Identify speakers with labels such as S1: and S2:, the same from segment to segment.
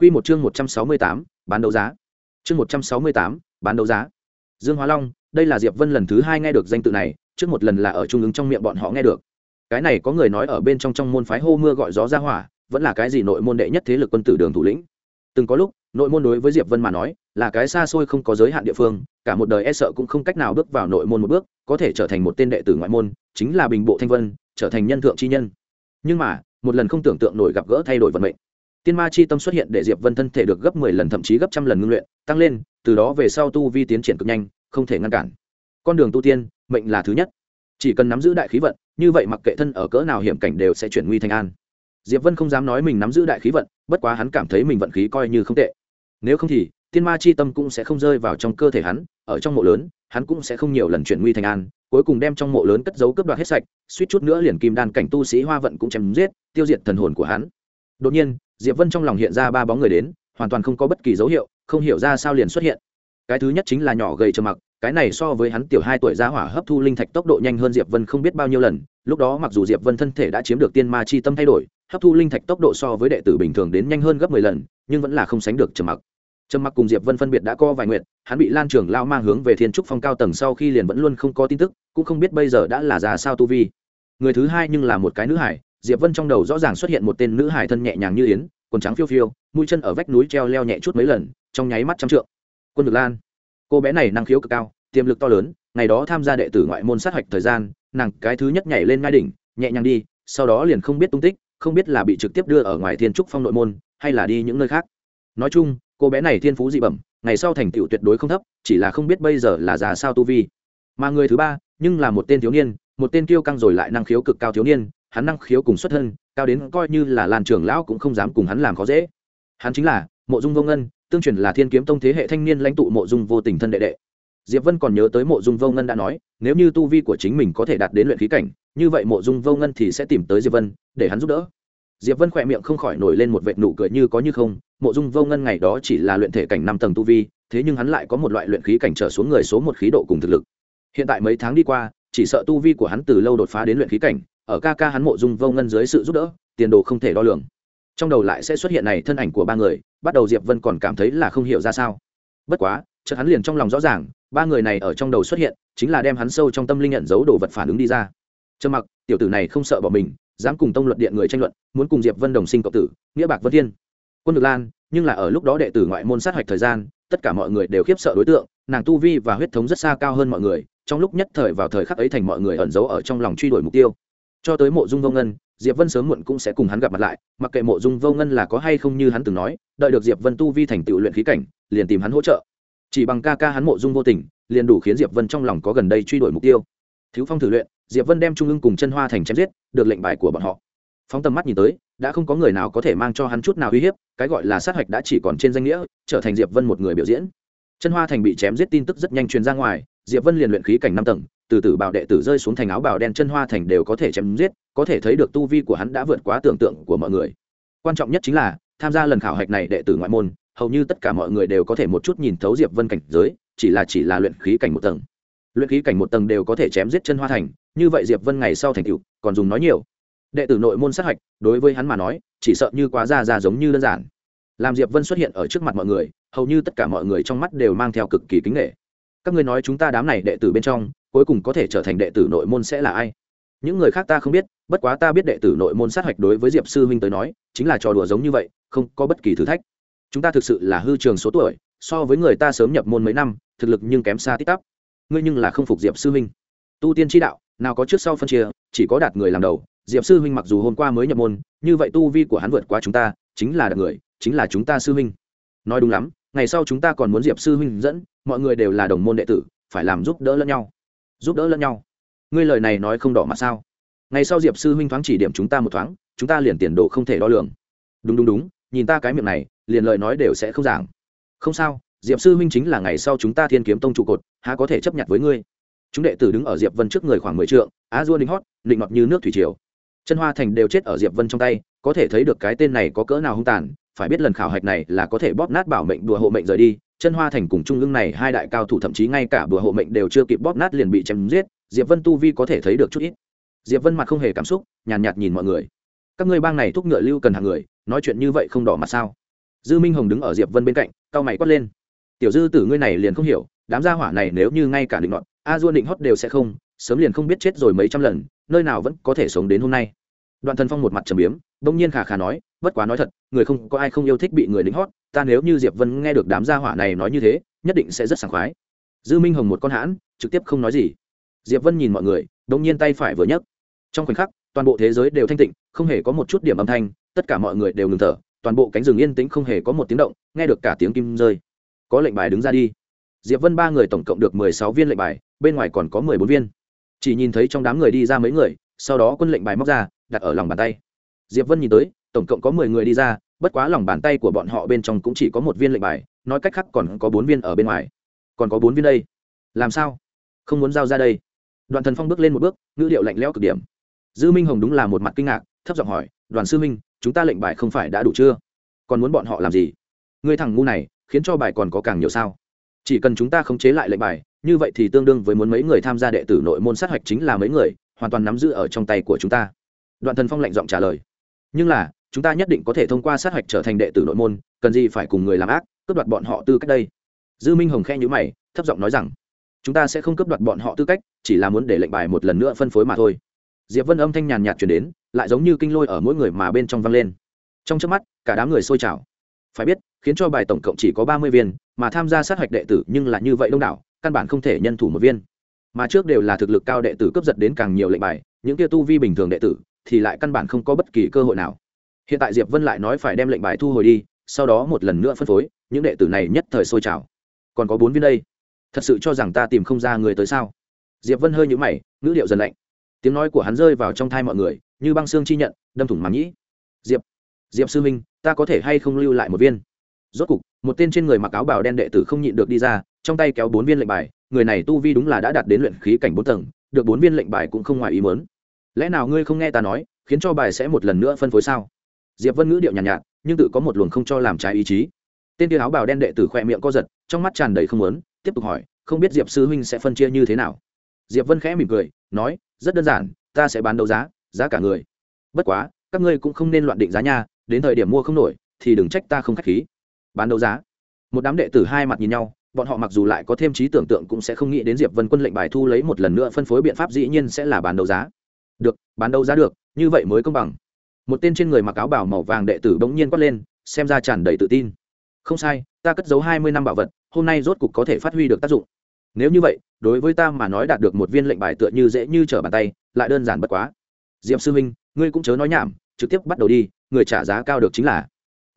S1: Quy một chương 168, bán đấu giá. Chương 168, bán đấu giá. Dương Hóa Long, đây là Diệp Vân lần thứ hai nghe được danh tự này, trước một lần là ở trung ứng trong miệng bọn họ nghe được. Cái này có người nói ở bên trong trong môn phái hô mưa gọi gió ra hỏa, vẫn là cái gì nội môn đệ nhất thế lực quân tử đường thủ lĩnh. Từng có lúc, nội môn đối với Diệp Vân mà nói, là cái xa xôi không có giới hạn địa phương, cả một đời e sợ cũng không cách nào bước vào nội môn một bước, có thể trở thành một tên đệ tử ngoại môn, chính là bình bộ thanh vân, trở thành nhân thượng chi nhân. Nhưng mà, một lần không tưởng tượng nổi gặp gỡ thay đổi vận mệnh tiên ma chi tâm xuất hiện để diệp vân thân thể được gấp mười lần, thậm chí gấp trăm lần ngưng luyện, tăng lên, từ đó về sau tu vi tiến triển cực nhanh, không thể ngăn cản. Con đường tu tiên, mệnh là thứ nhất. Chỉ cần nắm giữ đại khí vận, như vậy mặc kệ thân ở cỡ nào hiểm cảnh đều sẽ chuyển nguy thành an. Diệp vân không dám nói mình nắm giữ đại khí vận, bất quá hắn cảm thấy mình vận khí coi như không tệ. Nếu không thì, tiên ma chi tâm cũng sẽ không rơi vào trong cơ thể hắn, ở trong mộ lớn, hắn cũng sẽ không nhiều lần chuyển nguy thành an, cuối cùng đem trong mộ lớn cất giấu cướp đoạt hết sạch, suýt chút nữa liền kim đan cảnh tu sĩ hoa vận cũng chém giết, tiêu diệt thần hồn của hắn. Đột nhiên diệp vân trong lòng hiện ra ba bóng người đến, hoàn toàn không có bất kỳ dấu hiệu, không hiểu ra sao liền xuất hiện. Cái thứ nhất chính là nhỏ gầy trầm mặc, cái này so với hắn tiểu hai tuổi ra hỏa hấp thu linh thạch tốc độ nhanh hơn diệp vân không biết bao nhiêu lần, lúc đó mặc dù diệp vân thân thể đã chiếm được tiên ma chi tâm thay đổi, hấp thu linh thạch tốc độ so với đệ tử bình thường đến nhanh hơn gấp mười lần, nhưng vẫn là không sánh được trầm mặc. Trầm mặc cùng diệp vân phân biệt đã co vài nguyện, hắn bị lan trường lao mang hướng về thiên trúc phong cao tầng sau khi liền vẫn luôn không có tin tức, cũng không biết bây giờ đã là già sao tu vi. Người thứ hai nhưng là một cái nữ hải diệp vân trong đầu rõ ràng xuất hiện một tên nữ hải thân nhẹ nhàng như yến, quần trắng phiêu phiêu, mũi chân ở vách núi treo leo nhẹ chút mấy lần, trong nháy mắt trăm trượng. Quân được lan. Cô bé này năng khiếu cực cao, tiềm lực to lớn, ngày đó tham gia đệ tử ngoại môn sát hạch thời gian, nàng cái thứ nhất nhảy lên ngai đỉnh, nhẹ nhàng đi, sau đó liền không biết tung tích, không biết là bị trực tiếp đưa ở ngoài thiên trúc phong nội môn, hay là đi những nơi khác. Nói chung, cô bé này thiên phú dị bẩm, ngày sau thành tựu tuyệt đối không thấp, chỉ là không biết bây giờ là già sao tu vi. Mà người thứ ba, nhưng là một tên thiếu niên, một tên kiêu căng rồi lại năng khiếu cực cao thiếu niên hắn năng khiếu cùng xuất thân, cao đến coi như là làn trưởng lão cũng không dám cùng hắn làm khó dễ. Hắn chính là mộ dung vô ngân, tương truyền là thiên kiếm tông thế hệ thanh niên lãnh tụ mộ dung vô tình thân đệ đệ. Diệp vân còn nhớ tới mộ dung vô ngân đã nói, nếu như tu vi của chính mình có thể đạt đến luyện khí cảnh, như vậy mộ dung vô ngân thì sẽ tìm tới diệp vân, để hắn giúp đỡ. Diệp vân khỏe miệng không khỏi nổi lên một vệt nụ cười như có như không, mộ dung vô ngân ngày đó chỉ là luyện thể cảnh năm tầng tu vi, thế nhưng hắn lại có một loại luyện khí cảnh trở xuống người số một khí độ cùng thực lực. Hiện tại mấy tháng đi qua, chỉ sợ tu vi của hắn từ lâu đột phá đến luyện khí cảnh ở ca ca hắn mộ dung vô ngân dưới sự giúp đỡ, tiền đồ không thể đo lường. Trong đầu lại sẽ xuất hiện này thân ảnh của ba người, bắt đầu diệp vân còn cảm thấy là không hiểu ra sao. Bất quá, chợt hắn liền trong lòng rõ ràng, ba người này ở trong đầu xuất hiện, chính là đem hắn sâu trong tâm linh nhận dấu đồ vật phản ứng đi ra. Trầm mặc, tiểu tử này không sợ bỏ mình, dám cùng tông luật điện người tranh luận, muốn cùng diệp vân đồng sinh cộng tử, nghĩa bạc vân thiên. Quân được lan, nhưng là ở lúc đó đệ tử ngoại môn sát hạch thời gian, tất cả mọi người đều khiếp sợ đối tượng, nàng tu vi và huyết thống rất xa cao hơn mọi người, trong lúc nhất thời vào thời khắc ấy thành mọi người ẩn giấu ở trong lòng truy đuổi mục tiêu cho tới mộ dung vô ngân, diệp vân sớm muộn cũng sẽ cùng hắn gặp mặt lại, mặc kệ mộ dung vô ngân là có hay không như hắn từng nói, đợi được diệp vân tu vi thành tựu luyện khí cảnh, liền tìm hắn hỗ trợ. Chỉ bằng ca ca hắn mộ dung vô tình, liền đủ khiến diệp vân trong lòng có gần đây truy đuổi mục tiêu. Thiếu phong thử luyện, diệp vân đem trung ương cùng chân hoa thành chém giết, được lệnh bài của bọn họ. Phóng tầm mắt nhìn tới, đã không có người nào có thể mang cho hắn chút nào uy hiếp, cái gọi là sát hạch đã chỉ còn trên danh nghĩa, trở thành diệp vân một người biểu diễn. Chân hoa thành bị chém giết tin tức rất nhanh truyền ra ngoài, diệp vân liền luyện khí cảnh năm tầng từ từ bào đệ tử rơi xuống thành áo bào đen chân hoa thành đều có thể chém giết, có thể thấy được tu vi của hắn đã vượt quá tưởng tượng của mọi người. Quan trọng nhất chính là, tham gia lần khảo hạch này đệ tử ngoại môn, hầu như tất cả mọi người đều có thể một chút nhìn thấu diệp vân cảnh giới, chỉ là chỉ là luyện khí cảnh một tầng. Luyện khí cảnh một tầng đều có thể chém giết chân hoa thành, như vậy diệp vân ngày sau thành tựu, còn dùng nói nhiều. Đệ tử nội môn sát hạch, đối với hắn mà nói, chỉ sợ như quá ra ra giống như đơn giản. Làm diệp vân xuất hiện ở trước mặt mọi người, hầu như tất cả mọi người trong mắt đều mang theo cực kỳ kính nghệ các ngươi nói chúng ta đám này đệ tử bên trong cuối cùng có thể trở thành đệ tử nội môn sẽ là ai? Những người khác ta không biết, bất quá ta biết đệ tử nội môn sát hạch đối với diệp sư huynh tới nói, chính là trò đùa giống như vậy, không có bất kỳ thử thách. Chúng ta thực sự là hư trường số tuổi, so với người ta sớm nhập môn mấy năm, thực lực nhưng kém xa tích tắp. Ngươi nhưng là không phục diệp sư huynh. Tu tiên tri đạo, nào có trước sau phân chia, chỉ có đạt người làm đầu. Diệp sư huynh mặc dù hôm qua mới nhập môn, như vậy tu vi của hắn vượt qua chúng ta, chính là đạt người, chính là chúng ta sư huynh. Nói đúng lắm, ngày sau chúng ta còn muốn diệp sư huynh dẫn, mọi người đều là đồng môn đệ tử, phải làm giúp đỡ lẫn nhau giúp đỡ lẫn nhau. Ngươi lời này nói không đỏ mặt sao? Ngày sau diệp sư huynh thoáng chỉ điểm chúng ta một thoáng, chúng ta liền tiền đồ không thể đo lường. Đúng đúng đúng, nhìn ta cái miệng này, liền lời nói đều sẽ không giảng. Không sao, diệp sư huynh chính là ngày sau chúng ta thiên kiếm tông trụ cột, há có thể chấp nhận với ngươi? Chúng đệ tử đứng ở diệp vân trước người khoảng mười trượng, á dua lính hót định ngọt như nước thủy triều. Chân hoa thành đều chết ở diệp vân trong tay, có thể thấy được cái tên này có cỡ nào hung tàn, phải biết lần khảo hạch này là có thể bóp nát bảo mệnh đùa hộ mệnh rời đi chân hoa thành cùng trung ương này hai đại cao thủ thậm chí ngay cả bùa hộ mệnh đều chưa kịp bóp nát liền bị chém giết diệp vân tu vi có thể thấy được chút ít. Diệp vân mặt không hề cảm xúc nhàn nhạt, nhạt nhìn mọi người. Các ngươi bang này thúc ngựa lưu cần hàng người nói chuyện như vậy không đỏ mặt sao? Dư minh hồng đứng ở diệp vân bên cạnh cau mày quát lên. Tiểu dư tử ngươi này liền không hiểu đám gia hỏa này nếu như ngay cả định ngọn a dua định hót đều sẽ không sớm liền không biết chết rồi mấy trăm lần nơi nào vẫn có thể sống đến hôm nay đoạn thần phong một mặt trầm biếm bỗng nhiên khà khà nói, bất quá nói thật, người không, có ai không yêu thích bị người lính hót ta nếu như diệp vân nghe được đám gia hỏa này nói như thế, nhất định sẽ rất sảng khoái. Dư minh hồng một con hãn, trực tiếp không nói gì. Diệp vân nhìn mọi người bỗng nhiên tay phải vừa nhấc. Trong khoảnh khắc, toàn bộ thế giới đều thanh tịnh, không hề có một chút điểm âm thanh, tất cả mọi người đều ngừng thở, toàn bộ cánh rừng yên tĩnh không hề có một tiếng động, nghe được cả tiếng kim rơi. Có lệnh bài đứng ra đi. Diệp vân ba người tổng cộng được mười sáu viên lệnh bài, bên ngoài còn có mười bốn viên. Chỉ nhìn thấy trong đám người đi ra mấy người, sau đó quân lệnh bài móc ra đặt ở lòng bàn tay. Diệp vân nhìn tới, tổng cộng có mười người đi ra, bất quá lòng bàn tay của bọn họ bên trong cũng chỉ có một viên lệnh bài, nói cách khác còn có bốn viên ở bên ngoài. Còn có bốn viên đây. Làm sao? Không muốn giao ra đây. Đoàn thần phong bước lên một bước, ngữ điệu lạnh lẽo cực điểm. Dư minh hồng đúng là một mặt kinh ngạc, thấp giọng hỏi, đoàn sư minh chúng ta lệnh bài không phải đã đủ chưa? Còn muốn bọn họ làm gì? Ngươi thằng ngu này, khiến cho bài còn có càng nhiều sao? Chỉ cần chúng ta khống chế lại lệnh bài, như vậy thì tương đương với muốn mấy người tham gia đệ tử nội môn sát hạch chính là mấy người, hoàn toàn nắm giữ ở trong tay của chúng ta đoạn thần phong lạnh giọng trả lời. Nhưng là, chúng ta nhất định có thể thông qua sát hạch trở thành đệ tử nội môn, cần gì phải cùng người làm ác, cướp đoạt bọn họ tư cách đây? Dư minh hồng khe nhữ mày, thấp giọng nói rằng, chúng ta sẽ không cướp đoạt bọn họ tư cách, chỉ là muốn để lệnh bài một lần nữa phân phối mà thôi. Diệp vân âm thanh nhàn nhạt chuyển đến, lại giống như kinh lôi ở mỗi người mà bên trong vang lên. Trong trước mắt, cả đám người sôi trào. Phải biết, khiến cho bài tổng cộng chỉ có ba mươi viên, mà tham gia sát hạch đệ tử nhưng là như vậy đông đảo, căn bản không thể nhân thủ một viên. Mà trước đều là thực lực cao đệ tử cướp giật đến càng nhiều lệnh bài, những kia tu vi bình thường đệ tử thì lại căn bản không có bất kỳ cơ hội nào. Hiện tại diệp vân lại nói phải đem lệnh bài thu hồi đi, sau đó một lần nữa phân phối, những đệ tử này nhất thời sôi trào. Còn có bốn viên đây. Thật sự cho rằng ta tìm không ra người tới sao? Diệp vân hơi nhũ mày, ngữ điệu dần lạnh. Tiếng nói của hắn rơi vào trong thai mọi người, như băng xương chi nhận, đâm thủng màng nhĩ. Diệp diệp sư minh ta có thể hay không lưu lại một viên? Rốt cục, một tên trên người mặc áo bào đen đệ tử không nhịn được đi ra, trong tay kéo bốn viên lệnh bài, người này tu vi đúng là đã đạt đến luyện khí cảnh bốn tầng, được bốn viên lệnh bài cũng không ngoài ý mớn lẽ nào ngươi không nghe ta nói khiến cho bài sẽ một lần nữa phân phối sao? Diệp vân ngữ điệu nhàn nhạt, nhạt nhưng tự có một luồng không cho làm trái ý chí. Tên tia áo bào đen đệ tử khỏe miệng co giật trong mắt tràn đầy không lớn tiếp tục hỏi không biết diệp sư huynh sẽ phân chia như thế nào? Diệp vân khẽ mỉm cười nói rất đơn giản ta sẽ bán đấu giá giá cả người. Bất quá các ngươi cũng không nên loạn định giá nha đến thời điểm mua không nổi thì đừng trách ta không khách khí. Bán đấu giá. Một đám đệ tử hai mặt nhìn nhau bọn họ mặc dù lại có thêm trí tưởng tượng cũng sẽ không nghĩ đến diệp vân quân lệnh bài thu lấy một lần nữa phân phối biện pháp dĩ nhiên sẽ là bán đấu giá được, bán đấu giá được, như vậy mới công bằng. Một tên trên người mặc áo bảo màu vàng đệ tử bỗng nhiên quát lên, xem ra tràn đầy tự tin. Không sai, ta cất giấu hai mươi năm bảo vật, hôm nay rốt cục có thể phát huy được tác dụng. Nếu như vậy, đối với ta mà nói đạt được một viên lệnh bài tựa như dễ như trở bàn tay, lại đơn giản bất quá. Diệp sư minh ngươi cũng chớ nói nhảm, trực tiếp bắt đầu đi, người trả giá cao được chính là.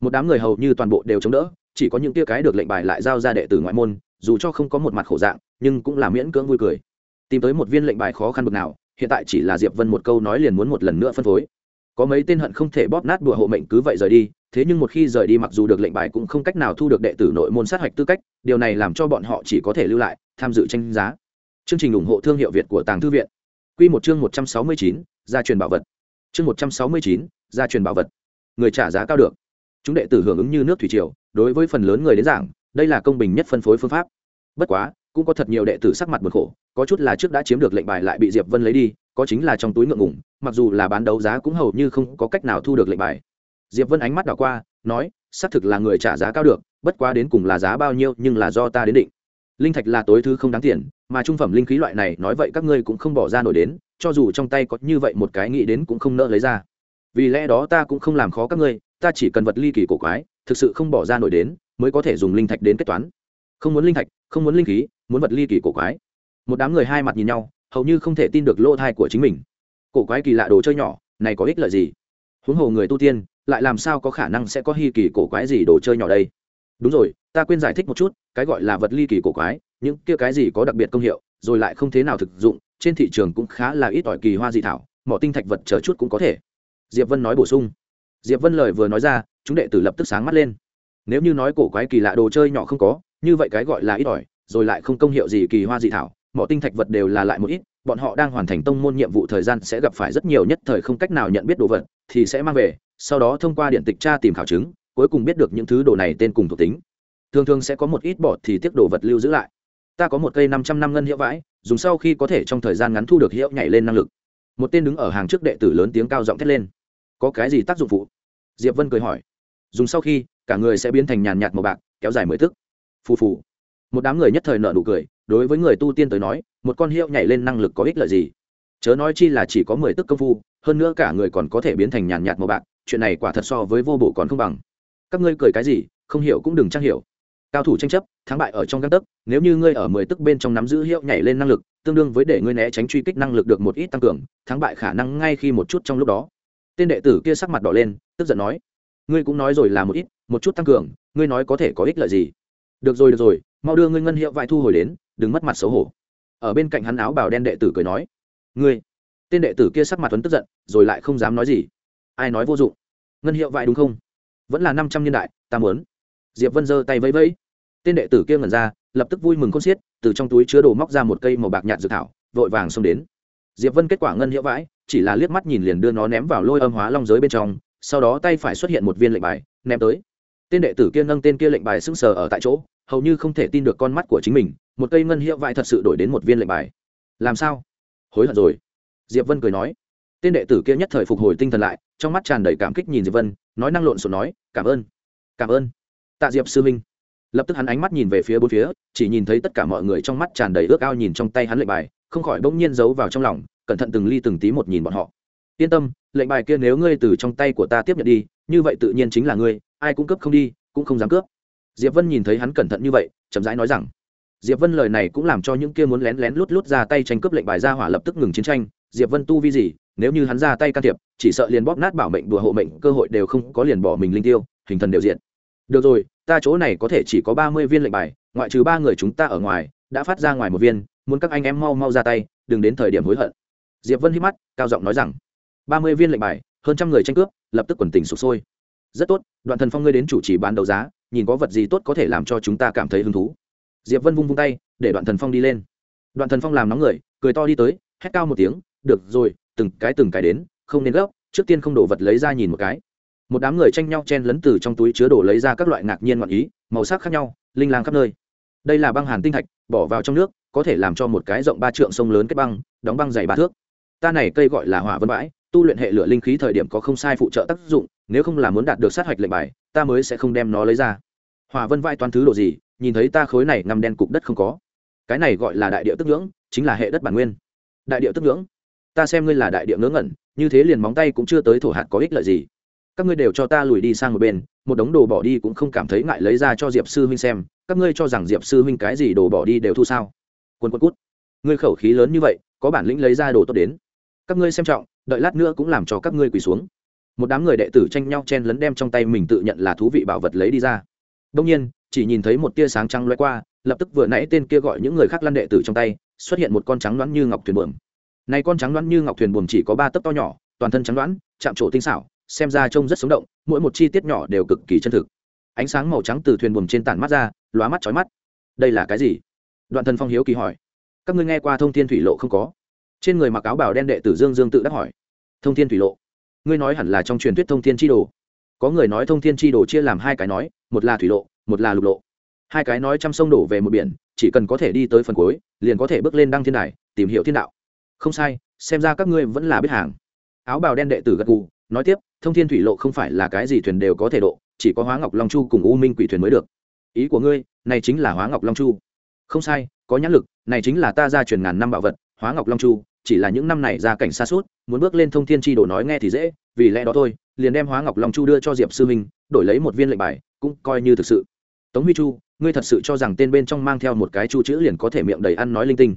S1: Một đám người hầu như toàn bộ đều chống đỡ, chỉ có những tia cái được lệnh bài lại giao ra đệ tử ngoại môn, dù cho không có một mặt khổ dạng, nhưng cũng là miễn cưỡng vui cười. Tìm tới một viên lệnh bài khó khăn bực nào hiện tại chỉ là diệp vân một câu nói liền muốn một lần nữa phân phối. Có mấy tên hận không thể bóp nát đùa hộ mệnh cứ vậy rời đi, thế nhưng một khi rời đi mặc dù được lệnh bài cũng không cách nào thu được đệ tử nội môn sát hạch tư cách, điều này làm cho bọn họ chỉ có thể lưu lại, tham dự tranh giá. Chương trình ủng hộ thương hiệu việt của tàng thư viện. Q một chương một trăm sáu mươi chín, gia truyền bảo vật. Chương một trăm sáu mươi chín, gia truyền bảo vật. Người trả giá cao được. Chúng đệ tử hưởng ứng như nước thủy triều, đối với phần lớn người đến giảng, đây là công bình nhất phân phối phương pháp. Bất quá cũng có thật nhiều đệ tử sắc mặt bực khổ, có chút là trước đã chiếm được lệnh bài lại bị diệp vân lấy đi, có chính là trong túi ngượng ngủng mặc dù là bán đấu giá cũng hầu như không có cách nào thu được lệnh bài. Diệp vân ánh mắt đảo qua, nói, xác thực là người trả giá cao được, bất quá đến cùng là giá bao nhiêu nhưng là do ta đến định. Linh thạch là tối thứ không đáng tiền, mà trung phẩm linh khí loại này, nói vậy các ngươi cũng không bỏ ra nổi đến, cho dù trong tay có như vậy một cái nghĩ đến cũng không nỡ lấy ra. Vì lẽ đó ta cũng không làm khó các ngươi, ta chỉ cần vật ly kỳ cổ quái, thực sự không bỏ ra nổi đến, mới có thể dùng linh thạch đến kết toán. Không muốn linh thạch không muốn linh khí, muốn vật ly kỳ cổ quái. Một đám người hai mặt nhìn nhau, hầu như không thể tin được lỗ thai của chính mình. Cổ quái kỳ lạ đồ chơi nhỏ, này có ích lợi gì? Huống hồ người tu tiên, lại làm sao có khả năng sẽ có hy kỳ cổ quái gì đồ chơi nhỏ đây? Đúng rồi, ta quên giải thích một chút, cái gọi là vật ly kỳ cổ quái, những kia cái gì có đặc biệt công hiệu, rồi lại không thế nào thực dụng, trên thị trường cũng khá là ít ỏi kỳ hoa dị thảo, mỏ tinh thạch vật chờ chút cũng có thể. Diệp vân nói bổ sung. Diệp vân lời vừa nói ra, chúng đệ tử lập tức sáng mắt lên. Nếu như nói cổ quái kỳ lạ đồ chơi nhỏ không có như vậy cái gọi là ít ỏi, rồi lại không công hiệu gì kỳ hoa dị thảo, mọi tinh thạch vật đều là lại một ít, bọn họ đang hoàn thành tông môn nhiệm vụ thời gian sẽ gặp phải rất nhiều nhất thời không cách nào nhận biết đồ vật, thì sẽ mang về, sau đó thông qua điện tịch tra tìm khảo chứng, cuối cùng biết được những thứ đồ này tên cùng thuộc tính. Thường thường sẽ có một ít bọt thì tiếc đồ vật lưu giữ lại. Ta có một cây năm trăm năm ngân hiệu vãi dùng sau khi có thể trong thời gian ngắn thu được hiệu nhảy lên năng lực. Một tên đứng ở hàng trước đệ tử lớn tiếng cao giọng thét lên. Có cái gì tác dụng phụ? Diệp vân cười hỏi. Dùng sau khi, cả người sẽ biến thành nhàn nhạt màu bạc, kéo dài mười thức phù phù. Một đám người nhất thời nợ nụ cười, đối với người tu tiên tới nói, một con hiệu nhảy lên năng lực có ích lợi gì? Chớ nói chi là chỉ có mười tức công phu, hơn nữa cả người còn có thể biến thành nhàn nhạt màu bạc, chuyện này quả thật so với vô bổ còn không bằng. Các ngươi cười cái gì, không hiểu cũng đừng trang hiểu. Cao thủ tranh chấp, thắng bại ở trong găng tấc, nếu như ngươi ở mười tức bên trong nắm giữ hiệu nhảy lên năng lực, tương đương với để ngươi né tránh truy kích năng lực được một ít tăng cường, thắng bại khả năng ngay khi một chút trong lúc đó. Tên đệ tử kia sắc mặt đỏ lên, tức giận nói, ngươi cũng nói rồi là một ít, một chút tăng cường, ngươi nói có thể có ích lợi gì? Được rồi được rồi, mau đưa ngươi ngân hiệu vải thu hồi đến, đừng mất mặt xấu hổ. Ở bên cạnh hắn áo bào đen đệ tử cười nói, ngươi. Tên đệ tử kia sắc mặt tuấn tức giận, rồi lại không dám nói gì. Ai nói vô dụng? Ngân hiệu vải đúng không? Vẫn là năm trăm niên đại, ta muốn. Diệp vân giơ tay vẫy vẫy. Tên đệ tử kia ngẩn ra, lập tức vui mừng khôn xiết, từ trong túi chứa đồ móc ra một cây màu bạc nhạt dự thảo, vội vàng xông đến. Diệp vân kết quả ngân hiệu vãi chỉ là liếc mắt nhìn liền đưa nó ném vào lôi âm hóa long giới bên trong, sau đó tay phải xuất hiện một viên lệnh bài, ném tới. Tên đệ tử kia nâng tên kia lệnh bài sững sờ ở tại chỗ hầu như không thể tin được con mắt của chính mình, một cây ngân hiệu vãi thật sự đổi đến một viên lệnh bài. Làm sao? Hối hận rồi. Diệp vân cười nói. Tên đệ tử kia nhất thời phục hồi tinh thần lại, trong mắt tràn đầy cảm kích nhìn diệp vân, nói năng lộn xộn nói, cảm ơn cảm ơn. Tạ diệp sư minh lập tức hắn ánh mắt nhìn về phía bốn phía, chỉ nhìn thấy tất cả mọi người trong mắt tràn đầy ước ao nhìn trong tay hắn lệnh bài, không khỏi bỗng nhiên giấu vào trong lòng, cẩn thận từng ly từng tí một nhìn bọn họ. Yên tâm, lệnh bài kia nếu ngươi từ trong tay của ta tiếp nhận đi, như vậy tự nhiên chính là ngươi, ai cũng cướp không đi, cũng không dám cướp diệp vân nhìn thấy hắn cẩn thận như vậy, chậm rãi nói rằng, diệp vân lời này cũng làm cho những kia muốn lén lén lút lút ra tay tranh cướp lệnh bài ra hỏa lập tức ngừng chiến tranh. Diệp vân tu vi gì, nếu như hắn ra tay can thiệp, chỉ sợ liền bóp nát bảo mệnh đùa hộ mệnh, cơ hội đều không có liền bỏ mình linh tiêu, hình thần đều diện được rồi, ta chỗ này có thể chỉ có ba mươi viên lệnh bài, ngoại trừ ba người chúng ta ở ngoài, đã phát ra ngoài một viên, muốn các anh em mau mau ra tay, đừng đến thời điểm hối hận. Diệp vân hít mắt, cao giọng nói rằng, ba mươi viên lệnh bài, hơn trăm người tranh cướp, lập tức quần tình sụp sôi. Rất tốt, đoạn thần phong ngươi đến chủ trì bán đấu giá nhìn có vật gì tốt có thể làm cho chúng ta cảm thấy hứng thú. Diệp vân vung vung tay, để đoạn thần phong đi lên. Đoạn thần phong làm nóng người, cười to đi tới, hét cao một tiếng, được rồi, từng cái từng cái đến, không nên gấp, trước tiên không đổ vật lấy ra nhìn một cái. Một đám người tranh nhau chen lấn từ trong túi chứa đồ lấy ra các loại ngạc nhiên ngoạn ý, màu sắc khác nhau, linh lang khắp nơi. Đây là băng hàn tinh thạch, bỏ vào trong nước, có thể làm cho một cái rộng ba trượng sông lớn kết băng, đóng băng dày ba thước. Ta này cây gọi là hỏa vân bãi, tu luyện hệ lửa linh khí thời điểm có không sai phụ trợ tác dụng nếu không là muốn đạt được sát hạch lệnh bài, ta mới sẽ không đem nó lấy ra. Hòa vân vai toán thứ đồ gì, nhìn thấy ta khối này ngầm đen cục đất không có. Cái này gọi là đại địa tức ngưỡng, chính là hệ đất bản nguyên. Đại địa tức ngưỡng? Ta xem ngươi là đại địa ngớ ngẩn, như thế liền móng tay cũng chưa tới thổ hạt có ích lợi gì. Các ngươi đều cho ta lùi đi sang một bên, một đống đồ bỏ đi cũng không cảm thấy ngại lấy ra cho diệp sư huynh xem, các ngươi cho rằng diệp sư huynh cái gì đồ bỏ đi đều thu sao? Quân quân cút. Ngươi khẩu khí lớn như vậy, có bản lĩnh lấy ra đồ tốt đến. Các ngươi xem trọng, đợi lát nữa cũng làm cho các ngươi quỳ xuống một đám người đệ tử tranh nhau chen lấn đem trong tay mình tự nhận là thú vị bảo vật lấy đi ra. Đông nhiên, chỉ nhìn thấy một tia sáng trắng loay qua, lập tức vừa nãy tên kia gọi những người khác lăn đệ tử trong tay, xuất hiện một con trắng đoán như ngọc thuyền buồm. Này con trắng đoán như ngọc thuyền buồm chỉ có ba tấc to nhỏ, toàn thân trắng đoán chạm trổ tinh xảo, xem ra trông rất sống động, mỗi một chi tiết nhỏ đều cực kỳ chân thực. Ánh sáng màu trắng từ thuyền buồm trên tản mắt ra, lóa mắt chói mắt. Đây là cái gì? Đoạn thần phong hiếu kỳ hỏi. Các ngươi nghe qua thông thiên thủy lộ không có? Trên người mặc áo bảo đen đệ tử dương dương tự đắc hỏi. Thông thiên thủy lộ? Ngươi nói hẳn là trong truyền thuyết thông thiên tri đồ. Có người nói thông thiên tri đồ chia làm hai cái nói, một là thủy lộ, một là lục lộ. Hai cái nói trăm sông đổ về một biển, chỉ cần có thể đi tới phần cuối, liền có thể bước lên đăng thiên đài, tìm hiểu thiên đạo. Không sai, xem ra các ngươi vẫn là biết hàng. Áo bào đen đệ tử gật gù, nói tiếp, thông thiên thủy lộ không phải là cái gì thuyền đều có thể độ, chỉ có hóa ngọc long chu cùng u minh quỷ thuyền mới được. Ý của ngươi, này chính là hóa ngọc long chu. Không sai, có nhãn lực, này chính là ta ra truyền ngàn năm bảo vật, hóa ngọc long chu chỉ là những năm này ra cảnh xa suốt, muốn bước lên thông thiên tri đồ nói nghe thì dễ, vì lẽ đó thôi, liền đem hóa ngọc long chu đưa cho diệp sư minh đổi lấy một viên lệnh bài, cũng coi như thực sự. Tống huy chu, ngươi thật sự cho rằng tên bên trong mang theo một cái chu chữ liền có thể miệng đầy ăn nói linh tinh?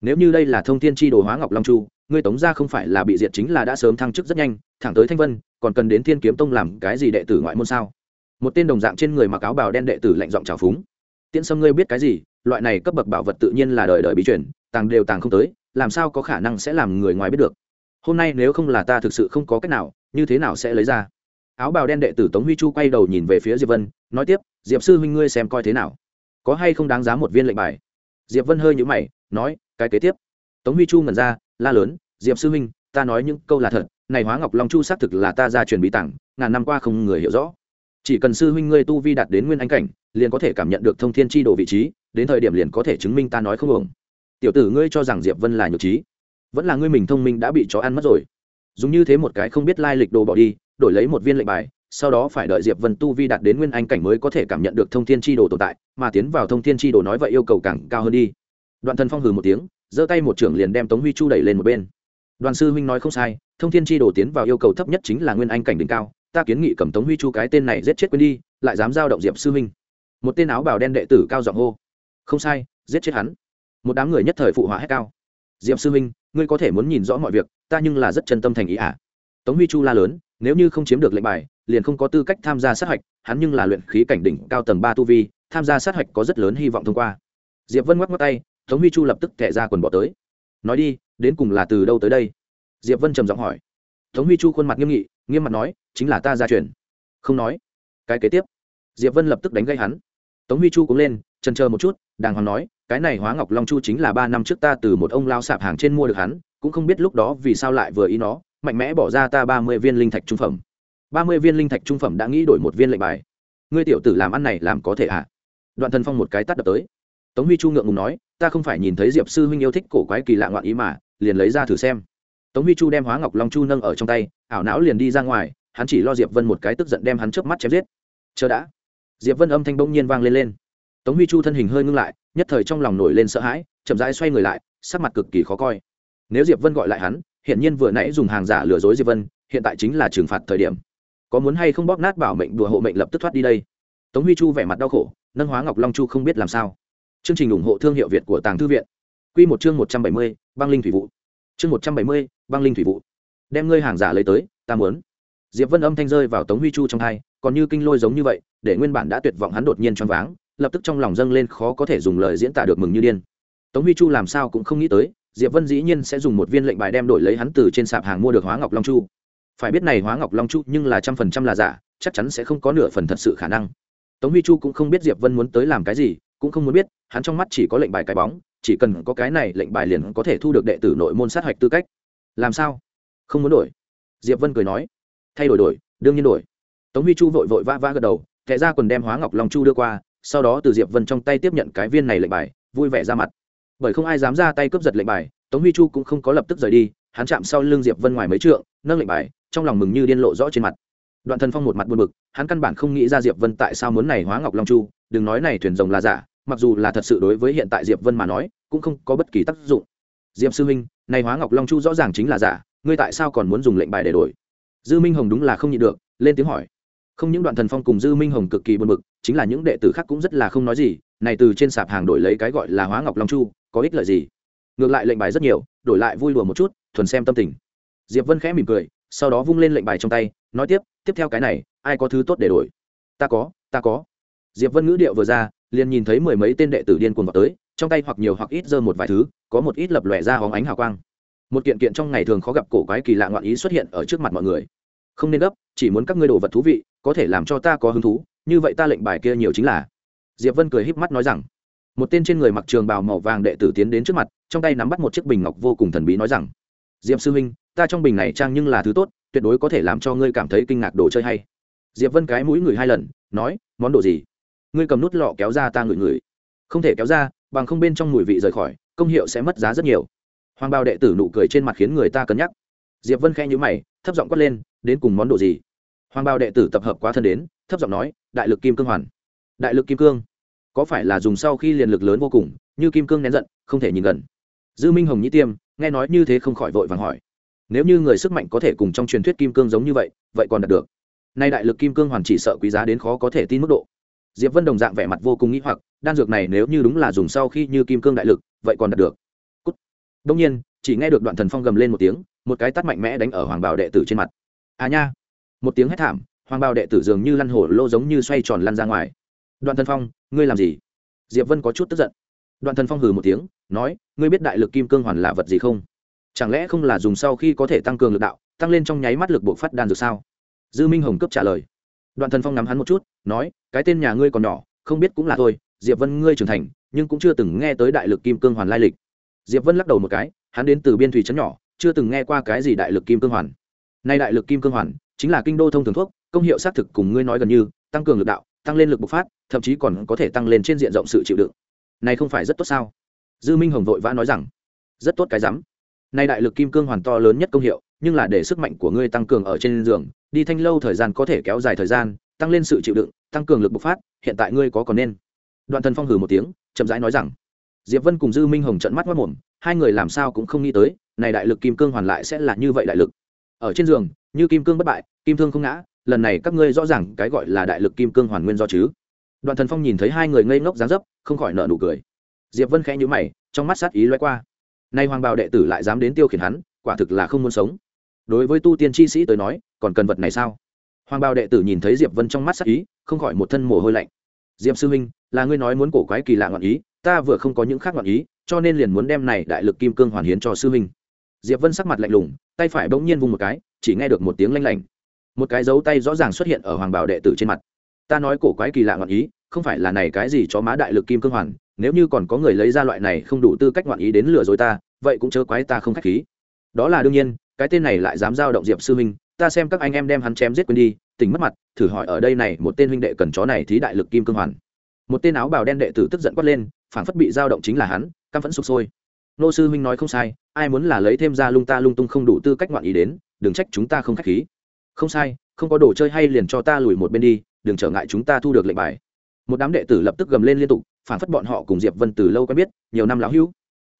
S1: Nếu như đây là thông thiên tri đồ hóa ngọc long chu, ngươi tống ra không phải là bị diệt chính là đã sớm thăng chức rất nhanh, thẳng tới thanh vân, còn cần đến thiên kiếm tông làm cái gì đệ tử ngoại môn sao? Một tên đồng dạng trên người mặc áo bào đen đệ tử lạnh giọng trào phúng. Tiễn sâm, ngươi biết cái gì? Loại này cấp bậc bảo vật tự nhiên là đời đời bí chuyển tàng đều tàng không tới làm sao có khả năng sẽ làm người ngoài biết được? Hôm nay nếu không là ta thực sự không có cách nào, như thế nào sẽ lấy ra? Áo bào đen đệ tử tống huy chu quay đầu nhìn về phía diệp vân, nói tiếp, diệp sư huynh ngươi xem coi thế nào? Có hay không đáng giá một viên lệnh bài? Diệp vân hơi nhũ mày, nói, cái kế tiếp. Tống huy chu ngẩn ra, la lớn, diệp sư huynh, ta nói những câu là thật, này hóa ngọc long chu xác thực là ta ra truyền bí tặng ngàn năm qua không người hiểu rõ. Chỉ cần sư huynh ngươi tu vi đạt đến nguyên anh cảnh, liền có thể cảm nhận được thông thiên chi đồ vị trí, đến thời điểm liền có thể chứng minh ta nói không ổng tiểu tử ngươi cho rằng diệp vân là nhược trí. Vẫn là ngươi mình thông minh đã bị chó ăn mất rồi. Dùng như thế một cái không biết lai lịch đồ bỏ đi, đổi lấy một viên lệnh bài, sau đó phải đợi diệp vân tu vi đạt đến nguyên anh cảnh mới có thể cảm nhận được thông thiên tri đồ tồn tại, mà tiến vào thông thiên tri đồ nói vậy yêu cầu càng cao hơn đi. Đoạn thần phong hừ một tiếng, giơ tay một trưởng liền đem tống huy chu đẩy lên một bên. Đoàn sư huynh nói không sai, thông thiên tri đồ tiến vào yêu cầu thấp nhất chính là nguyên anh cảnh đỉnh cao, ta kiến nghị cầm tống huy chu cái tên này giết chết quên đi, lại dám giao động diệp sư huynh. Một tên áo bào đen đệ tử cao giọng hô, không sai, giết chết hắn một đám người nhất thời phụ họa hét cao. Diệp sư minh, ngươi có thể muốn nhìn rõ mọi việc ta nhưng là rất chân tâm thành ý ạ à. tống huy chu la lớn nếu như không chiếm được lệnh bài liền không có tư cách tham gia sát hạch hắn nhưng là luyện khí cảnh đỉnh cao tầng ba tu vi tham gia sát hạch có rất lớn hy vọng thông qua. Diệp vân ngoắc ngoắc tay tống huy chu lập tức kẻ ra quần bỏ tới. Nói đi đến cùng là từ đâu tới đây? Diệp vân trầm giọng hỏi. Tống huy chu khuôn mặt nghiêm nghị nghiêm mặt nói chính là ta gia truyền không nói. Cái kế tiếp. Diệp vân lập tức đánh gây hắn. Tống huy chu cũng lên trần chờ một chút đàng hoàng nói cái này hóa ngọc long chu chính là ba năm trước ta từ một ông lao sạp hàng trên mua được hắn, cũng không biết lúc đó vì sao lại vừa ý nó, mạnh mẽ bỏ ra ta ba mươi viên linh thạch trung phẩm. Ba mươi viên linh thạch trung phẩm đã nghĩ đổi một viên lệnh bài. Ngươi tiểu tử làm ăn này làm có thể ạ à? đoạn thần phong một cái tắt đập tới. Tống huy chu ngượng ngùng nói, ta không phải nhìn thấy diệp sư huynh yêu thích cổ quái kỳ lạ ngoạn ý mà, liền lấy ra thử xem. Tống huy chu đem hóa ngọc long chu nâng ở trong tay, ảo não liền đi ra ngoài, hắn chỉ lo diệp vân một cái tức giận đem hắn trước mắt chém giết. Chờ đã. Diệp vân âm thanh bỗng nhiên vang lên lên tống huy chu thân hình hơi ngưng lại, nhất thời trong lòng nổi lên sợ hãi, chậm rãi xoay người lại, sắc mặt cực kỳ khó coi. Nếu diệp vân gọi lại hắn hiện nhiên vừa nãy dùng hàng giả lừa dối diệp vân, hiện tại chính là trừng phạt thời điểm. Có muốn hay không bóp nát bảo mệnh đùa hộ mệnh lập tức thoát đi đây? Tống huy chu vẻ mặt đau khổ, nâng hóa ngọc long chu không biết làm sao. Chương trình ủng hộ thương hiệu việt của tàng thư viện. Q một chương một trăm bảy mươi, băng linh thủy vụ chương một trăm bảy mươi, băng linh thủy vụ đem ngươi hàng giả lấy tới, ta muốn. Diệp vân âm thanh rơi vào tống huy chu trong hai, còn như kinh lôi giống như vậy, để nguyên bản đã tuyệt vọng hắn đột nhiên choáng váng lập tức trong lòng dâng lên khó có thể dùng lời diễn tả được mừng như điên. Tống huy chu làm sao cũng không nghĩ tới, diệp vân dĩ nhiên sẽ dùng một viên lệnh bài đem đổi lấy hắn từ trên sạp hàng mua được hóa ngọc long chu. Phải biết này hóa ngọc long chu nhưng là trăm phần trăm là giả, chắc chắn sẽ không có nửa phần thật sự khả năng. Tống huy chu cũng không biết diệp vân muốn tới làm cái gì, cũng không muốn biết, hắn trong mắt chỉ có lệnh bài cái bóng, chỉ cần có cái này lệnh bài liền có thể thu được đệ tử nội môn sát hạch tư cách. Làm sao? Không muốn đổi. Diệp vân cười nói. Thay đổi đổi, đương nhiên đổi. Tống huy chu vội vội vã vã gật đầu, kẻ ra quần đem hóa ngọc long chu đưa qua sau đó từ diệp vân trong tay tiếp nhận cái viên này lệnh bài, vui vẻ ra mặt. Bởi không ai dám ra tay cướp giật lệnh bài, tống huy chu cũng không có lập tức rời đi, hắn chạm sau lưng diệp vân ngoài mấy trượng, nâng lệnh bài, trong lòng mừng như điên lộ rõ trên mặt. Đoạn thần phong một mặt buồn bực, hắn căn bản không nghĩ ra diệp vân tại sao muốn này hóa ngọc long chu, đừng nói này thuyền rồng là giả, mặc dù là thật sự đối với hiện tại diệp vân mà nói, cũng không có bất kỳ tác dụng. Diệp sư huynh, này hóa ngọc long chu rõ ràng chính là giả, ngươi tại sao còn muốn dùng lệnh bài để đổi? Dư minh hồng đúng là không nhịn được, lên tiếng hỏi. Không những đoạn thần phong cùng dư minh hồng cực kỳ buồn bực chính là những đệ tử khác cũng rất là không nói gì, này từ trên sạp hàng đổi lấy cái gọi là hóa ngọc long chu, có ích lợi gì? Ngược lại lệnh bài rất nhiều, đổi lại vui lùa một chút, thuần xem tâm tình. Diệp vân khẽ mỉm cười, sau đó vung lên lệnh bài trong tay, nói tiếp tiếp theo cái này, ai có thứ tốt để đổi? Ta có ta có. Diệp vân ngữ điệu vừa ra, liền nhìn thấy mười mấy tên đệ tử điên cuồng vào tới, trong tay hoặc nhiều hoặc ít giơ một vài thứ, có một ít lập lòe ra hóng ánh hào quang. Một kiện kiện trong ngày thường khó gặp cổ quái kỳ lạ ngoạn ý xuất hiện ở trước mặt mọi người. Không nên gấp, chỉ muốn các ngươi đồ vật thú vị, có thể làm cho ta có hứng thú như vậy ta lệnh bài kia nhiều chính là. Diệp vân cười híp mắt nói rằng, một tên trên người mặc trường bào màu vàng đệ tử tiến đến trước mặt, trong tay nắm bắt một chiếc bình ngọc vô cùng thần bí nói rằng, diệp sư huynh, ta trong bình này trang nhưng là thứ tốt, tuyệt đối có thể làm cho ngươi cảm thấy kinh ngạc đồ chơi hay. Diệp vân cái mũi người hai lần, nói, món đồ gì? Ngươi cầm nút lọ kéo ra ta ngửi ngửi. Không thể kéo ra, bằng không bên trong mùi vị rời khỏi, công hiệu sẽ mất giá rất nhiều. Hoàng bao đệ tử nụ cười trên mặt khiến người ta cân nhắc. Diệp vân khẽ nhíu mày, thấp giọng quát lên, đến cùng món đồ gì? Hoàng bao đệ tử tập hợp quá thân đến, thấp giọng nói đại lực kim cương hoàn. Đại lực kim cương? Có phải là dùng sau khi liền lực lớn vô cùng, như kim cương nén giận, không thể nhìn gần? Dư minh hồng nhĩ tiêm, nghe nói như thế không khỏi vội vàng hỏi. Nếu như người sức mạnh có thể cùng trong truyền thuyết kim cương giống như vậy vậy còn đạt được. Nay đại lực kim cương hoàn chỉ sợ quý giá đến khó có thể tin mức độ. Diệp vân đồng dạng vẻ mặt vô cùng nghĩ hoặc, đan dược này nếu như đúng là dùng sau khi như kim cương đại lực, vậy còn đạt được. Cút. đông nhiên, chỉ nghe được đoạn thần phong gầm lên một tiếng, một cái tắt mạnh mẽ đánh ở hoàng Bảo đệ tử trên mặt. À nha. Một tiếng hét thảm hoàng bào đệ tử dường như lăn hổ lô giống như xoay tròn lăn ra ngoài. Đoạn Thân phong, ngươi làm gì? Diệp vân có chút tức giận. Đoạn Thân phong hừ một tiếng, nói, ngươi biết đại lực kim cương hoàn là vật gì không? Chẳng lẽ không là dùng sau khi có thể tăng cường lực đạo, tăng lên trong nháy mắt lực buộc phát đan dược sao? Dư minh hồng cấp trả lời. Đoạn thần phong nắm hắn một chút, nói, cái tên nhà ngươi còn nhỏ, không biết cũng là thôi, diệp vân ngươi trưởng thành, nhưng cũng chưa từng nghe tới đại lực kim cương hoàn lai lịch. Diệp vân lắc đầu một cái, hắn đến từ biên thủy trấn nhỏ, chưa từng nghe qua cái gì đại lực kim cương hoàn. Nay đại lực kim cương hoàn chính là kinh đô thông thường thuốc công hiệu xác thực cùng ngươi nói gần như, tăng cường lực đạo, tăng lên lực bộc phát, thậm chí còn có thể tăng lên trên diện rộng sự chịu đựng. Này không phải rất tốt sao? Dư minh hồng vội vã nói rằng, rất tốt cái rắm. Nay đại lực kim cương hoàn to lớn nhất công hiệu, nhưng là để sức mạnh của ngươi tăng cường ở trên giường, đi thanh lâu thời gian có thể kéo dài thời gian, tăng lên sự chịu đựng, tăng cường lực bộc phát, hiện tại ngươi có còn nên? Đoạn thần phong hừ một tiếng, chậm rãi nói rằng, diệp vân cùng dư minh hồng trận mắt mất mồm hai người làm sao cũng không nghĩ tới, này đại lực kim cương hoàn lại sẽ là như vậy đại lực. Ở trên giường, như kim cương bất bại, kim thương không ngã lần này các ngươi rõ ràng cái gọi là đại lực kim cương hoàn nguyên do chứ? Đoàn thần phong nhìn thấy hai người ngây ngốc dáng dấp, không khỏi nợ nụ cười. Diệp vân khẽ nhíu mày, trong mắt sát ý loay qua. Nay hoàng bào đệ tử lại dám đến tiêu khiển hắn, quả thực là không muốn sống. Đối với tu tiên chi sĩ tới nói, còn cần vật này sao? Hoàng bào đệ tử nhìn thấy diệp vân trong mắt sát ý, không khỏi một thân mồ hôi lạnh. Diệp sư huynh, là ngươi nói muốn cổ quái kỳ lạ ngọn ý, ta vừa không có những khác ngọn ý, cho nên liền muốn đem này đại lực kim cương hoàn hiến cho sư huynh. Diệp vân sắc mặt lạnh lùng, tay phải bỗng nhiên vung một cái, chỉ nghe được một tiếng lanh lảnh một cái dấu tay rõ ràng xuất hiện ở hoàng bảo đệ tử trên mặt. Ta nói cổ quái kỳ lạ ngọn ý, không phải là này cái gì cho má đại lực kim cương hoàn, nếu như còn có người lấy ra loại này không đủ tư cách ngoạn ý đến lừa dối ta, vậy cũng chớ quái ta không khách khí. Đó là đương nhiên, cái tên này lại dám giao động diệp sư huynh, ta xem các anh em đem hắn chém giết quên đi, tỉnh mất mặt, thử hỏi ở đây này một tên huynh đệ cần chó này thí đại lực kim cương hoàn. Một tên áo bào đen đệ tử tức giận quát lên phản phất bị giao động chính là hắn, căm phẫn sụp sôi. Nô sư huynh nói không sai, ai muốn là lấy thêm ra lung ta lung tung không đủ tư cách ngoạn ý đến, đừng trách chúng ta không khách khí không sai, không có đồ chơi hay liền cho ta lùi một bên đi, đừng trở ngại chúng ta thu được lệnh bài. Một đám đệ tử lập tức gầm lên liên tục, phản phất bọn họ cùng diệp vân từ lâu quen biết, nhiều năm lão hữu.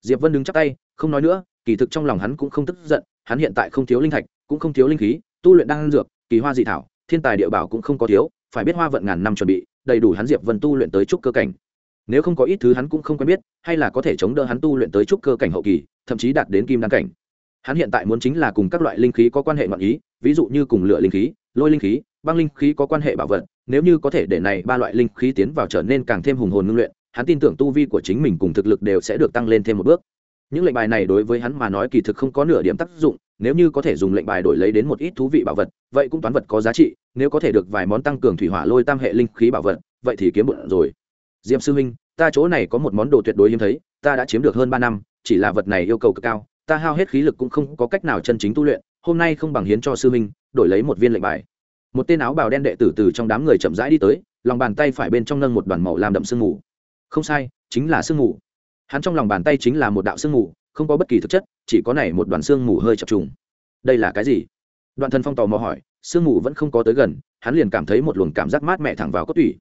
S1: Diệp vân đứng chắc tay, không nói nữa, kỳ thực trong lòng hắn cũng không tức giận, hắn hiện tại không thiếu linh thạch, cũng không thiếu linh khí, tu luyện đang dược, kỳ hoa dị thảo, thiên tài địa bảo cũng không có thiếu, phải biết hoa vận ngàn năm chuẩn bị, đầy đủ hắn diệp vân tu luyện tới trúc cơ cảnh. Nếu không có ít thứ hắn cũng không quen biết, hay là có thể chống đỡ hắn tu luyện tới trúc cơ cảnh hậu kỳ, thậm chí đạt đến kim đan cảnh. Hắn hiện tại muốn chính là cùng các loại linh khí có quan hệ ngọn ý ví dụ như cùng lửa linh khí, lôi linh khí, băng linh khí có quan hệ bảo vật, nếu như có thể để này ba loại linh khí tiến vào trở nên càng thêm hùng hồn ngưng luyện, hắn tin tưởng tu vi của chính mình cùng thực lực đều sẽ được tăng lên thêm một bước. Những lệnh bài này đối với hắn mà nói kỳ thực không có nửa điểm tác dụng, nếu như có thể dùng lệnh bài đổi lấy đến một ít thú vị bảo vật, vậy cũng toán vật có giá trị, nếu có thể được vài món tăng cường thủy hỏa lôi tam hệ linh khí bảo vật, vậy thì kiếm bụng rồi. Diệm sư huynh, ta chỗ này có một món đồ tuyệt đối hiếm thấy, ta đã chiếm được hơn ba năm, chỉ là vật này yêu cầu cực cao, ta hao hết khí lực cũng không có cách nào chân chính tu luyện hôm nay không bằng hiến cho sư minh, đổi lấy một viên lệnh bài. Một tên áo bào đen đệ tử từ trong đám người chậm rãi đi tới lòng bàn tay phải bên trong nâng một đoàn màu làm đậm sương mù. Không sai chính là sương mù. Hắn trong lòng bàn tay chính là một đạo sương mù không có bất kỳ thực chất chỉ có này một đoàn sương mù hơi chập trùng. Đây là cái gì? Đoạn thần phong tò mò hỏi sương mù vẫn không có tới gần hắn liền cảm thấy một luồng cảm giác mát mẻ thẳng vào cốt tủy.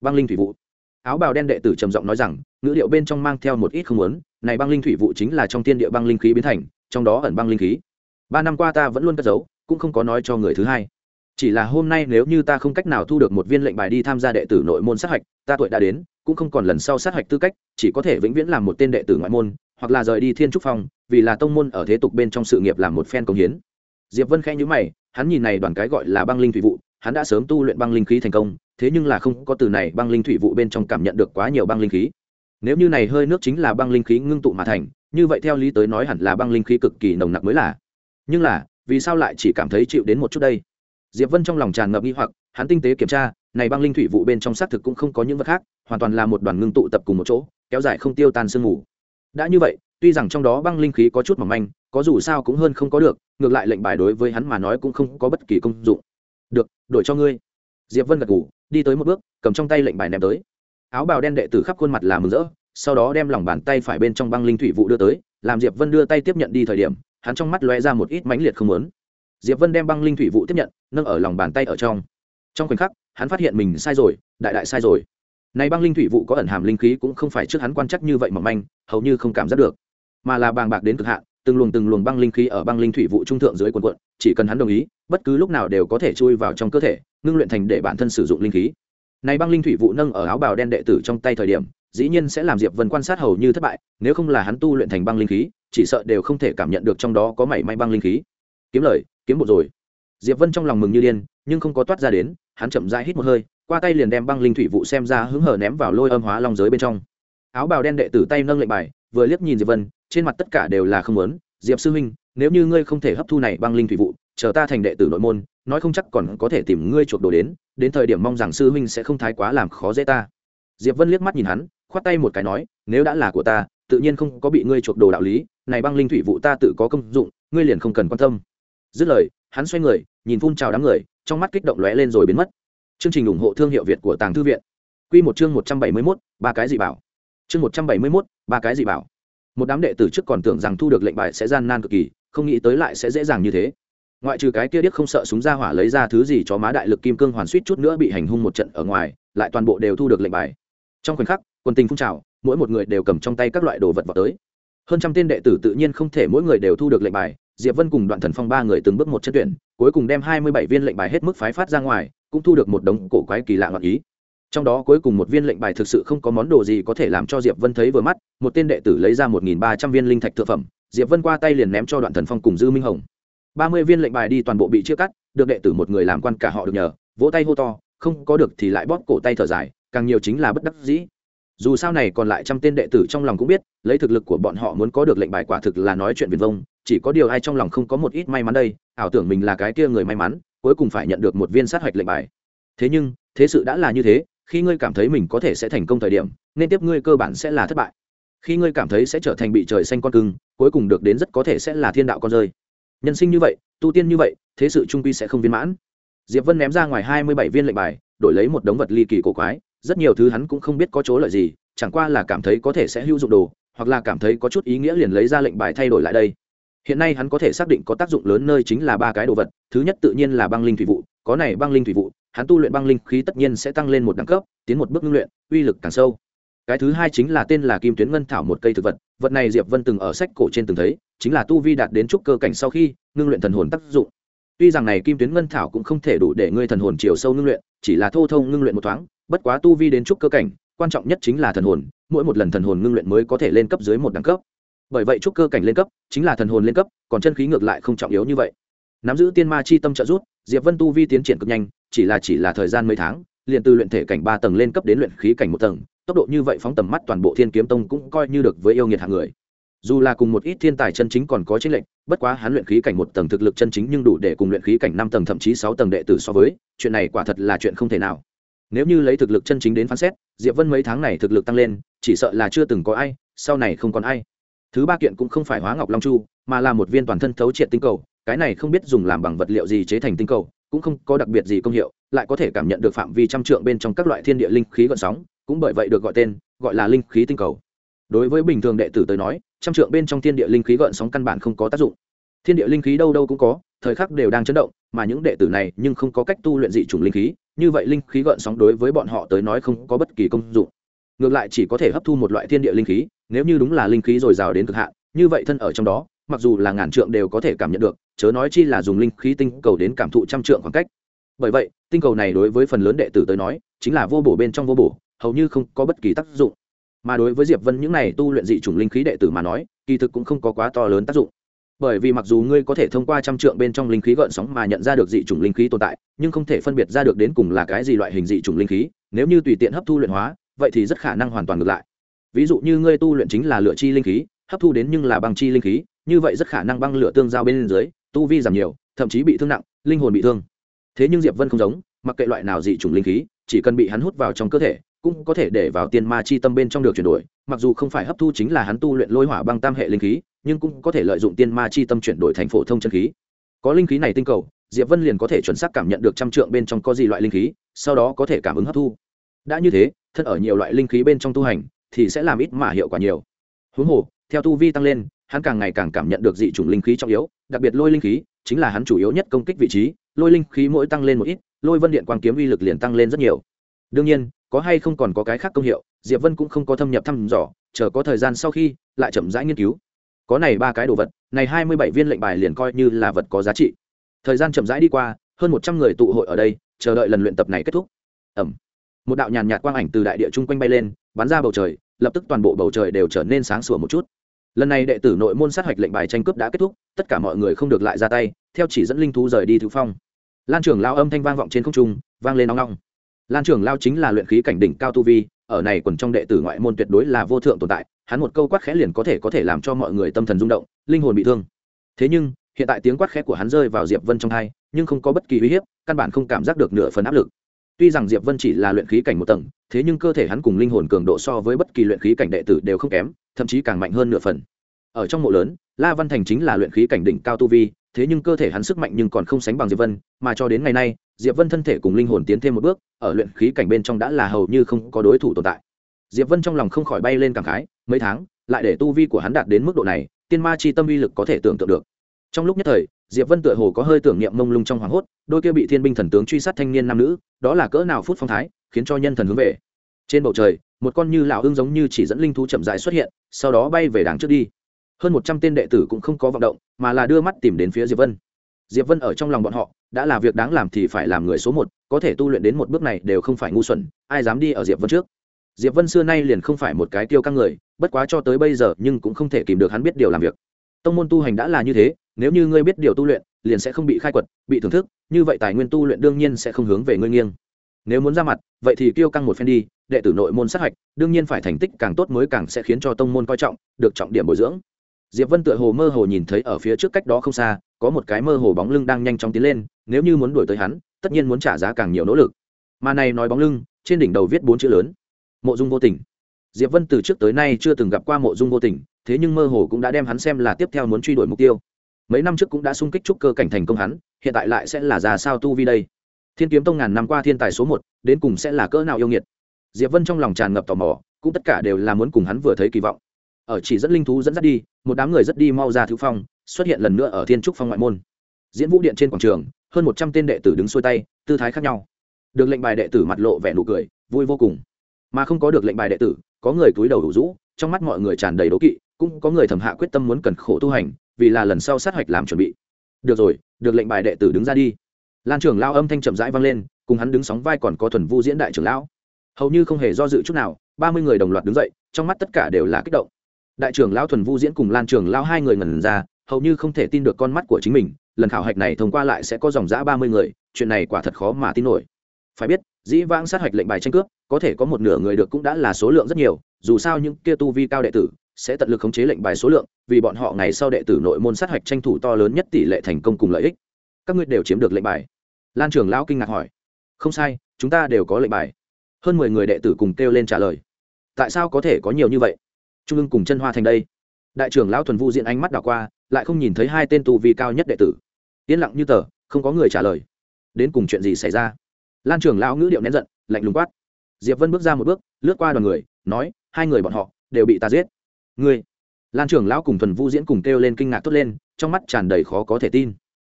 S1: Băng linh thủy vụ áo bào đen đệ tử trầm giọng nói rằng ngữ điệu bên trong mang theo một ít không muốn này băng linh thủy vụ chính là trong tiên địa băng linh khí biến thành trong đó ẩn băng linh khí ba năm qua ta vẫn luôn cất giấu, cũng không có nói cho người thứ hai. Chỉ là hôm nay nếu như ta không cách nào thu được một viên lệnh bài đi tham gia đệ tử nội môn sát hạch, ta tuổi đã đến, cũng không còn lần sau sát hạch tư cách, chỉ có thể vĩnh viễn làm một tên đệ tử ngoại môn, hoặc là rời đi thiên trúc phong, vì là tông môn ở thế tục bên trong sự nghiệp làm một phen công hiến. Diệp vân khẽ nhíu mày, hắn nhìn này đoàn cái gọi là băng linh thủy vụ, hắn đã sớm tu luyện băng linh khí thành công, thế nhưng là không có từ này băng linh thủy vụ bên trong cảm nhận được quá nhiều băng linh khí. Nếu như này hơi nước chính là băng linh khí ngưng tụ mà thành, như vậy theo lý tới nói hẳn là băng linh khí cực kỳ nồng nặc mới là nhưng là, vì sao lại chỉ cảm thấy chịu đến một chút đây? Diệp vân trong lòng tràn ngập nghi hoặc, hắn tinh tế kiểm tra, này băng linh thủy vụ bên trong xác thực cũng không có những vật khác, hoàn toàn là một đoàn ngưng tụ tập cùng một chỗ, kéo dài không tiêu tan sương mù. Đã như vậy, tuy rằng trong đó băng linh khí có chút mỏng manh, có dù sao cũng hơn không có được, ngược lại lệnh bài đối với hắn mà nói cũng không có bất kỳ công dụng. Được, đổi cho ngươi. Diệp vân gật ngủ đi tới một bước, cầm trong tay lệnh bài ném tới. Áo bào đen đệ tử khắp khuôn mặt là mừng rỡ, sau đó đem lòng bàn tay phải bên trong băng linh thủy vụ đưa tới, làm diệp vân đưa tay tiếp nhận đi thời điểm hắn trong mắt lóe ra một ít mãnh liệt không muốn. Diệp vân đem băng linh thủy vụ tiếp nhận, nâng ở lòng bàn tay ở trong. Trong khoảnh khắc, hắn phát hiện mình sai rồi, đại đại sai rồi. Này băng linh thủy vụ có ẩn hàm linh khí cũng không phải trước hắn quan chắc như vậy mà manh, hầu như không cảm giác được. Mà là bàng bạc đến cực hạn, từng luồng từng luồng băng linh khí ở băng linh thủy vụ trung thượng dưới quần quận chỉ cần hắn đồng ý, bất cứ lúc nào đều có thể chui vào trong cơ thể, ngưng luyện thành để bản thân sử dụng linh khí. Này băng linh thủy vụ nâng ở áo bào đen đệ tử trong tay thời điểm, dĩ nhiên sẽ làm diệp vân quan sát hầu như thất bại, nếu không là hắn tu luyện thành băng linh khí chỉ sợ đều không thể cảm nhận được trong đó có mảy may băng linh khí. Kiếm lời, kiếm một rồi. Diệp vân trong lòng mừng như điên, nhưng không có toát ra đến, hắn chậm rãi hít một hơi, qua tay liền đem băng linh thủy vụ xem ra hứng hở ném vào lôi âm hóa long giới bên trong. Áo bào đen đệ tử tay nâng lệnh bài, vừa liếc nhìn diệp vân, trên mặt tất cả đều là không muốn. Diệp sư huynh, nếu như ngươi không thể hấp thu này băng linh thủy vụ, chờ ta thành đệ tử nội môn, nói không chắc còn có thể tìm ngươi chuộc đồ đến đến thời điểm mong rằng sư huynh sẽ không thái quá làm khó dễ ta. Diệp vân liếc mắt nhìn hắn, khoát tay một cái nói, nếu đã là của ta tự nhiên không có bị ngươi chuộc đồ đạo lý, này băng linh thủy vụ ta tự có công dụng, ngươi liền không cần quan tâm. Dứt lời, hắn xoay người, nhìn phun trào đám người, trong mắt kích động lóe lên rồi biến mất. Chương trình ủng hộ thương hiệu việt của tàng thư viện. Q một chương một trăm bảy mươi mốt, ba cái gì bảo? Chương một trăm bảy mươi mốt, ba cái gì bảo? Một đám đệ tử trước còn tưởng rằng thu được lệnh bài sẽ gian nan cực kỳ, không nghĩ tới lại sẽ dễ dàng như thế. Ngoại trừ cái kia điếc không sợ súng ra hỏa lấy ra thứ gì cho má đại lực kim cương hoàn suýt chút nữa bị hành hung một trận ở ngoài, lại toàn bộ đều thu được lệnh bài. Trong khoảnh khắc, quân tình phun trào mỗi một người đều cầm trong tay các loại đồ vật vào tới. Hơn trăm tên đệ tử tự nhiên không thể mỗi người đều thu được lệnh bài, diệp vân cùng đoạn thần phong ba người từng bước một chất tuyển, cuối cùng đem hai mươi bảy viên lệnh bài hết mức phái phát ra ngoài, cũng thu được một đống cổ quái kỳ lạ ngọn ý. Trong đó cuối cùng một viên lệnh bài thực sự không có món đồ gì có thể làm cho diệp vân thấy vừa mắt, một tên đệ tử lấy ra một nghìn ba trăm viên linh thạch thượng phẩm, diệp vân qua tay liền ném cho đoạn thần phong cùng dư minh hồng. ba mươi viên lệnh bài đi toàn bộ bị chia cắt, được đệ tử một người làm quan cả họ được nhờ, vỗ tay hô to, không có được thì lại bóp cổ tay thở dài, càng nhiều chính là bất đắc dĩ dù sao này còn lại trăm tên đệ tử trong lòng cũng biết, lấy thực lực của bọn họ muốn có được lệnh bài quả thực là nói chuyện viền vông, chỉ có điều ai trong lòng không có một ít may mắn đây, ảo tưởng mình là cái kia người may mắn, cuối cùng phải nhận được một viên sát hạch lệnh bài. Thế nhưng, thế sự đã là như thế, khi ngươi cảm thấy mình có thể sẽ thành công thời điểm, nên tiếp ngươi cơ bản sẽ là thất bại. Khi ngươi cảm thấy sẽ trở thành bị trời xanh con cưng, cuối cùng được đến rất có thể sẽ là thiên đạo con rơi. Nhân sinh như vậy, tu tiên như vậy, thế sự trung quy sẽ không viên mãn. Diệp vân ném ra ngoài hai mươi bảy viên lệnh bài, đổi lấy một đống vật ly kỳ cổ quái rất nhiều thứ hắn cũng không biết có chỗ lợi gì, chẳng qua là cảm thấy có thể sẽ hữu dụng đồ, hoặc là cảm thấy có chút ý nghĩa liền lấy ra lệnh bài thay đổi lại đây. Hiện nay hắn có thể xác định có tác dụng lớn nơi chính là ba cái đồ vật, thứ nhất tự nhiên là băng linh thủy vụ, có này băng linh thủy vụ, hắn tu luyện băng linh khí tất nhiên sẽ tăng lên một đẳng cấp, tiến một bước ngưng luyện, uy lực càng sâu. Cái thứ hai chính là tên là kim tuyến ngân thảo một cây thực vật vật này diệp vân từng ở sách cổ trên từng thấy, chính là tu vi đạt đến trúc cơ cảnh sau khi, ngưng luyện thần hồn tác dụng. Tuy rằng này kim tuyến ngân thảo cũng không thể đủ để ngươi thần hồn chiều sâu ngưng luyện, chỉ là thô thông ngưng luyện một thoáng bất quá tu vi đến trúc cơ cảnh, quan trọng nhất chính là thần hồn, mỗi một lần thần hồn ngưng luyện mới có thể lên cấp dưới một đẳng cấp. Bởi vậy trúc cơ cảnh lên cấp chính là thần hồn lên cấp, còn chân khí ngược lại không trọng yếu như vậy. Nắm giữ tiên ma chi tâm trợ rút diệp vân tu vi tiến triển cực nhanh, chỉ là chỉ là thời gian mấy tháng, liền từ luyện thể cảnh ba tầng lên cấp đến luyện khí cảnh một tầng, tốc độ như vậy phóng tầm mắt toàn bộ thiên kiếm tông cũng coi như được với yêu nghiệt hạng người. Dù là cùng một ít thiên tài chân chính còn có chênh lệnh bất quá hắn luyện khí cảnh một tầng thực lực chân chính nhưng đủ để cùng luyện khí cảnh năm tầng thậm chí sáu tầng đệ tử so với, chuyện này quả thật là chuyện không thể nào nếu như lấy thực lực chân chính đến phán xét, diệp vân mấy tháng này thực lực tăng lên, chỉ sợ là chưa từng có ai, sau này không còn ai. Thứ ba kiện cũng không phải hóa ngọc long chu, mà là một viên toàn thân thấu triệt tinh cầu, cái này không biết dùng làm bằng vật liệu gì chế thành tinh cầu, cũng không có đặc biệt gì công hiệu, lại có thể cảm nhận được phạm vi trăm trượng bên trong các loại thiên địa linh khí gọn sóng, cũng bởi vậy được gọi tên, gọi là linh khí tinh cầu. Đối với bình thường đệ tử tới nói, trăm trượng bên trong thiên địa linh khí gợn sóng căn bản không có tác dụng thiên địa linh khí đâu đâu cũng có, thời khắc đều đang chấn động, mà những đệ tử này nhưng không có cách tu luyện dị chủng linh khí, như vậy linh khí gợn sóng đối với bọn họ tới nói không có bất kỳ công dụng. Ngược lại chỉ có thể hấp thu một loại thiên địa linh khí, nếu như đúng là linh khí dồi dào đến cực hạn, như vậy thân ở trong đó, mặc dù là ngàn trượng đều có thể cảm nhận được, chớ nói chi là dùng linh khí tinh cầu đến cảm thụ trăm trượng khoảng cách. Bởi vậy, tinh cầu này đối với phần lớn đệ tử tới nói, chính là vô bổ bên trong vô bổ, hầu như không có bất kỳ tác dụng. Mà đối với diệp vân những này tu luyện dị chủng linh khí đệ tử mà nói, kỳ thực cũng không có quá to lớn tác dụng bởi vì mặc dù ngươi có thể thông qua trăm trượng bên trong linh khí gợn sóng mà nhận ra được dị chủng linh khí tồn tại, nhưng không thể phân biệt ra được đến cùng là cái gì loại hình dị chủng linh khí, nếu như tùy tiện hấp thu luyện hóa, vậy thì rất khả năng hoàn toàn ngược lại. Ví dụ như ngươi tu luyện chính là lựa chi linh khí, hấp thu đến nhưng là băng chi linh khí, như vậy rất khả năng băng lửa tương giao bên dưới, tu vi giảm nhiều, thậm chí bị thương nặng, linh hồn bị thương. Thế nhưng diệp vân không giống, mặc kệ loại nào dị chủng linh khí, chỉ cần bị hắn hút vào trong cơ thể, cũng có thể để vào tiên ma chi tâm bên trong được chuyển đổi, mặc dù không phải hấp thu chính là hắn tu luyện lôi hỏa băng tam hệ linh khí nhưng cũng có thể lợi dụng tiên ma chi tâm chuyển đổi thành phổ thông chân khí. Có linh khí này tinh cầu, diệp vân liền có thể chuẩn xác cảm nhận được trăm trượng bên trong có gì loại linh khí, sau đó có thể cảm ứng hấp thu. Đã như thế, thân ở nhiều loại linh khí bên trong tu hành, thì sẽ làm ít mà hiệu quả nhiều. Huống hồ, theo tu vi tăng lên, hắn càng ngày càng cảm nhận được dị chủng linh khí trọng yếu, đặc biệt lôi linh khí, chính là hắn chủ yếu nhất công kích vị trí, lôi linh khí mỗi tăng lên một ít, lôi vân điện quang kiếm uy lực liền tăng lên rất nhiều. Đương nhiên, có hay không còn có cái khác công hiệu, diệp vân cũng không có thâm nhập thăm dò, chờ có thời gian sau khi, lại chậm rãi nghiên cứu có này ba cái đồ vật, này hai mươi bảy viên lệnh bài liền coi như là vật có giá trị. Thời gian chậm rãi đi qua, hơn một trăm người tụ hội ở đây, chờ đợi lần luyện tập này kết thúc. Ẩm. Một đạo nhàn nhạt quang ảnh từ đại địa chung quanh bay lên, bắn ra bầu trời, lập tức toàn bộ bầu trời đều trở nên sáng sủa một chút. Lần này đệ tử nội môn sát hạch lệnh bài tranh cướp đã kết thúc, tất cả mọi người không được lại ra tay, theo chỉ dẫn linh thú rời đi thứ phong. Lan trưởng lao âm thanh vang vọng trên không trung, vang lên nóng nóng lan trưởng lao chính là luyện khí cảnh đỉnh cao tu vi, ở này quần trong đệ tử ngoại môn tuyệt đối là vô thượng tồn tại hắn một câu quát khẽ liền có thể có thể làm cho mọi người tâm thần rung động, linh hồn bị thương. Thế nhưng, hiện tại tiếng quát khẽ của hắn rơi vào diệp vân trong hai, nhưng không có bất kỳ uy hiếp, căn bản không cảm giác được nửa phần áp lực. Tuy rằng diệp vân chỉ là luyện khí cảnh một tầng, thế nhưng cơ thể hắn cùng linh hồn cường độ so với bất kỳ luyện khí cảnh đệ tử đều không kém, thậm chí càng mạnh hơn nửa phần. Ở trong mộ lớn, la văn thành chính là luyện khí cảnh đỉnh cao tu vi, thế nhưng cơ thể hắn sức mạnh nhưng còn không sánh bằng diệp vân, mà cho đến ngày nay, diệp vân thân thể cùng linh hồn tiến thêm một bước, ở luyện khí cảnh bên trong đã là hầu như không có đối thủ tồn tại. Diệp vân trong lòng không khỏi bay lên cảm khái mấy tháng, lại để tu vi của hắn đạt đến mức độ này, tiên ma chi tâm uy lực có thể tưởng tượng được. Trong lúc nhất thời, diệp vân tựa hồ có hơi tưởng niệm mông lung trong hoàng hốt, đôi kia bị thiên binh thần tướng truy sát thanh niên nam nữ, đó là cỡ nào phút phong thái, khiến cho nhân thần hướng về. Trên bầu trời, một con như lão hưng giống như chỉ dẫn linh thú chậm rãi xuất hiện, sau đó bay về đằng trước đi. Hơn một trăm tên đệ tử cũng không có vọng động, mà là đưa mắt tìm đến phía diệp vân. Diệp vân ở trong lòng bọn họ, đã là việc đáng làm thì phải làm người số một, có thể tu luyện đến một bước này đều không phải ngu xuẩn, ai dám đi ở diệp vân trước. Diệp vân xưa nay liền không phải một cái tiêu căng người bất quá cho tới bây giờ nhưng cũng không thể kìm được hắn biết điều làm việc. Tông môn tu hành đã là như thế, nếu như ngươi biết điều tu luyện, liền sẽ không bị khai quật, bị thưởng thức, như vậy tài nguyên tu luyện đương nhiên sẽ không hướng về ngươi nghiêng. Nếu muốn ra mặt, vậy thì kêu căng một phen đi, đệ tử nội môn sát hạch, đương nhiên phải thành tích càng tốt mới càng sẽ khiến cho tông môn coi trọng, được trọng điểm bồi dưỡng. Diệp vân tựa hồ mơ hồ nhìn thấy ở phía trước cách đó không xa, có một cái mơ hồ bóng lưng đang nhanh chóng tiến lên, nếu như muốn đuổi tới hắn, tất nhiên muốn trả giá càng nhiều nỗ lực. Mà này nói bóng lưng, trên đỉnh đầu viết bốn chữ lớn. Mộ dung vô tình diệp vân từ trước tới nay chưa từng gặp qua mộ dung vô tình, thế nhưng mơ hồ cũng đã đem hắn xem là tiếp theo muốn truy đuổi mục tiêu. Mấy năm trước cũng đã sung kích trúc cơ cảnh thành công hắn, hiện tại lại sẽ là già sao tu vi đây. Thiên kiếm tông ngàn năm qua thiên tài số một, đến cùng sẽ là cỡ nào yêu nghiệt. Diệp vân trong lòng tràn ngập tò mò, cũng tất cả đều là muốn cùng hắn vừa thấy kỳ vọng. Ở chỉ dẫn linh thú dẫn dắt đi, một đám người rất đi mau ra thứ phong, xuất hiện lần nữa ở thiên trúc phong ngoại môn. Diễn vũ điện trên quảng trường, hơn một trăm tên đệ tử đứng xuôi tay, tư thái khác nhau. Được lệnh bài đệ tử mặt lộ vẻ nụ cười, vui vô cùng. Mà không có được lệnh bài đệ tử có người túi đầu đủ rũ, trong mắt mọi người tràn đầy đố kỵ, cũng có người thầm hạ quyết tâm muốn cần khổ tu hành, vì là lần sau sát hạch làm chuẩn bị. Được rồi, được lệnh bài đệ tử đứng ra đi. Lan trưởng lao âm thanh chậm rãi vang lên, cùng hắn đứng sóng vai còn có thuần vu diễn đại trưởng lão. Hầu như không hề do dự chút nào, ba mươi người đồng loạt đứng dậy, trong mắt tất cả đều là kích động. Đại trưởng lão thuần vu diễn cùng lan trưởng lão hai người ngẩn ra, hầu như không thể tin được con mắt của chính mình, lần khảo hạch này thông qua lại sẽ có dòng giã ba mươi người, chuyện này quả thật khó mà tin nổi. Phải biết dĩ vãng sát hạch lệnh bài tranh cướp, có thể có một nửa người được cũng đã là số lượng rất nhiều, dù sao những kia tu vi cao đệ tử sẽ tận lực khống chế lệnh bài số lượng, vì bọn họ ngày sau đệ tử nội môn sát hạch tranh thủ to lớn nhất tỷ lệ thành công cùng lợi ích. Các ngươi đều chiếm được lệnh bài. Lan trường lão kinh ngạc hỏi. Không sai, chúng ta đều có lệnh bài. Hơn mười người đệ tử cùng kêu lên trả lời. Tại sao có thể có nhiều như vậy? Trung ương cùng chân hoa thành đây. Đại trưởng lão thuần vu diện ánh mắt đảo qua, lại không nhìn thấy hai tên tu vi cao nhất đệ tử. Yên lặng như tờ, không có người trả lời. Đến cùng chuyện gì xảy ra? Lan trưởng lão ngữ điệu nén giận, lạnh lùng quát. Diệp vân bước ra một bước, lướt qua đoàn người, nói, hai người bọn họ đều bị ta giết. Ngươi. Lan trưởng lão cùng thuần vu diễn cùng kêu lên kinh ngạc thốt lên, trong mắt tràn đầy khó có thể tin.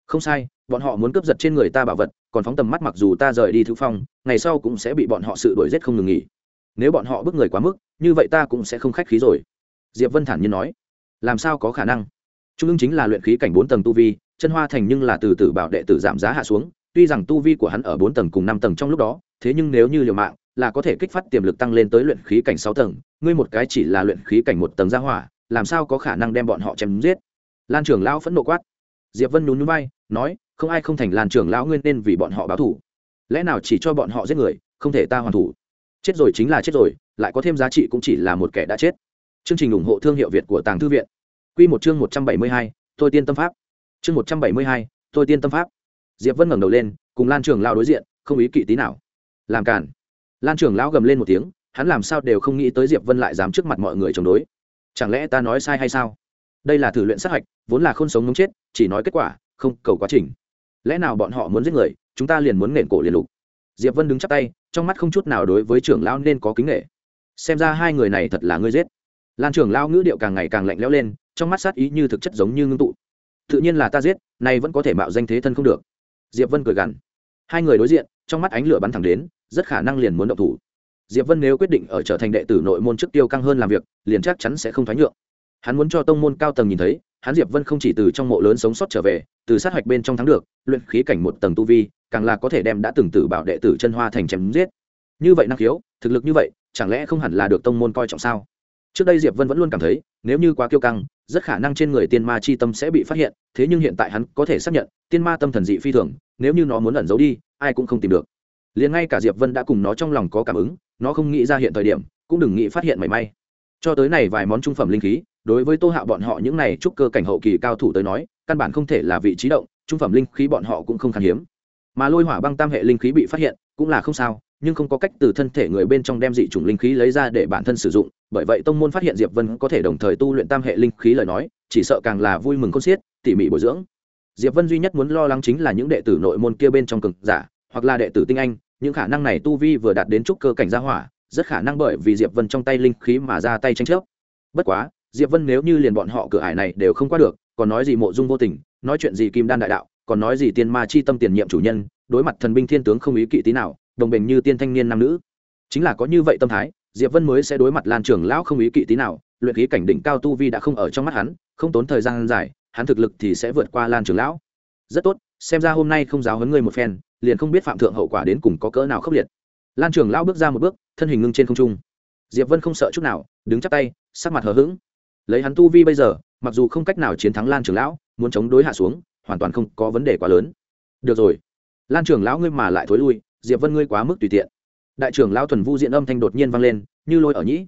S1: Không sai, bọn họ muốn cướp giật trên người ta bảo vật, còn phóng tầm mắt mặc dù ta rời đi thư phong, ngày sau cũng sẽ bị bọn họ sự đuổi giết không ngừng nghỉ. Nếu bọn họ bức người quá mức, như vậy ta cũng sẽ không khách khí rồi. Diệp vân thản nhiên nói. Làm sao có khả năng? Trung ương chính là luyện khí cảnh bốn tầng tu vi, chân hoa thành nhưng là từ từ bảo đệ tử giảm giá hạ xuống tuy rằng tu vi của hắn ở bốn tầng cùng năm tầng trong lúc đó, thế nhưng nếu như liều mạng, là có thể kích phát tiềm lực tăng lên tới luyện khí cảnh sáu tầng. Ngươi một cái chỉ là luyện khí cảnh một tầng gia hỏa, làm sao có khả năng đem bọn họ chém giết? Lan trưởng lão phẫn nộ quát. Diệp vân nhún nhún vai, nói, không ai không thành lan trưởng lão nguyên nên vì bọn họ báo thủ lẽ nào chỉ cho bọn họ giết người, không thể ta hoàn thủ? Chết rồi chính là chết rồi, lại có thêm giá trị cũng chỉ là một kẻ đã chết. Chương trình ủng hộ thương hiệu việt của tàng thư viện. Quy một chương một trăm bảy mươi hai, tôi tiên tâm pháp. Chương một trăm bảy mươi hai, tôi tiên tâm pháp diệp vân ngẩng đầu lên, cùng lan trường lao đối diện, không ý kỵ tí nào. Làm cản lan trường lão gầm lên một tiếng, hắn làm sao đều không nghĩ tới diệp vân lại dám trước mặt mọi người chống đối. Chẳng lẽ ta nói sai hay sao? Đây là thử luyện sát hạch, vốn là không sống muốn chết, chỉ nói kết quả, không cầu quá trình. Lẽ nào bọn họ muốn giết người, chúng ta liền muốn nện cổ liền lục. Diệp vân đứng chắp tay, trong mắt không chút nào đối với trưởng lão nên có kính nghệ xem ra hai người này thật là ngươi giết. Lan trưởng lão ngữ điệu càng ngày càng lạnh lẽo lên, trong mắt sát ý như thực chất giống như ngưng tụ. Tự nhiên là ta giết, nay vẫn có thể mạo danh thế thân không được diệp vân cười gằn. Hai người đối diện, trong mắt ánh lửa bắn thẳng đến, rất khả năng liền muốn động thủ. Diệp vân nếu quyết định ở trở thành đệ tử nội môn trước tiêu căng hơn làm việc, liền chắc chắn sẽ không thoái nhượng. Hắn muốn cho tông môn cao tầng nhìn thấy, hắn diệp vân không chỉ từ trong mộ lớn sống sót trở về, từ sát hạch bên trong thắng được, luyện khí cảnh một tầng tu vi, càng là có thể đem đã từng tử bảo đệ tử chân hoa thành chém giết. Như vậy năng khiếu, thực lực như vậy, chẳng lẽ không hẳn là được tông môn coi trọng sao? Trước đây diệp vân vẫn luôn cảm thấy, nếu như quá kiêu căng rất khả năng trên người tiên ma chi tâm sẽ bị phát hiện, thế nhưng hiện tại hắn có thể xác nhận, tiên ma tâm thần dị phi thường, nếu như nó muốn ẩn giấu đi, ai cũng không tìm được. Liền ngay cả diệp vân đã cùng nó trong lòng có cảm ứng, nó không nghĩ ra hiện thời điểm, cũng đừng nghĩ phát hiện mảy may. Cho tới này vài món trung phẩm linh khí, đối với tô hạo bọn họ những này trúc cơ cảnh hậu kỳ cao thủ tới nói, căn bản không thể là vị trí động, trung phẩm linh khí bọn họ cũng không khan hiếm. Mà lôi hỏa băng tam hệ linh khí bị phát hiện, cũng là không sao, nhưng không có cách từ thân thể người bên trong đem dị chủng linh khí lấy ra để bản thân sử dụng bởi vậy tông môn phát hiện diệp vân có thể đồng thời tu luyện tam hệ linh khí lời nói, chỉ sợ càng là vui mừng con xiết, tỉ mỉ bồi dưỡng. Diệp vân duy nhất muốn lo lắng chính là những đệ tử nội môn kia bên trong cực giả, hoặc là đệ tử tinh anh, những khả năng này tu vi vừa đạt đến trúc cơ cảnh gia hỏa, rất khả năng bởi vì diệp vân trong tay linh khí mà ra tay tranh chấp. Bất quá, diệp vân nếu như liền bọn họ cửa ải này đều không qua được, còn nói gì mộ dung vô tình, nói chuyện gì kim đan đại đạo, còn nói gì tiên ma chi tâm tiền nhiệm chủ nhân, đối mặt thần binh thiên tướng không ý kỵ tí nào, đồng bình như tiên thanh niên nam nữ. Chính là có như vậy tâm thái diệp vân mới sẽ đối mặt lan Trường lão không ý kỵ tí nào, luyện khí cảnh đỉnh cao tu vi đã không ở trong mắt hắn, không tốn thời gian dài, hắn thực lực thì sẽ vượt qua lan Trường lão. Rất tốt, xem ra hôm nay không giáo huấn ngươi một phen, liền không biết phạm thượng hậu quả đến cùng có cỡ nào khốc liệt. Lan Trường lão bước ra một bước, thân hình ngưng trên không trung. Diệp vân không sợ chút nào, đứng chắp tay, sắc mặt hờ hững. Lấy hắn tu vi bây giờ, mặc dù không cách nào chiến thắng lan Trường lão, muốn chống đối hạ xuống, hoàn toàn không có vấn đề quá lớn. Được rồi. Lan Trường lão ngươi mà lại thối lui, diệp vân ngươi quá mức tùy tiện đại trưởng lão thuần vu diện âm thanh đột nhiên vang lên, như lôi ở nhĩ.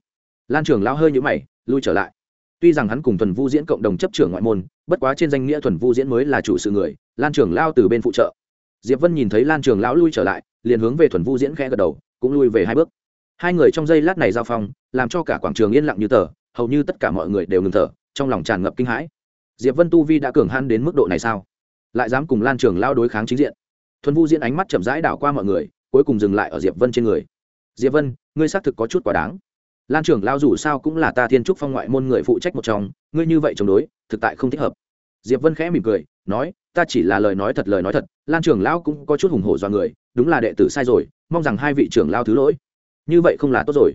S1: Lan trưởng lão hơi nhũ mày, lui trở lại. Tuy rằng hắn cùng thuần vu diễn cộng đồng chấp trưởng ngoại môn, bất quá trên danh nghĩa thuần vu diễn mới là chủ sự người, lan trưởng lao từ bên phụ trợ. Diệp vân nhìn thấy lan trưởng lão lui trở lại, liền hướng về thuần vu diễn khẽ gật đầu, cũng lui về hai bước. Hai người trong giây lát này giao phong, làm cho cả quảng trường yên lặng như tờ, hầu như tất cả mọi người đều ngừng thở, trong lòng tràn ngập kinh hãi. Diệp vân tu vi đã cường han đến mức độ này sao? Lại dám cùng lan trường lao đối kháng chính diện. Thuần vu diễn ánh mắt chậm rãi đảo qua mọi người cuối cùng dừng lại ở diệp vân trên người. Diệp vân, ngươi xác thực có chút quá đáng. Lan trưởng lao dù sao cũng là ta thiên trúc phong ngoại môn người phụ trách một trong, ngươi như vậy chống đối, thực tại không thích hợp. Diệp vân khẽ mỉm cười, nói, ta chỉ là lời nói thật, lời nói thật, lan trưởng lão cũng có chút hùng hổ do người, đúng là đệ tử sai rồi, mong rằng hai vị trưởng lao thứ lỗi. Như vậy không là tốt rồi.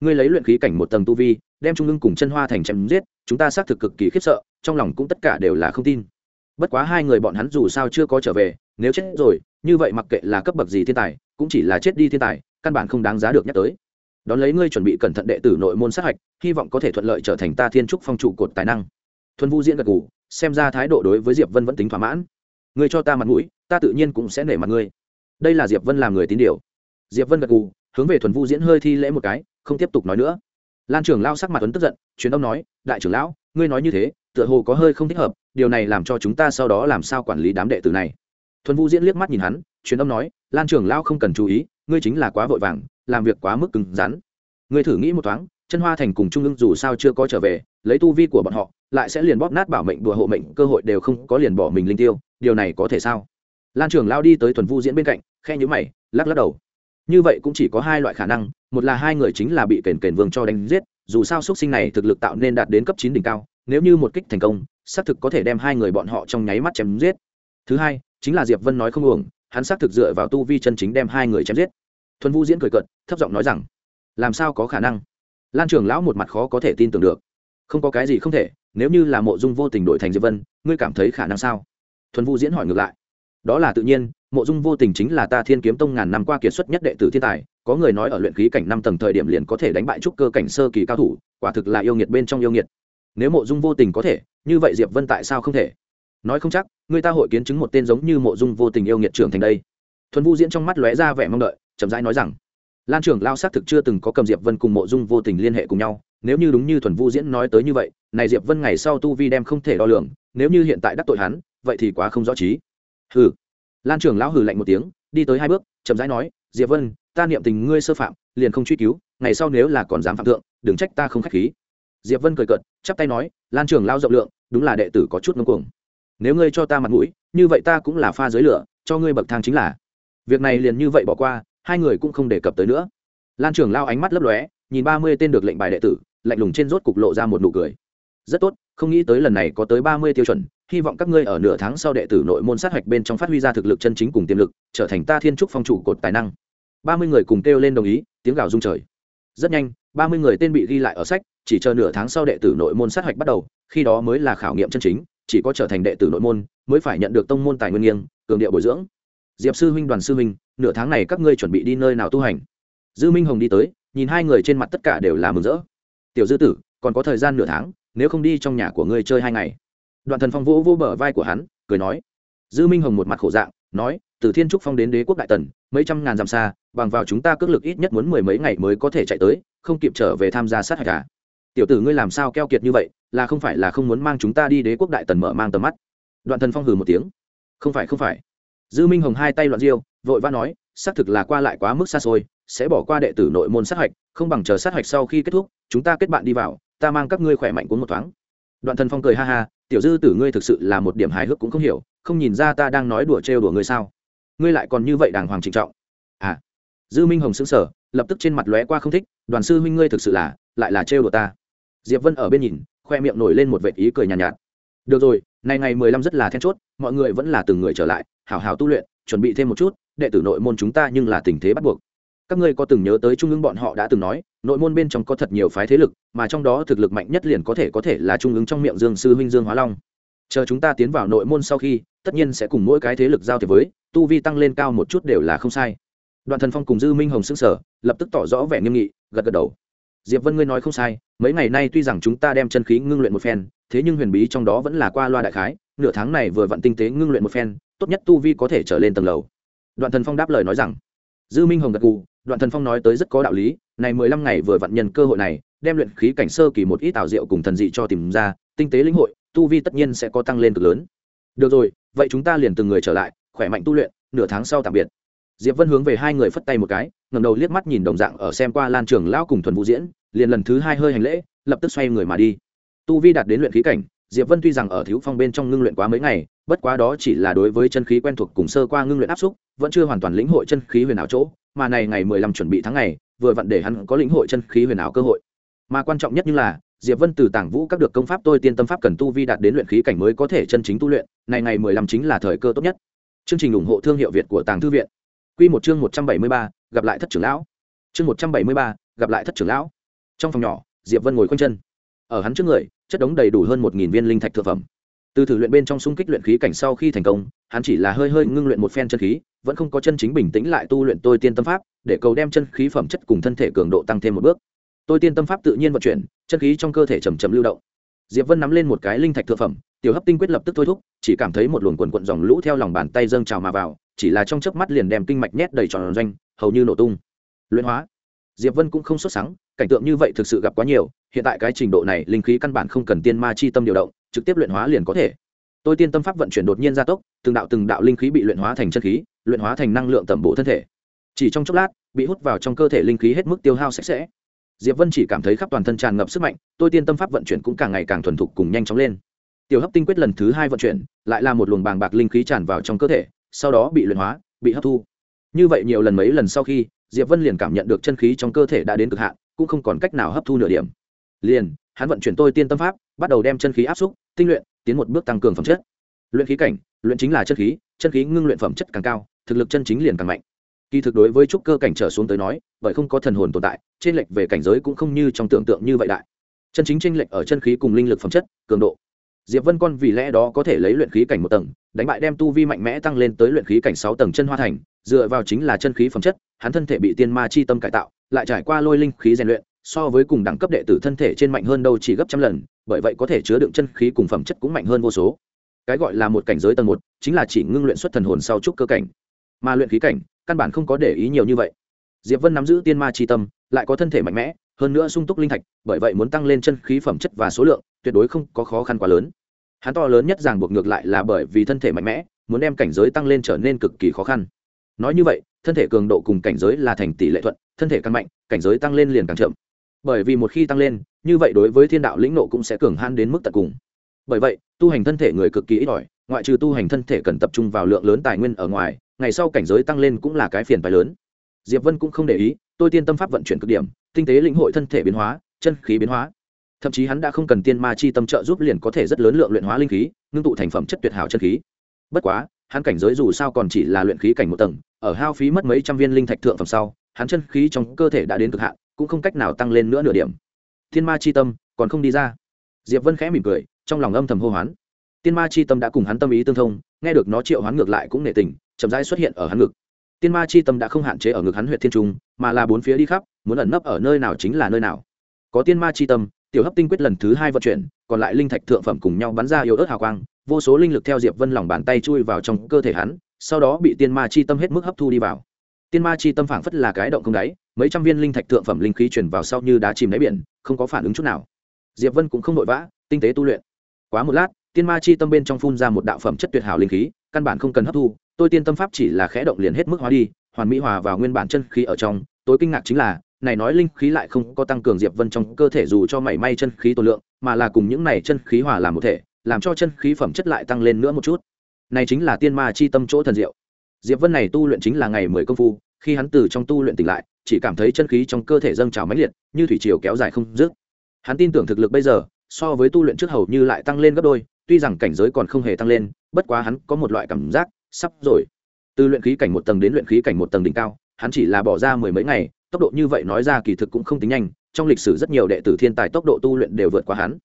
S1: Ngươi lấy luyện khí cảnh một tầng tu vi, đem trung ương cùng chân hoa thành chém giết, chúng ta xác thực cực kỳ khiếp sợ, trong lòng cũng tất cả đều là không tin. Bất quá hai người bọn hắn dù sao chưa có trở về, nếu chết rồi, như vậy mặc kệ là cấp bậc gì thiên tài cũng chỉ là chết đi thiên tài, căn bản không đáng giá được nhắc tới. Đón lấy ngươi chuẩn bị cẩn thận đệ tử nội môn sát hạch, hy vọng có thể thuận lợi trở thành ta thiên trúc phong trụ cột tài năng. Thuần vu diễn gật gù, xem ra thái độ đối với diệp vân vẫn tính thỏa mãn. Ngươi cho ta mặt mũi, ta tự nhiên cũng sẽ nể mặt ngươi. Đây là diệp vân làm người tín điều. Diệp vân gật gù, hướng về thuần vu diễn hơi thi lễ một cái, không tiếp tục nói nữa. Lan trưởng lao sắc mặt tuấn tức giận, truyền âm nói, đại trưởng lão, ngươi nói như thế, tựa hồ có hơi không thích hợp, điều này làm cho chúng ta sau đó làm sao quản lý đám đệ tử này. Thuần vu diễn liếc mắt nhìn hắn truyền âm nói, lan Trường lao không cần chú ý, ngươi chính là quá vội vàng, làm việc quá mức cứng rắn. Ngươi thử nghĩ một thoáng, chân hoa thành cùng trung ương dù sao chưa có trở về, lấy tu vi của bọn họ, lại sẽ liền bóp nát bảo mệnh, đùa hộ mệnh, cơ hội đều không có liền bỏ mình linh tiêu, điều này có thể sao? Lan Trường lao đi tới thuần vu diễn bên cạnh khe nhữ mày, lắc lắc đầu. Như vậy cũng chỉ có hai loại khả năng, một là hai người chính là bị kền kền vương cho đánh giết, dù sao x u ấ t sinh này thực lực tạo nên đạt đến cấp chín đỉnh cao, nếu như một kích thành công, xác thực có thể đem hai người bọn họ trong nháy mắt chém giết. Thứ hai, chính là diệp vân nói không uổng hắn xác thực dựa vào tu vi chân chính đem hai người chém giết. Thuần vũ diễn cười cợt, thấp giọng nói rằng, làm sao có khả năng? Lan trường lão một mặt khó có thể tin tưởng được. Không có cái gì không thể, nếu như là mộ dung vô tình đổi thành diệp vân, ngươi cảm thấy khả năng sao? Thuần vũ diễn hỏi ngược lại, đó là tự nhiên, mộ dung vô tình chính là ta thiên kiếm tông ngàn năm qua kiệt xuất nhất đệ tử thiên tài, có người nói ở luyện khí cảnh năm tầng thời điểm liền có thể đánh bại trúc cơ cảnh sơ kỳ cao thủ, quả thực là yêu nghiệt bên trong yêu nghiệt. Nếu mộ dung vô tình có thể, như vậy diệp vân tại sao không thể? Nói không chắc, người ta hội kiến chứng một tên giống như mộ dung vô tình yêu nghiệt trưởng thành đây. Thuần vu diễn trong mắt lóe ra vẻ mong đợi, chậm rãi nói rằng, lan trưởng lao xác thực chưa từng có cầm diệp vân cùng mộ dung vô tình liên hệ cùng nhau, nếu như đúng như thuần vu diễn nói tới như vậy, này diệp vân ngày sau tu vi đem không thể đo lường, nếu như hiện tại đắc tội hắn, vậy thì quá không rõ trí hừ. Lan trưởng lão hừ lạnh một tiếng, đi tới hai bước, chậm rãi nói, diệp vân, ta niệm tình ngươi sơ phạm, liền không truy cứu, ngày sau nếu là còn dám phạm thượng, đừng trách ta không khách khí. Diệp vân cười cợt, chắp tay nói, lan trưởng lao rộng lượng, đúng là đệ tử có chút ngông cuồng nếu ngươi cho ta mặt mũi, như vậy ta cũng là pha dưới lửa, cho ngươi bậc thang chính là. Việc này liền như vậy bỏ qua, hai người cũng không đề cập tới nữa. Lan trưởng lao ánh mắt lấp lóe, nhìn ba mươi tên được lệnh bài đệ tử, lạnh lùng trên rốt cục lộ ra một nụ cười. Rất tốt, không nghĩ tới lần này có tới ba mươi tiêu chuẩn, hy vọng các ngươi ở nửa tháng sau đệ tử nội môn sát hạch bên trong phát huy ra thực lực chân chính cùng tiềm lực, trở thành ta thiên trúc phong chủ cột tài năng. Ba mươi người cùng kêu lên đồng ý, tiếng gào rung trời. Rất nhanh, ba mươi người tên bị ghi lại ở sách, chỉ chờ nửa tháng sau đệ tử nội môn sát hạch bắt đầu, khi đó mới là khảo nghiệm chân chính chỉ có trở thành đệ tử nội môn, mới phải nhận được tông môn tài nguyên nghiêng, cường điệu bồi dưỡng. Diệp sư huynh, đoàn sư huynh, nửa tháng này các ngươi chuẩn bị đi nơi nào tu hành? Dư minh hồng đi tới, nhìn hai người trên mặt tất cả đều là mừng rỡ. Tiểu dư tử, còn có thời gian nửa tháng, nếu không đi trong nhà của ngươi chơi hai ngày. Đoạn thần phong vỗ vỗ bờ vai của hắn, cười nói. Dư minh hồng một mặt khổ dạng, nói, từ thiên trúc phong đến đế quốc đại tần, mấy trăm ngàn dặm xa, bằng vào chúng ta cước lực ít nhất muốn mười mấy ngày mới có thể chạy tới, không kịp trở về tham gia sát hạch cả tiểu tử ngươi làm sao keo kiệt như vậy, là không phải là không muốn mang chúng ta đi đế quốc đại tần mở mang tầm mắt. Đoạn thần phong hừ một tiếng. Không phải không phải. Dư minh hồng hai tay loạn riêu vội vã nói, xác thực là qua lại quá mức xa xôi, sẽ bỏ qua đệ tử nội môn sát hạch, không bằng chờ sát hạch sau khi kết thúc, chúng ta kết bạn đi vào, ta mang các ngươi khỏe mạnh cuốn một thoáng. Đoạn thần phong cười ha ha, tiểu dư tử ngươi thực sự là một điểm hài hước cũng không hiểu, không nhìn ra ta đang nói đùa trêu đùa ngươi sao? Ngươi lại còn như vậy đàng hoàng trịnh trọng. À. Dư minh hồng xứng sở lập tức trên mặt lóe qua không thích, đoàn sư huynh ngươi thực sự là, lại là trêu đùa ta diệp vân ở bên nhìn khoe miệng nổi lên một vệ ý cười nhàn nhạt, nhạt. Được rồi này ngày mười lăm rất là then chốt mọi người vẫn là từng người trở lại hảo hảo tu luyện chuẩn bị thêm một chút đệ tử nội môn chúng ta nhưng là tình thế bắt buộc. Các ngươi có từng nhớ tới trung ương bọn họ đã từng nói nội môn bên trong có thật nhiều phái thế lực mà trong đó thực lực mạnh nhất liền có thể có thể là trung ương trong miệng dương sư huynh dương hóa long. Chờ chúng ta tiến vào nội môn sau khi tất nhiên sẽ cùng mỗi cái thế lực giao thiệp với tu vi tăng lên cao một chút đều là không sai. Đoạn thần phong cùng dư minh hồng xưng sở lập tức tỏ rõ vẻ nghiêm nghị gật gật đầu diệp vân ngươi nói không sai, mấy ngày nay tuy rằng chúng ta đem chân khí ngưng luyện một phen, thế nhưng huyền bí trong đó vẫn là qua loa đại khái, nửa tháng này vừa vặn tinh tế ngưng luyện một phen, tốt nhất tu vi có thể trở lên tầng lầu. Đoạn thần phong đáp lời nói rằng, dư minh hồng gật gù, đoạn thần phong nói tới rất có đạo lý, này mười lăm ngày vừa vặn nhân cơ hội này, đem luyện khí cảnh sơ kỳ một ít ảo diệu cùng thần dị cho tìm ra, tinh tế lĩnh hội, tu vi tất nhiên sẽ có tăng lên cực lớn. Được rồi, vậy chúng ta liền từng người trở lại, khỏe mạnh tu luyện, nửa tháng sau tạm biệt diệp vân hướng về hai người phất tay một cái ngầm đầu liếc mắt nhìn đồng dạng ở xem qua lan trường lão cùng thuần vũ diễn, liền lần thứ hai hơi hành lễ, lập tức xoay người mà đi. Tu vi đạt đến luyện khí cảnh, diệp vân tuy rằng ở thiếu phong bên trong ngưng luyện quá mấy ngày, bất quá đó chỉ là đối với chân khí quen thuộc cùng sơ qua ngưng luyện áp xúc, vẫn chưa hoàn toàn lĩnh hội chân khí huyền ảo chỗ, mà này ngày mười lăm chuẩn bị tháng ngày, vừa vặn để hắn có lĩnh hội chân khí huyền ảo cơ hội. Mà quan trọng nhất như là, diệp vân từ tảng vũ các được công pháp tôi tiên tâm pháp cần tu vi đạt đến luyện khí cảnh mới có thể chân chính tu luyện, này ngày mười lăm chính là thời cơ tốt nhất. Chương trình ủng hộ thương hiệu việt của tàng thư viện quy một chương một trăm bảy mươi ba, gặp lại thất trưởng lão. Chương một trăm bảy mươi ba, gặp lại thất trưởng lão. Trong phòng nhỏ, diệp vân ngồi quanh chân. Ở hắn trước người, chất đống đầy đủ hơn một nghìn viên linh thạch thượng phẩm. Từ thử luyện bên trong xung kích luyện khí cảnh sau khi thành công, hắn chỉ là hơi hơi ngưng luyện một phen chân khí, vẫn không có chân chính bình tĩnh lại tu luyện tôi tiên tâm pháp, để cầu đem chân khí phẩm chất cùng thân thể cường độ tăng thêm một bước. Tôi tiên tâm pháp tự nhiên vận chuyển, chân khí trong cơ thể chậm chậm lưu động. Diệp vân nắm lên một cái linh thạch thượng phẩm, tiểu hấp tinh quyết lập tức thôi thúc, chỉ cảm thấy một luồng quần quận dòng lũ theo lòng bàn tay dâng trào mà vào chỉ là trong chớp mắt liền đem kinh mạch nhét đầy tròn doanh, hầu như nổ tung. Luyện hóa. Diệp vân cũng không xuất sáng cảnh tượng như vậy thực sự gặp quá nhiều, hiện tại cái trình độ này, linh khí căn bản không cần tiên ma chi tâm điều động, trực tiếp luyện hóa liền có thể. Tôi tiên tâm pháp vận chuyển đột nhiên gia tốc, từng đạo từng đạo linh khí bị luyện hóa thành chân khí, luyện hóa thành năng lượng tẩm bổ thân thể. Chỉ trong chốc lát, bị hút vào trong cơ thể linh khí hết mức tiêu hao sạch sẽ. Diệp vân chỉ cảm thấy khắp toàn thân tràn ngập sức mạnh, tôi tiên tâm pháp vận chuyển cũng càng ngày càng thuần thục cùng nhanh chóng lên. Tiểu hấp tinh quyết lần thứ hai vận chuyển, lại là một luồng bàng bạc linh khí tràn vào trong cơ thể sau đó bị luyện hóa, bị hấp thu. Như vậy nhiều lần mấy lần sau khi, diệp vân liền cảm nhận được chân khí trong cơ thể đã đến cực hạn, cũng không còn cách nào hấp thu nửa điểm. Liền, hắn vận chuyển tôi tiên tâm pháp, bắt đầu đem chân khí áp xúc, tinh luyện, tiến một bước tăng cường phẩm chất. Luyện khí cảnh, luyện chính là chân khí chân khí ngưng luyện phẩm chất càng cao, thực lực chân chính liền càng mạnh. Kỳ thực đối với trúc cơ cảnh trở xuống tới nói, bởi không có thần hồn tồn tại, trên lệch về cảnh giới cũng không như trong tưởng tượng như vậy đại. Chân chính trên lệch ở chân khí cùng linh lực phẩm chất, cường độ diệp vân con vì lẽ đó có thể lấy luyện khí cảnh một tầng, đánh bại đem tu vi mạnh mẽ tăng lên tới luyện khí cảnh sáu tầng chân hoa thành, dựa vào chính là chân khí phẩm chất, hắn thân thể bị tiên ma chi tâm cải tạo, lại trải qua lôi linh khí rèn luyện, so với cùng đẳng cấp đệ tử thân thể trên mạnh hơn đâu chỉ gấp trăm lần, bởi vậy có thể chứa đựng chân khí cùng phẩm chất cũng mạnh hơn vô số. Cái gọi là một cảnh giới tầng một, chính là chỉ ngưng luyện xuất thần hồn sau trúc cơ cảnh. Mà luyện khí cảnh, căn bản không có để ý nhiều như vậy. Diệp vân nắm giữ tiên ma chi tâm, lại có thân thể mạnh mẽ, hơn nữa sung túc linh thạch, bởi vậy muốn tăng lên chân khí phẩm chất và số lượng tuyệt đối không có khó khăn quá lớn. Hắn to lớn nhất ràng buộc ngược lại là bởi vì thân thể mạnh mẽ, muốn đem cảnh giới tăng lên trở nên cực kỳ khó khăn. Nói như vậy, thân thể cường độ cùng cảnh giới là thành tỷ lệ thuận, thân thể càng mạnh, cảnh giới tăng lên liền càng chậm. Bởi vì một khi tăng lên, như vậy đối với thiên đạo lĩnh nộ cũng sẽ cường han đến mức tận cùng. Bởi vậy, tu hành thân thể người cực kỳ ít ỏi, ngoại trừ tu hành thân thể cần tập trung vào lượng lớn tài nguyên ở ngoài, ngày sau cảnh giới tăng lên cũng là cái phiền phái lớn. Diệp vân cũng không để ý, tôi tiên tâm pháp vận chuyển cực điểm, tinh tế lĩnh hội thân thể biến hóa, chân khí biến hóa thậm chí hắn đã không cần tiên ma chi tâm trợ giúp liền có thể rất lớn lượng luyện hóa linh khí, ngưng tụ thành phẩm chất tuyệt hảo chân khí. Bất quá, hắn cảnh giới dù sao còn chỉ là luyện khí cảnh một tầng, ở hao phí mất mấy trăm viên linh thạch thượng phẩm sau, hắn chân khí trong cơ thể đã đến cực hạn, cũng không cách nào tăng lên nữa nửa điểm. Thiên ma chi tâm, còn không đi ra. Diệp vân khẽ mỉm cười, trong lòng âm thầm hô hoán. Tiên ma chi tâm đã cùng hắn tâm ý tương thông, nghe được nó triệu hoán ngược lại cũng nể tình, chậm rãi xuất hiện ở hắn ngực. Tiên ma chi tâm đã không hạn chế ở ngực hắn huyện thiên trung, mà là bốn phía đi khắp, muốn ẩn nấp ở nơi nào chính là nơi nào. Có tiên ma chi tâm tiểu hấp tinh quyết lần thứ hai vận chuyển, còn lại linh thạch thượng phẩm cùng nhau bắn ra yếu ớt hào quang, vô số linh lực theo diệp vân lòng bàn tay chui vào trong cơ thể hắn, sau đó bị tiên ma chi tâm hết mức hấp thu đi vào. Tiên ma chi tâm phảng phất là cái động không đáy, mấy trăm viên linh thạch thượng phẩm linh khí chuyển vào sau như đá chìm đáy biển, không có phản ứng chút nào. Diệp vân cũng không vội vã, tinh tế tu luyện. Quá một lát, tiên ma chi tâm bên trong phun ra một đạo phẩm chất tuyệt hảo linh khí, căn bản không cần hấp thu, tôi tiên tâm pháp chỉ là khẽ động liền hết mức hóa đi, hoàn mỹ hòa vào nguyên bản chân khí ở trong, tối kinh ngạc chính là này nói linh khí lại không có tăng cường diệp vân trong cơ thể dù cho mảy may chân khí tổ lượng, mà là cùng những này chân khí hòa làm một thể, làm cho chân khí phẩm chất lại tăng lên nữa một chút. Này chính là tiên ma chi tâm chỗ thần diệu. Diệp vân này tu luyện chính là ngày mười công phu, khi hắn từ trong tu luyện tỉnh lại, chỉ cảm thấy chân khí trong cơ thể dâng trào mãnh liệt, như thủy triều kéo dài không dứt. Hắn tin tưởng thực lực bây giờ, so với tu luyện trước hầu như lại tăng lên gấp đôi, tuy rằng cảnh giới còn không hề tăng lên, bất quá hắn có một loại cảm giác sắp rồi. Từ luyện khí cảnh một tầng đến luyện khí cảnh một tầng đỉnh cao, hắn chỉ là bỏ ra mười mấy ngày tốc độ như vậy nói ra kỳ thực cũng không tính nhanh, trong lịch sử rất nhiều đệ tử thiên tài tốc độ tu luyện đều vượt qua hắn.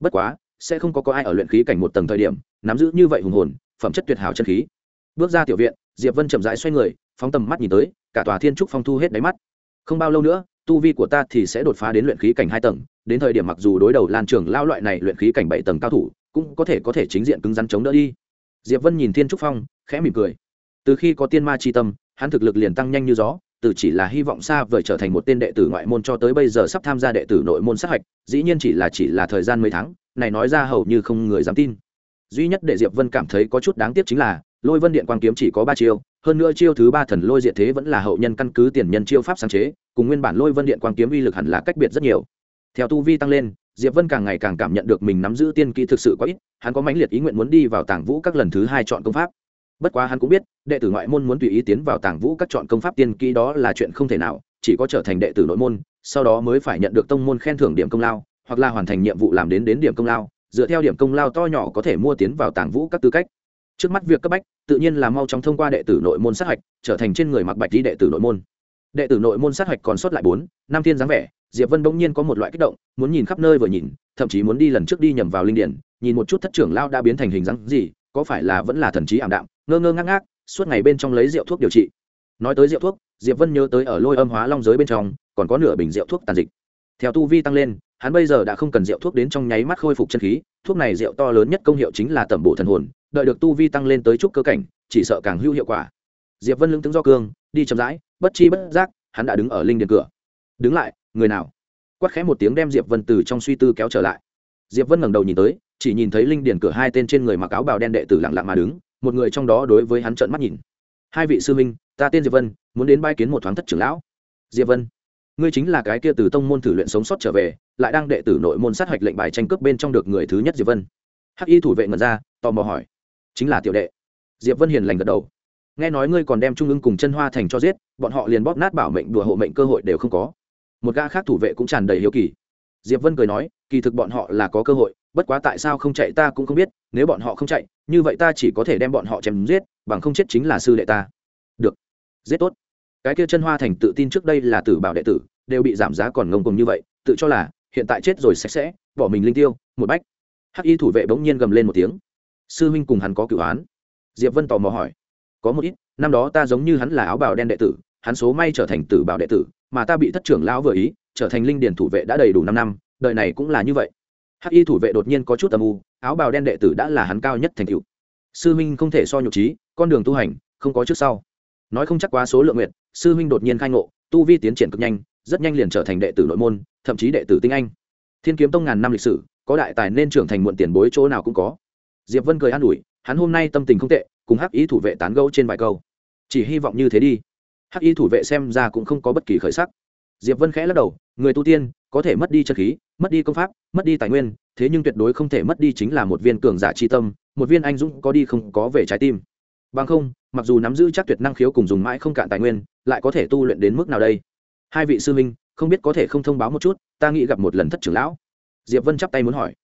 S1: Bất quá, sẽ không có có ai ở luyện khí cảnh một tầng thời điểm, nắm giữ như vậy hùng hồn, phẩm chất tuyệt hảo chân khí. Bước ra tiểu viện, diệp vân chậm rãi xoay người, phóng tầm mắt nhìn tới, cả tòa thiên trúc phong thu hết đáy mắt. Không bao lâu nữa, tu vi của ta thì sẽ đột phá đến luyện khí cảnh hai tầng, đến thời điểm mặc dù đối đầu lan trường lao loại này luyện khí cảnh bảy tầng cao thủ, cũng có thể có thể chính diện cứng rắn chống đỡ đi. Diệp vân nhìn thiên trúc phong, khẽ mỉm cười. Từ khi có tiên ma chi tâm, hắn thực lực liền tăng nhanh như gió từ chỉ là hy vọng xa vời trở thành một tên đệ tử ngoại môn cho tới bây giờ sắp tham gia đệ tử nội môn sát hạch, dĩ nhiên chỉ là chỉ là thời gian mấy tháng, này nói ra hầu như không người dám tin. Duy nhất để diệp vân cảm thấy có chút đáng tiếc chính là, lôi vân điện quang kiếm chỉ có ba chiêu, hơn nữa chiêu thứ ba thần lôi diệt thế vẫn là hậu nhân căn cứ tiền nhân chiêu pháp sáng chế, cùng nguyên bản lôi vân điện quang kiếm uy lực hẳn là cách biệt rất nhiều. Theo tu vi tăng lên, diệp vân càng ngày càng cảm nhận được mình nắm giữ tiên kỹ thực sự quá ít, hắn có mãnh liệt ý nguyện muốn đi vào tàng vũ các lần thứ hai chọn công pháp bất quá hắn cũng biết, đệ tử ngoại môn muốn tùy ý tiến vào tàng vũ các chọn công pháp tiên kỹ đó là chuyện không thể nào, chỉ có trở thành đệ tử nội môn, sau đó mới phải nhận được tông môn khen thưởng điểm công lao, hoặc là hoàn thành nhiệm vụ làm đến đến điểm công lao, dựa theo điểm công lao to nhỏ có thể mua tiến vào tàng vũ các tư cách. Trước mắt việc cấp bách, tự nhiên là mau chóng thông qua đệ tử nội môn sát hạch, trở thành trên người mặc bạch đi đệ tử nội môn. Đệ tử nội môn sát hạch còn sót lại bốn, năm thiên dáng vẻ, diệp vân bỗng nhiên có một loại kích động, muốn nhìn khắp nơi vừa nhìn, thậm chí muốn đi lần trước đi nhầm vào linh điển, nhìn một chút thất trưởng lao đã biến thành hình dáng gì, có phải là vẫn là thần trí ảm đạm ngơ ngơ ngác ngác, suốt ngày bên trong lấy rượu thuốc điều trị. Nói tới rượu thuốc, diệp vân nhớ tới ở lôi âm hóa long giới bên trong, còn có nửa bình rượu thuốc tàn dịch. Theo tu vi tăng lên, hắn bây giờ đã không cần rượu thuốc đến trong nháy mắt khôi phục chân khí, thuốc này rượu to lớn nhất công hiệu chính là tẩm bổ thần hồn, đợi được tu vi tăng lên tới chút cơ cảnh, chỉ sợ càng hữu hiệu quả. Diệp vân lưng tướng do cương, đi chậm rãi, bất chi bất giác, hắn đã đứng ở linh điện cửa. Đứng lại, người nào? Quát khẽ một tiếng đem diệp vân từ trong suy tư kéo trở lại. Diệp vân ngẩng đầu nhìn tới, chỉ nhìn thấy linh điển cửa hai tên trên người mặc áo bào đen đệ tử lặng lặng mà đứng một người trong đó đối với hắn trợn mắt nhìn. Hai vị sư minh ta tên diệp vân, muốn đến bái kiến một thoáng thất trưởng lão. Diệp vân, ngươi chính là cái kia từ tông môn thử luyện sống sót trở về, lại đang đệ tử nội môn sát hạch lệnh bài tranh cướp bên trong được người thứ nhất diệp vân. Hắc y thủ vệ ngẩn ra, tò mò hỏi, chính là tiểu đệ. Diệp vân hiền lành gật đầu. Nghe nói ngươi còn đem trung ương cùng chân hoa thành cho giết, bọn họ liền bóp nát bảo mệnh đùa hộ mệnh cơ hội đều không có. Một gã khác thủ vệ cũng tràn đầy hiếu kỳ. Diệp vân cười nói, kỳ thực bọn họ là có cơ hội bất quá tại sao không chạy ta cũng không biết, nếu bọn họ không chạy, như vậy ta chỉ có thể đem bọn họ chém giết, bằng không chết chính là sư đệ ta. Được, giết tốt. Cái kia chân hoa thành tự tin trước đây là tử bảo đệ tử, đều bị giảm giá còn ngông cùng như vậy, tự cho là, hiện tại chết rồi sạch sẽ, bỏ mình linh tiêu, một bách. Hắc y thủ vệ bỗng nhiên gầm lên một tiếng. Sư huynh cùng hắn có cửu án? Diệp vân tò mò hỏi. Có một ít, năm đó ta giống như hắn là áo bào đen đệ tử, hắn số may trở thành tử bảo đệ tử, mà ta bị thất trưởng lão vừa ý, trở thành linh điển thủ vệ đã đầy đủ năm năm, đời này cũng là như vậy hắc y thủ vệ đột nhiên có chút âm u, áo bào đen đệ tử đã là hắn cao nhất thành cựu sư minh không thể so nhục trí, con đường tu hành, không có trước sau. Nói không chắc quá số lượng nguyện sư minh đột nhiên khai ngộ, tu vi tiến triển cực nhanh, rất nhanh liền trở thành đệ tử nội môn, thậm chí đệ tử tinh anh. Thiên kiếm tông ngàn năm lịch sử, có đại tài nên trưởng thành muộn tiền bối chỗ nào cũng có. Diệp vân cười an ủi, hắn hôm nay tâm tình không tệ, cùng hắc y thủ vệ tán gẫu trên vài câu. Chỉ hy vọng như thế đi. Hắc y thủ vệ xem ra cũng không có bất kỳ khởi sắc. Diệp vân khẽ lắc đầu, người tu tiên, có thể mất đi chân khí mất đi công pháp, mất đi tài nguyên, thế nhưng tuyệt đối không thể mất đi chính là một viên cường giả chi tâm, một viên anh dũng có đi không có về trái tim. Bằng không, mặc dù nắm giữ chắc tuyệt năng khiếu cùng dùng mãi không cạn tài nguyên, lại có thể tu luyện đến mức nào đây? Hai vị sư minh không biết có thể không thông báo một chút, ta nghĩ gặp một lần thất trưởng lão. Diệp vân chắp tay muốn hỏi.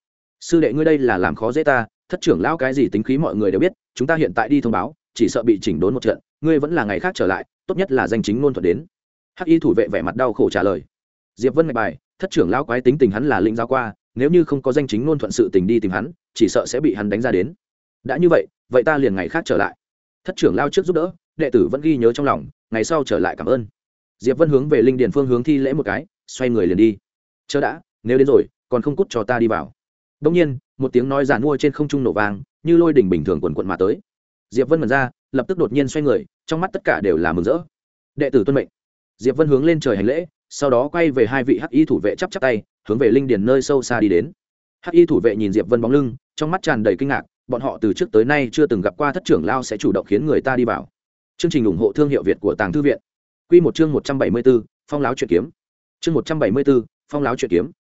S1: Sư đệ ngươi đây là làm khó dễ ta, thất trưởng lão cái gì tính khí mọi người đều biết, chúng ta hiện tại đi thông báo, chỉ sợ bị chỉnh đốn một trận, ngươi vẫn là ngày khác trở lại, tốt nhất là danh chính ngôn thuận đến. Hắc y thủ vệ vẻ mặt đau khổ trả lời. Diệp vân ngạch bài thất trưởng lão quái tính tình hắn là linh giáo qua, nếu như không có danh chính ngôn thuận sự tình đi tìm hắn, chỉ sợ sẽ bị hắn đánh ra đến. Đã như vậy vậy ta liền ngày khác trở lại. Thất trưởng lao trước giúp đỡ, đệ tử vẫn ghi nhớ trong lòng, ngày sau trở lại cảm ơn. Diệp vân hướng về linh điền phương hướng thi lễ một cái, xoay người liền đi. Chớ đã, nếu đến rồi, còn không cút cho ta đi vào. Đông nhiên, một tiếng nói giản mua trên không trung nổ vang, như lôi đỉnh bình thường quần quận mà tới. Diệp vân mật ra, lập tức đột nhiên xoay người, trong mắt tất cả đều là mừng rỡ. Đệ tử tuân mệnh. Diệp vân hướng lên trời hành lễ sau đó quay về hai vị hắc y thủ vệ chắp chắp tay hướng về linh điền nơi sâu xa đi đến. Hắc y thủ vệ nhìn diệp vân bóng lưng trong mắt tràn đầy kinh ngạc bọn họ từ trước tới nay chưa từng gặp qua thất trưởng lao sẽ chủ động khiến người ta đi vào. Chương trình ủng hộ thương hiệu việt của tàng thư viện. Quy một chương một trăm bảy mươi 174, phong láo truyện kiếm. Chương một trăm bảy mươi 174, phong láo truyện kiếm.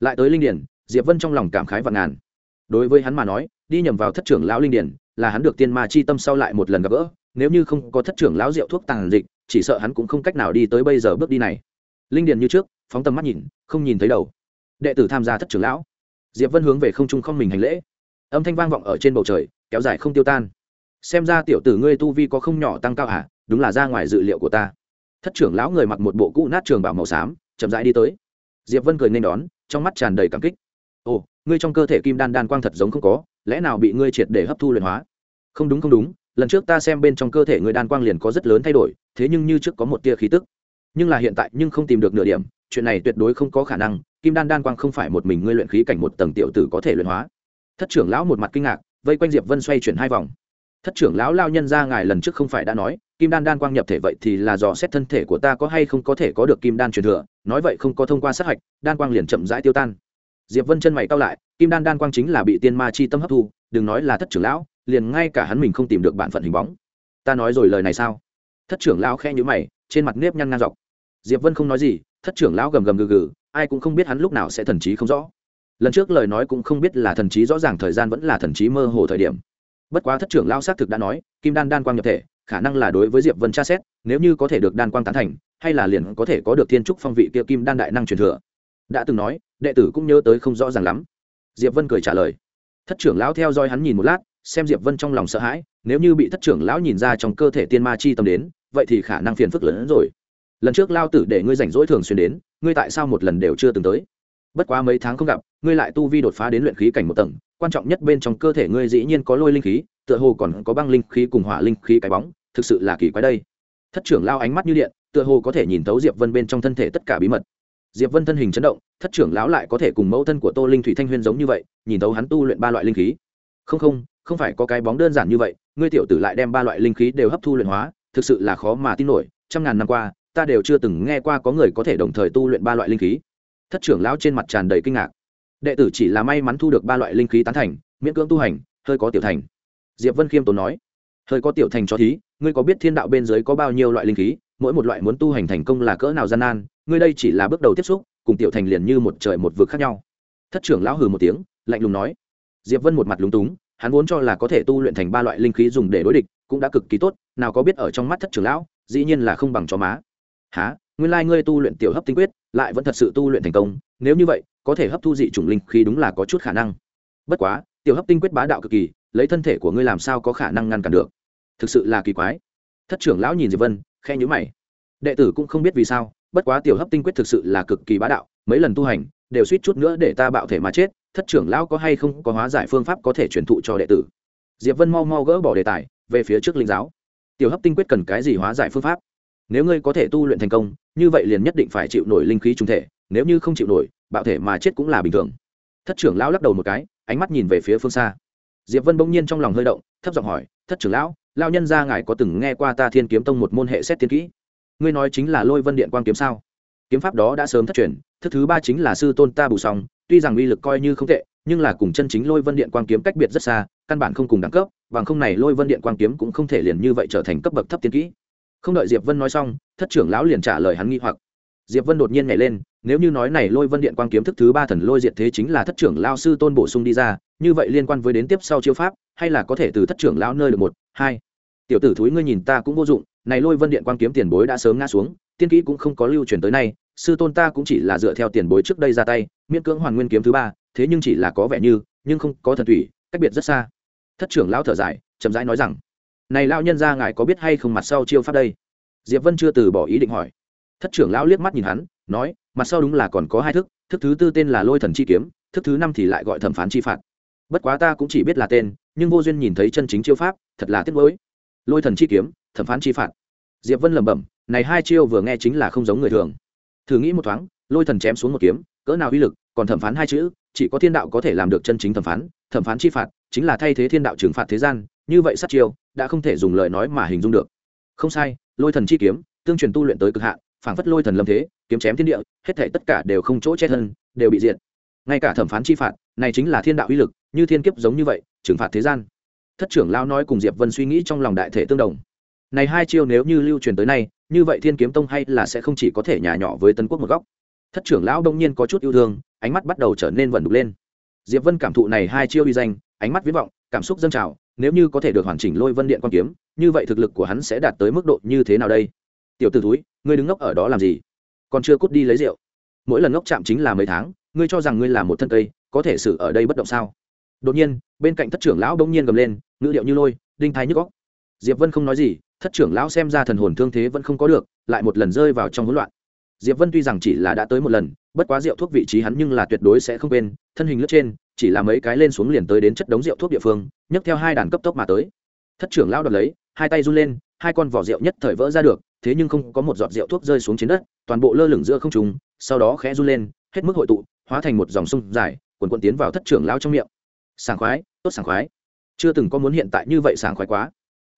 S1: Lại tới linh điền diệp vân trong lòng cảm khái vạn ngàn. Đối với hắn mà nói đi nhầm vào thất trưởng lão linh điền là hắn được tiên ma chi tâm sau lại một lần gặp gỡ nếu như không có thất trưởng lão rượu thuốc tàng dịch chỉ sợ hắn cũng không cách nào đi tới bây giờ bước đi này linh điền như trước, phóng tầm mắt nhìn, không nhìn thấy đầu. Đệ tử tham gia thất trưởng lão. Diệp vân hướng về không trung không mình hành lễ. Âm thanh vang vọng ở trên bầu trời, kéo dài không tiêu tan. Xem ra tiểu tử ngươi tu vi có không nhỏ tăng cao hả? Đúng là ra ngoài dự liệu của ta. Thất trưởng lão người mặc một bộ cũ nát trường bảo màu xám, chậm rãi đi tới. Diệp vân cười nên đón, trong mắt tràn đầy cảm kích. Ồ, ngươi trong cơ thể kim đan đan quang thật giống không có, lẽ nào bị ngươi triệt để hấp thu luyện hóa? Không đúng không đúng, lần trước ta xem bên trong cơ thể ngươi đan quang liền có rất lớn thay đổi, thế nhưng như trước có một tia khí tức nhưng là hiện tại nhưng không tìm được nửa điểm, chuyện này tuyệt đối không có khả năng, kim đan đan quang không phải một mình ngươi luyện khí cảnh một tầng tiểu tử có thể luyện hóa. Thất trưởng lão một mặt kinh ngạc, vây quanh diệp vân xoay chuyển hai vòng. Thất trưởng lão lao nhân ra ngài lần trước không phải đã nói, kim đan đan quang nhập thể vậy thì là dò xét thân thể của ta có hay không có thể có được kim đan truyền thừa, nói vậy không có thông qua sát hạch, đan quang liền chậm rãi tiêu tan. Diệp vân chân mày cao lại, kim đan đan quang chính là bị tiên ma chi tâm hấp thu, đừng nói là thất trưởng lão, liền ngay cả hắn mình không tìm được bản phận hình bóng. Ta nói rồi lời này sao? Thất trưởng lão khe nhữ mày, trên mặt nếp nhăn ngang dọc diệp vân không nói gì, thất trưởng lão gầm gầm gừ gừ, ai cũng không biết hắn lúc nào sẽ thần trí không rõ. Lần trước lời nói cũng không biết là thần trí rõ ràng, thời gian vẫn là thần trí mơ hồ thời điểm. Bất quá thất trưởng lao xác thực đã nói, kim đan đan quang nhập thể, khả năng là đối với diệp vân tra xét, nếu như có thể được đan quang tán thành, hay là liền có thể có được thiên trúc phong vị kia kim đan đại năng truyền thừa. Đã từng nói, đệ tử cũng nhớ tới không rõ ràng lắm. Diệp vân cười trả lời. Thất trưởng lão theo dõi hắn nhìn một lát, xem diệp vân trong lòng sợ hãi, nếu như bị thất trưởng lão nhìn ra trong cơ thể tiên ma chi tâm đến, vậy thì khả năng phiền phức lớn hơn rồi lần trước lao tử để ngươi rảnh rỗi thường xuyên đến, ngươi tại sao một lần đều chưa từng tới? Bất quá mấy tháng không gặp, ngươi lại tu vi đột phá đến luyện khí cảnh một tầng, quan trọng nhất bên trong cơ thể ngươi dĩ nhiên có lôi linh khí, tựa hồ còn có băng linh khí cùng hỏa linh khí cái bóng, thực sự là kỳ quái đây. Thất trưởng lao ánh mắt như điện, tựa hồ có thể nhìn thấu diệp vân bên trong thân thể tất cả bí mật. Diệp vân thân hình chấn động, thất trưởng lão lại có thể cùng mẫu thân của tô linh thủy thanh huyên giống như vậy, nhìn thấu hắn tu luyện ba loại linh khí. Không không không phải có cái bóng đơn giản như vậy, ngươi tiểu tử lại đem ba loại linh khí đều hấp thu luyện hóa, thực sự là khó mà tin nổi, trăm ngàn năm qua ta đều chưa từng nghe qua có người có thể đồng thời tu luyện ba loại linh khí. Thất trưởng lão trên mặt tràn đầy kinh ngạc. Đệ tử chỉ là may mắn thu được ba loại linh khí tán thành, miễn cưỡng tu hành, hơi có tiểu thành. Diệp vân khiêm tốn nói, hơi có tiểu thành cho thí, ngươi có biết thiên đạo bên dưới có bao nhiêu loại linh khí, mỗi một loại muốn tu hành thành công là cỡ nào gian nan, ngươi đây chỉ là bước đầu tiếp xúc, cùng tiểu thành liền như một trời một vực khác nhau. Thất trưởng lão hừ một tiếng, lạnh lùng nói. Diệp vân một mặt lúng túng, hắn vốn cho là có thể tu luyện thành ba loại linh khí dùng để đối địch, cũng đã cực kỳ tốt, nào có biết ở trong mắt thất trưởng lão, dĩ nhiên là không bằng chó má há, nguyên lai ngươi tu luyện tiểu hấp tinh quyết, lại vẫn thật sự tu luyện thành công, nếu như vậy, có thể hấp thu dị chủng linh khí đúng là có chút khả năng. Bất quá, tiểu hấp tinh quyết bá đạo cực kỳ, lấy thân thể của ngươi làm sao có khả năng ngăn cản được? Thực sự là kỳ quái. Thất trưởng lão nhìn diệp vân khe nhữ mày. Đệ tử cũng không biết vì sao, bất quá tiểu hấp tinh quyết thực sự là cực kỳ bá đạo, mấy lần tu hành, đều suýt chút nữa để ta bạo thể mà chết, thất trưởng lão có hay không có hóa giải phương pháp có thể truyền thụ cho đệ tử? Diệp vân mau mau gỡ bỏ đề tài, về phía trước linh giáo. Tiểu hấp tinh quyết cần cái gì hóa giải phương pháp? Nếu ngươi có thể tu luyện thành công, như vậy liền nhất định phải chịu nổi linh khí trung thể, nếu như không chịu nổi, bạo thể mà chết cũng là bình thường. Thất trưởng lão lắc đầu một cái, ánh mắt nhìn về phía phương xa. Diệp vân bỗng nhiên trong lòng hơi động, thấp giọng hỏi, thất trưởng lão lao nhân gia ngài có từng nghe qua ta thiên kiếm tông một môn hệ xét thiên kỹ? Ngươi nói chính là lôi vân điện quang kiếm sao? Kiếm pháp đó đã sớm thất truyền, thức thứ ba chính là sư tôn ta bù xong, tuy rằng uy lực coi như không tệ, nhưng là cùng chân chính lôi vân điện quang kiếm cách biệt rất xa, căn bản không cùng đẳng cấp, bằng không này lôi vân điện quang kiếm cũng không thể liền như vậy trở thành cấp bậc thấp tiên kỹ không đợi diệp vân nói xong, thất trưởng lão liền trả lời hắn nghi hoặc. Diệp vân đột nhiên nhảy lên, nếu như nói này lôi vân điện quang kiếm thức thứ ba thần lôi diệt thế chính là thất trưởng lao sư tôn bổ sung đi ra, như vậy liên quan với đến tiếp sau chiêu pháp, hay là có thể từ thất trưởng lao nơi được một, hai. Tiểu tử thúi ngươi nhìn ta cũng vô dụng, này lôi vân điện quang kiếm tiền bối đã sớm ngã xuống, tiên kỹ cũng không có lưu truyền tới nay, sư tôn ta cũng chỉ là dựa theo tiền bối trước đây ra tay, miễn cưỡng hoàn nguyên kiếm thứ ba, thế nhưng chỉ là có vẻ như, nhưng không có thần thủy, cách biệt rất xa. Thất trưởng lão thở dài, chậm rãi nói rằng này lão nhân gia ngài có biết hay không mặt sau chiêu pháp đây? Diệp vân chưa từ bỏ ý định hỏi. Thất trưởng lão liếc mắt nhìn hắn, nói, mặt sau đúng là còn có hai thức thức thứ tư tên là lôi thần chi kiếm, thức thứ năm thì lại gọi thẩm phán chi phạt. Bất quá ta cũng chỉ biết là tên, nhưng vô duyên nhìn thấy chân chính chiêu pháp, thật là tiếc mới lôi thần chi kiếm, thẩm phán chi phạt. Diệp vân lẩm bẩm, này hai chiêu vừa nghe chính là không giống người thường. Thử nghĩ một thoáng, lôi thần chém xuống một kiếm, cỡ nào uy lực, còn thẩm phán hai chữ, chỉ có thiên đạo có thể làm được chân chính thẩm phán thẩm phán chi phạt, chính là thay thế thiên đạo trừng phạt thế gian như vậy sát chiêu, đã không thể dùng lời nói mà hình dung được. Không sai, lôi thần chi kiếm, tương truyền tu luyện tới cực hạn, phảng phất lôi thần lâm thế, kiếm chém thiên địa, hết thể tất cả đều không chỗ che thân, đều bị diệt. Ngay cả thẩm phán chi phạt, này chính là thiên đạo uy lực, như thiên kiếp giống như vậy, trừng phạt thế gian. Thất trưởng lao nói cùng diệp vân suy nghĩ trong lòng đại thể tương đồng. Này hai chiêu nếu như lưu truyền tới nay, như vậy thiên kiếm tông hay là sẽ không chỉ có thể nhà nhỏ với tân quốc một góc. Thất trưởng lão đông nhiên có chút yêu thương, ánh mắt bắt đầu trở nên vẩn đục lên. Diệp vân cảm thụ này hai chiêu uy danh, ánh mắt viết vọng, cảm xúc dâng trào nếu như có thể được hoàn chỉnh lôi vân điện quan kiếm, như vậy thực lực của hắn sẽ đạt tới mức độ như thế nào đây? Tiểu t ử túi ngươi đứng ngốc ở đó làm gì? Còn chưa cút đi lấy rượu. Mỗi lần ngốc chạm chính là mấy tháng, ngươi cho rằng ngươi là một thân cây, có thể xử ở đây bất động sao? Đột nhiên, bên cạnh thất trưởng lão bỗng nhiên gầm lên, ngữ điệu như lôi, đinh thái nhức góc diệp vân không nói gì, thất trưởng lão xem ra thần hồn thương thế vẫn không có được, lại một lần rơi vào trong hỗn loạn. Diệp vân tuy rằng chỉ là đã tới một lần, bất quá rượu thuốc vị trí hắn nhưng là tuyệt đối sẽ không quên, thân hình lướt trên chỉ là mấy cái lên xuống liền tới đến chất đống rượu thuốc địa phương, nhấc theo hai đàn cấp tốc mà tới. Thất trưởng lão đoạt lấy, hai tay run lên, hai con vỏ rượu nhất thời vỡ ra được, thế nhưng không có một giọt rượu thuốc rơi xuống trên đất, toàn bộ lơ lửng giữa không trung, sau đó khẽ run lên, hết mức hội tụ, hóa thành một dòng sông dài quần quần tiến vào thất trưởng lão trong miệng. Sảng khoái, tốt sảng khoái. Chưa từng có muốn hiện tại như vậy sảng khoái quá.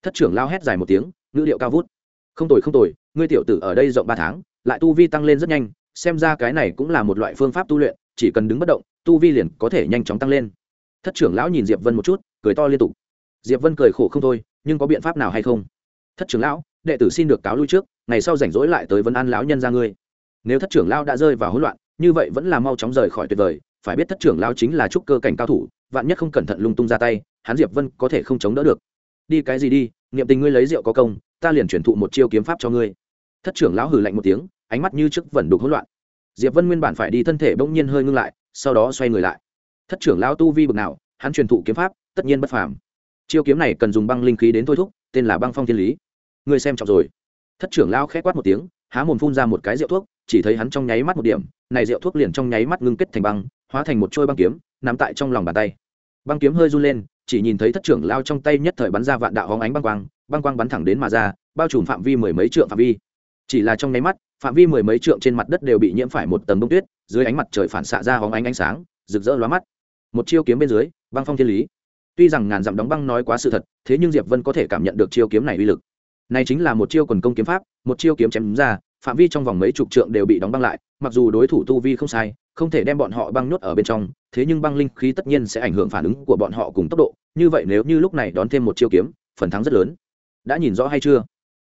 S1: Thất trưởng lao hét dài một tiếng, ngữ liệu cao vút. Không tồi không tồi, ngươi tiểu tử ở đây rộng ba tháng, lại tu vi tăng lên rất nhanh, xem ra cái này cũng là một loại phương pháp tu luyện, chỉ cần đứng bất động tu vi liền có thể nhanh chóng tăng lên. Thất trưởng lão nhìn diệp vân một chút, cười to liên tục. Diệp vân cười khổ không thôi, nhưng có biện pháp nào hay không? Thất trưởng lão, đệ tử xin được cáo lui trước, ngày sau rảnh rỗi lại tới Vân an lão nhân ra ngươi. Nếu thất trưởng lão đã rơi vào hỗn loạn, như vậy vẫn là mau chóng rời khỏi tuyệt vời, phải biết thất trưởng lão chính là trúc cơ cảnh cao thủ, vạn nhất không cẩn thận lung tung ra tay, hắn diệp vân có thể không chống đỡ được. Đi cái gì đi, niệm tình ngươi lấy rượu có công, ta liền chuyển thụ một chiêu kiếm pháp cho ngươi. Thất trưởng lão hừ lạnh một tiếng, ánh mắt như trước vẫn đục hỗn loạn. Diệp vân nguyên bản phải đi thân thể bỗng nhiên hơi ngưng lại sau đó xoay người lại. Thất trưởng lão tu vi bực nào, hắn truyền thụ kiếm pháp, tất nhiên bất phàm. Chiêu kiếm này cần dùng băng linh khí đến thôi thúc, tên là băng phong thiên lý. Ngươi xem trọng rồi. Thất trưởng lão khẽ quát một tiếng, há mồm phun ra một cái rượu thuốc, chỉ thấy hắn trong nháy mắt một điểm, này rượu thuốc liền trong nháy mắt ngưng kết thành băng, hóa thành một trôi băng kiếm, nắm tại trong lòng bàn tay. Băng kiếm hơi run lên, chỉ nhìn thấy thất trưởng lao trong tay nhất thời bắn ra vạn đạo hóng ánh băng quang băng quang bắn thẳng đến mà ra, bao trùm phạm vi mười mấy trượng phạm vi. Chỉ là trong nháy mắt phạm vi mười mấy trượng trên mặt đất đều bị nhiễm phải một tầng bông tuyết, dưới ánh mặt trời phản xạ ra hóng ánh ánh sáng, rực rỡ lóa mắt. Một chiêu kiếm bên dưới, băng phong thiên lý. Tuy rằng ngàn dặm đóng băng nói quá sự thật, thế nhưng diệp vân có thể cảm nhận được chiêu kiếm này uy lực. Này chính là một chiêu quần công kiếm pháp, một chiêu kiếm chém ra, phạm vi trong vòng mấy chục trượng đều bị đóng băng lại, mặc dù đối thủ tu vi không sai, không thể đem bọn họ băng nhốt ở bên trong, thế nhưng băng linh khí tất nhiên sẽ ảnh hưởng phản ứng của bọn họ cùng tốc độ, như vậy nếu như lúc này đón thêm một chiêu kiếm, phần thắng rất lớn. Đã nhìn rõ hay chưa?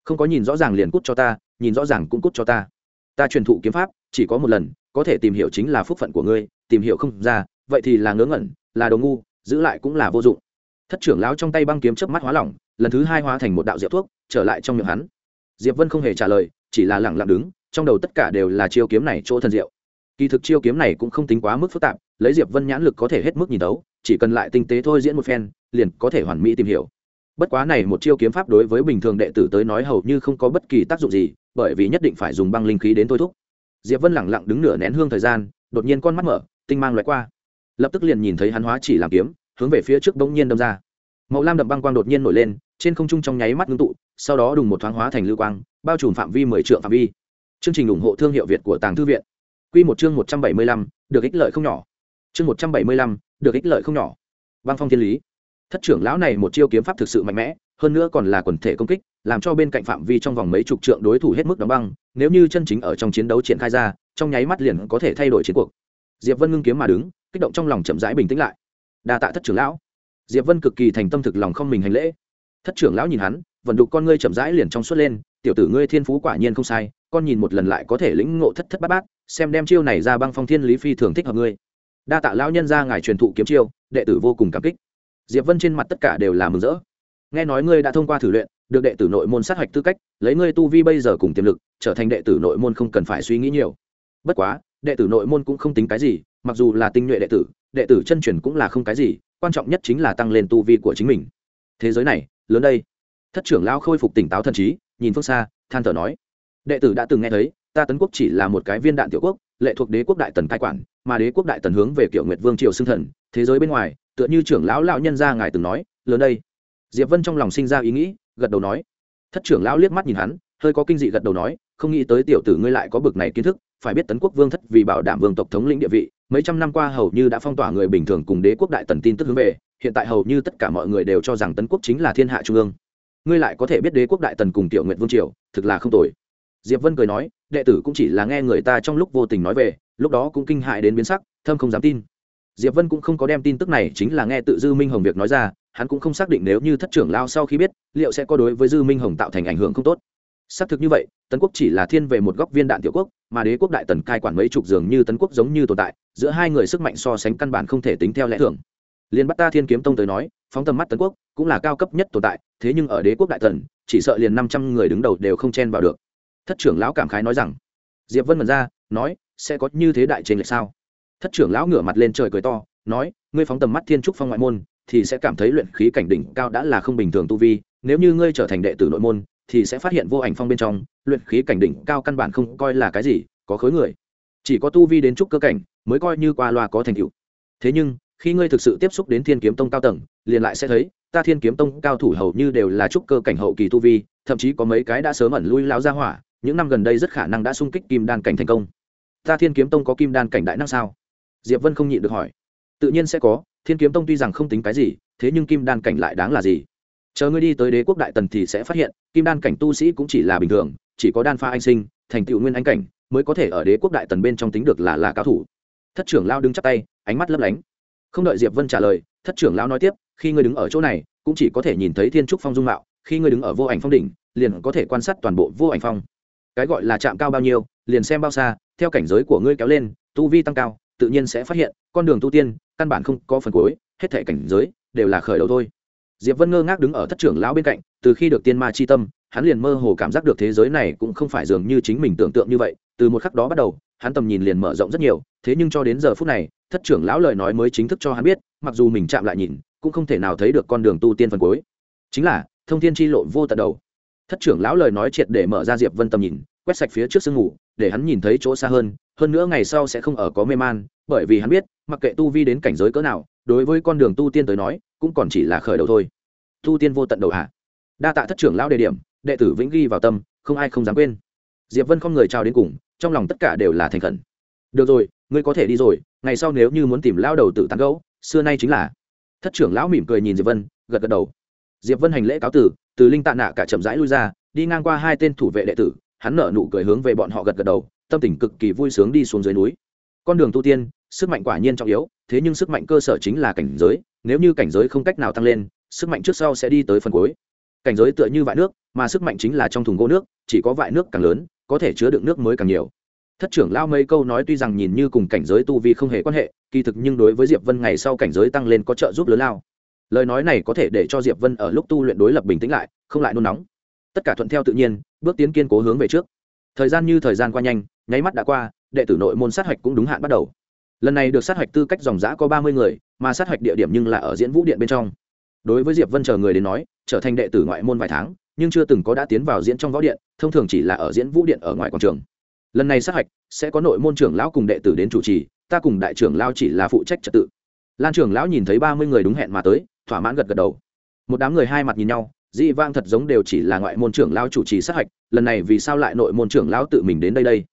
S1: Không có nhìn rõ ràng liền cút cho ta nhìn rõ ràng cũng cút cho ta. Ta truyền thụ kiếm pháp chỉ có một lần có thể tìm hiểu chính là phúc phận của ngươi tìm hiểu không ra vậy thì là ngớ ngẩn là đồ ngu giữ lại cũng là vô dụng. Thất trưởng lão trong tay băng kiếm chớp mắt hóa lỏng lần thứ hai hóa thành một đạo diệp thuốc trở lại trong miệng hắn. Diệp vân không hề trả lời chỉ là lẳng lặng đứng trong đầu tất cả đều là chiêu kiếm này chỗ thần diệu. Kỳ thực chiêu kiếm này cũng không tính quá mức phức tạp lấy diệp vân nhãn lực có thể hết mức nhìn đấu, chỉ cần lại tinh tế thôi diễn một phen liền có thể hoàn mỹ tìm hiểu bất quá này một chiêu kiếm pháp đối với bình thường đệ tử tới nói hầu như không có bất kỳ tác dụng gì, bởi vì nhất định phải dùng băng linh khí đến thôi thúc. Diệp vân lẳng lặng đứng nửa nén hương thời gian, đột nhiên con mắt mở, tinh mang loại qua. Lập tức liền nhìn thấy hắn hóa chỉ làm kiếm, hướng về phía trước bỗng nhiên đâm ra. Màu lam đậm băng quang đột nhiên nổi lên, trên không trung trong nháy mắt ngưng tụ, sau đó đùng một thoáng hóa thành lưu quang, bao trùm phạm vi mười triệu phạm vi. Chương trình ủng hộ thương hiệu việt của tàng thư viện. Q một chương một trăm bảy mươi lăm, được ích lợi không nhỏ. Chương một trăm bảy mươi lăm, được ích lợi không nhỏ. Băng phong thiên lý thất trưởng lão này một chiêu kiếm pháp thực sự mạnh mẽ, hơn nữa còn là quần thể công kích, làm cho bên cạnh phạm vi trong vòng mấy chục trượng đối thủ hết mức đóng băng, nếu như chân chính ở trong chiến đấu triển khai ra, trong nháy mắt liền có thể thay đổi chiến cuộc. Diệp vân ngưng kiếm mà đứng, kích động trong lòng chậm rãi bình tĩnh lại. Đa tạ thất trưởng lão. Diệp vân cực kỳ thành tâm thực lòng không mình hành lễ. Thất trưởng lão nhìn hắn, vận đục con ngươi chậm rãi liền trong suốt lên, tiểu tử ngươi thiên phú quả nhiên không sai, con nhìn một lần lại có thể lĩnh ngộ thất thất bát bát, xem đem chiêu này ra băng phong thiên lý phi thường thích hợp ngươi. Đa tạ lão nhân ra ngài truyền thụ kiếm chiêu, đệ tử vô cùng cảm kích diệp vân trên mặt tất cả đều là mừng rỡ. Nghe nói ngươi đã thông qua thử luyện, được đệ tử nội môn sát hạch tư cách, lấy ngươi tu vi bây giờ cùng tiềm lực, trở thành đệ tử nội môn không cần phải suy nghĩ nhiều. Bất quá, đệ tử nội môn cũng không tính cái gì, mặc dù là tinh nhuệ đệ tử đệ tử chân truyền cũng là không cái gì, quan trọng nhất chính là tăng lên tu vi của chính mình. Thế giới này, lớn đây. Thất trưởng lao khôi phục tỉnh táo thần trí, nhìn phương xa, than thở nói. Đệ tử đã từng nghe thấy, ta tấn quốc chỉ là một cái viên đạn tiểu quốc, lệ thuộc đế quốc đại tần cai quản mà đế quốc đại tần hướng về kiểu nguyệt vương triều xưng thần, thế giới bên ngoài, tựa như trưởng lão lão nhân gia ngài từng nói, lớn đây. Diệp vân trong lòng sinh ra ý nghĩ, gật đầu nói. Thất trưởng lão liếc mắt nhìn hắn, hơi có kinh dị gật đầu nói, không nghĩ tới tiểu tử ngươi lại có bực này kiến thức, phải biết tấn quốc vương thất vì bảo đảm vương tộc thống lĩnh địa vị, mấy trăm năm qua hầu như đã phong tỏa người bình thường cùng đế quốc đại tần tin tức hướng về, hiện tại hầu như tất cả mọi người đều cho rằng tấn quốc chính là thiên hạ trung ương. Ngươi lại có thể biết đế quốc đại tần cùng tiểu nguyện vương triều, thực là không tồi. Diệp vân cười nói, đệ tử cũng chỉ là nghe người ta trong lúc vô tình nói về lúc đó cũng kinh hại đến biến sắc, thâm không dám tin. Diệp vân cũng không có đem tin tức này chính là nghe tự dư minh hồng việc nói ra, hắn cũng không xác định nếu như thất trưởng lao sau khi biết, liệu sẽ có đối với dư minh hồng tạo thành ảnh hưởng không tốt. Xác thực như vậy, tấn quốc chỉ là thiên về một góc viên đạn tiểu quốc, mà đế quốc đại tần cai quản mấy chục dường như tấn quốc giống như tồn tại, giữa hai người sức mạnh so sánh căn bản không thể tính theo lẽ thường. Liên bắt ta thiên kiếm tông tới nói, phóng tầm mắt tấn quốc cũng là cao cấp nhất tồn tại, thế nhưng ở đế quốc đại tần, chỉ sợ liền năm trăm người đứng đầu đều không chen vào được. Thất trưởng lão cảm khái nói rằng, diệp vân mật ra, nói sẽ có như thế đại trên lệch sao? Thất trưởng lão ngửa mặt lên trời cười to, nói, ngươi phóng tầm mắt thiên trúc phong ngoại môn, thì sẽ cảm thấy luyện khí cảnh đỉnh cao đã là không bình thường tu vi, nếu như ngươi trở thành đệ tử nội môn, thì sẽ phát hiện vô ảnh phong bên trong, luyện khí cảnh đỉnh cao căn bản không coi là cái gì, có khối người. Chỉ có tu vi đến trúc cơ cảnh, mới coi như qua loa có thành tựu. Thế nhưng, khi ngươi thực sự tiếp xúc đến thiên kiếm tông cao tầng, liền lại sẽ thấy, ta thiên kiếm tông cao thủ hầu như đều là trúc cơ cảnh hậu kỳ tu vi, thậm chí có mấy cái đã sớm ẩn lui lao ra hỏa, những năm gần đây rất khả năng đã sung kích kim đan cảnh thành công ta thiên kiếm tông có kim đan cảnh đại năng sao? Diệp vân không nhịn được hỏi. Tự nhiên sẽ có, thiên kiếm tông tuy rằng không tính cái gì, thế nhưng kim đan cảnh lại đáng là gì? Chờ ngươi đi tới đế quốc đại tần thì sẽ phát hiện, kim đan cảnh tu sĩ cũng chỉ là bình thường, chỉ có đan pha anh sinh, thành tựu nguyên anh cảnh, mới có thể ở đế quốc đại tần bên trong tính được là là cao thủ. Thất trưởng lao đứng chắp tay, ánh mắt lấp lánh. Không đợi diệp vân trả lời, thất trưởng lao nói tiếp, khi ngươi đứng ở chỗ này, cũng chỉ có thể nhìn thấy thiên trúc phong dung mạo, khi ngươi đứng ở vô ảnh phong đỉnh, liền có thể quan sát toàn bộ vô ảnh phong. Cái gọi là chạm cao bao nhiêu, liền xem bao xa theo cảnh giới của ngươi kéo lên, tu vi tăng cao, tự nhiên sẽ phát hiện, con đường tu tiên, căn bản không có phần cuối, hết thể cảnh giới đều là khởi đầu thôi. Diệp vân ngơ ngác đứng ở thất trưởng lão bên cạnh, từ khi được tiên ma chi tâm, hắn liền mơ hồ cảm giác được thế giới này cũng không phải dường như chính mình tưởng tượng như vậy, từ một khắc đó bắt đầu, hắn tầm nhìn liền mở rộng rất nhiều, thế nhưng cho đến giờ phút này, thất trưởng lão lời nói mới chính thức cho hắn biết, mặc dù mình chạm lại nhìn, cũng không thể nào thấy được con đường tu tiên phần cuối. Chính là, thông thiên chi lộ vô tận đầu. Thất trưởng lão lời nói triệt để mở ra diệp vân tầm nhìn, quét sạch phía trước sương ngủ để hắn nhìn thấy chỗ xa hơn hơn nữa ngày sau sẽ không ở có mê man, bởi vì hắn biết, mặc kệ tu vi đến cảnh giới cỡ nào, đối với con đường tu tiên tới nói, cũng còn chỉ là khởi đầu thôi. Tu tiên vô tận đầu hạ. Đa tạ thất trưởng lão đề điểm, đệ tử vĩnh ghi vào tâm, không ai không dám quên. Diệp vân không người chào đến cùng, trong lòng tất cả đều là thành khẩn. Được rồi, ngươi có thể đi rồi, ngày sau nếu như muốn tìm lão đầu tử tán gấu xưa nay chính là. Thất trưởng lão mỉm cười nhìn diệp vân, gật gật đầu. Diệp vân hành lễ cáo tử, từ linh tạ nạ cả chậm rãi lui ra, đi ngang qua hai tên thủ vệ đệ tử hắn nở nụ cười hướng về bọn họ gật gật đầu, tâm tình cực kỳ vui sướng đi xuống dưới núi. Con đường tu tiên, sức mạnh quả nhiên trọng yếu, thế nhưng sức mạnh cơ sở chính là cảnh giới, nếu như cảnh giới không cách nào tăng lên, sức mạnh trước sau sẽ đi tới phần cuối. Cảnh giới tựa như vại nước, mà sức mạnh chính là trong thùng gỗ nước, chỉ có vại nước càng lớn, có thể chứa đựng nước mới càng nhiều. Thất trưởng lao mấy câu nói tuy rằng nhìn như cùng cảnh giới tu vi không hề quan hệ, kỳ thực nhưng đối với diệp vân ngày sau cảnh giới tăng lên có trợ giúp lớn lao. Lời nói này có thể để cho diệp vân ở lúc tu luyện đối lập bình tĩnh lại, không lại nôn nóng tất cả thuận theo tự nhiên, bước tiến kiên cố hướng về trước. Thời gian như thời gian qua nhanh, nháy mắt đã qua, đệ tử nội môn sát hạch cũng đúng hạn bắt đầu. Lần này được sát hạch tư cách dòng giã có ba mươi người, mà sát hạch địa điểm nhưng là ở diễn vũ điện bên trong. Đối với diệp vân chờ người đến nói, trở thành đệ tử ngoại môn vài tháng, nhưng chưa từng có đã tiến vào diễn trong võ điện, thông thường chỉ là ở diễn vũ điện ở ngoài quảng trường. Lần này sát hạch, sẽ có nội môn trưởng lão cùng đệ tử đến chủ trì, ta cùng đại trưởng lão chỉ là phụ trách trật tự. Lan trưởng lão nhìn thấy ba mươi người đúng hẹn mà tới, thỏa mãn gật gật đầu. Một đám người hai mặt nhìn nhau dị vang thật giống đều chỉ là ngoại môn trưởng lão chủ trì sát hạch, lần này vì sao lại nội môn trưởng lão tự mình đến đây đây?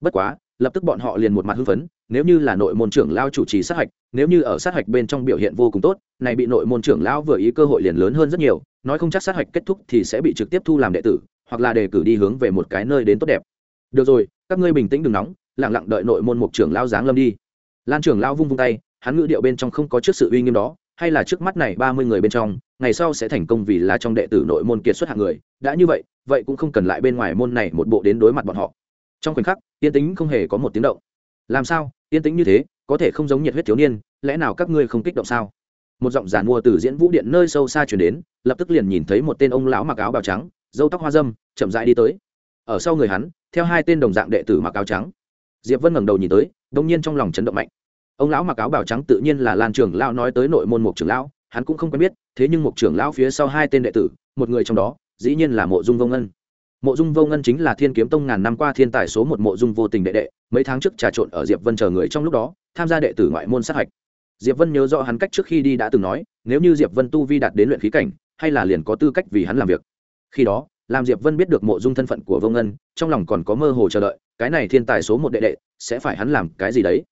S1: Bất quá, lập tức bọn họ liền một mặt hưng phấn, nếu như là nội môn trưởng lão chủ trì sát hạch, nếu như ở sát hạch bên trong biểu hiện vô cùng tốt, này bị nội môn trưởng lão vừa ý cơ hội liền lớn hơn rất nhiều, nói không chắc sát hạch kết thúc thì sẽ bị trực tiếp thu làm đệ tử, hoặc là đề cử đi hướng về một cái nơi đến tốt đẹp. Được rồi, các ngươi bình tĩnh đừng nóng, lặng lặng đợi nội môn mục trưởng lao giáng lâm đi. Lan trưởng lao vung vung tay, hắn ngữ điệu bên trong không có trước sự uy nghiêm đó hay là trước mắt này ba mươi người bên trong, ngày sau sẽ thành công vì là trong đệ tử nội môn kiệt xuất hạng người. Đã như vậy vậy cũng không cần lại bên ngoài môn này một bộ đến đối mặt bọn họ. Trong khoảnh khắc, yên tính không hề có một tiếng động. Làm sao? Yên tính như thế, có thể không giống nhiệt huyết thiếu niên, lẽ nào các ngươi không kích động sao? Một giọng giàn mua từ diễn vũ điện nơi sâu xa chuyển đến, lập tức liền nhìn thấy một tên ông lão mặc áo bào trắng dâu tóc hoa dâm, chậm rãi đi tới. Ở sau người hắn, theo hai tên đồng dạng đệ tử mặc áo trắng. Diệp vân ngẩng đầu nhìn tới, đông nhiên trong lòng chấn động mạnh ông lão mặc áo bào trắng tự nhiên là lan trưởng lão nói tới nội môn mục trưởng lão, hắn cũng không quen biết, thế nhưng mục trưởng lão phía sau hai tên đệ tử, một người trong đó, dĩ nhiên là mộ dung vô ngân. Mộ dung vô ngân chính là thiên kiếm tông ngàn năm qua thiên tài số một mộ dung vô tình đệ đệ, mấy tháng trước trà trộn ở diệp vân chờ người trong lúc đó, tham gia đệ tử ngoại môn sát hạch. Diệp vân nhớ rõ hắn cách trước khi đi đã từng nói, nếu như diệp vân tu vi đạt đến luyện khí cảnh, hay là liền có tư cách vì hắn làm việc. Khi đó, làm diệp vân biết được mộ dung thân phận của vô ngân, trong lòng còn có mơ hồ chờ đợi, cái này thiên tài số một đệ đệ, sẽ phải hắn làm cái gì đấy?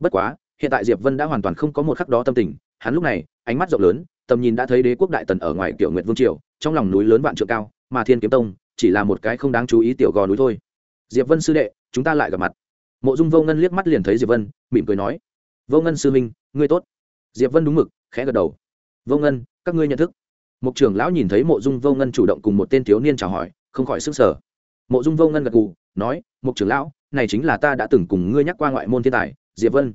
S1: Bất quá hiện tại diệp vân đã hoàn toàn không có một khắc đó tâm tình. Hắn lúc này ánh mắt rộng lớn tầm nhìn đã thấy đế quốc đại tần ở ngoài kiểu Nguyệt vương triều trong lòng núi lớn vạn trượng cao mà thiên kiếm tông chỉ là một cái không đáng chú ý tiểu gò núi thôi. Diệp vân sư đệ chúng ta lại gặp mặt. Mộ dung vô ngân liếc mắt liền thấy diệp vân mỉm cười nói vô ngân sư minh ngươi tốt. Diệp vân đúng mực khẽ gật đầu. Vô ngân các ngươi nhận thức. Mục trưởng lão nhìn thấy Mộ Dung Vô Ngân chủ động cùng một tên thiếu niên chào hỏi, không khỏi sức sở. Mộ Dung Vô Ngân gật gù, nói: "Mục trưởng lão, này chính là ta đã từng cùng ngươi nhắc qua ngoại môn thiên tài, Diệp Vân.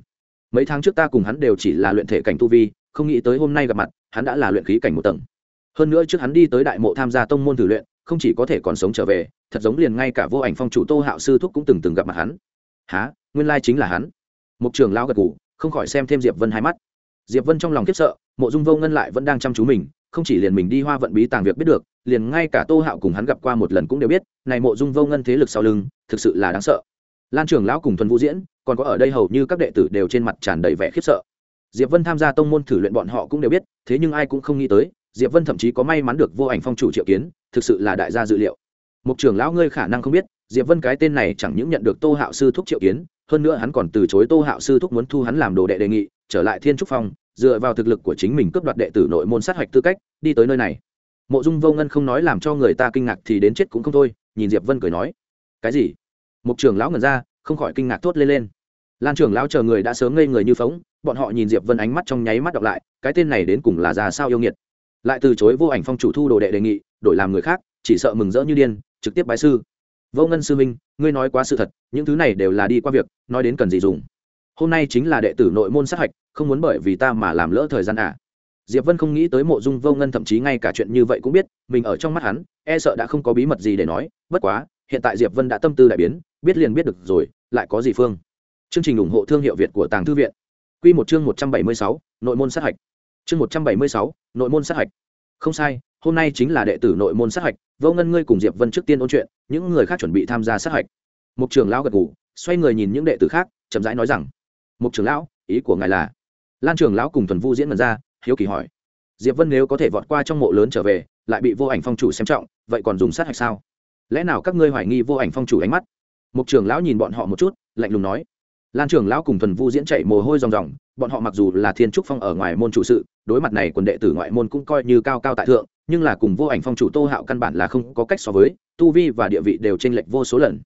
S1: Mấy tháng trước ta cùng hắn đều chỉ là luyện thể cảnh tu vi, không nghĩ tới hôm nay gặp mặt, hắn đã là luyện khí cảnh một tầng. Hơn nữa trước hắn đi tới đại mộ tham gia tông môn thử luyện, không chỉ có thể còn sống trở về, thật giống liền ngay cả vô ảnh phong chủ Tô Hạo sư thúc cũng từng từng gặp mặt hắn. Hả, nguyên lai chính là hắn. Mục Trường lao gật gù, không khỏi xem thêm Diệp Vân hai mắt. diệp vân trong lòng khiếp sợ mộ dung vô ngân lại vẫn đang chăm chú mình không chỉ liền mình đi hoa vận bí tàng việc biết được liền ngay cả tô hạo cùng hắn gặp qua một lần cũng đều biết này mộ dung vô ngân thế lực sau lưng thực sự là đáng sợ lan trưởng lão cùng thuần vũ diễn, còn có ở đây hầu như các đệ tử đều trên mặt tràn đầy vẻ khiếp sợ. Diệp vân tham gia tông môn thử luyện bọn họ cũng đều biết, thế nhưng ai cũng không nghĩ tới, diệp vân thậm chí có may mắn được vô ảnh phong chủ triệu kiến, thực sự là đại gia dự liệu. Mục trưởng lão ngươi khả năng không biết, diệp vân cái tên này chẳng những nhận được tô hạo sư thúc triệu kiến, hơn nữa hắn còn từ chối tô hạo sư thúc muốn thu hắn làm đồ đệ đề nghị, trở lại thiên trúc phong, dựa vào thực lực của chính mình cướp đoạt đệ tử nội môn sát hạch tư cách, đi tới nơi này. Mộ dung vô ngân không nói làm cho người ta kinh ngạc thì đến chết cũng không thôi, nhìn diệp vân cười nói. Cái gì? Mục trưởng lão ngẩn ra, không khỏi kinh ngạc thốt lên lên. Lan trưởng lão chờ người đã sớm ngây người như phóng, bọn họ nhìn diệp vân ánh mắt trong nháy mắt đọc lại, cái tên này đến cùng là ra sao yêu nghiệt. Lại từ chối vô ảnh phong chủ thu đồ đệ đề nghị, đổi làm người khác, chỉ sợ mừng rỡ như điên, trực tiếp bái sư. Vô ngân sư minh ngươi nói quá sự thật, những thứ này đều là đi qua việc, nói đến cần gì dùng. Hôm nay chính là đệ tử nội môn sát hạch, không muốn bởi vì ta mà làm lỡ thời gian à. diệp vân không nghĩ tới mộ dung vô ngân thậm chí ngay cả chuyện như vậy cũng biết, mình ở trong mắt hắn e sợ đã không có bí mật gì để nói, bất quá, hiện tại diệp vân đã tâm tư đại biến biết liền biết được rồi lại có gì phương. Chương trình ủng hộ thương hiệu việt của tàng thư viện. Quy một chương một trăm bảy mươi sáu, nội môn sát hạch. Chương một trăm bảy mươi sáu, nội môn sát hạch. Không sai hôm nay chính là đệ tử nội môn sát hạch vô ngân ngươi cùng diệp vân trước tiên ôn chuyện những người khác chuẩn bị tham gia sát hạch. Mục trưởng lão gật ngủ xoay người nhìn những đệ tử khác chậm rãi nói rằng mục trưởng lão ý của ngài là? Lan trưởng lão cùng thuần vu diễn mật ra hiếu kỳ hỏi diệp vân nếu có thể vọt qua trong mộ lớn trở về lại bị vô ảnh phong chủ xem trọng vậy còn dùng sát hạch sao? Lẽ nào các ngươi hoài nghi vô ảnh phong chủ ánh mắt? Mục trưởng lão nhìn bọn họ một chút, lạnh lùng nói, lan trưởng lão cùng thuần vu diễn chạy mồ hôi ròng ròng, bọn họ mặc dù là thiên trúc phong ở ngoài môn chủ sự, đối mặt này quần đệ tử ngoại môn cũng coi như cao cao tại thượng, nhưng là cùng vô ảnh phong chủ tô hạo căn bản là không có cách so với, tu vi và địa vị đều tranh lệch vô số lần.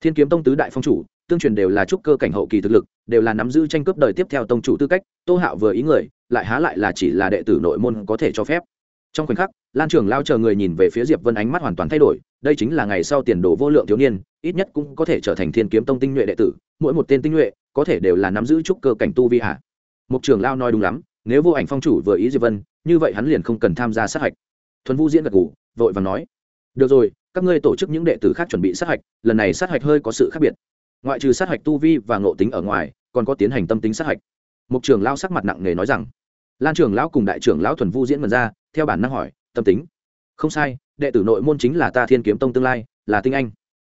S1: Thiên kiếm tông tứ đại phong chủ, tương truyền đều là trúc cơ cảnh hậu kỳ thực lực, đều là nắm giữ tranh cướp đời tiếp theo tông chủ tư cách, tô hạo vừa ý người, lại há lại là chỉ là đệ tử nội môn có thể cho phép trong khoảnh khắc lan trường lao chờ người nhìn về phía diệp vân ánh mắt hoàn toàn thay đổi đây chính là ngày sau tiền đồ vô lượng thiếu niên ít nhất cũng có thể trở thành thiên kiếm tông tinh nhuệ đệ tử mỗi một tên tinh nhuệ có thể đều là nắm giữ trúc cơ cảnh tu vi hạ mục trường lao nói đúng lắm nếu vô ảnh phong chủ vừa ý diệp vân như vậy hắn liền không cần tham gia sát hạch. Thuần vũ diễn gật gù, vội vàng nói được rồi các ngươi tổ chức những đệ tử khác chuẩn bị sát hạch lần này sát hạch hơi có sự khác biệt. Ngoại trừ sát hạch tu vi và ngộ tính ở ngoài còn có tiến hành tâm tính sát hạch. Mục trường lao sắc mặt nặng nề nói rằng. Lan trường lão cùng đại trưởng lão thuần vu diễn mật ra theo bản năng hỏi, tâm tính? Không sai, đệ tử nội môn chính là ta thiên kiếm tông tương lai, là tinh anh.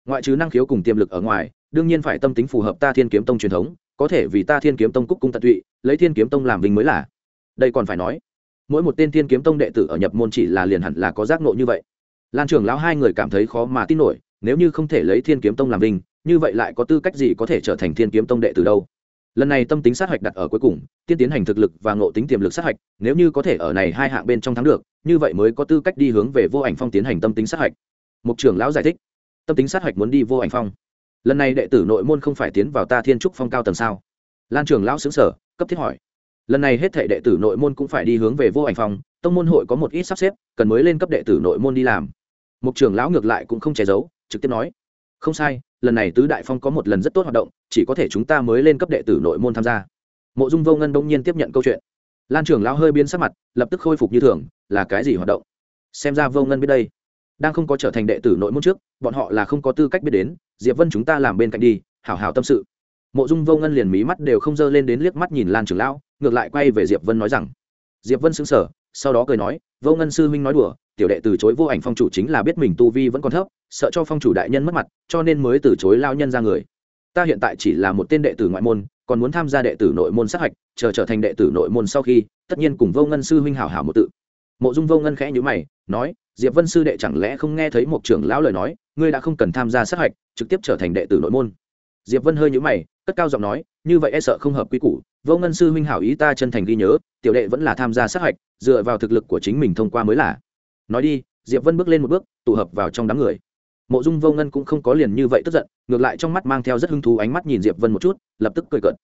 S1: Ngoại trừ năng khiếu cùng tiềm lực ở ngoài, đương nhiên phải tâm tính phù hợp ta thiên kiếm tông truyền thống, có thể vì ta thiên kiếm tông cúc cung tận tụy, lấy thiên kiếm tông làm vinh mới là. Đây còn phải nói, mỗi một tên thiên kiếm tông đệ tử ở nhập môn chỉ là liền hẳn là có giác nộ như vậy. Lan trường lão hai người cảm thấy khó mà tin nổi, nếu như không thể lấy thiên kiếm tông làm vinh, như vậy lại có tư cách gì có thể trở thành thiên kiếm tông đệ tử đâu? Lần này tâm tính sát hạch đặt ở cuối cùng, tiên tiến hành thực lực và ngộ tính tiềm lực sát hạch, nếu như có thể ở này hai hạng bên trong thắng được, như vậy mới có tư cách đi hướng về vô ảnh phong tiến hành tâm tính sát hạch. Mục trưởng lão giải thích. Tâm tính sát hạch muốn đi vô ảnh phong. Lần này đệ tử nội môn không phải tiến vào ta thiên trúc phong cao tầng sao? Lan trường lão xứng sở cấp thiết hỏi. Lần này hết thể đệ tử nội môn cũng phải đi hướng về vô ảnh phong, tông môn hội có một ít sắp xếp, cần mới lên cấp đệ tử nội môn đi làm. Mục trưởng lão ngược lại cũng không che giấu, trực tiếp nói. Không sai lần này tứ đại phong có một lần rất tốt hoạt động, chỉ có thể chúng ta mới lên cấp đệ tử nội môn tham gia. Mộ dung vô ngân đông nhiên tiếp nhận câu chuyện. Lan trưởng lão hơi biến sắc mặt, lập tức khôi phục như thường, là cái gì hoạt động? Xem ra vô ngân biết đây. Đang không có trở thành đệ tử nội môn trước, bọn họ là không có tư cách biết đến, diệp vân chúng ta làm bên cạnh đi, hảo hảo tâm sự. Mộ dung vô ngân liền mí mắt đều không dơ lên đến liếc mắt nhìn lan trưởng lão, ngược lại quay về diệp vân nói rằng, diệp vân xứng sở sau đó cười nói, vô ngân sư huynh nói đùa, tiểu đệ từ chối vô ảnh phong chủ chính là biết mình tu vi vẫn còn thấp sợ cho phong chủ đại nhân mất mặt, cho nên mới từ chối lao nhân ra người. Ta hiện tại chỉ là một tên đệ tử ngoại môn, còn muốn tham gia đệ tử nội môn sát hạch, chờ trở thành đệ tử nội môn sau khi, tất nhiên cùng vô ngân sư huynh hảo hảo một tự. Mộ dung vô ngân khẽ nhữ mày, nói, diệp vân sư đệ chẳng lẽ không nghe thấy một trưởng lão lời nói, ngươi đã không cần tham gia sát hạch, trực tiếp trở thành đệ tử nội môn. Diệp vân hơi nhữ mày, cất cao giọng nói, như vậy e sợ không hợp quy củ, vô ngân sư huynh hảo ý ta chân thành ghi nhớ, tiểu đệ vẫn là tham gia sát hạch, dựa vào thực lực của chính mình thông qua mới là. Nói đi, diệp vân bước lên một bước, tụ hợp vào trong đám người mộ dung vô ngân cũng không có liền như vậy tức giận, ngược lại trong mắt mang theo rất hứng thú ánh mắt nhìn diệp vân một chút, lập tức cười cợt.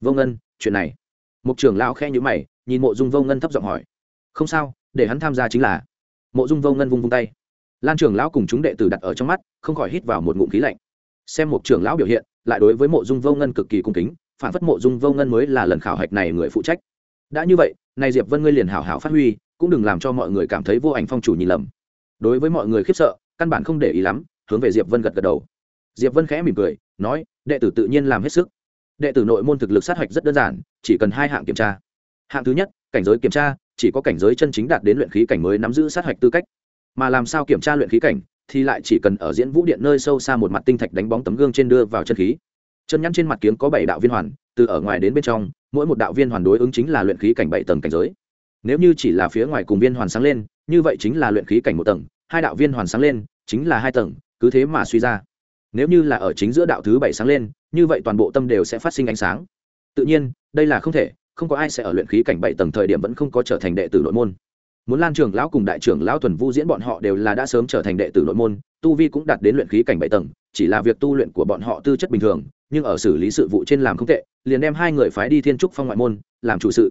S1: Vô ngân, chuyện này. Mục trưởng lão khe nhữ mày, nhìn mộ dung vô ngân thấp giọng hỏi. Không sao, để hắn tham gia chính là. Mộ dung vô ngân vung vung tay. Lan trưởng lão cùng chúng đệ tử đặt ở trong mắt, không khỏi hít vào một ngụm khí lạnh. Xem mục trưởng lão biểu hiện, lại đối với mộ dung vô ngân cực kỳ cung kính, phản phất mộ dung vô ngân mới là lần khảo hạch này người phụ trách. Đã như vậy nay diệp vân ngươi liền hảo hảo phát huy, cũng đừng làm cho mọi người cảm thấy vô ảnh phong chủ nhìn lầm. Đối với mọi người khiếp sợ căn bản không để ý lắm, hướng về diệp vân gật gật đầu. Diệp vân khẽ mỉm cười, nói, đệ tử tự nhiên làm hết sức. Đệ tử nội môn thực lực sát hạch rất đơn giản, chỉ cần hai hạng kiểm tra. Hạng thứ nhất, cảnh giới kiểm tra, chỉ có cảnh giới chân chính đạt đến luyện khí cảnh mới nắm giữ sát hạch tư cách. Mà làm sao kiểm tra luyện khí cảnh, thì lại chỉ cần ở diễn vũ điện nơi sâu xa một mặt tinh thạch đánh bóng tấm gương trên đưa vào chân khí. Chân nhắn trên mặt kiếm có bảy đạo viên hoàn, từ ở ngoài đến bên trong, mỗi một đạo viên hoàn đối ứng chính là luyện khí cảnh bảy tầng cảnh giới. Nếu như chỉ là phía ngoài cùng viên hoàn sáng lên, như vậy chính là luyện khí cảnh một tầng hai đạo viên hoàn sáng lên, chính là hai tầng, cứ thế mà suy ra. Nếu như là ở chính giữa đạo thứ bảy sáng lên, như vậy toàn bộ tâm đều sẽ phát sinh ánh sáng. Tự nhiên, đây là không thể, không có ai sẽ ở luyện khí cảnh bảy tầng thời điểm vẫn không có trở thành đệ tử nội môn. Muốn lan trường lão cùng đại trưởng lão thuần vu diễn bọn họ đều là đã sớm trở thành đệ tử nội môn, tu vi cũng đạt đến luyện khí cảnh bảy tầng, chỉ là việc tu luyện của bọn họ tư chất bình thường, nhưng ở xử lý sự vụ trên làm không tệ, liền đem hai người phái đi thiên trúc phong ngoại môn, làm chủ sự.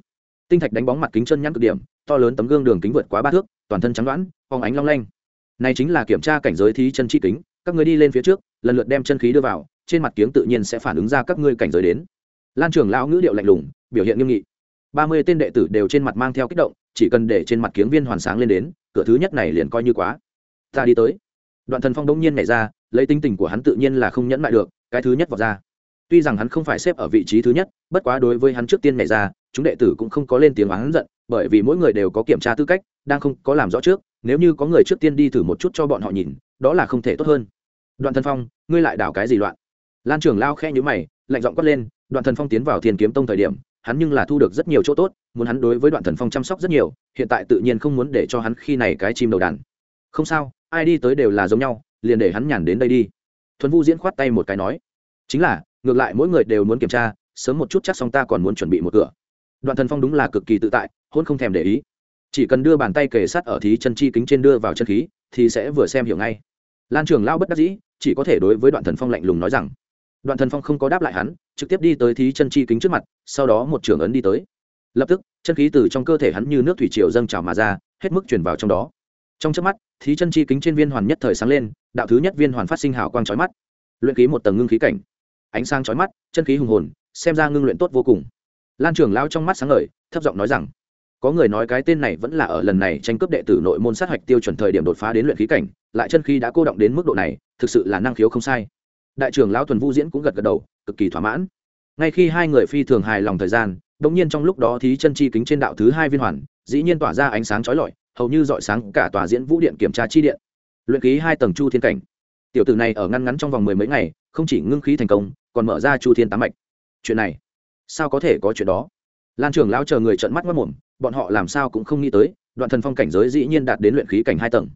S1: Tinh thạch đánh bóng mặt kính chân nhắn cực điểm, to lớn tấm gương đường kính vượt quá ba thước, toàn thân trắng đoán phóng ánh long lanh này chính là kiểm tra cảnh giới thí chân chi kính, các người đi lên phía trước, lần lượt đem chân khí đưa vào, trên mặt kiếng tự nhiên sẽ phản ứng ra các ngươi cảnh giới đến. Lan trường lão ngữ điệu lạnh lùng, biểu hiện nghiêm nghị. Ba mươi tên đệ tử đều trên mặt mang theo kích động, chỉ cần để trên mặt kiếng viên hoàn sáng lên đến, cửa thứ nhất này liền coi như quá. Ta đi tới. Đoạn thần phong đông nhiên nhảy ra, lấy tính tình của hắn tự nhiên là không nhẫn lại được, cái thứ nhất vào ra. Tuy rằng hắn không phải xếp ở vị trí thứ nhất, bất quá đối với hắn trước tiên nhảy ra, chúng đệ tử cũng không có lên tiếng oán giận, bởi vì mỗi người đều có kiểm tra tư cách, đang không có làm rõ trước nếu như có người trước tiên đi thử một chút cho bọn họ nhìn, đó là không thể tốt hơn. Đoạn thần phong, ngươi lại đảo cái gì loạn? Lan trường lao khe nhữ mày, lạnh giọng quát lên, đoạn thần phong tiến vào thiên kiếm tông thời điểm, hắn nhưng là thu được rất nhiều chỗ tốt, muốn hắn đối với đoạn thần phong chăm sóc rất nhiều, hiện tại tự nhiên không muốn để cho hắn khi này cái chim đầu đàn. Không sao, ai đi tới đều là giống nhau, liền để hắn nhàn đến đây đi. Thuần vu diễn khoát tay một cái nói, chính là, ngược lại mỗi người đều muốn kiểm tra, sớm một chút chắc xong ta còn muốn chuẩn bị một cửa. Đoạn thần phong đúng là cực kỳ tự tại, hôn không thèm để ý chỉ cần đưa bàn tay kề sát ở thí chân chi kính trên đưa vào chân khí, thì sẽ vừa xem hiểu ngay. Lan trường lao bất đắc dĩ, chỉ có thể đối với đoạn thần phong lạnh lùng nói rằng, đoạn thần phong không có đáp lại hắn, trực tiếp đi tới thí chân chi kính trước mặt, sau đó một trường ấn đi tới. Lập tức, chân khí từ trong cơ thể hắn như nước thủy triều dâng trào mà ra, hết mức chuyển vào trong đó. Trong trước mắt, thí chân chi kính trên viên hoàn nhất thời sáng lên, đạo thứ nhất viên hoàn phát sinh hào quang trói mắt. Luyện khí một tầng ngưng khí cảnh. Ánh sáng trói mắt, chân khí hùng hồn, xem ra ngưng luyện tốt vô cùng. Lan trường lao trong mắt sáng ngời, thấp giọng nói rằng có người nói cái tên này vẫn là ở lần này tranh cướp đệ tử nội môn sát hạch tiêu chuẩn thời điểm đột phá đến luyện khí cảnh, lại chân khi đã cô động đến mức độ này, thực sự là năng khiếu không sai. Đại trưởng lão thuần vũ diễn cũng gật gật đầu, cực kỳ thỏa mãn. Ngay khi hai người phi thường hài lòng thời gian đ nhiên trong lúc đó thí chân chi kính trên đạo thứ hai viên hoàn, dĩ nhiên tỏa ra ánh sáng chói lọi, hầu như dọi sáng cả tòa diễn vũ điện kiểm tra chi điện. Luyện khí hai tầng chu thiên cảnh. Tiểu tử này ở ngăn ngắn trong vòng mười mấy ngày, không chỉ ngưng khí thành công, còn mở ra chu thiên tám mạch. Chuyện này, sao có thể có chuyện đó? Lan trường lão chờ người trợn mắt mất mồm bọn họ làm sao cũng không nghĩ tới, đoạn thần phong cảnh giới dĩ nhiên đạt đến luyện khí cảnh hai tầng.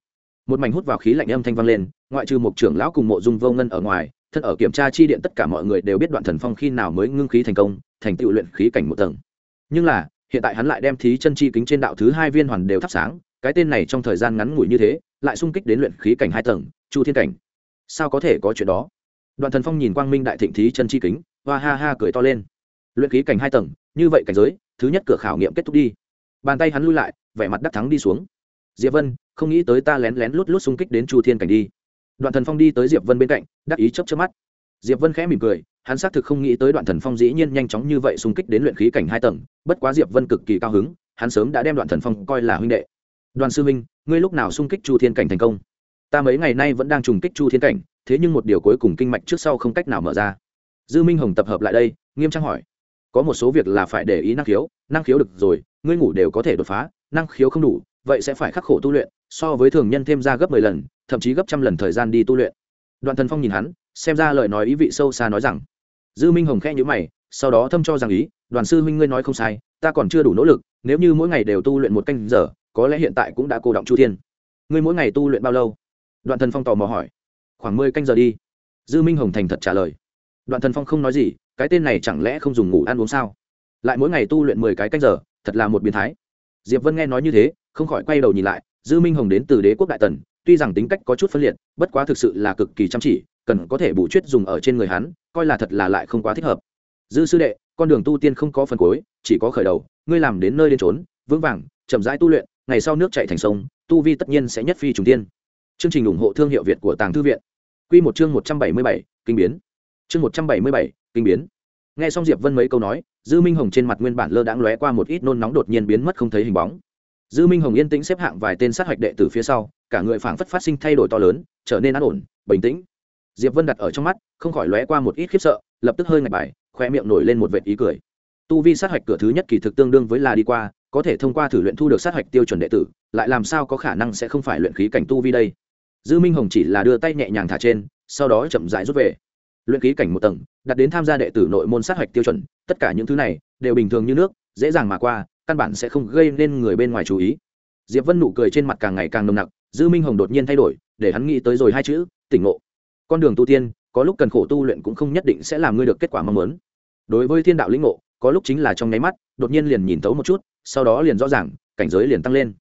S1: Một mảnh hút vào khí lạnh âm thanh vang lên, ngoại trừ một trưởng lão cùng mộ dung vô ngân ở ngoài, thân ở kiểm tra chi điện tất cả mọi người đều biết đoạn thần phong khi nào mới ngưng khí thành công, thành tựu luyện khí cảnh một tầng. Nhưng là, hiện tại hắn lại đem thí chân chi kính trên đạo thứ hai viên hoàn đều thắp sáng, cái tên này trong thời gian ngắn ngủi như thế, lại sung kích đến luyện khí cảnh hai tầng, chu thiên cảnh. Sao có thể có chuyện đó? Đoạn thần phong nhìn quang minh đại thịnh thí chân chi kính và ha ha cười to lên luyện khí cảnh hai tầng, như vậy cảnh giới, thứ nhất cửa khảo nghiệm kết thúc đi. Bàn tay hắn lui lại, vẻ mặt đắc thắng đi xuống. Diệp vân, không nghĩ tới ta lén lén lút lút xung kích đến chu thiên cảnh đi. Đoạn thần phong đi tới diệp vân bên cạnh, đắc ý chấp chấp mắt. Diệp vân khẽ mỉm cười, hắn xác thực không nghĩ tới đoạn thần phong dĩ nhiên nhanh chóng như vậy xung kích đến luyện khí cảnh hai tầng, bất quá diệp vân cực kỳ cao hứng, hắn sớm đã đem đoạn thần phong coi là huynh đệ. Đoàn sư minh ngươi lúc nào xung kích chu thiên cảnh thành công? Ta mấy ngày nay vẫn đang trùng kích chu thiên cảnh, thế nhưng một điều cuối cùng kinh mạch trước sau không cách nào mở ra. Dư minh hồng tập hợp lại đây, nghiêm trang hỏi có một số việc là phải để ý năng khiếu năng khiếu được rồi, ngươi ngủ đều có thể đột phá, năng khiếu không đủ, vậy sẽ phải khắc khổ tu luyện, so với thường nhân thêm ra gấp mười lần, thậm chí gấp trăm lần thời gian đi tu luyện. Đoạn thần phong nhìn hắn, xem ra lời nói ý vị sâu xa nói rằng, dư minh hồng khẽ nhữ mày, sau đó thâm cho rằng ý, đoàn sư Minh ngươi nói không sai, ta còn chưa đủ nỗ lực, nếu như mỗi ngày đều tu luyện một canh giờ, có lẽ hiện tại cũng đã cô động chu thiên. Ngươi mỗi ngày tu luyện bao lâu? Đoạn thần phong tò mò hỏi. Khoảng mười canh giờ đi. Dư minh hồng thành thật trả lời. Đoạn thần phong không nói gì cái tên này chẳng lẽ không dùng ngủ ăn uống sao? Lại mỗi ngày tu luyện mười cái canh giờ, thật là một biến thái. Diệp vân nghe nói như thế, không khỏi quay đầu nhìn lại, dư minh hồng đến từ đế quốc đại tần, tuy rằng tính cách có chút phân liệt, bất quá thực sự là cực kỳ chăm chỉ, cần có thể bù chuyết dùng ở trên người hắn, coi là thật là lại không quá thích hợp. Dư sư đệ, con đường tu tiên không có phần cuối, chỉ có khởi đầu, ngươi làm đến nơi đến trốn vững vàng, chậm rãi tu luyện, ngày sau nước chạy thành sông, tu vi tất nhiên sẽ nhất phi trùng tiên. Chương trình ủng hộ thương hiệu việt của tàng thư viện. Q một chương một trăm bảy mươi bảy, kinh biến. Chương một trăm bảy mươi bảy kinh biến. Nghe xong diệp vân mấy câu nói, dư minh hồng trên mặt nguyên bản lơ đãng lóe qua một ít nôn nóng đột nhiên biến mất không thấy hình bóng. Dư minh hồng yên tĩnh xếp hạng vài tên sát hạch đệ từ phía sau, cả người phảng phất phát sinh thay đổi to lớn, trở nên an ổn, bình tĩnh. Diệp vân đặt ở trong mắt, không khỏi lóe qua một ít khiếp sợ, lập tức hơi ngạch bài khoe miệng nổi lên một vệt ý cười. Tu vi sát hạch cửa thứ nhất kỳ thực tương đương với là đi qua, có thể thông qua thử luyện thu được sát hạch tiêu chuẩn đệ tử, lại làm sao có khả năng sẽ không phải luyện khí cảnh tu vi đây? Dư minh hồng chỉ là đưa tay nhẹ nhàng thả trên, sau đó chậm rãi rút về luyện khí cảnh một tầng, đặt đến tham gia đệ tử nội môn sát hạch tiêu chuẩn, tất cả những thứ này đều bình thường như nước, dễ dàng mà qua, căn bản sẽ không gây nên người bên ngoài chú ý. Diệp vân nụ cười trên mặt càng ngày càng nồng nặc, dư minh hồng đột nhiên thay đổi, để hắn nghĩ tới rồi hai chữ, tỉnh ngộ. Con đường tu tiên, có lúc cần khổ tu luyện cũng không nhất định sẽ làm ngươi được kết quả mong muốn. Đối với thiên đạo lĩnh ngộ, có lúc chính là trong nháy mắt, đột nhiên liền nhìn tấu một chút, sau đó liền rõ ràng, cảnh giới liền tăng lên.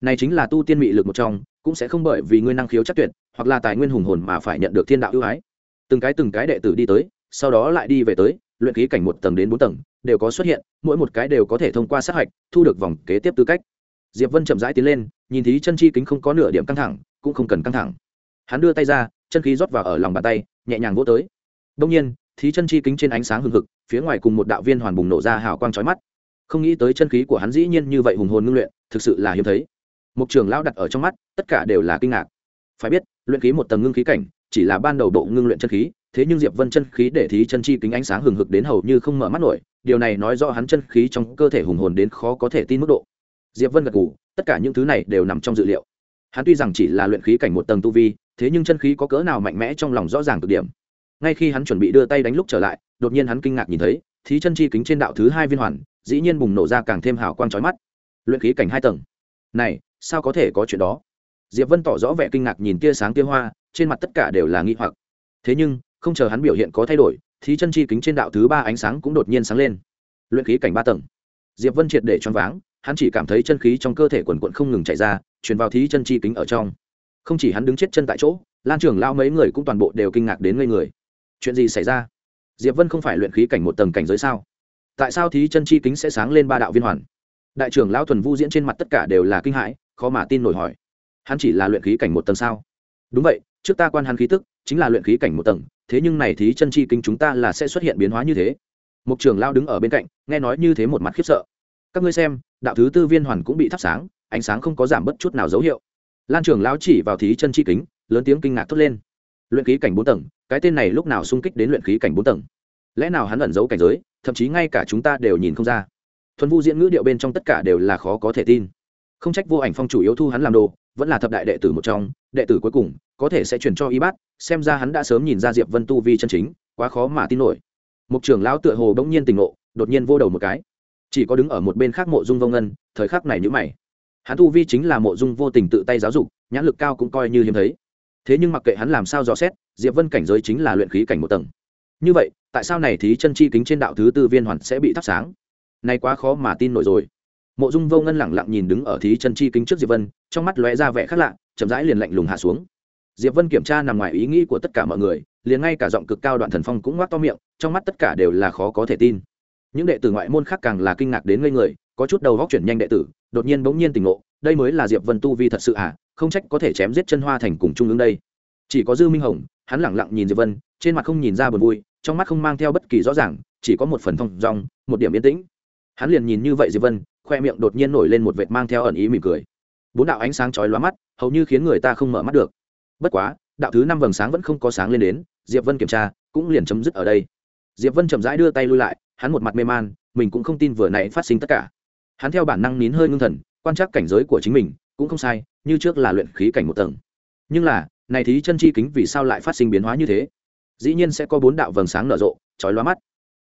S1: Này chính là tu tiên mị lực một trong, cũng sẽ không bởi vì ngươi năng khiếu chắc tuyệt, hoặc là tài nguyên hùng hồn mà phải nhận được thiên đạo ưu ái từng cái từng cái đệ tử đi tới, sau đó lại đi về tới, luyện khí cảnh một tầng đến bốn tầng, đều có xuất hiện, mỗi một cái đều có thể thông qua sát hạch, thu được vòng kế tiếp tư cách. Diệp vân chậm rãi tiến lên, nhìn thấy chân chi kính không có nửa điểm căng thẳng, cũng không cần căng thẳng. Hắn đưa tay ra, chân khí rót vào ở lòng bàn tay, nhẹ nhàng vỗ tới. Đông nhiên, thí chân chi kính trên ánh sáng hừng hực, phía ngoài cùng một đạo viên hoàn bùng nổ ra hào quang chói mắt. Không nghĩ tới chân khí của hắn dĩ nhiên như vậy hùng hồn ngưng luyện, thực sự là hiếm thấy. Mục trường lão đặt ở trong mắt, tất cả đều là kinh ngạc. Phải biết, luyện khí một tầng ngưng khí cảnh chỉ là ban đầu độ ngưng luyện chân khí, thế nhưng diệp vân chân khí để thí chân chi kính ánh sáng hừng hực đến hầu như không mở mắt nổi, điều này nói rõ hắn chân khí trong cơ thể hùng hồn đến khó có thể tin mức độ. Diệp vân gật gù, tất cả những thứ này đều nằm trong dự liệu. Hắn tuy rằng chỉ là luyện khí cảnh một tầng tu vi, thế nhưng chân khí có cỡ nào mạnh mẽ trong lòng rõ ràng cực điểm. Ngay khi hắn chuẩn bị đưa tay đánh lúc trở lại, đột nhiên hắn kinh ngạc nhìn thấy, thí chân chi kính trên đạo thứ hai viên hoàn, dĩ nhiên bùng nổ ra càng thêm hào quang chói mắt. Luyện khí cảnh hai tầng. Này, sao có thể có chuyện đó? Diệp vân tỏ rõ vẻ kinh ngạc nhìn tia sáng tia hoa trên mặt tất cả đều là nghi hoặc. Thế nhưng, không chờ hắn biểu hiện có thay đổi, thí chân chi kính trên đạo thứ ba ánh sáng cũng đột nhiên sáng lên. Luyện khí cảnh ba tầng. Diệp vân triệt để choáng váng, hắn chỉ cảm thấy chân khí trong cơ thể quần quận không ngừng chạy ra, truyền vào thí chân chi kính ở trong. Không chỉ hắn đứng chết chân tại chỗ, lan trưởng lao mấy người cũng toàn bộ đều kinh ngạc đến ngây người. Chuyện gì xảy ra? Diệp vân không phải luyện khí cảnh một tầng cảnh giới sao? Tại sao thí chân chi kính sẽ sáng lên ba đạo viên hoàn? Đại trưởng lão thuần vu diễn trên mặt tất cả đều là kinh hãi, khó mà tin nổi hỏi. Hắn chỉ là luyện khí cảnh một tầng sao? Đúng vậy trước ta quan hắn khí tức, chính là luyện khí cảnh một tầng, thế nhưng này thí chân chi kinh chúng ta là sẽ xuất hiện biến hóa như thế. Mục trưởng lao đứng ở bên cạnh, nghe nói như thế một mặt khiếp sợ. Các ngươi xem, đạo thứ tư viên hoàn cũng bị thắp sáng, ánh sáng không có giảm bất chút nào dấu hiệu. Lan trưởng lão chỉ vào thí chân chi kính, lớn tiếng kinh ngạc thốt lên. Luyện khí cảnh bốn tầng, cái tên này lúc nào xung kích đến luyện khí cảnh bốn tầng? Lẽ nào hắn ẩn giấu cảnh giới, thậm chí ngay cả chúng ta đều nhìn không ra? Thuần vu diễn ngữ điệu bên trong tất cả đều là khó có thể tin. Không trách vô ảnh phong chủ yếu thu hắn làm đồ vẫn là thập đại đệ tử một trong, đệ tử cuối cùng, có thể sẽ truyền cho y bát xem ra hắn đã sớm nhìn ra diệp vân tu vi chân chính, quá khó mà tin nổi. Mục trưởng lão tựa hồ bỗng nhiên tình ngộ, đột nhiên vô đầu một cái. Chỉ có đứng ở một bên khác mộ dung vô ngân, thời khắc này nhữ mày. Hắn tu vi chính là mộ dung vô tình tự tay giáo dục, nhãn lực cao cũng coi như hiếm thấy. Thế nhưng mặc kệ hắn làm sao rõ xét, diệp vân cảnh giới chính là luyện khí cảnh một tầng. Như vậy, tại sao này thí chân chi kính trên đạo thứ tư viên hoàn sẽ bị thắp sáng? Nay quá khó mà tin nổi rồi mộ dung vô ngân lẳng lặng nhìn đứng ở thí chân chi kính trước diệp vân, trong mắt lóe ra vẻ khác lạ, chậm rãi liền lạnh lùng hạ xuống. Diệp vân kiểm tra nằm ngoài ý nghĩ của tất cả mọi người, liền ngay cả giọng cực cao đoạn thần phong cũng ngoác to miệng, trong mắt tất cả đều là khó có thể tin. Những đệ tử ngoại môn khác càng là kinh ngạc đến ngây người, có chút đầu góc chuyển nhanh đệ tử, đột nhiên bỗng nhiên tỉnh ngộ, đây mới là diệp vân tu vi thật sự à không trách có thể chém giết chân hoa thành cùng trung ứng đây. Chỉ có dư minh hồng, hắn lẳng lặng nhìn diệp vân, trên mặt không nhìn ra buồn vui, trong mắt không mang theo bất kỳ rõ ràng, chỉ có một phần thông dong một điểm yên tĩnh. Hắn liền nhìn như vậy diệp vân khoe miệng đột nhiên nổi lên một vệt mang theo ẩn ý mỉm cười. Bốn đạo ánh sáng chói lóa mắt, hầu như khiến người ta không mở mắt được. Bất quá, đạo thứ năm vầng sáng vẫn không có sáng lên đến, diệp vân kiểm tra, cũng liền chấm dứt ở đây. Diệp vân chậm rãi đưa tay lui lại, hắn một mặt mê man, mình cũng không tin vừa nãy phát sinh tất cả. Hắn theo bản năng nín hơi ngưng thần, quan trắc cảnh giới của chính mình cũng không sai, như trước là luyện khí cảnh một tầng. Nhưng là, này thí chân chi kính vì sao lại phát sinh biến hóa như thế? Dĩ nhiên sẽ có bốn đạo vầng sáng nở rộ, chói lóa mắt.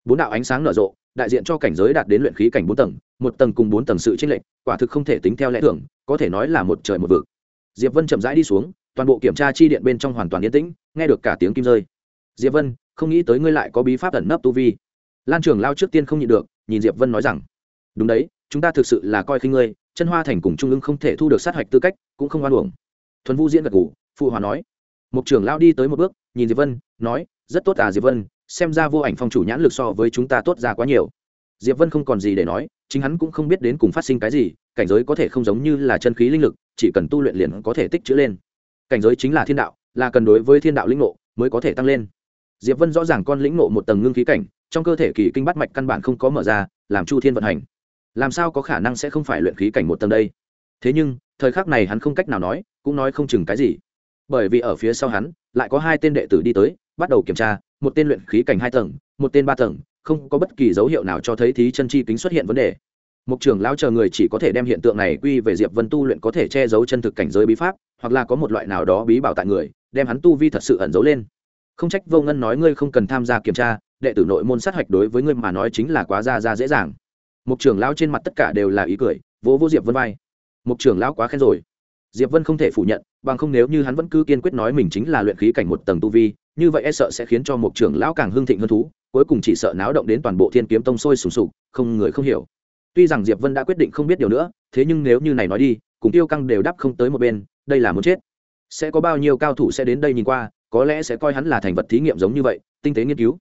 S1: Bốn đạo ánh sáng nở rộ đại diện cho cảnh giới đạt đến luyện khí cảnh bốn tầng, một tầng cùng bốn tầng sự chênh lệch, quả thực không thể tính theo lẽ thường, có thể nói là một trời một vực. Diệp vân chậm rãi đi xuống, toàn bộ kiểm tra chi điện bên trong hoàn toàn yên tĩnh, nghe được cả tiếng kim rơi. Diệp vân, không nghĩ tới ngươi lại có bí pháp ẩn nấp tu vi. Lan trường lao trước tiên không nhịn được, nhìn diệp vân nói rằng, đúng đấy, chúng ta thực sự là coi khinh ngươi, chân hoa thành cùng trung ương không thể thu được sát hạch tư cách, cũng không oan uổng. Thuần vu diễn gật ngủ phụ hòa nói. Mục trưởng lao đi tới một bước, nhìn diệp vân, nói, rất tốt à diệp vân xem ra vô ảnh phong chủ nhãn lực so với chúng ta tốt ra quá nhiều. Diệp vân không còn gì để nói, chính hắn cũng không biết đến cùng phát sinh cái gì, cảnh giới có thể không giống như là chân khí linh lực, chỉ cần tu luyện liền có thể tích chữ lên. Cảnh giới chính là thiên đạo, là cần đối với thiên đạo lĩnh ngộ mới có thể tăng lên. Diệp vân rõ ràng con lĩnh ngộ một tầng ngưng khí cảnh, trong cơ thể kỳ kinh bắt mạch căn bản không có mở ra, làm chu thiên vận hành. Làm sao có khả năng sẽ không phải luyện khí cảnh một tầng đây? Thế nhưng, thời khắc này hắn không cách nào nói, cũng nói không chừng cái gì. Bởi vì ở phía sau hắn, lại có hai tên đệ tử đi tới, bắt đầu kiểm tra một tên luyện khí cảnh hai tầng, một tên ba tầng, không có bất kỳ dấu hiệu nào cho thấy thí chân chi kính xuất hiện vấn đề. Mục trưởng lão chờ người chỉ có thể đem hiện tượng này quy về diệp vân tu luyện có thể che giấu chân thực cảnh giới bí pháp, hoặc là có một loại nào đó bí bảo tại người, đem hắn tu vi thật sự ẩn giấu lên. Không trách vô ngân nói ngươi không cần tham gia kiểm tra, đệ tử nội môn sát hạch đối với ngươi mà nói chính là quá ra ra dễ dàng. Mục trưởng lão trên mặt tất cả đều là ý cười, vỗ vỗ diệp vân vai. Mục trưởng lão quá khen rồi diệp vân không thể phủ nhận, bằng không nếu như hắn vẫn cứ kiên quyết nói mình chính là luyện khí cảnh một tầng tu vi, như vậy e sợ sẽ khiến cho một trưởng lão càng hưng thịnh hơn thú, cuối cùng chỉ sợ náo động đến toàn bộ thiên kiếm tông sôi sùng sục, không người không hiểu. Tuy rằng diệp vân đã quyết định không biết điều nữa, thế nhưng nếu như này nói đi, cùng tiêu căng đều đáp không tới một bên, đây là muốn chết. Sẽ có bao nhiêu cao thủ sẽ đến đây nhìn qua, có lẽ sẽ coi hắn là thành vật thí nghiệm giống như vậy, tinh tế nghiên cứu.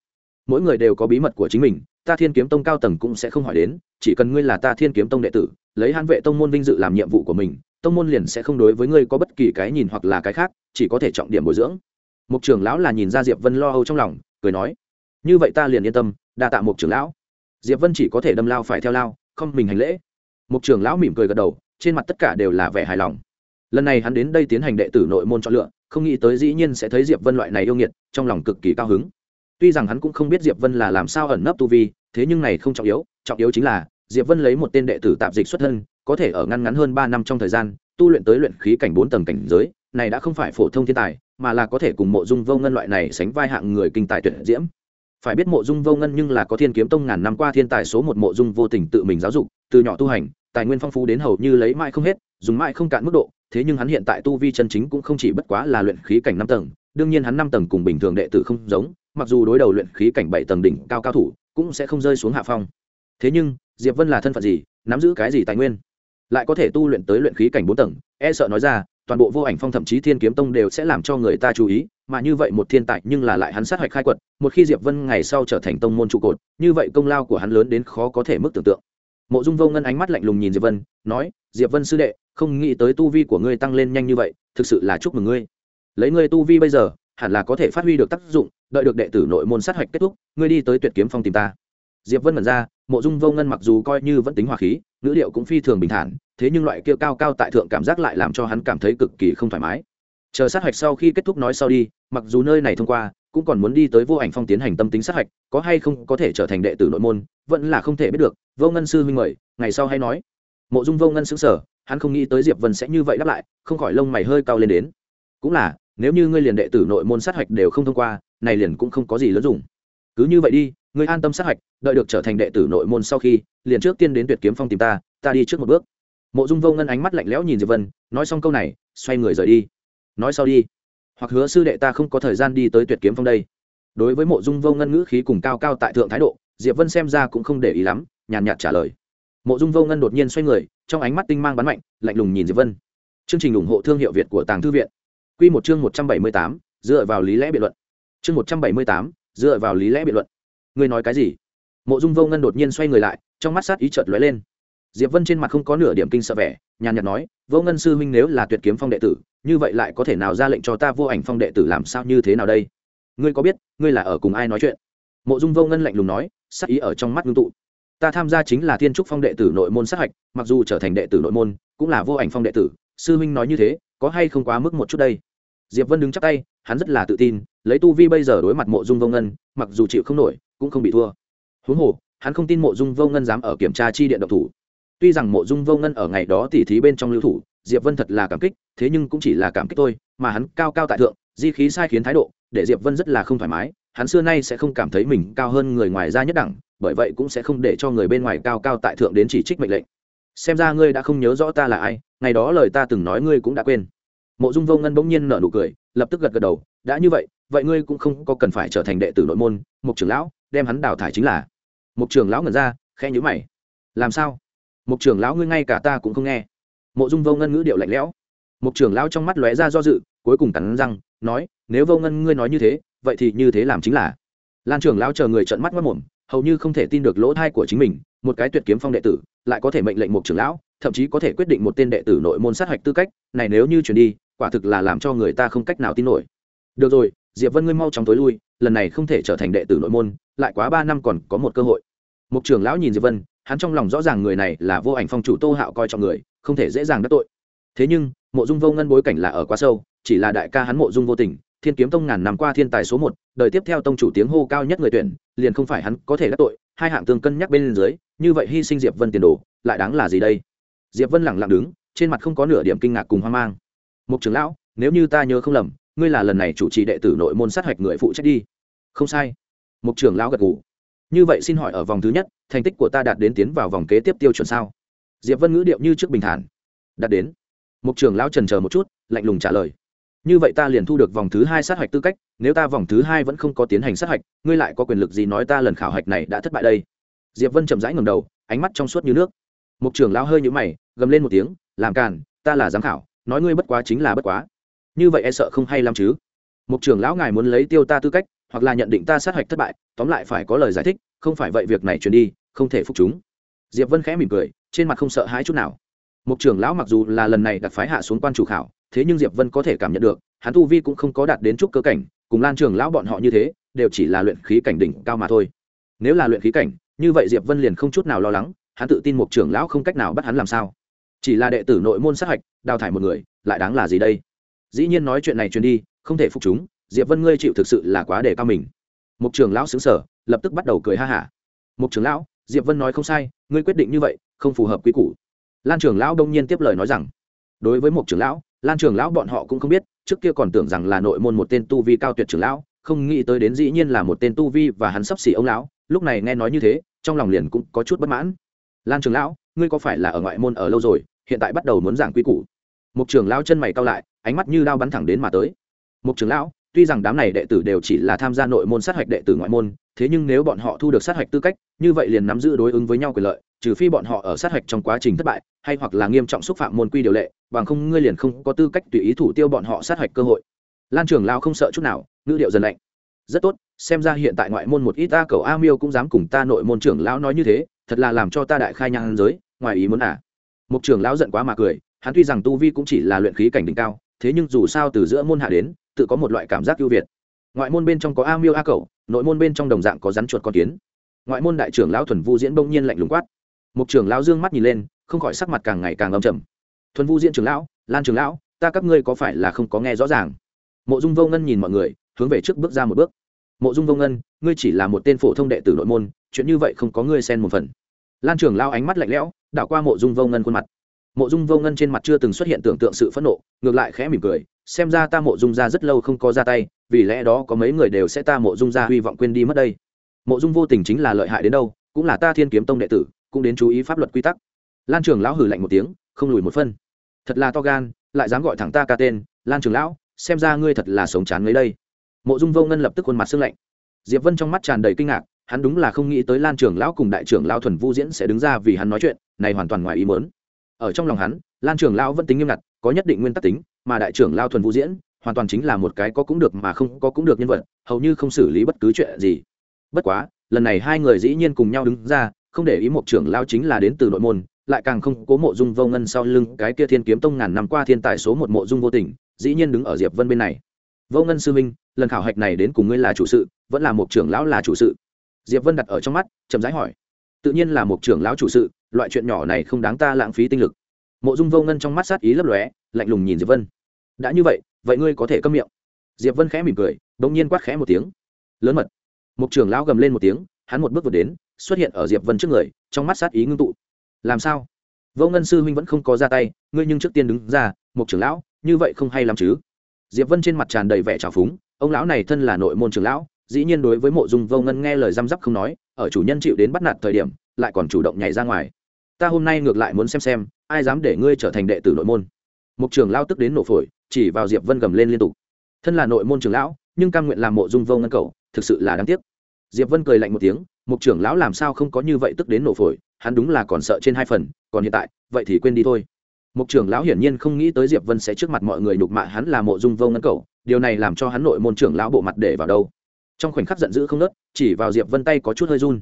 S1: Mỗi người đều có bí mật của chính mình, ta thiên kiếm tông cao tầng cũng sẽ không hỏi đến, chỉ cần ngươi là ta thiên kiếm tông đệ tử lấy hãn vệ tông môn vinh dự làm nhiệm vụ của mình, tông môn liền sẽ không đối với ngươi có bất kỳ cái nhìn hoặc là cái khác, chỉ có thể trọng điểm bồi dưỡng. Mục trưởng lão là nhìn ra diệp vân lo âu trong lòng, cười nói, như vậy ta liền yên tâm, đa tạ mục trưởng lão. Diệp vân chỉ có thể đâm lao phải theo lao, không mình hành lễ. Mục trưởng lão mỉm cười gật đầu, trên mặt tất cả đều là vẻ hài lòng. Lần này hắn đến đây tiến hành đệ tử nội môn chọn lựa, không nghĩ tới dĩ nhiên sẽ thấy diệp vân loại này yêu nghiệt, trong lòng cực kỳ cao hứng. Tuy rằng hắn cũng không biết diệp vân là làm sao ẩn nấp tu vi, thế nhưng này không trọng yếu trọng yếu chính là diệp vân lấy một tên đệ tử tạp dịch xuất thân, có thể ở ngăn ngắn hơn ba năm trong thời gian, tu luyện tới luyện khí cảnh bốn tầng cảnh giới, này đã không phải phổ thông thiên tài, mà là có thể cùng mộ dung vô ngân loại này sánh vai hạng người kinh tài tuyệt diễm. Phải biết mộ dung vô ngân nhưng là có thiên kiếm tông ngàn năm qua thiên tài số một mộ dung vô tình tự mình giáo dục, từ nhỏ tu hành, tài nguyên phong phú đến hầu như lấy mãi không hết, dùng mãi không cạn mức độ, thế nhưng hắn hiện tại tu vi chân chính cũng không chỉ bất quá là luyện khí cảnh năm tầng, đương nhiên hắn năm tầng cùng bình thường đệ tử không giống, mặc dù đối đầu luyện khí cảnh bảy tầng đỉnh cao cao thủ, cũng sẽ không rơi xuống hạ phong. Thế nhưng diệp vân là thân phận gì, nắm giữ cái gì tài nguyên? Lại có thể tu luyện tới luyện khí cảnh bốn tầng e sợ nói ra, toàn bộ vô ảnh phong thậm chí thiên kiếm tông đều sẽ làm cho người ta chú ý, mà như vậy một thiên tài nhưng là lại hắn sát hạch khai quật, một khi diệp vân ngày sau trở thành tông môn trụ cột, như vậy công lao của hắn lớn đến khó có thể mức tưởng tượng. Mộ dung vô ngân ánh mắt lạnh lùng nhìn diệp vân, nói, diệp vân sư đệ, không nghĩ tới tu vi của ngươi tăng lên nhanh như vậy, thực sự là chúc mừng ngươi. Lấy ngươi tu vi bây giờ, hẳn là có thể phát huy được tác dụng, đợi được đệ tử nội môn sát hạch kết thúc, ngươi đi tới tuyệt kiếm phong tìm ta diệp vân mật ra, mộ dung vô ngân mặc dù coi như vẫn tính hòa khí, ngữ liệu cũng phi thường bình thản, thế nhưng loại kia cao cao tại thượng cảm giác lại làm cho hắn cảm thấy cực kỳ không thoải mái. Chờ sát hạch sau khi kết thúc nói sau đi, mặc dù nơi này thông qua, cũng còn muốn đi tới vô ảnh phong tiến hành tâm tính sát hạch, có hay không có thể trở thành đệ tử nội môn, vẫn là không thể biết được, vô ngân sư huynh mời, ngày sau hay nói. Mộ dung vô ngân xứng sở hắn không nghĩ tới diệp vân sẽ như vậy đáp lại, không khỏi lông mày hơi cao lên đến. Cũng là, nếu như ngươi liền đệ tử nội môn sát hạch đều không thông qua, này liền cũng không có gì lớn dùng cứ như vậy đi ngươi an tâm sát hạch, đợi được trở thành đệ tử nội môn sau khi, liền trước tiên đến tuyệt kiếm phong tìm ta ta đi trước một bước. Mộ dung vô ngân ánh mắt lạnh lẽo nhìn diệp vân, nói xong câu này, xoay người rời đi. Nói sau đi. Hoặc hứa sư đệ ta không có thời gian đi tới tuyệt kiếm phong đây. Đối với mộ dung vô ngân ngữ khí cùng cao cao tại thượng thái độ, diệp vân xem ra cũng không để ý lắm, nhàn nhạt trả lời. Mộ dung vô ngân đột nhiên xoay người, trong ánh mắt tinh mang bắn mạnh, lạnh lùng nhìn diệp vân. Chương trình ủng hộ thương hiệu việt của tàng thư viện. Quy một chương một trăm bảy mươi tám, dựa vào lý lẽ biện luận. Chương một trăm bảy mươi tám, dựa vào lý lẽ biện luận ngươi nói cái gì? Mộ dung vô ngân đột nhiên xoay người lại, trong mắt sát ý chợt lóe lên. Diệp vân trên mặt không có nửa điểm kinh sợ vẻ, nhàn nhạt nói, vô ngân sư huynh nếu là tuyệt kiếm phong đệ tử, như vậy lại có thể nào ra lệnh cho ta vô ảnh phong đệ tử làm sao như thế nào đây? Ngươi có biết, ngươi là ở cùng ai nói chuyện? Mộ dung vô ngân lạnh lùng nói, sát ý ở trong mắt ngưng tụ. Ta tham gia chính là thiên trúc phong đệ tử nội môn sát hạch, mặc dù trở thành đệ tử nội môn, cũng là vô ảnh phong đệ tử, sư huynh nói như thế, có hay không quá mức một chút đây? Diệp vân đứng chắc tay, hắn rất là tự tin, lấy tu vi bây giờ đối mặt mộ dung vô ngân, mặc dù chịu không nổi cũng không bị thua. Huống hồ, hắn không tin mộ dung vô ngân dám ở kiểm tra chi điện độc thủ. Tuy rằng mộ dung vô ngân ở ngày đó tỉ thí bên trong lưu thủ, diệp vân thật là cảm kích, thế nhưng cũng chỉ là cảm kích thôi, mà hắn cao cao tại thượng, di khí sai khiến thái độ, để diệp vân rất là không thoải mái. Hắn xưa nay sẽ không cảm thấy mình cao hơn người ngoài ra nhất đẳng, bởi vậy cũng sẽ không để cho người bên ngoài cao cao tại thượng đến chỉ trích mệnh lệnh. Xem ra ngươi đã không nhớ rõ ta là ai, ngày đó lời ta từng nói ngươi cũng đã quên. Mộ dung vô ngân bỗng nhiên nở nụ cười, lập tức gật gật đầu, đã như vậy vậy ngươi cũng không có cần phải trở thành đệ tử nội môn mục trưởng lão, đem hắn đào thải chính là. Mục trưởng lão ngẩn ra khe nhữ mày. Làm sao? Mục trưởng lão ngươi ngay cả ta cũng không nghe. Mộ dung vô ngân ngữ điệu lạnh lẽo. Mục trưởng lão trong mắt lóe ra do dự, cuối cùng cắn răng, nói, nếu vô ngân ngươi nói như thế, vậy thì như thế làm chính là. Lan trưởng lão chờ người trợn mắt mất mồm, hầu như không thể tin được lỗ thai của chính mình, một cái tuyệt kiếm phong đệ tử, lại có thể mệnh lệnh một trưởng lão, thậm chí có thể quyết định một tên đệ tử nội môn sát hạch tư cách, này nếu như chuyển đi, quả thực là làm cho người ta không cách nào tin nổi. Được rồi diệp vân ngươi mau chóng tối lui, lần này không thể trở thành đệ tử nội môn, lại quá ba năm còn có một cơ hội. Mục trưởng lão nhìn diệp vân, hắn trong lòng rõ ràng người này là vô ảnh phong chủ tô hạo coi trọng người, không thể dễ dàng đắc tội. Thế nhưng, mộ dung vô ngân bối cảnh là ở quá sâu, chỉ là đại ca hắn mộ dung vô tình, thiên kiếm tông ngàn năm qua thiên tài số một, đời tiếp theo tông chủ tiếng hô cao nhất người tuyển, liền không phải hắn có thể đắc tội, hai hạng tương cân nhắc bên dưới, như vậy hy sinh diệp vân tiền đồ, lại đáng là gì đây? Diệp vân lẳng lặng đứng, trên mặt không có nửa điểm kinh ngạc cùng hoang mang. Mục trưởng lão, nếu như ta nhớ không lầm ngươi là lần này chủ trì đệ tử nội môn sát hạch người phụ trách đi. Không sai. Mục trưởng lão gật gù. Như vậy xin hỏi ở vòng thứ nhất, thành tích của ta đạt đến tiến vào vòng kế tiếp tiêu chuẩn sao? Diệp vân ngữ điệu như trước bình thản. Đạt đến. Mục trưởng lão trần chờ một chút, lạnh lùng trả lời. Như vậy ta liền thu được vòng thứ hai sát hạch tư cách, nếu ta vòng thứ hai vẫn không có tiến hành sát hạch, ngươi lại có quyền lực gì nói ta lần khảo hạch này đã thất bại đây? Diệp vân chậm rãi ngầm đầu, ánh mắt trong suốt như nước. Mục trưởng lão hơi nhũ mày, gầm lên một tiếng, làm càn, ta là giám khảo, nói ngươi bất quá chính là bất quá như vậy e sợ không hay lắm chứ. Mục trưởng lão ngài muốn lấy tiêu ta tư cách, hoặc là nhận định ta sát hạch thất bại, tóm lại phải có lời giải thích, không phải vậy việc này truyền đi, không thể phục chúng. Diệp vân khẽ mỉm cười, trên mặt không sợ hãi chút nào. Mục trưởng lão mặc dù là lần này đặt phái hạ xuống quan chủ khảo, thế nhưng diệp vân có thể cảm nhận được, hắn tu vi cũng không có đạt đến chút cơ cảnh, cùng lan trưởng lão bọn họ như thế, đều chỉ là luyện khí cảnh đỉnh cao mà thôi. Nếu là luyện khí cảnh, như vậy diệp vân liền không chút nào lo lắng, hắn tự tin một trưởng lão không cách nào bắt hắn làm sao. Chỉ là đệ tử nội môn sát hạch, đào thải một người, lại đáng là gì đây? Dĩ nhiên nói chuyện này truyền đi, không thể phục chúng, diệp vân ngươi chịu thực sự là quá để cao mình. Một trưởng lão xứng sở lập tức bắt đầu cười ha hả. Một trưởng lão, diệp vân nói không sai, ngươi quyết định như vậy, không phù hợp quy củ. Lan trưởng lão đông nhiên tiếp lời nói rằng, đối với một trưởng lão, lan trưởng lão bọn họ cũng không biết, trước kia còn tưởng rằng là nội môn một tên tu vi cao tuyệt trưởng lão, không nghĩ tới đến dĩ nhiên là một tên tu vi và hắn sắp xỉ ông lão, lúc này nghe nói như thế, trong lòng liền cũng có chút bất mãn. Lan trưởng lão, ngươi có phải là ở ngoại môn ở lâu rồi, hiện tại bắt đầu muốn giảng quy củ. Một trưởng lão chân mày cao lại ánh mắt như đao bắn thẳng đến mà tới. Một trưởng lão, tuy rằng đám này đệ tử đều chỉ là tham gia nội môn sát hạch đệ tử ngoại môn, thế nhưng nếu bọn họ thu được sát hạch tư cách, như vậy liền nắm giữ đối ứng với nhau quyền lợi, trừ phi bọn họ ở sát hạch trong quá trình thất bại, hay hoặc là nghiêm trọng xúc phạm môn quy điều lệ, bằng không ngươi liền không có tư cách tùy ý thủ tiêu bọn họ sát hạch cơ hội. Lan trưởng lao không sợ chút nào, ngữ điệu dần lạnh. Rất tốt, xem ra hiện tại ngoại môn một ít ta cầu a miêu cũng dám cùng ta nội môn trưởng lão nói như thế, thật là làm cho ta đại khai nhang giới, ngoài ý muốn à. Một trưởng lão giận quá mà cười, hắn tuy rằng tu vi cũng chỉ là luyện khí cảnh đỉnh cao thế nhưng dù sao từ giữa môn hạ đến, tự có một loại cảm giác ưu việt. Ngoại môn bên trong có a miêu a cầu nội môn bên trong đồng dạng có rắn chuột con kiến. Ngoại môn đại trưởng lão thuần vu diễn bỗng nhiên lạnh lùng quát. Một trưởng lão dương mắt nhìn lên, không khỏi sắc mặt càng ngày càng âm trầm. Thuần vu diễn trưởng lão, lan trưởng lão, ta các ngươi có phải là không có nghe rõ ràng? Mộ dung vô ngân nhìn mọi người, hướng về trước bước ra một bước. Mộ dung vô ngân, ngươi chỉ là một tên phổ thông đệ tử nội môn, chuyện như vậy không có ngươi xen một phần. Lan trưởng lão ánh mắt lạnh lẽo, đảo qua mộ dung vô ngân khuôn mặt mộ dung vô ngân trên mặt chưa từng xuất hiện tưởng tượng sự phẫn nộ, ngược lại khẽ mỉm cười, xem ra ta mộ dung ra rất lâu không có ra tay, vì lẽ đó có mấy người đều sẽ ta mộ dung ra hy vọng quên đi mất đây. Mộ dung vô tình chính là lợi hại đến đâu, cũng là ta thiên kiếm tông đệ tử, cũng đến chú ý pháp luật quy tắc. Lan trường lão hử lạnh một tiếng, không lùi một phân. Thật là to gan, lại dám gọi thẳng ta ca tên, lan trường lão, xem ra ngươi thật là sống chán mấy đây. Mộ dung vô ngân lập tức khuôn mặt sưng lạnh. Diệp vân trong mắt tràn đầy kinh ngạc, hắn đúng là không nghĩ tới lan trường lão cùng đại trưởng lão thuần vu diễn sẽ đứng ra vì hắn nói chuyện, này hoàn toàn ngoài ý mớn ở trong lòng hắn, lan trường lão vẫn tính nghiêm ngặt, có nhất định nguyên tắc tính, mà đại trưởng lao thuần vũ diễn, hoàn toàn chính là một cái có cũng được mà không có cũng được nhân vật, hầu như không xử lý bất cứ chuyện gì. Bất quá, lần này hai người dĩ nhiên cùng nhau đứng ra, không để ý một trưởng lao chính là đến từ nội môn, lại càng không cố mộ dung vô ngân sau lưng cái kia thiên kiếm tông ngàn năm qua thiên tài số một mộ dung vô tình, dĩ nhiên đứng ở diệp vân bên này. Vô ngân sư minh lần khảo hạch này đến cùng ngươi là chủ sự, vẫn là một trưởng lão là chủ sự? Diệp vân đặt ở trong mắt, chậm rãi hỏi tự nhiên là một trưởng lão chủ sự, loại chuyện nhỏ này không đáng ta lãng phí tinh lực. Mộ dung vô ngân trong mắt sát ý lấp lóe, lạnh lùng nhìn diệp vân. Đã như vậy vậy ngươi có thể câm miệng. Diệp vân khẽ mỉm cười đ nhiên quát khẽ một tiếng. Lớn mật. Một trưởng lão gầm lên một tiếng, hắn một bước vượt đến, xuất hiện ở diệp vân trước người, trong mắt sát ý ngưng tụ. Làm sao? Vô ngân sư huynh vẫn không có ra tay, ngươi nhưng trước tiên đứng ra một trưởng lão, như vậy không hay làm chứ? Diệp vân trên mặt tràn đầy vẻ trào phúng, ông lão này thân là nội môn trưởng lão, dĩ nhiên đối với mộ dung vô ngân nghe lời răm rắp không nói ở chủ nhân chịu đến bắt nạt thời điểm, lại còn chủ động nhảy ra ngoài. Ta hôm nay ngược lại muốn xem xem, ai dám để ngươi trở thành đệ tử nội môn. Mục trường lao tức đến nổ phổi, chỉ vào diệp vân gầm lên liên tục. Thân là nội môn trường lão, nhưng cam nguyện làm mộ dung vô ngân cầu thực sự là đáng tiếc. Diệp vân cười lạnh một tiếng, mục trưởng lão làm sao không có như vậy tức đến nổ phổi, hắn đúng là còn sợ trên hai phần, còn hiện tại, vậy thì quên đi thôi. Mục trưởng lão hiển nhiên không nghĩ tới diệp vân sẽ trước mặt mọi người nhục mạ hắn là mộ dung vô ngân cầu điều này làm cho hắn nội môn trưởng lão bộ mặt để vào đâu trong khoảnh khắc giận dữ không nớt, chỉ vào diệp vân tay có chút hơi run.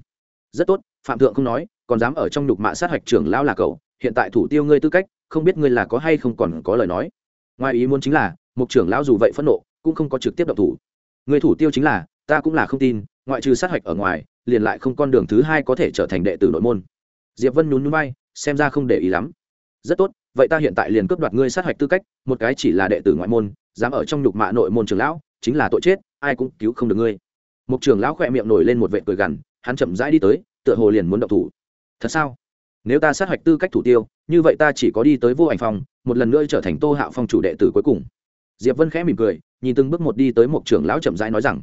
S1: Rất tốt, phạm thượng không nói, còn dám ở trong nhục mạ sát hạch trưởng lão là cậu, hiện tại thủ tiêu ngươi tư cách, không biết ngươi là có hay không còn có lời nói. Ngoài ý muốn chính là, mục trưởng lão dù vậy phẫn nộ, cũng không có trực tiếp động thủ. Người thủ tiêu chính là, ta cũng là không tin, ngoại trừ sát hạch ở ngoài, liền lại không con đường thứ hai có thể trở thành đệ tử nội môn. Diệp vân nhún nhún bay xem ra không để ý lắm. Rất tốt, vậy ta hiện tại liền cướp đoạt ngươi sát hạch tư cách, một cái chỉ là đệ tử ngoại môn, dám ở trong nhục mạ nội môn trưởng lão, chính là tội chết, ai cũng cứu không được ngươi một trưởng lão khỏe miệng nổi lên một vệ cười gằn, hắn chậm rãi đi tới, tựa hồ liền muốn động thủ. Thật sao? Nếu ta sát hạch tư cách thủ tiêu, như vậy ta chỉ có đi tới vô ảnh phong một lần nữa trở thành tô hạo phong chủ đệ tử cuối cùng. Diệp vân khẽ mỉm cười, nhìn từng bước một đi tới một trưởng lão chậm rãi nói rằng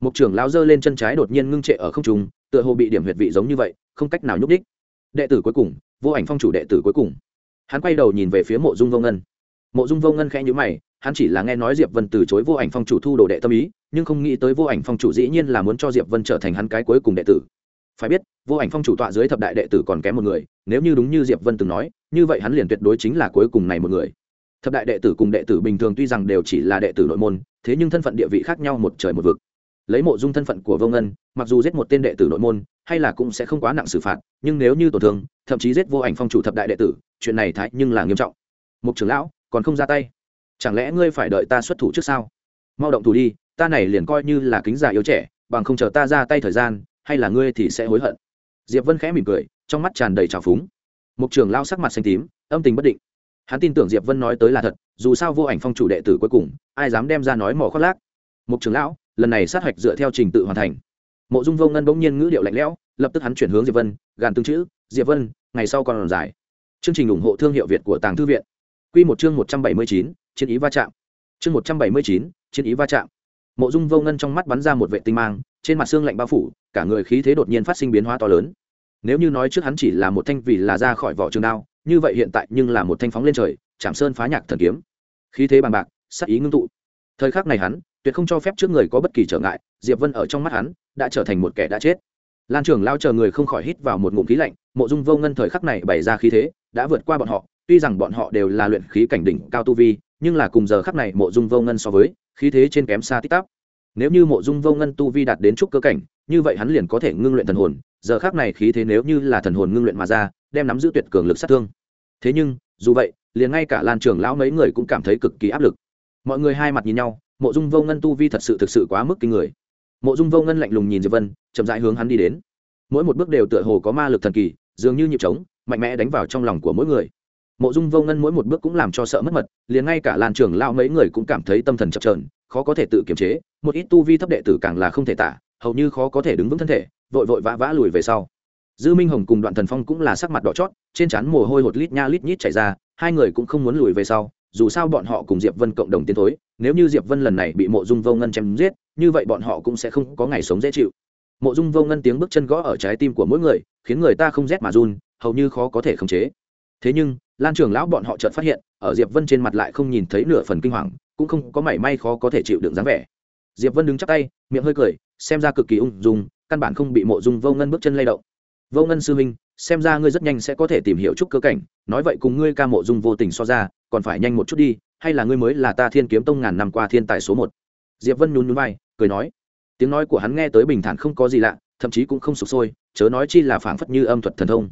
S1: một trưởng lão giơ lên chân trái đột nhiên ngưng trệ ở không trung, tựa hồ bị điểm huyệt vị giống như vậy, không cách nào nhúc đích đệ tử cuối cùng, vô ảnh phong chủ đệ tử cuối cùng. Hắn quay đầu nhìn về phía mộ dung vô ngân. Mộ dung vô ngân khẽ nhữ mày, hắn chỉ là nghe nói diệp vân từ chối vô ảnh phong chủ thu đồ đệ tâm ý nhưng không nghĩ tới vô ảnh phong chủ dĩ nhiên là muốn cho diệp vân trở thành hắn cái cuối cùng đệ tử phải biết vô ảnh phong chủ tọa dưới thập đại đệ tử còn kém một người nếu như đúng như diệp vân từng nói như vậy hắn liền tuyệt đối chính là cuối cùng này một người thập đại đệ tử cùng đệ tử bình thường tuy rằng đều chỉ là đệ tử nội môn thế nhưng thân phận địa vị khác nhau một trời một vực lấy mộ dung thân phận của vô ngân mặc dù giết một tên đệ tử nội môn hay là cũng sẽ không quá nặng xử phạt nhưng nếu như tổn thương thậm chí giết vô ảnh phong chủ thập đại đệ tử chuyện này thái nhưng là nghiêm trọng mục trưởng lão còn không ra tay chẳng lẽ ngươi phải đợi ta xuất thủ trước sao mau động thủ đi ta này liền coi như là kính già yếu trẻ, bằng không chờ ta ra tay thời gian, hay là ngươi thì sẽ hối hận. Diệp vân khẽ mỉm cười, trong mắt tràn đầy trào phúng. Mục trưởng lao sắc mặt xanh tím, âm tình bất định. Hắn tin tưởng diệp vân nói tới là thật, dù sao vô ảnh phong chủ đệ tử cuối cùng, ai dám đem ra nói mỏ khoác lác. Mục trưởng lão, lần này sát hạch dựa theo trình tự hoàn thành. Mộ dung vô ngân bỗng nhiên ngữ điệu lạnh lẽo, lập tức hắn chuyển hướng diệp vân, gàn tương chữ, diệp vân, ngày sau còn dài. Chương trình ủng hộ thương hiệu việt của tàng thư viện. Quy một chương một trăm bảy mươi chín, chiến ý va chạm. Chương một trăm bảy mươi chín, chiến ý va chạm mộ dung vô ngân trong mắt bắn ra một vệ tinh mang, trên mặt xương lạnh bao phủ, cả người khí thế đột nhiên phát sinh biến hóa to lớn. Nếu như nói trước hắn chỉ là một thanh vì là ra khỏi vỏ trường đao, như vậy hiện tại nhưng là một thanh phóng lên trời chạm sơn phá nhạc thần kiếm. Khí thế bằng bạc sắc ý ngưng tụ. Thời khắc này hắn, tuyệt không cho phép trước người có bất kỳ trở ngại, diệp vân ở trong mắt hắn, đã trở thành một kẻ đã chết. Lan trưởng lao chờ người không khỏi hít vào một ngụm khí lạnh, mộ dung vô ngân thời khắc này bày ra khí thế, đã vượt qua bọn họ, tuy rằng bọn họ đều là luyện khí cảnh đỉnh cao tu vi nhưng là cùng giờ khắc này mộ dung vô ngân so với, khí thế trên kém xa tích tắc. Nếu như mộ dung vô ngân tu vi đạt đến trúc cơ cảnh, như vậy hắn liền có thể ngưng luyện thần hồn, giờ khắc này khí thế nếu như là thần hồn ngưng luyện mà ra, đem nắm giữ tuyệt cường lực sát thương. Thế nhưng, dù vậy, liền ngay cả lan trưởng lão mấy người cũng cảm thấy cực kỳ áp lực. Mọi người hai mặt nhìn nhau, mộ dung vô ngân tu vi thật sự thực sự quá mức kinh người. Mộ dung vô ngân lạnh lùng nhìn diệp vân, chậm rãi hướng hắn đi đến. Mỗi một bước đều tựa hồ có ma lực thần kỳ, dường như nhịp trống, mạnh mẽ đánh vào trong lòng của mỗi người mộ dung vô ngân mỗi một bước cũng làm cho sợ mất mật, liền ngay cả lan Trường lao mấy người cũng cảm thấy tâm thần chập trờn khó có thể tự kiềm chế, một ít tu vi thấp đệ tử càng là không thể tả, hầu như khó có thể đứng vững thân thể, vội vội vã vã lùi về sau. Dư minh hồng cùng đoạn thần phong cũng là sắc mặt đỏ chót, trên trán mồ hôi hột lít nha lít nhít chảy ra, hai người cũng không muốn lùi về sau, dù sao bọn họ cùng diệp vân cộng đồng tiến thối, nếu như diệp vân lần này bị mộ dung vô ngân chém giết, như vậy bọn họ cũng sẽ không có ngày sống dễ chịu. Mộ dung vô ngân tiếng bước chân gõ ở trái tim của mỗi người, khiến người ta không rét mà run, hầu như khó có thể khống chế thế nhưng, lan trường lão bọn họ chợt phát hiện, ở diệp vân trên mặt lại không nhìn thấy nửa phần kinh hoàng, cũng không có mảy may khó có thể chịu đựng dáng vẻ. Diệp vân đứng chắc tay, miệng hơi cười, xem ra cực kỳ ung dung, căn bản không bị mộ dung vô ngân bước chân lay động. Vô ngân sư minh xem ra ngươi rất nhanh sẽ có thể tìm hiểu chút cơ cảnh, nói vậy cùng ngươi ca mộ dung vô tình so ra, còn phải nhanh một chút đi, hay là ngươi mới là ta thiên kiếm tông ngàn năm qua thiên tài số một? Diệp vân nhún nhún vai, cười nói. Tiếng nói của hắn nghe tới bình thản không có gì lạ, thậm chí cũng không sụp sôi, chớ nói chi là phảng phất như âm thuật thần thông.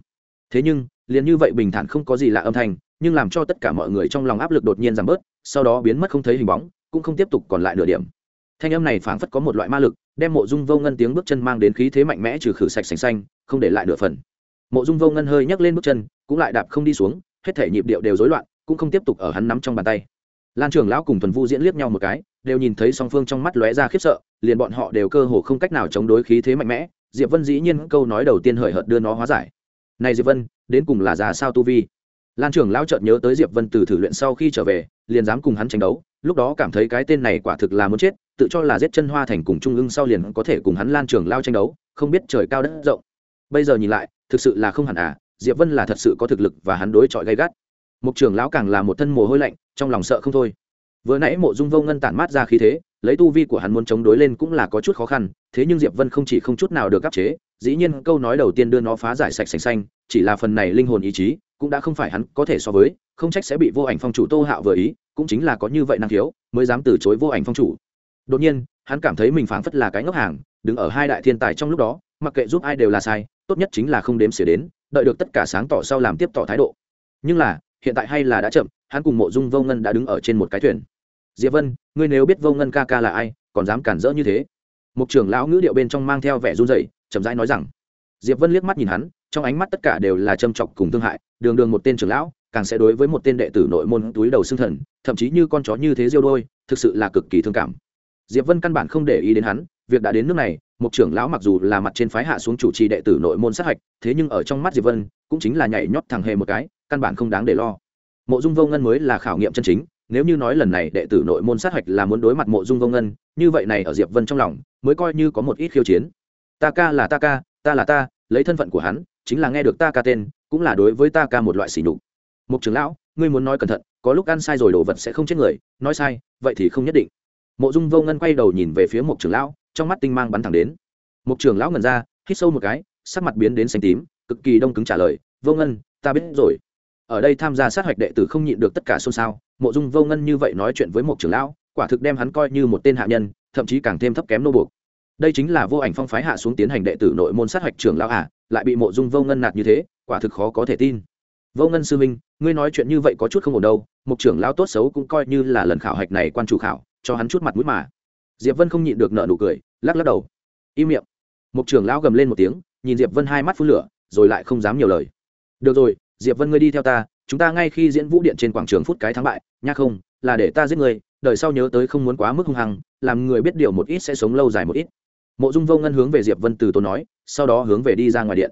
S1: Thế nhưng liền như vậy bình thản không có gì lạ âm thanh, nhưng làm cho tất cả mọi người trong lòng áp lực đột nhiên giảm bớt, sau đó biến mất không thấy hình bóng, cũng không tiếp tục còn lại nửa điểm. Thanh âm này phảng phất có một loại ma lực, đem mộ dung vô ngân tiếng bước chân mang đến khí thế mạnh mẽ trừ khử sạch sành xanh, không để lại nửa phần. Mộ dung vô ngân hơi nhấc lên bước chân, cũng lại đạp không đi xuống, hết thể nhịp điệu đều rối loạn, cũng không tiếp tục ở hắn nắm trong bàn tay. Lan trường lão cùng thuần vu diễn liếc nhau một cái, đều nhìn thấy song phương trong mắt lóe ra khiếp sợ, liền bọn họ đều cơ hồ không cách nào chống đối khí thế mạnh mẽ. Diệp vân dĩ nhiên câu nói đầu tiên hời hợt đưa nó hóa giải này diệp vân, đến cùng là già sao tu vi? Lan trường lão chợt nhớ tới diệp vân từ thử luyện sau khi trở về, liền dám cùng hắn tranh đấu, lúc đó cảm thấy cái tên này quả thực là muốn chết, tự cho là giết chân hoa thành cùng trung ưng sau liền có thể cùng hắn lan trường lao tranh đấu, không biết trời cao đất rộng. Bây giờ nhìn lại, thực sự là không hẳn à diệp vân là thật sự có thực lực và hắn đối chọi gay gắt. Mục trưởng lão càng là một thân mồ hôi lạnh, trong lòng sợ không thôi. Vừa nãy mộ dung vô ngân tản mát ra khí thế lấy tu vi của hắn muốn chống đối lên cũng là có chút khó khăn, thế nhưng diệp vân không chỉ không chút nào được áp chế, dĩ nhiên câu nói đầu tiên đưa nó phá giải sạch sành xanh, chỉ là phần này linh hồn ý chí, cũng đã không phải hắn có thể so với, không trách sẽ bị vô ảnh phong chủ tô hạo vừa ý, cũng chính là có như vậy năng khiếu, mới dám từ chối vô ảnh phong chủ. Đột nhiên, hắn cảm thấy mình phảng phất là cái ngốc hàng, đứng ở hai đại thiên tài trong lúc đó, mặc kệ giúp ai đều là sai, tốt nhất chính là không đếm xỉa đến, đợi được tất cả sáng tỏ sau làm tiếp tỏ thái độ. Nhưng là, hiện tại hay là đã chậm, hắn cùng mộ dung vô ngân đã đứng ở trên một cái thuyền diệp vân, ngươi nếu biết vô ngân ca ca là ai, còn dám cản rỡ như thế? Mục trưởng lão ngữ điệu bên trong mang theo vẻ run rẩy, chậm rãi nói rằng. Diệp vân liếc mắt nhìn hắn, trong ánh mắt tất cả đều là châm chọc cùng thương hại, đường đường một tên trưởng lão, càng sẽ đối với một tên đệ tử nội môn túi đầu xương thần, thậm chí như con chó như thế diêu đôi, thực sự là cực kỳ thương cảm. Diệp vân căn bản không để ý đến hắn, việc đã đến nước này một trưởng lão mặc dù là mặt trên phái hạ xuống chủ trì đệ tử nội môn sát hạch, thế nhưng ở trong mắt diệp vân, cũng chính là nhảy nhót thằng hề một cái, căn bản không đáng để lo. Mộ dung vô ngân mới là khảo nghiệm chân chính nếu như nói lần này đệ tử nội môn sát hạch là muốn đối mặt mộ dung vô ngân, như vậy này ở diệp vân trong lòng, mới coi như có một ít khiêu chiến. Ta ca là ta ca, ta là ta, lấy thân phận của hắn, chính là nghe được ta ca tên, cũng là đối với ta ca một loại sỉ nhục. Mục trưởng lão, ngươi muốn nói cẩn thận, có lúc ăn sai rồi đồ vật sẽ không chết người, nói sai, vậy thì không nhất định. Mộ dung vô ngân quay đầu nhìn về phía mục trưởng lão, trong mắt tinh mang bắn thẳng đến. Mục trưởng lão ngần ra, hít sâu một cái, sắc mặt biến đến xanh tím, cực kỳ đông cứng trả lời, vô ngân, ta biết rồi. Ở đây tham gia sát hạch đệ tử không nhịn được tất cả xôn xao mộ dung vô ngân như vậy nói chuyện với một trưởng lão, quả thực đem hắn coi như một tên hạ nhân, thậm chí càng thêm thấp kém nô buộc. Đây chính là vô ảnh phong phái hạ xuống tiến hành đệ tử nội môn sát hạch trưởng lão à lại bị mộ dung vô ngân nạt như thế, quả thực khó có thể tin. Vô ngân sư minh ngươi nói chuyện như vậy có chút không ổn đâu Mục trưởng lão tốt xấu cũng coi như là lần khảo hạch này quan chủ khảo, cho hắn chút mặt mũi mà. Diệp vân không nhịn được nợ nụ cười, lắc lắc đầu. Im miệng. Mục trưởng lão gầm lên một tiếng, nhìn diệp vân hai mắt phun lửa, rồi lại không dám nhiều lời. Được rồi, diệp vân ngươi đi theo ta chúng ta ngay khi diễn vũ điện trên quảng trường phút cái thắng bại, nha không, là để ta giết người, đời sau nhớ tới không muốn quá mức hung hăng, làm người biết điều một ít sẽ sống lâu dài một ít. Mộ dung vô ngân hướng về diệp vân từ tốn nói, sau đó hướng về đi ra ngoài điện.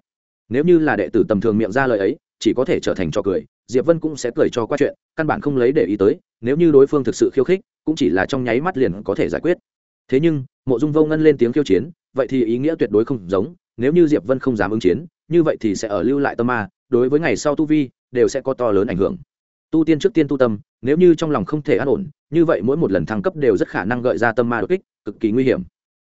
S1: Nếu như là đệ tử tầm thường miệng ra lời ấy, chỉ có thể trở thành trò cười, diệp vân cũng sẽ cười cho qua chuyện, căn bản không lấy để ý tới, nếu như đối phương thực sự khiêu khích, cũng chỉ là trong nháy mắt liền có thể giải quyết. Thế nhưng, mộ dung vô ngân lên tiếng khiêu chiến, vậy thì ý nghĩa tuyệt đối không giống, nếu như diệp vân không dám ứng chiến như vậy thì sẽ ở lưu lại tâm ma, đối với ngày sau tu vi, đều sẽ có to lớn ảnh hưởng. Tu tiên trước tiên tu tâm, nếu như trong lòng không thể an ổn, như vậy mỗi một lần thăng cấp đều rất khả năng gợi ra tâm ma đột kích, cực kỳ nguy hiểm.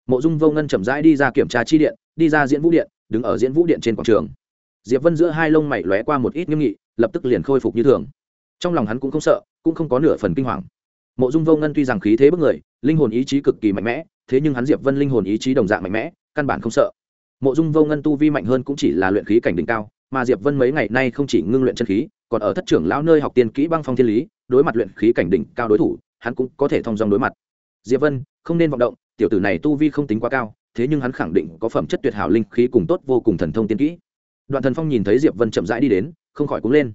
S1: Mộ dung vô ngân chậm rãi đi ra kiểm tra chi điện, đi ra diễn vũ điện, đứng ở diễn vũ điện trên quảng trường. Diệp vân giữa hai lông mày lóe qua một ít nghiêm nghị, lập tức liền khôi phục như thường. Trong lòng hắn cũng không sợ, cũng không có nửa phần kinh hoàng. Mộ dung vô ngân tuy rằng khí thế bức người, linh hồn ý chí cực kỳ mạnh mẽ, thế nhưng hắn diệp vân linh hồn ý chí đồng dạng mạnh mẽ, căn bản không sợ mộ dung vô ngân tu vi mạnh hơn cũng chỉ là luyện khí cảnh đỉnh cao, mà diệp vân mấy ngày nay không chỉ ngưng luyện chân khí, còn ở thất trưởng lão nơi học tiên kỹ băng phong thiên lý, đối mặt luyện khí cảnh đỉnh cao đối thủ, hắn cũng có thể thông dong đối mặt. Diệp vân, không nên vọng động, tiểu tử này tu vi không tính quá cao, thế nhưng hắn khẳng định có phẩm chất tuyệt hảo linh khí cùng tốt vô cùng thần thông tiên kỹ. Đoạn thần phong nhìn thấy diệp vân chậm rãi đi đến, không khỏi cúng lên.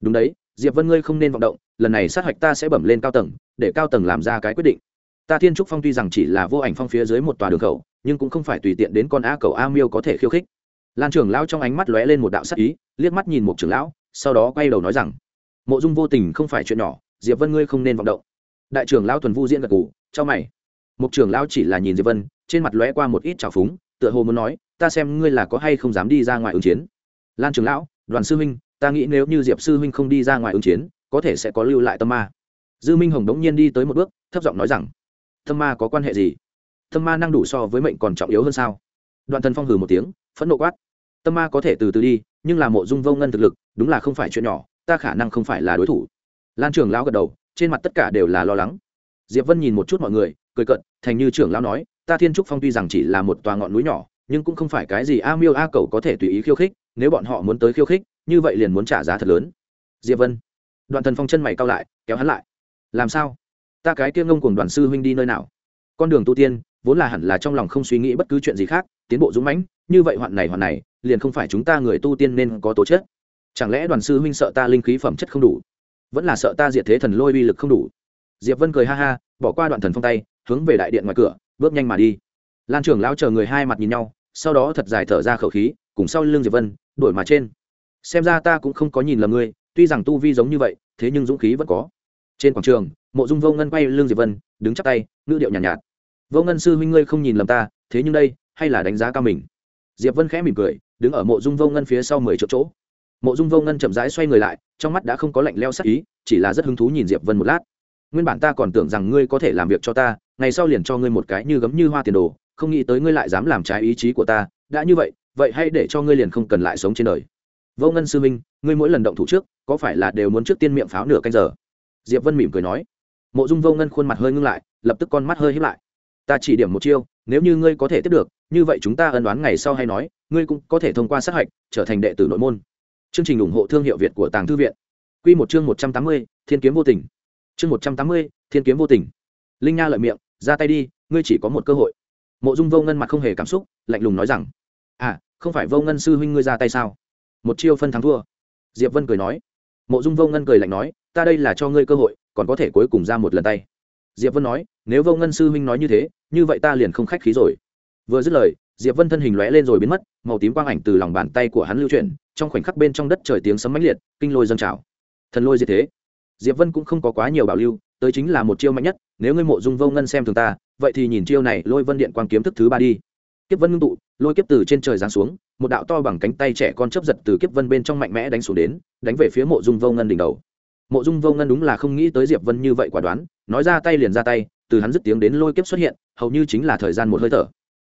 S1: Đúng đấy, diệp vân ngươi không nên vọng động, lần này sát hạch ta sẽ bẩm lên cao tầng, để cao tầng làm ra cái quyết định. Ta thiên trúc phong tuy rằng chỉ là vô ảnh phong phía dưới một tòa đường khẩu nhưng cũng không phải tùy tiện đến con a cầu a miêu có thể khiêu khích. Lan trưởng lão trong ánh mắt lóe lên một đạo sắc ý, liếc mắt nhìn một trưởng lão, sau đó quay đầu nói rằng, mộ dung vô tình không phải chuyện nhỏ, diệp vân ngươi không nên vọng động. Đại trưởng lão thuần vu diễn gật gù, cho mày. Một trưởng lão chỉ là nhìn diệp vân, trên mặt lóe qua một ít trào phúng, tựa hồ muốn nói, ta xem ngươi là có hay không dám đi ra ngoài ứng chiến. Lan trưởng lão, đoàn sư huynh, ta nghĩ nếu như diệp sư huynh không đi ra ngoài ứng chiến, có thể sẽ có lưu lại tâm ma. Dư minh hồng đống nhiên đi tới một bước, thấp giọng nói rằng, tâm ma có quan hệ gì? Tâm ma năng đủ so với mệnh còn trọng yếu hơn sao? Đoạn thần phong hừ một tiếng, phẫn nộ quát. Tâm ma có thể từ từ đi, nhưng là mộ dung vô ngân thực lực, đúng là không phải chuyện nhỏ, ta khả năng không phải là đối thủ. Lan Trường lão gật đầu, trên mặt tất cả đều là lo lắng. Diệp vân nhìn một chút mọi người, cười cận thành như trưởng lão nói, ta thiên trúc phong tuy rằng chỉ là một tòa ngọn núi nhỏ, nhưng cũng không phải cái gì a miêu a cầu có thể tùy ý khiêu khích, nếu bọn họ muốn tới khiêu khích, như vậy liền muốn trả giá thật lớn. Diệp vân. Đoạn thần phong chân mày cao lại, kéo hắn lại. Làm sao? Ta cái kia ngông cùng đoàn sư huynh đi nơi nào? Con đường tu tiên vốn là hẳn là trong lòng không suy nghĩ bất cứ chuyện gì khác tiến bộ dũng mãnh như vậy hoạn này hoạn này liền không phải chúng ta người tu tiên nên có tố chất. Chẳng lẽ đoàn sư huynh sợ ta linh khí phẩm chất không đủ? Vẫn là sợ ta diệt thế thần lôi uy lực không đủ? Diệp vân cười ha ha bỏ qua đoạn thần phong tay hướng về đại điện ngoài cửa bước nhanh mà đi. Lan trưởng lão chờ người hai mặt nhìn nhau sau đó thật dài thở ra khẩu khí cùng sau lưng diệp vân đổi mà trên. Xem ra ta cũng không có nhìn lầm ngươi tuy rằng tu vi giống như vậy thế nhưng dũng khí vẫn có. Trên quảng trường mộ dung vô ngân quay lưng diệp vân đứng chắp tay ngữ điệu nhàn nhạt, nhạt vô ngân sư huynh ngươi không nhìn lầm ta, thế nhưng đây, hay là đánh giá cao mình. Diệp vân khẽ mỉm cười, đứng ở mộ dung vô ngân phía sau mười chỗ chỗ. Mộ dung vô ngân chậm rãi xoay người lại, trong mắt đã không có lạnh leo sắc ý, chỉ là rất hứng thú nhìn diệp vân một lát. Nguyên bản ta còn tưởng rằng ngươi có thể làm việc cho ta, ngày sau liền cho ngươi một cái như gấm như hoa tiền đồ, không nghĩ tới ngươi lại dám làm trái ý chí của ta, đã như vậy vậy hãy để cho ngươi liền không cần lại sống trên đời. Vô ngân sư minh ngươi mỗi lần động thủ trước, có phải là đều muốn trước tiên miệng pháo nửa canh giờ? Diệp vân mỉm cười nói. Mộ dung vô ngân khuôn mặt hơi ngưng lại, lập tức con mắt hơi hiếp lại ta chỉ điểm một chiêu, nếu như ngươi có thể tiếp được, như vậy chúng ta ân đoán ngày sau hay nói, ngươi cũng có thể thông qua sát hạch trở thành đệ tử nội môn. Chương trình ủng hộ thương hiệu việt của tàng thư viện. Q một chương một trăm tám mươi, thiên kiếm vô tình. Chương một trăm tám mươi, thiên kiếm vô tình. Linh nha lợi miệng, ra tay đi, ngươi chỉ có một cơ hội. Mộ dung vô ngân mặt không hề cảm xúc, lạnh lùng nói rằng à không phải vô ngân sư huynh ngươi ra tay sao? Một chiêu phân thắng thua. Diệp vân cười nói. Mộ dung vô ngân cười lạnh nói, ta đây là cho ngươi cơ hội, còn có thể cuối cùng ra một lần tay diệp vân nói, nếu vô ngân sư huynh nói như thế, như vậy ta liền không khách khí rồi. Vừa dứt lời, diệp vân thân hình lóe lên rồi biến mất, màu tím quang ảnh từ lòng bàn tay của hắn lưu chuyển, trong khoảnh khắc bên trong đất trời tiếng sấm mãnh liệt, kinh lôi dâng trào. Thần lôi diệt thế. Diệp vân cũng không có quá nhiều bảo lưu, tới chính là một chiêu mạnh nhất, nếu ngươi mộ dung vô ngân xem thường ta, vậy thì nhìn chiêu này, lôi vân điện quang kiếm thức thứ ba đi. Kiếp vân ngưng tụ, lôi kiếp từ trên trời giáng xuống, một đạo to bằng cánh tay trẻ con chấp giật từ kiếp vân bên trong mạnh mẽ đánh xuống đến, đánh về phía mộ dung vô ngân đỉnh đầu mộ dung vô ngân đúng là không nghĩ tới diệp vân như vậy quả đoán, nói ra tay liền ra tay, từ hắn dứt tiếng đến lôi kiếp xuất hiện, hầu như chính là thời gian một hơi thở.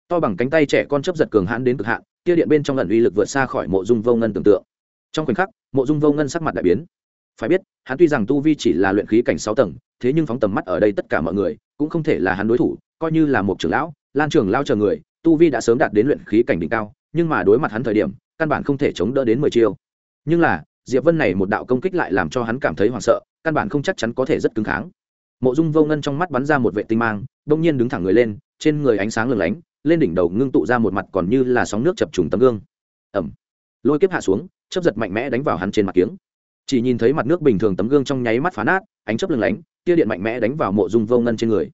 S1: To bằng cánh tay trẻ con chấp giật cường hãn đến cực hạn tia điện bên trong lần uy lực vượt xa khỏi mộ dung vô ngân tưởng tượng. Trong khoảnh khắc, mộ dung vô ngân sắc mặt đại biến. Phải biết, hắn tuy rằng tu vi chỉ là luyện khí cảnh sáu tầng, thế nhưng phóng tầm mắt ở đây tất cả mọi người, cũng không thể là hắn đối thủ, coi như là một trưởng lão, lan trưởng lao chờ người, tu vi đã sớm đạt đến luyện khí cảnh đỉnh cao, nhưng mà đối mặt hắn thời điểm, căn bản không thể chống đỡ đến mười chiêu. Nhưng là diệp vân này một đạo công kích lại làm cho hắn cảm thấy hoảng sợ, căn bản không chắc chắn có thể rất cứng kháng. Mộ dung vô ngân trong mắt bắn ra một vệ tinh mang, đông nhiên đứng thẳng người lên, trên người ánh sáng lừng lánh, lên đỉnh đầu ngưng tụ ra một mặt còn như là sóng nước chập trùng tấm gương. Ẩm lôi kiếp hạ xuống chấp giật mạnh mẽ đánh vào hắn trên mặt kiếng. Chỉ nhìn thấy mặt nước bình thường tấm gương trong nháy mắt phá nát, ánh chấp lừng lánh, tia điện mạnh mẽ đánh vào mộ dung vô ngân trên người.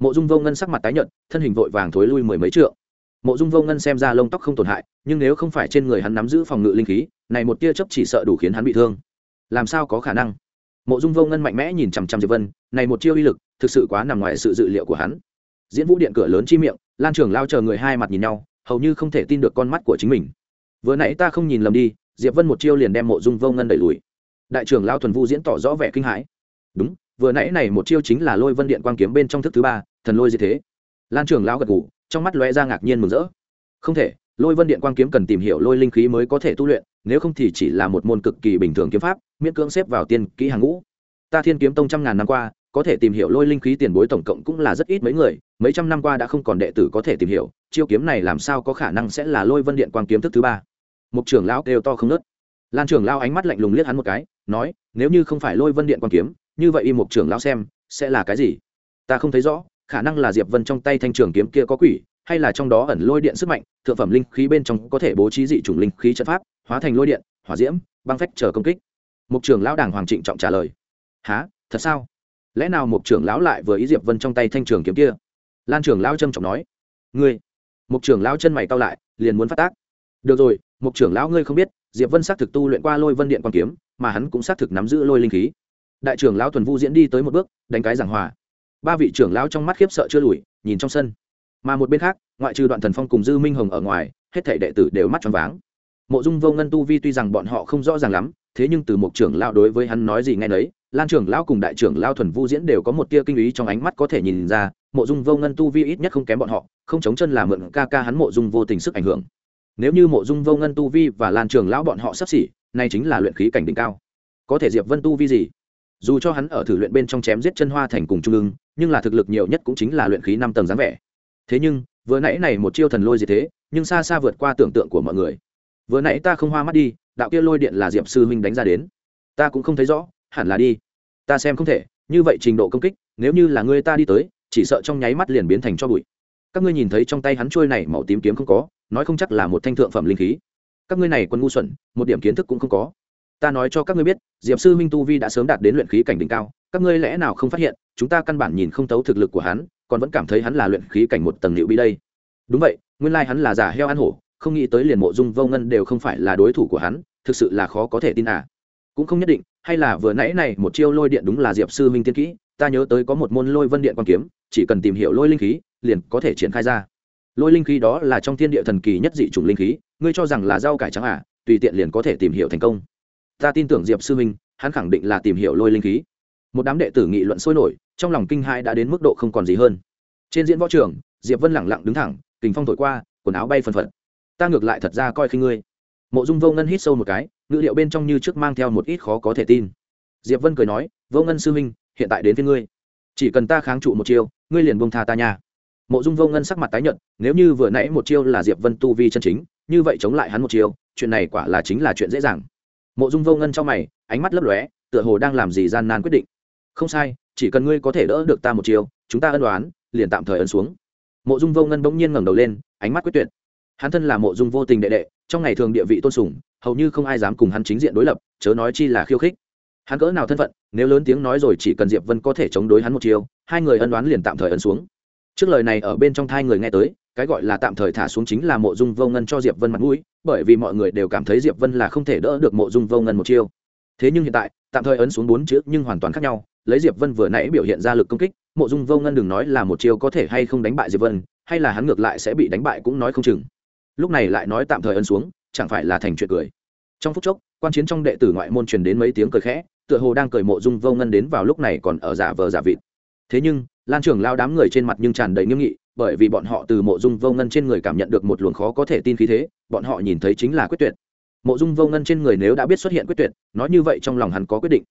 S1: Mộ dung vô ngân sắc mặt tái nhợt, thân hình vội vàng thối lui mười mấy trượng. Mộ dung vô ngân xem ra lông tóc không tổn hại, nhưng nếu không phải trên người hắn nắm giữ phòng ngự linh khí này một tia chớp chỉ sợ đủ khiến hắn bị thương. Làm sao có khả năng? Mộ dung vô ngân mạnh mẽ nhìn chằm chằm diệp vân này một chiêu uy lực thực sự quá nằm ngoài sự dự liệu của hắn. Diễn vũ điện cửa lớn chi miệng lan trường lao chờ người hai mặt nhìn nhau hầu như không thể tin được con mắt của chính mình. Vừa nãy ta không nhìn lầm đi diệp vân một chiêu liền đem mộ dung vô ngân đẩy lùi. Đại trưởng lao thuần vu diễn tỏ rõ vẻ kinh hãi. Đúng vừa nãy này một chiêu chính là lôi vân điện quang kiếm bên trong thức thứ ba thần lôi gì thế? Lan trường lao gật gù, trong mắt lóe ra ngạc nhiên mừng rỡ. Không thể lôi vân điện quang kiếm cần tìm hiểu lôi linh khí mới có thể tu luyện nếu không thì chỉ là một môn cực kỳ bình thường kiếm pháp, miễn cưỡng xếp vào tiên kỹ hàng ngũ. Ta thiên kiếm tông trăm ngàn năm qua, có thể tìm hiểu lôi linh khí tiền bối tổng cộng cũng là rất ít mấy người, mấy trăm năm qua đã không còn đệ tử có thể tìm hiểu, chiêu kiếm này làm sao có khả năng sẽ là lôi vân điện quang kiếm thức thứ ba. Mục trưởng lão kêu to không nớt lan trưởng lão ánh mắt lạnh lùng liếc hắn một cái, nói, nếu như không phải lôi vân điện quang kiếm, như vậy y mục trưởng lão xem, sẽ là cái gì? Ta không thấy rõ, khả năng là diệp vân trong tay thanh trường kiếm kia có quỷ, hay là trong đó ẩn lôi điện sức mạnh, thượng phẩm linh khí bên trong có thể bố trí dị chủng linh khí trận pháp hóa thành lôi điện, hỏa diễm, băng phách chờ công kích. Mục trưởng lão đảng hoàng trịnh trọng trả lời há thật sao? Lẽ nào mục trưởng lão lại vừa ý diệp vân trong tay thanh trường kiếm kia? Lan trưởng lão trâm trọng nói, ngươi. Mục trưởng lão chân mày cau lại, liền muốn phát tác. Được rồi mục trưởng lão ngươi không biết, diệp vân xác thực tu luyện qua lôi vân điện quan kiếm, mà hắn cũng xác thực nắm giữ lôi linh khí. Đại trưởng lão thuần vu diễn đi tới một bước, đánh cái giảng hòa. Ba vị trưởng lão trong mắt khiếp sợ chưa lùi, nhìn trong sân. Mà một bên khác, ngoại trừ đoạn thần phong cùng dư minh hồng ở ngoài, hết thảy đệ tử đều mắt tròn váng mộ dung vô ngân tu vi tuy rằng bọn họ không rõ ràng lắm, thế nhưng từ một trưởng lão đối với hắn nói gì nghe nấy, lan trưởng lão cùng đại trưởng lão thuần vu diễn đều có một tia kinh ý trong ánh mắt có thể nhìn ra, mộ dung vô ngân tu vi ít nhất không kém bọn họ, không chống chân là mượn ca ca hắn mộ dung vô tình sức ảnh hưởng. Nếu như mộ dung vô ngân tu vi và lan trưởng lão bọn họ sắp xỉ, nay chính là luyện khí cảnh đỉnh cao. Có thể diệp vân tu vi gì? Dù cho hắn ở thử luyện bên trong chém giết chân hoa thành cùng trung ương nhưng là thực lực nhiều nhất cũng chính là luyện khí năm tầng dáng vẻ. Thế nhưng, vừa nãy này một chiêu thần lôi gì thế, nhưng xa xa vượt qua tưởng tượng của mọi người vừa nãy ta không hoa mắt đi, đạo kia lôi điện là diệp sư huynh đánh ra đến. Ta cũng không thấy rõ, hẳn là đi. Ta xem không thể, như vậy trình độ công kích, nếu như là ngươi ta đi tới, chỉ sợ trong nháy mắt liền biến thành cho bụi. Các ngươi nhìn thấy trong tay hắn trôi này màu tím kiếm không có, nói không chắc là một thanh thượng phẩm linh khí. Các ngươi này quân ngu xuẩn, một điểm kiến thức cũng không có. Ta nói cho các ngươi biết, diệp sư minh tu vi đã sớm đạt đến luyện khí cảnh đỉnh cao, các ngươi lẽ nào không phát hiện, chúng ta căn bản nhìn không tấu thực lực của hắn, còn vẫn cảm thấy hắn là luyện khí cảnh một tầng liệu bi đây. Đúng vậy, nguyên lai hắn là giả heo ăn hổ không nghĩ tới liền mộ dung vô ngân đều không phải là đối thủ của hắn, thực sự là khó có thể tin à. Cũng không nhất định, hay là vừa nãy này một chiêu lôi điện đúng là diệp sư minh tiên kỹ, ta nhớ tới có một môn lôi vân điện quan kiếm, chỉ cần tìm hiểu lôi linh khí, liền có thể triển khai ra. Lôi linh khí đó là trong thiên địa thần kỳ nhất dị chủng linh khí, ngươi cho rằng là rau cải trắng à tùy tiện liền có thể tìm hiểu thành công. Ta tin tưởng diệp sư minh, hắn khẳng định là tìm hiểu lôi linh khí. Một đám đệ tử nghị luận sôi nổi, trong lòng kinh hai đã đến mức độ không còn gì hơn. Trên diễn võ trường, diệp vân lẳng lặng đứng thẳng, kình phong thổi qua, quần áo bay phần phật ta ngược lại thật ra coi khinh ngươi. Mộ dung vô ngân hít sâu một cái, ngữ liệu bên trong như trước mang theo một ít khó có thể tin. Diệp vân cười nói, vô ngân sư minh hiện tại đến với ngươi. Chỉ cần ta kháng trụ một chiêu, ngươi liền bông tha ta nha. Mộ dung vô ngân sắc mặt tái nhận nếu như vừa nãy một chiêu là diệp vân tu vi chân chính, như vậy chống lại hắn một chiêu, chuyện này quả là chính là chuyện dễ dàng. Mộ dung vô ngân trong mày, ánh mắt lấp lóe, tựa hồ đang làm gì gian nan quyết định. Không sai, chỉ cần ngươi có thể đỡ được ta một chiêu, chúng ta ân đoán liền tạm thời ấn xuống. Mộ dung vô ngân bỗng nhiên ngẩng đầu lên, ánh mắt quyết tuyệt hắn thân là mộ dung vô tình đệ đệ trong ngày thường địa vị tôn sùng hầu như không ai dám cùng hắn chính diện đối lập chớ nói chi là khiêu khích. Hắn cỡ nào thân phận nếu lớn tiếng nói rồi chỉ cần diệp vân có thể chống đối hắn một chiều, hai người ân đoán liền tạm thời ấn xuống. Trước lời này ở bên trong thai người nghe tới cái gọi là tạm thời thả xuống chính là mộ dung vô ngân cho diệp vân mặt mũi bởi vì mọi người đều cảm thấy diệp vân là không thể đỡ được mộ dung vô ngân một chiêu. Thế nhưng hiện tại tạm thời ấn xuống bốn chữ nhưng hoàn toàn khác nhau lấy diệp vân vừa nãy biểu hiện ra lực công kích mộ dung vô ngân đừng nói là một chiêu có thể hay không đánh bại diệp vân hay là hắn ngược lại sẽ bị đánh bại cũng nói không chừng lúc này lại nói tạm thời ấn xuống, chẳng phải là thành chuyện cười. Trong phút chốc, quan chiến trong đệ tử ngoại môn truyền đến mấy tiếng cười khẽ, tựa hồ đang cười mộ dung vô ngân đến vào lúc này còn ở giả vờ giả vịt. Thế nhưng, lan trường lao đám người trên mặt nhưng tràn đầy nghiêm nghị, bởi vì bọn họ từ mộ dung vô ngân trên người cảm nhận được một luồng khó có thể tin khí thế, bọn họ nhìn thấy chính là quyết tuyệt. Mộ dung vô ngân trên người nếu đã biết xuất hiện quyết tuyệt, nói như vậy trong lòng hắn có quyết định.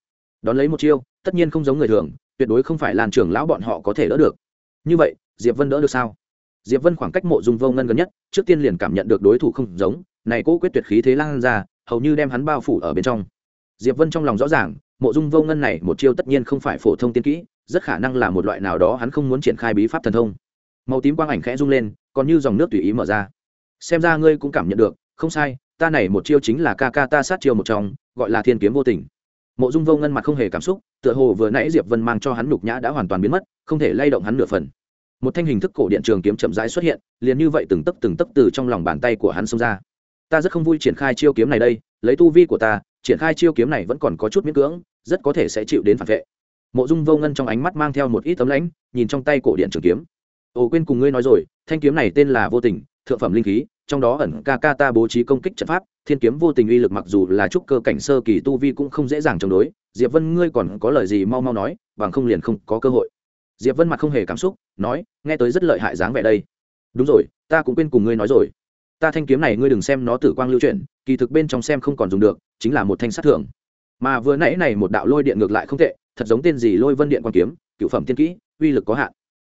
S1: Đón lấy một chiêu, tất nhiên không giống người thường, tuyệt đối không phải lan trường lão bọn họ có thể đỡ được. Như vậy, diệp vân đỡ được sao? Diệp vân khoảng cách mộ dung vô ngân gần nhất, trước tiên liền cảm nhận được đối thủ không giống, này cố quyết tuyệt khí thế lan ra, hầu như đem hắn bao phủ ở bên trong. Diệp vân trong lòng rõ ràng, mộ dung vô ngân này một chiêu tất nhiên không phải phổ thông tiên kỹ, rất khả năng là một loại nào đó hắn không muốn triển khai bí pháp thần thông. Màu tím quang ảnh khẽ rung lên, còn như dòng nước tùy ý mở ra. Xem ra ngươi cũng cảm nhận được, không sai, ta này một chiêu chính là ca ca ta sát chiêu một trong, gọi là thiên kiếm vô tình. Mộ dung vô ngân mặt không hề cảm xúc, tựa hồ vừa nãy diệp vân mang cho hắn nhục nhã đã hoàn toàn biến mất, không thể lay động hắn nửa phần một thanh hình thức cổ điện trường kiếm chậm rãi xuất hiện, liền như vậy từng tấc từng tấc từ trong lòng bàn tay của hắn xông ra. Ta rất không vui triển khai chiêu kiếm này đây, lấy tu vi của ta, triển khai chiêu kiếm này vẫn còn có chút miễn cưỡng, rất có thể sẽ chịu đến phản vệ. Mộ dung vô ngân trong ánh mắt mang theo một ít tấm lãnh, nhìn trong tay cổ điện trường kiếm. Ồ quên cùng ngươi nói rồi, thanh kiếm này tên là vô tình, thượng phẩm linh khí, trong đó ẩn ca ca ta bố trí công kích trận pháp, thiên kiếm vô tình uy lực mặc dù là trúc cơ cảnh sơ kỳ tu vi cũng không dễ dàng chống đối, diệp vân ngươi còn có lời gì mau mau nói, bằng không liền không có cơ hội diệp vân mặt không hề cảm xúc, nói, nghe tới rất lợi hại dáng vẻ đây. Đúng rồi, ta cũng quên cùng ngươi nói rồi. Ta thanh kiếm này ngươi đừng xem nó tử quang lưu chuyển, kỳ thực bên trong xem không còn dùng được, chính là một thanh sát thưởng mà vừa nãy này một đạo lôi điện ngược lại không tệ, thật giống tên gì lôi vân điện quan kiếm, cựu phẩm tiên kỹ, uy lực có hạn.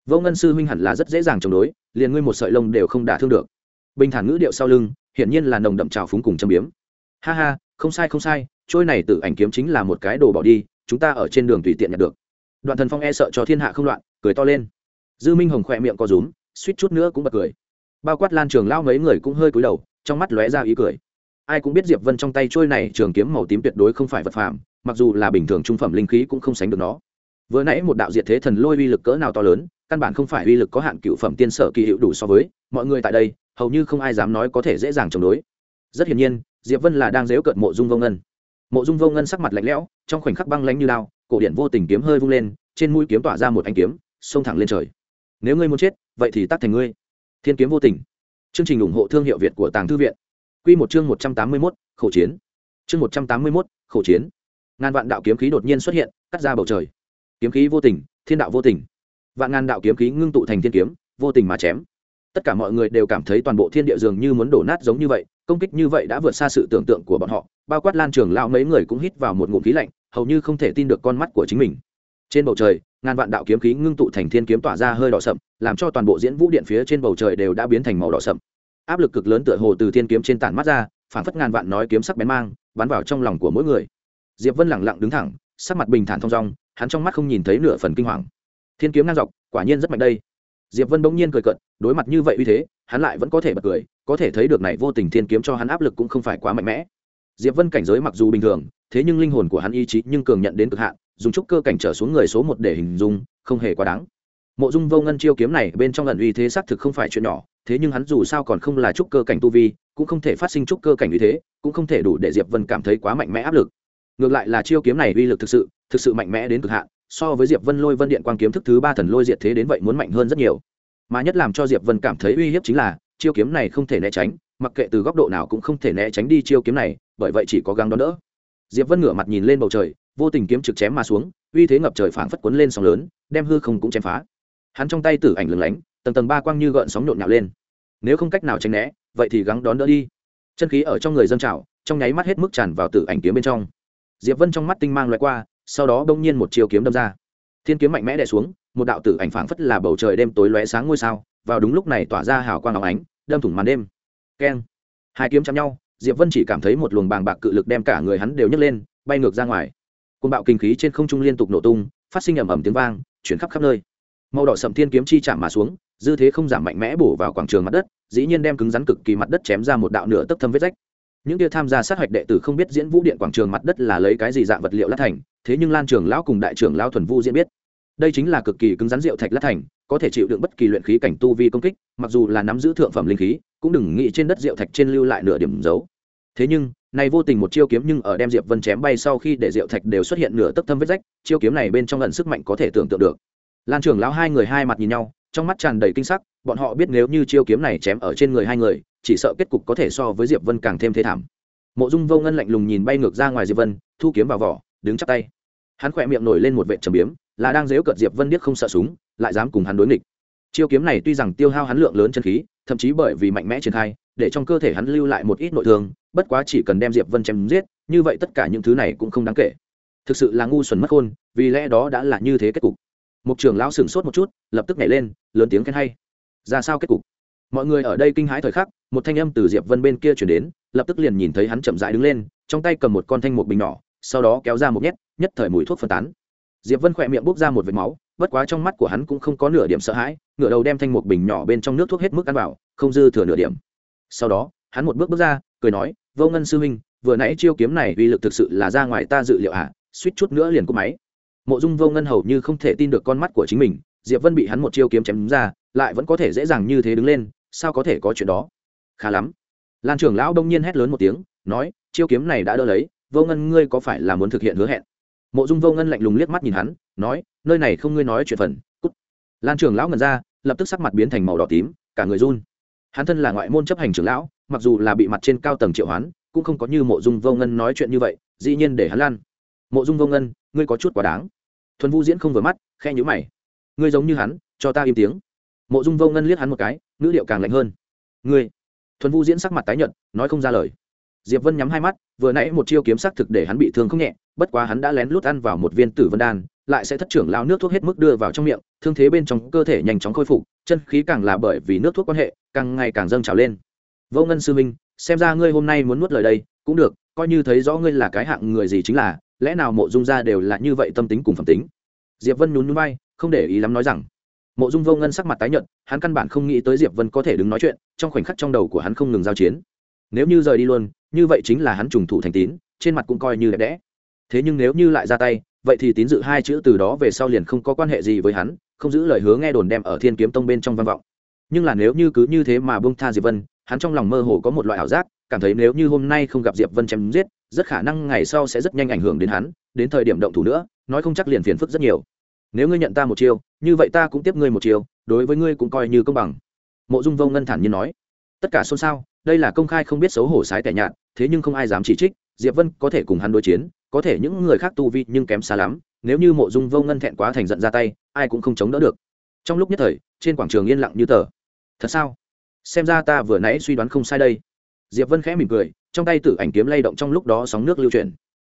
S1: Vô ngân sư huynh hẳn là rất dễ dàng chống đối, liền ngươi một sợi lông đều không đả thương được. Bình thản ngữ điệu sau lưng, hiển nhiên là nồng đậm trào phúng cùng châm biếm. Ha ha, không sai không sai, trôi này tự ảnh kiếm chính là một cái đồ bỏ đi, chúng ta ở trên đường tùy tiện nhận được đoạn thần phong e sợ cho thiên hạ không loạn, cười to lên. Dư minh hồng khỏe miệng co rúm, suýt chút nữa cũng bật cười. Bao quát lan trường lao mấy người cũng hơi cúi đầu, trong mắt lóe ra ý cười. Ai cũng biết diệp vân trong tay trôi này trường kiếm màu tím tuyệt đối không phải vật phàm, mặc dù là bình thường trung phẩm linh khí cũng không sánh được nó. Vừa nãy một đạo diệt thế thần lôi uy lực cỡ nào to lớn, căn bản không phải uy lực có hạn cựu phẩm tiên sở kỳ hiệu đủ so với, mọi người tại đây, hầu như không ai dám nói có thể dễ dàng chống đối. Rất hiển nhiên, diệp vân là đang dếu cợt mộ dung vô ngân mộ dung vô ngân sắc mặt lạnh lẽo, trong khoảnh khắc băng lánh như lao cổ điện vô tình kiếm hơi vung lên, trên mũi kiếm tỏa ra một anh kiếm, xông thẳng lên trời. Nếu ngươi muốn chết, vậy thì tắt thành ngươi. Thiên kiếm vô tình. Chương trình ủng hộ thương hiệu việt của tàng thư viện. Q một chương một trăm tám mươi mốt, khẩu chiến. Chương một trăm tám mươi mốt, khẩu chiến. Ngàn vạn đạo kiếm khí đột nhiên xuất hiện, cắt ra bầu trời. Kiếm khí vô tình, thiên đạo vô tình. Vạn ngàn đạo kiếm khí ngưng tụ thành thiên kiếm, vô tình mà chém. Tất cả mọi người đều cảm thấy toàn bộ thiên địa dường như muốn đổ nát giống như vậy công kích như vậy đã vượt xa sự tưởng tượng của bọn họ, bao quát lan trường lao mấy người cũng hít vào một ngụm khí lạnh, hầu như không thể tin được con mắt của chính mình. Trên bầu trời, ngàn vạn đạo kiếm khí ngưng tụ thành thiên kiếm tỏa ra hơi đỏ sậm, làm cho toàn bộ diễn vũ điện phía trên bầu trời đều đã biến thành màu đỏ sậm. Áp lực cực lớn tựa hồ từ thiên kiếm trên tản mắt ra phản phất ngàn vạn nói kiếm sắc bén mang, bắn vào trong lòng của mỗi người. Diệp vân lẳng lặng đứng thẳng, sắc mặt bình thản thong dong, hắn trong mắt không nhìn thấy nửa phần kinh hoàng. Thiên kiếm ngang dọc, quả nhiên rất mạnh đây diệp vân bỗng nhiên cười cận đối mặt như vậy uy thế, hắn lại vẫn có thể bật cười, có thể thấy được này vô tình thiên kiếm cho hắn áp lực cũng không phải quá mạnh mẽ. Diệp vân cảnh giới mặc dù bình thường, thế nhưng linh hồn của hắn ý chí nhưng cường nhận đến cực hạn, dùng chút cơ cảnh trở xuống người số một để hình dung, không hề quá đáng. Mộ dung vô ngân chiêu kiếm này bên trong lần uy thế xác thực không phải chuyện nhỏ, thế nhưng hắn dù sao còn không là chút cơ cảnh tu vi, cũng không thể phát sinh chút cơ cảnh uy thế, cũng không thể đủ để diệp vân cảm thấy quá mạnh mẽ áp lực. Ngược lại là chiêu kiếm này uy lực thực sự thực sự mạnh mẽ đến cực hạn so với diệp vân lôi vân điện quang kiếm thức thứ ba thần lôi diệt thế đến vậy muốn mạnh hơn rất nhiều. Mà nhất làm cho diệp vân cảm thấy uy hiếp chính là, chiêu kiếm này không thể né tránh, mặc kệ từ góc độ nào cũng không thể né tránh đi chiêu kiếm này, bởi vậy chỉ có gắng đón đỡ. Diệp vân ngửa mặt nhìn lên bầu trời, vô tình kiếm trực chém mà xuống, uy thế ngập trời phảng phất quấn lên sóng lớn, đem hư không cũng chém phá. Hắn trong tay tử ảnh lừng lánh, tầng tầng ba quang như gợn sóng nhộn nhạo lên. Nếu không cách nào tránh né, vậy thì gắng đón đỡ đi. Chân khí ở trong người dân trào, trong nháy mắt hết mức tràn vào tử ảnh kiếm bên trong. Diệp vân trong mắt tinh mang loại qua sau đó đông nhiên một chiều kiếm đâm ra. Thiên kiếm mạnh mẽ đè xuống, một đạo tử ảnh phảng phất là bầu trời đêm tối lóe sáng ngôi sao, vào đúng lúc này tỏa ra hào quang óng ánh, đâm thủng màn đêm. Keng. Hai kiếm chạm nhau, diệp vân chỉ cảm thấy một luồng bàng bạc cự lực đem cả người hắn đều nhấc lên, bay ngược ra ngoài. Côn bạo kinh khí trên không trung liên tục nổ tung, phát sinh ầm ầm tiếng vang, chuyển khắp khắp nơi. Màu đỏ sậm thiên kiếm chi chạm mà xuống, dư thế không giảm mạnh mẽ bổ vào quảng trường mặt đất, dĩ nhiên đem cứng rắn cực kỳ mặt đất chém ra một đạo nửa tấc thâm vết rách những kia tham gia sát hạch đệ tử không biết diễn vũ điện quảng trường mặt đất là lấy cái gì dạng vật liệu lát thành, thế nhưng lan trường lão cùng đại trưởng lão thuần vu diễn biết. Đây chính là cực kỳ cứng rắn rượu thạch lát thành, có thể chịu đựng bất kỳ luyện khí cảnh tu vi công kích, mặc dù là nắm giữ thượng phẩm linh khí, cũng đừng nghĩ trên đất rượu thạch trên lưu lại nửa điểm dấu. Thế nhưng, này vô tình một chiêu kiếm nhưng ở đem diệp vân chém bay sau khi để rượu thạch đều xuất hiện nửa tấc thâm vết rách, chiêu kiếm này bên trong lần sức mạnh có thể tưởng tượng được. Lan trưởng lão hai người hai mặt nhìn nhau, trong mắt tràn đầy kinh sắc, bọn họ biết nếu như chiêu kiếm này chém ở trên người hai người chỉ sợ kết cục có thể so với diệp vân càng thêm thế thảm. Mộ dung vô ngân lạnh lùng nhìn bay ngược ra ngoài diệp vân, thu kiếm vào vỏ, đứng chắp tay. Hắn khỏe miệng nổi lên một vệ trầm biếm, là đang dếu cợt diệp vân biết không sợ súng, lại dám cùng hắn đối nghịch. Chiêu kiếm này tuy rằng tiêu hao hắn lượng lớn chân khí, thậm chí bởi vì mạnh mẽ triển khai, để trong cơ thể hắn lưu lại một ít nội thương, bất quá chỉ cần đem diệp vân chém giết, như vậy tất cả những thứ này cũng không đáng kể. Thực sự là ngu xuẩn mất khôn, vì lẽ đó đã là như thế kết cục. Mục trưởng lão sửng sốt một chút, lập tức nhảy lên, lớn tiếng khen hay. Ra sao kết cục? Mọi người ở đây kinh hãi thời khắc một thanh âm từ diệp vân bên kia chuyển đến lập tức liền nhìn thấy hắn chậm rãi đứng lên trong tay cầm một con thanh một bình nhỏ sau đó kéo ra một nhét nhất thời mùi thuốc phân tán. Diệp vân khỏe miệng bốc ra một vệt máu bất quá trong mắt của hắn cũng không có nửa điểm sợ hãi ngửa đầu đem thanh một bình nhỏ bên trong nước thuốc hết mức ăn vào không dư thừa nửa điểm. Sau đó hắn một bước bước ra cười nói vô ngân sư huynh vừa nãy chiêu kiếm này uy lực thực sự là ra ngoài ta dự liệu ạ à, suýt chút nữa liền cúp máy. Mộ dung vô ngân hầu như không thể tin được con mắt của chính mình diệp vân bị hắn một chiêu kiếm chém ra lại vẫn có thể dễ dàng như thế đứng lên sao có thể có chuyện đó? Khá lắm. Lan trưởng lão đông nhiên hét lớn một tiếng, nói, chiêu kiếm này đã đỡ lấy, vô ngân ngươi có phải là muốn thực hiện hứa hẹn? Mộ dung vô ngân lạnh lùng liếc mắt nhìn hắn, nói, nơi này không ngươi nói chuyện phần, cút. Lan trưởng lão ngần ra, lập tức sắc mặt biến thành màu đỏ tím, cả người run. Hắn thân là ngoại môn chấp hành trưởng lão, mặc dù là bị mặt trên cao tầng triệu hoán, cũng không có như mộ dung vô ngân nói chuyện như vậy, dĩ nhiên để hắn lan. Mộ dung vô ngân, ngươi có chút quá đáng. Thuần vũ diễn không vừa mắt khe nhữ mày. Ngươi giống như hắn, cho ta im tiếng mộ dung vô ngân liếc hắn một cái, ngữ điệu càng lạnh hơn. Ngươi? Thuần vu diễn sắc mặt tái nhợt, nói không ra lời. Diệp vân nhắm hai mắt, vừa nãy một chiêu kiếm sắc thực để hắn bị thương không nhẹ, bất quá hắn đã lén lút ăn vào một viên tử vân đan, lại sẽ thất trưởng lao nước thuốc hết mức đưa vào trong miệng, thương thế bên trong cơ thể nhanh chóng khôi phục, chân khí càng là bởi vì nước thuốc quan hệ, càng ngày càng dâng trào lên. Vô ngân sư minh xem ra ngươi hôm nay muốn nuốt lời đây, cũng được, coi như thấy rõ ngươi là cái hạng người gì chính là, lẽ nào mộ dung ra đều là như vậy tâm tính cùng phẩm tính? Diệp vân nhún núi bay không để ý lắm nói rằng mộ dung vô ngân sắc mặt tái nhợt, hắn căn bản không nghĩ tới diệp vân có thể đứng nói chuyện, trong khoảnh khắc trong đầu của hắn không ngừng giao chiến. Nếu như rời đi luôn, như vậy chính là hắn trùng thủ thành tín, trên mặt cũng coi như đẹp đẽ. Thế nhưng nếu như lại ra tay, vậy thì tín dự hai chữ từ đó về sau liền không có quan hệ gì với hắn, không giữ lời hứa nghe đồn đem ở thiên kiếm tông bên trong văn vọng. Nhưng là nếu như cứ như thế mà bông tha diệp vân, hắn trong lòng mơ hồ có một loại ảo giác, cảm thấy nếu như hôm nay không gặp diệp vân chém giết, rất khả năng ngày sau sẽ rất nhanh ảnh hưởng đến hắn, đến thời điểm động thủ nữa, nói không chắc liền phiền phức rất nhiều nếu ngươi nhận ta một chiêu, như vậy ta cũng tiếp ngươi một chiêu, đối với ngươi cũng coi như công bằng. Mộ dung vô ngân thản nhiên nói. Tất cả xôn xao, đây là công khai không biết xấu hổ sái tẻ nhạt, thế nhưng không ai dám chỉ trích, diệp vân có thể cùng hắn đối chiến, có thể những người khác tu vi nhưng kém xa lắm, nếu như mộ dung vô ngân thẹn quá thành giận ra tay, ai cũng không chống đỡ được. Trong lúc nhất thời, trên quảng trường yên lặng như tờ. Thật sao? Xem ra ta vừa nãy suy đoán không sai đây. Diệp vân khẽ mỉm cười, trong tay tử ảnh kiếm lay động trong lúc đó sóng nước lưu chuyển.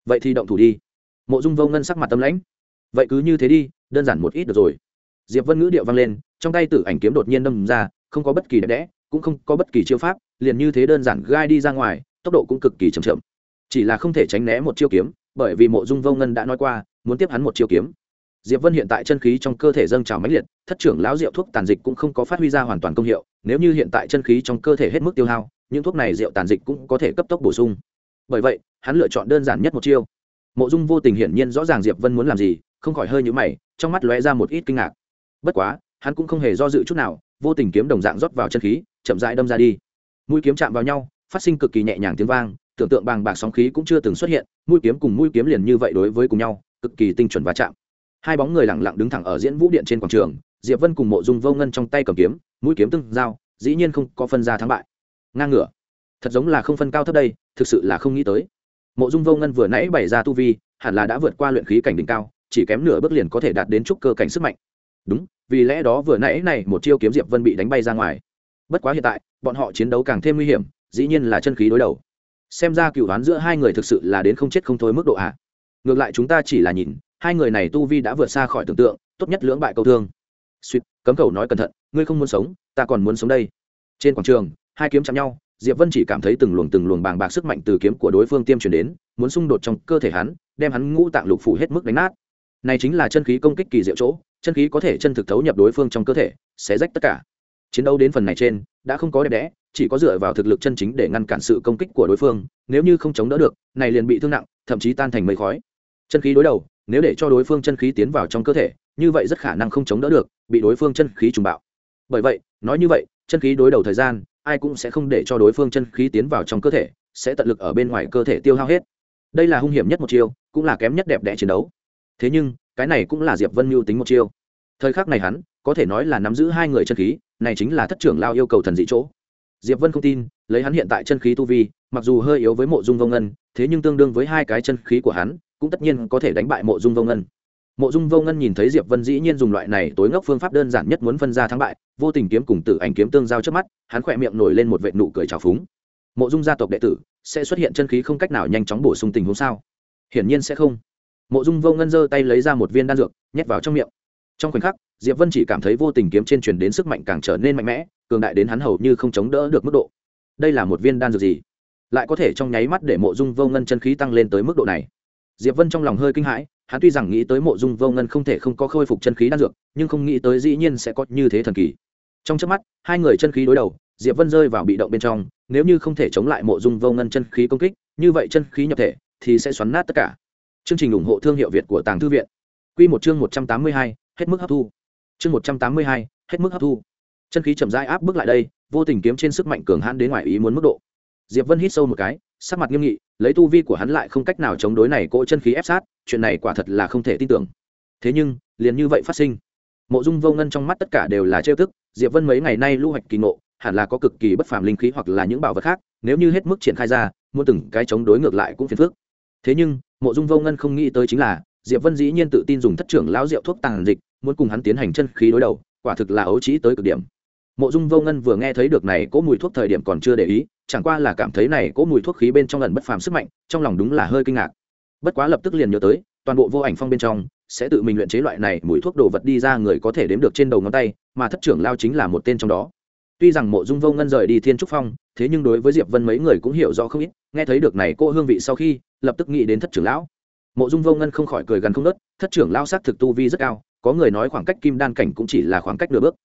S1: Vậy thì động thủ đi. Mộ dung vô ngân sắc mặt tâm lãnh. Vậy cứ như thế đi đơn giản một ít được rồi. Diệp vân ngữ điệu vang lên, trong tay tử ảnh kiếm đột nhiên đâm ra, không có bất kỳ đẹp đẽ, cũng không có bất kỳ chiêu pháp, liền như thế đơn giản gai đi ra ngoài, tốc độ cũng cực kỳ chậm chậm. Chỉ là không thể tránh né một chiêu kiếm, bởi vì mộ dung vô ngân đã nói qua, muốn tiếp hắn một chiêu kiếm. Diệp vân hiện tại chân khí trong cơ thể dâng trào mãnh liệt, thất trưởng lão rượu thuốc tàn dịch cũng không có phát huy ra hoàn toàn công hiệu, nếu như hiện tại chân khí trong cơ thể hết mức tiêu hao, những thuốc này rượu tàn dịch cũng có thể cấp tốc bổ sung. Bởi vậy, hắn lựa chọn đơn giản nhất một chiêu. Mộ dung vô tình hiển nhiên rõ ràng diệp vân muốn làm gì không khỏi hơi nhũ mày, trong mắt lóe ra một ít kinh ngạc. Bất quá, hắn cũng không hề do dự chút nào, vô tình kiếm đồng dạng rót vào chân khí, chậm rãi đâm ra đi. Mũi kiếm chạm vào nhau, phát sinh cực kỳ nhẹ nhàng tiếng vang, tưởng tượng bàng bạc sóng khí cũng chưa từng xuất hiện, mũi kiếm cùng mũi kiếm liền như vậy đối với cùng nhau, cực kỳ tinh chuẩn va chạm. Hai bóng người lặng lặng đứng thẳng ở diễn vũ điện trên quảng trường, diệp vân cùng mộ dung vô ngân trong tay cầm kiếm, mũi kiếm tương giao, dĩ nhiên không có phân ra thắng bại. Ngang ngửa. Thật giống là không phân cao thấp đây, thực sự là không nghĩ tới. Mộ dung vô ngân vừa nãy bày ra tu vi, hẳn là đã vượt qua luyện khí cảnh đỉnh cao chỉ kém nửa bước liền có thể đạt đến trúc cơ cảnh sức mạnh. Đúng, vì lẽ đó vừa nãy này một chiêu kiếm diệp vân bị đánh bay ra ngoài. Bất quá hiện tại, bọn họ chiến đấu càng thêm nguy hiểm, dĩ nhiên là chân khí đối đầu. Xem ra cựu đoán giữa hai người thực sự là đến không chết không thôi mức độ ạ à. ngược lại chúng ta chỉ là nhìn, hai người này tu vi đã vượt xa khỏi tưởng tượng, tốt nhất lưỡng bại câu thương. Suýt, cấm cầu nói cẩn thận, ngươi không muốn sống, ta còn muốn sống đây. Trên quảng trường, hai kiếm chạm nhau, diệp vân chỉ cảm thấy từng luồng từng luồng bàng bạc sức mạnh từ kiếm của đối phương tiêm truyền đến, muốn xung đột trong cơ thể hắn, đem hắn ngũ tạng lục phủ hết mức đánh nát này chính là chân khí công kích kỳ diệu chỗ, chân khí có thể chân thực thấu nhập đối phương trong cơ thể, sẽ rách tất cả. Chiến đấu đến phần này trên, đã không có đẹp đẽ, chỉ có dựa vào thực lực chân chính để ngăn cản sự công kích của đối phương, nếu như không chống đỡ được, này liền bị thương nặng, thậm chí tan thành mây khói. Chân khí đối đầu, nếu để cho đối phương chân khí tiến vào trong cơ thể, như vậy rất khả năng không chống đỡ được, bị đối phương chân khí trùng bạo. Bởi vậy, nói như vậy, chân khí đối đầu thời gian, ai cũng sẽ không để cho đối phương chân khí tiến vào trong cơ thể, sẽ tận lực ở bên ngoài cơ thể tiêu hao hết. Đây là hung hiểm nhất một chiêu, cũng là kém nhất đẹp đẽ chiến đấu thế nhưng, cái này cũng là diệp vân mưu tính một chiêu. Thời khắc này hắn, có thể nói là nắm giữ hai người chân khí, này chính là thất trưởng lao yêu cầu thần dị chỗ. Diệp vân không tin, lấy hắn hiện tại chân khí tu vi, mặc dù hơi yếu với mộ dung vô ngân, thế nhưng tương đương với hai cái chân khí của hắn, cũng tất nhiên có thể đánh bại mộ dung vô ngân. Mộ dung vô ngân nhìn thấy diệp vân dĩ nhiên dùng loại này tối ngốc phương pháp đơn giản nhất muốn phân ra thắng bại, vô tình kiếm cùng tử ảnh kiếm tương giao trước mắt, hắn khỏe miệng nổi lên một vệ nụ cười trào phúng. Mộ dung gia tộc đệ tử, sẽ xuất hiện chân khí không cách nào nhanh chóng bổ sung tình huống sao? Hiển nhiên sẽ không mộ dung vô ngân giơ tay lấy ra một viên đan dược, nhét vào trong miệng. Trong khoảnh khắc, diệp vân chỉ cảm thấy vô tình kiếm trên truyền đến sức mạnh càng trở nên mạnh mẽ, cường đại đến hắn hầu như không chống đỡ được mức độ. Đây là một viên đan dược gì? Lại có thể trong nháy mắt để mộ dung vô ngân chân khí tăng lên tới mức độ này. Diệp vân trong lòng hơi kinh hãi, hắn tuy rằng nghĩ tới mộ dung vô ngân không thể không có khôi phục chân khí đan dược, nhưng không nghĩ tới dĩ nhiên sẽ có như thế thần kỳ. Trong trước mắt, hai người chân khí đối đầu, diệp vân rơi vào bị động bên trong, nếu như không thể chống lại mộ dung vô ngân chân khí công kích, như vậy chân khí nhập thể thì sẽ xoắn nát tất cả chương trình ủng hộ thương hiệu việt của tàng thư viện. Quy một chương một trăm tám mươi hai, hết mức hấp thu. Chương một trăm tám mươi hai, hết mức hấp thu. Chân khí chậm rãi áp bước lại đây vô tình kiếm trên sức mạnh cường hãn đến ngoài ý muốn mức độ. Diệp vân hít sâu một cái sắc mặt nghiêm nghị lấy tu vi của hắn lại không cách nào chống đối này cỗ chân khí ép sát chuyện này quả thật là không thể tin tưởng. Thế nhưng liền như vậy phát sinh. Mộ dung vô ngân trong mắt tất cả đều là trêu tức diệp vân mấy ngày nay lưu hoạch kỳ ngộ hẳn là có cực kỳ bất phàm linh khí hoặc là những bảo vật khác nếu như hết mức triển khai ra muốn từng cái chống đối ngược lại cũng phiền phức. Thế nhưng mộ dung vô ngân không nghĩ tới chính là, diệp vân dĩ nhiên tự tin dùng thất trưởng lão rượu thuốc tàng dịch, muốn cùng hắn tiến hành chân khí đối đầu, quả thực là ấu trí tới cực điểm. Mộ dung vô ngân vừa nghe thấy được này cỗ mùi thuốc thời điểm còn chưa để ý, chẳng qua là cảm thấy này cỗ mùi thuốc khí bên trong lần bất phàm sức mạnh, trong lòng đúng là hơi kinh ngạc. Bất quá lập tức liền nhớ tới, toàn bộ vô ảnh phong bên trong, sẽ tự mình luyện chế loại này mùi thuốc đồ vật đi ra người có thể đếm được trên đầu ngón tay, mà thất trưởng lao chính là một tên trong đó tuy rằng mộ dung vô ngân rời đi thiên trúc phong, thế nhưng đối với diệp vân mấy người cũng hiểu rõ không ít, nghe thấy được này cô hương vị sau khi, lập tức nghĩ đến thất trưởng lão. Mộ dung vô ngân không khỏi cười gần không nớt, thất trưởng lao sát thực tu vi rất cao, có người nói khoảng cách kim đan cảnh cũng chỉ là khoảng cách nửa bước.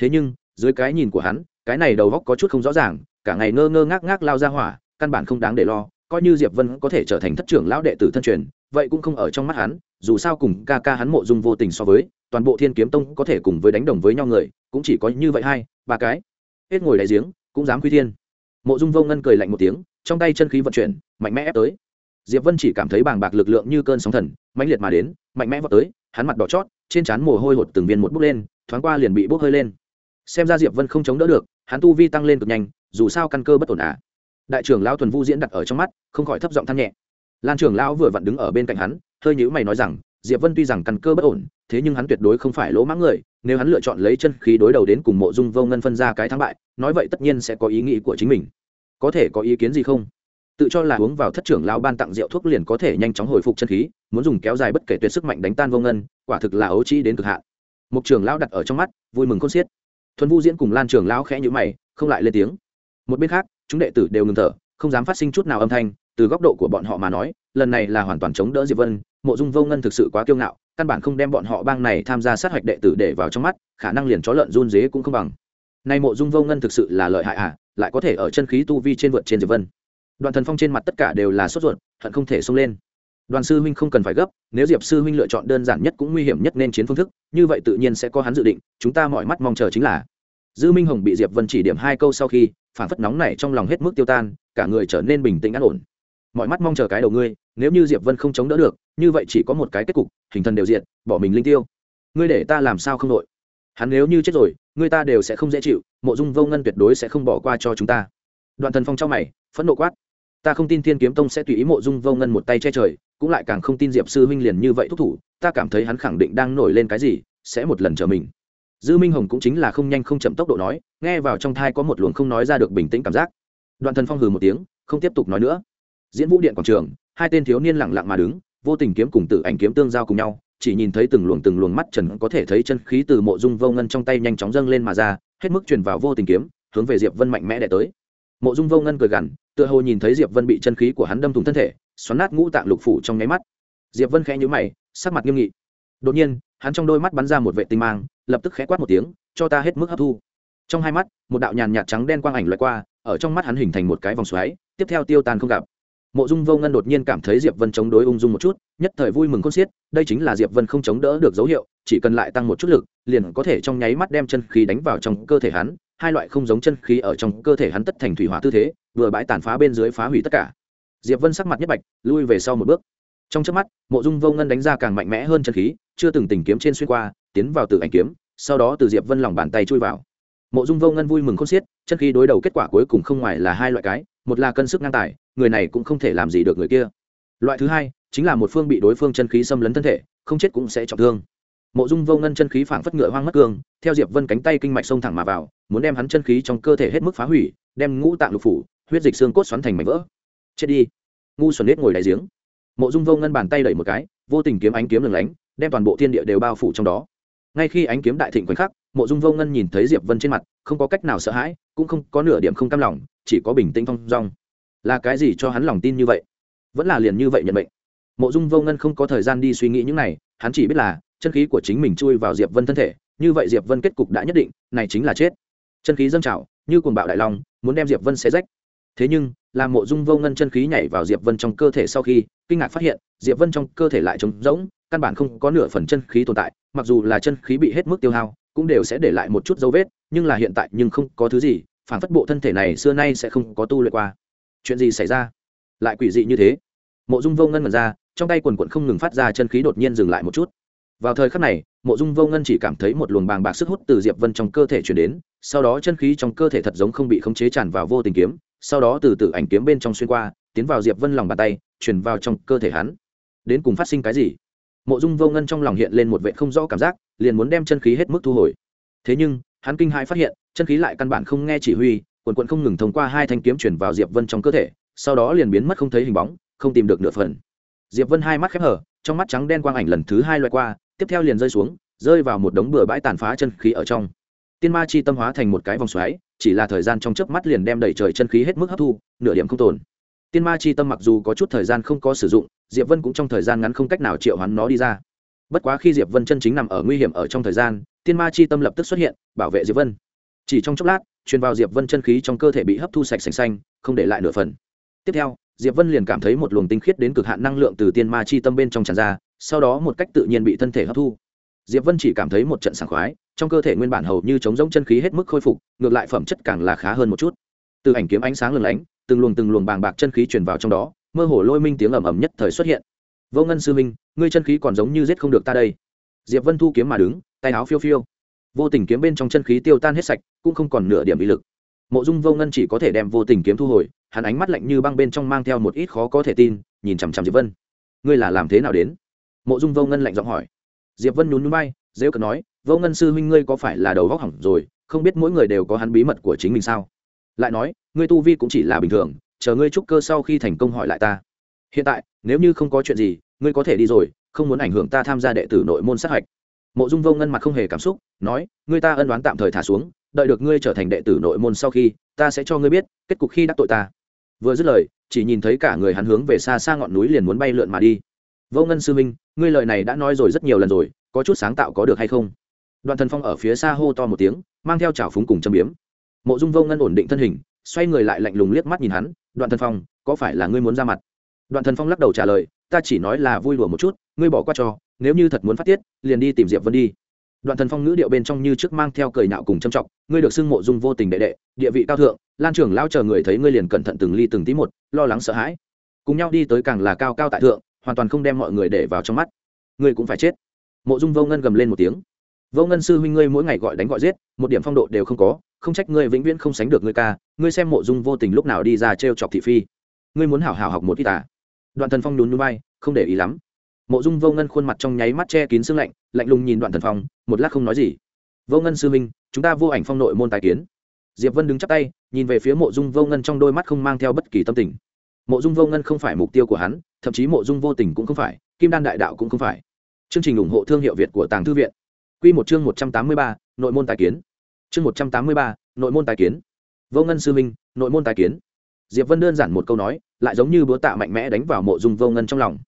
S1: Thế nhưng, dưới cái nhìn của hắn, cái này đầu góc có chút không rõ ràng, cả ngày ngơ ngơ ngác ngác lao ra hỏa, căn bản không đáng để lo, coi như diệp vân có thể trở thành thất trưởng lão đệ tử thân truyền, vậy cũng không ở trong mắt hắn, dù sao cùng ca ca hắn mộ dung vô tình so với, toàn bộ thiên kiếm tông có thể cùng với đánh đồng với nhau người, cũng chỉ có như vậy hai, ba cái hết ngồi đại giếng, cũng dám quy thiên. Mộ dung vô ngân cười lạnh một tiếng, trong tay chân khí vận chuyển, mạnh mẽ ép tới. Diệp vân chỉ cảm thấy bàng bạc lực lượng như cơn sóng thần, mãnh liệt mà đến, mạnh mẽ vào tới, hắn mặt đỏ chót, trên trán mồ hôi hột từng viên một bốc lên, thoáng qua liền bị bốc hơi lên. Xem ra diệp vân không chống đỡ được, hắn tu vi tăng lên cực nhanh, dù sao căn cơ bất ổn à. Đại trưởng lão thuần vu diễn đặt ở trong mắt, không khỏi thấp giọng than nhẹ. Lan trưởng lão vừa vặn đứng ở bên cạnh hắn, hơi nhíu mày nói rằng, diệp vân tuy rằng căn cơ bất ổn thế nhưng hắn tuyệt đối không phải lỗ mãng người, nếu hắn lựa chọn lấy chân khí đối đầu đến cùng mộ dung vô ngân phân ra cái thắng bại, nói vậy tất nhiên sẽ có ý nghĩ của chính mình. Có thể có ý kiến gì không? Tự cho là uống vào thất trưởng lão ban tặng rượu thuốc liền có thể nhanh chóng hồi phục chân khí, muốn dùng kéo dài bất kể tuyệt sức mạnh đánh tan vô ngân, quả thực là ấu trĩ đến cực hạn. Mục trưởng lão đặt ở trong mắt, vui mừng khôn xiết. Thuần vu diễn cùng lan trưởng lão khẽ nhữ mày, không lại lên tiếng. Một bên khác, chúng đệ tử đều ngừng thở, không dám phát sinh chút nào âm thanh từ góc độ của bọn họ mà nói, lần này là hoàn toàn chống đỡ diệp vân, mộ dung vô ngân thực sự quá kiêu ngạo, căn bản không đem bọn họ bang này tham gia sát hạch đệ tử để vào trong mắt, khả năng liền chó lợn run dế cũng không bằng. Nay mộ dung vô ngân thực sự là lợi hại à lại có thể ở chân khí tu vi trên vượt trên diệp vân. Đoàn thần phong trên mặt tất cả đều là sốt ruột, hận không thể xông lên. Đoàn sư huynh không cần phải gấp, nếu diệp sư huynh lựa chọn đơn giản nhất cũng nguy hiểm nhất nên chiến phương thức, như vậy tự nhiên sẽ có hắn dự định, chúng ta mọi mắt mong chờ chính là. Dư minh hồng bị diệp vân chỉ điểm hai câu sau khi phản phất nóng này trong lòng hết mức tiêu tan, cả người trở nên bình tĩnh an ổn mọi mắt mong chờ cái đầu ngươi, nếu như diệp vân không chống đỡ được, như vậy chỉ có một cái kết cục, hình thần đều diện bỏ mình linh tiêu. Ngươi để ta làm sao không nội hắn nếu như chết rồi ngươi ta đều sẽ không dễ chịu, mộ dung vô ngân tuyệt đối sẽ không bỏ qua cho chúng ta. Đoạn thần phong trong mày, phẫn nộ quát. Ta không tin thiên kiếm tông sẽ tùy ý mộ dung vô ngân một tay che trời, cũng lại càng không tin diệp sư huynh liền như vậy thúc thủ, ta cảm thấy hắn khẳng định đang nổi lên cái gì, sẽ một lần trở mình. Dư minh hồng cũng chính là không nhanh không chậm tốc độ nói, nghe vào trong thai có một luồng không nói ra được bình tĩnh cảm giác. Đoạn thần phong hừ một tiếng, không tiếp tục nói nữa diễn vũ điện quảng trường, hai tên thiếu niên lặng lặng mà đứng, vô tình kiếm cùng tự ảnh kiếm tương giao cùng nhau, chỉ nhìn thấy từng luồng từng luồng mắt trần có thể thấy chân khí từ mộ dung vô ngân trong tay nhanh chóng dâng lên mà ra, hết mức truyền vào vô tình kiếm, hướng về diệp vân mạnh mẽ đẻ tới. Mộ dung vô ngân cười gằn, tựa hồ nhìn thấy diệp vân bị chân khí của hắn đâm thủng thân thể, xoắn nát ngũ tạng lục phủ trong nháy mắt. Diệp vân khẽ nhíu mày, sắc mặt nghiêm nghị. Đột nhiên, hắn trong đôi mắt bắn ra một vệ tinh mang, lập tức khẽ quát một tiếng, cho ta hết mức hấp thu. Trong hai mắt, một đạo nhàn nhạt trắng đen quang ảnh loại qua, ở trong mắt hắn hình thành một cái vòng xoáy, tiếp theo tiêu tan không gặp mộ dung vô ngân đột nhiên cảm thấy diệp vân chống đối ung dung một chút, nhất thời vui mừng khôn xiết, đây chính là diệp vân không chống đỡ được dấu hiệu, chỉ cần lại tăng một chút lực, liền có thể trong nháy mắt đem chân khí đánh vào trong cơ thể hắn, hai loại không giống chân khí ở trong cơ thể hắn tất thành thủy hỏa tư thế, vừa bãi tàn phá bên dưới phá hủy tất cả. Diệp vân sắc mặt nhất bạch, lui về sau một bước. Trong trước mắt, mộ dung vô ngân đánh ra càng mạnh mẽ hơn chân khí, chưa từng tình kiếm trên xuyên qua, tiến vào từ ảnh kiếm, sau đó từ diệp vân lòng bàn tay chui vào. Mộ dung vô ngân vui mừng không xiết, chân khí đối đầu kết quả cuối cùng không ngoài là hai loại cái một là cân sức ngang tài, người này cũng không thể làm gì được người kia. Loại thứ hai, chính là một phương bị đối phương chân khí xâm lấn thân thể, không chết cũng sẽ trọng thương. Mộ dung vô ngân chân khí phảng phất ngựa hoang mất cương theo diệp vân cánh tay kinh mạch xông thẳng mà vào, muốn đem hắn chân khí trong cơ thể hết mức phá hủy, đem ngũ tạng lục phủ, huyết dịch xương cốt xoắn thành mảnh vỡ. Chết đi. Ngu xuẩn nết ngồi đáy giếng. Mộ dung vô ngân bàn tay đẩy một cái, vô tình kiếm ánh kiếm lừng lánh, đem toàn bộ thiên địa đều bao phủ trong đó. Ngay khi ánh kiếm đại thịnh khoảnh khắc mộ dung vô ngân nhìn thấy diệp vân trên mặt, không có cách nào sợ hãi, cũng không có nửa điểm không cam lòng, chỉ có bình tĩnh thong dong. Là cái gì cho hắn lòng tin như vậy? Vẫn là liền như vậy nhận mệnh. Mộ dung vô ngân không có thời gian đi suy nghĩ những này, hắn chỉ biết là, chân khí của chính mình chui vào diệp vân thân thể, như vậy diệp vân kết cục đã nhất định, này chính là chết. Chân khí dâng trào, như cuồng bạo đại long, muốn đem diệp vân xé rách. Thế nhưng làm mộ dung vô ngân chân khí nhảy vào diệp vân trong cơ thể sau khi, kinh ngạc phát hiện, diệp vân trong cơ thể lại trống rỗng, căn bản không có nửa phần chân khí tồn tại, mặc dù là chân khí bị hết mức tiêu hao cũng đều sẽ để lại một chút dấu vết, nhưng là hiện tại nhưng không có thứ gì, phản phất bộ thân thể này xưa nay sẽ không có tu luyện qua. Chuyện gì xảy ra? Lại quỷ dị như thế. Mộ dung vô ngân mật ra, trong tay quần quận không ngừng phát ra chân khí đột nhiên dừng lại một chút. Vào thời khắc này, mộ dung vô ngân chỉ cảm thấy một luồng bàng bạc sức hút từ diệp vân trong cơ thể chuyển đến, sau đó chân khí trong cơ thể thật giống không bị khống chế tràn vào vô tình kiếm, sau đó từ từ ảnh kiếm bên trong xuyên qua, tiến vào diệp vân lòng bàn tay, chuyển vào trong cơ thể hắn. Đến cùng phát sinh cái gì? Mộ dung vô ngân trong lòng hiện lên một vệ không rõ cảm giác, liền muốn đem chân khí hết mức thu hồi. Thế nhưng, hắn kinh hãi phát hiện, chân khí lại căn bản không nghe chỉ huy, quần quận không ngừng thông qua hai thanh kiếm chuyển vào diệp vân trong cơ thể, sau đó liền biến mất không thấy hình bóng, không tìm được nửa phần. Diệp vân hai mắt khép hở, trong mắt trắng đen quang ảnh lần thứ hai loại qua, tiếp theo liền rơi xuống, rơi vào một đống bừa bãi tàn phá chân khí ở trong. Tiên ma chi tâm hóa thành một cái vòng xoáy, chỉ là thời gian trong chớp mắt liền đem đẩy trời chân khí hết mức hấp thu, nửa điểm không tồn tiên ma chi tâm mặc dù có chút thời gian không có sử dụng, diệp vân cũng trong thời gian ngắn không cách nào triệu hoán nó đi ra. Bất quá khi diệp vân chân chính nằm ở nguy hiểm ở trong thời gian, tiên ma chi tâm lập tức xuất hiện, bảo vệ diệp vân. Chỉ trong chốc lát, truyền vào diệp vân chân khí trong cơ thể bị hấp thu sạch sành xanh, không để lại nửa phần. Tiếp theo, diệp vân liền cảm thấy một luồng tinh khiết đến cực hạn năng lượng từ tiên ma chi tâm bên trong tràn ra, sau đó một cách tự nhiên bị thân thể hấp thu. Diệp vân chỉ cảm thấy một trận sảng khoái, trong cơ thể nguyên bản hầu như chống giống chân khí hết mức khôi phục, ngược lại phẩm chất càng là khá hơn một chút. Từ ảnh kiếm ánh sáng lừng lánh từng luồng từng luồng bàng bạc chân khí truyền vào trong đó, mơ hồ lôi minh tiếng ầm ầm nhất thời xuất hiện. Vô ngân sư minh ngươi chân khí còn giống như giết không được ta đây. Diệp vân thu kiếm mà đứng, tay áo phiêu phiêu. Vô tình kiếm bên trong chân khí tiêu tan hết sạch, cũng không còn nửa điểm ý lực. Mộ dung vô ngân chỉ có thể đem vô tình kiếm thu hồi, hắn ánh mắt lạnh như băng bên trong mang theo một ít khó có thể tin, nhìn chằm chằm diệp vân. Ngươi là làm thế nào đến? Mộ dung vô ngân lạnh giọng hỏi. Diệp vân nhún nhún bay dễ cờ nói, vô ngân sư huynh ngươi có phải là đầu góc hỏng rồi, không biết mỗi người đều có hắn bí mật của chính mình sao? Lại nói, ngươi tu vi cũng chỉ là bình thường, chờ ngươi trúc cơ sau khi thành công hỏi lại ta. Hiện tại, nếu như không có chuyện gì, ngươi có thể đi rồi, không muốn ảnh hưởng ta tham gia đệ tử nội môn sát hạch. Mộ dung vô ngân mặt không hề cảm xúc, nói, ngươi ta ân đoán tạm thời thả xuống, đợi được ngươi trở thành đệ tử nội môn sau khi, ta sẽ cho ngươi biết, kết cục khi đắc tội ta. Vừa dứt lời, chỉ nhìn thấy cả người hắn hướng về xa xa ngọn núi liền muốn bay lượn mà đi. Vô ngân sư minh ngươi lời này đã nói rồi rất nhiều lần rồi, có chút sáng tạo có được hay không? Đoạn thần phong ở phía xa hô to một tiếng, mang theo trào phúng cùng châm biếm mộ dung vô ngân ổn định thân hình, xoay người lại lạnh lùng liếc mắt nhìn hắn, đoạn thần phong, có phải là ngươi muốn ra mặt? Đoạn thần phong lắc đầu trả lời, ta chỉ nói là vui lùa một chút, ngươi bỏ qua cho, nếu như thật muốn phát tiết, liền đi tìm diệp vân đi. Đoạn thần phong ngữ điệu bên trong như trước mang theo cười nạo cùng châm trọng, ngươi được xưng mộ dung vô tình đệ đệ, địa vị cao thượng, lan trưởng lao chờ người thấy ngươi liền cẩn thận từng ly từng tí một, lo lắng sợ hãi. Cùng nhau đi tới càng là cao cao tại thượng, hoàn toàn không đem mọi người để vào trong mắt. Ngươi cũng phải chết. Mộ dung vô ngân gầm lên một tiếng vô ngân sư huynh ngươi mỗi ngày gọi đánh gọi giết, một điểm phong độ đều không có, không trách ngươi vĩnh viễn không sánh được ngươi ca, ngươi xem mộ dung vô tình lúc nào đi ra t chọc thị phi. Ngươi muốn hảo hảo học một ít à? Đoạn thần phong nhún núi bay không để ý lắm. Mộ dung vô ngân khuôn mặt trong nháy mắt che kín sương lạnh lạnh lùng nhìn đoạn thần phong, một lát không nói gì. Vô ngân sư minh chúng ta vô ảnh phong nội môn tài kiến. Diệp vân đứng chắp tay, nhìn về phía mộ dung vô ngân trong đôi mắt không mang theo bất kỳ tâm tình. Mộ dung vô ngân không phải mục tiêu của hắn, thậm chí mộ dung vô tình cũng không phải, kim đan đại đạo cũng không phải. Chương trình ủng hộ thương hiệu việt của tàng thư viện. Quy một chương một trăm tám mươi ba, nội môn tài kiến. Chương một trăm tám mươi ba, nội môn tài kiến. Vô ngân sư minh nội môn tài kiến. Diệp vân đơn giản một câu nói, lại giống như búa tạ mạnh mẽ đánh vào mộ dung vô ngân trong lòng.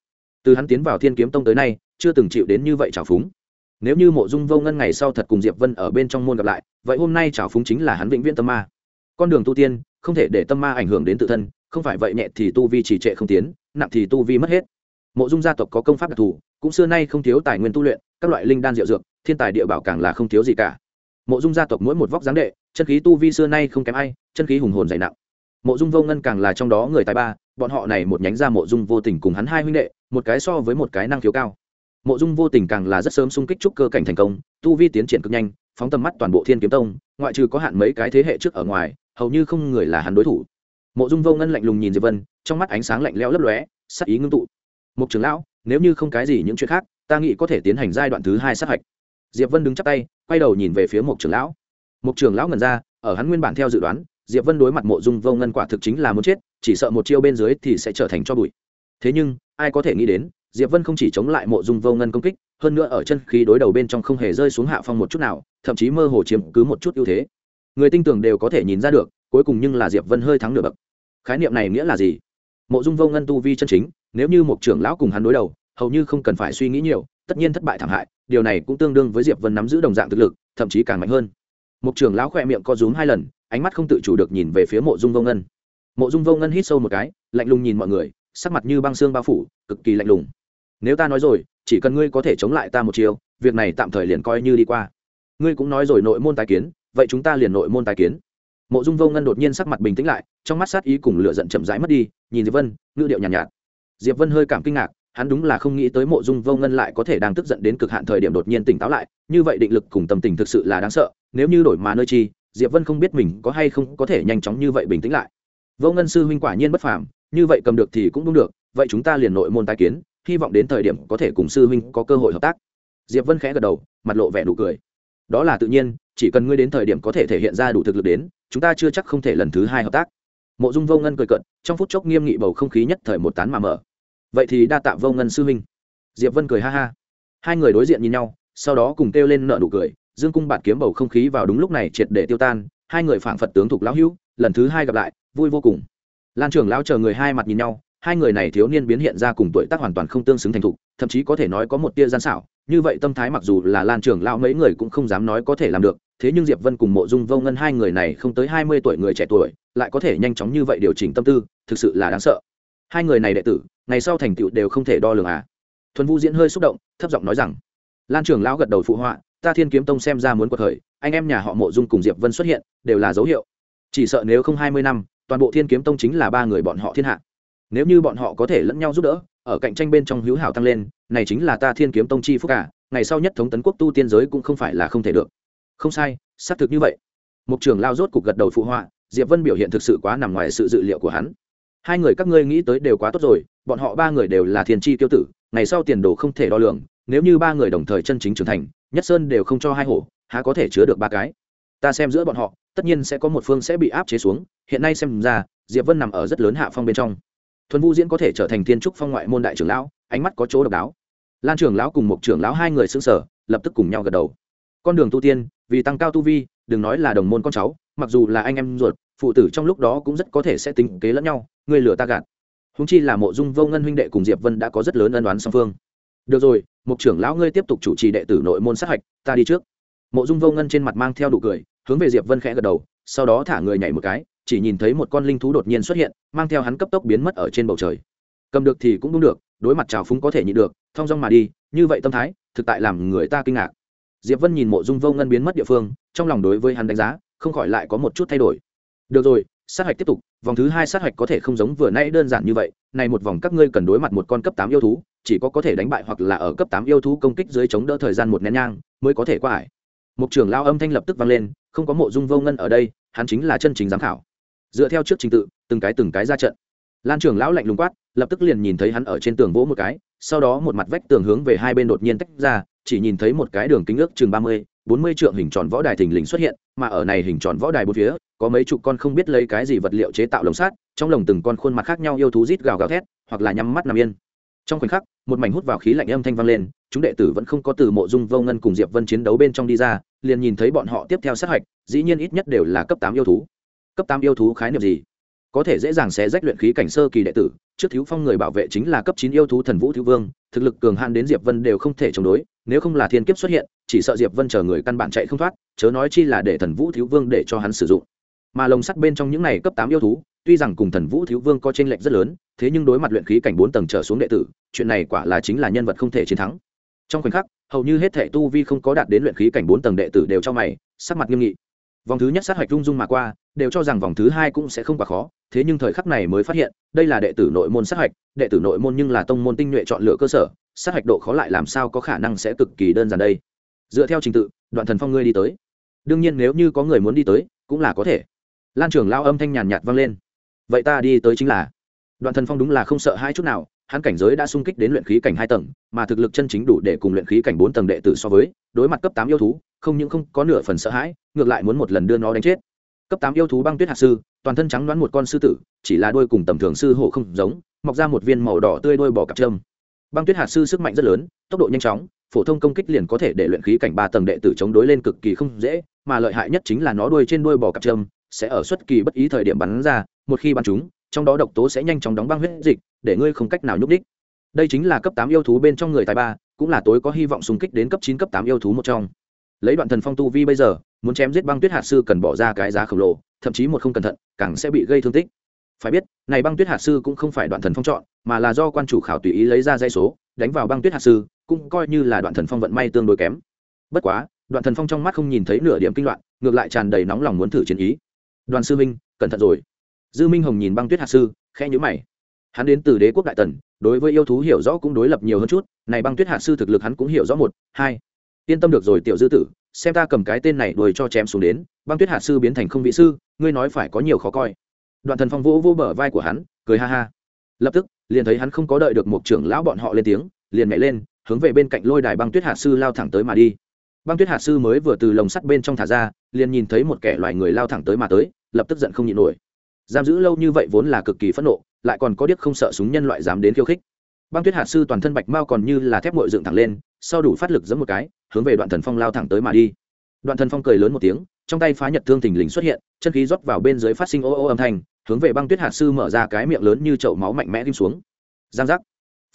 S1: Từ hắn tiến vào thiên kiếm tông tới nay, chưa từng chịu đến như vậy trào phúng. Nếu như mộ dung vô ngân ngày sau thật cùng diệp vân ở bên trong môn gặp lại, vậy hôm nay trào phúng chính là hắn vĩnh viễn tâm ma. Con đường tu tiên, không thể để tâm ma ảnh hưởng đến tự thân, không phải vậy nhẹ thì tu vi trì trệ không tiến, nặng thì tu vi mất hết. Mộ dung gia tộc có công pháp đặc thù, cũng xưa nay không thiếu tài nguyên tu luyện, các loại linh đan diệu dược thiên tài địa bảo càng là không thiếu gì cả. Mộ dung gia tộc mỗi một vóc dáng đệ, chân khí tu vi xưa nay không kém ai, chân khí hùng hồn dày nặng. Mộ dung vô ngân càng là trong đó người tài ba, bọn họ này một nhánh ra mộ dung vô tình cùng hắn hai huynh đệ, một cái so với một cái năng khiếu cao. Mộ dung vô tình càng là rất sớm xung kích trúc cơ cảnh thành công, tu vi tiến triển cực nhanh, phóng tầm mắt toàn bộ thiên kiếm tông, ngoại trừ có hạn mấy cái thế hệ trước ở ngoài, hầu như không người là hắn đối thủ. Mộ dung vô ngân lạnh lùng nhìn diệp vân, trong mắt ánh sáng lạnh lẽo lấp lóe, sắc ý ngưng tụ. Mục trưởng lão, nếu như không cái gì những chuyện khác, ta nghĩ có thể tiến hành giai đoạn thứ hai sát hạch diệp vân đứng chắp tay, quay đầu nhìn về phía mục trưởng lão. Mục trưởng lão ngẩn ra, ở hắn nguyên bản theo dự đoán, diệp vân đối mặt mộ dung vô ngân quả thực chính là muốn chết, chỉ sợ một chiêu bên dưới thì sẽ trở thành cho bụi. Thế nhưng, ai có thể nghĩ đến, diệp vân không chỉ chống lại mộ dung vô ngân công kích, hơn nữa ở chân khí đối đầu bên trong không hề rơi xuống hạ phong một chút nào, thậm chí mơ hồ chiếm cứ một chút ưu thế. Người tinh tưởng đều có thể nhìn ra được, cuối cùng nhưng là diệp vân hơi thắng nửa bậc. Khái niệm này nghĩa là gì? Mộ dung vô ngân tu vi chân chính, nếu như một trưởng lão cùng hắn đối đầu, hầu như không cần phải suy nghĩ nhiều, tất nhiên thất bại thảm hại điều này cũng tương đương với diệp vân nắm giữ đồng dạng thực lực thậm chí càng mạnh hơn. Mục trưởng lão khỏe miệng co rúm hai lần ánh mắt không tự chủ được nhìn về phía mộ dung vô ngân. Mộ dung vô ngân hít sâu một cái lạnh lùng nhìn mọi người sắc mặt như băng xương bao phủ cực kỳ lạnh lùng. Nếu ta nói rồi chỉ cần ngươi có thể chống lại ta một chiều việc này tạm thời liền coi như đi qua. Ngươi cũng nói rồi nội môn tài kiến vậy chúng ta liền nội môn tài kiến. Mộ dung vô ngân đột nhiên sắc mặt bình tĩnh lại trong mắt sát ý cùng lửa giận chậm rãi mất đi nhìn diệp vân ngữ điệu nhàn nhạt, nhạt. Diệp vân hơi cảm kinh ngạc hắn đúng là không nghĩ tới mộ dung vô ngân lại có thể đang tức giận đến cực hạn thời điểm đột nhiên tỉnh táo lại, như vậy định lực cùng tâm tình thực sự là đáng sợ, nếu như đổi mà nơi chi, diệp vân không biết mình có hay không có thể nhanh chóng như vậy bình tĩnh lại. Vô ngân sư huynh quả nhiên bất phàm, như vậy cầm được thì cũng đúng được, vậy chúng ta liền nội môn tái kiến, hy vọng đến thời điểm có thể cùng sư huynh có cơ hội hợp tác. Diệp vân khẽ gật đầu, mặt lộ vẻ đủ cười. Đó là tự nhiên, chỉ cần ngươi đến thời điểm có thể thể hiện ra đủ thực lực đến, chúng ta chưa chắc không thể lần thứ hai hợp tác. Mộ dung vô ngân cười cận trong phút chốc nghiêm nghị bầu không khí nhất thời một tán mà mở vậy thì đa tạ vô ngân sư huynh. Diệp vân cười ha ha. Hai người đối diện nhìn nhau, sau đó cùng kêu lên nợ nụ cười. Dương cung bạt kiếm bầu không khí vào đúng lúc này triệt để tiêu tan, hai người phảng phật tướng thuộc lão hữu, lần thứ hai gặp lại, vui vô cùng. Lan trưởng lão chờ người hai mặt nhìn nhau, hai người này thiếu niên biến hiện ra cùng tuổi tác hoàn toàn không tương xứng thành thục, thậm chí có thể nói có một tia gian xảo, như vậy tâm thái mặc dù là lan trưởng lão mấy người cũng không dám nói có thể làm được, thế nhưng diệp vân cùng mộ dung vô ngân hai người này không tới hai mươi tuổi người trẻ tuổi, lại có thể nhanh chóng như vậy điều chỉnh tâm tư, thực sự là đáng sợ. Hai người này đệ tử ngày sau thành tựu đều không thể đo lường à? Thuần vũ diễn hơi xúc động, thấp giọng nói rằng, lan trưởng lão gật đầu phụ họa, ta thiên kiếm tông xem ra muốn cuộc thời anh em nhà họ mộ dung cùng diệp vân xuất hiện, đều là dấu hiệu. Chỉ sợ nếu không hai mươi năm, toàn bộ thiên kiếm tông chính là ba người bọn họ thiên hạ. Nếu như bọn họ có thể lẫn nhau giúp đỡ, ở cạnh tranh bên trong hữu hảo tăng lên, này chính là ta thiên kiếm tông chi phúc cả ngày sau nhất thống tấn quốc tu tiên giới cũng không phải là không thể được. Không sai, xác thực như vậy. Mục trưởng lao rốt cục gật đầu phụ họa, diệp vân biểu hiện thực sự quá nằm ngoài sự dự liệu của hắn. Hai người các ngươi nghĩ tới đều quá tốt rồi bọn họ ba người đều là thiên tri tiêu tử, ngày sau tiền đồ không thể đo lường, nếu như ba người đồng thời chân chính trưởng thành, nhất sơn đều không cho hai hổ, há có thể chứa được ba cái. Ta xem giữa bọn họ, tất nhiên sẽ có một phương sẽ bị áp chế xuống, hiện nay xem ra, diệp vân nằm ở rất lớn hạ phong bên trong. Thuần vũ diễn có thể trở thành thiên trúc phong ngoại môn đại trưởng lão, ánh mắt có chỗ độc đáo. Lan trưởng lão cùng một trưởng lão hai người xương sở lập tức cùng nhau gật đầu. Con đường tu tiên, vì tăng cao tu vi, đừng nói là đồng môn con cháu, mặc dù là anh em ruột, phụ tử trong lúc đó cũng rất có thể sẽ tính kế lẫn nhau người lừa ta gạt húng chi là mộ dung vô ngân huynh đệ cùng diệp vân đã có rất lớn ân đoán song phương. Được rồi mục trưởng lão ngươi tiếp tục chủ trì đệ tử nội môn sát hạch, ta đi trước. Mộ dung vô ngân trên mặt mang theo đủ cười, hướng về diệp vân khẽ gật đầu, sau đó thả người nhảy một cái, chỉ nhìn thấy một con linh thú đột nhiên xuất hiện, mang theo hắn cấp tốc biến mất ở trên bầu trời. Cầm được thì cũng đúng được, đối mặt trào phúng có thể nhịn được, thong dong mà đi, như vậy tâm thái, thực tại làm người ta kinh ngạc. Diệp vân nhìn mộ dung vô ngân biến mất địa phương, trong lòng đối với hắn đánh giá, không khỏi lại có một chút thay đổi. Được rồi sát hạch tiếp tục, vòng thứ hai sát hạch có thể không giống vừa nay đơn giản như vậy, này một vòng các ngươi cần đối mặt một con cấp tám yêu thú, chỉ có có thể đánh bại hoặc là ở cấp tám yêu thú công kích dưới chống đỡ thời gian một nén nhang, mới có thể qua ải. Mục trưởng lao âm thanh lập tức vang lên, không có mộ dung vô ngân ở đây, hắn chính là chân chính giám khảo. Dựa theo trước trình tự, từng cái từng cái ra trận. Lan trưởng lão lạnh lùng quát, lập tức liền nhìn thấy hắn ở trên tường vỗ một cái, sau đó một mặt vách tường hướng về hai bên đột nhiên tách ra, chỉ nhìn thấy một cái đường kính ước chừng ba mươi bốn mươi trượng hình tròn võ đài thình lình xuất hiện, mà ở này hình tròn võ đài bốn phía, có mấy chục con không biết lấy cái gì vật liệu chế tạo lồng sát trong lồng từng con khuôn mặt khác nhau yêu thú rít gào gào thét, hoặc là nhắm mắt nằm yên. Trong khoảnh khắc, một mảnh hút vào khí lạnh âm thanh vang lên, chúng đệ tử vẫn không có từ mộ dung vô ngân cùng diệp vân chiến đấu bên trong đi ra, liền nhìn thấy bọn họ tiếp theo sát hạch, dĩ nhiên ít nhất đều là cấp tám yêu thú. Cấp tám yêu thú khái niệm gì? Có thể dễ dàng xé rách luyện khí cảnh sơ kỳ đệ tử, trước thiếu phong người bảo vệ chính là cấp chín yêu thú thần vũ thiếu vương, thực lực cường hạn đến diệp vân đều không thể chống đối nếu không là thiên kiếp xuất hiện, chỉ sợ diệp vân chờ người căn bản chạy không thoát, chớ nói chi là để thần vũ thiếu vương để cho hắn sử dụng. Mà lồng sắt bên trong những này cấp tám yêu thú, tuy rằng cùng thần vũ thiếu vương có tranh lệch rất lớn, thế nhưng đối mặt luyện khí cảnh bốn tầng trở xuống đệ tử, chuyện này quả là chính là nhân vật không thể chiến thắng. Trong khoảnh khắc, hầu như hết thể tu vi không có đạt đến luyện khí cảnh bốn tầng đệ tử đều cho mày, sắc mặt nghiêm nghị. Vòng thứ nhất sát hạch rung rung mà qua, đều cho rằng vòng thứ hai cũng sẽ không quá khó, thế nhưng thời khắc này mới phát hiện, đây là đệ tử nội môn sát hạch đệ tử nội môn nhưng là tông môn tinh nhuệ chọn lựa cơ sở sát hạch độ khó lại làm sao có khả năng sẽ cực kỳ đơn giản đây? Dựa theo trình tự, đoạn thần phong ngươi đi tới. Đương nhiên nếu như có người muốn đi tới, cũng là có thể. Lan trường lao âm thanh nhàn nhạt vang lên. Vậy ta đi tới chính là. Đoạn thần phong đúng là không sợ hai chút nào, hắn cảnh giới đã sung kích đến luyện khí cảnh hai tầng, mà thực lực chân chính đủ để cùng luyện khí cảnh bốn tầng đệ tử so với, đối mặt cấp tám yêu thú, không những không có nửa phần sợ hãi, ngược lại muốn một lần đưa nó đánh chết. Cấp tám yêu thú băng tuyết hạt sư, toàn thân trắng đoán một con sư tử, chỉ là đôi cùng tầm thường sư hộ không giống, mọc ra một viên màu đỏ tươi đôi bò cặp trâm băng tuyết hạt sư sức mạnh rất lớn, tốc độ nhanh chóng, phổ thông công kích liền có thể để luyện khí cảnh ba tầng đệ tử chống đối lên cực kỳ không dễ, mà lợi hại nhất chính là nó đuôi trên đuôi bò cặp trơm sẽ ở suất kỳ bất ý thời điểm bắn ra, một khi bắn chúng, trong đó độc tố sẽ nhanh chóng đóng băng huyết dịch, để ngươi không cách nào nhúc đích đây chính là cấp tám yêu thú bên trong người tài ba, cũng là tối có hy vọng xung kích đến cấp chín, cấp tám yêu thú một trong. Lấy đoạn thần phong tu vi bây giờ, muốn chém giết băng tuyết hạt sư cần bỏ ra cái giá khổng lồ, thậm chí một không cẩn thận, càng sẽ bị gây thương tích phải biết, này băng tuyết hạt sư cũng không phải đoạn thần phong chọn, mà là do quan chủ khảo tùy ý lấy ra dây số, đánh vào băng tuyết hạt sư, cũng coi như là đoạn thần phong vận may tương đối kém. Bất quá, đoạn thần phong trong mắt không nhìn thấy nửa điểm kinh loạn, ngược lại tràn đầy nóng lòng muốn thử chiến ý. Đoàn sư minh, cẩn thận rồi. Dư minh hồng nhìn băng tuyết hạt sư, khẽ nhữ mày. Hắn đến từ đế quốc đại tần, đối với yêu thú hiểu rõ cũng đối lập nhiều hơn chút, này băng tuyết hạt sư thực lực hắn cũng hiểu rõ một, hai. Yên tâm được rồi, tiểu dư tử, xem ta cầm cái tên này đuổi cho chém xuống đến, băng tuyết hạt sư biến thành không vị sư, ngươi nói phải có nhiều khó coi đoạn thần phong vỗ vỗ bờ vai của hắn, cười ha ha. Lập tức, liền thấy hắn không có đợi được một trưởng lão bọn họ lên tiếng, liền nhảy lên, hướng về bên cạnh lôi đài băng tuyết hạt sư lao thẳng tới mà đi. Băng tuyết hạt sư mới vừa từ lồng sắt bên trong thả ra, liền nhìn thấy một kẻ loài người lao thẳng tới mà tới, lập tức giận không nhịn nổi. Giam giữ lâu như vậy vốn là cực kỳ phẫn nộ, lại còn có điếc không sợ súng nhân loại dám đến khiêu khích. Băng tuyết hạt sư toàn thân bạch mao còn như là thép ngội dựng thẳng lên, sau đủ phát lực giấm một cái, hướng về đoạn thần phong lao thẳng tới mà đi. Đoạn thần phong cười lớn một tiếng trong tay phá nhật thương thình lình xuất hiện, chân khí rót vào bên dưới phát sinh ô ô âm thanh, hướng về băng tuyết hạt sư mở ra cái miệng lớn như chậu máu mạnh mẽ tim xuống. Giang giác.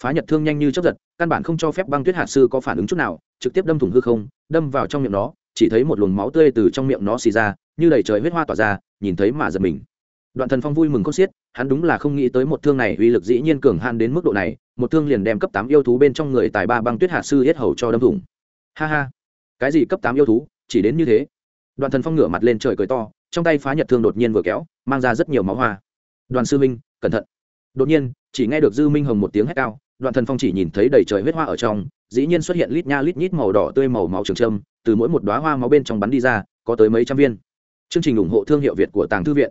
S1: Phá nhật thương nhanh như chấp giật, căn bản không cho phép băng tuyết hạt sư có phản ứng chút nào, trực tiếp đâm thủng hư không, đâm vào trong miệng nó, chỉ thấy một luồng máu tươi từ trong miệng nó xì ra, như đầy trời huyết hoa tỏa ra, nhìn thấy mà giật mình. Đoạn thần phong vui mừng con xiết, hắn đúng là không nghĩ tới một thương này uy lực dĩ nhiên cường han đến mức độ này, một thương liền đem cấp tám yêu thú bên trong người tài ba băng tuyết hạt sư hết hầu cho đâm thủng. Ha ha. Cái gì cấp tám yêu thú? Chỉ đến như thế đoàn thần phong ngửa mặt lên trời cười to, trong tay phá nhật thương đột nhiên vừa kéo, mang ra rất nhiều máu hoa. Đoàn sư minh cẩn thận. Đột nhiên, chỉ nghe được dư minh hồng một tiếng hét cao đoàn thần phong chỉ nhìn thấy đầy trời huyết hoa ở trong, dĩ nhiên xuất hiện lít nha lít nhít màu đỏ tươi màu máu trường trâm, từ mỗi một đoá hoa máu bên trong bắn đi ra, có tới mấy trăm viên. Chương trình ủng hộ thương hiệu việt của tàng thư viện.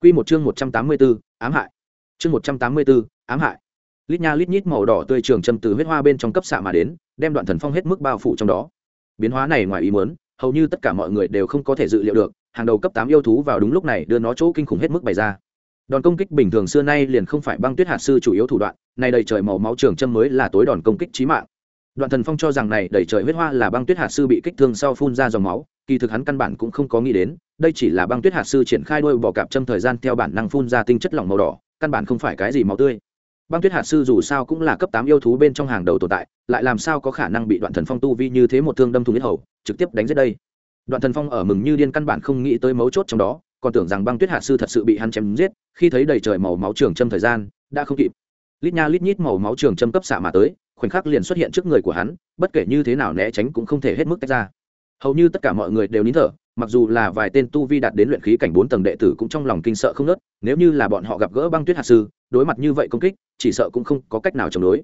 S1: Q một chương một trăm tám mươi bốn ám hại. Chương một trăm tám mươi bốn ám hại. Lít nha lít nhít màu đỏ tươi trường trâm từ huyết hoa bên trong cấp xạ mà đến, đem đoạn thần phong hết mức bao phủ trong đó. Biến hóa này ngoài ý muốn hầu như tất cả mọi người đều không có thể dự liệu được, hàng đầu cấp tám yêu thú vào đúng lúc này đưa nó chỗ kinh khủng hết mức bày ra. Đòn công kích bình thường xưa nay liền không phải băng tuyết hạt sư chủ yếu thủ đoạn, nay đầy trời màu máu trường châm mới là tối đòn công kích trí mạng. Đoạn thần phong cho rằng này đầy trời huyết hoa là băng tuyết hạt sư bị kích thương sau phun ra dòng máu, kỳ thực hắn căn bản cũng không có nghĩ đến, đây chỉ là băng tuyết hạt sư triển khai đôi bò cạp châm thời gian theo bản năng phun ra tinh chất lỏng màu đỏ, căn bản không phải cái gì máu tươi băng tuyết hạt sư dù sao cũng là cấp tám yêu thú bên trong hàng đầu tồn tại, lại làm sao có khả năng bị đoạn thần phong tu vi như thế một thương đâm thùng nhất hầu, trực tiếp đánh giết đây? Đoạn thần phong ở mừng như điên căn bản không nghĩ tới mấu chốt trong đó, còn tưởng rằng băng tuyết hạt sư thật sự bị hắn chém giết, khi thấy đầy trời màu máu trường châm thời gian, đã không kịp. Lít nha lít nhít màu máu trường châm cấp xạ mà tới, khoảnh khắc liền xuất hiện trước người của hắn, bất kể như thế nào né tránh cũng không thể hết mức tách ra. Hầu như tất cả mọi người đều nín thở mặc dù là vài tên tu vi đạt đến luyện khí cảnh bốn tầng đệ tử cũng trong lòng kinh sợ không nớt, nếu như là bọn họ gặp gỡ băng tuyết hạt sư, đối mặt như vậy công kích, chỉ sợ cũng không có cách nào chống đối.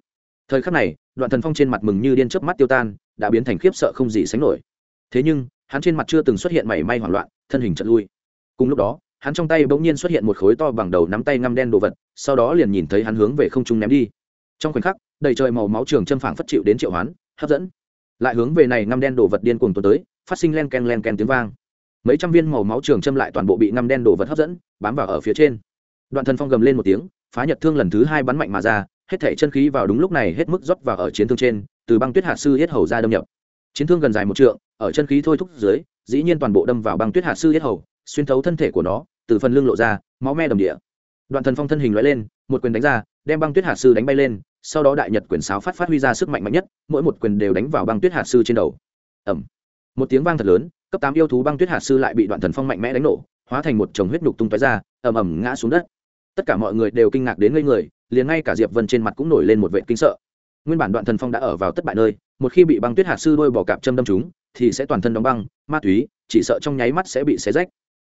S1: Thời khắc này, đoạn thần phong trên mặt mừng như điên chớp mắt tiêu tan, đã biến thành khiếp sợ không gì sánh nổi. Thế nhưng, hắn trên mặt chưa từng xuất hiện mảy may hoảng loạn, thân hình chật lui. Cùng lúc đó, hắn trong tay bỗng nhiên xuất hiện một khối to bằng đầu nắm tay ngăm đen đồ vật, sau đó liền nhìn thấy hắn hướng về không trung ném đi. Trong khoảnh khắc, đầy trời màu máu trường châm phảng phất chịu đến triệu hoán, hấp dẫn. Lại hướng về này ngăm đen đồ vật điên cuồng tuần tới phát sinh len ken len ken tiếng vang. Mấy trăm viên màu máu trường châm lại toàn bộ bị năm đen đồ vật hấp dẫn, bám vào ở phía trên. Đoạn thần phong gầm lên một tiếng, phá nhật thương lần thứ hai bắn mạnh mà ra, hết thể chân khí vào đúng lúc này hết mức rót vào ở chiến thương trên, từ băng tuyết hạt sư hết hầu ra đâm nhập. Chiến thương gần dài một trượng, ở chân khí thôi thúc dưới, dĩ nhiên toàn bộ đâm vào băng tuyết hạt sư hết hầu, xuyên thấu thân thể của nó, từ phần lưng lộ ra, máu me đồng địa. Đoạn thần phong thân hình loại lên, một quyền đánh ra, đem băng tuyết hạt sư đánh bay lên, sau đó đại nhật quyền sáo phát phát huy ra sức mạnh mạnh nhất, mỗi một quyền đều đánh vào băng tuyết hạt sư trên đầu. Ẩm một tiếng vang thật lớn, cấp tám yêu thú băng tuyết hạt sư lại bị đoạn thần phong mạnh mẽ đánh nổ, hóa thành một chồng huyết nhục tung tói ra, ầm ầm ngã xuống đất. Tất cả mọi người đều kinh ngạc đến ngây người, liền ngay cả diệp vân trên mặt cũng nổi lên một vệ kinh sợ. Nguyên bản đoạn thần phong đã ở vào tất bại nơi, một khi bị băng tuyết hạt sư đôi bỏ cạp châm đâm chúng thì sẽ toàn thân đóng băng, ma túy, chỉ sợ trong nháy mắt sẽ bị xé rách.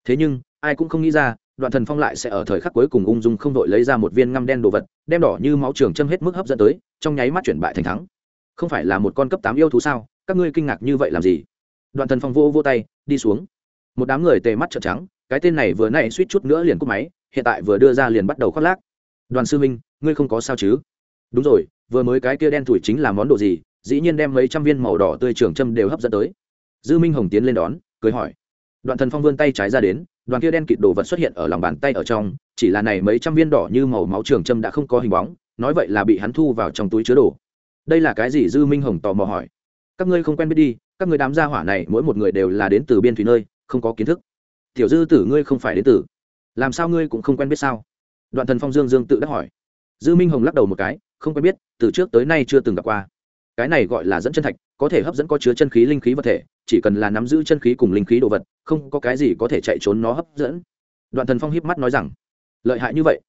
S1: Thế nhưng, ai cũng không nghĩ ra, đoạn thần phong lại sẽ ở thời khắc cuối cùng ung dung không đội lấy ra một viên ngăm đen đồ vật, đem đỏ như máu trường châm hết mức hấp dẫn tới, trong nháy mắt chuyển bại thành thắng. Không phải là một con cấp tám yêu thú sao? Các ngươi kinh ngạc như vậy làm gì? Đoạn thần phong vô vô tay, đi xuống. Một đám người tề mắt trợn trắng, cái tên này vừa nãy suýt chút nữa liền cúp máy, hiện tại vừa đưa ra liền bắt đầu khoác lác. Đoàn sư minh ngươi không có sao chứ? Đúng rồi, vừa mới cái kia đen thủi chính là món đồ gì, dĩ nhiên đem mấy trăm viên màu đỏ tươi trường châm đều hấp dẫn tới. Dư minh hồng tiến lên đón, cười hỏi. Đoạn thần phong vươn tay trái ra đến, đoàn kia đen kịt đồ vật xuất hiện ở lòng bàn tay ở trong, chỉ là này mấy trăm viên đỏ như màu máu trường châm đã không có hình bóng, nói vậy là bị hắn thu vào trong túi chứa đồ. Đây là cái gì? Dư minh hồng tò mò hỏi các ngươi không quen biết đi, các người đám gia hỏa này mỗi một người đều là đến từ biên thủy nơi, không có kiến thức. Tiểu dư tử ngươi không phải đến từ. Làm sao ngươi cũng không quen biết sao? Đoạn thần phong dương dương tự đắc hỏi. Dư minh hồng lắc đầu một cái, không quen biết, từ trước tới nay chưa từng gặp qua. Cái này gọi là dẫn chân thạch, có thể hấp dẫn có chứa chân khí linh khí vật thể, chỉ cần là nắm giữ chân khí cùng linh khí đồ vật, không có cái gì có thể chạy trốn nó hấp dẫn. Đoạn thần phong hiếp mắt nói rằng, lợi hại như vậy?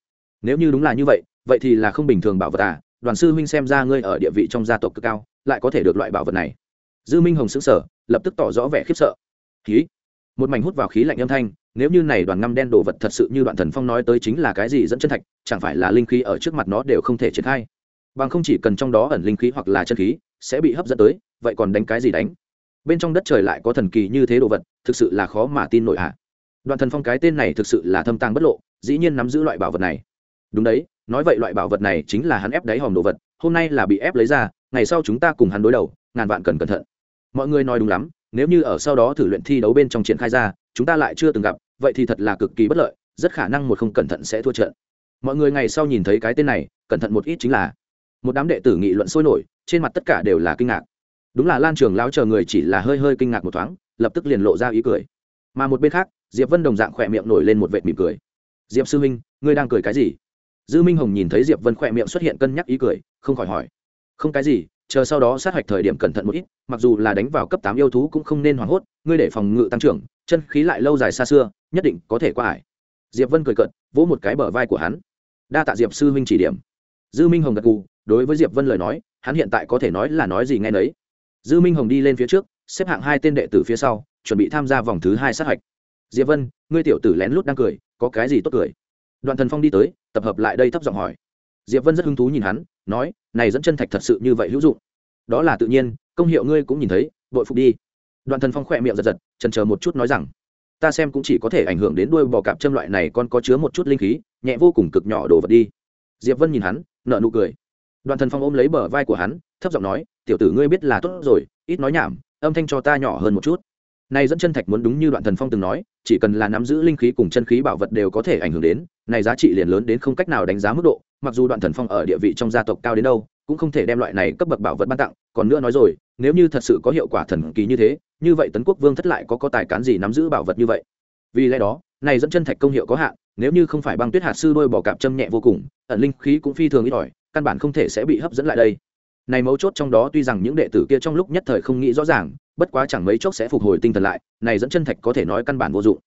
S1: Nếu như đúng là như vậy vậy thì là không bình thường bảo vật à? Đoàn sư huynh xem ra ngươi ở địa vị trong gia tộc cực cao, lại có thể được loại bảo vật này dư minh hồng xứng sở lập tức tỏ rõ vẻ khiếp sợ. Khí? Một mảnh hút vào khí lạnh âm thanh, nếu như này đoàn ngăm đen đồ vật thật sự như đoạn thần phong nói tới chính là cái gì dẫn chân thạch, chẳng phải là linh khí ở trước mặt nó đều không thể triển khai. Bằng không chỉ cần trong đó ẩn linh khí hoặc là chân khí, sẽ bị hấp dẫn tới, vậy còn đánh cái gì đánh? Bên trong đất trời lại có thần kỳ như thế đồ vật, thực sự là khó mà tin nổi ạ. À. đoạn thần phong cái tên này thực sự là thâm tàng bất lộ, dĩ nhiên nắm giữ loại bảo vật này. Đúng đấy, nói vậy loại bảo vật này chính là hắn ép đáy hòm đồ vật, hôm nay là bị ép lấy ra, ngày sau chúng ta cùng hắn đối đầu, ngàn vạn cần cẩn thận mọi người nói đúng lắm, nếu như ở sau đó thử luyện thi đấu bên trong triển khai ra, chúng ta lại chưa từng gặp, vậy thì thật là cực kỳ bất lợi, rất khả năng một không cẩn thận sẽ thua trận. Mọi người ngày sau nhìn thấy cái tên này, cẩn thận một ít chính là, một đám đệ tử nghị luận sôi nổi, trên mặt tất cả đều là kinh ngạc. Đúng là lan trường lao chờ người chỉ là hơi hơi kinh ngạc một thoáng, lập tức liền lộ ra ý cười. Mà một bên khác, diệp vân đồng dạng khỏe miệng nổi lên một vệt mỉm cười. Diệp sư minh ngươi đang cười cái gì? Dư minh hồng nhìn thấy diệp vân khỏe miệng xuất hiện cân nhắc ý cười, không khỏi hỏi. Không cái gì chờ sau đó sát hạch thời điểm cẩn thận một ít, mặc dù là đánh vào cấp tám yêu thú cũng không nên hoảng hốt, ngươi để phòng ngự tăng trưởng, chân khí lại lâu dài xa xưa, nhất định có thể qua ải. Diệp vân cười cận vỗ một cái bờ vai của hắn. Đa tạ diệp sư huynh chỉ điểm. Dư minh hồng gật gù, đối với diệp vân lời nói, hắn hiện tại có thể nói là nói gì nghe nấy. Dư minh hồng đi lên phía trước, xếp hạng hai tên đệ tử phía sau, chuẩn bị tham gia vòng thứ hai sát hạch. Diệp vân, ngươi tiểu tử lén lút đang cười, có cái gì tốt cười? Đoạn thần phong đi tới, tập hợp lại đây thấp giọng hỏi diệp vân rất hứng thú nhìn hắn, nói, này dẫn chân thạch thật sự như vậy hữu dụng. Đó là tự nhiên, công hiệu ngươi cũng nhìn thấy, bội phục đi. Đoạn thần phong khỏe miệng giật giật trần chờ một chút nói rằng, ta xem cũng chỉ có thể ảnh hưởng đến đuôi bò cạp châm loại này còn có chứa một chút linh khí, nhẹ vô cùng cực nhỏ đổ vật đi. Diệp vân nhìn hắn nợ nụ cười. Đoạn thần phong ôm lấy bờ vai của hắn, thấp giọng nói, tiểu tử ngươi biết là tốt rồi, ít nói nhảm, âm thanh cho ta nhỏ hơn một chút này dẫn chân thạch muốn đúng như đoạn thần phong từng nói, chỉ cần là nắm giữ linh khí cùng chân khí bảo vật đều có thể ảnh hưởng đến, này giá trị liền lớn đến không cách nào đánh giá mức độ, mặc dù đoạn thần phong ở địa vị trong gia tộc cao đến đâu, cũng không thể đem loại này cấp bậc bảo vật ban tặng, còn nữa nói rồi, nếu như thật sự có hiệu quả thần kỳ như thế, như vậy tấn quốc vương thất lại có có tài cán gì nắm giữ bảo vật như vậy? Vì lẽ đó, này dẫn chân thạch công hiệu có hạn, nếu như không phải băng tuyết hạt sư đôi bỏ cạp châm nhẹ vô cùng, ẩn linh khí cũng phi thường ít ỏi, căn bản không thể sẽ bị hấp dẫn lại đây. Này mấu chốt trong đó tuy rằng những đệ tử kia trong lúc nhất thời không nghĩ rõ ràng bất quá chẳng mấy chốc sẽ phục hồi tinh thần lại, này dẫn chân thạch có thể nói căn bản vô dụng.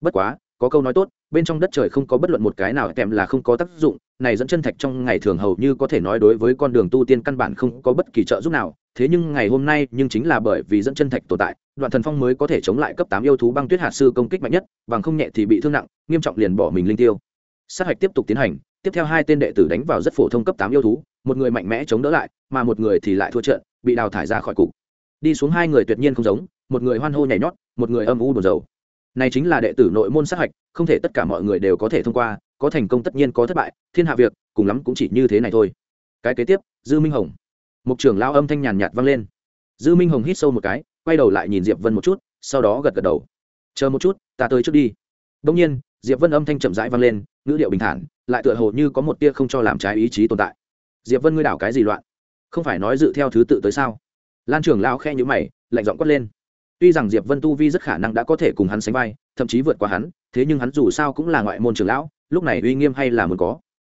S1: Bất quá, có câu nói tốt, bên trong đất trời không có bất luận một cái nào kèm là không có tác dụng, này dẫn chân thạch trong ngày thường hầu như có thể nói đối với con đường tu tiên căn bản không có bất kỳ trợ giúp nào, thế nhưng ngày hôm nay nhưng chính là bởi vì dẫn chân thạch tồn tại, đoạn thần phong mới có thể chống lại cấp tám yêu thú băng tuyết hạt sư công kích mạnh nhất, bằng không nhẹ thì bị thương nặng, nghiêm trọng liền bỏ mình linh tiêu. Sát hạch tiếp tục tiến hành, tiếp theo hai tên đệ tử đánh vào rất phổ thông cấp tám yêu thú, một người mạnh mẽ chống đỡ lại, mà một người thì lại thua trận, bị đào thải ra khỏi cục đi xuống hai người tuyệt nhiên không giống, một người hoan hô nhảy nhót, một người âm u buồn rầu. Này chính là đệ tử nội môn sát hạch, không thể tất cả mọi người đều có thể thông qua, có thành công tất nhiên có thất bại, thiên hạ việc, cùng lắm cũng chỉ như thế này thôi. Cái kế tiếp, dư minh hồng. Mục trưởng lao âm thanh nhàn nhạt vang lên. Dư minh hồng hít sâu một cái, quay đầu lại nhìn diệp vân một chút, sau đó gật gật đầu. Chờ một chút, ta tới trước đi. Đông nhiên, diệp vân âm thanh chậm rãi vang lên, ngữ điệu bình thản, lại tựa hồ như có một tia không cho làm trái ý chí tồn tại. Diệp vân ngươi đảo cái gì loạn? Không phải nói dự theo thứ tự tới sao? Lan trưởng lao khe nhữ mày, lạnh giọng quát lên. Tuy rằng diệp vân tu vi rất khả năng đã có thể cùng hắn sánh vai, thậm chí vượt qua hắn, thế nhưng hắn dù sao cũng là ngoại môn trưởng lão, lúc này uy nghiêm hay là muốn có?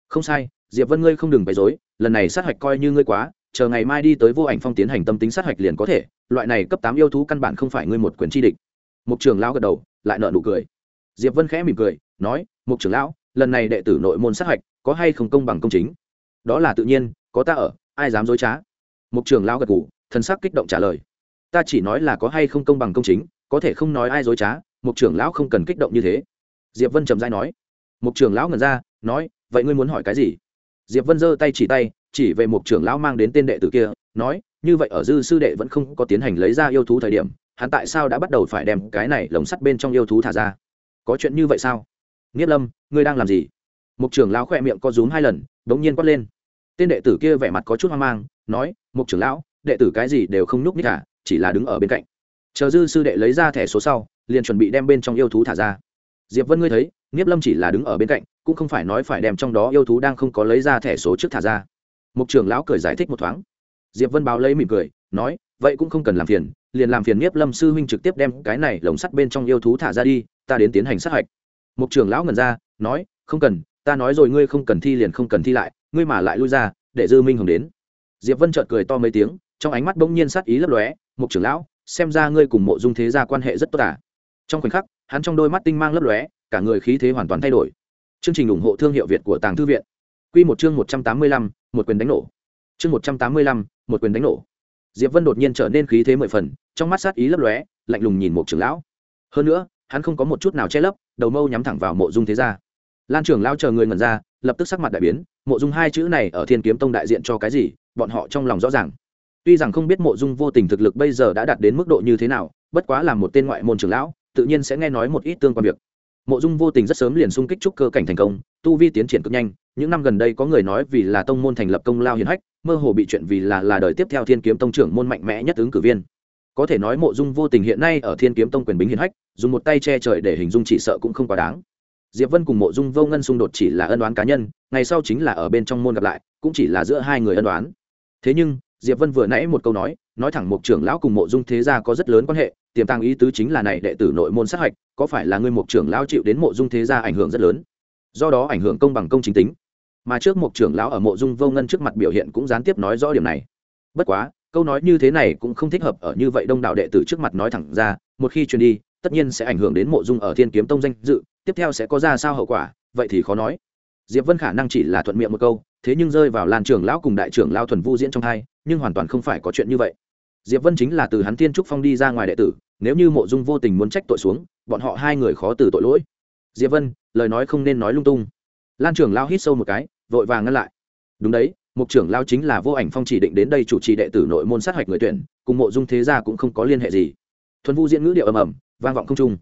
S1: Không sai, diệp vân ngươi không đừng bày dối lần này sát hạch coi như ngươi quá, chờ ngày mai đi tới vô ảnh phong tiến hành tâm tính sát hạch liền có thể, loại này cấp tám yêu thú căn bản không phải ngươi một quyền chi địch. Mục trưởng lão gật đầu, lại nợ nụ cười. Diệp vân khẽ mỉm cười, nói, mục trưởng lão, lần này đệ tử nội môn sát hạch có hay không công bằng công chính? Đó là tự nhiên, có ta ở, ai dám dối trá? Mục trưởng lão gật ngủ thân sắc kích động trả lời. Ta chỉ nói là có hay không công bằng công chính, có thể không nói ai dối trá mục trưởng lão không cần kích động như thế. Diệp vân trầm dai nói. Mục trưởng lão ngẩn ra, nói, vậy ngươi muốn hỏi cái gì? Diệp vân giơ tay chỉ tay, chỉ về mục trưởng lão mang đến tên đệ tử kia, nói, như vậy ở dư sư đệ vẫn không có tiến hành lấy ra yêu thú thời điểm, hắn tại sao đã bắt đầu phải đem cái này lồng sắt bên trong yêu thú thả ra? Có chuyện như vậy sao? Nghiết lâm, ngươi đang làm gì? Mục trưởng lão khỏe miệng co rúm hai lần đ ỗ n g nhiên quát lên. Tên đệ tử kia vẻ mặt có chút hoang mang, nói mục trưởng lão đệ tử cái gì đều không nhúc nhích cả, chỉ là đứng ở bên cạnh. Chờ dư sư đệ lấy ra thẻ số sau, liền chuẩn bị đem bên trong yêu thú thả ra. Diệp vân ngươi thấy, nghiếp lâm chỉ là đứng ở bên cạnh, cũng không phải nói phải đem trong đó yêu thú đang không có lấy ra thẻ số trước thả ra. Mục trưởng lão cười giải thích một thoáng. Diệp vân báo lấy mỉm cười, nói, vậy cũng không cần làm phiền, liền làm phiền nghiếp lâm sư huynh trực tiếp đem cái này lồng sắt bên trong yêu thú thả ra đi, ta đến tiến hành sát hạch. Mục trưởng lão ngần ra, nói, không cần, ta nói rồi ngươi không cần thi liền không cần thi lại, ngươi mà lại lui ra, để dư minh hồng đến. Diệp vân chợt cười to mấy tiếng trong ánh mắt bỗng nhiên sát ý lấp lóe mục trưởng lão xem ra ngươi cùng mộ dung thế gia quan hệ rất tốt à. trong khoảnh khắc hắn trong đôi mắt tinh mang lấp lóe cả người khí thế hoàn toàn thay đổi. Chương trình ủng hộ thương hiệu việt của tàng thư viện. Quy một chương một trăm tám mươi lăm, một quyền đánh nổ. Chương một trăm tám mươi lăm, một quyền đánh nổ. Diệp vân đột nhiên trở nên khí thế mười phần trong mắt sát ý lấp lóe lạnh lùng nhìn mục trưởng lão. Hơn nữa hắn không có một chút nào che lấp đầu mâu nhắm thẳng vào mộ dung thế gia. Lan trưởng lão chờ người ngẩn ra lập tức sắc mặt đại biến mộ dung hai chữ này ở thiên kiếm tông đại diện cho cái gì? Bọn họ trong lòng rõ ràng tuy rằng không biết mộ dung vô tình thực lực bây giờ đã đạt đến mức độ như thế nào, bất quá là một tên ngoại môn trưởng lão, tự nhiên sẽ nghe nói một ít tương quan việc. Mộ dung vô tình rất sớm liền xung kích trúc cơ cảnh thành công, tu vi tiến triển cực nhanh, những năm gần đây có người nói vì là tông môn thành lập công lao hiền hách, mơ hồ bị chuyện vì là là đời tiếp theo thiên kiếm tông trưởng môn mạnh mẽ nhất ứng cử viên. Có thể nói mộ dung vô tình hiện nay ở thiên kiếm tông quyền bính hiền hách, dùng một tay che trời để hình dung chỉ sợ cũng không quá đáng. Diệp vân cùng mộ dung vô ngân xung đột chỉ là ân đoán cá nhân, ngày sau chính là ở bên trong môn gặp lại, cũng chỉ là giữa hai người ân đoán thế nhưng diệp vân vừa nãy một câu nói nói thẳng một trưởng lão cùng mộ dung thế gia có rất lớn quan hệ, tiềm tàng ý tứ chính là này đệ tử nội môn sát hạch, có phải là ngươi một trưởng lão chịu đến mộ dung thế gia ảnh hưởng rất lớn? Do đó ảnh hưởng công bằng công chính tính. Mà trước một trưởng lão ở mộ dung vô ngân trước mặt biểu hiện cũng gián tiếp nói rõ điểm này. Bất quá, câu nói như thế này cũng không thích hợp ở như vậy đông đảo đệ tử trước mặt nói thẳng ra, một khi truyền đi, tất nhiên sẽ ảnh hưởng đến mộ dung ở thiên kiếm tông danh dự, tiếp theo sẽ có ra sao hậu quả, vậy thì khó nói. Diệp vân khả năng chỉ là thuận miệng một câu thế nhưng rơi vào lan trưởng lão cùng đại trưởng lao thuần vu diễn trong hai, nhưng hoàn toàn không phải có chuyện như vậy. Diệp vân chính là từ hắn thiên trúc phong đi ra ngoài đệ tử, nếu như mộ dung vô tình muốn trách tội xuống, bọn họ hai người khó từ tội lỗi. Diệp vân, lời nói không nên nói lung tung. Lan trưởng lao hít sâu một cái, vội vàng ngăn lại. Đúng đấy, mục trưởng lao chính là vô ảnh phong chỉ định đến đây chủ trì đệ tử nội môn sát hạch người tuyển, cùng mộ dung thế gia cũng không có liên hệ gì. Thuần vu diễn ngữ điệu ầm ầm, vang vọng không trung.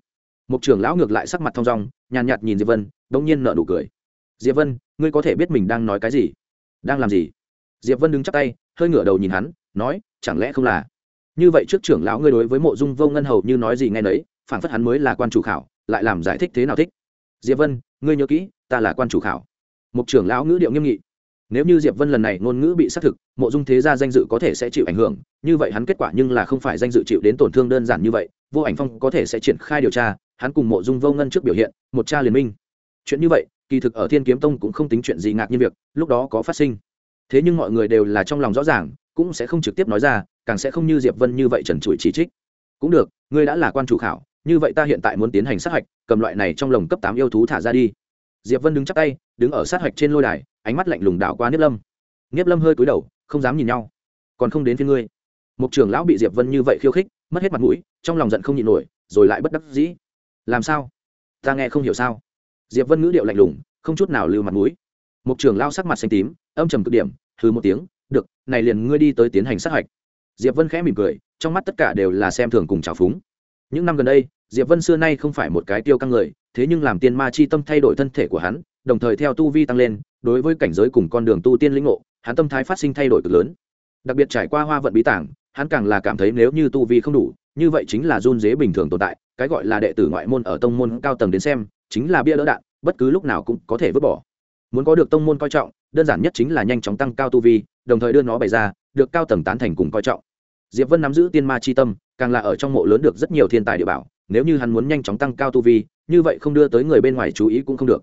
S1: Mục trưởng lão ngược lại sắc mặt thong dong, nhàn nhạt nhìn diệp vân đông nhiên nợ nụ cười diệp vân, ngươi có thể biết mình đang nói cái gì? Đang làm gì? Diệp vân đứng chắc tay, hơi ngửa đầu nhìn hắn, nói, chẳng lẽ không là? Như vậy trước trưởng lão ngươi đối với mộ dung vô ngân hầu như nói gì ngay nấy phản phất hắn mới là quan chủ khảo, lại làm giải thích thế nào thích? Diệp vân, ngươi nhớ kỹ, ta là quan chủ khảo. Mục trưởng lão ngữ điệu nghiêm nghị. Nếu như diệp vân lần này ngôn ngữ bị xác thực, mộ dung thế gia danh dự có thể sẽ chịu ảnh hưởng, như vậy hắn kết quả nhưng là không phải danh dự chịu đến tổn thương đơn giản như vậy, vô ảnh phong có thể sẽ triển khai điều tra, hắn cùng mộ dung vô ngân trước biểu hiện, một cha liên minh. Chuyện như vậy kỳ thực ở thiên kiếm tông cũng không tính chuyện gì ngạc như việc, lúc đó có phát sinh. Thế nhưng mọi người đều là trong lòng rõ ràng, cũng sẽ không trực tiếp nói ra, càng sẽ không như diệp vân như vậy trần trụi chỉ trích. Cũng được, ngươi đã là quan chủ khảo, như vậy ta hiện tại muốn tiến hành sát hạch, cầm loại này trong lồng cấp tám yêu thú thả ra đi. Diệp vân đứng chắc tay, đứng ở sát hạch trên lôi đài, ánh mắt lạnh lùng đảo qua nếp lâm. Nếp lâm hơi cúi đầu, không dám nhìn nhau. Còn không đến phía ngươi. Một trưởng lão bị diệp vân như vậy khiêu khích, mất hết mặt mũi, trong lòng giận không nhịn nổi, rồi lại bất đắc dĩ. Làm sao? Ta nghe không hiểu sao? Diệp vân ngữ điệu lạnh lùng, không chút nào lưu mặt mũi. Mục trưởng lao sắc mặt xanh tím, âm trầm cực điểm thứ một tiếng, được, này liền ngươi đi tới tiến hành sát hạch. Diệp vân khẽ mỉm cười, trong mắt tất cả đều là xem thường cùng trào phúng. Những năm gần đây, diệp vân xưa nay không phải một cái tiêu căng người, thế nhưng làm tiên ma chi tâm thay đổi thân thể của hắn, đồng thời theo tu vi tăng lên, đối với cảnh giới cùng con đường tu tiên lĩnh ngộ, hắn tâm thái phát sinh thay đổi cực lớn. Đặc biệt trải qua hoa vận bí tảng, hắn càng là cảm thấy nếu như tu vi không đủ, như vậy chính là run dế bình thường tồn tại, cái gọi là đệ tử ngoại môn ở tông môn cao tầng đến xem chính là bia đỡ đạn, bất cứ lúc nào cũng có thể vứt bỏ. Muốn có được tông môn coi trọng, đơn giản nhất chính là nhanh chóng tăng cao tu vi, đồng thời đưa nó bày ra, được cao tầng tán thành cùng coi trọng. Diệp vân nắm giữ tiên ma chi tâm, càng là ở trong mộ lớn được rất nhiều thiên tài địa bảo, nếu như hắn muốn nhanh chóng tăng cao tu vi, như vậy không đưa tới người bên ngoài chú ý cũng không được.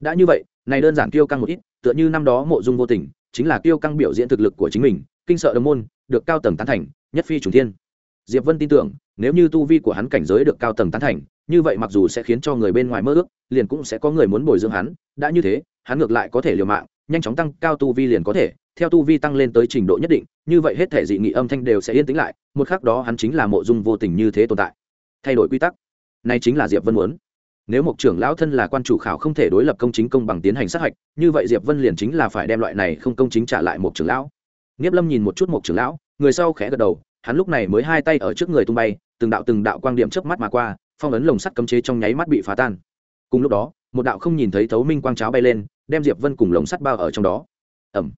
S1: Đã như vậy, này đơn giản kiêu căng một ít, tựa như năm đó mộ dung vô tình, chính là kiêu căng biểu diễn thực lực của chính mình, kinh sợ đồng môn, được cao tầng tán thành, nhất phi trùng thiên. Diệp vân tin tưởng, nếu như tu vi của hắn cảnh giới được cao tầng tán thành như vậy mặc dù sẽ khiến cho người bên ngoài mơ ước, liền cũng sẽ có người muốn bồi dưỡng hắn. Đã như thế, hắn ngược lại có thể liều mạng, nhanh chóng tăng cao tu vi liền có thể. Theo tu vi tăng lên tới trình độ nhất định, như vậy hết thể dị nghị âm thanh đều sẽ yên tĩnh lại, một khác đó hắn chính là mộ dung vô tình như thế tồn tại. Thay đổi quy tắc. Này chính là diệp vân muốn. Nếu một trưởng lão thân là quan chủ khảo không thể đối lập công chính công bằng tiến hành sát hạch, như vậy diệp vân liền chính là phải đem loại này không công chính trả lại một trưởng lão. Nghiếp lâm nhìn một chút một trưởng lão, người sau khẽ gật đầu, hắn lúc này mới hai tay ở trước người tung bay, từng đạo từng đạo quang điểm chớp mắt mà qua phong ấn lồng sắt cấm chế trong nháy mắt bị phá tan. Cùng lúc đó, một đạo không nhìn thấy thấu minh quang cháo bay lên, đem diệp vân cùng lồng sắt bao ở trong đó. Ẩm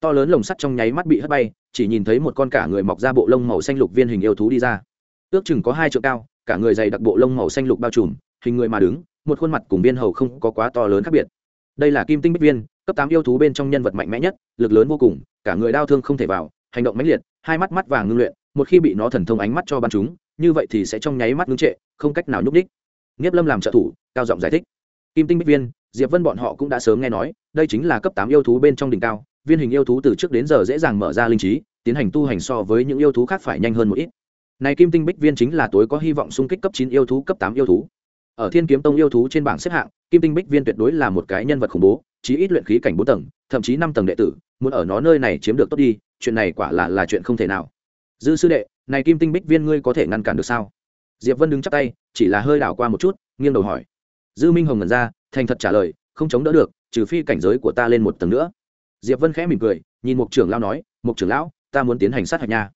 S1: to lớn lồng sắt trong nháy mắt bị hất bay, chỉ nhìn thấy một con cả người mọc ra bộ lông màu xanh lục viên hình yêu thú đi ra. Ước chừng có hai trượng cao, cả người dày đặc bộ lông màu xanh lục bao trùm, hình người mà đứng, một khuôn mặt cùng viên hầu không có quá to lớn khác biệt. Đây là kim tinh bích viên, cấp tám yêu thú bên trong nhân vật mạnh mẽ nhất, lực lớn vô cùng, cả người đau thương không thể vào, hành động mãnh liệt, hai mắt mắt vàng ngưng luyện, một khi bị nó thần thông ánh mắt cho bắn chúng như vậy thì sẽ trong nháy mắt ngưng trệ, không cách nào nhúc đích nghiếp lâm làm trợ thủ, cao giọng giải thích. Kim tinh bích viên, diệp vân bọn họ cũng đã sớm nghe nói, đây chính là cấp tám yêu thú bên trong đỉnh cao, viên hình yêu thú từ trước đến giờ dễ dàng mở ra linh trí, tiến hành tu hành so với những yêu thú khác phải nhanh hơn một ít. Này kim tinh bích viên chính là tối có hy vọng xung kích cấp chín yêu thú, cấp tám yêu thú. Ở thiên kiếm tông yêu thú trên bảng xếp hạng, kim tinh bích viên tuyệt đối là một cái nhân vật khủng bố, chí ít luyện khí cảnh bốn tầng, thậm chí năm tầng đệ tử, muốn ở nó nơi này chiếm được tốt đi, chuyện này quả là là chuyện không thể nào. Dư sư đệ này kim tinh bích viên ngươi có thể ngăn cản được sao? Diệp vân đứng chắc tay, chỉ là hơi đảo qua một chút, nghiêng đầu hỏi. Dư minh hồng ngẩn ra, thành thật trả lời, không chống đỡ được, trừ phi cảnh giới của ta lên một tầng nữa. Diệp vân khẽ mỉm cười, nhìn mục trưởng lão nói mục trưởng lão, ta muốn tiến hành sát hạch nha.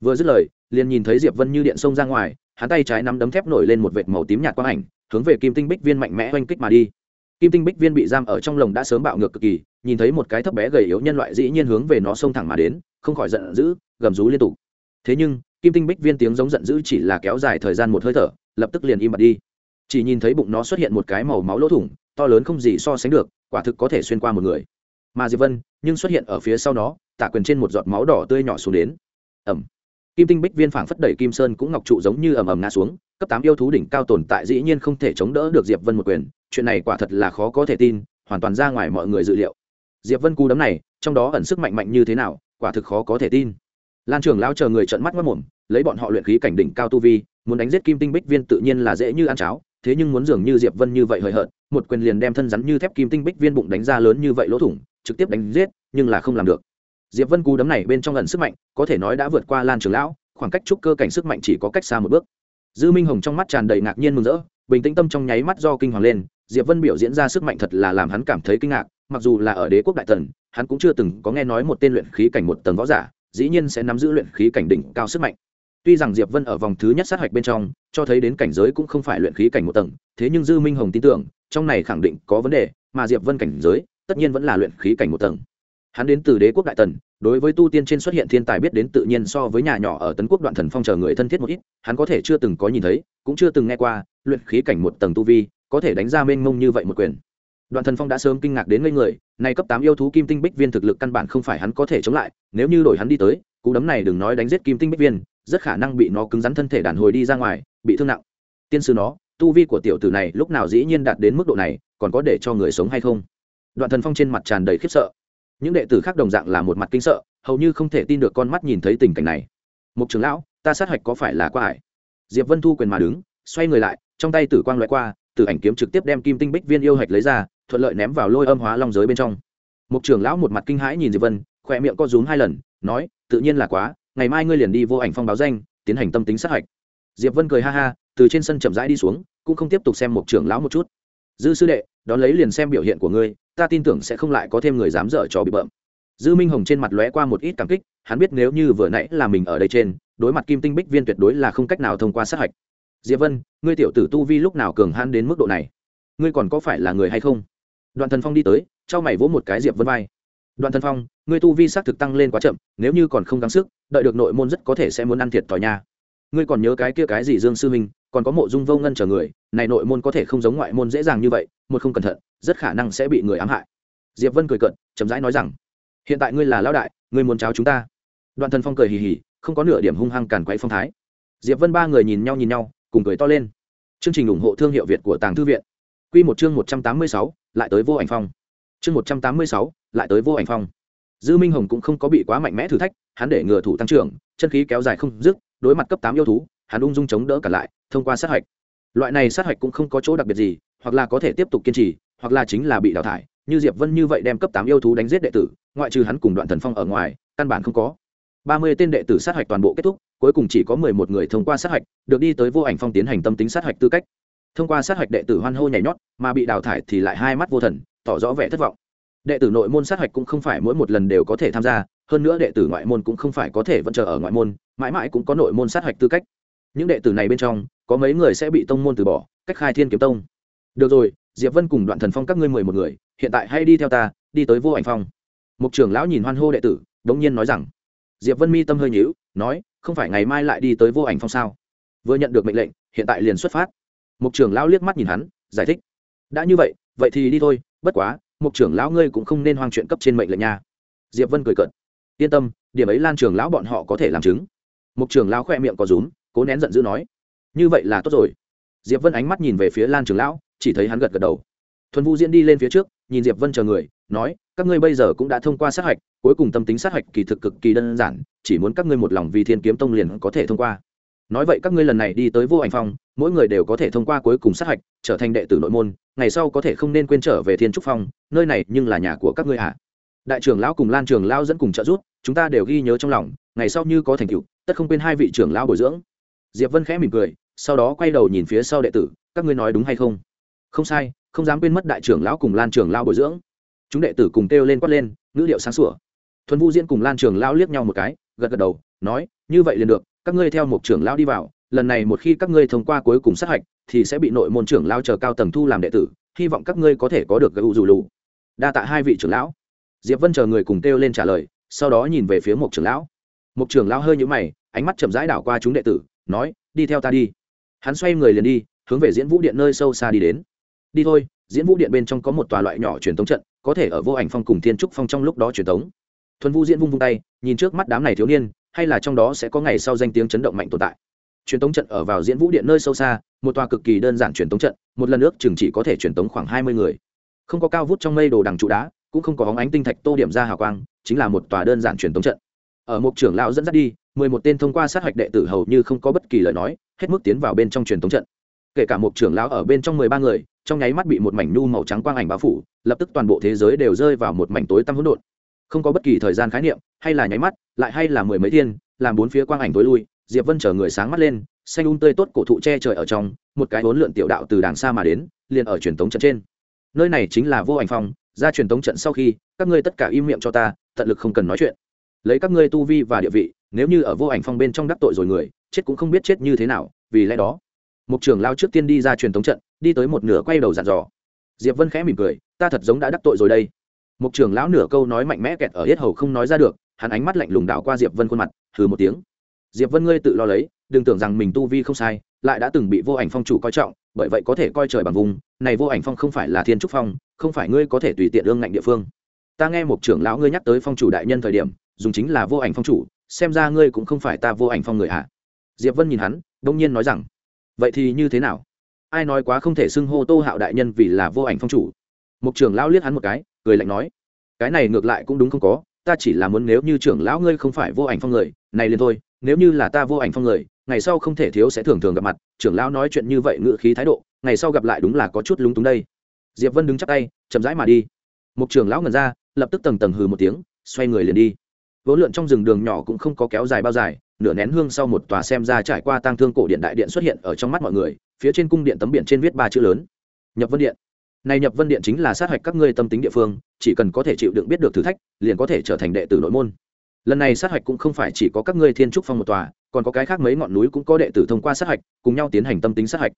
S1: Vừa dứt lời, liền nhìn thấy diệp vân như điện xông ra ngoài, hắn tay trái nắm đấm thép nổi lên một vệt màu tím nhạt quang ảnh, hướng về kim tinh bích viên mạnh mẽ oanh kích mà đi. Kim tinh bích viên bị giam ở trong lồng đã sớm bạo ngược cực kỳ, nhìn thấy một cái thấp bé gầy yếu nhân loại dĩ nhiên hướng về nó xông thẳng mà đến, không khỏi giận dữ, gầm rú liên tục. Thế nhưng kim tinh bích viên tiếng giống giận dữ chỉ là kéo dài thời gian một hơi thở, lập tức liền im bặt đi. Chỉ nhìn thấy bụng nó xuất hiện một cái màu máu lỗ thủng, to lớn không gì so sánh được, quả thực có thể xuyên qua một người. Mà diệp vân, nhưng xuất hiện ở phía sau nó tạ quyền trên một giọt máu đỏ tươi nhỏ xuống đến. Ẩm. Kim tinh bích viên phảng phất đẩy kim sơn cũng ngọc trụ giống như ầm ầm ngã xuống, cấp tám yêu thú đỉnh cao tồn tại dĩ nhiên không thể chống đỡ được diệp vân một quyền, chuyện này quả thật là khó có thể tin, hoàn toàn ra ngoài mọi người dự liệu. Diệp vân cú đấm này, trong đó ẩn sức mạnh mạnh như thế nào, quả thực khó có thể tin lan trường lao chờ người trận mắt mất mồm lấy bọn họ luyện khí cảnh đỉnh cao tu vi, muốn đánh giết kim tinh bích viên tự nhiên là dễ như ăn cháo, thế nhưng muốn dường như diệp vân như vậy hời hợt, một quyền liền đem thân rắn như thép kim tinh bích viên bụng đánh ra lớn như vậy lỗ thủng, trực tiếp đánh giết, nhưng là không làm được. Diệp vân cú đấm này bên trong gần sức mạnh, có thể nói đã vượt qua lan trường lão, khoảng cách trúc cơ cảnh sức mạnh chỉ có cách xa một bước. Dư minh hồng trong mắt tràn đầy ngạc nhiên mừng rỡ, bình tĩnh tâm trong nháy mắt do kinh hoàng lên, diệp vân biểu diễn ra sức mạnh thật là làm hắn cảm thấy kinh ngạc, mặc dù là ở đế quốc đại tần, hắn cũng chưa từng có nghe nói một tên luyện khí cảnh một tầng võ giả dĩ nhiên sẽ nắm giữ luyện khí cảnh đỉnh cao sức mạnh. Tuy rằng diệp vân ở vòng thứ nhất sát hạch bên trong, cho thấy đến cảnh giới cũng không phải luyện khí cảnh một tầng, thế nhưng dư minh hồng tin tưởng, trong này khẳng định có vấn đề, mà diệp vân cảnh giới, tất nhiên vẫn là luyện khí cảnh một tầng. Hắn đến từ đế quốc đại tần, đối với tu tiên trên xuất hiện thiên tài biết đến tự nhiên so với nhà nhỏ ở tấn quốc đoạn thần phong chờ người thân thiết một ít, hắn có thể chưa từng có nhìn thấy, cũng chưa từng nghe qua, luyện khí cảnh một tầng tu vi, có thể đánh ra mênh mông như vậy một quyền đoạn thần phong đã sớm kinh ngạc đến ngây người Này cấp tám yêu thú kim tinh bích viên thực lực căn bản không phải hắn có thể chống lại, nếu như đổi hắn đi tới, cú đấm này đừng nói đánh giết kim tinh bích viên, rất khả năng bị nó cứng rắn thân thể đàn hồi đi ra ngoài, bị thương nặng. Tiên sư nó, tu vi của tiểu tử này lúc nào dĩ nhiên đạt đến mức độ này, còn có để cho người sống hay không? Đoạn thần phong trên mặt tràn đầy khiếp sợ. Những đệ tử khác đồng dạng là một mặt kinh sợ, hầu như không thể tin được con mắt nhìn thấy tình cảnh này. Mục trưởng lão, ta sát hạch có phải là qua hải diệp vân thu quyền mà đứng, xoay người lại, trong tay tử quang lóe qua, tử ảnh kiếm trực tiếp đem kim tinh bích viên yêu hạch lấy ra thuận lợi ném vào lôi âm hóa long giới bên trong. Mục trưởng lão một mặt kinh hãi nhìn diệp vân, khỏe miệng co rúm hai lần, nói, tự nhiên là quá, ngày mai ngươi liền đi vô ảnh phong báo danh, tiến hành tâm tính sát hạch. Diệp vân cười ha ha, từ trên sân chậm rãi đi xuống, cũng không tiếp tục xem mục trưởng lão một chút. Dư sư đệ, đón lấy liền xem biểu hiện của ngươi, ta tin tưởng sẽ không lại có thêm người dám dở trò bị bợm. Dư minh hồng trên mặt lóe qua một ít cảm kích, hắn biết nếu như vừa nãy là mình ở đây trên, đối mặt kim tinh bích viên tuyệt đối là không cách nào thông qua sát hạch. Diệp vân, ngươi tiểu tử tu vi lúc nào cường hãn đến mức độ này? Ngươi còn có phải là người hay không? Đoạn thần phong đi tới trao mày vỗ một cái diệp vân vai. Đoạn thần phong, ngươi tu vi xác thực tăng lên quá chậm, nếu như còn không gắng sức, đợi được nội môn rất có thể sẽ muốn ăn thiệt tỏi nha. Ngươi còn nhớ cái kia cái gì dương sư minh, còn có mộ dung vô ngân chờ người, này nội môn có thể không giống ngoại môn dễ dàng như vậy, một không cẩn thận, rất khả năng sẽ bị người ám hại. Diệp vân cười cận chậm rãi nói rằng, hiện tại ngươi là lão đại, ngươi muốn cháo chúng ta. Đoạn thần phong cười hì hì, không có nửa điểm hung hăng càn quấy phong thái. Diệp vân ba người nhìn nhau nhìn nhau, cùng cười to lên. Chương trình ủng hộ thương hiệu việt của tàng thư viện quy một chương một trăm tám mươi sáu, lại tới vô ảnh phong. Chương một trăm tám mươi sáu, lại tới vô ảnh phong. Dư minh hồng cũng không có bị quá mạnh mẽ thử thách hắn để ngừa thủ tăng trưởng chân khí kéo dài không dứt đối mặt cấp tám yêu thú hắn ung dung chống đỡ cả lại thông qua sát hạch. Loại này sát hạch cũng không có chỗ đặc biệt gì hoặc là có thể tiếp tục kiên trì hoặc là chính là bị đào thải. Như diệp vân như vậy đem cấp tám yêu thú đánh giết đệ tử ngoại trừ hắn cùng đoạn thần phong ở ngoài căn bản không có. Ba mươi tên đệ tử sát hạch toàn bộ kết thúc cuối cùng chỉ có mười một người thông qua sát hạch được đi tới vô ảnh phong tiến hành tâm tính sát hạch tư cách thông qua sát hạch đệ tử hoan hô nhảy nhót, mà bị đào thải thì lại hai mắt vô thần, tỏ rõ vẻ thất vọng. Đệ tử nội môn sát hạch cũng không phải mỗi một lần đều có thể tham gia, hơn nữa đệ tử ngoại môn cũng không phải có thể vẫn chờ ở ngoại môn, mãi mãi cũng có nội môn sát hạch tư cách. Những đệ tử này bên trong, có mấy người sẽ bị tông môn từ bỏ, cách khai thiên kiếm tông. Được rồi, diệp vân cùng đoạn thần phong các ngươi mười một người, hiện tại hay đi theo ta, đi tới vô ảnh phong. Mục trưởng lão nhìn hoan hô đệ tử, đống nhiên nói rằng, diệp vân mi tâm hơi nhíu, nói, không phải ngày mai lại đi tới vô ảnh phong sao? Vừa nhận được mệnh lệnh, hiện tại liền xuất phát mục trưởng lão liếc mắt nhìn hắn, giải thích. Đã như vậy vậy thì đi thôi, bất quá, mục trưởng lão ngươi cũng không nên hoang chuyện cấp trên mệnh lệnh nha. Diệp vân cười cợt. Yên tâm, điểm ấy lan trưởng lão bọn họ có thể làm chứng. Mục trưởng lão khoe miệng có rúm, cố nén giận dữ nói. Như vậy là tốt rồi. Diệp vân ánh mắt nhìn về phía lan trưởng lão, chỉ thấy hắn gật gật đầu. Thuần vũ diễn đi lên phía trước, nhìn diệp vân chờ người, nói, các ngươi bây giờ cũng đã thông qua sát hạch, cuối cùng tâm tính sát hạch kỳ thực cực kỳ đơn giản, chỉ muốn các ngươi một lòng vì thiên kiếm tông liền có thể thông qua nói vậy các ngươi lần này đi tới vô ảnh phong, mỗi người đều có thể thông qua cuối cùng sát hạch, trở thành đệ tử nội môn, ngày sau có thể không nên quên trở về thiên trúc phong, nơi này nhưng là nhà của các ngươi ạ à. đại trưởng lão cùng lan trường lão dẫn cùng trợ giúp, chúng ta đều ghi nhớ trong lòng, ngày sau như có thành tựu, tất không quên hai vị trưởng lão bồi dưỡng. Diệp vân khẽ mỉm cười, sau đó quay đầu nhìn phía sau đệ tử, các ngươi nói đúng hay không? Không sai, không dám quên mất đại trưởng lão cùng lan trưởng lão bồi dưỡng. Chúng đệ tử cùng kêu lên quát lên, ngữ điệu sáng sủa. Thuần vu diễn cùng lan trưởng lão liếc nhau một cái, gật gật đầu, nói, như vậy liền được các ngươi theo một trưởng lão đi vào, lần này một khi các ngươi thông qua cuối cùng sát hạch, thì sẽ bị nội môn trưởng lão chờ cao tầng thu làm đệ tử, hy vọng các ngươi có thể có được gậy dù lù. Đa tạ hai vị trưởng lão. Diệp vân chờ người cùng kêu lên trả lời, sau đó nhìn về phía một trưởng lão. Một trưởng lão hơi nhũ mày, ánh mắt chậm rãi đảo qua chúng đệ tử, nói, đi theo ta đi. Hắn xoay người liền đi, hướng về diễn vũ điện nơi sâu xa đi đến. Đi thôi, diễn vũ điện bên trong có một tòa loại nhỏ truyền thống trận, có thể ở vô ảnh phong cùng thiên trúc phong trong lúc đó truyền thống thuần vu diễn vung vung tay, nhìn trước mắt đám này thiếu niên hay là trong đó sẽ có ngày sau danh tiếng chấn động mạnh tồn tại. Truyền tống trận ở vào diễn vũ điện nơi sâu xa, một tòa cực kỳ đơn giản truyền tống trận, một lần nước chừng chỉ có thể truyền tống khoảng hai mươi người. Không có cao vút trong mây đồ đằng trụ đá, cũng không có hóng ánh tinh thạch tô điểm ra hào quang, chính là một tòa đơn giản truyền tống trận. Ở một trưởng lão dẫn dắt đi, mười một tên thông qua sát hạch đệ tử hầu như không có bất kỳ lời nói, hết mức tiến vào bên trong truyền tống trận. Kể cả một trưởng lão ở bên trong mười ba người, trong nháy mắt bị một mảnh nu màu trắng quang ảnh bao phủ, lập tức toàn bộ thế giới đều rơi vào một mảnh tối tăm hỗn độn không có bất kỳ thời gian khái niệm, hay là nháy mắt, lại hay là mười mấy thiên, làm bốn phía quang ảnh tối lui, diệp vân chở người sáng mắt lên, xanh un tươi tốt cổ thụ che trời ở trong, một cái hỗn lượn tiểu đạo từ đàng xa mà đến, liền ở truyền tống trận trên. Nơi này chính là vô ảnh phong ra truyền tống trận sau khi, các ngươi tất cả im miệng cho ta, tận lực không cần nói chuyện. Lấy các ngươi tu vi và địa vị, nếu như ở vô ảnh phong bên trong đắc tội rồi người, chết cũng không biết chết như thế nào, vì lẽ đó, Mục trưởng lao trước tiên đi ra truyền tống trận, đi tới một nửa quay đầu dặn dò. Diệp vân khẽ mỉm cười, ta thật giống đã đắc tội rồi đây một trưởng lão nửa câu nói mạnh mẽ kẹt ở hết hầu không nói ra được, hắn ánh mắt lạnh lùng đảo qua diệp vân khuôn mặt, hừ một tiếng. Diệp vân ngươi tự lo lấy, đừng tưởng rằng mình tu vi không sai, lại đã từng bị vô ảnh phong chủ coi trọng, bởi vậy có thể coi trời bằng vùng, này vô ảnh phong không phải là thiên trúc phong, không phải ngươi có thể tùy tiện ương ngạnh địa phương. Ta nghe một trưởng lão ngươi nhắc tới phong chủ đại nhân thời điểm, dùng chính là vô ảnh phong chủ, xem ra ngươi cũng không phải ta vô ảnh phong người hạ diệp vân nhìn hắn, đông nhiên nói rằng, vậy thì như thế nào? Ai nói quá không thể xưng hô tô hạo đại nhân vì là vô ảnh phong chủ? Một trưởng lão liếc hắn một cái cười lạnh nói, cái này ngược lại cũng đúng không có, ta chỉ là muốn nếu như trưởng lão ngươi không phải vô ảnh phong người, này liền thôi, nếu như là ta vô ảnh phong người, ngày sau không thể thiếu sẽ thường thường gặp mặt, trưởng lão nói chuyện như vậy ngự khí thái độ, ngày sau gặp lại đúng là có chút lúng túng đây. Diệp vân đứng chắc tay, chậm rãi mà đi. Một trưởng lão ngần ra, lập tức tầng tầng hừ một tiếng, xoay người liền đi. Vốn lượn trong rừng đường nhỏ cũng không có kéo dài bao dài, nửa nén hương sau một tòa xem ra trải qua tang thương cổ điện đại điện xuất hiện ở trong mắt mọi người, phía trên cung điện tấm biển trên viết ba chữ lớn. Nhập vân điện này nhập vân điện chính là sát hạch các ngươi tâm tính địa phương, chỉ cần có thể chịu đựng biết được thử thách, liền có thể trở thành đệ tử nội môn. Lần này sát hạch cũng không phải chỉ có các ngươi thiên trúc phong một tòa, còn có cái khác mấy ngọn núi cũng có đệ tử thông qua sát hạch, cùng nhau tiến hành tâm tính sát hạch.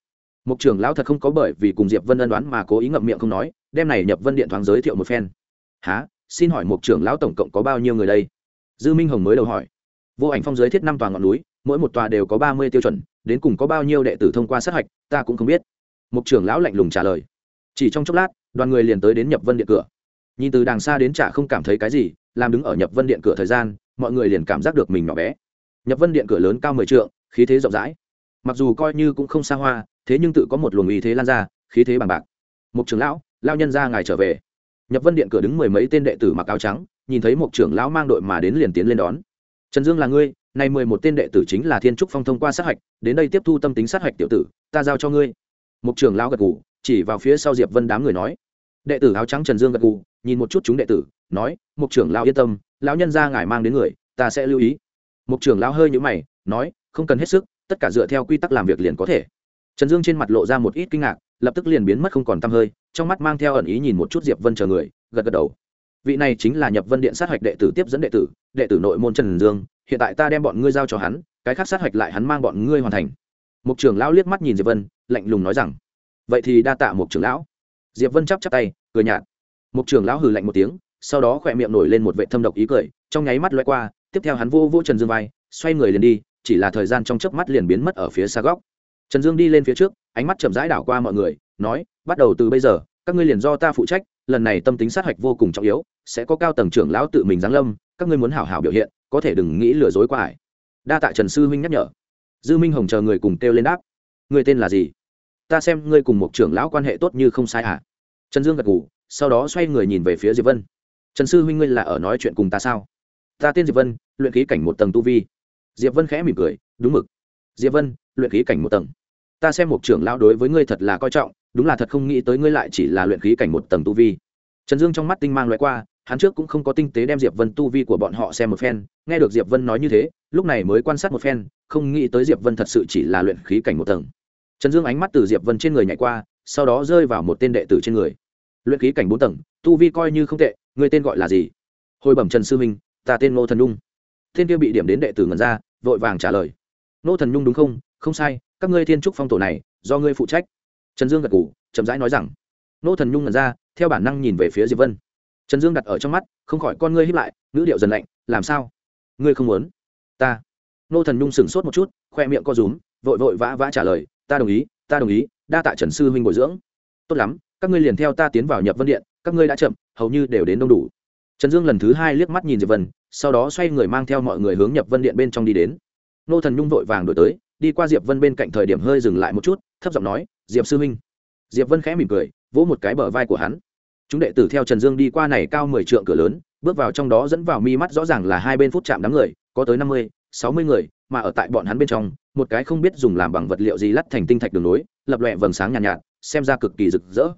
S1: Mục trưởng lão thật không có bởi vì cùng diệp vân ân đoán mà cố ý ngậm miệng không nói, đem này nhập vân điện thoáng giới thiệu một phen. Há xin hỏi mục trưởng lão tổng cộng có bao nhiêu người đây? Dư minh hồng mới đầu hỏi. Vô ảnh phong giới thiết năm tòa ngọn núi, mỗi một tòa đều có ba mươi tiêu chuẩn, đến cùng có bao nhiêu đệ tử thông qua sát hạch, ta cũng không biết. Mục trưởng lão lạnh lùng trả lời chỉ trong chốc lát, đoàn người liền tới đến nhập vân điện cửa. Nhìn từ đàng xa đến chả không cảm thấy cái gì, làm đứng ở nhập vân điện cửa thời gian, mọi người liền cảm giác được mình nhỏ bé. Nhập vân điện cửa lớn cao mười trượng, khí thế rộng rãi. Mặc dù coi như cũng không xa hoa, thế nhưng tự có một luồng ý thế lan ra, khí thế bằng bạc. Mục trưởng lão, lao nhân ra ngài trở về. Nhập vân điện cửa đứng mười mấy tên đệ tử mặc áo trắng, nhìn thấy một trưởng lão mang đội mà đến liền tiến lên đón. Trần dương là ngươi, nay mười một tên đệ tử chính là thiên trúc phong thông qua sát hạch, đến đây tiếp thu tâm tính sát hạch tiểu tử, ta giao cho ngươi. Một trưởng lão gật gù chỉ vào phía sau diệp vân đám người nói. Đệ tử áo trắng trần dương gật gù, nhìn một chút chúng đệ tử, nói, mục trưởng lão yên tâm, lão nhân ra ngài mang đến người, ta sẽ lưu ý. Mục trưởng lão hơi nhũ mày, nói, không cần hết sức, tất cả dựa theo quy tắc làm việc liền có thể. Trần dương trên mặt lộ ra một ít kinh ngạc, lập tức liền biến mất không còn t hơi, trong mắt mang theo ẩn ý nhìn một chút diệp vân chờ người, gật gật đầu. Vị này chính là nhập vân điện sát hạch đệ tử tiếp dẫn đệ tử đệ tử nội môn trần dương, hiện tại ta đem bọn ngươi giao cho hắn, cái khác sát hạch lại hắn mang bọn ngươi hoàn thành. Mục trưởng lão liếc mắt nhìn diệp vân, lạnh lùng nói rằng vậy thì đa tạ một trưởng lão. Diệp vân chắp chắp tay, cười nhạt. Một trưởng lão hừ lạnh một tiếng, sau đó khỏe miệng nổi lên một vệ thâm độc ý cười, trong nháy mắt loay qua, tiếp theo hắn vô vô trần dương vai, xoay người liền đi, chỉ là thời gian trong chớp mắt liền biến mất ở phía xa góc. Trần dương đi lên phía trước, ánh mắt chậm rãi đảo qua mọi người, nói, bắt đầu từ bây giờ, các ngươi liền do ta phụ trách, lần này tâm tính sát hạch vô cùng trọng yếu, sẽ có cao tầng trưởng lão tự mình giáng lâm, các ngươi muốn hảo hảo biểu hiện, có thể đừng nghĩ lừa dối qua ải. Đa tạ trần sư huynh nhắc nhở. Dư minh hồng chờ người cùng kêu lên đáp. Người tên là gì? Ta xem ngươi cùng một trưởng lão quan hệ tốt như không sai à. Trần dương gật ngủ sau đó xoay người nhìn về phía diệp vân. Trần sư huynh ngươi là ở nói chuyện cùng ta sao? Ta tên diệp vân, luyện khí cảnh một tầng tu vi. Diệp vân khẽ mỉm cười, đúng mực. Diệp vân, luyện khí cảnh một tầng. Ta xem một trưởng lão đối với ngươi thật là coi trọng, đúng là thật không nghĩ tới ngươi lại chỉ là luyện khí cảnh một tầng tu vi. Trần dương trong mắt tinh mang loại qua, hắn trước cũng không có tinh tế đem diệp vân tu vi của bọn họ xem một phen, nghe được diệp vân nói như thế, lúc này mới quan sát một phen, không nghĩ tới diệp vân thật sự chỉ là luyện khí cảnh một tầng trần dương ánh mắt từ diệp vân trên người nhảy qua, sau đó rơi vào một tên đệ tử trên người. Luyện khí cảnh bốn tầng, tu vi coi như không tệ, người tên gọi là gì? Hồi bẩm trần sư minh, ta tên ngô thần nhung. Thiên kia bị điểm đến đệ tử ngần ra, vội vàng trả lời. Ngô thần nhung đúng không? Không sai, các ngươi thiên trúc phong tổ này, do ngươi phụ trách. Trần dương gật ngủ chậm rãi nói rằng. Ngô thần nhung ngần ra, theo bản năng nhìn về phía diệp vân. Trần dương đặt ở trong mắt, không khỏi con ngươi hiếp lại, ngữ điệu dần lạnh, làm sao? Ngươi không muốn? Ta. Ngô thần nhung sửng sốt một chút, khoe miệng co rúm, vội vội vã vã trả lời ta đồng ý, ta đồng ý, đa tạ trần sư huynh bồi dưỡng. Tốt lắm, các ngươi liền theo ta tiến vào nhập vân điện, các ngươi đã chậm, hầu như đều đến đông đủ. Trần dương lần thứ hai liếc mắt nhìn diệp vân, sau đó xoay người mang theo mọi người hướng nhập vân điện bên trong đi đến. Nô thần nhung vội vàng đổi tới, đi qua diệp vân bên cạnh thời điểm hơi dừng lại một chút, thấp giọng nói, diệp sư huynh. Diệp vân khẽ mỉm cười, vỗ một cái bờ vai của hắn. Chúng đệ tử theo trần dương đi qua này cao mười trượng cửa lớn, bước vào trong đó dẫn vào mi mắt rõ ràng là hai bên phút chạm đám người, có tới năm mươi, sáu mươi người, mà ở tại bọn hắn bên trong một cái không biết dùng làm bằng vật liệu gì lắt thành tinh thạch đường nối lập lòe vầng sáng nhàn nhạt, nhạt xem ra cực kỳ rực rỡ.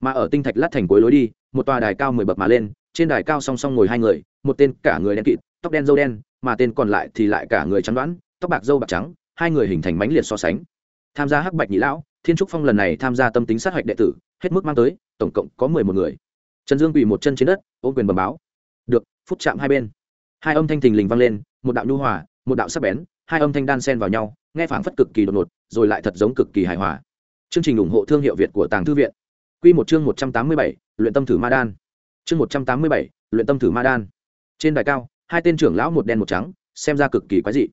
S1: Mà ở tinh thạch lát thành cuối lối đi một tòa đài cao mười bậc mà lên trên đài cao song song ngồi hai người một tên cả người đen kịt tóc đen dâu đen mà tên còn lại thì lại cả người trắng đoán tóc bạc dâu bạc trắng hai người hình thành mánh liệt so sánh. Tham gia hắc bạch nhị lão thiên trúc phong lần này tham gia tâm tính sát hạch đệ tử hết mức mang tới tổng cộng có mười một người. Trần dương quỳ một chân trên đất ôm quyền bầm báo. Được phút chạm hai bên. Hai âm thanh thình lình vang lên một đạo nhu hòa một đạo sắc bén hai âm thanh đan sen vào nhau nghe phảng phất cực kỳ đột ngột rồi lại thật giống cực kỳ hài hòa chương trình ủng hộ thương hiệu việt của tàng thư viện Quy một chương 187, luyện tâm thử ma đan. Chương 187, luyện tâm thử ma đan. Trên đài cao, hai tên trưởng lão một đen một trắng, xem ra cực kỳ quái dị.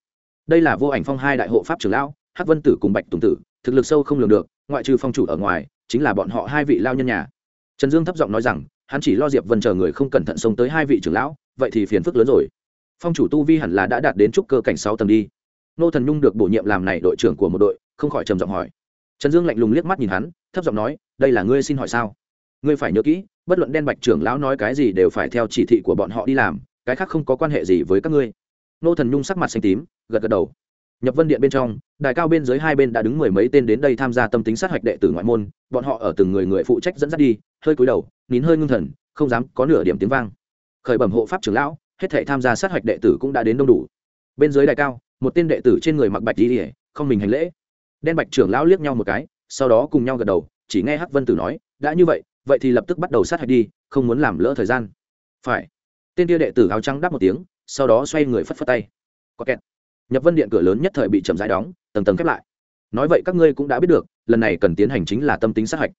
S1: Đây là vô ảnh phong hai đại hộ pháp trưởng lão, Hắc Vân Tử cùng Bạch Tùng Tử, thực lực sâu không lường được, ngoại trừ phong chủ ở ngoài, chính là bọn họ hai vị lao nhân nhà. Trần Dương thấp giọng nói rằng, hắn chỉ lo Diệp Vân chờ người không cẩn thận xông tới hai vị trưởng lão, vậy thì phiền phức lớn rồi. Phong chủ tu vi hẳn là đã đạt đến trúc cơ cảnh 6 tầng đi. Nô Thần Nhung được bổ nhiệm làm này đội trưởng của một đội, không khỏi trầm giọng hỏi. Trần Dương lạnh lùng liếc mắt nhìn hắn, thấp giọng nói, đây là ngươi xin hỏi sao? ngươi phải nhớ kỹ bất luận đen bạch trưởng lão nói cái gì đều phải theo chỉ thị của bọn họ đi làm cái khác không có quan hệ gì với các ngươi nô thần nhung sắc mặt xanh tím gật gật đầu nhập vân điện bên trong đài cao bên dưới hai bên đã đứng mười mấy tên đến đây tham gia tâm tính sát hạch đệ tử ngoại môn bọn họ ở từng người người phụ trách dẫn dắt đi hơi cúi đầu nín hơi ngưng thần không dám có nửa điểm tiếng vang khởi bẩm hộ pháp trưởng lão hết thể tham gia sát hạch đệ tử cũng đã đến đông đủ bên dưới đài cao một tên đệ tử trên người mặc bạch đi ỉa, không mình hành lễ. Đen bạch trưởng lão liếc nhau một cái, sau đó cùng nhau gật đầu, chỉ nghe hắc vân tử nói, đã như vậy vậy thì lập tức bắt đầu sát hạch đi, không muốn làm lỡ thời gian. Phải. Tên tia đệ tử áo trắng đáp một tiếng, sau đó xoay người phất phất tay. Có kẹt. Nhập vân điện cửa lớn nhất thời bị chậm rãi đóng, tầng tầng khép lại. Nói vậy các ngươi cũng đã biết được, lần này cần tiến hành chính là tâm tính sát hạch.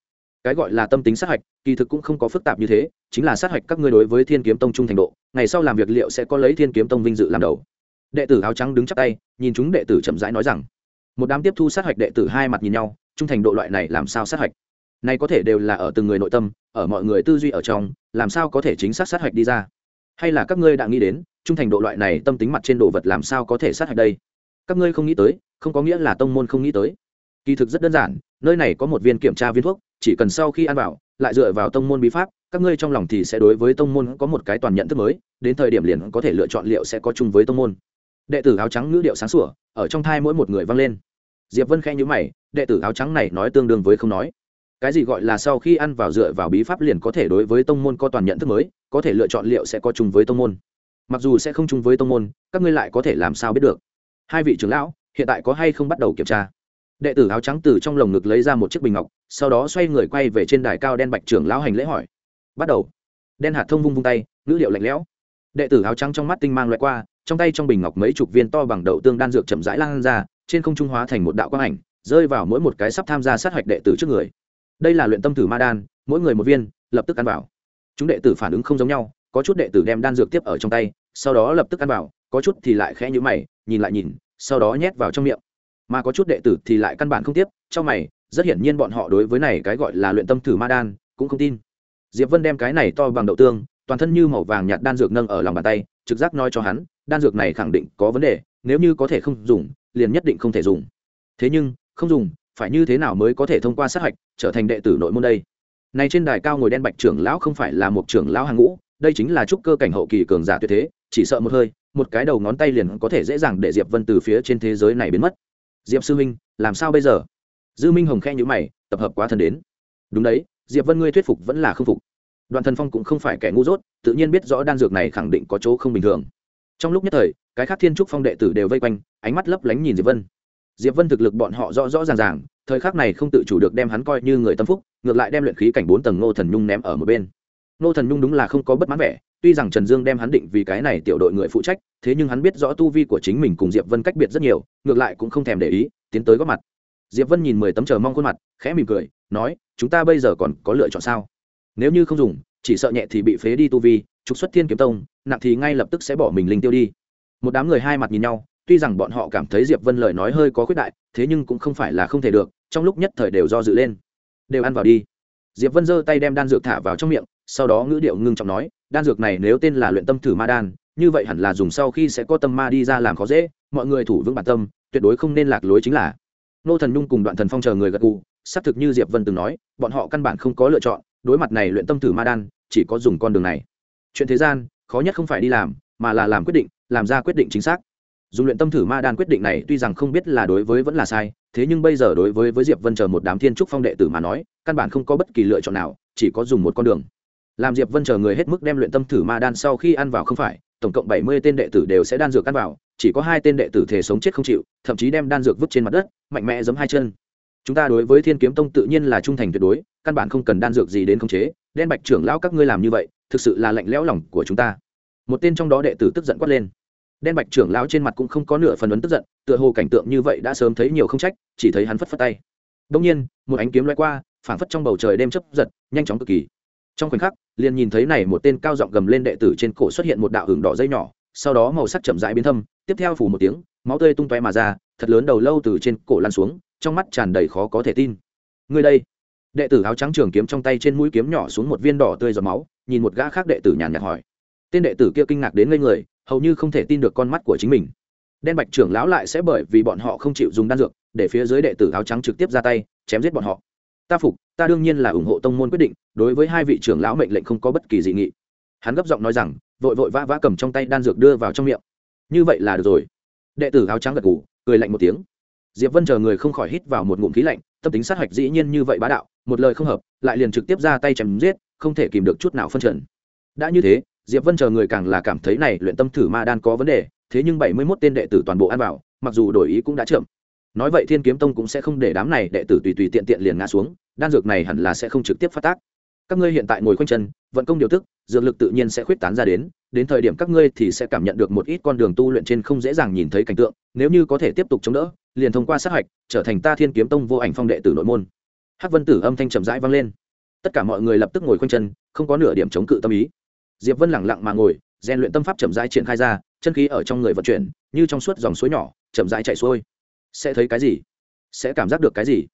S1: Cái gọi là tâm tính sát hạch, kỳ thực cũng không có phức tạp như thế, chính là sát hạch các ngươi đối với thiên kiếm tông trung thành độ, ngày sau làm việc liệu sẽ có lấy thiên kiếm tông vinh dự làm đầu đệ tử áo trắng đứng chắp tay, nhìn chúng đệ tử chậm rãi nói rằng, một đám tiếp thu sát hạch đệ tử hai mặt nhìn nhau, trung thành độ loại này làm sao sát hạch? Này có thể đều là ở từng người nội tâm, ở mọi người tư duy ở trong, làm sao có thể chính xác sát hạch đi ra? Hay là các ngươi đã nghĩ đến, trung thành độ loại này tâm tính mặt trên đồ vật làm sao có thể sát hạch đây? Các ngươi không nghĩ tới, không có nghĩa là tông môn không nghĩ tới. Kỳ thực rất đơn giản, nơi này có một viên kiểm tra viên thuốc, chỉ cần sau khi ăn vào, lại dựa vào tông môn bí pháp, các ngươi trong lòng thì sẽ đối với tông môn có một cái toàn nhận thức mới, đến thời điểm liền có thể lựa chọn liệu sẽ có chung với tông môn đệ tử áo trắng ngữ điệu sáng sủa, ở trong thai mỗi một người vang lên. Diệp vân khẽ nhữ mày, đệ tử áo trắng này nói tương đương với không nói. Cái gì gọi là sau khi ăn vào dựa vào bí pháp liền có thể đối với tông môn có toàn nhận thức mới, có thể lựa chọn liệu sẽ có chung với tông môn. Mặc dù sẽ không chung với tông môn, các ngươi lại có thể làm sao biết được? Hai vị trưởng lão, hiện tại có hay không bắt đầu kiểm tra? Đệ tử áo trắng từ trong lồng ngực lấy ra một chiếc bình ngọc, sau đó xoay người quay về trên đài cao đen bạch trưởng lão hành lễ hỏi. Bắt đầu. Đen hạt thông vung vung tay, ngữ liệu lạnh lẽo. Đệ tử áo trắng trong mắt tinh mang loại qua trong tay trong bình ngọc mấy chục viên to bằng đậu tương đan dược chậm rãi lan ra, trên không trung hóa thành một đạo quang ảnh, rơi vào mỗi một cái sắp tham gia sát hạch đệ tử trước người. Đây là luyện tâm thử ma đan, mỗi người một viên, lập tức ăn vào. Chúng đệ tử phản ứng không giống nhau, có chút đệ tử đem đan dược tiếp ở trong tay, sau đó lập tức ăn vào, có chút thì lại khẽ nhữ mày, nhìn lại nhìn, sau đó nhét vào trong miệng. Mà có chút đệ tử thì lại căn bản không tiếp, trong mày, rất hiển nhiên bọn họ đối với này cái gọi là luyện tâm thử ma đan, cũng không tin. Diệp vân đem cái này to bằng đậu tương, toàn thân như màu vàng nhạt đan dược nâng ở lòng bàn tay, trực giác nói cho hắn đan dược này khẳng định có vấn đề, nếu như có thể không dùng, liền nhất định không thể dùng. Thế nhưng, không dùng, phải như thế nào mới có thể thông qua sát hạch trở thành đệ tử nội môn đây? Này trên đài cao ngồi đen bạch trưởng lão không phải là một trưởng lão hàng ngũ, đây chính là trúc cơ cảnh hậu kỳ cường giả tuyệt thế, chỉ sợ một hơi, một cái đầu ngón tay liền có thể dễ dàng để diệp vân từ phía trên thế giới này biến mất. Diệp sư minh làm sao bây giờ? Dư minh hồng khe nhữ mày, tập hợp quá thần đến. Đúng đấy, diệp vân ngươi thuyết phục vẫn là không phục. Đoàn thần phong cũng không phải kẻ ngu dốt, tự nhiên biết rõ đan dược này khẳng định có chỗ không bình thường trong lúc nhất thời, cái khác thiên trúc phong đệ tử đều vây quanh, ánh mắt lấp lánh nhìn diệp vân. Diệp vân thực lực bọn họ rõ rõ ràng ràng, thời khắc này không tự chủ được đem hắn coi như người tâm phúc, ngược lại đem luyện khí cảnh bốn tầng ngô thần nhung ném ở một bên. Ngô thần nhung đúng là không có bất mãn vẻ, tuy rằng trần dương đem hắn định vì cái này tiểu đội người phụ trách, thế nhưng hắn biết rõ tu vi của chính mình cùng diệp vân cách biệt rất nhiều, ngược lại cũng không thèm để ý, tiến tới góp mặt. Diệp vân nhìn mười tấm chờ mong khuôn mặt, khẽ mỉm cười, nói, chúng ta bây giờ còn có lựa chọn sao? Nếu như không dùng, chỉ sợ nhẹ thì bị phế đi tu vi trục xuất thiên kiếm tông, nặng thì ngay lập tức sẽ bỏ mình linh tiêu đi. Một đám người hai mặt nhìn nhau, tuy rằng bọn họ cảm thấy diệp vân lời nói hơi có khuyết đại, thế nhưng cũng không phải là không thể được, trong lúc nhất thời đều do dự lên. Đều ăn vào đi. Diệp vân giơ tay đem đan dược thả vào trong miệng, sau đó ngữ điệu ngưng trọng nói, đan dược này nếu tên là luyện tâm thử ma đan, như vậy hẳn là dùng sau khi sẽ có tâm ma đi ra làm khó dễ, mọi người thủ vững bản tâm, tuyệt đối không nên lạc lối chính là. Nô thần nhung cùng đoạn thần phong chờ người gật gù, xác thực như diệp vân từng nói, bọn họ căn bản không có lựa chọn, đối mặt này luyện tâm thử ma đan, chỉ có dùng con đường này chuyện thế gian, khó nhất không phải đi làm, mà là làm quyết định, làm ra quyết định chính xác. Dùng luyện tâm thử ma đan quyết định này tuy rằng không biết là đối với vẫn là sai, thế nhưng bây giờ đối với với diệp vân chờ một đám thiên trúc phong đệ tử mà nói, căn bản không có bất kỳ lựa chọn nào, chỉ có dùng một con đường. Làm diệp vân chờ người hết mức đem luyện tâm thử ma đan sau khi ăn vào không phải, tổng cộng bảy mươi tên đệ tử đều sẽ đan dược ăn vào, chỉ có hai tên đệ tử thể sống chết không chịu, thậm chí đem đan dược vứt trên mặt đất, mạnh mẽ giấm hai chân. Chúng ta đối với thiên kiếm tông tự nhiên là trung thành tuyệt đối, căn bản không cần đan dược gì đến khống chế, đen bạch trưởng lão các ngươi làm như vậy thực sự là lạnh lẽo lòng của chúng ta. Một tên trong đó đệ tử tức giận quát lên. Đen bạch trưởng lão trên mặt cũng không có nửa phần ấn tức giận, tựa hồ cảnh tượng như vậy đã sớm thấy nhiều không trách, chỉ thấy hắn phất phất tay. Đông nhiên, một ánh kiếm loay qua, phảng phất trong bầu trời đêm chấp giật, nhanh chóng cực kỳ. Trong khoảnh khắc, liền nhìn thấy này một tên cao giọng gầm lên đệ tử trên cổ xuất hiện một đạo hưởng đỏ dây nhỏ, sau đó màu sắc chậm rãi biến thâm, tiếp theo phủ một tiếng, máu tươi tung tóe mà ra, thật lớn đầu lâu từ trên cổ lan xuống, trong mắt tràn đầy khó có thể tin. Người đây. Đệ tử áo trắng trường kiếm trong tay trên mũi kiếm nhỏ xuống một viên đỏ tươi giọt máu nhìn một gã khác đệ tử nhàn nhạt hỏi. Tên đệ tử kia kinh ngạc đến ngây người, hầu như không thể tin được con mắt của chính mình. Đen bạch trưởng lão lại sẽ bởi vì bọn họ không chịu dùng đan dược, để phía dưới đệ tử áo trắng trực tiếp ra tay, chém giết bọn họ. Ta phục, ta đương nhiên là ủng hộ tông môn quyết định, đối với hai vị trưởng lão mệnh lệnh không có bất kỳ dị nghị. Hắn gấp giọng nói rằng, vội vội vã vã cầm trong tay đan dược đưa vào trong miệng. Như vậy là được rồi. Đệ tử áo trắng gật ngủ cười lạnh một tiếng. Diệp vân chờ người không khỏi hít vào một ngụm khí lạnh, tâm tính sát hạch dĩ nhiên như vậy bá đạo, một lời không hợp, lại liền trực tiếp ra tay chém giết không thể kìm được chút nào phân trần. Đã như thế, diệp vân chờ người càng là cảm thấy này luyện tâm thử ma đan có vấn đề, thế nhưng bảy mươi 71 tên đệ tử toàn bộ ăn vào, mặc dù đổi ý cũng đã chậm. Nói vậy thiên kiếm tông cũng sẽ không để đám này đệ tử tùy tùy tiện tiện liền ngã xuống, đan dược này hẳn là sẽ không trực tiếp phát tác. Các ngươi hiện tại ngồi khoanh chân, vận công điều tức, dược lực tự nhiên sẽ khuyết tán ra đến đến thời điểm các ngươi thì sẽ cảm nhận được một ít con đường tu luyện trên không dễ dàng nhìn thấy cảnh tượng, nếu như có thể tiếp tục chống đỡ, liền thông qua sát hạch, trở thành ta thiên kiếm tông vô ảnh phong đệ tử nội môn. Hắc vân tử âm thanh trầm rãi vang lên tất cả mọi người lập tức ngồi khoanh chân, không có nửa điểm chống cự tâm ý. Diệp vân lẳng lặng mà ngồi, rèn luyện tâm pháp chậm rãi triển khai ra, chân khí ở trong người vận chuyển, như trong suốt dòng suối nhỏ, chậm rãi chạy xuôi. Sẽ thấy cái gì? Sẽ cảm giác được cái gì?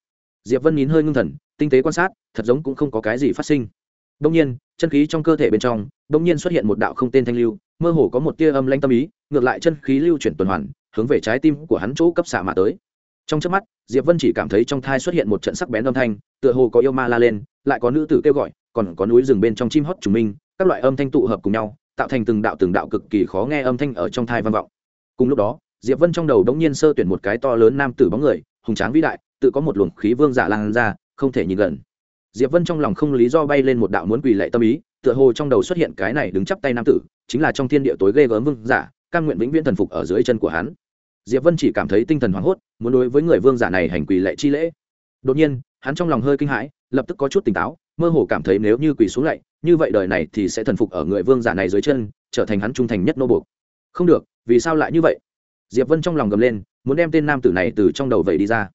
S1: Diệp vân nín hơi ngưng thần, tinh tế quan sát, thật giống cũng không có cái gì phát sinh. Đông nhiên, chân khí trong cơ thể bên trong đông nhiên xuất hiện một đạo không tên thanh lưu, mơ hồ có một tia âm lanh tâm ý, ngược lại chân khí lưu chuyển tuần hoàn, hướng về trái tim của hắn chỗ cấp xạ mà tới. Trong chớp mắt, diệp vân chỉ cảm thấy trong thai xuất hiện một trận sắc bén âm thanh, tựa hồ có yêu ma la lên lại có nữ tử kêu gọi, còn có núi rừng bên trong chim hót trùng minh, các loại âm thanh tụ hợp cùng nhau, tạo thành từng đạo từng đạo cực kỳ khó nghe âm thanh ở trong thai vang vọng. Cùng lúc đó, diệp vân trong đầu đống nhiên sơ tuyển một cái to lớn nam tử bóng người, hùng tráng vĩ đại, tự có một luồng khí vương giả lan ra, không thể nhìn gần. Diệp vân trong lòng không lý do bay lên một đạo muốn quỳ lệ tâm ý, tựa hồ trong đầu xuất hiện cái này đứng chắp tay nam tử, chính là trong thiên địa tối ghê gớm vương giả, căn nguyện vĩnh viễn thần phục ở dưới chân của hắn. Diệp vân chỉ cảm thấy tinh thần hoảng hốt, muốn đối với người vương giả này hành quỳ lệ chi lễ. Đột nhiên, hắn trong lòng hơi kinh hãi lập tức có chút tỉnh táo, mơ hồ cảm thấy nếu như quỳ xuống lạy như vậy đời này thì sẽ thần phục ở người vương giả này dưới chân, trở thành hắn trung thành nhất nô buộc. Không được, vì sao lại như vậy? Diệp vân trong lòng gầm lên, muốn đem tên nam tử này từ trong đầu vậy đi ra.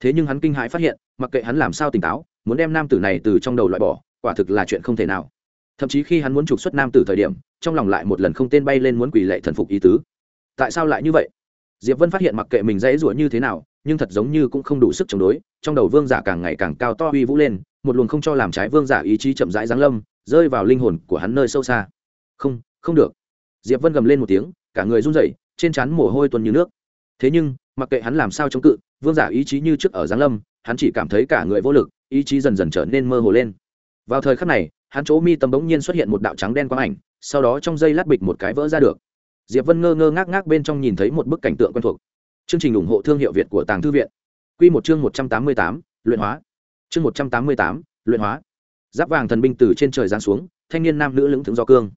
S1: Thế nhưng hắn kinh hãi phát hiện, mặc kệ hắn làm sao tỉnh táo, muốn đem nam tử này từ trong đầu loại bỏ, quả thực là chuyện không thể nào. Thậm chí khi hắn muốn trục xuất nam tử thời điểm, trong lòng lại một lần không tên bay lên muốn quỳ lệ thần phục ý tứ. Tại sao lại như vậy? Diệp vân phát hiện mặc kệ mình dễ dụa như thế nào nhưng thật giống như cũng không đủ sức chống đối, trong đầu vương giả càng ngày càng cao to uy vũ lên, một luồng không cho làm trái vương giả ý chí chậm rãi giáng lâm, rơi vào linh hồn của hắn nơi sâu xa. Không không được. Diệp vân gầm lên một tiếng, cả người run rẩy, trên trán mồ hôi tuôn như nước. Thế nhưng, mặc kệ hắn làm sao chống cự, vương giả ý chí như trước ở giáng lâm, hắn chỉ cảm thấy cả người vô lực, ý chí dần dần trở nên mơ hồ lên. Vào thời khắc này, hắn chỗ mi tâm bỗng nhiên xuất hiện một đạo trắng đen quang ảnh, sau đó trong dây lát bịch một cái vỡ ra được. Diệp vân ngơ ngơ ngác ngác bên trong nhìn thấy một bức cảnh tượng quen thuộc chương trình ủng hộ thương hiệu việt của tàng thư viện. Quy một chương một trăm tám mươi tám, luyện hóa. Chương một trăm tám mươi tám, luyện hóa. Giáp vàng thần binh từ trên trời giáng xuống, thanh niên nam nữ lững thững do cương.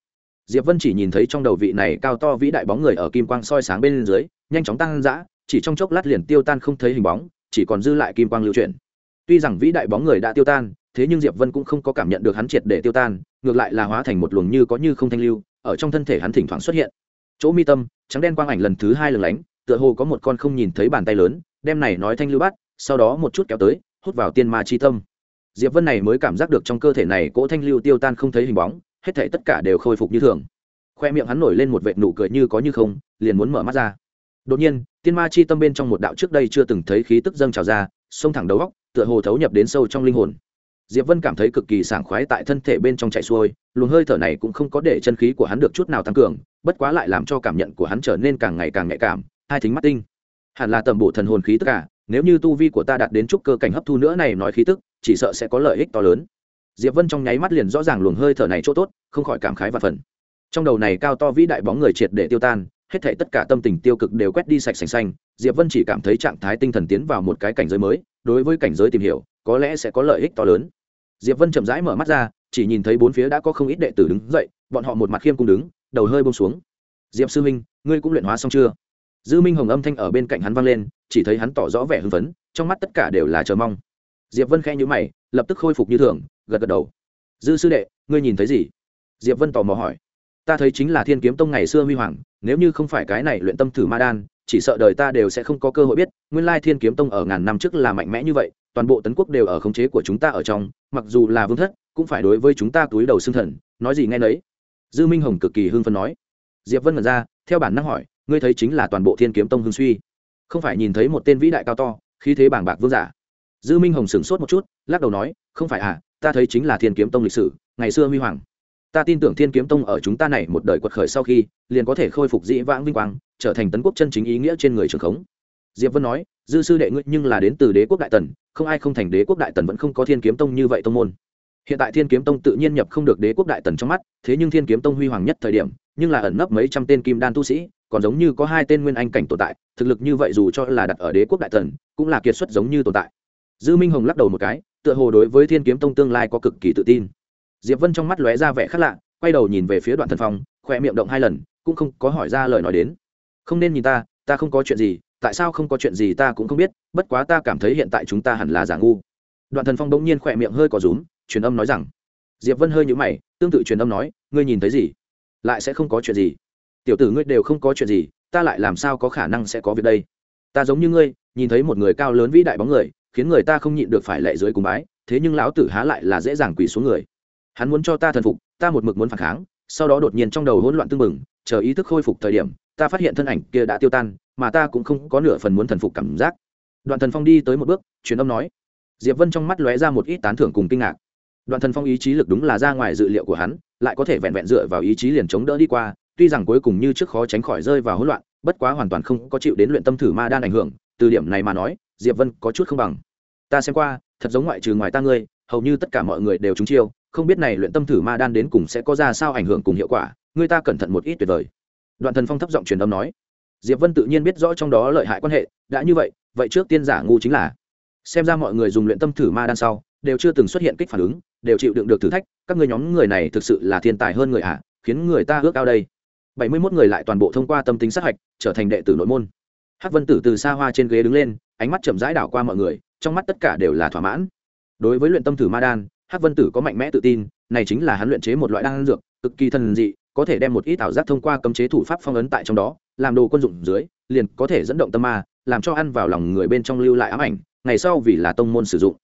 S1: Diệp vân chỉ nhìn thấy trong đầu vị này cao to vĩ đại bóng người ở kim quang soi sáng bên dưới, nhanh chóng tăng dã, chỉ trong chốc lát liền tiêu tan không thấy hình bóng, chỉ còn dư lại kim quang lưu chuyển. Tuy rằng vĩ đại bóng người đã tiêu tan, thế nhưng diệp vân cũng không có cảm nhận được hắn triệt để tiêu tan, ngược lại là hóa thành một luồng như có như không thanh lưu, ở trong thân thể hắn thỉnh thoảng xuất hiện. Chỗ mi tâm, trắng đen quang ảnh lần thứ hai lừng lánh tựa hồ có một con không nhìn thấy bàn tay lớn, đem này nói thanh lưu bắt sau đó một chút kéo tới, hút vào tiên ma chi tâm. Diệp vân này mới cảm giác được trong cơ thể này cỗ thanh lưu tiêu tan không thấy hình bóng, hết thảy tất cả đều khôi phục như thường. Khoe miệng hắn nổi lên một vệt nụ cười như có như không, liền muốn mở mắt ra. Đột nhiên, tiên ma chi tâm bên trong một đạo trước đây chưa từng thấy khí tức dâng trào ra, xông thẳng đầu góc, tựa hồ thấu nhập đến sâu trong linh hồn. Diệp vân cảm thấy cực kỳ sảng khoái tại thân thể bên trong chạy xuôi, luồng hơi thở này cũng không có để chân khí của hắn được chút nào tăng cường, bất quá lại làm cho cảm nhận của hắn trở nên càng ngày càng nhạy cảm hai thính mắt tinh. Hẳn là tầm bộ thần hồn khí tất cả à, nếu như tu vi của ta đạt đến chút cơ cảnh hấp thu nữa này nói khí tức, chỉ sợ sẽ có lợi ích to lớn. Diệp vân trong nháy mắt liền rõ ràng luồng hơi thở này chỗ tốt, không khỏi cảm khái và phần. Trong đầu này cao to vĩ đại bóng người triệt để tiêu tan, hết thảy tất cả tâm tình tiêu cực đều quét đi sạch sành xanh, diệp vân chỉ cảm thấy trạng thái tinh thần tiến vào một cái cảnh giới mới, đối với cảnh giới tìm hiểu, có lẽ sẽ có lợi ích to lớn. Diệp vân chậm rãi mở mắt ra, chỉ nhìn thấy bốn phía đã có không ít đệ tử đứng dậy, bọn họ một mặt khiêm cung đứng, đầu hơi bông xuống. Diệp sư minh ngươi cũng luyện hóa xong chưa? Dư minh hồng âm thanh ở bên cạnh hắn vang lên, chỉ thấy hắn tỏ rõ vẻ hưng phấn, trong mắt tất cả đều là chờ mong. Diệp vân khẽ nhíu mày, lập tức khôi phục như thường, gật gật đầu. Dư sư đệ, ngươi nhìn thấy gì? Diệp vân tò mò hỏi. Ta thấy chính là thiên kiếm tông ngày xưa huy hoàng, nếu như không phải cái này luyện tâm thử ma đan, chỉ sợ đời ta đều sẽ không có cơ hội biết, nguyên lai thiên kiếm tông ở ngàn năm trước là mạnh mẽ như vậy, toàn bộ tấn quốc đều ở khống chế của chúng ta ở trong, mặc dù là vương thất, cũng phải đối với chúng ta túi đầu xương thần, nói gì nghe nấy. Dư minh hồng cực kỳ hưng phấn nói. Diệp vân mật ra, theo bản năng hỏi ngươi thấy chính là toàn bộ thiên kiếm tông hưng suy. Không phải nhìn thấy một tên vĩ đại cao to, khí thế bảng bạc vương giả. Dư minh hồng sửng sốt một chút, lắc đầu nói, không phải à ta thấy chính là thiên kiếm tông lịch sử, ngày xưa huy hoàng. Ta tin tưởng thiên kiếm tông ở chúng ta này một đời quật khởi sau khi, liền có thể khôi phục dĩ vãng vinh quang, trở thành tấn quốc chân chính ý nghĩa trên người trường khống. Diệp vân nói, dư sư đệ ngươi nhưng là đến từ đế quốc đại tần, không ai không thành đế quốc đại tần vẫn không có thiên kiếm tông như vậy tông môn. Hiện tại thiên kiếm tông tự nhiên nhập không được đế quốc đại tần trong mắt, thế nhưng thiên kiếm tông huy hoàng nhất thời điểm, nhưng là ẩn nấp mấy trăm tên kim đan tu sĩ còn giống như có hai tên nguyên anh cảnh tồn tại thực lực như vậy dù cho là đặt ở đế quốc đại thần, cũng là kiệt xuất giống như tồn tại. Dư minh hồng lắc đầu một cái tựa hồ đối với thiên kiếm tông tương lai có cực kỳ tự tin. Diệp vân trong mắt lóe ra vẻ khác lạ quay đầu nhìn về phía đoạn thần phong khỏe miệng động hai lần cũng không có hỏi ra lời nói đến. Không nên nhìn ta ta không có chuyện gì tại sao không có chuyện gì ta cũng không biết bất quá ta cảm thấy hiện tại chúng ta hẳn là giả ngu. Đoạn thần phong bỗng nhiên khỏe miệng hơi có rúm truyền âm nói rằng. Diệp vân hơi nhũ mày tương tự truyền âm nói ngươi nhìn thấy gì? Lại sẽ không có chuyện gì tiểu tử ngươi đều không có chuyện gì, ta lại làm sao có khả năng sẽ có việc đây? Ta giống như ngươi, nhìn thấy một người cao lớn vĩ đại bóng người, khiến người ta không nhịn được phải lệ dưới cùng bái, thế nhưng lão tử há lại là dễ dàng quỳ xuống người. Hắn muốn cho ta thần phục, ta một mực muốn phản kháng, sau đó đột nhiên trong đầu hỗn loạn tưng bừng, chờ ý thức khôi phục thời điểm, ta phát hiện thân ảnh kia đã tiêu tan, mà ta cũng không có nửa phần muốn thần phục cảm giác. Đoạn thần phong đi tới một bước, truyền âm nói. Diệp vân trong mắt lóe ra một ít tán thưởng cùng kinh ngạc. Đoạn thần phong ý chí lực đúng là ra ngoài dự liệu của hắn, lại có thể vẹn vẹn dựa vào ý chí liền chống đỡ đi qua tuy rằng cuối cùng như trước khó tránh khỏi rơi vào hỗn loạn bất quá hoàn toàn không có chịu đến luyện tâm thử ma đan ảnh hưởng từ điểm này mà nói diệp vân có chút không bằng. Ta xem qua thật giống ngoại trừ ngoài ta ngươi hầu như tất cả mọi người đều trúng chiêu không biết này luyện tâm thử ma đan đến cùng sẽ có ra sao ảnh hưởng cùng hiệu quả Ngươi ta cẩn thận một ít tuyệt vời. Đoạn thần phong thấp giọng truyền âm nói. Diệp vân tự nhiên biết rõ trong đó lợi hại quan hệ đã như vậy vậy trước tiên giả ngu chính là. Xem ra mọi người dùng luyện tâm thử ma đan sau đều chưa từng xuất hiện kích phản ứng đều chịu đựng được thử thách các ngươi nhóm người này thực sự là thiên tài hơn người ạ à, khiến người ta ước ao đây bảy mươi 71 người lại toàn bộ thông qua tâm tính sát hạch, trở thành đệ tử nội môn. Hắc vân tử từ xa hoa trên ghế đứng lên, ánh mắt chậm rãi đảo qua mọi người, trong mắt tất cả đều là thỏa mãn. Đối với luyện tâm thử ma đan, hắc vân tử có mạnh mẽ tự tin, này chính là hắn luyện chế một loại đan dược, cực kỳ thần dị, có thể đem một ít ảo giác thông qua cấm chế thủ pháp phong ấn tại trong đó, làm đồ quân dụng dưới, liền có thể dẫn động tâm ma, làm cho ăn vào lòng người bên trong lưu lại ám ảnh, ngày sau vì là tông môn sử dụng.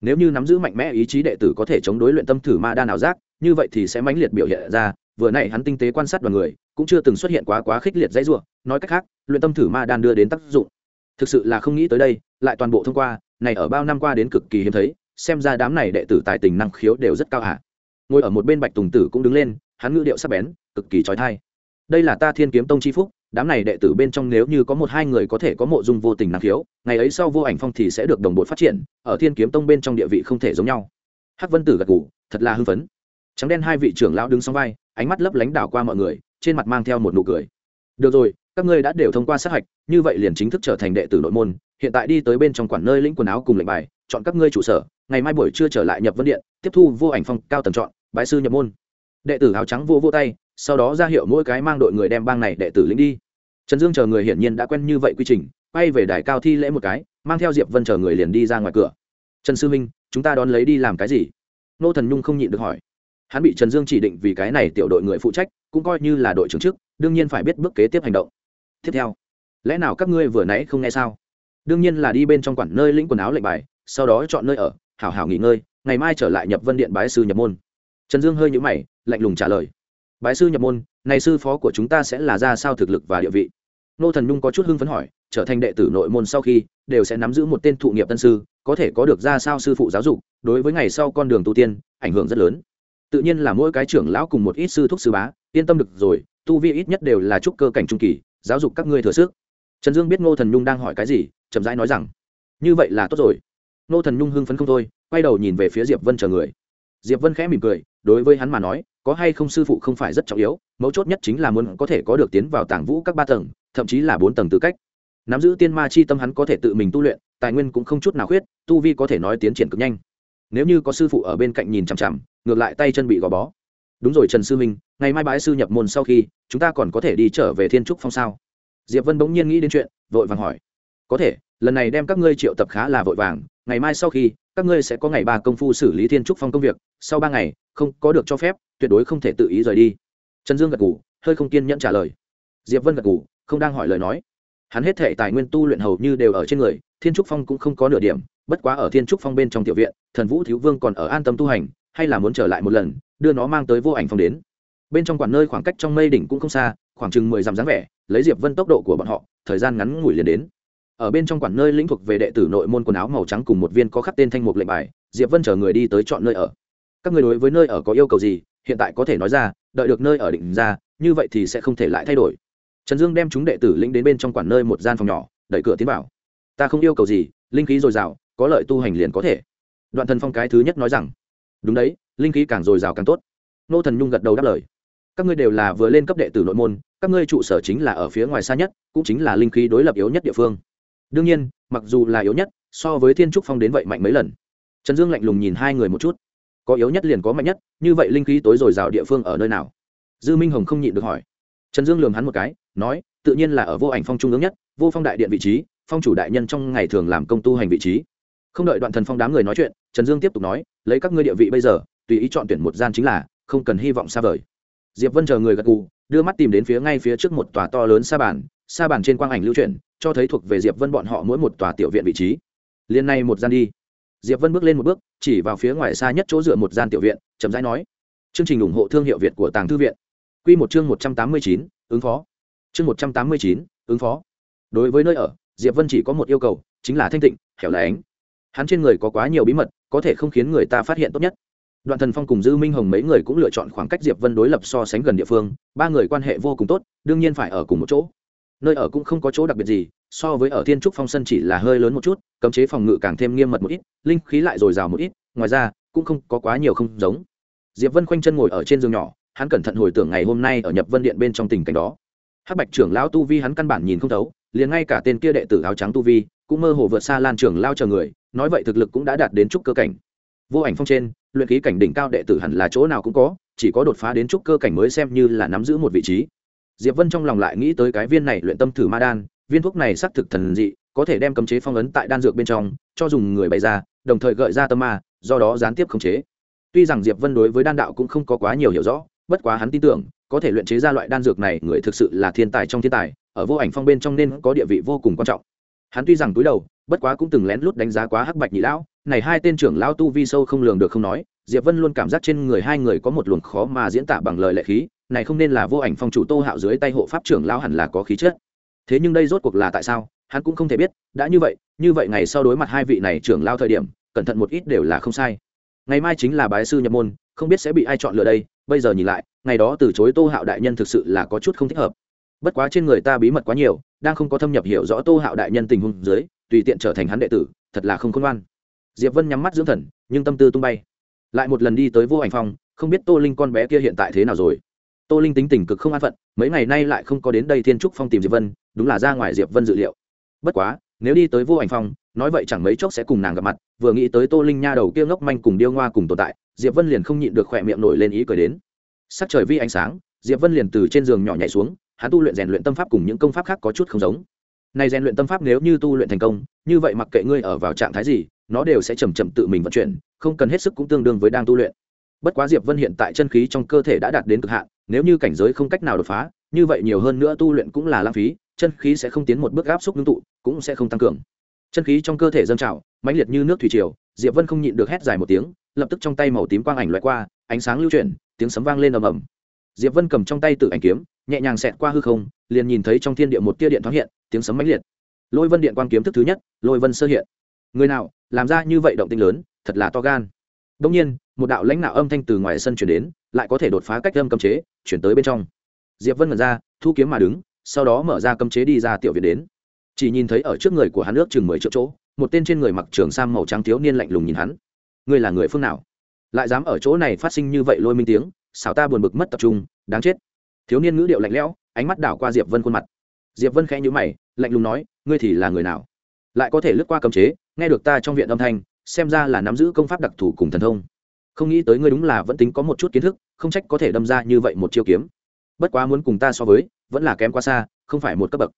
S1: Nếu như nắm giữ mạnh mẽ ý chí đệ tử có thể chống đối luyện tâm thử ma đan ảo giác, như vậy thì sẽ mãnh liệt biểu hiện ra vừa nãy hắn tinh tế quan sát đoàn người, cũng chưa từng xuất hiện quá quá khích liệt dãy rủa, nói cách khác, luyện tâm thử ma đan đưa đến tác dụng. Thực sự là không nghĩ tới đây, lại toàn bộ thông qua, này ở bao năm qua đến cực kỳ hiếm thấy, xem ra đám này đệ tử tài tình năng khiếu đều rất cao hạ ngồi ở một bên bạch tùng tử cũng đứng lên, hắn ngữ điệu sắc bén, cực kỳ trói thai. Đây là ta thiên kiếm tông chi phúc, đám này đệ tử bên trong nếu như có một hai người có thể có mộ dung vô tình năng khiếu, ngày ấy sau vô ảnh phong thì sẽ được đồng bộ phát triển, ở thiên kiếm tông bên trong địa vị không thể giống nhau. Hắc vân tử gật gù, thật là hưng phấn trắng đen hai vị trưởng lão đứng sau vai, ánh mắt lấp lánh đảo qua mọi người, trên mặt mang theo một nụ cười. Được rồi, các ngươi đã đều thông qua sát hạch, như vậy liền chính thức trở thành đệ tử nội môn, hiện tại đi tới bên trong quản nơi lĩnh quần áo cùng lệnh bài, chọn các ngươi trụ sở, ngày mai buổi trưa trở lại nhập vân điện, tiếp thu vô ảnh phong, cao tầng chọn, bái sư nhập môn. Đệ tử áo trắng vô vô tay, sau đó ra hiệu mỗi cái mang đội người đem bang này đệ tử lĩnh đi. Trần dương chờ người hiển nhiên đã quen như vậy quy trình, quay về đài cao thi lễ một cái, mang theo diệp vân chờ người liền đi ra ngoài cửa. Trần sư minh chúng ta đón lấy đi làm cái gì? Nô thần nhung không nhịn được hỏi hắn bị trần dương chỉ định vì cái này tiểu đội người phụ trách, cũng coi như là đội trưởng trước, đương nhiên phải biết bước kế tiếp hành động. Tiếp theo, lẽ nào các ngươi vừa nãy không nghe sao? Đương nhiên là đi bên trong quản nơi lĩnh quần áo lệnh bài, sau đó chọn nơi ở, hảo hảo nghỉ ngơi, ngày mai trở lại nhập vân điện bái sư nhập môn. Trần dương hơi nhũ mày, lạnh lùng trả lời. Bái sư nhập môn, này sư phó của chúng ta sẽ là ra sao thực lực và địa vị? Nô thần nhung có chút hưng phấn hỏi, trở thành đệ tử nội môn sau khi, đều sẽ nắm giữ một tên thụ nghiệp tân sư, có thể có được ra sao sư phụ giáo dục, đối với ngày sau con đường tu tiên, ảnh hưởng rất lớn tự nhiên là mỗi cái trưởng lão cùng một ít sư thúc sư bá, yên tâm được rồi, tu vi ít nhất đều là trúc cơ cảnh trung kỳ, giáo dục các ngươi thừa sức. Trần dương biết ngô thần nhung đang hỏi cái gì, chậm rãi nói rằng, như vậy là tốt rồi. Ngô thần nhung hưng phấn không thôi, quay đầu nhìn về phía diệp vân chờ người. Diệp vân khẽ mỉm cười, đối với hắn mà nói, có hay không sư phụ không phải rất trọng yếu, mấu chốt nhất chính là muốn có thể có được tiến vào tảng vũ các ba tầng, thậm chí là bốn tầng tư cách. Nắm giữ tiên ma chi tâm hắn có thể tự mình tu luyện, tài nguyên cũng không chút nào khuyết, tu vi có thể nói tiến triển cực nhanh. Nếu như có sư phụ ở bên cạnh nhìn chằm chằm ngược lại tay chân bị gò bó. Đúng rồi trần sư minh, ngày mai bái sư nhập môn sau khi, chúng ta còn có thể đi trở về thiên trúc phong sao? Diệp vân bỗng nhiên nghĩ đến chuyện, vội vàng hỏi. Có thể, lần này đem các ngươi triệu tập khá là vội vàng, ngày mai sau khi, các ngươi sẽ có ngày ba công phu xử lý thiên trúc phong công việc, sau ba ngày, không có được cho phép, tuyệt đối không thể tự ý rời đi. Trần dương gật ngủ hơi không kiên nhẫn trả lời. Diệp vân gật ngủ không đang hỏi lời nói. Hắn hết thể tài nguyên tu luyện hầu như đều ở trên người, thiên trúc phong cũng không có nửa điểm, bất quá ở thiên trúc phong bên trong tiểu viện, thần vũ thiếu vương còn ở an tâm tu hành hay là muốn trở lại một lần, đưa nó mang tới vô ảnh phong đến. Bên trong quản nơi khoảng cách trong mây đỉnh cũng không xa, khoảng chừng mười dặm dáng vẻ, lấy diệp vân tốc độ của bọn họ, thời gian ngắn ngủi liền đến. Ở bên trong quản nơi lĩnh thuộc về đệ tử nội môn quần áo màu trắng cùng một viên có khắc tên thanh mục lệnh bài, diệp vân chờ người đi tới chọn nơi ở. Các người đối với nơi ở có yêu cầu gì, hiện tại có thể nói ra, đợi được nơi ở định ra, như vậy thì sẽ không thể lại thay đổi. Trần dương đem chúng đệ tử lĩnh đến bên trong quản nơi một gian phòng nhỏ, đẩy cửa tiến vào. Ta không yêu cầu gì, linh khí dồi dào, có lợi tu hành liền có thể. Đoạn thần phong cái thứ nhất nói rằng đúng đấy, linh khí càng dồi dào càng tốt. Nô thần nhung gật đầu đáp lời. Các ngươi đều là vừa lên cấp đệ tử nội môn, các ngươi trụ sở chính là ở phía ngoài xa nhất, cũng chính là linh khí đối lập yếu nhất địa phương. Đương nhiên, mặc dù là yếu nhất, so với thiên trúc phong đến vậy mạnh mấy lần. Trần dương lạnh lùng nhìn hai người một chút. Có yếu nhất liền có mạnh nhất, như vậy linh khí tối dồi dào địa phương ở nơi nào? Dư minh hồng không nhịn được hỏi. Trần dương lường hắn một cái, nói, tự nhiên là ở vô ảnh phong trung ương nhất, vô phong đại điện vị trí, phong chủ đại nhân trong ngày thường làm công tu hành vị trí không đợi đoạn thần phong đám người nói chuyện, trần dương tiếp tục nói, lấy các ngươi địa vị bây giờ, tùy ý chọn tuyển một gian chính là, không cần hy vọng xa vời. Diệp vân chờ người gật gù, đưa mắt tìm đến phía ngay phía trước một tòa to lớn sa bàn sa bàn trên quang ảnh lưu truyền cho thấy thuộc về diệp vân bọn họ mỗi một tòa tiểu viện vị trí. Liên này một gian đi. Diệp vân bước lên một bước, chỉ vào phía ngoài xa nhất chỗ dựa một gian tiểu viện, chậm rãi nói, chương trình ủng hộ thương hiệu việt của tàng thư viện. Quy một chương một trăm tám mươi chín, ứng phó. Chương một trăm tám mươi chín, ứng phó. Đối với nơi ở, diệp vân chỉ có một yêu cầu, chính là thanh tịnh, hẻo lánh hắn trên người có quá nhiều bí mật, có thể không khiến người ta phát hiện tốt nhất. Đoạn thần phong cùng dư minh hồng mấy người cũng lựa chọn khoảng cách diệp vân đối lập so sánh gần địa phương, ba người quan hệ vô cùng tốt, đương nhiên phải ở cùng một chỗ. Nơi ở cũng không có chỗ đặc biệt gì, so với ở thiên trúc phong sân chỉ là hơi lớn một chút, cấm chế phòng ngự càng thêm nghiêm mật một ít, linh khí lại dồi dào một ít, ngoài ra, cũng không có quá nhiều không giống. Diệp vân khoanh chân ngồi ở trên giường nhỏ, hắn cẩn thận hồi tưởng ngày hôm nay ở nhập vân điện bên trong tình cảnh đó. Hắc bạch trưởng lão tu vi hắn căn bản nhìn không thấu, liền ngay cả tên kia đệ tử áo trắng tu vi, cũng mơ hồ vượt xa lan trưởng lao chờ người nói vậy thực lực cũng đã đạt đến trúc cơ cảnh. Vô ảnh phong trên, luyện khí cảnh đỉnh cao đệ tử hẳn là chỗ nào cũng có, chỉ có đột phá đến trúc cơ cảnh mới xem như là nắm giữ một vị trí. Diệp vân trong lòng lại nghĩ tới cái viên này luyện tâm thử ma đan, viên thuốc này xác thực thần dị, có thể đem cấm chế phong ấn tại đan dược bên trong, cho dùng người bày ra, đồng thời gợi ra tâm ma, do đó gián tiếp khống chế. Tuy rằng diệp vân đối với đan đạo cũng không có quá nhiều hiểu rõ, bất quá hắn tin tưởng, có thể luyện chế ra loại đan dược này, người thực sự là thiên tài trong thiên tài, ở vô ảnh phong bên trong nên có địa vị vô cùng quan trọng. Hắn tuy rằng túi đầu bất quá cũng từng lén lút đánh giá quá hắc bạch nhị lão, này hai tên trưởng lão tu vi sâu không lường được không nói, diệp vân luôn cảm giác trên người hai người có một luồng khó mà diễn tả bằng lời lệ khí, này không nên là vô ảnh phong chủ tô hạo dưới tay hộ pháp trưởng lão hẳn là có khí chất. Thế nhưng đây rốt cuộc là tại sao, hắn cũng không thể biết, đã như vậy như vậy ngày sau đối mặt hai vị này trưởng lao thời điểm, cẩn thận một ít đều là không sai. Ngày mai chính là bái sư nhập môn, không biết sẽ bị ai chọn lựa đây, bây giờ nhìn lại, ngày đó từ chối tô hạo đại nhân thực sự là có chút không thích hợp. Bất quá trên người ta bí mật quá nhiều, đang không có thâm nhập hiểu rõ tô hạo đại nhân tình huống dưới tùy tiện trở thành hắn đệ tử, thật là không khôn ngoan. Diệp vân nhắm mắt dưỡng thần, nhưng tâm tư tung bay. Lại một lần đi tới vô ảnh phong không biết tô linh con bé kia hiện tại thế nào rồi. Tô linh tính tình cực không an phận, mấy ngày nay lại không có đến đây thiên trúc phong tìm diệp vân, đúng là ra ngoài diệp vân dự liệu. Bất quá, nếu đi tới vô ảnh phong nói vậy chẳng mấy chốc sẽ cùng nàng gặp mặt, vừa nghĩ tới tô linh nha đầu kia ngốc manh cùng điêu ngoa cùng tồn tại, diệp vân liền không nhịn được khỏe miệng nổi lên ý cười đến. Sắc trời vi ánh sáng, diệp vân liền từ trên giường nhỏ nhảy xuống, hắn tu luyện rèn luyện tâm pháp cùng những công pháp khác có chút không giống này rèn luyện tâm pháp nếu như tu luyện thành công, như vậy mặc kệ ngươi ở vào trạng thái gì, nó đều sẽ chậm chậm tự mình vận chuyển, không cần hết sức cũng tương đương với đang tu luyện. Bất quá diệp vân hiện tại chân khí trong cơ thể đã đạt đến cực hạn, nếu như cảnh giới không cách nào đột phá, như vậy nhiều hơn nữa tu luyện cũng là lãng phí, chân khí sẽ không tiến một bước áp xúc ngưng tụ, cũng sẽ không tăng cường. Chân khí trong cơ thể dâng trào, mãnh liệt như nước thủy triều, diệp vân không nhịn được hét dài một tiếng, lập tức trong tay màu tím quang ảnh loại qua, ánh sáng lưu chuyển, tiếng sấm vang lên ầm ầm. Diệp vân cầm trong tay tự ảnh kiếm, nhẹ nhàng xẹt qua hư không, liền nhìn thấy trong thiên địa một tia điện thoáng hiện tiếng sấm mãnh liệt. Lôi vân điện quang kiếm thức thứ nhất, lôi vân sơ hiện. Người nào, làm ra như vậy động tinh lớn, thật là to gan. Đông nhiên, một đạo lãnh đạo âm thanh từ ngoài sân chuyển đến, lại có thể đột phá cách âm cấm chế, chuyển tới bên trong. Diệp vân mật ra, thu kiếm mà đứng, sau đó mở ra cấm chế đi ra tiểu viện đến. Chỉ nhìn thấy ở trước người của hắn ước chừng mười triệu chỗ, một tên trên người mặc trường sam màu trắng thiếu niên lạnh lùng nhìn hắn. Ngươi là người phương nào? Lại dám ở chỗ này phát sinh như vậy lôi minh tiếng, xảo ta buồn bực mất tập trung, đáng chết. Thiếu niên ngữ điệu lạnh lẽo, ánh mắt đảo qua diệp vân khuôn mặt diệp vân khẽ nhíu mày, lạnh lùng nói, ngươi thì là người nào? Lại có thể lướt qua cấm chế, nghe được ta trong viện âm thanh, xem ra là nắm giữ công pháp đặc thù cùng thần thông. Không nghĩ tới ngươi đúng là vẫn tính có một chút kiến thức, không trách có thể đâm ra như vậy một chiêu kiếm. Bất quá muốn cùng ta so với, vẫn là kém quá xa, không phải một cấp bậc.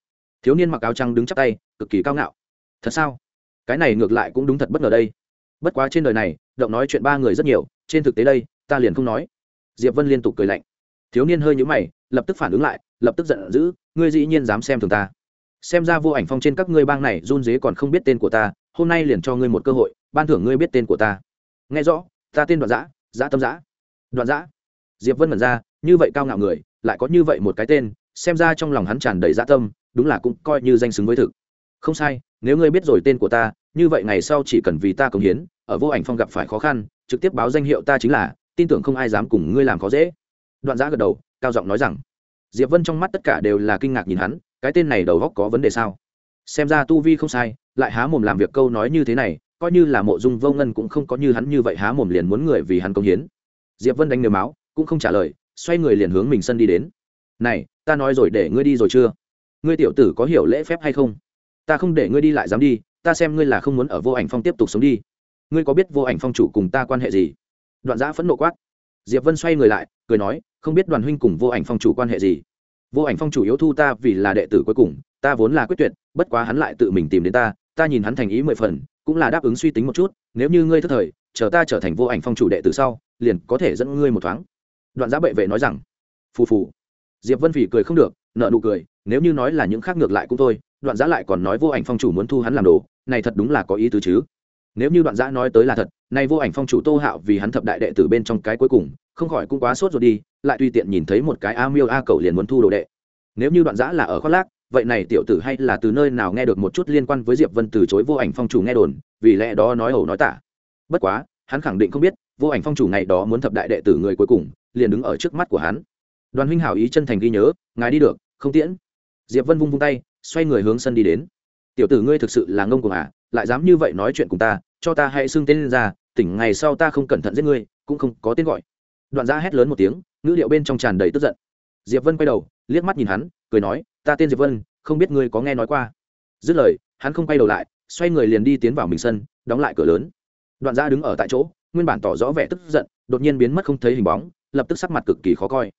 S1: Thiếu niên mặc áo trắng đứng chắp tay, cực kỳ cao ngạo. Thật sao? Cái này ngược lại cũng đúng thật bất ngờ đây. Bất quá trên đời này, động nói chuyện ba người rất nhiều, trên thực tế đây, ta liền không nói. Diệp vân liên tục cười lạnh. Thiếu niên hơi nhũ mày lập tức phản ứng lại, lập tức giận dữ, ngươi dĩ nhiên dám xem thường ta. Xem ra vô ảnh phong trên các ngươi bang này run dế còn không biết tên của ta, hôm nay liền cho ngươi một cơ hội, ban thưởng ngươi biết tên của ta. Nghe rõ, ta tên đoạn giã giã tâm giã đoạn giã diệp vân mật ra, như vậy cao ngạo người, lại có như vậy một cái tên, xem ra trong lòng hắn tràn đầy dã tâm, đúng là cũng coi như danh xứng với thực. Không sai, nếu ngươi biết rồi tên của ta, như vậy ngày sau chỉ cần vì ta công hiến, ở vô ảnh phong gặp phải khó khăn, trực tiếp báo danh hiệu ta chính là, tin tưởng không ai dám cùng ngươi làm khó dễ. Đoạn giã gật đầu cao giọng nói rằng, diệp vân trong mắt tất cả đều là kinh ngạc nhìn hắn, cái tên này đầu góc có vấn đề sao? Xem ra tu vi không sai, lại há mồm làm việc câu nói như thế này, coi như là mộ dung vô ngân cũng không có như hắn như vậy há mồm liền muốn người vì hắn công hiến. Diệp vân đánh nửa máu, cũng không trả lời, xoay người liền hướng mình sân đi đến. Này, ta nói rồi để ngươi đi rồi chưa? Ngươi tiểu tử có hiểu lễ phép hay không? Ta không để ngươi đi lại dám đi, ta xem ngươi là không muốn ở vô ảnh phong tiếp tục sống đi. Ngươi có biết vô ảnh phong chủ cùng ta quan hệ gì? Đoạn giã phẫn nộ quát. Diệp vân xoay người lại, cười nói không biết đoàn huynh cùng vô ảnh phong chủ quan hệ gì. Vô ảnh phong chủ yếu thu ta vì là đệ tử cuối cùng, ta vốn là quyết tuyệt, bất quá hắn lại tự mình tìm đến ta ta nhìn hắn thành ý mười phần, cũng là đáp ứng suy tính một chút, nếu như ngươi thất thời, chờ ta trở thành vô ảnh phong chủ đệ tử sau, liền có thể dẫn ngươi một thoáng. Đoạn giá bệ vệ nói rằng, phù phù. Diệp vân phỉ cười không được nợ nụ cười, nếu như nói là những khác ngược lại cũng thôi, đoạn giá lại còn nói vô ảnh phong chủ muốn thu hắn làm đồ, này thật đúng là có ý tứ chứ. Nếu như đoạn giã nói tới là thật nay vô ảnh phong chủ tô hạo vì hắn thập đại đệ tử bên trong cái cuối cùng không khỏi cũng quá sốt rồi đi, lại tùy tiện nhìn thấy một cái a miêu a cầu liền muốn thu đồ đệ. Nếu như đoạn giã là ở khoác lác, vậy này tiểu tử hay là từ nơi nào nghe được một chút liên quan với diệp vân từ chối vô ảnh phong chủ nghe đồn, vì lẽ đó nói ẩu nói tả. Bất quá, hắn khẳng định không biết, vô ảnh phong chủ ngày đó muốn thập đại đệ tử người cuối cùng, liền đứng ở trước mắt của hắn. Đoàn huynh hảo ý chân thành ghi nhớ, ngài đi được, không tiễn. Diệp vân vung vung tay, xoay người hướng sân đi đến. Tiểu tử ngươi thực sự là ngông cuồng à lại dám như vậy nói chuyện cùng ta, cho ta hãy xưng tên lên ra, tỉnh ngày sau ta không cẩn thận giết ngươi, cũng không có tên gọi đoạn gia hét lớn một tiếng, ngữ điệu bên trong tràn đầy tức giận. Diệp vân quay đầu, liếc mắt nhìn hắn, cười nói, ta tên diệp vân, không biết ngươi có nghe nói qua. Dứt lời, hắn không quay đầu lại, xoay người liền đi tiến vào mình sân, đóng lại cửa lớn. Đoạn gia đứng ở tại chỗ, nguyên bản tỏ rõ vẻ tức giận, đột nhiên biến mất không thấy hình bóng, lập tức sắc mặt cực kỳ khó coi.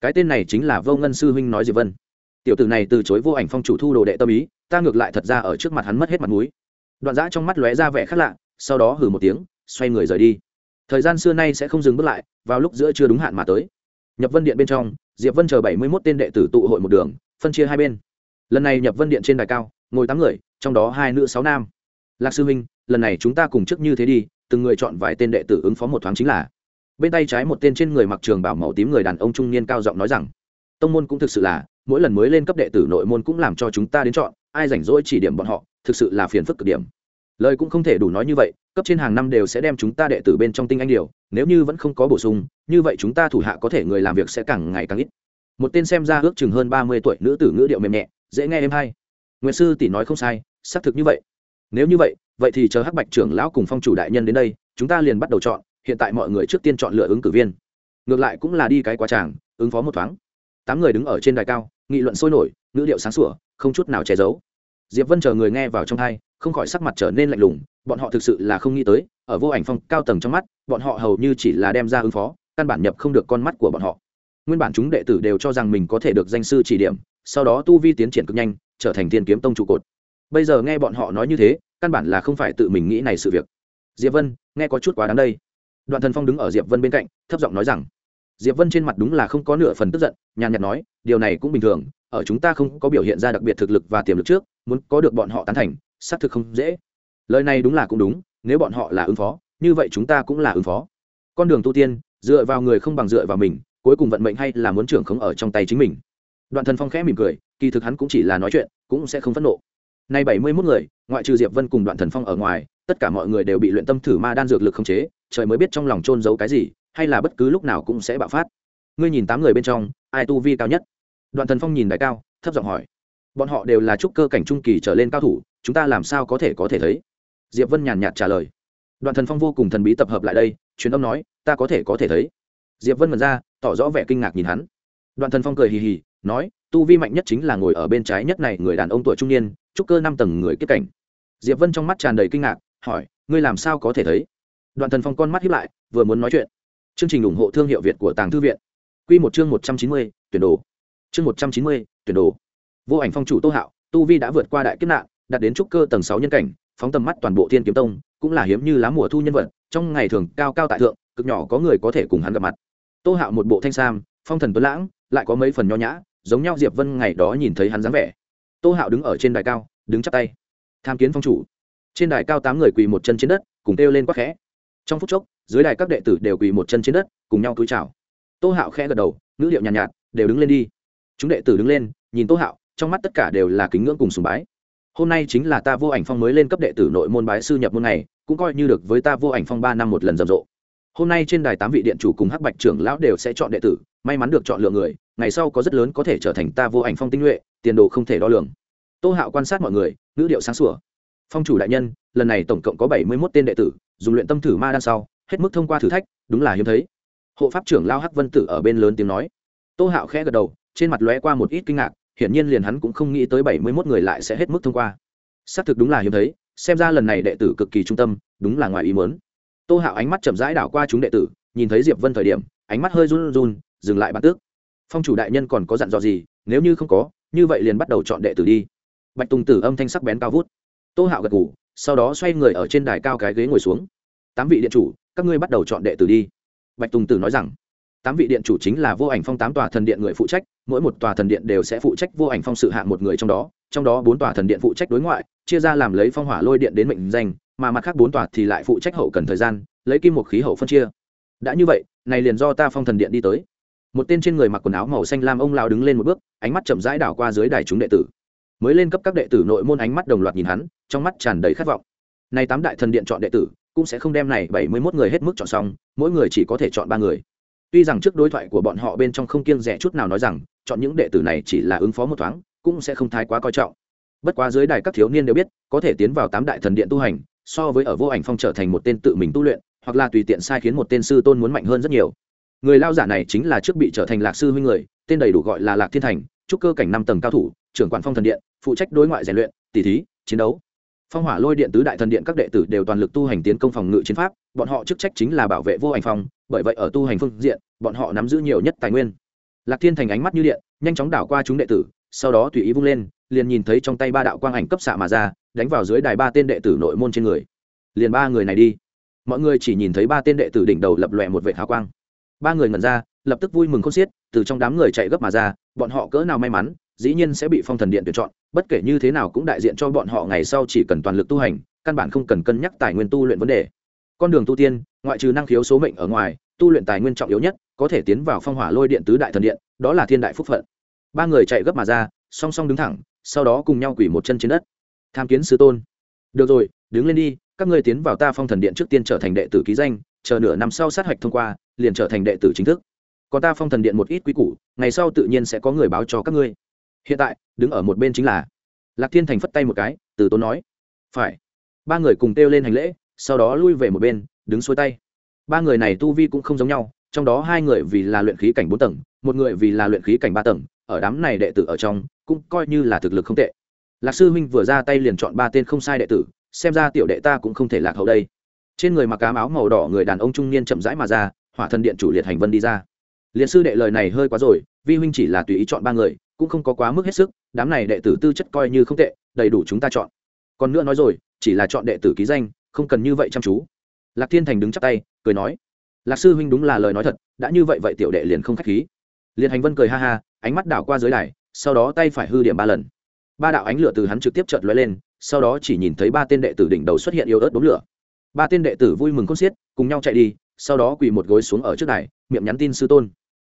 S1: Cái tên này chính là vô ngân sư huynh nói diệp vân. Tiểu tử này từ chối vô ảnh phong chủ thu đồ đệ tâm ý, ta ngược lại thật ra ở trước mặt hắn mất hết mặt mũi. Đoạn giã trong mắt lóe ra vẻ khác lạ, sau đó hừ một tiếng, xoay người rời đi thời gian xưa nay sẽ không dừng bước lại, vào lúc giữa chưa đúng hạn mà tới. Nhập vân điện bên trong, diệp vân chờ bảy mươi mốt tên đệ tử tụ hội một đường, phân chia hai bên. Lần này nhập vân điện trên đài cao, ngồi tám người, trong đó hai nữ sáu nam. Lạc sư huynh, lần này chúng ta cùng trước như thế đi, từng người chọn vài tên đệ tử ứng phó một thoáng chính là. Bên tay trái một tên trên người mặc trường bảo màu tím người đàn ông trung niên cao giọng nói rằng, tông môn cũng thực sự là, mỗi lần mới lên cấp đệ tử nội môn cũng làm cho chúng ta đến chọn, ai rảnh rỗi chỉ điểm bọn họ, thực sự là phiền phức cực điểm lời cũng không thể đủ nói như vậy, cấp trên hàng năm đều sẽ đem chúng ta đệ tử bên trong tinh anh điều, nếu như vẫn không có bổ sung, như vậy chúng ta thủ hạ có thể người làm việc sẽ càng ngày càng ít. Một tên xem ra ước chừng hơn ba mươi tuổi nữ tử ngữ điệu mềm nhẹ, dễ nghe em hay. Nguyễn sư tỷ nói không sai, xác thực như vậy. Nếu như vậy vậy thì chờ hắc bạch trưởng lão cùng phong chủ đại nhân đến đây, chúng ta liền bắt đầu chọn, hiện tại mọi người trước tiên chọn lựa ứng cử viên. Ngược lại cũng là đi cái quá tràng, ứng phó một thoáng. Tám người đứng ở trên đài cao, nghị luận sôi nổi, ngữ điệu sáng sủa, không chút nào che giấu. Diệp vân chờ người nghe vào trong hai không khỏi sắc mặt trở nên lạnh lùng, bọn họ thực sự là không nghĩ tới, ở vô ảnh phong cao tầng trong mắt, bọn họ hầu như chỉ là đem ra ứng phó, căn bản nhập không được con mắt của bọn họ. Nguyên bản chúng đệ tử đều cho rằng mình có thể được danh sư chỉ điểm, sau đó tu vi tiến triển cực nhanh, trở thành thiên kiếm tông trụ cột. Bây giờ nghe bọn họ nói như thế, căn bản là không phải tự mình nghĩ này sự việc. Diệp vân, nghe có chút quá đáng đây. Đoạn thần phong đứng ở diệp vân bên cạnh, thấp giọng nói rằng, diệp vân trên mặt đúng là không có nửa phần tức giận, nhàn nhạt nói, điều này cũng bình thường, ở chúng ta không có biểu hiện ra đặc biệt thực lực và tiềm lực trước, muốn có được bọn họ tán thành xác thực không dễ. Lời này đúng là cũng đúng, nếu bọn họ là ứng phó, như vậy chúng ta cũng là ứng phó. Con đường tu tiên, dựa vào người không bằng dựa vào mình, cuối cùng vận mệnh hay là muốn trưởng không ở trong tay chính mình. Đoạn thần phong khẽ mỉm cười, kỳ thực hắn cũng chỉ là nói chuyện, cũng sẽ không phẫn nộ. Nay bảy mươi mốt người, ngoại trừ diệp vân cùng đoạn thần phong ở ngoài, tất cả mọi người đều bị luyện tâm thử ma đan dược lực khống chế, trời mới biết trong lòng trôn giấu cái gì, hay là bất cứ lúc nào cũng sẽ bạo phát. Ngươi nhìn tám người bên trong, ai tu vi cao nhất? Đoạn thần phong nhìn đại cao, thấp giọng hỏi. Bọn họ đều là trúc cơ cảnh trung kỳ trở lên cao thủ chúng ta làm sao có thể có thể thấy? Diệp vân nhàn nhạt trả lời. Đoạn thần phong vô cùng thần bí tập hợp lại đây, truyền âm nói, ta có thể có thể thấy. Diệp vân mật ra, tỏ rõ vẻ kinh ngạc nhìn hắn. Đoạn thần phong cười hì hì, nói, tu vi mạnh nhất chính là ngồi ở bên trái nhất này người đàn ông tuổi trung niên trúc cơ năm tầng người kiếp cảnh. Diệp vân trong mắt tràn đầy kinh ngạc, hỏi, ngươi làm sao có thể thấy? Đoạn thần phong con mắt hiếp lại, vừa muốn nói chuyện. Chương trình ủng hộ thương hiệu việt của tàng thư viện. Q một chương một trăm chín mươi, tuyển đồ. Chương một trăm chín mươi, tuyển đồ. Vô ảnh phong chủ tô hạo, tu vi đã vượt qua đại kiếp nạn đạt đến trúc cơ tầng sáu nhân cảnh phóng tầm mắt toàn bộ thiên kiếm tông cũng là hiếm như lá mùa thu nhân vật trong ngày thường cao cao tại thượng cực nhỏ có người có thể cùng hắn gặp mặt. Tô hạo một bộ thanh sam phong thần tuấn lãng lại có mấy phần nho nhã giống nhau diệp vân ngày đó nhìn thấy hắn dáng vẻ. Tô hạo đứng ở trên đài cao đứng chắp tay. Tham kiến phong chủ. Trên đài cao tám người quỳ một chân trên đất cùng kêu lên quắc khẽ. Trong phút chốc dưới đài các đệ tử đều quỳ một chân trên đất cùng nhau túi chào. Tô hạo khẽ gật đầu ngữ liệu nhàn nhạt, nhạt đều đứng lên đi. Chúng đệ tử đứng lên nhìn tô hạo trong mắt tất cả đều là kính ngưỡng cùng sùng bái hôm nay chính là ta vô ảnh phong mới lên cấp đệ tử nội môn bái sư nhập môn này cũng coi như được với ta vô ảnh phong ba năm một lần rầm rộ. Hôm nay trên đài tám vị điện chủ cùng hắc bạch trưởng lão đều sẽ chọn đệ tử, may mắn được chọn lựa người, ngày sau có rất lớn có thể trở thành ta vô ảnh phong tinh nhuệ, tiền đồ không thể đo lường. Tô hạo quan sát mọi người, ngữ điệu sáng sủa. Phong chủ đại nhân, lần này tổng cộng có bảy mươi mốt tên đệ tử, dùng luyện tâm thử ma đan sau, hết mức thông qua thử thách, đúng là hiếm thấy. Hộ pháp trưởng lao hắc vân tử ở bên lớn tiếng nói. Tô hạo khẽ gật đầu, trên mặt lóe qua một ít kinh ngạc hiển nhiên liền hắn cũng không nghĩ tới bảy mươi mốt người lại sẽ hết mức thông qua. Xác thực đúng là hiếm thấy xem ra lần này đệ tử cực kỳ trung tâm đúng là ngoài ý muốn. tô hạo ánh mắt chậm rãi đảo qua chúng đệ tử nhìn thấy diệp vân thời điểm ánh mắt hơi run run dừng lại bản tước. Phong chủ đại nhân còn có dặn dò gì nếu như không có như vậy liền bắt đầu chọn đệ tử đi. Bạch tùng tử âm thanh sắc bén cao vút. Tô hạo gật gù, sau đó xoay người ở trên đài cao cái ghế ngồi xuống. Tám vị điện chủ các ngươi bắt đầu chọn đệ tử đi. Bạch tùng tử nói rằng tám vị điện chủ chính là vô ảnh phong tám tòa thần điện người phụ trách, mỗi một tòa thần điện đều sẽ phụ trách vô ảnh phong sự hạng một người trong đó trong đó bốn tòa thần điện phụ trách đối ngoại, chia ra làm lấy phong hỏa lôi điện đến mệnh danh, mà mặt khác bốn tòa thì lại phụ trách hậu cần thời gian, lấy kim một khí hậu phân chia. Đã như vậy, này liền do ta phong thần điện đi tới. Một tên trên người mặc quần áo màu xanh lam ông lao đứng lên một bước, ánh mắt chậm rãi đảo qua dưới đài chúng đệ tử. Mới lên cấp các đệ tử nội môn ánh mắt đồng loạt nhìn hắn, trong mắt tràn đầy khát vọng. Này tám đại thần điện chọn đệ tử, cũng sẽ không đem này bảy mươi 71 người hết mức chọn xong, mỗi người chỉ có thể chọn ba người tuy rằng trước đối thoại của bọn họ bên trong không kiêng rẻ chút nào nói rằng, chọn những đệ tử này chỉ là ứng phó một thoáng, cũng sẽ không thái quá coi trọng. Bất quá dưới đài các thiếu niên đều biết, có thể tiến vào tám đại thần điện tu hành, so với ở vô ảnh phong trở thành một tên tự mình tu luyện, hoặc là tùy tiện sai khiến một tên sư tôn muốn mạnh hơn rất nhiều. Người lao giả này chính là trước bị trở thành lạc sư huynh người, tên đầy đủ gọi là lạc thiên thành, trúc cơ cảnh năm tầng cao thủ, trưởng quản phong thần điện, phụ trách đối ngoại rèn luyện tỷ thí, chiến đấu. Phong hỏa lôi điện tứ đại thần điện các đệ tử đều toàn lực tu hành tiến công phòng ngự chiến pháp, bọn họ chức trách chính là bảo vệ vô ảnh phong bởi vậy ở tu hành phương diện, bọn họ nắm giữ nhiều nhất tài nguyên. Lạc thiên thành ánh mắt như điện, nhanh chóng đảo qua chúng đệ tử, sau đó tùy ý vung lên, liền nhìn thấy trong tay ba đạo quang ảnh cấp xạ mà ra, đánh vào dưới đài ba tên đệ tử nội môn trên người. Liền ba người này đi. Mọi người chỉ nhìn thấy ba tên đệ tử đỉnh đầu lập lòe một vệ hào quang. Ba người ngẩn ra, lập tức vui mừng không xiết, từ trong đám người chạy gấp mà ra, bọn họ cỡ nào may mắn, dĩ nhiên sẽ bị phong thần điện tuyển chọn, bất kể như thế nào cũng đại diện cho bọn họ ngày sau chỉ cần toàn lực tu hành, căn bản không cần cân nhắc tài nguyên tu luyện vấn đề. Con đường tu tiên ngoại trừ năng khiếu số mệnh ở ngoài, tu luyện tài nguyên trọng yếu nhất, có thể tiến vào phong hỏa lôi điện tứ đại thần điện, đó là thiên đại phúc phận. Ba người chạy gấp mà ra, song song đứng thẳng, sau đó cùng nhau quỳ một chân trên đất. Tham kiến sư tôn. Được rồi, đứng lên đi, các ngươi tiến vào ta phong thần điện trước tiên trở thành đệ tử ký danh, chờ nửa năm sau sát hạch thông qua, liền trở thành đệ tử chính thức. Còn ta phong thần điện một ít quý củ, ngày sau tự nhiên sẽ có người báo cho các ngươi. Hiện tại, đứng ở một bên chính là lạc thiên thành phất tay một cái, từ tốn nói. Phải. Ba người cùng kêu lên hành lễ, sau đó lui về một bên đứng xuôi tay. Ba người này tu vi cũng không giống nhau, trong đó hai người vì là luyện khí cảnh bốn tầng, một người vì là luyện khí cảnh ba tầng, ở đám này đệ tử ở trong, cũng coi như là thực lực không tệ. Lạc sư huynh vừa ra tay liền chọn ba tên không sai đệ tử, xem ra tiểu đệ ta cũng không thể lạc hậu đây. Trên người mặc cám áo màu đỏ người đàn ông trung niên chậm rãi mà ra, hỏa thần điện chủ liệt hành vân đi ra. Liệt sư đệ lời này hơi quá rồi, vi huynh chỉ là tùy ý chọn ba người, cũng không có quá mức hết sức, đám này đệ tử tư chất coi như không tệ, đầy đủ chúng ta chọn. Còn nữa nói rồi, chỉ là chọn đệ tử ký danh, không cần như vậy chăm chú lạc thiên thành đứng chắp tay, cười nói, lạc sư huynh đúng là lời nói thật, đã như vậy vậy tiểu đệ liền không k h á c h khí. Liền hành vân cười ha ha, ánh mắt đảo qua dưới đài, sau đó tay phải hư điểm ba lần. Ba đạo ánh lửa từ hắn trực tiếp trợt lóe lên, sau đó chỉ nhìn thấy ba tên đệ tử đỉnh đầu xuất hiện yếu ớt đốm lửa. Ba tên đệ tử vui mừng con xiết, cùng nhau chạy đi, sau đó quỳ một gối xuống ở trước đài, miệng nhắn tin sư tôn.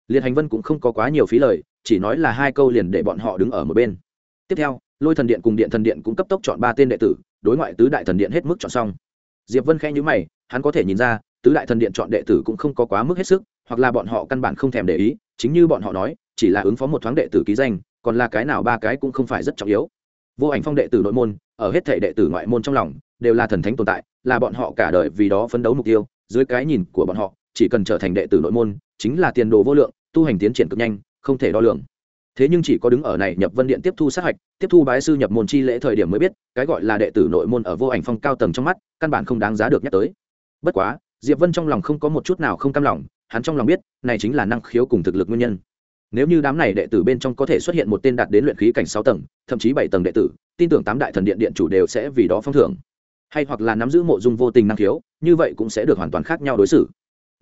S1: Liền hành vân cũng không có quá nhiều phí lời, chỉ nói là hai câu liền để bọn họ đứng ở một bên. Tiếp theo, lôi thần điện cùng điện thần điện cũng cấp tốc chọn ba tên đệ tử, đối ngoại tứ đại thần điện hết mức chọn xong. Diệp vân khẽ nhữ mày hắn có thể nhìn ra, tứ đại thần điện chọn đệ tử cũng không có quá mức hết sức, hoặc là bọn họ căn bản không thèm để ý, chính như bọn họ nói, chỉ là ứng phó một thoáng đệ tử ký danh, còn là cái nào ba cái cũng không phải rất trọng yếu. Vô ảnh phong đệ tử nội môn, ở hết thể đệ tử ngoại môn trong lòng, đều là thần thánh tồn tại, là bọn họ cả đời vì đó phấn đấu mục tiêu, dưới cái nhìn của bọn họ, chỉ cần trở thành đệ tử nội môn, chính là tiền đồ vô lượng, tu hành tiến triển cực nhanh, không thể đo lường. Thế nhưng chỉ có đứng ở này nhập vân điện tiếp thu sát hạch, tiếp thu bái sư nhập môn chi lễ thời điểm mới biết, cái gọi là đệ tử nội môn ở vô ảnh phong cao tầng trong mắt, căn bản không đáng giá được nhắc tới bất quá, diệp vân trong lòng không có một chút nào không cam lòng, hắn trong lòng biết, này chính là năng khiếu cùng thực lực nguyên nhân. Nếu như đám này đệ tử bên trong có thể xuất hiện một tên đạt đến luyện khí cảnh sáu tầng, thậm chí bảy tầng đệ tử, tin tưởng tám đại thần điện điện chủ đều sẽ vì đó phong thưởng. Hay hoặc là nắm giữ mộ dung vô tình năng khiếu, như vậy cũng sẽ được hoàn toàn khác nhau đối xử.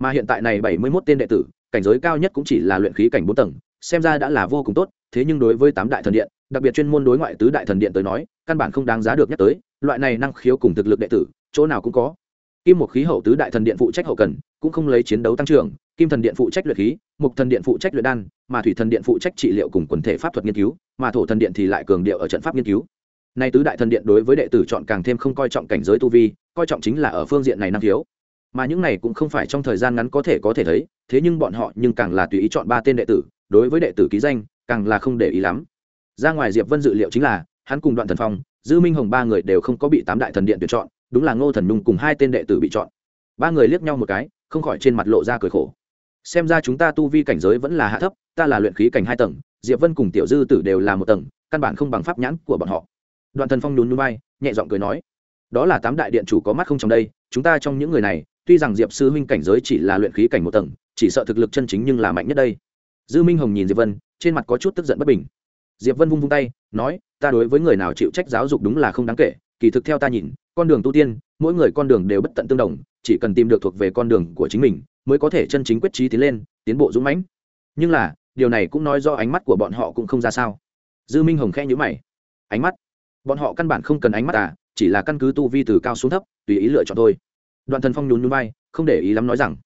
S1: Mà hiện tại này bảy mươi 71 tên đệ tử, cảnh giới cao nhất cũng chỉ là luyện khí cảnh bốn tầng, xem ra đã là vô cùng tốt, thế nhưng đối với tám đại thần điện, đặc biệt chuyên môn đối ngoại tứ đại thần điện tới nói, căn bản không đáng giá được nhắc tới, loại này năng khiếu cùng thực lực đệ tử, chỗ nào cũng có kim một khí hậu tứ đại thần điện phụ trách hậu cần, cũng không lấy chiến đấu tăng trưởng, kim thần điện phụ trách luyện khí mục thần điện phụ trách luyện đan, mà thủy thần điện phụ trách trị liệu cùng quần thể pháp thuật nghiên cứu, mà thổ thần điện thì lại cường điệu ở trận pháp nghiên cứu. Nay tứ đại thần điện đối với đệ tử chọn càng thêm không coi trọng cảnh giới tu vi, coi trọng chính là ở phương diện này năng khiếu. Mà những này cũng không phải trong thời gian ngắn có thể có thể thấy, thế nhưng bọn họ nhưng càng là tùy ý chọn ba tên đệ tử, đối với đệ tử ký danh, càng là không để ý lắm. Ra ngoài diệp vân dự liệu chính là, hắn cùng đoạn thần phong, dư minh hồng ba người đều không có bị tám đại thần điện tuyển chọn đúng là ngô thần nung cùng hai tên đệ tử bị chọn. Ba người liếc nhau một cái, không khỏi trên mặt lộ ra cười khổ. Xem ra chúng ta tu vi cảnh giới vẫn là hạ thấp, ta là luyện khí cảnh hai tầng, diệp vân cùng tiểu dư tử đều là một tầng, căn bản không bằng pháp nhãn của bọn họ. Đoạn thần phong nhún núi bay nhẹ giọng cười nói, đó là tám đại điện chủ có mắt không trong đây, chúng ta trong những người này, tuy rằng diệp sư huynh cảnh giới chỉ là luyện khí cảnh một tầng, chỉ sợ thực lực chân chính nhưng là mạnh nhất đây. Dư minh hồng nhìn diệp vân, trên mặt có chút tức giận bất bình. Diệp vân vung vung tay, nói, ta đối với người nào chịu trách giáo dục đúng là không đáng kể kỳ thực theo ta nhìn, con đường tu tiên, mỗi người con đường đều bất tận tương đồng, chỉ cần tìm được thuộc về con đường của chính mình, mới có thể chân chính quyết trí tiến lên, tiến bộ dũng mãnh. Nhưng là, điều này cũng nói do ánh mắt của bọn họ cũng không ra sao. Dư minh hồng khẽ nhữ mày. Ánh mắt? Bọn họ căn bản không cần ánh mắt à chỉ là căn cứ tu vi từ cao xuống thấp, tùy ý lựa chọn thôi. Đoạn thần phong nhún nhún vai, không để ý lắm nói rằng,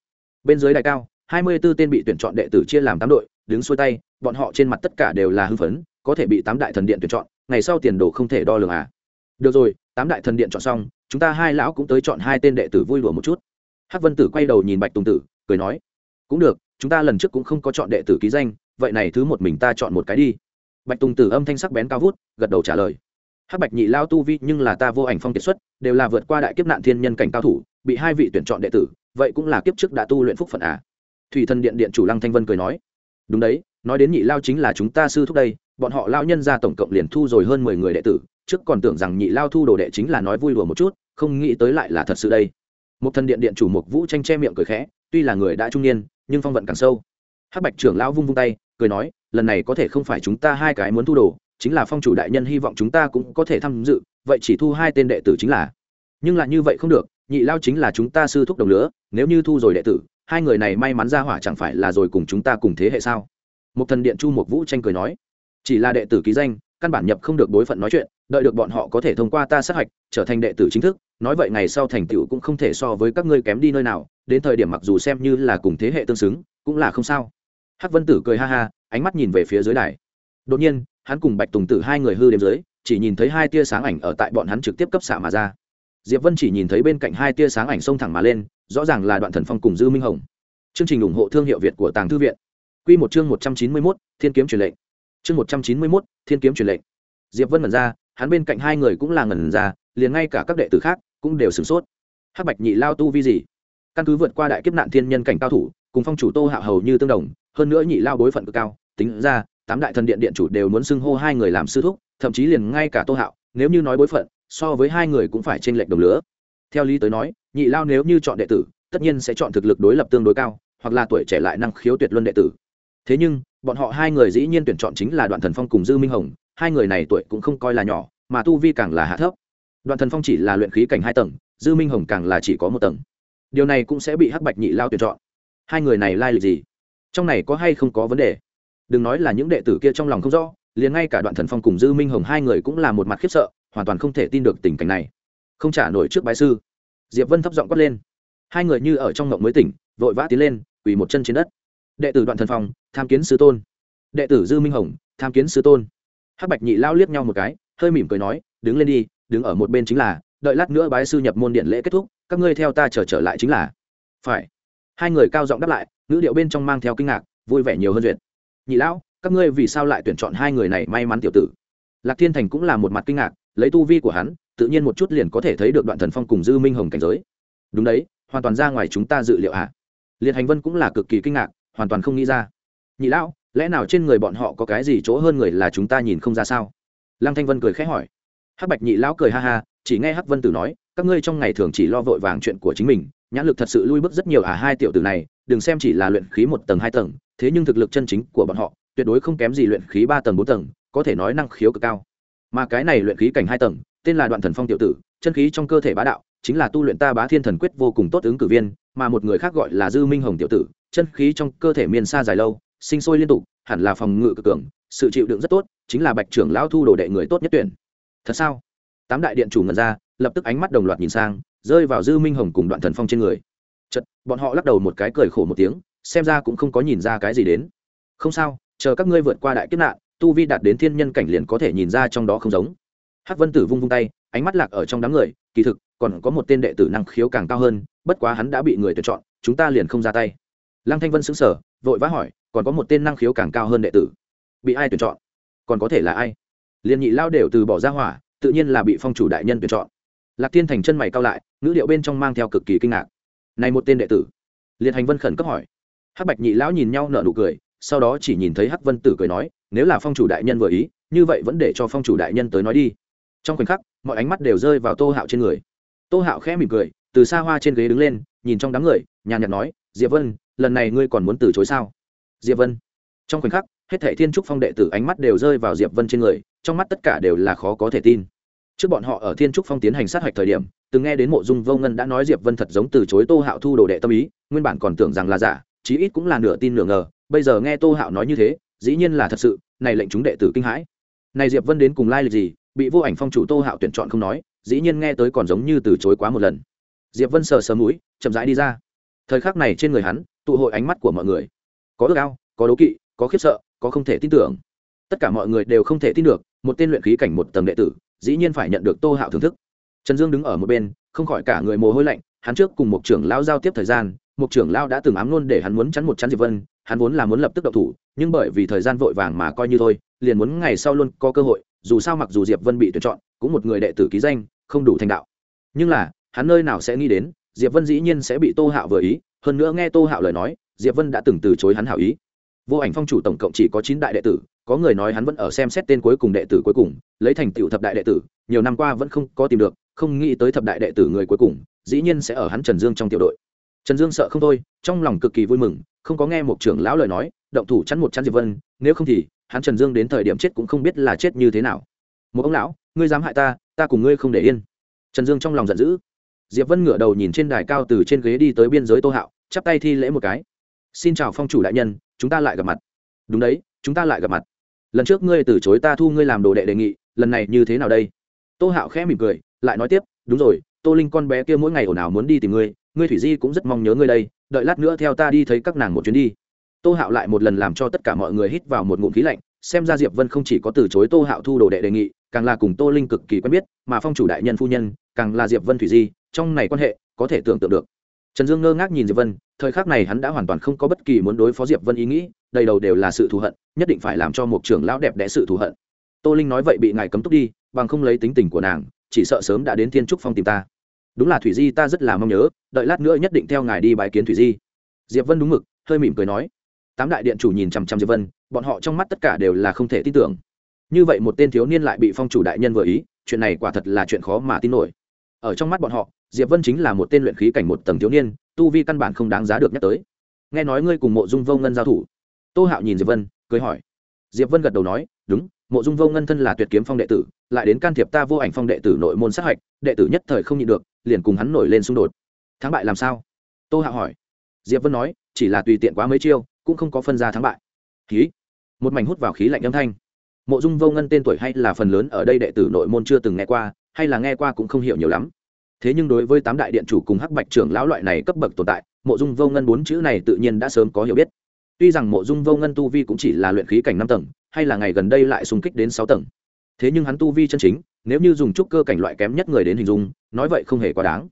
S1: bên dưới đại cao, hai mươi 24 tên bị tuyển chọn đệ tử chia làm tám đội, đứng xuôi tay, bọn họ trên mặt tất cả đều là hưng phấn, có thể bị tám đại thần điện tuyển chọn, ngày sau tiền đồ không thể đo lường à được rồi, tám đại thần điện chọn xong, chúng ta hai lão cũng tới chọn hai tên đệ tử vui lùa một chút. Hắc vân tử quay đầu nhìn bạch tùng tử, cười nói, cũng được, chúng ta lần trước cũng không có chọn đệ tử ký danh, vậy này thứ một mình ta chọn một cái đi. Bạch tùng tử âm thanh sắc bén cao vút, gật đầu trả lời. Hắc bạch nhị lao tu vi nhưng là ta vô ảnh phong kiệt xuất, đều là vượt qua đại kiếp nạn thiên nhân cảnh cao thủ, bị hai vị tuyển chọn đệ tử, vậy cũng là kiếp trước đã tu luyện phúc phận à? Thủy thần điện điện chủ lăng thanh vân cười nói, đúng đấy, nói đến nhị lao chính là chúng ta sư thúc đây, bọn họ lao nhân ra tổng cộng liền thu rồi hơn mười người đệ tử trước còn tưởng rằng nhị lao thu đồ đệ chính là nói vui đùa một chút, không nghĩ tới lại là thật sự đây. Một thần điện điện chủ mục vũ tranh che miệng cười khẽ, tuy là người đã trung niên, nhưng phong vận càng sâu. Hắc bạch trưởng lão vung vung tay, cười nói, lần này có thể không phải chúng ta hai cái muốn thu đồ, chính là phong chủ đại nhân hy vọng chúng ta cũng có thể tham dự, vậy chỉ thu hai tên đệ tử chính là. Nhưng lại như vậy không được, nhị lao chính là chúng ta sư thúc đồng lứa, nếu như thu rồi đệ tử, hai người này may mắn ra hỏa chẳng phải là rồi cùng chúng ta cùng thế hệ sao? Một thần điện chu mục vũ tranh cười nói, chỉ là đệ tử ký danh căn bản nhập không được đối phận nói chuyện, đợi được bọn họ có thể thông qua ta sát hạch, trở thành đệ tử chính thức, nói vậy ngày sau thành tựu cũng không thể so với các ngươi kém đi nơi nào, đến thời điểm mặc dù xem như là cùng thế hệ tương xứng, cũng là không sao. Hắc vân tử cười ha ha, ánh mắt nhìn về phía dưới đài. Đột nhiên, hắn cùng bạch tùng tử hai người hư đêm dưới, chỉ nhìn thấy hai tia sáng ảnh ở tại bọn hắn trực tiếp cấp xạ mà ra. Diệp vân chỉ nhìn thấy bên cạnh hai tia sáng ảnh xông thẳng mà lên, rõ ràng là đoạn thần phong cùng dư minh hồng. Chương trình ủng hộ thương hiệu việt của tàng thư viện. Q một chương một trăm chín mươi mốt, thiên kiếm truyền lệnh chương một trăm chín mươi mốt, thiên kiếm truyền lệnh. Diệp vân ngẩn ra, hắn bên cạnh hai người cũng là ngẩn ra, liền ngay cả các đệ tử khác cũng đều sửng sốt. Hắc bạch nhị lao tu vi gì? Căn cứ vượt qua đại kiếp nạn thiên nhân cảnh cao thủ, cùng phong chủ tô hạ hầu như tương đồng, hơn nữa nhị lao đối phận cực cao, tính ra, tám đại thần điện điện chủ đều muốn xưng hô hai người làm sư thúc, thậm chí liền ngay cả tô hạo, nếu như nói bối phận, so với hai người cũng phải trên lệch đồng lứa theo lý tới nói, nhị lao nếu như chọn đệ tử, tất nhiên sẽ chọn thực lực đối lập tương đối cao, hoặc là tuổi trẻ lại năng khiếu tuyệt luân đệ tử. Thế nhưng bọn họ hai người dĩ nhiên tuyển chọn chính là đoạn thần phong cùng dư minh hồng, hai người này tuổi cũng không coi là nhỏ, mà tu vi càng là hạ thấp. Đoạn thần phong chỉ là luyện khí cảnh hai tầng, dư minh hồng càng là chỉ có một tầng. Điều này cũng sẽ bị hắc bạch nhị lao tuyển chọn. Hai người này lai lịch gì? Trong này có hay không có vấn đề? Đừng nói là những đệ tử kia trong lòng không rõ, liền ngay cả đoạn thần phong cùng dư minh hồng hai người cũng là một mặt khiếp sợ, hoàn toàn không thể tin được tình cảnh này. Không trả nổi trước bái sư. Diệp vân thấp giọng quát lên. Hai người như ở trong ngộng mới tỉnh, vội vã tiến lên, quỳ một chân trên đất đệ tử đoạn thần phong tham kiến sư tôn. Đệ tử dư minh hồng tham kiến sư tôn. Hắc bạch nhị lao liếc nhau một cái hơi mỉm cười nói đứng lên đi đứng ở một bên chính là đợi lát nữa bái sư nhập môn điện lễ kết thúc các ngươi theo ta chờ trở, trở lại chính là. Phải. Hai người cao giọng đáp lại ngữ điệu bên trong mang theo kinh ngạc vui vẻ nhiều hơn duyệt. Nhị lão các ngươi vì sao lại tuyển chọn hai người này may mắn tiểu tử? Lạc thiên thành cũng là một mặt kinh ngạc lấy tu vi của hắn tự nhiên một chút liền có thể thấy được đoạn thần phong cùng dư minh hồng cảnh giới. Đúng đấy hoàn toàn ra ngoài chúng ta dự liệu ạ. À. liệt hành vân cũng là cực kỳ kinh ngạc hoàn toàn không nghĩ ra. Nhị lão, lẽ nào trên người bọn họ có cái gì chỗ hơn người là chúng ta nhìn không ra sao? Lăng thanh vân cười khẽ hỏi. Hắc bạch nhị lão cười ha ha, chỉ nghe hắc vân tử nói, các ngươi trong ngày thường chỉ lo vội vàng chuyện của chính mình, nhãn lực thật sự lui bước rất nhiều à hai tiểu tử này, đừng xem chỉ là luyện khí một tầng, hai tầng, thế nhưng thực lực chân chính của bọn họ, tuyệt đối không kém gì luyện khí ba tầng, bốn tầng, có thể nói năng khiếu cực cao. Mà cái này luyện khí cảnh hai tầng, tên là đoạn thần phong tiểu tử, chân khí trong cơ thể bá đạo, chính là tu luyện ta bá thiên thần quyết vô cùng tốt ứng cử viên, mà một người khác gọi là dư minh hồng tiểu tử chân khí trong cơ thể miền xa dài lâu, sinh sôi liên tục, hẳn là phòng ngự cực cường, sự chịu đựng rất tốt, chính là bạch trưởng lão thu đồ đệ người tốt nhất tuyển. Thật sao? Tám đại điện chủ ngần ra, lập tức ánh mắt đồng loạt nhìn sang, rơi vào dư minh hồng cùng đoạn thần phong trên người. Chật bọn họ lắc đầu một cái cười khổ một tiếng, xem ra cũng không có nhìn ra cái gì đến. Không sao, chờ các ngươi vượt qua đại kiếp nạn, tu vi đạt đến thiên nhân cảnh liền có thể nhìn ra trong đó không giống. Hắc vân tử vung vung tay, ánh mắt lạc ở trong đám người, kỳ thực, còn có một tên đệ tử năng khiếu càng cao hơn, bất quá hắn đã bị người tuyển chọn, chúng ta liền không ra tay lăng thanh vân xứng sở vội vã hỏi, còn có một tên năng khiếu càng cao hơn đệ tử. Bị ai tuyển chọn? Còn có thể là ai? Liền nhị lao đều từ bỏ ra hỏa, tự nhiên là bị phong chủ đại nhân tuyển chọn. Lạc thiên thành chân mày cao lại, ngữ điệu bên trong mang theo cực kỳ kinh ngạc. Này một tên đệ tử. Liệt hành vân khẩn cấp hỏi. Hắc bạch nhị lão nhìn nhau nở nụ cười, sau đó chỉ nhìn thấy hắc vân tử cười nói, nếu là phong chủ đại nhân vừa ý, như vậy vẫn để cho phong chủ đại nhân tới nói đi. Trong khoảnh khắc, mọi ánh mắt đều rơi vào tô hạo trên người. Tô hạo khẽ mỉm cười, từ xa hoa trên ghế đứng lên, nhìn trong đám người, nhàn nhạt nói, diệp vân lần này ngươi còn muốn từ chối sao? Diệp vân. Trong khoảnh khắc, hết thảy thiên trúc phong đệ tử ánh mắt đều rơi vào diệp vân trên người, trong mắt tất cả đều là khó có thể tin. Trước bọn họ ở thiên trúc phong tiến hành sát hạch thời điểm, từng nghe đến mộ dung vô ngân đã nói diệp vân thật giống từ chối tô hạo thu đồ đệ tâm ý, nguyên bản còn tưởng rằng là giả, chí ít cũng là nửa tin nửa ngờ, bây giờ nghe tô hạo nói như thế, dĩ nhiên là thật sự, này lệnh chúng đệ tử kinh hãi. Này diệp vân đến cùng lai lịch gì, bị vô ảnh phong chủ tô hạo tuyển chọn không nói, dĩ nhiên nghe tới còn giống như từ chối quá một lần. Diệp vân sờ sờ mũi, chậm rãi đi ra. Thời khắc này trên người hắn tụ hội ánh mắt của mọi người. Có ước ao, có đố kỵ, có khiếp sợ, có không thể tin tưởng. Tất cả mọi người đều không thể tin được, một tên luyện khí cảnh một tầng đệ tử, dĩ nhiên phải nhận được tô hạo thưởng thức. Trần dương đứng ở một bên, không khỏi cả người mồ hôi lạnh, hắn trước cùng một trưởng lao giao tiếp thời gian, một trưởng lao đã từng ám luôn để hắn muốn chắn một chắn diệp vân, hắn vốn là muốn lập tức đậu thủ, nhưng bởi vì thời gian vội vàng mà coi như thôi, liền muốn ngày sau luôn có cơ hội, dù sao mặc dù diệp vân bị tuyển chọn, cũng một người đệ tử ký danh, không đủ thành đạo. Nhưng là, hắn nơi nào sẽ nghĩ đến, diệp vân dĩ nhiên sẽ bị tô hạo vừa ý hơn nữa nghe tô hạo lời nói, diệp vân đã từng từ chối hắn hảo ý. Vô ảnh phong chủ tổng cộng chỉ có chín đại đệ tử, có người nói hắn vẫn ở xem xét tên cuối cùng đệ tử cuối cùng, lấy thành tựu thập đại đệ tử, nhiều năm qua vẫn không có tìm được, không nghĩ tới thập đại đệ tử người cuối cùng, dĩ nhiên sẽ ở hắn trần dương trong tiểu đội. Trần dương sợ không thôi, trong lòng cực kỳ vui mừng, không có nghe một trưởng lão lời nói, động thủ chắn một chắn diệp vân, nếu không thì, hắn trần dương đến thời điểm chết cũng không biết là chết như thế nào. Một ông lão, ngươi dám hại ta ta cùng ngươi không để yên. Trần dương trong lòng giận dữ. Diệp vân ngửa đầu nhìn trên đài cao từ trên ghế đi tới biên giới tô hạo chắp tay thi lễ một cái. Xin chào phong chủ đại nhân, chúng ta lại gặp mặt. Đúng đấy, chúng ta lại gặp mặt. Lần trước ngươi từ chối ta thu ngươi làm đồ đệ đề nghị, lần này như thế nào đây? Tô hạo khẽ mỉm cười, lại nói tiếp, đúng rồi, tô linh con bé kia mỗi ngày ồn ào muốn đi tìm ngươi ngươi thủy di cũng rất mong nhớ ngươi đây, đợi lát nữa theo ta đi thấy các nàng một chuyến đi. Tô hạo lại một lần làm cho tất cả mọi người hít vào một ngụm khí lạnh, xem ra diệp vân không chỉ có từ chối tô hạo thu đồ đệ đề nghị, càng là cùng tô linh cực kỳ quen biết, mà phong chủ đại nhân phu nhân, càng là diệp vân thủy di, trong này quan hệ, có thể tưởng tượng được trần dương ngơ ngác nhìn diệp vân, thời khắc này hắn đã hoàn toàn không có bất kỳ muốn đối phó diệp vân ý nghĩ, đầy đầu đều là sự thù hận, nhất định phải làm cho một trưởng lão đẹp đẽ sự thù hận. Tô linh nói vậy bị ngài cấm túc đi, bằng không lấy tính tình của nàng, chỉ sợ sớm đã đến thiên trúc phong tìm ta. Đúng là thủy di ta rất là mong nhớ, đợi lát nữa nhất định theo ngài đi bài kiến thủy di. Diệp vân đúng mực, hơi mỉm cười nói. Tám đại điện chủ nhìn chằm chằm diệp vân, bọn họ trong mắt tất cả đều là không thể tin tưởng. Như vậy một tên thiếu niên lại bị phong chủ đại nhân vừa ý, chuyện này quả thật là chuyện khó mà tin nổi. Ở trong mắt bọn họ diệp vân chính là một tên luyện khí cảnh một tầng thiếu niên, tu vi căn bản không đáng giá được nhắc tới. Nghe nói ngươi cùng mộ dung vô ngân giao thủ. Tô hạo nhìn diệp vân, cười hỏi. Diệp vân gật đầu nói, đúng, mộ dung vô ngân thân là tuyệt kiếm phong đệ tử, lại đến can thiệp ta vô ảnh phong đệ tử nội môn sát hạch, đệ tử nhất thời không nhịn được, liền cùng hắn nổi lên xung đột. Thắng bại làm sao? Tô hạo hỏi. Diệp vân nói, chỉ là tùy tiện quá mấy chiêu, cũng không có phân ra thắng bại. Khí. Một mảnh hút vào khí lạnh âm thanh. Mộ dung vô ngân tên tuổi hay là phần lớn ở đây đệ tử nội môn chưa từng nghe qua, hay là nghe qua cũng không hiểu nhiều lắm thế nhưng đối với tám đại điện chủ cùng hắc bạch trưởng lão loại này cấp bậc tồn tại, mộ dung vô ngân bốn chữ này tự nhiên đã sớm có hiểu biết. Tuy rằng mộ dung vô ngân tu vi cũng chỉ là luyện khí cảnh năm tầng, hay là ngày gần đây lại xung kích đến sáu tầng. Thế nhưng hắn tu vi chân chính, nếu như dùng trúc cơ cảnh loại kém nhất người đến hình dung, nói vậy không hề quá đáng.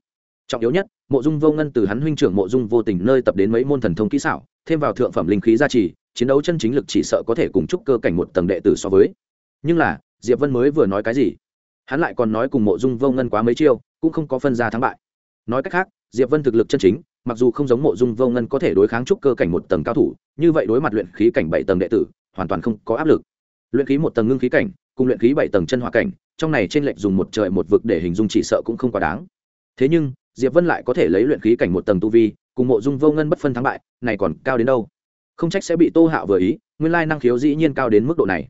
S1: Trọng yếu nhất, mộ dung vô ngân từ hắn huynh trưởng mộ dung vô tình nơi tập đến mấy môn thần thông kỹ xảo, thêm vào thượng phẩm linh khí gia trì, chiến đấu chân chính lực chỉ sợ có thể cùng trúc cơ cảnh một tầng đệ tử so với. Nhưng là, diệp vân mới vừa nói cái gì? Hắn lại còn nói cùng mộ dung vô ngân quá mấy chiêu cũng không có phân ra thắng bại. Nói cách khác, diệp vân thực lực chân chính, mặc dù không giống mộ dung vô ngân có thể đối kháng trúc cơ cảnh một tầng cao thủ, như vậy đối mặt luyện khí cảnh bảy tầng đệ tử, hoàn toàn không có áp lực. Luyện khí một tầng ngưng khí cảnh, cùng luyện khí bảy tầng chân hỏa cảnh, trong này trên lệnh dùng một trời một vực để hình dung chỉ sợ cũng không quá đáng. Thế nhưng, diệp vân lại có thể lấy luyện khí cảnh một tầng tu vi, cùng mộ dung vô ngân bất phân thắng bại, này còn cao đến đâu? Không trách sẽ bị tô hạo vừa ý, nguyên lai năng khiếu dĩ nhiên cao đến mức độ này.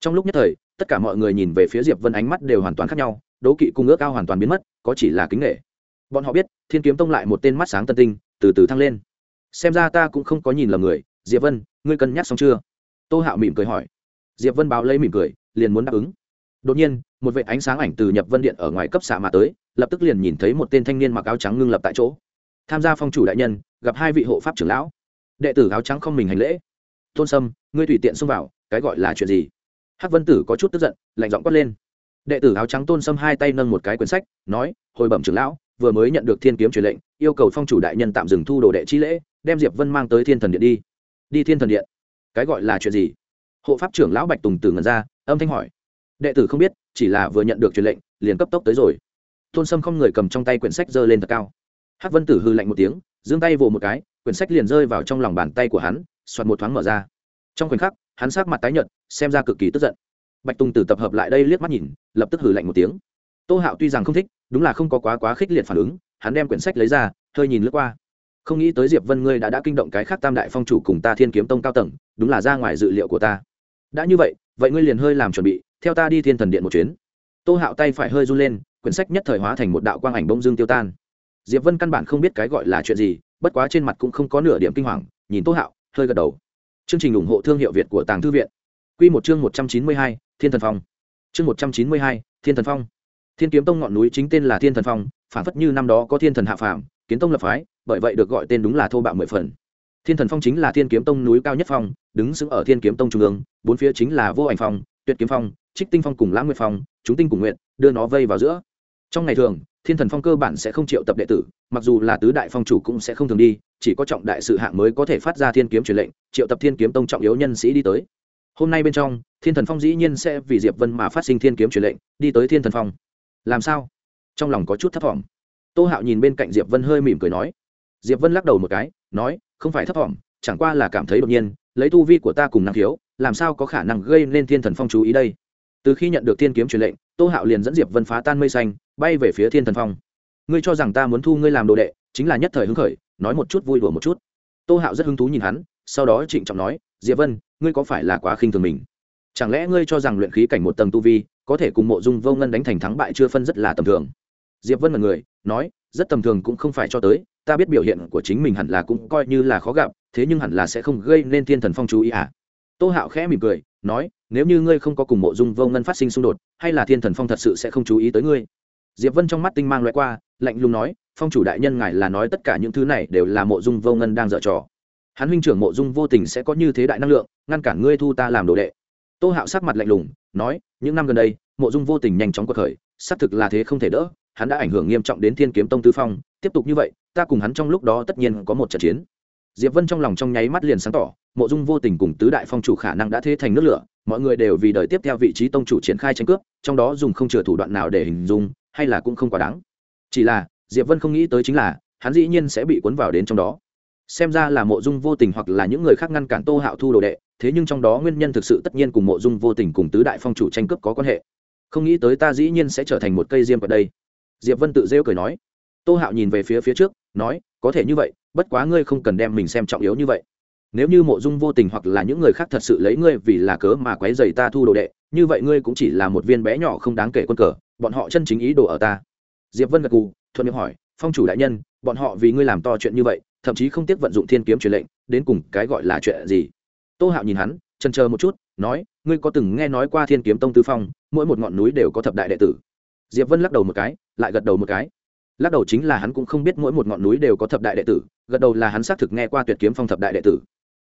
S1: Trong lúc nhất thời, tất cả mọi người nhìn về phía diệp vân ánh mắt đều hoàn toàn khác nhau đố kỵ cung ước cao hoàn toàn biến mất, có chỉ là kính nghệ bọn họ biết, thiên kiếm tông lại một tên mắt sáng tân tinh, từ từ thăng lên. Xem ra ta cũng không có nhìn lầm người. Diệp vân, ngươi cân nhắc xong chưa? Tô hạo mỉm cười hỏi. Diệp vân báo lấy mỉm cười, liền muốn đáp ứng. Đột nhiên, một vệ ánh sáng ảnh từ nhập vân điện ở ngoài cấp xạ mà tới, lập tức liền nhìn thấy một tên thanh niên mặc áo trắng ngưng lập tại chỗ. Tham gia phong chủ đại nhân, gặp hai vị hộ pháp trưởng lão. Đệ tử áo trắng không mình hành lễ. Tôn sâm, ngươi tùy tiện xông vào, cái gọi là chuyện gì? Hắc vân tử có chút tức giận, lạnh giọng quát lên đệ tử áo trắng tôn sâm hai tay nâng một cái quyển sách, nói, hồi bẩm trưởng lão, vừa mới nhận được thiên kiếm truyền lệnh, yêu cầu phong chủ đại nhân tạm dừng thu đồ đệ chi lễ, đem diệp vân mang tới thiên thần điện đi. Đi thiên thần điện? Cái gọi là chuyện gì? Hộ pháp trưởng lão bạch tùng từ ngần ra, âm thanh hỏi. Đệ tử không biết, chỉ là vừa nhận được truyền lệnh, liền cấp tốc tới rồi. Tôn sâm không người cầm trong tay quyển sách giơ lên thật cao. Hắc vân tử hư lạnh một tiếng, giương tay vồ một cái, quyển sách liền rơi vào trong lòng bàn tay của hắn, soạt một thoáng mở ra. Trong khoảnh khắc, hắn sát mặt tái nhợt, xem ra cực kỳ tức giận bạch tùng tử tập hợp lại đây liếc mắt nhìn, lập tức hử lạnh một tiếng. Tô hạo tuy rằng không thích, đúng là không có quá quá khích liệt phản ứng, hắn đem quyển sách lấy ra, hơi nhìn lướt qua. Không nghĩ tới diệp vân ngươi đã đã kinh động cái khác tam đại phong chủ cùng ta thiên kiếm tông cao tầng, đúng là ra ngoài dự liệu của ta. Đã như vậy vậy ngươi liền hơi làm chuẩn bị, theo ta đi thiên thần điện một chuyến. Tô hạo tay phải hơi run lên, quyển sách nhất thời hóa thành một đạo quang ảnh bông dương tiêu tan. Diệp vân căn bản không biết cái gọi là chuyện gì, bất quá trên mặt cũng không có nửa điểm kinh hoàng, nhìn tô hạo, hơi gật đầu. Chương trình ủng hộ thương hiệu việt của tàng thư viện. Q một chương một trăm chín mươi hai thiên thần phong. Chương một trăm chín mươi hai, thiên thần phong. Thiên kiếm tông ngọn núi chính tên là thiên thần phong, phản phất như năm đó có thiên thần hạ phàm, kiến tông lập phái, bởi vậy được gọi tên đúng là thô bạo mười phần. Thiên thần phong chính là thiên kiếm tông núi cao nhất phong, đứng sững ở thiên kiếm tông trung ương, bốn phía chính là vô ảnh phong, tuyệt kiếm phong, trích tinh phong cùng lãng nguyệt phong, chúng tinh cùng nguyện đưa nó vây vào giữa. Trong ngày thường, thiên thần phong cơ bản sẽ không triệu tập đệ tử, mặc dù là tứ đại phong chủ cũng sẽ không thường đi, chỉ có trọng đại sự hạng mới có thể phát ra thiên kiếm truyền lệnh, triệu tập thiên kiếm tông trọng yếu nhân sĩ đi tới hôm nay bên trong, thiên thần phong dĩ nhiên sẽ vì diệp vân mà phát sinh thiên kiếm truyền lệnh, đi tới thiên thần phong. Làm sao? Trong lòng có chút thấp thỏm. Tô hạo nhìn bên cạnh diệp vân hơi mỉm cười nói. Diệp vân lắc đầu một cái, nói, không phải thấp thỏm, chẳng qua là cảm thấy đột nhiên, lấy tu vi của ta cùng năng khiếu, làm sao có khả năng gây nên thiên thần phong chú ý đây? Từ khi nhận được thiên kiếm truyền lệnh, tô hạo liền dẫn diệp vân phá tan mây xanh, bay về phía thiên thần phong. Ngươi cho rằng ta muốn thu ngươi làm đồ đệ, chính là nhất thời hứng khởi, nói một chút vui đùa một chút. Tô hạo rất hứng thú nhìn hắn, sau đó trịnh trọng nói, diệp vân ngươi có phải là quá khinh thường mình? Chẳng lẽ ngươi cho rằng luyện khí cảnh một tầng tu vi, có thể cùng mộ dung vô ngân đánh thành thắng bại chưa phân rất là tầm thường? Diệp vân là người nói, rất tầm thường cũng không phải cho tới, ta biết biểu hiện của chính mình hẳn là cũng coi như là khó gặp, thế nhưng hẳn là sẽ không gây nên thiên thần phong chú ý à? Tô hạo khẽ mỉm cười, nói, nếu như ngươi không có cùng mộ dung vô ngân phát sinh xung đột, hay là thiên thần phong thật sự sẽ không chú ý tới ngươi? Diệp vân trong mắt tinh mang loại qua, lạnh lùng nói, phong chủ đại nhân ngài là nói tất cả những thứ này đều là mộ dung vô ngân đang dở trò hắn huynh trưởng mộ dung vô tình sẽ có như thế đại năng lượng, ngăn cản ngươi thu ta làm đồ đệ. Tô hạo sắc mặt lạnh lùng, nói, những năm gần đây, mộ dung vô tình nhanh chóng cuộc khởi, xác thực là thế không thể đỡ, hắn đã ảnh hưởng nghiêm trọng đến thiên kiếm tông tư phong, tiếp tục như vậy, ta cùng hắn trong lúc đó tất nhiên có một trận chiến. Diệp vân trong lòng trong nháy mắt liền sáng tỏ, mộ dung vô tình cùng tứ đại phong chủ khả năng đã thế thành nước lửa, mọi người đều vì đời tiếp theo vị trí tông chủ triển khai tranh cướp, trong đó dùng không chừa thủ đoạn nào để hình dung, hay là cũng không quá đáng. Chỉ là, diệp vân không nghĩ tới chính là, hắn dĩ nhiên sẽ bị cuốn vào đến trong đó xem ra là mộ dung vô tình hoặc là những người khác ngăn cản tô hạo thu đồ đệ, thế nhưng trong đó nguyên nhân thực sự tất nhiên cùng mộ dung vô tình cùng tứ đại phong chủ tranh cướp có quan hệ. Không nghĩ tới ta dĩ nhiên sẽ trở thành một cây diêm ở đây. Diệp vân tự rêu cười nói. Tô hạo nhìn về phía phía trước, nói, có thể như vậy, bất quá ngươi không cần đem mình xem trọng yếu như vậy. Nếu như mộ dung vô tình hoặc là những người khác thật sự lấy ngươi vì là cớ mà quấy dày ta thu đồ đệ, như vậy ngươi cũng chỉ là một viên bé nhỏ không đáng kể quân cờ, bọn họ chân chính ý đồ ở ta. Diệp vân gật cù thuận miệng hỏi, phong chủ đại nhân, bọn họ vì ngươi làm to chuyện như vậy thậm chí không tiếc vận dụng thiên kiếm truyền lệnh, đến cùng cái gọi là chuyện gì? Tô hạo nhìn hắn, chần chờ một chút, nói, ngươi có từng nghe nói qua thiên kiếm tông tư phong, mỗi một ngọn núi đều có thập đại đệ tử? Diệp vân lắc đầu một cái, lại gật đầu một cái. Lắc đầu chính là hắn cũng không biết mỗi một ngọn núi đều có thập đại đệ tử, gật đầu là hắn xác thực nghe qua tuyệt kiếm phong thập đại đệ tử.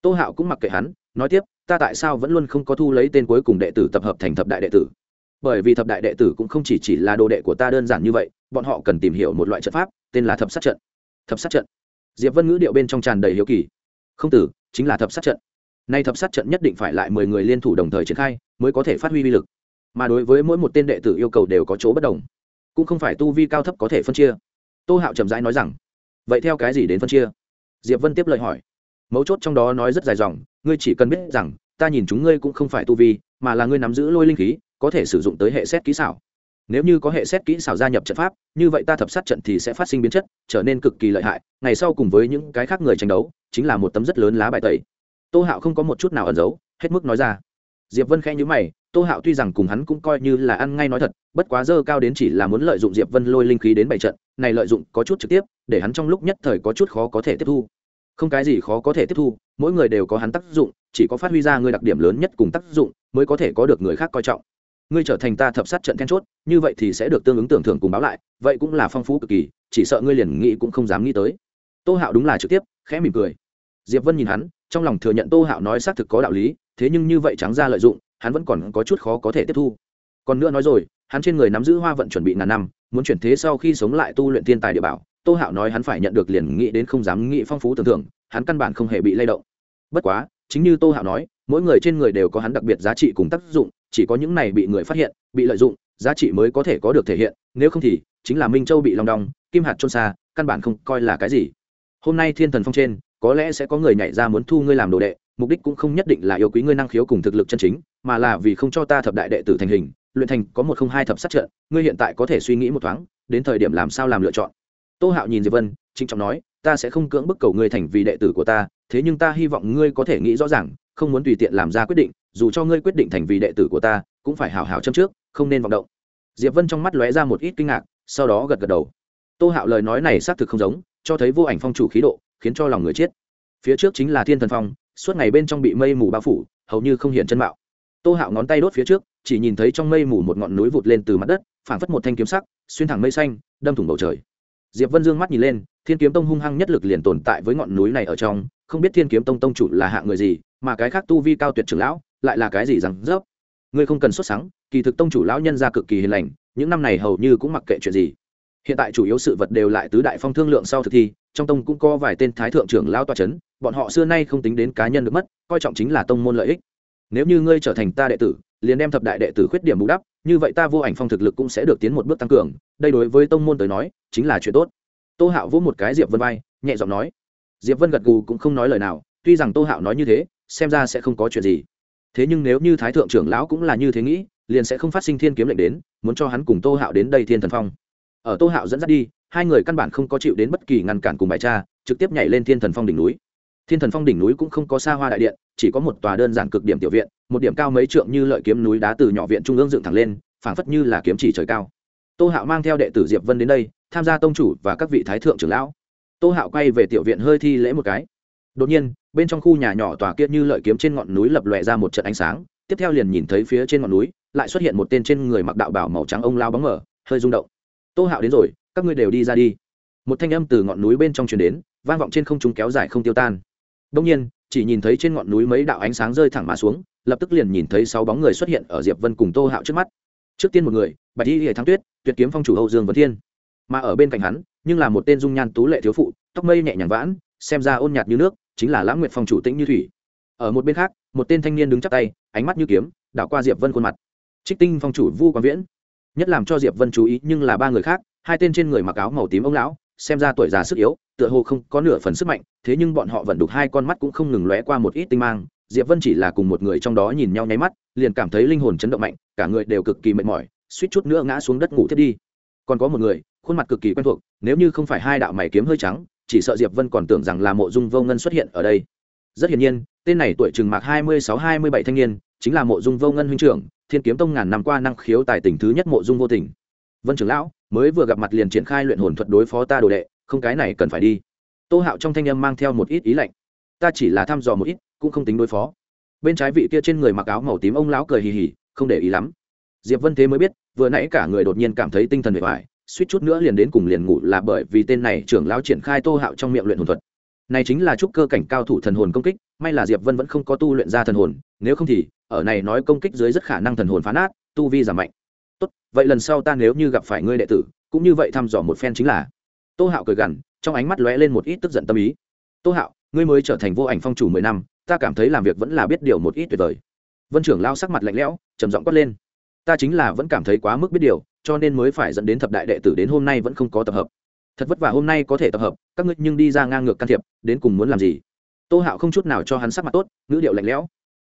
S1: Tô hạo cũng mặc kệ hắn, nói tiếp, ta tại sao vẫn luôn không có thu lấy tên cuối cùng đệ tử tập hợp thành thập đại đệ tử? Bởi vì thập đại đệ tử cũng không chỉ chỉ là đồ đệ của ta đơn giản như vậy, bọn họ cần tìm hiểu một loại trận pháp, tên là thập sát trận. Thập sát trận diệp vân ngữ điệu bên trong tràn đầy hiếu kỳ. Không tử, chính là thập sát trận. Nay thập sát trận nhất định phải lại mười người liên thủ đồng thời triển khai, mới có thể phát huy uy lực. Mà đối với mỗi một tên đệ tử yêu cầu đều có chỗ bất đồng. Cũng không phải tu vi cao thấp có thể phân chia. Tô hạo trầm rãi nói rằng, vậy theo cái gì đến phân chia? Diệp vân tiếp lời hỏi. Mấu chốt trong đó nói rất dài dòng, ngươi chỉ cần biết rằng, ta nhìn chúng ngươi cũng không phải tu vi, mà là ngươi nắm giữ lôi linh khí, có thể sử dụng tới hệ xét kỹ xảo nếu như có hệ xét kỹ xảo gia nhập trận pháp, như vậy ta thập sát trận thì sẽ phát sinh biến chất, trở nên cực kỳ lợi hại. Ngày sau cùng với những cái khác người tranh đấu, chính là một tấm rất lớn lá bài tẩy. Tô hạo không có một chút nào ẩn giấu, hết mức nói ra. Diệp vân khẽ nhữ mày, tô hạo tuy rằng cùng hắn cũng coi như là ăn ngay nói thật, bất quá dơ cao đến chỉ là muốn lợi dụng diệp vân lôi linh khí đến bảy trận, này lợi dụng có chút trực tiếp, để hắn trong lúc nhất thời có chút khó có thể tiếp thu. Không cái gì khó có thể tiếp thu, mỗi người đều có hắn tác dụng, chỉ có phát huy ra người đặc điểm lớn nhất cùng tác dụng, mới có thể có được người khác coi trọng ngươi trở thành ta thập sát trận then chốt, như vậy thì sẽ được tương ứng tưởng thưởng cùng báo lại, vậy cũng là phong phú cực kỳ, chỉ sợ ngươi liền nghĩ cũng không dám nghĩ tới. Tô hạo đúng là trực tiếp, khẽ mỉm cười. Diệp vân nhìn hắn, trong lòng thừa nhận tô hạo nói xác thực có đạo lý, thế nhưng như vậy trắng ra lợi dụng, hắn vẫn còn có chút khó có thể tiếp thu. Còn nữa nói rồi, hắn trên người nắm giữ hoa vận chuẩn bị ngàn năm, muốn chuyển thế sau khi sống lại tu luyện thiên tài địa bảo, tô hạo nói hắn phải nhận được liền nghĩ đến không dám nghĩ phong phú tưởng thưởng, hắn căn bản không hề bị lay động. Bất quá, chính như tô hạo nói, mỗi người trên người đều có hắn đặc biệt giá trị cùng tác dụng chỉ có những này bị người phát hiện, bị lợi dụng, giá trị mới có thể có được thể hiện, nếu không thì chính là minh châu bị long đong, kim hạt trôn xa, căn bản không coi là cái gì. Hôm nay thiên thần phong trên, có lẽ sẽ có người nhảy ra muốn thu ngươi làm đồ đệ, mục đích cũng không nhất định là yêu quý ngươi năng khiếu cùng thực lực chân chính, mà là vì không cho ta thập đại đệ tử thành hình, luyện thành có một không hai thập sát trận, ngươi hiện tại có thể suy nghĩ một thoáng, đến thời điểm làm sao làm lựa chọn. Tô hạo nhìn diệp vân, trịnh trọng nói, ta sẽ không cưỡng bức cầu ngươi thành vì đệ tử của ta, thế nhưng ta hy vọng ngươi có thể nghĩ rõ ràng không muốn tùy tiện làm ra quyết định, dù cho ngươi quyết định thành vì đệ tử của ta, cũng phải hào hào châm trước, không nên vọng động. Diệp vân trong mắt lóe ra một ít kinh ngạc, sau đó gật gật đầu. Tô hạo lời nói này xác thực không giống, cho thấy vô ảnh phong chủ khí độ, khiến cho lòng người chết. Phía trước chính là thiên thần phong, suốt ngày bên trong bị mây mù bao phủ, hầu như không hiện chân mạo. Tô hạo ngón tay đốt phía trước, chỉ nhìn thấy trong mây mù một ngọn núi vụt lên từ mặt đất, phảng phất một thanh kiếm sắc, xuyên thẳng mây xanh, đâm thủng bầu trời. Diệp vân dương mắt nhìn lên, thiên kiếm tông hung hăng nhất lực liền tồn tại với ngọn núi này ở trong, không biết thiên kiếm tông tông chủ là hạ người gì mà cái khác tu vi cao tuyệt trưởng lão lại là cái gì rằng rớp? Ngươi không cần xuất sáng kỳ thực tông chủ lão nhân ra cực kỳ hiền lành, những năm này hầu như cũng mặc kệ chuyện gì. Hiện tại chủ yếu sự vật đều lại tứ đại phong thương lượng sau thực thi, trong tông cũng có vài tên thái thượng trưởng lao toa c h ấ n bọn họ xưa nay không tính đến cá nhân được mất, coi trọng chính là tông môn lợi ích. Nếu như ngươi trở thành ta đệ tử, liền đem thập đại đệ tử khuyết điểm bù đắp, như vậy ta vô ảnh phong thực lực cũng sẽ được tiến một bước tăng cường, đây đối với tông môn tới nói, chính là chuyện tốt. Tô hạo vỗ một cái diệp vân vai, nhẹ giọng nói. Diệp vân gật gù cũng không nói lời nào, tuy rằng tô hạo nói như thế xem ra sẽ không có chuyện gì. Thế nhưng nếu như thái thượng trưởng lão cũng là như thế nghĩ, liền sẽ không phát sinh thiên kiếm lệnh đến, muốn cho hắn cùng tô hạo đến đây thiên thần phong. Ở tô hạo dẫn dắt đi, hai người căn bản không có chịu đến bất kỳ ngăn cản cùng bài cha trực tiếp nhảy lên thiên thần phong đỉnh núi. Thiên thần phong đỉnh núi cũng không có xa hoa đại điện, chỉ có một tòa đơn giản cực điểm tiểu viện, một điểm cao mấy trượng như lợi kiếm núi đá từ nhỏ viện trung ương dựng thẳng lên, phảng phất như là kiếm chỉ trời cao. Tô hạo mang theo đệ tử diệp vân đến đây, tham gia tông chủ và các vị thái thượng trưởng lão. Tô hạo quay về tiểu viện hơi thi lễ một cái. Đột nhiên bên trong khu nhà nhỏ tòa kia như lợi kiếm trên ngọn núi lập lòe ra một trận ánh sáng, tiếp theo liền nhìn thấy phía trên ngọn núi, lại xuất hiện một tên trên người mặc đạo bảo màu trắng ông lao bóng mở hơi rung động. Tô hạo đến rồi, các ngươi đều đi ra đi. Một thanh âm từ ngọn núi bên trong truyền đến, vang vọng trên không trung kéo dài không tiêu tan. Đông nhiên, chỉ nhìn thấy trên ngọn núi mấy đạo ánh sáng rơi thẳng mà xuống, lập tức liền nhìn thấy sáu bóng người xuất hiện ở diệp vân cùng tô hạo trước mắt. Trước tiên một người, bạch y hệ thắng tuyết, tuyệt kiếm phong chủ âu dương vấn thiên. Mà ở bên cạnh hắn, nhưng là một tên dung nhan tú lệ thiếu phụ, tóc mây nhẹ nhàng vãn, xem ra ôn nhạt như nước chính là lãng nguyệt phong chủ tĩnh như thủy. Ở một bên khác, một tên thanh niên đứng chắp tay, ánh mắt như kiếm, đảo qua diệp vân khuôn mặt. Trích tinh phong chủ vu quang viễn. Nhất làm cho diệp vân chú ý nhưng là ba người khác, hai tên trên người mặc áo màu tím ông lão, xem ra tuổi già sức yếu, tựa hồ không có nửa phần sức mạnh, thế nhưng bọn họ vẫn đục hai con mắt cũng không ngừng lóe qua một ít tinh mang. Diệp vân chỉ là cùng một người trong đó nhìn nhau nháy mắt, liền cảm thấy linh hồn chấn động mạnh, cả người đều cực kỳ mệt mỏi, suýt chút nữa ngã xuống đất ngủ thiết đi. Còn có một người, khuôn mặt cực kỳ quen thuộc, nếu như không phải hai đạo mày kiếm hơi trắng chỉ sợ diệp vân còn tưởng rằng là mộ dung vô ngân xuất hiện ở đây. Rất hiển nhiên, tên này tuổi chừng mạc hai mươi sáu hai mươi bảy thanh niên, chính là mộ dung vô ngân huynh trưởng, thiên kiếm tông ngàn năm qua năng khiếu tài tình thứ nhất mộ dung vô tình. Vân trưởng lão, mới vừa gặp mặt liền triển khai luyện hồn thuật đối phó ta đồ đệ, không cái này cần phải đi. Tô hạo trong thanh âm mang theo một ít ý lạnh. Ta chỉ là thăm dò một ít, cũng không tính đối phó. Bên trái vị kia trên người mặc áo màu tím ông lão cười hì hì, không để ý lắm. Diệp vân thế mới biết, vừa nãy cả người đột nhiên cảm thấy tinh thần bề ngoài suýt chút nữa liền đến cùng liền ngủ là bởi vì tên này trưởng lão triển khai tô hạo trong miệng luyện hồn thuật. Này chính là trúc cơ cảnh cao thủ thần hồn công kích, may là diệp vân vẫn không có tu luyện ra thần hồn, nếu không thì, ở này nói công kích dưới rất khả năng thần hồn phá nát, tu vi giảm mạnh. Tốt, vậy lần sau ta nếu như gặp phải ngươi đệ tử, cũng như vậy thăm dò một phen chính là. Tô hạo cười gằn, trong ánh mắt lóe lên một ít tức giận tâm ý. Tô hạo, ngươi mới trở thành vô ảnh phong chủ mười năm, ta cảm thấy làm việc vẫn là biết điều một ít tuyệt vời. Vân trưởng lao sắc mặt lạnh lẽo, trầm giọng quát lên. Ta chính là vẫn cảm thấy quá mức biết điều cho nên mới phải dẫn đến thập đại đệ tử đến hôm nay vẫn không có tập hợp. Thật vất vả hôm nay có thể tập hợp, các ngươi nhưng đi ra ngang ngược can thiệp, đến cùng muốn làm gì? Tô hạo không chút nào cho hắn sắc mặt tốt, ngữ điệu lạnh lẽo.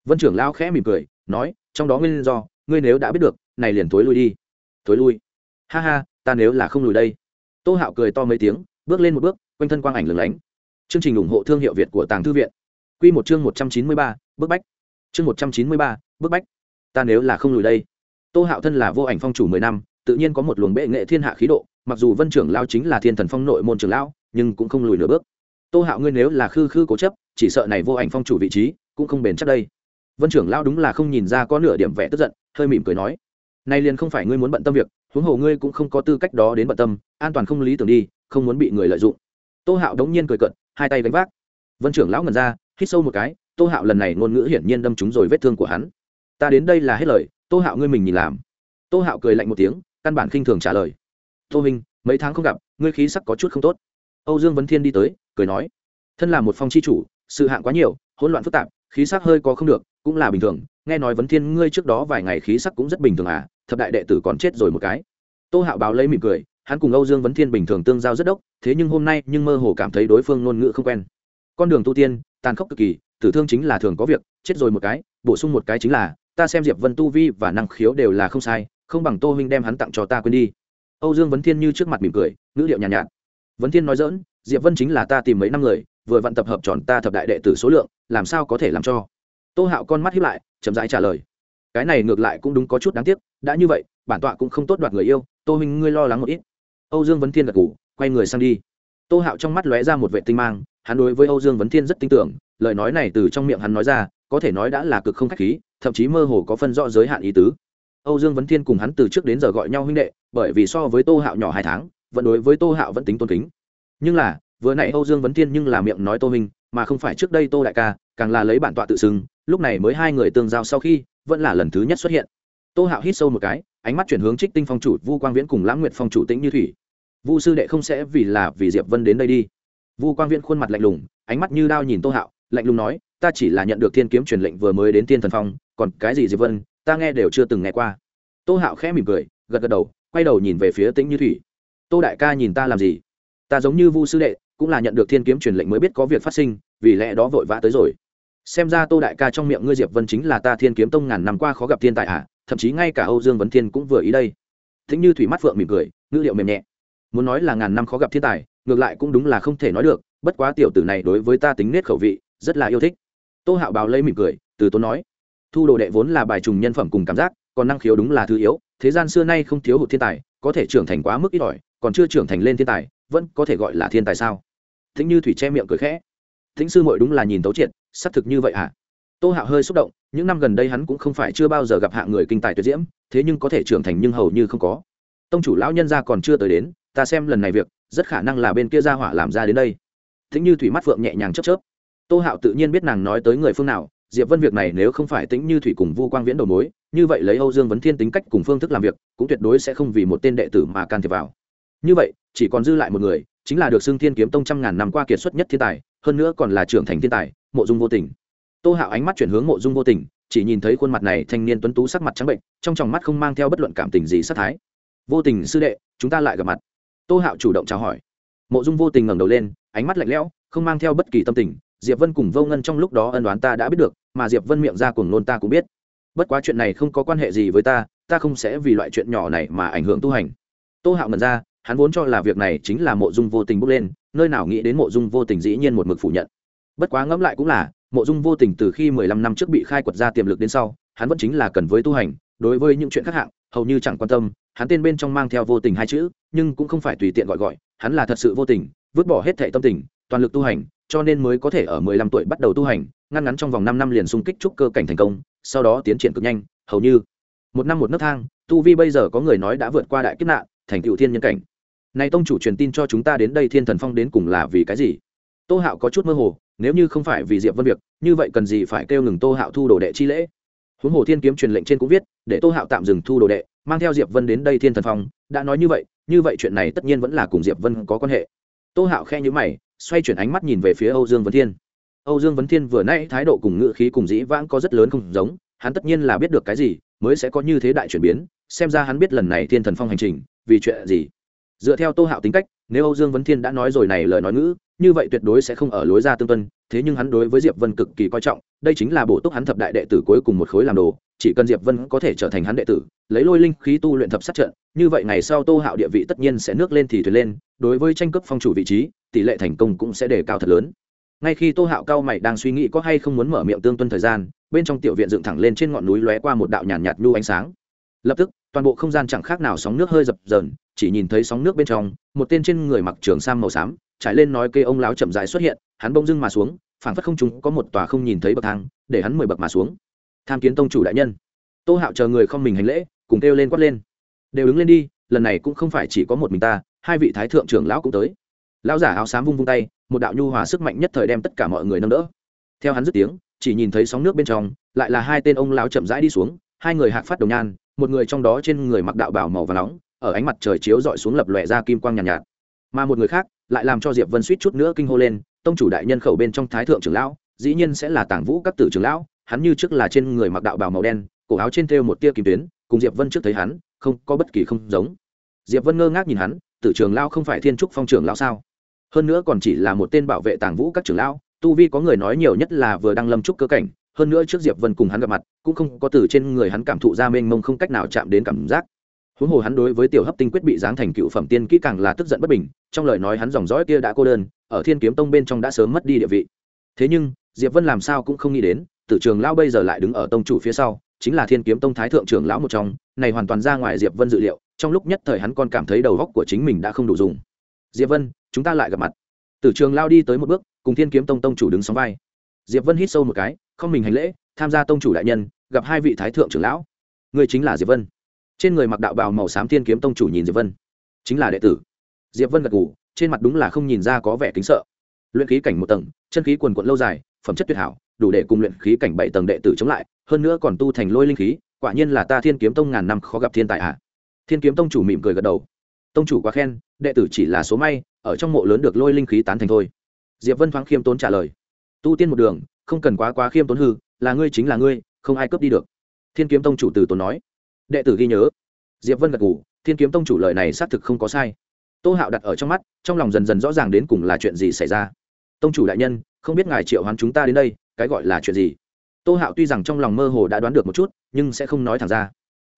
S1: Vân trưởng lao khẽ mỉm cười, nói, trong đó nguyên do, ngươi nếu đã biết được, này liền thối lui đi. Thối lui? Ha ha, ta nếu là không lùi đây. Tô hạo cười to mấy tiếng, bước lên một bước, quanh thân quang ảnh lửng lánh. Chương trình ủng hộ thương hiệu việt của tàng thư viện. Q một chương một trăm chín mươi ba, bức bách. Chương một trăm chín mươi ba, bức bách. Ta nếu là không lùi đây. Tô hạo thân là vô ảnh phong chủ mười năm tự nhiên có một luồng bệ nghệ thiên hạ khí độ, mặc dù vân trưởng lao chính là thiên thần phong nội môn trưởng lão, nhưng cũng không lùi nửa bước. Tô hạo ngươi nếu là khư khư cố chấp, chỉ sợ này vô ảnh phong chủ vị trí, cũng không bền chắc đây. Vân trưởng lao đúng là không nhìn ra có nửa điểm vẻ tức giận, hơi mỉm cười nói, nay liền không phải ngươi muốn bận tâm việc, huống hồ ngươi cũng không có tư cách đó đến bận tâm, an toàn không lý tưởng đi, không muốn bị người lợi dụng. Tô hạo đống nhiên cười cận hai tay gánh vác. Vân trưởng lão ngần ra, hít sâu một cái, tô hạo lần này ngôn ngữ hiển nhiên đâm trúng rồi vết thương của hắn. Ta đến đây là hết lời, tô hạo ngươi mình nhìn làm. Tô hạo cười lạnh một tiếng căn bản khinh thường trả lời. Tô minh, mấy tháng không gặp, ngươi khí sắc có chút không tốt. Âu dương vấn thiên đi tới, cười nói, thân là một phong chi chủ, sự hạng quá nhiều, hỗn loạn phức tạp, khí sắc hơi có không được, cũng là bình thường. Nghe nói vấn thiên, ngươi trước đó vài ngày khí sắc cũng rất bình thường à thập đại đệ tử còn chết rồi một cái. Tô hạo báo lấy mỉm cười, hắn cùng âu dương vấn thiên bình thường tương giao rất đốc, thế nhưng hôm nay nhưng mơ hồ cảm thấy đối phương ngôn ngữ không quen. Con đường tu tiên, tàn khốc cực kỳ, tử thương chính là thường có việc, chết rồi một cái, bổ sung một cái chính là, ta xem diệp vân tu vi và năng khiếu đều là không sai không bằng tô huynh đem hắn tặng cho ta quên đi. Âu dương vấn thiên như trước mặt mỉm cười ngữ liệu nhàn nhạt, nhạt. Vấn thiên nói dỡn diệp vân chính là ta tìm mấy năm người vừa vận tập hợp tròn ta thập đại đệ tử số lượng làm sao có thể làm cho? Tô hạo con mắt hiếp lại chậm rãi trả lời. Cái này ngược lại cũng đúng có chút đáng tiếc đã như vậy bản tọa cũng không tốt đoạt người yêu tô huynh ngươi lo lắng một ít. Âu dương vấn thiên gật ngủ quay người sang đi. Tô hạo trong mắt lóe ra một vệ tinh mang hắn đối với âu dương vấn thiên rất tin tưởng lời nói này từ trong miệng hắn nói ra có thể nói đã là cực không khách khí thậm chí mơ hồ có phân rõ giới hạn ý tứ âu dương vấn thiên cùng hắn từ trước đến giờ gọi nhau huynh đệ, bởi vì so với tô hạo nhỏ hai tháng, vẫn đối với tô hạo vẫn tính tôn kính. Nhưng là, vừa nãy âu dương vấn thiên nhưng là miệng nói tô huynh mà không phải trước đây tô đại ca, càng là lấy bản tọa tự xưng, lúc này mới hai người tương giao sau khi, vẫn là lần thứ nhất xuất hiện. Tô hạo hít sâu một cái, ánh mắt chuyển hướng trích tinh phong chủ, vu quang viễn cùng lãng nguyệt phong chủ tĩnh như thủy. Vu sư đệ không sẽ vì là vì diệp vân đến đây đi. Vu quang viễn khuôn mặt lạnh lùng, ánh mắt như đao nhìn tô hạo, lạnh lùng nói, ta chỉ là nhận được thiên kiếm truyền lệnh vừa mới đến tiên thần phong, còn cái gì diệp vân ta nghe đều chưa từng nghe qua. Tô hạo khẽ mỉm cười, gật gật đầu, quay đầu nhìn về phía tĩnh như thủy. Tô đại ca nhìn ta làm gì? Ta giống như vu sư đệ, cũng là nhận được thiên kiếm truyền lệnh mới biết có việc phát sinh, vì lẽ đó vội vã tới rồi. Xem ra tô đại ca trong miệng ngươi diệp vân chính là ta thiên kiếm tông ngàn năm qua khó gặp thiên tài à thậm chí ngay cả âu dương vấn thiên cũng vừa ý đây. Thính như thủy mắt phượng mỉm cười, ngữ liệu mềm nhẹ. Muốn nói là ngàn năm khó gặp thiên tài, ngược lại cũng đúng là không thể nói được, bất quá tiểu tử này đối với ta tính nết khẩu vị, rất là yêu thích. Tô hạo báo lấy mỉm cười, từ tốn nói thu đồ đệ vốn là bài trùng nhân phẩm cùng cảm giác, còn năng khiếu đúng là thứ yếu, thế gian xưa nay không thiếu hụt thiên tài, có thể trưởng thành quá mức ít ỏi, còn chưa trưởng thành lên thiên tài, vẫn có thể gọi là thiên tài sao? Thính như thủy che miệng cười khẽ. Thính sư muội đúng là nhìn tấu triệt, xác thực như vậy hả à? tô hạo hơi xúc động, những năm gần đây hắn cũng không phải chưa bao giờ gặp hạ người kinh tài tuyệt diễm, thế nhưng có thể trưởng thành nhưng hầu như không có. Tông chủ lão nhân gia còn chưa tới đến, ta xem lần này việc, rất khả năng là bên kia ra hỏa làm ra đến đây. Thính như thủy mắt phượng nhẹ nhàng chớp chớp. Tô hạo tự nhiên biết nàng nói tới người phương nào diệp vân việc này nếu không phải tính như thủy cùng vu quang viễn đầu mối, như vậy lấy âu dương vấn thiên tính cách cùng phương thức làm việc, cũng tuyệt đối sẽ không vì một tên đệ tử mà can thiệp vào. Như vậy, chỉ còn dư lại một người, chính là được xưng thiên kiếm tông trăm ngàn năm qua kiệt xuất nhất thiên tài, hơn nữa còn là trưởng thành thiên tài, mộ dung vô tình. Tô hạo ánh mắt chuyển hướng mộ dung vô tình, chỉ nhìn thấy khuôn mặt này thanh niên tuấn tú sắc mặt trắng bệnh, trong tròng mắt không mang theo bất luận cảm tình gì sắc thái. Vô tình sư đệ, chúng ta lại gặp mặt. Tô hạo chủ động chào hỏi. Mộ dung vô tình ngẩng đầu lên, ánh mắt lạnh lẽo, không mang theo bất kỳ tâm tình. Diệp vân cùng vô ngân trong lúc đó ân đoán ta đã biết được mà diệp vân miệng ra cùng nôn ta cũng biết. Bất quá chuyện này không có quan hệ gì với ta ta không sẽ vì loại chuyện nhỏ này mà ảnh hưởng tu hành. Tô hạo ngẩn ra, hắn vốn cho là việc này chính là mộ dung vô tình bước lên, nơi nào nghĩ đến mộ dung vô tình dĩ nhiên một mực phủ nhận. Bất quá ngẫm lại cũng là, mộ dung vô tình từ khi mười lăm năm trước bị khai quật ra tiềm lực đến sau, hắn vẫn chính là cần với tu hành, đối với những chuyện khác hạng, hầu như chẳng quan tâm, hắn tên bên trong mang theo vô tình hai chữ, nhưng cũng không phải tùy tiện gọi gọi, hắn là thật sự vô tình, vứt bỏ hết thệ tâm tình, toàn lực tu hành cho nên mới có thể ở mười lăm tuổi bắt đầu tu hành, ngăn ngắn trong vòng năm năm liền xung kích trúc cơ cảnh thành công, sau đó tiến triển cực nhanh, hầu như một năm một nấc thang, tu vi bây giờ có người nói đã vượt qua đại kiếp nạn, thành tựu thiên nhân cảnh. Này tông chủ truyền tin cho chúng ta đến đây thiên thần phong đến cùng là vì cái gì? Tô hạo có chút mơ hồ, nếu như không phải vì diệp vân việc, như vậy cần gì phải kêu ngừng tô hạo thu đồ đệ chi lễ? Huống hồ thiên kiếm truyền lệnh trên cũng viết, để tô hạo tạm dừng thu đồ đệ, mang theo diệp vân đến đây thiên thần phong, đã nói như vậy như vậy chuyện này tất nhiên vẫn là cùng diệp vân có quan hệ tô hạo khe nhữ mày, xoay chuyển ánh mắt nhìn về phía âu dương vấn thiên. Âu dương vấn thiên vừa nãy thái độ cùng ngữ khí cùng dĩ vãng có rất lớn không giống, hắn tất nhiên là biết được cái gì, mới sẽ có như thế đại chuyển biến, xem ra hắn biết lần này thiên thần phong hành trình, vì chuyện gì. Dựa theo tô hạo tính cách, nếu âu dương vấn thiên đã nói rồi này lời nói ngữ, như vậy tuyệt đối sẽ không ở lối ra tương tân thế nhưng hắn đối với diệp vân cực kỳ coi trọng, đây chính là bổ túc hắn thập đại đệ tử cuối cùng một khối làm đồ chỉ cần diệp vân có thể trở thành hắn đệ tử, lấy lôi linh khí tu luyện thập sát trận, như vậy ngày sau tô hạo địa vị tất nhiên sẽ nước lên thì thuyền lên, đối với tranh cướp phong chủ vị trí, tỷ lệ thành công cũng sẽ đề cao thật lớn. Ngay khi tô hạo cao mày đang suy nghĩ có hay không muốn mở miệng tương tuân thời gian, bên trong tiểu viện dựng thẳng lên trên ngọn núi lóe qua một đạo nhàn nhạt nhu ánh sáng. Lập tức, toàn bộ không gian chẳng khác nào sóng nước hơi dập dờn, chỉ nhìn thấy sóng nước bên trong, một tên trên người mặc trường sam màu xám, trải lên nói cây ông láo chậm dài xuất hiện, hắn bông dưng mà xuống, phảng phất không chúng có một tòa không nhìn thấy bậc thang, để hắn mười bậc mà xuống tham kiến tông chủ đại nhân. Tô hạo chờ người không mình hành lễ cùng kêu lên quát lên. Đều đứng lên đi lần này cũng không phải chỉ có một mình ta hai vị thái thượng trưởng lão cũng tới. Lão giả áo xám vung vung tay một đạo nhu hòa sức mạnh nhất thời đem tất cả mọi người nâng đỡ. Theo hắn dứt tiếng chỉ nhìn thấy sóng nước bên trong lại là hai tên ông lão chậm rãi đi xuống hai người hạc phát đồng nhan một người trong đó trên người mặc đạo bảo màu và nóng ở ánh mặt trời chiếu dọi xuống lập lòe ra kim quang nhàn nhạt, nhạt. Mà một người khác lại làm cho diệp vân suýt chút nữa kinh hô lên tông chủ đại nhân khẩu bên trong thái thượng trưởng lão dĩ nhiên sẽ là Tảng vũ các tử trưởng lão hắn như trước là trên người mặc đạo bào màu đen, cổ áo trên thêu một tia kim tuyến, cùng diệp vân trước thấy hắn, không, có bất kỳ không giống. Diệp vân ngơ ngác nhìn hắn, tử Trường lão không phải thiên trúc phong Trường lão sao? Hơn nữa còn chỉ là một tên bảo vệ tàng vũ các trưởng lão, tu vi có người nói nhiều nhất là vừa đang lâm trúc cơ cảnh, hơn nữa trước diệp vân cùng hắn gặp mặt, cũng không có từ trên người hắn cảm thụ ra mênh mông không cách nào chạm đến cảm giác. Huống hồ hắn đối với tiểu hấp tinh quyết bị giáng thành cựu phẩm tiên kỹ càng là tức giận bất bình, trong lời nói hắn dòng dõi kia đã cô đơn, ở thiên kiếm tông bên trong đã sớm mất đi địa vị. Thế nhưng, diệp vân làm sao cũng không nghĩ đến tử trường lão bây giờ lại đứng ở tông chủ phía sau, chính là thiên kiếm tông thái thượng trưởng lão một trong, này hoàn toàn ra ngoài diệp vân dự liệu, trong lúc nhất thời hắn còn cảm thấy đầu góc của chính mình đã không đủ dùng. Diệp vân, chúng ta lại gặp mặt. Tử trường lao đi tới một bước, cùng thiên kiếm tông tông chủ đứng sóng vai. Diệp vân hít sâu một cái, không mình hành lễ, tham gia tông chủ đại nhân, gặp hai vị thái thượng trưởng lão. Người chính là diệp vân. Trên người mặc đạo bào màu xám thiên kiếm tông chủ nhìn diệp vân. Chính là đệ tử. Diệp vân gật gù, trên mặt đúng là không nhìn ra có vẻ kính sợ. Luyện khí cảnh một tầng, chân khí quần quận lâu dài, phẩm chất tuyệt hảo đủ để cùng luyện khí cảnh bảy tầng đệ tử chống lại, hơn nữa còn tu thành lôi linh khí, quả nhiên là ta thiên kiếm tông ngàn năm khó gặp thiên tài ạ. À. thiên kiếm tông chủ mỉm cười gật đầu. Tông chủ quá khen, đệ tử chỉ là số may, ở trong mộ lớn được lôi linh khí tán thành thôi. Diệp vân thoáng khiêm tốn trả lời. Tu tiên một đường, không cần quá quá khiêm tốn hư, là ngươi chính là ngươi, không ai cướp đi được. Thiên kiếm tông chủ từ tốn nói. Đệ tử ghi nhớ. Diệp vân gật ngủ thiên kiếm tông chủ lời này xác thực không có sai. Tô hạo đặt ở trong mắt, trong lòng dần dần rõ ràng đến cùng là chuyện gì xảy ra. Tông chủ đại nhân, không biết ngài triệu hoán chúng ta đến đây cái gọi là chuyện gì? Tô hạo tuy rằng trong lòng mơ hồ đã đoán được một chút, nhưng sẽ không nói thẳng ra.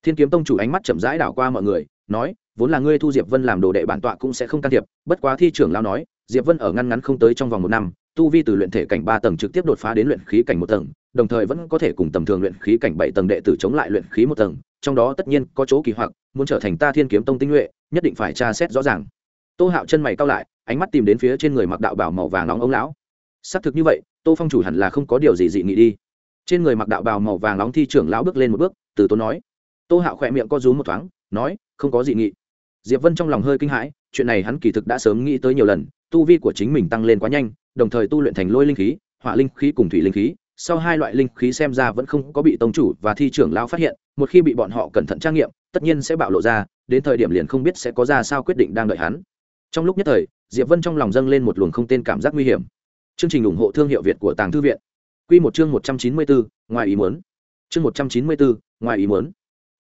S1: Thiên kiếm tông chủ ánh mắt chậm rãi đảo qua mọi người, nói, vốn là ngươi thu diệp vân làm đồ đệ bản tọa cũng sẽ không can thiệp, bất quá thi trưởng lao nói, diệp vân ở ngăn ngắn không tới trong vòng một năm, tu vi từ luyện thể cảnh ba tầng trực tiếp đột phá đến luyện khí cảnh một tầng, đồng thời vẫn có thể cùng tầm thường luyện khí cảnh bảy tầng đệ tử chống lại luyện khí một tầng, trong đó tất nhiên có chỗ kỳ hoặc, muốn trở thành ta thiên kiếm tông tinh nhuệ, nhất định phải tra xét rõ ràng. Tô hạo chân mày cao lại, ánh mắt tìm đến phía trên người mặc đạo bảo màu vàng nóng ông lão xác thực như vậy, tô phong chủ hẳn là không có điều gì dị nghị đi. Trên người mặc đạo bào màu vàng nóng thi trưởng lão bước lên một bước, từ tốn nói. Tô hạo khỏe miệng co rúm một thoáng, nói, không có dị nghị. Diệp vân trong lòng hơi kinh hãi, chuyện này hắn kỳ thực đã sớm nghĩ tới nhiều lần, tu vi của chính mình tăng lên quá nhanh, đồng thời tu luyện thành lôi linh khí, hỏa linh khí cùng thủy linh khí, sau hai loại linh khí xem ra vẫn không có bị tông chủ và thi trưởng lão phát hiện, một khi bị bọn họ cẩn thận trang nghiệm, tất nhiên sẽ bạo lộ ra, đến thời điểm liền không biết sẽ có ra sao quyết định đang đợi hắn. Trong lúc nhất thời, diệp vân trong lòng dâng lên một luồng không tên cảm giác nguy hiểm chương trình ủng hộ thương hiệu việt của tàng thư viện. Quy một chương một trăm chín mươi bốn, ngoài ý muốn. Chương một trăm chín mươi bốn, ngoài ý muốn.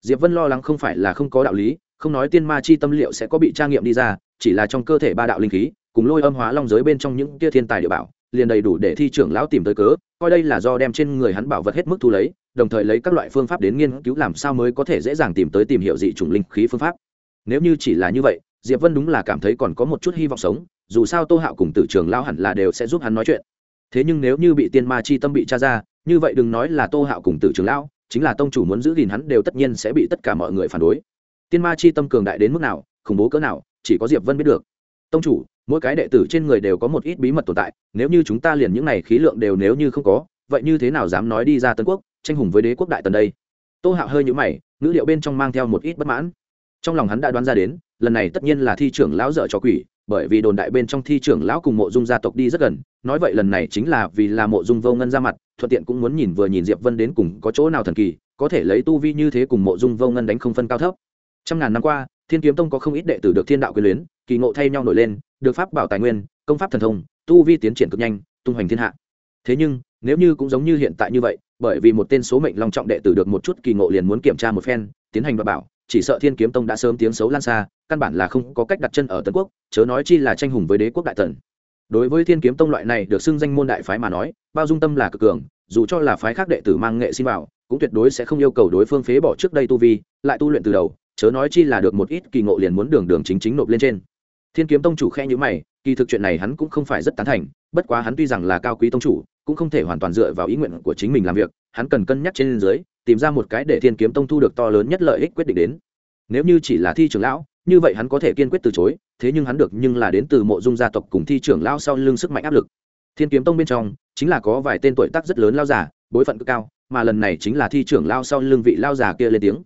S1: Diệp vân lo lắng không phải là không có đạo lý, không nói tiên ma chi tâm liệu sẽ có bị tra nghiệm đi ra, chỉ là trong cơ thể ba đạo linh khí, cùng lôi âm hóa long giới bên trong những tia thiên tài địa bảo, liền đầy đủ để thi trưởng lão tìm tới cớ, coi đây là do đem trên người hắn bảo vật hết mức thu lấy, đồng thời lấy các loại phương pháp đến nghiên cứu làm sao mới có thể dễ dàng tìm tới tìm hiểu dị chủng linh khí phương pháp. Nếu như chỉ là như vậy diệp vân đúng là cảm thấy còn có một chút hy vọng sống, dù sao tô hạo cùng tử trường lão hẳn là đều sẽ giúp hắn nói chuyện. Thế nhưng nếu như bị tiên ma chi tâm bị tra ra, như vậy đừng nói là tô hạo cùng tử trường lão, chính là tông chủ muốn giữ gìn hắn đều tất nhiên sẽ bị tất cả mọi người phản đối. Tiên ma chi tâm cường đại đến mức nào, khủng bố cỡ nào, chỉ có diệp vân biết được. Tông chủ, mỗi cái đệ tử trên người đều có một ít bí mật tồn tại, nếu như chúng ta liền những này khí lượng đều nếu như không có, vậy như thế nào dám nói đi ra tân quốc, tranh hùng với đế quốc đại tần đây? Tô hạo hơi nhũ mày, ngữ liệu bên trong mang theo một ít bất mãn. Trong lòng hắn đã đoán ra đến lần này tất nhiên là thi trưởng lão dở cho quỷ, bởi vì đồn đại bên trong thi trưởng lão cùng mộ dung gia tộc đi rất gần, nói vậy lần này chính là vì là mộ dung vô ngân ra mặt, thuận tiện cũng muốn nhìn vừa nhìn diệp vân đến cùng có chỗ nào thần kỳ, có thể lấy tu vi như thế cùng mộ dung vô ngân đánh không phân cao thấp. Trăm ngàn năm qua, thiên kiếm tông có không ít đệ tử được thiên đạo quyền luyến, kỳ ngộ thay nhau nổi lên, được pháp bảo tài nguyên, công pháp thần thông, tu vi tiến triển cực nhanh, tung hoành thiên hạ. Thế nhưng, nếu như cũng giống như hiện tại như vậy, bởi vì một tên số mệnh long trọng đệ tử được một chút kỳ ngộ liền muốn kiểm tra một phen, tiến hành và bảo chỉ sợ thiên kiếm tông đã sớm tiếng xấu lan xa, căn bản là không có cách đặt chân ở tân quốc, chớ nói chi là tranh hùng với đế quốc đại tần đối với thiên kiếm tông loại này được xưng danh môn đại phái mà nói, bao dung tâm là cực cường, dù cho là phái khác đệ tử mang nghệ xin vào, cũng tuyệt đối sẽ không yêu cầu đối phương phế bỏ trước đây tu vi, lại tu luyện từ đầu, chớ nói chi là được một ít kỳ ngộ liền muốn đường đường chính chính nộp lên trên. Thiên kiếm tông chủ khe nhữ mày, kỳ thực chuyện này hắn cũng không phải rất tán thành, bất quá hắn tuy rằng là cao quý tông chủ, cũng không thể hoàn toàn dựa vào ý nguyện của chính mình làm việc, hắn cần cân nhắc trên dưới tìm ra một cái để thiên kiếm tông thu được to lớn nhất lợi ích quyết định đến. Nếu như chỉ là thi trưởng lão, như vậy hắn có thể kiên quyết từ chối, thế nhưng hắn được nhưng là đến từ mộ dung gia tộc cùng thi trưởng lão sau lưng sức mạnh áp lực. Thiên kiếm tông bên trong, chính là có vài tên tuổi tác rất lớn lao giả bối phận cực cao, mà lần này chính là thi trưởng lao sau lưng vị lao giả kia lên tiếng.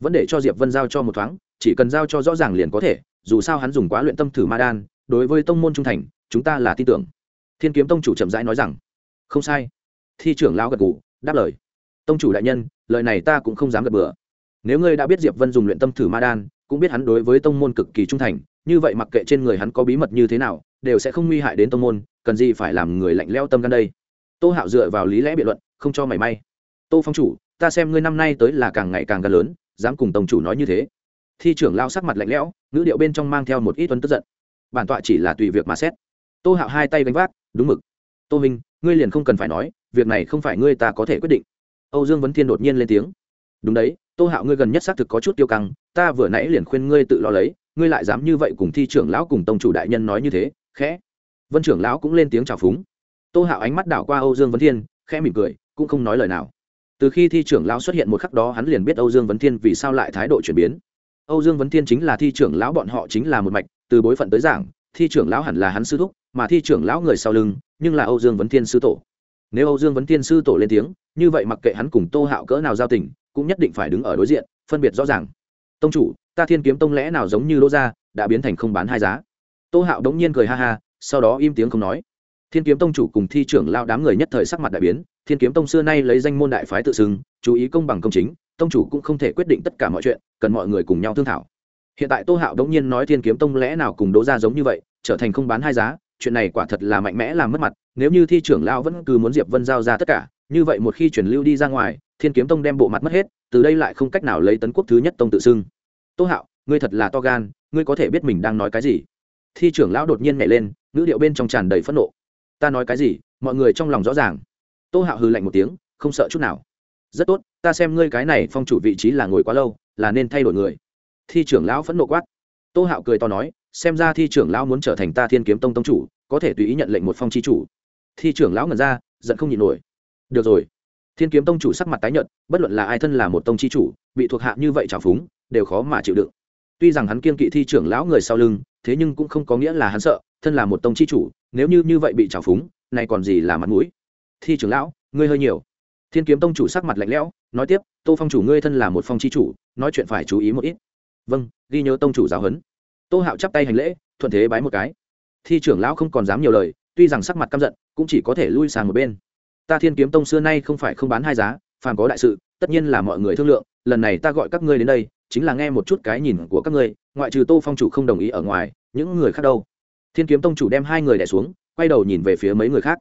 S1: Vẫn để cho diệp vân giao cho một thoáng, chỉ cần giao cho rõ ràng liền có thể, dù sao hắn dùng quá luyện tâm thử ma đan, đối với tông môn trung thành, chúng ta là tin tưởng. Thiên kiếm tông chủ chậm rãi nói rằng, không sai. Thi trưởng lão gật gù, đáp lời. Tông chủ đại nhân lời này ta cũng không dám gật bừa. Nếu ngươi đã biết diệp vân dùng luyện tâm thử ma đan, cũng biết hắn đối với tông môn cực kỳ trung thành, như vậy mặc kệ trên người hắn có bí mật như thế nào, đều sẽ không nguy hại đến tông môn, cần gì phải làm người lạnh leo tâm gan đây? Tô hạo dựa vào lý lẽ biện luận, không cho mảy may. Tô phong chủ, ta xem ngươi năm nay tới là càng ngày càng gần lớn, dám cùng tông chủ nói như thế. Thi trưởng lao sắc mặt lạnh lẽo, ngữ điệu bên trong mang theo một ít tuấn tức giận. Bản tọa chỉ là tùy việc mà xét. Tô hạo hai tay gánh vác, đúng mực. Tô minh, ngươi liền không cần phải nói, việc này không phải ngươi ta có thể quyết định âu dương vấn thiên đột nhiên lên tiếng. Đúng đấy, tô hạo ngươi gần nhất xác thực có chút tiêu căng, ta vừa nãy liền khuyên ngươi tự lo lấy, ngươi lại dám như vậy cùng thi trưởng lão cùng tông chủ đại nhân nói như thế, khẽ. Vân trưởng lão cũng lên tiếng chào phúng. Tô hạo ánh mắt đảo qua âu dương vấn thiên, khẽ mỉm cười, cũng không nói lời nào. Từ khi thi trưởng lão xuất hiện một khắc đó hắn liền biết âu dương vấn thiên vì sao lại thái độ chuyển biến. Âu dương vấn thiên chính là thi trưởng lão bọn họ chính là một mạch, từ bối phận tới giảng, thi trưởng lão hẳn là hắn sư thúc, mà thi trưởng lão người sau lưng, nhưng là âu dương vấn thiên sư tổ. Nếu âu dương vấn thiên sư tổ lên tiếng như vậy mặc kệ hắn cùng tô hạo cỡ nào giao tình, cũng nhất định phải đứng ở đối diện, phân biệt rõ ràng. Tông chủ, ta thiên kiếm tông lẽ nào giống như lô gia, đã biến thành không bán hai giá? Tô hạo đống nhiên cười ha ha, sau đó im tiếng không nói. Thiên kiếm tông chủ cùng thi trưởng lao đám người nhất thời sắc mặt đại biến, thiên kiếm tông xưa nay lấy danh môn đại phái tự xưng, chú ý công bằng công chính, tông chủ cũng không thể quyết định tất cả mọi chuyện, cần mọi người cùng nhau thương thảo. Hiện tại tô hạo đống nhiên nói thiên kiếm tông lẽ nào cùng đỗ ra giống như vậy, trở thành không bán hai giá, chuyện này quả thật là mạnh mẽ làm mất mặt, nếu như thi trưởng lao vẫn cứ muốn diệp vân giao ra tất cả như vậy một khi chuyển lưu đi ra ngoài, thiên kiếm tông đem bộ mặt mất hết, từ đây lại không cách nào lấy tấn quốc thứ nhất tông tự xưng. Tô hạo, ngươi thật là to gan, ngươi có thể biết mình đang nói cái gì? Thi trưởng lão đột nhiên nhảy lên, ngữ điệu bên trong tràn đầy phẫn nộ. Ta nói cái gì? Mọi người trong lòng rõ ràng. Tô hạo hừ lạnh một tiếng, không sợ chút nào. Rất tốt, ta xem ngươi cái này phong chủ vị trí là ngồi quá lâu, là nên thay đổi người. Thi trưởng lão phẫn nộ quát. Tô hạo cười to nói, xem ra thi trưởng lão muốn trở thành ta thiên kiếm tông tông chủ, có thể tùy ý nhận lệnh một phong chi chủ. Thi trưởng lão ngần ra, giận không nhịn nổi được rồi. Thiên kiếm tông chủ sắc mặt tái nhợt, bất luận là ai thân là một tông chi chủ bị thuộc hạ như vậy trào phúng, đều khó mà chịu đựng. Tuy rằng hắn kiên kỵ thi trưởng lão người sau lưng, thế nhưng cũng không có nghĩa là hắn sợ, thân là một tông chi chủ, nếu như như vậy bị trào phúng, này còn gì là mặt mũi? Thi trưởng lão, ngươi hơi nhiều. Thiên kiếm tông chủ sắc mặt lạnh lẽo, nói tiếp, tô phong chủ ngươi thân là một phong chi chủ, nói chuyện phải chú ý một ít. Vâng ghi nhớ tông chủ giáo huấn. Tô hạo chắp tay hành lễ, thuận thế bái một cái. Thi trưởng lão không còn dám nhiều lời, tuy rằng sắc mặt căm giận, cũng chỉ có thể lui sang một bên ta thiên kiếm tông xưa nay không phải không bán hai giá, phàm có đại sự, tất nhiên là mọi người thương lượng, lần này ta gọi các ngươi đến đây, chính là nghe một chút cái nhìn của các ngươi, ngoại trừ tô phong chủ không đồng ý ở ngoài, những người khác đâu. Thiên kiếm tông chủ đem hai người đẻ xuống, quay đầu nhìn về phía mấy người khác.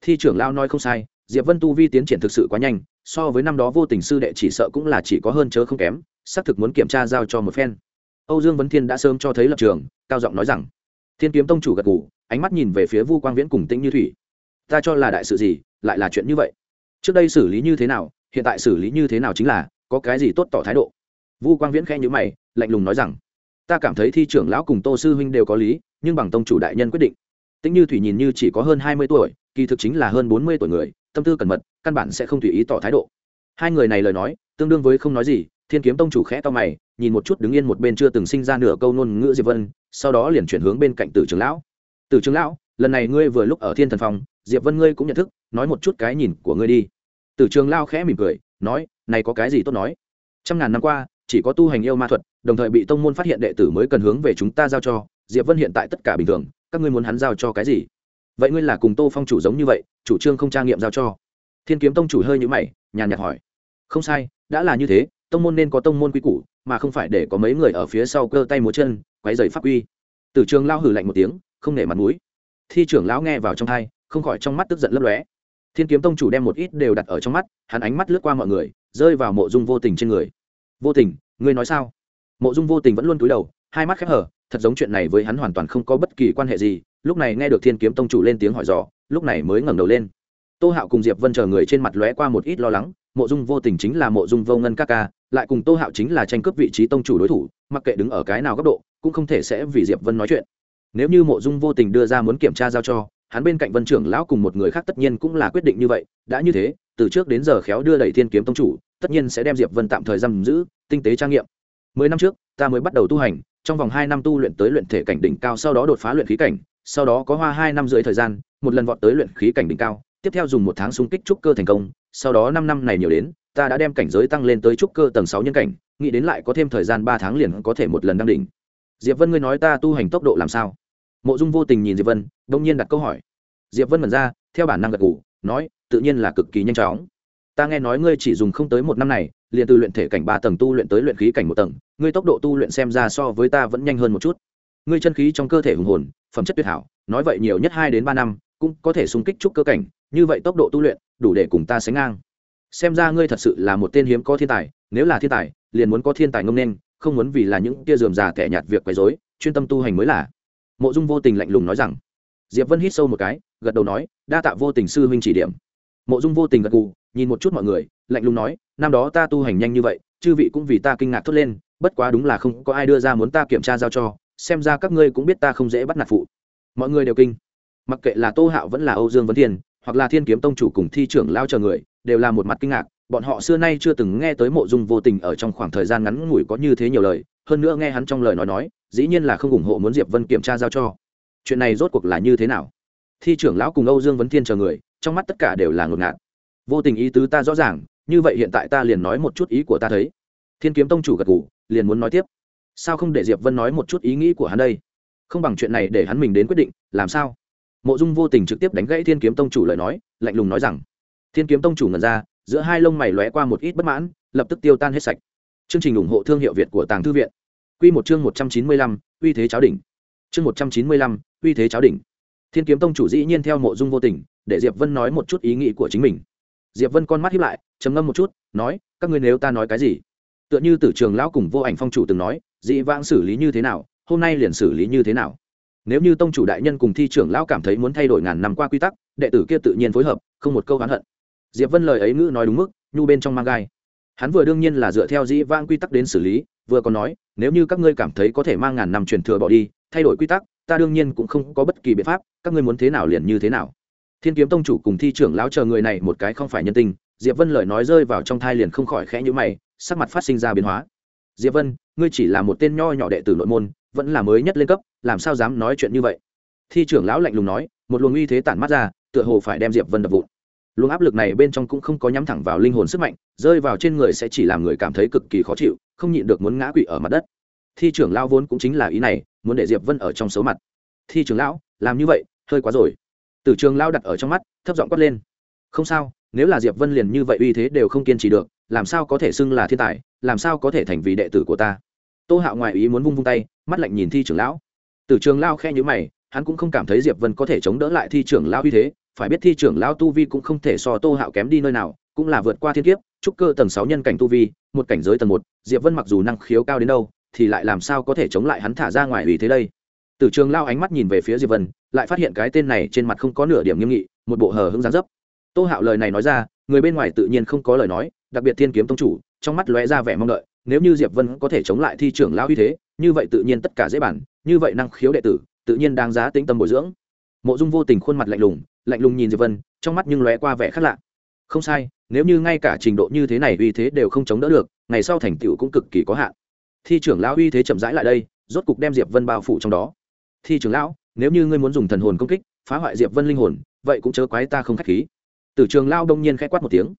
S1: Thi trưởng lao nói không sai, diệp vân tu vi tiến triển thực sự quá nhanh, so với năm đó vô tình sư đệ chỉ sợ cũng là chỉ có hơn chớ không kém, xác thực muốn kiểm tra giao cho một phen. Âu dương vấn thiên đã sớm cho thấy lập trường, cao giọng nói rằng, thiên kiếm tông chủ gật ngủ ánh mắt nhìn về phía vu quang viễn cùng tĩnh như thủy ta cho là đại sự gì, lại là chuyện như vậy. Trước đây xử lý như thế nào, hiện tại xử lý như thế nào chính là, có cái gì tốt tỏ thái độ. Vu quang viễn khẽ nhữ mày, lạnh lùng nói rằng, ta cảm thấy thi trưởng lão cùng tô sư huynh đều có lý, nhưng bằng tông chủ đại nhân quyết định. Tính như thủy nhìn như chỉ có hơn hai mươi tuổi, kỳ thực chính là hơn bốn mươi tuổi người, tâm tư cẩn mật, căn bản sẽ không tùy ý tỏ thái độ. Hai người này lời nói, tương đương với không nói gì, thiên kiếm tông chủ khẽ to mày, nhìn một chút đứng yên một bên chưa từng sinh ra nửa câu ngôn ngữ diệp vân, sau đó liền chuyển hướng bên cạnh tử trưởng lão. Tử trưởng lão lần này ngươi vừa lúc ở thiên thần phòng diệp vân ngươi cũng nhận thức, nói một chút cái nhìn của ngươi đi. Tử trường lao khẽ mỉm cười, nói, này có cái gì tốt nói? Trăm ngàn năm qua, chỉ có tu hành yêu ma thuật, đồng thời bị tông môn phát hiện đệ tử mới cần hướng về chúng ta giao cho, diệp vân hiện tại tất cả bình thường, các ngươi muốn hắn giao cho cái gì? Vậy ngươi là cùng tô phong chủ giống như vậy, chủ trương không trang nghiệm giao cho. Thiên kiếm tông chủ hơi nhữ mày, nhàn nhạt hỏi. Không sai, đã là như thế, tông môn nên có tông môn quy củ, mà không phải để có mấy người ở phía sau cơ tay múa chân, quấy dày pháp quy. Tử trường lao hử lạnh một tiếng, không nể mặt mũi thi trưởng lão nghe vào trong thai, không khỏi trong mắt tức giận lấp lóe. Thiên kiếm tông chủ đem một ít đều đặt ở trong mắt, hắn ánh mắt lướt qua mọi người, rơi vào mộ dung vô tình trên người. Vô tình, ngươi nói sao? Mộ dung vô tình vẫn luôn cúi đầu, hai mắt khép hở, thật giống chuyện này với hắn hoàn toàn không có bất kỳ quan hệ gì. Lúc này nghe được thiên kiếm tông chủ lên tiếng hỏi dò, lúc này mới ngẩng đầu lên. Tô hạo cùng diệp vân chờ người trên mặt lóe qua một ít lo lắng, mộ dung vô tình chính là mộ dung vô ngân ca ca, lại cùng tô hạo chính là tranh cướp vị trí tông chủ đối thủ, mặc kệ đứng ở cái nào góc độ, cũng không thể sẽ vì diệp vân nói chuyện nếu như mộ dung vô tình đưa ra muốn kiểm tra giao cho, hắn bên cạnh vân trưởng lão cùng một người khác tất nhiên cũng là quyết định như vậy. Đã như thế, từ trước đến giờ khéo đưa đẩy thiên kiếm tông chủ, tất nhiên sẽ đem diệp vân tạm thời giam giữ, tinh tế trang nghiệm. Mười năm trước, ta mới bắt đầu tu hành, trong vòng hai năm tu luyện tới luyện thể cảnh đỉnh cao, sau đó đột phá luyện khí cảnh, sau đó có hoa hai năm rưỡi thời gian, một lần vọt tới luyện khí cảnh đỉnh cao, tiếp theo dùng một tháng xung kích trúc cơ thành công, sau đó năm năm này nhiều đến, ta đã đem cảnh giới tăng lên tới trúc cơ tầng sáu nhân cảnh, nghĩ đến lại có thêm thời gian ba tháng liền có thể một lần đăng đỉnh. Diệp vân ngươi nói ta tu hành tốc độ làm sao? Mộ dung vô tình nhìn diệp vân đông nhiên đặt câu hỏi. Diệp vân mật ra, theo bản năng gật ngủ nói, tự nhiên là cực kỳ nhanh chóng. Ta nghe nói ngươi chỉ dùng không tới một năm này, liền từ luyện thể cảnh ba tầng tu luyện tới luyện khí cảnh một tầng, ngươi tốc độ tu luyện xem ra so với ta vẫn nhanh hơn một chút. Ngươi chân khí trong cơ thể hùng hồn, phẩm chất tuyệt hảo, nói vậy nhiều nhất hai đến ba năm, cũng có thể xung kích trúc cơ cảnh, như vậy tốc độ tu luyện, đủ để cùng ta sánh ngang. Xem ra ngươi thật sự là một tên hiếm có thiên tài, nếu là thiên tài, liền muốn có thiên tài ngông nên, không muốn vì là những tia dườm già kẻ nhạt việc quấy rối, chuyên tâm tu hành mới là mộ dung vô tình lạnh lùng nói rằng, diệp vân hít sâu một cái, gật đầu nói, đa tạ vô tình sư huynh chỉ điểm. Mộ dung vô tình gật gù, nhìn một chút mọi người, lạnh lùng nói, năm đó ta tu hành nhanh như vậy, chư vị cũng vì ta kinh ngạc thốt lên, bất quá đúng là không có ai đưa ra muốn ta kiểm tra giao cho, xem ra các ngươi cũng biết ta không dễ bắt nạt phụ. Mọi người đều kinh. Mặc kệ là tô hạo vẫn là âu dương vấn thiên, hoặc là thiên kiếm tông chủ cùng thi trưởng lao chờ người, đều là một mặt kinh ngạc, bọn họ xưa nay chưa từng nghe tới mộ dung vô tình ở trong khoảng thời gian ngắn ngủi có như thế nhiều lời, hơn nữa nghe hắn trong lời nói nói dĩ nhiên là không ủng hộ muốn diệp vân kiểm tra giao cho. Chuyện này rốt cuộc là như thế nào? Thi trưởng lão cùng âu dương vấn thiên chờ người, trong mắt tất cả đều là ngột ngạt. Vô tình ý tứ ta rõ ràng, như vậy hiện tại ta liền nói một chút ý của ta thấy. Thiên kiếm tông chủ gật ngủ liền muốn nói tiếp. Sao không để diệp vân nói một chút ý nghĩ của hắn đây? Không bằng chuyện này để hắn mình đến quyết định, làm sao? Mộ dung vô tình trực tiếp đánh gãy thiên kiếm tông chủ lời nói, lạnh lùng nói rằng, thiên kiếm tông chủ ngần ra, giữa hai lông mày lóe qua một ít bất mãn, lập tức tiêu tan hết sạch. Chương trình ủng hộ thương hiệu việt của tàng thư viện. Quy một chương 195, uy thế cháo đỉnh. Chương 195, uy thế cháo đỉnh. Thiên kiếm tông chủ dĩ nhiên theo mộ dung vô tình, để Diệp Vân nói một chút ý nghĩ của chính mình. Diệp Vân con mắt híp lại, trầm ngâm một chút, nói, các ngươi nếu ta nói cái gì? Tựa như Tử Trường lão cùng Vô Ảnh Phong chủ từng nói, dị vãng xử lý như thế nào, hôm nay liền xử lý như thế nào. Nếu như tông chủ đại nhân cùng thi trưởng lão cảm thấy muốn thay đổi ngàn năm qua quy tắc, đệ tử kia tự nhiên phối hợp, không một câu oán hận. Diệp Vân lời ấy ngữ nói đúng mức, nhu bên trong mang gai hắn vừa đương nhiên là dựa theo dĩ vãng quy tắc đến xử lý vừa còn nói, nếu như các ngươi cảm thấy có thể mang ngàn năm truyền thừa bỏ đi, thay đổi quy tắc, ta đương nhiên cũng không có bất kỳ biện pháp, các ngươi muốn thế nào liền như thế nào. Thiên kiếm tông chủ cùng thi trưởng lão chờ người này một cái không phải nhân tình, diệp vân lời nói rơi vào trong thai liền không khỏi khẽ nhữ mày, sắc mặt phát sinh ra biến hóa. Diệp vân, ngươi chỉ là một tên nho nhỏ đệ tử nội môn, vẫn là mới nhất lên cấp, làm sao dám nói chuyện như vậy? Thi trưởng lão lạnh lùng nói, một luồng uy thế tản mắt ra, tựa hồ phải đem diệp vân đập vụn. Luồng áp lực này bên trong cũng không có nhắm thẳng vào linh hồn sức mạnh, rơi vào trên người sẽ chỉ làm người cảm thấy cực kỳ khó chịu không nhịn được muốn ngã quỵ ở mặt đất. Thi trưởng lão vốn cũng chính là ý này, muốn để diệp vân ở trong số mặt. Thi trưởng lão, làm như vậy, hơi quá rồi. Tử trường lão đặt ở trong mắt, thấp giọng quát lên. Không sao, nếu là diệp vân liền như vậy uy thế đều không kiên trì được, làm sao có thể xưng là thiên tài, làm sao có thể thành vì đệ tử của ta? Tô hạo ngoại ý muốn vung vung tay, mắt lạnh nhìn thi trưởng lão. Tử trường lão khe nhữ mày, hắn cũng không cảm thấy diệp vân có thể chống đỡ lại thi trưởng lão uy thế. Phải biết thi trưởng lão tu vi cũng không thể so tô hạo kém đi nơi nào, cũng là vượt qua thiên kiếp, trúc cơ tầng sáu nhân cảnh tu vi, một cảnh giới tầng một diệp vân mặc dù năng khiếu cao đến đâu, thì lại làm sao có thể chống lại hắn thả ra ngoài vì thế đây? Tử trường lao ánh mắt nhìn về phía diệp vân, lại phát hiện cái tên này trên mặt không có nửa điểm nghiêm nghị, một bộ hờ hững dáng dấp. Tô hạo lời này nói ra, người bên ngoài tự nhiên không có lời nói, đặc biệt thiên kiếm tông chủ, trong mắt lóe ra vẻ mong đợi, nếu như diệp vân có thể chống lại thi trưởng lao uy thế, như vậy tự nhiên tất cả dễ bản như vậy năng khiếu đệ tử, tự nhiên đáng giá tĩnh tâm bồi dưỡng. Mộ dung vô tình khuôn mặt lạnh lùng lạnh lùng nhìn diệp vân, trong mắt nhưng lóe qua vẻ khác lạ không sai, nếu như ngay cả trình độ như thế này uy thế đều không chống đỡ được, ngày sau thành tựu cũng cực kỳ có hạn. Thi trưởng lão uy thế chậm rãi lại đây, rốt cục đem diệp vân bao phủ trong đó. Thi trưởng lão, nếu như ngươi muốn dùng thần hồn công kích, phá hoại diệp vân linh hồn, vậy cũng chớ quái ta không khách khí. Tử trường lao đông nhiên khẽ quát một tiếng.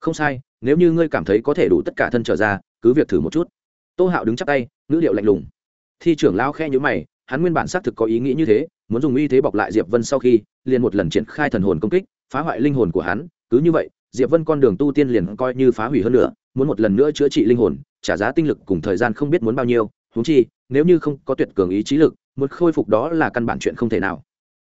S1: Không sai, nếu như ngươi cảm thấy có thể đủ tất cả thân trở ra, cứ việc thử một chút. Tô hạo đứng chắp tay, ngữ điệu lạnh lùng. Thi trưởng lao khe nhữ mày, hắn nguyên bản xác thực có ý nghĩ như thế, muốn dùng uy thế bọc lại diệp vân sau khi, liền một lần triển khai thần hồn công kích, phá hoại linh hồn của hắn cứ như vậy, diệp vân con đường tu tiên liền coi như phá hủy hơn nữa, muốn một lần nữa chữa trị linh hồn, trả giá tinh lực cùng thời gian không biết muốn bao nhiêu, huống chi, nếu như không có tuyệt cường ý chí lực, muốn khôi phục đó là căn bản chuyện không thể nào.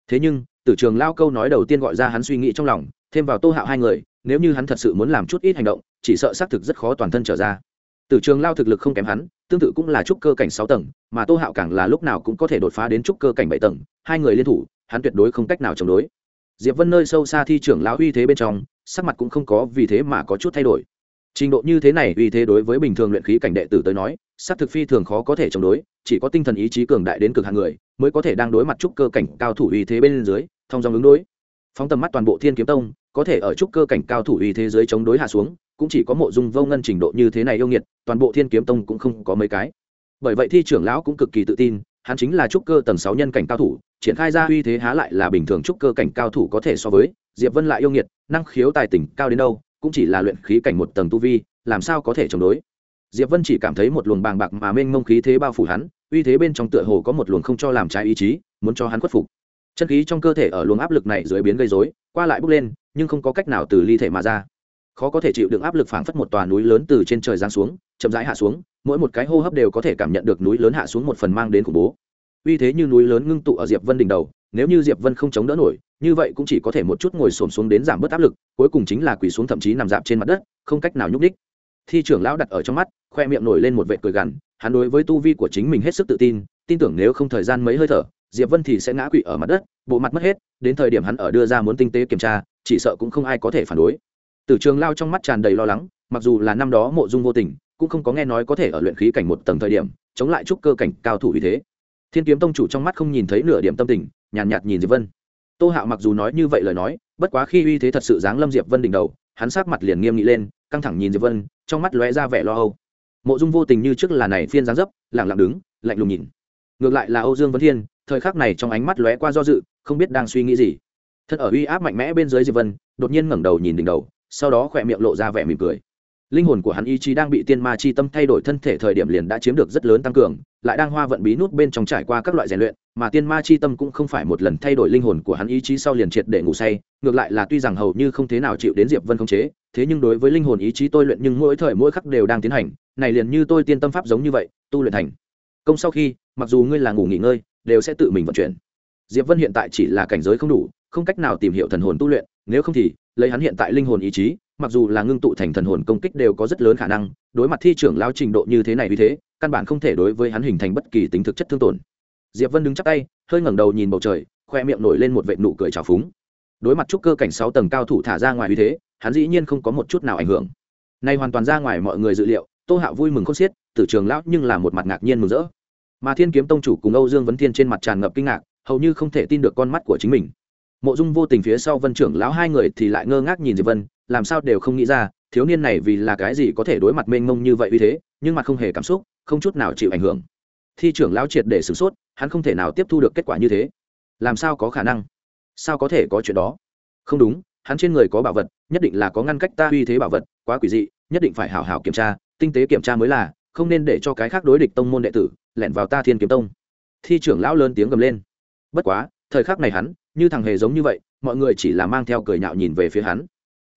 S1: Thế nhưng, tử trường lao câu nói đầu tiên gọi ra hắn suy nghĩ trong lòng, thêm vào tô hạo hai người, nếu như hắn thật sự muốn làm chút ít hành động, chỉ sợ xác thực rất khó toàn thân trở ra. Tử trường lao thực lực không kém hắn, tương tự cũng là trúc cơ cảnh sáu tầng, mà tô hạo càng là lúc nào cũng có thể đột phá đến trúc cơ cảnh bảy tầng, hai người liên thủ, hắn tuyệt đối không cách nào chống đối. Diệp vân nơi sâu xa thi trưởng lão uy thế bên trong sắc mặt cũng không có vì thế mà có chút thay đổi. Trình độ như thế này uy thế đối với bình thường luyện khí cảnh đệ tử tới nói, sắc thực phi thường khó có thể chống đối, chỉ có tinh thần ý chí cường đại đến cực hàng người, mới có thể đang đối mặt trúc cơ cảnh cao thủ uy thế bên dưới, thông dòng ứng đối. Phóng tầm mắt toàn bộ thiên kiếm tông, có thể ở trúc cơ cảnh cao thủ uy thế dưới chống đối hạ xuống, cũng chỉ có mộ dung vô ngân trình độ như thế này yêu nghiệt, toàn bộ thiên kiếm tông cũng không có mấy cái. Bởi vậy thi trưởng lão cũng cực kỳ tự tin, hắn chính là trúc cơ tầng sáu nhân cảnh cao thủ, triển khai ra uy thế há lại là bình thường trúc cơ cảnh cao thủ có thể so với, diệp vân lại yêu nghiệt năng khiếu tài tỉnh cao đến đâu, cũng chỉ là luyện khí cảnh một tầng tu vi, làm sao có thể chống đối? Diệp vân chỉ cảm thấy một luồng bàng bạc mà mênh mông khí thế bao phủ hắn, uy thế bên trong tựa hồ có một luồng không cho làm trái ý chí, muốn cho hắn khuất phục. Chân khí trong cơ thể ở luồng áp lực này dưới biến gây rối, qua lại bốc lên, nhưng không có cách nào từ ly thể mà ra. Khó có thể chịu đựng áp lực phảng phất một tòa núi lớn từ trên trời giáng xuống, chậm rãi hạ xuống, mỗi một cái hô hấp đều có thể cảm nhận được núi lớn hạ xuống một phần mang đến khủng bố. Uy thế như núi lớn ngưng tụ ở diệp vân đỉnh đầu, nếu như diệp vân không chống đỡ nổi như vậy cũng chỉ có thể một chút ngồi xổm xuống đến giảm bớt áp lực cuối cùng chính là quỳ xuống thậm chí nằm dạp trên mặt đất không cách nào nhúc đích thi trưởng lão đặt ở trong mắt khoe miệng nổi lên một vệt cười gằn hắn đối với tu vi của chính mình hết sức tự tin tin tưởng nếu không thời gian mấy hơi thở diệp vân thì sẽ ngã quỵ ở mặt đất bộ mặt mất hết đến thời điểm hắn ở đưa ra muốn tinh tế kiểm tra chỉ sợ cũng không ai có thể phản đối Tử Trường Lao trong mắt tràn đầy lo lắng, mặc dù là năm đó Mộ Dung vô tình, cũng không có nghe nói có thể ở luyện khí cảnh một tầng thời điểm, chống lại trúc cơ cảnh cao thủ như thế. Thiên Kiếm Tông chủ trong mắt không nhìn thấy nửa điểm tâm tình, nhàn nhạt, nhạt nhìn Diệp Vân. Tô Hạo mặc dù nói như vậy lời nói, bất quá khi uy thế thật sự giáng lâm Diệp Vân đỉnh đầu, hắn sắc mặt liền nghiêm nghị lên, căng thẳng nhìn Diệp Vân, trong mắt lóe ra vẻ lo âu. Mộ Dung vô tình như trước là này phiên dáng dấp, lặng lặng đứng, lạnh lùng nhìn. Ngược lại là Âu Dương Vân Thiên, thời khắc này trong ánh mắt lóe qua do dự, không biết đang suy nghĩ gì. Thật ở uy áp mạnh mẽ bên dưới Diệp Vân, đột nhiên ngẩng đầu nhìn đỉnh đầu, sau đó khỏe miệng lộ ra vẻ mỉm cười linh hồn của hắn ý chí đang bị tiên ma chi tâm thay đổi thân thể thời điểm liền đã chiếm được rất lớn tăng cường, lại đang hoa vận bí nút bên trong trải qua các loại rèn luyện, mà tiên ma chi tâm cũng không phải một lần thay đổi linh hồn của hắn ý chí sau liền triệt để ngủ say, ngược lại là tuy rằng hầu như không thế nào chịu đến diệp vân khống chế, thế nhưng đối với linh hồn ý chí tôi luyện nhưng mỗi thời mỗi khắc đều đang tiến hành, này liền như tôi tiên tâm pháp giống như vậy, tu luyện thành. Công sau khi, mặc dù ngươi là ngủ nghỉ ngơi, đều sẽ tự mình vận chuyển. Diệp vân hiện tại chỉ là cảnh giới không đủ, không cách nào tìm hiểu thần hồn tu luyện, nếu không thì lấy hắn hiện tại linh hồn ý chí, mặc dù là ngưng tụ thành thần hồn công kích đều có rất lớn khả năng, đối mặt thi trưởng lao trình độ như thế này vì thế, căn bản không thể đối với hắn hình thành bất kỳ tính thực chất thương tổn. Diệp vân đứng chắc tay, hơi ngẩng đầu nhìn bầu trời, khoe miệng nổi lên một vệ nụ cười trào phúng. Đối mặt trúc cơ cảnh sáu tầng cao thủ thả ra ngoài vì thế, hắn dĩ nhiên không có một chút nào ảnh hưởng. Nay hoàn toàn ra ngoài mọi người dự liệu, tô hạo vui mừng khôn xiết, tử trường lão nhưng là một mặt ngạc nhiên mừng rỡ. Mà thiên kiếm tông chủ cùng âu dương vấn thiên trên mặt tràn ngập kinh ngạc, hầu như không thể tin được con mắt của chính mình mộ dung vô tình phía sau vân trưởng lão hai người thì lại ngơ ngác nhìn diệp vân, làm sao đều không nghĩ ra, thiếu niên này vì là cái gì có thể đối mặt mênh mông như vậy uy thế, nhưng mặt không hề cảm xúc, không chút nào chịu ảnh hưởng. Thi trưởng lão triệt để sửng sốt, hắn không thể nào tiếp thu được kết quả như thế. Làm sao có khả năng? Sao có thể có chuyện đó? Không đúng, hắn trên người có bảo vật, nhất định là có ngăn cách ta uy thế bảo vật, quá quỷ dị, nhất định phải hảo hảo kiểm tra, tinh tế kiểm tra mới là, không nên để cho cái khác đối địch tông môn đệ tử lẻn vào ta thiên kiếm tông. Thi trưởng lão lớn tiếng gầm lên. Bất quá, thời khắc này hắn như thằng hề giống như vậy, mọi người chỉ là mang theo cười nhạo nhìn về phía hắn.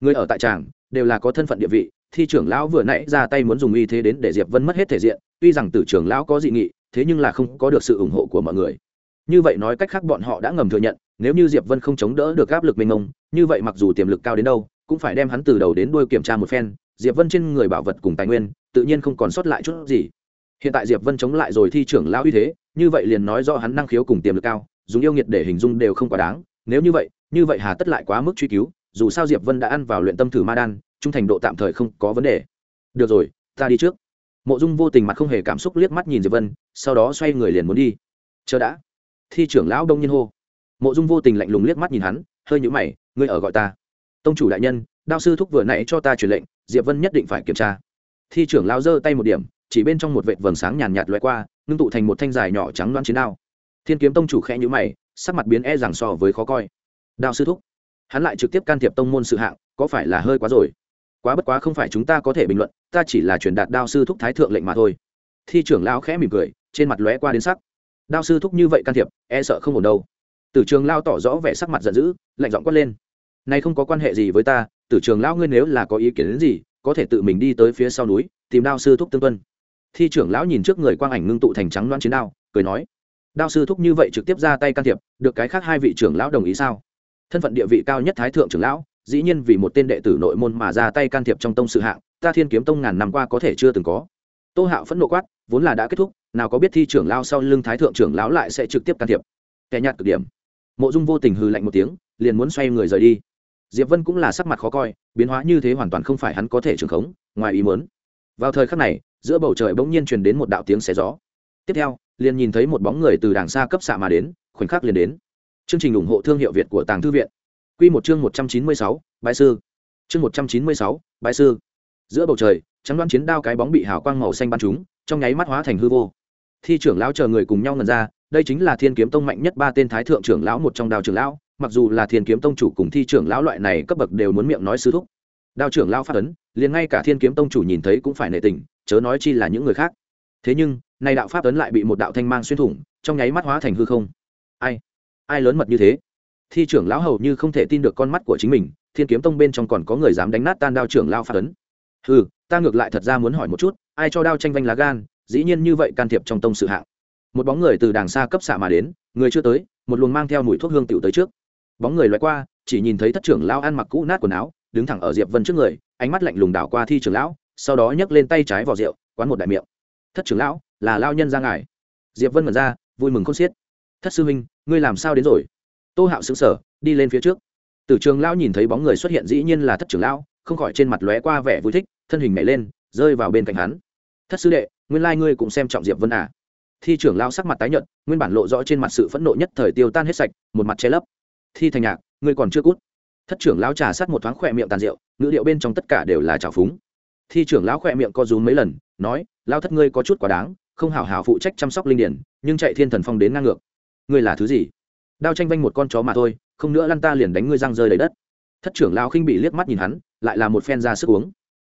S1: Người ở tại tràng, đều là có thân phận địa vị, thi trưởng lão vừa nãy ra tay muốn dùng uy thế đến để diệp vân mất hết thể diện, tuy rằng tử trưởng lão có dị nghị, thế nhưng là không có được sự ủng hộ của mọi người. Như vậy nói cách khác bọn họ đã ngầm thừa nhận, nếu như diệp vân không chống đỡ được áp lực mênh mông, như vậy mặc dù tiềm lực cao đến đâu, cũng phải đem hắn từ đầu đến đuôi kiểm tra một phen, diệp vân trên người bảo vật cùng tài nguyên, tự nhiên không còn sót lại chút gì. Hiện tại diệp vân chống lại rồi thi trưởng lão uy thế, như vậy liền nói do hắn năng khiếu cùng tiềm lực cao dùng yêu nghiệt để hình dung đều không quá đáng. Nếu như vậy như vậy hà tất lại quá mức truy cứu, dù sao diệp vân đã ăn vào luyện tâm thử ma đan, trung thành độ tạm thời không có vấn đề. Được rồi, ta đi trước. Mộ dung vô tình mặt không hề cảm xúc liếc mắt nhìn diệp vân, sau đó xoay người liền muốn đi. Chờ đã. Thi trưởng lão đông nhiên hô. Mộ dung vô tình lạnh lùng liếc mắt nhìn hắn, hơi nhũ mày, ngươi ở gọi ta. Tông chủ đại nhân, đao sư thúc vừa nãy cho ta truyền lệnh, diệp vân nhất định phải kiểm tra. Thi trưởng lão giơ tay một điểm, chỉ bên trong một vệt vầng sáng nhàn nhạt loại qua, ngưng tụ thành một thanh dài nhỏ trắng loan chiến đao thiên kiếm tông chủ khẽ nhữ mày, sắc mặt biến e rằng so với khó coi. Đao sư thúc, hắn lại trực tiếp can thiệp tông môn sự hạng, có phải là hơi quá rồi? Quá bất quá không phải chúng ta có thể bình luận, ta chỉ là truyền đạt đao sư thúc thái thượng lệnh mà thôi. Thi trưởng lão khẽ mỉm cười, trên mặt lóe qua đến sắc. Đao sư thúc như vậy can thiệp e sợ không ổn đâu. Tử trường lao tỏ rõ vẻ sắc mặt giận dữ, lạnh giọng quát lên. Nay không có quan hệ gì với ta, tử trường lão ngươi nếu là có ý kiến đến gì, có thể tự mình đi tới phía sau núi, tìm đao sư thúc tương tuân. Thi trưởng lão nhìn trước người quang ảnh ngưng tụ thành trắng loan chiến đao, cười nói đao sư thúc như vậy trực tiếp ra tay can thiệp, được cái khác hai vị trưởng lão đồng ý sao? Thân phận địa vị cao nhất thái thượng trưởng lão, dĩ nhiên vì một tên đệ tử nội môn mà ra tay can thiệp trong tông sự hạng, ta thiên kiếm tông ngàn năm qua có thể chưa từng có. Tô hạo phẫn nộ quát, vốn là đã kết thúc, nào có biết thi trưởng lao sau lưng thái thượng trưởng lão lại sẽ trực tiếp can thiệp. Kẻ nhạt cực điểm. Mộ dung vô tình hư lạnh một tiếng, liền muốn xoay người rời đi. Diệp vân cũng là sắc mặt khó coi, biến hóa như thế hoàn toàn không phải hắn có thể trưởng khống, ngoài ý muốn. Vào thời khắc này, giữa bầu trời bỗng nhiên truyền đến một đạo tiếng xé gió. Tiếp theo liền nhìn thấy một bóng người từ đàng xa cấp xạ mà đến, khoảnh khắc liền đến. Chương trình ủng hộ thương hiệu việt của tàng thư viện. Q một chương một trăm chín mươi sáu bãi sư. Chương một trăm chín mươi sáu bãi sư. Giữa bầu trời, trắng đoán chiến đao cái bóng bị hào quang màu xanh bắn trúng, trong nháy mắt hóa thành hư vô. Thi trưởng lão chờ người cùng nhau ngần ra, đây chính là thiên kiếm tông mạnh nhất ba tên thái thượng trưởng lão, một trong đào trưởng lão, mặc dù là thiên kiếm tông chủ cùng thi trưởng lão loại này cấp bậc đều muốn miệng nói sư thúc. Đao trưởng lão phát ấn, liền ngay cả thiên kiếm tông chủ nhìn thấy cũng phải nể tình, chớ nói chi là những người khác. Thế nhưng nay đạo pháp ấn lại bị một đạo thanh mang xuyên thủng, trong nháy mắt hóa thành hư không. Ai? Ai lớn mật như thế? Thi trưởng lão hầu như không thể tin được con mắt của chính mình, thiên kiếm tông bên trong còn có người dám đánh nát tan đao trưởng lao pháp ấn. Ừ ta ngược lại thật ra muốn hỏi một chút, ai cho đao tranh vanh lá gan, dĩ nhiên như vậy can thiệp trong tông sự hạng. Một bóng người từ đàng xa cấp xạ mà đến, người chưa tới, một luồng mang theo mùi thuốc hương tiểu tới trước. Bóng người loại qua, chỉ nhìn thấy thất trưởng lão ăn mặc cũ nát quần áo, đứng thẳng ở diệp vân trước người, ánh mắt lạnh lùng đảo qua thi trưởng lão, sau đó nhấc lên tay trái vào rượu, quán một đại miệng. Thất trưởng lão là lao nhân ra ngài. Diệp vân mở ra, vui mừng con xiết. Thất sư huynh, ngươi làm sao đến rồi? Tô hạo xứng sở đi lên phía trước. Tử trường lão nhìn thấy bóng người xuất hiện dĩ nhiên là thất trưởng lão, không khỏi trên mặt lóe qua vẻ vui thích, thân hình nhảy lên, rơi vào bên cạnh hắn. Thất sư đệ, nguyên lai ngươi cũng xem trọng diệp vân à? Thi trưởng lão sắc mặt tái nhợt, nguyên bản lộ rõ trên mặt sự phẫn nộ nhất thời tiêu tan hết sạch, một mặt che lấp. Thi thành nhạc, ngươi còn chưa cút. Thất trưởng lão trà sát một thoáng khỏe miệng tàn rượu, ngữ điệu bên trong tất cả đều là trào phúng. Thi trưởng lão khỏe miệng co rúm mấy lần, nói lao thất ngươi có chút quá đáng không hảo hảo phụ trách chăm sóc linh điển, nhưng chạy thiên thần phong đến ngang ngược. Ngươi là thứ gì? Đao tranh vanh một con chó mà thôi, không nữa lăn ta liền đánh ngươi răng rơi đầy đất. Thất trưởng lão khinh bị liếc mắt nhìn hắn, lại là một phen ra sức uống.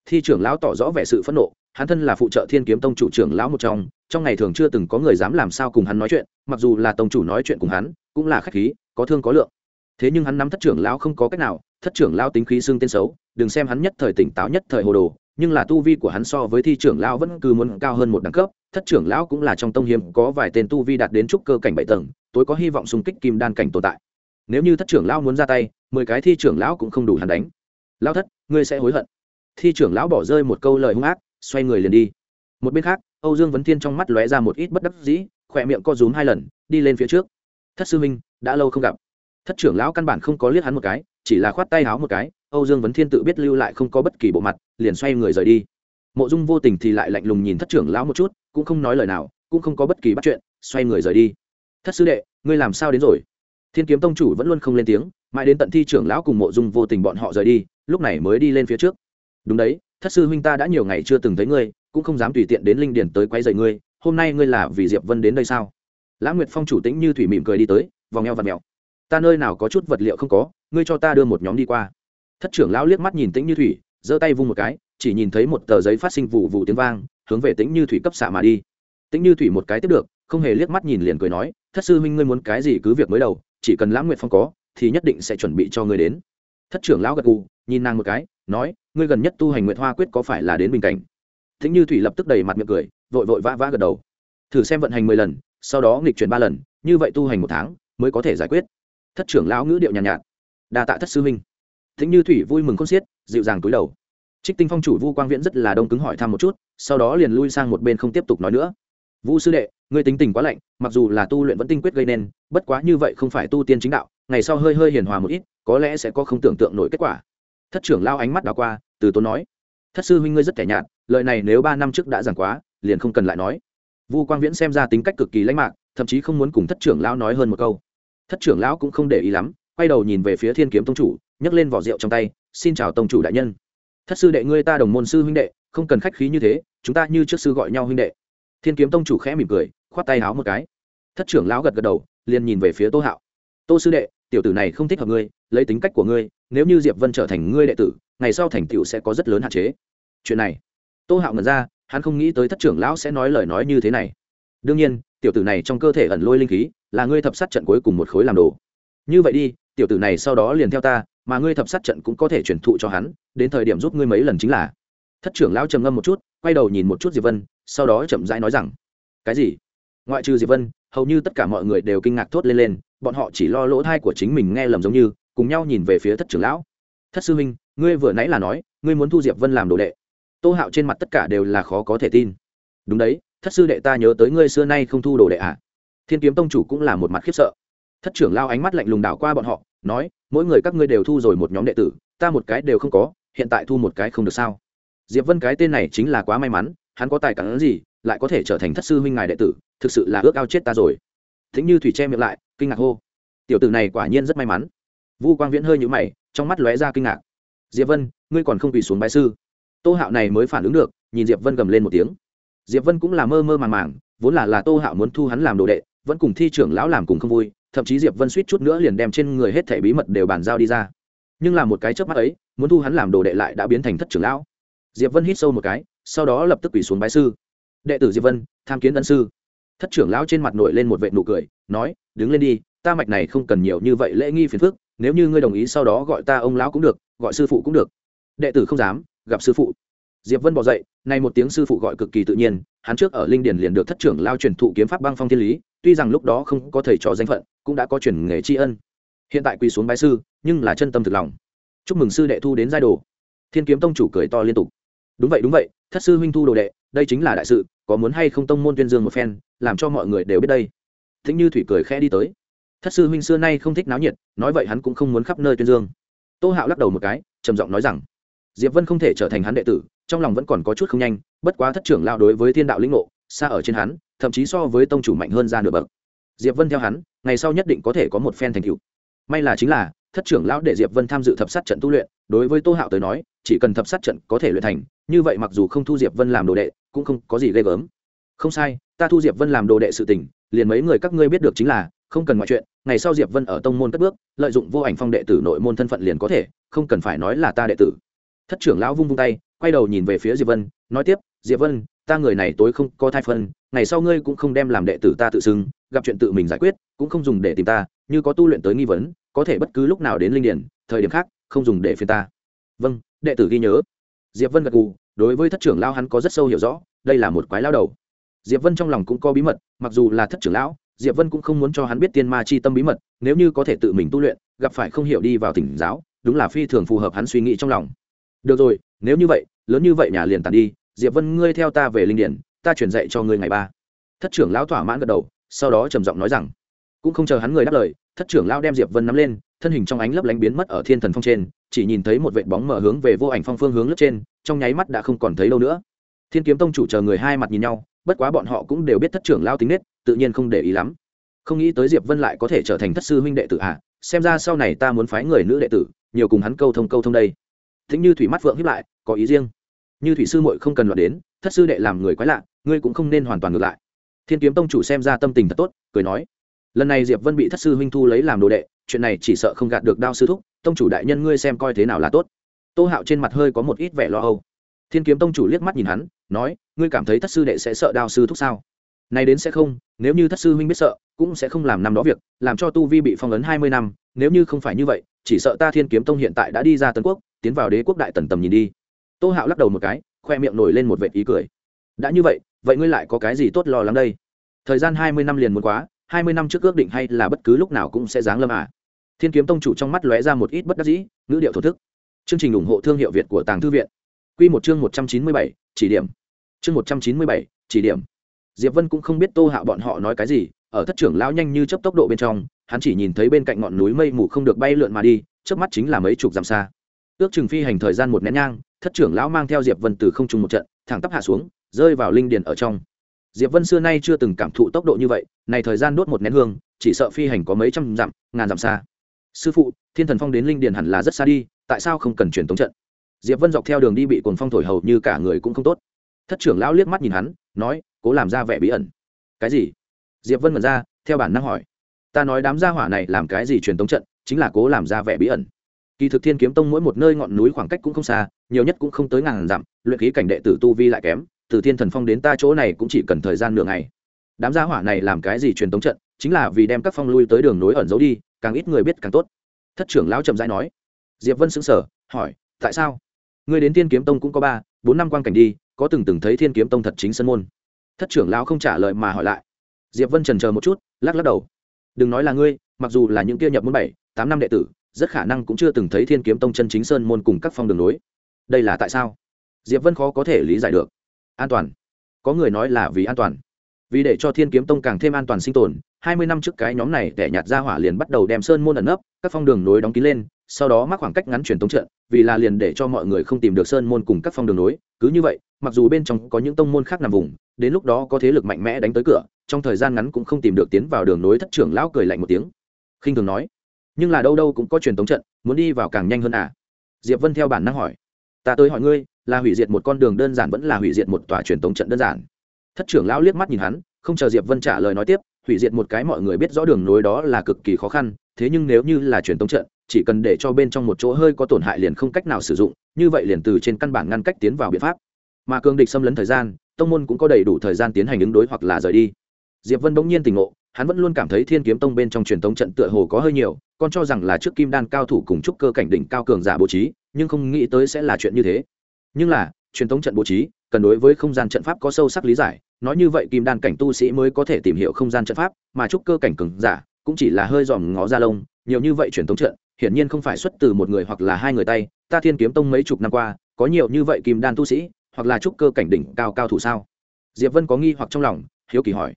S1: Thi trưởng lão tỏ rõ vẻ sự phẫn nộ, hắn thân là phụ trợ thiên kiếm tông chủ trưởng lão một trong trong ngày thường chưa từng có người dám làm sao cùng hắn nói chuyện, mặc dù là tông chủ nói chuyện cùng hắn, cũng là khách khí, có thương có lượng. Thế nhưng hắn nắm thất trưởng lão không có cách nào, thất trưởng lão tính khí xương tên xấu, đừng xem hắn nhất thời tỉnh táo nhất thời hồ đồ, nhưng là tu vi của hắn so với thi trưởng lão vẫn cứ muốn cao hơn một đẳng cấp thất trưởng lão cũng là trong tông hiếm, có vài tên tu vi đạt đến trúc cơ cảnh bảy tầng, tối có hy vọng xung kích kim đan cảnh tồn tại. Nếu như thất trưởng lão muốn ra tay, mười cái thi trưởng lão cũng không đủ hắn đánh. Lão thất, ngươi sẽ hối hận. Thi trưởng lão bỏ rơi một câu lời hung ác, xoay người liền đi. Một bên khác, âu dương vấn thiên trong mắt lóe ra một ít bất đắc dĩ, khỏe miệng co rúm hai lần, đi lên phía trước. Thất sư minh đã lâu không gặp. Thất trưởng lão căn bản không có liếc hắn một cái, chỉ là khoát tay háo một cái, âu dương vấn thiên tự biết lưu lại không có bất kỳ bộ mặt, liền xoay người rời đi mộ dung vô tình thì lại lạnh lùng nhìn thất trưởng lão một chút, cũng không nói lời nào, cũng không có bất kỳ bắt chuyện, xoay người rời đi. Thất sư đệ, ngươi làm sao đến rồi? Thiên kiếm tông chủ vẫn luôn không lên tiếng, mãi đến tận thi trưởng lão cùng mộ dung vô tình bọn họ rời đi, lúc này mới đi lên phía trước. Đúng đấy, thất sư huynh ta đã nhiều ngày chưa từng thấy ngươi, cũng không dám tùy tiện đến linh điển tới quay dậy ngươi, hôm nay ngươi là vì diệp vân đến đây sao? Lã nguyệt phong chủ tĩnh như thủy mỉm cười đi tới, vòng eo và mèo. Ta nơi nào có chút vật liệu không có, ngươi cho ta đưa một nhóm đi qua. Thất trưởng lão liếc mắt nhìn tĩnh như thủy, giơ tay vung một cái chỉ nhìn thấy một tờ giấy phát sinh vụ vụ tiếng vang hướng về tĩnh như thủy cấp xạ mà đi. Tĩnh như thủy một cái tiếp được không hề liếc mắt nhìn liền cười nói thất sư huynh ngươi muốn cái gì cứ việc mới đầu chỉ cần lãng nguyện phong có thì nhất định sẽ chuẩn bị cho ngươi đến. Thất trưởng lão gật gù nhìn nàng một cái nói ngươi gần nhất tu hành nguyện hoa quyết có phải là đến bình cảnh? Tĩnh như thủy lập tức đầy mặt miệng cười vội vội vã vã gật đầu. Thử xem vận hành mười lần sau đó nghịch chuyển ba lần như vậy tu hành một tháng mới có thể giải quyết. Thất trưởng lão ngữ điệu nhàn nhạt, nhạt đa tạ thất sư huynh. Thính như thủy vui mừng con xiết dịu dàng túi đầu trích tinh phong chủ vu quang viễn rất là đông cứng hỏi thăm một chút, sau đó liền lui sang một bên không tiếp tục nói nữa. Vu sư đệ, ngươi tính tình quá lạnh, mặc dù là tu luyện vẫn tinh quyết gây nên, bất quá như vậy không phải tu tiên chính đạo, ngày sau hơi hơi hiền hòa một ít, có lẽ sẽ có không tưởng tượng nổi kết quả. Thất trưởng lao ánh mắt đảo qua, từ tốn nói, thất sư huynh ngươi rất kẻ nhạt, lời này nếu ba năm trước đã giảng quá, liền không cần lại nói. Vu quang viễn xem ra tính cách cực kỳ lãnh mạc thậm chí không muốn cùng thất trưởng lão nói hơn một câu. Thất trưởng lão cũng không để ý lắm, quay đầu nhìn về phía thiên kiếm tông chủ, nhấc lên vỏ rượu trong tay, xin chào tông chủ đại nhân thất sư đệ ngươi ta đồng môn sư huynh đệ, không cần khách khí như thế, chúng ta như trước sư gọi nhau huynh đệ. Thiên kiếm tông chủ khẽ mỉm cười, khoát tay háo một cái. Thất trưởng lão gật gật đầu, liền nhìn về phía tô hạo. Tô sư đệ, tiểu tử này không thích hợp ngươi, lấy tính cách của ngươi, nếu như diệp vân trở thành ngươi đệ tử, ngày sau thành tựu sẽ có rất lớn hạn chế. Chuyện này, tô hạo ngẩn ra, hắn không nghĩ tới thất trưởng lão sẽ nói lời nói như thế này. Đương nhiên, tiểu tử này trong cơ thể ẩn lôi linh khí, là ngươi thập sát trận cuối cùng một khối làm đồ. Như vậy đi, tiểu tử này sau đó liền theo ta mà ngươi thập sát trận cũng có thể truyền thụ cho hắn, đến thời điểm giúp ngươi mấy lần chính là. Thất trưởng lão trầm ngâm một chút, quay đầu nhìn một chút diệp vân, sau đó chậm rãi nói rằng, cái gì? Ngoại trừ diệp vân, hầu như tất cả mọi người đều kinh ngạc thốt lên lên, bọn họ chỉ lo lỗ thai của chính mình nghe lầm giống như, cùng nhau nhìn về phía thất trưởng lão. Thất sư huynh, ngươi vừa nãy là nói, ngươi muốn thu diệp vân làm đồ đệ. Tô hạo trên mặt tất cả đều là khó có thể tin. Đúng đấy, thất sư đệ ta nhớ tới ngươi xưa nay không thu đồ đệ ạ à. thiên kiếm tông chủ cũng là một mặt khiếp sợ. Thất trưởng lao ánh mắt lạnh lùng đảo qua bọn họ nói, mỗi người các ngươi đều thu rồi một nhóm đệ tử, ta một cái đều không có, hiện tại thu một cái không được sao? Diệp vân cái tên này chính là quá may mắn, hắn có tài cản gì, lại có thể trở thành thất sư huynh ngài đệ tử, thực sự là ước ao chết ta rồi. Thính như thủy che miệng lại, kinh ngạc hô. Tiểu tử này quả nhiên rất may mắn. Vu quang viễn hơi nhũ mày, trong mắt lóe ra kinh ngạc. Diệp vân, ngươi còn không quỳ xuống bái sư? Tô hạo này mới phản ứng được, nhìn diệp vân gầm lên một tiếng. Diệp vân cũng là mơ mơ màng màng, vốn là là tô hạo muốn thu hắn làm đồ đệ vẫn cùng thi trưởng lão làm cùng không vui, thậm chí diệp vân suýt chút nữa liền đem trên người hết thẻ bí mật đều bàn giao đi ra. Nhưng là một cái chớp mắt ấy, muốn thu hắn làm đồ đệ lại đã biến thành thất trưởng lão. Diệp vân hít sâu một cái, sau đó lập tức quỳ xuống bái sư. Đệ tử diệp vân, tham kiến ân sư. Thất trưởng lão trên mặt nổi lên một vệ nụ cười, nói, đứng lên đi, ta mạch này không cần nhiều như vậy lễ nghi phiền phức, nếu như ngươi đồng ý sau đó gọi ta ông lão cũng được, gọi sư phụ cũng được. Đệ tử không dám, gặp sư phụ diệp vân bỏ dậy, nay một tiếng sư phụ gọi cực kỳ tự nhiên, hắn trước ở linh điển liền được thất trưởng lao truyền thụ kiếm pháp băng phong thiên lý, tuy rằng lúc đó không có thầy trò danh phận, cũng đã có truyền nghề tri ân. Hiện tại quỳ xuống bái sư, nhưng là chân tâm thực lòng. Chúc mừng sư đệ thu đến giai đồ. Thiên kiếm tông chủ cười to liên tục. Đúng vậy đúng vậy, thất sư huynh thu đồ đệ, đây chính là đại sự, có muốn hay không tông môn tuyên dương một phen, làm cho mọi người đều biết đây. Thính như thủy cười khẽ đi tới. Thất sư huynh xưa nay không thích náo nhiệt, nói vậy hắn cũng không muốn khắp nơi tuyên dương. Tô hạo lắc đầu một cái, trầm giọng nói rằng, diệp vân không thể trở thành hắn đệ tử trong lòng vẫn còn có chút không nhanh, bất quá thất trưởng lao đối với thiên đạo lĩnh ngộ, xa ở trên hắn, thậm chí so với tông chủ mạnh hơn ra nửa bậc. Diệp vân theo hắn, ngày sau nhất định có thể có một phen thành tựu. May là chính là, thất trưởng lão để diệp vân tham dự thập sát trận tu luyện, đối với tô hạo tới nói, chỉ cần thập sát trận có thể luyện thành, như vậy mặc dù không thu diệp vân làm đồ đệ, cũng không có gì ghê gớm. Không sai, ta thu diệp vân làm đồ đệ sự tình, liền mấy người các ngươi biết được chính là, không cần ngoại chuyện, ngày sau diệp vân ở tông môn cất bước, lợi dụng vô ảnh phong đệ tử nội môn thân phận liền có thể, không cần phải nói là ta đệ tử. Thất trưởng lão vung vung tay quay đầu nhìn về phía diệp vân, nói tiếp, diệp vân, ta người này tối không có thai phân, ngày sau ngươi cũng không đem làm đệ tử ta tự xưng, gặp chuyện tự mình giải quyết, cũng không dùng để tìm ta, như có tu luyện tới nghi vấn, có thể bất cứ lúc nào đến linh điển, thời điểm khác, không dùng để phiền ta. Vâng đệ tử ghi nhớ. Diệp vân gật gù, đối với thất trưởng lão hắn có rất sâu hiểu rõ, đây là một quái lao đầu. Diệp vân trong lòng cũng có bí mật, mặc dù là thất trưởng lão, diệp vân cũng không muốn cho hắn biết tiên ma chi tâm bí mật, nếu như có thể tự mình tu luyện, gặp phải không hiểu đi vào tỉnh giáo, đúng là phi thường phù hợp hắn suy nghĩ trong lòng. Được rồi nếu như vậy, lớn như vậy nhà liền tàn đi, diệp vân, ngươi theo ta về linh điển, ta truyền dạy cho ngươi ngày ba. Thất trưởng lão thỏa mãn gật đầu, sau đó trầm giọng nói rằng, cũng không chờ hắn người đáp lời, thất trưởng lão đem diệp vân nắm lên, thân hình trong ánh lấp lánh biến mất ở thiên thần phong trên, chỉ nhìn thấy một vệt bóng mở hướng về vô ảnh phong phương hướng lớp trên, trong nháy mắt đã không còn thấy đâu nữa. Thiên kiếm tông chủ chờ người hai mặt nhìn nhau, bất quá bọn họ cũng đều biết thất trưởng lao tính nết, tự nhiên không để ý lắm. Không nghĩ tới diệp vân lại có thể trở thành thất sư huynh đệ tử ạ à. xem ra sau này ta muốn phái người nữ đệ tử, nhiều cùng hắn câu thông câu thông đây thính như thủy mắt phượng hiếp lại, có ý riêng. Như thủy sư muội không cần loạt đến, thất sư đệ làm người quái lạ, ngươi cũng không nên hoàn toàn ngược lại. Thiên kiếm tông chủ xem ra tâm tình thật tốt, cười nói. Lần này diệp vân bị thất sư huynh thu lấy làm đồ đệ, chuyện này chỉ sợ không gạt được đao sư thúc, tông chủ đại nhân ngươi xem coi thế nào là tốt. Tô hạo trên mặt hơi có một ít vẻ lo âu. Thiên kiếm tông chủ liếc mắt nhìn hắn, nói, ngươi cảm thấy thất sư đệ sẽ sợ đao sư thúc sao? Nay đến sẽ không, nếu như thất sư huynh biết sợ, cũng sẽ không làm năm đó việc, làm cho tu vi bị phong ấn hai mươi năm, nếu như không phải như vậy, chỉ sợ ta thiên kiếm tông hiện tại đã đi ra tân quốc tiến vào đế quốc đại tần tầm nhìn đi. Tô hạo lắc đầu một cái, khoe miệng nổi lên một vệ ý cười. Đã như vậy vậy ngươi lại có cái gì tốt lo lắng đây? Thời gian hai mươi năm liền muốn quá, hai mươi năm trước ước định hay là bất cứ lúc nào cũng sẽ giáng lâm à? Thiên kiếm tông chủ trong mắt lóe ra một ít bất đắc dĩ, ngữ điệu thổ thức. Chương trình ủng hộ thương hiệu việt của tàng thư viện. Q một chương một trăm chín mươi bảy, chỉ điểm. Chương một trăm chín mươi bảy, chỉ điểm. Diệp vân cũng không biết tô hạo bọn họ nói cái gì, ở thất trưởng lão nhanh như chấp tốc độ bên trong, hắn chỉ nhìn thấy bên cạnh ngọn núi mây mù không được bay lượn mà đi trước mắt chính là mấy chục dặm xa ước chừng phi hành thời gian một nén nhang, thất trưởng lão mang theo diệp vân từ không trung một trận, thẳng tắp hạ xuống, rơi vào linh điền ở trong. Diệp vân xưa nay chưa từng cảm thụ tốc độ như vậy, này thời gian đốt một nén hương, chỉ sợ phi hành có mấy trăm dặm, ngàn dặm xa. Sư phụ, thiên thần phong đến linh điền hẳn là rất xa đi, tại sao không cần truyền tống trận? Diệp vân dọc theo đường đi bị cuồng phong thổi hầu như cả người cũng không tốt. Thất trưởng lão liếc mắt nhìn hắn, nói, cố làm ra vẻ bí ẩn. Cái gì? Diệp vân mật ra, theo bản năng hỏi. Ta nói đám gia hỏa này làm cái gì truyền tống trận, chính là cố làm ra vẻ bí ẩn kỳ thực thiên kiếm tông mỗi một nơi ngọn núi khoảng cách cũng không xa nhiều nhất cũng không tới ngàn dặm luyện khí cảnh đệ tử tu vi lại kém từ thiên thần phong đến ta chỗ này cũng chỉ cần thời gian nửa ngày. Đám gia hỏa này làm cái gì truyền tống trận chính là vì đem các phong lui tới đường nối ẩn giấu đi càng ít người biết càng tốt. Thất trưởng lão chậm rãi nói. Diệp vân sững sờ, hỏi tại sao? Ngươi đến thiên kiếm tông cũng có ba bốn năm quan cảnh đi có từng từng thấy thiên kiếm tông thật chính sân môn? Thất trưởng lão không trả lời mà hỏi lại. Diệp vân trần chờ một chút lắc lắc đầu. Đừng nói là ngươi mặc dù là những kia nhập môn bảy tám năm đệ tử rất khả năng cũng chưa từng thấy thiên kiếm tông chân chính sơn môn cùng các phong đường núi. đây là tại sao? Diệp vân khó có thể lý giải được. An toàn. Có người nói là vì an toàn. Vì để cho thiên kiếm tông càng thêm an toàn sinh tồn, hai mươi năm trước cái nhóm này tẻ nhạt ra hỏa liền bắt đầu đem sơn môn ẩn nấp, các phong đường nối đóng kín lên, sau đó mắc khoảng cách ngắn truyền tống trận, vì là liền để cho mọi người không tìm được sơn môn cùng các phong đường nối, cứ như vậy, mặc dù bên trong có những tông môn khác nằm vùng, đến lúc đó có thế lực mạnh mẽ đánh tới cửa, trong thời gian ngắn cũng không tìm được tiến vào đường nối thất trưởng lão cười lạnh một tiếng. Khinh thường nói nhưng là đâu đâu cũng có truyền tống trận, muốn đi vào càng nhanh hơn à? Diệp vân theo bản năng hỏi. Ta tới hỏi ngươi, là hủy diệt một con đường đơn giản vẫn là hủy diệt một tòa truyền tống trận đơn giản? Thất trưởng lão liếc mắt nhìn hắn, không chờ diệp vân trả lời nói tiếp, hủy diệt một cái mọi người biết rõ đường nối đó là cực kỳ khó khăn, thế nhưng nếu như là truyền tống trận, chỉ cần để cho bên trong một chỗ hơi có tổn hại liền không cách nào sử dụng, như vậy liền từ trên căn bản ngăn cách tiến vào biện pháp. Mà cường địch xâm lấn thời gian, tông môn cũng có đầy đủ thời gian tiến hành ứng đối hoặc là rời đi. Diệp vân bỗng nhiên tỉnh ngộ hắn vẫn luôn cảm thấy thiên kiếm tông bên trong truyền tống trận tựa hồ có hơi nhiều, con cho rằng là trước kim đan cao thủ cùng trúc cơ cảnh đỉnh cao cường giả bố trí, nhưng không nghĩ tới sẽ là chuyện như thế. Nhưng là, truyền tống trận bố trí, cần đối với không gian trận pháp có sâu sắc lý giải, nói như vậy kim đan cảnh tu sĩ mới có thể tìm hiểu không gian trận pháp, mà trúc cơ cảnh cường giả cũng chỉ là hơi dòm ngó ra lông, nhiều như vậy truyền tống trận, hiển nhiên không phải xuất từ một người hoặc là hai người tay, ta thiên kiếm tông mấy chục năm qua, có nhiều như vậy kim đan tu sĩ, hoặc là trúc cơ cảnh đỉnh cao cao thủ sao? Diệp vân có nghi hoặc trong lòng, hiếu kỳ hỏi.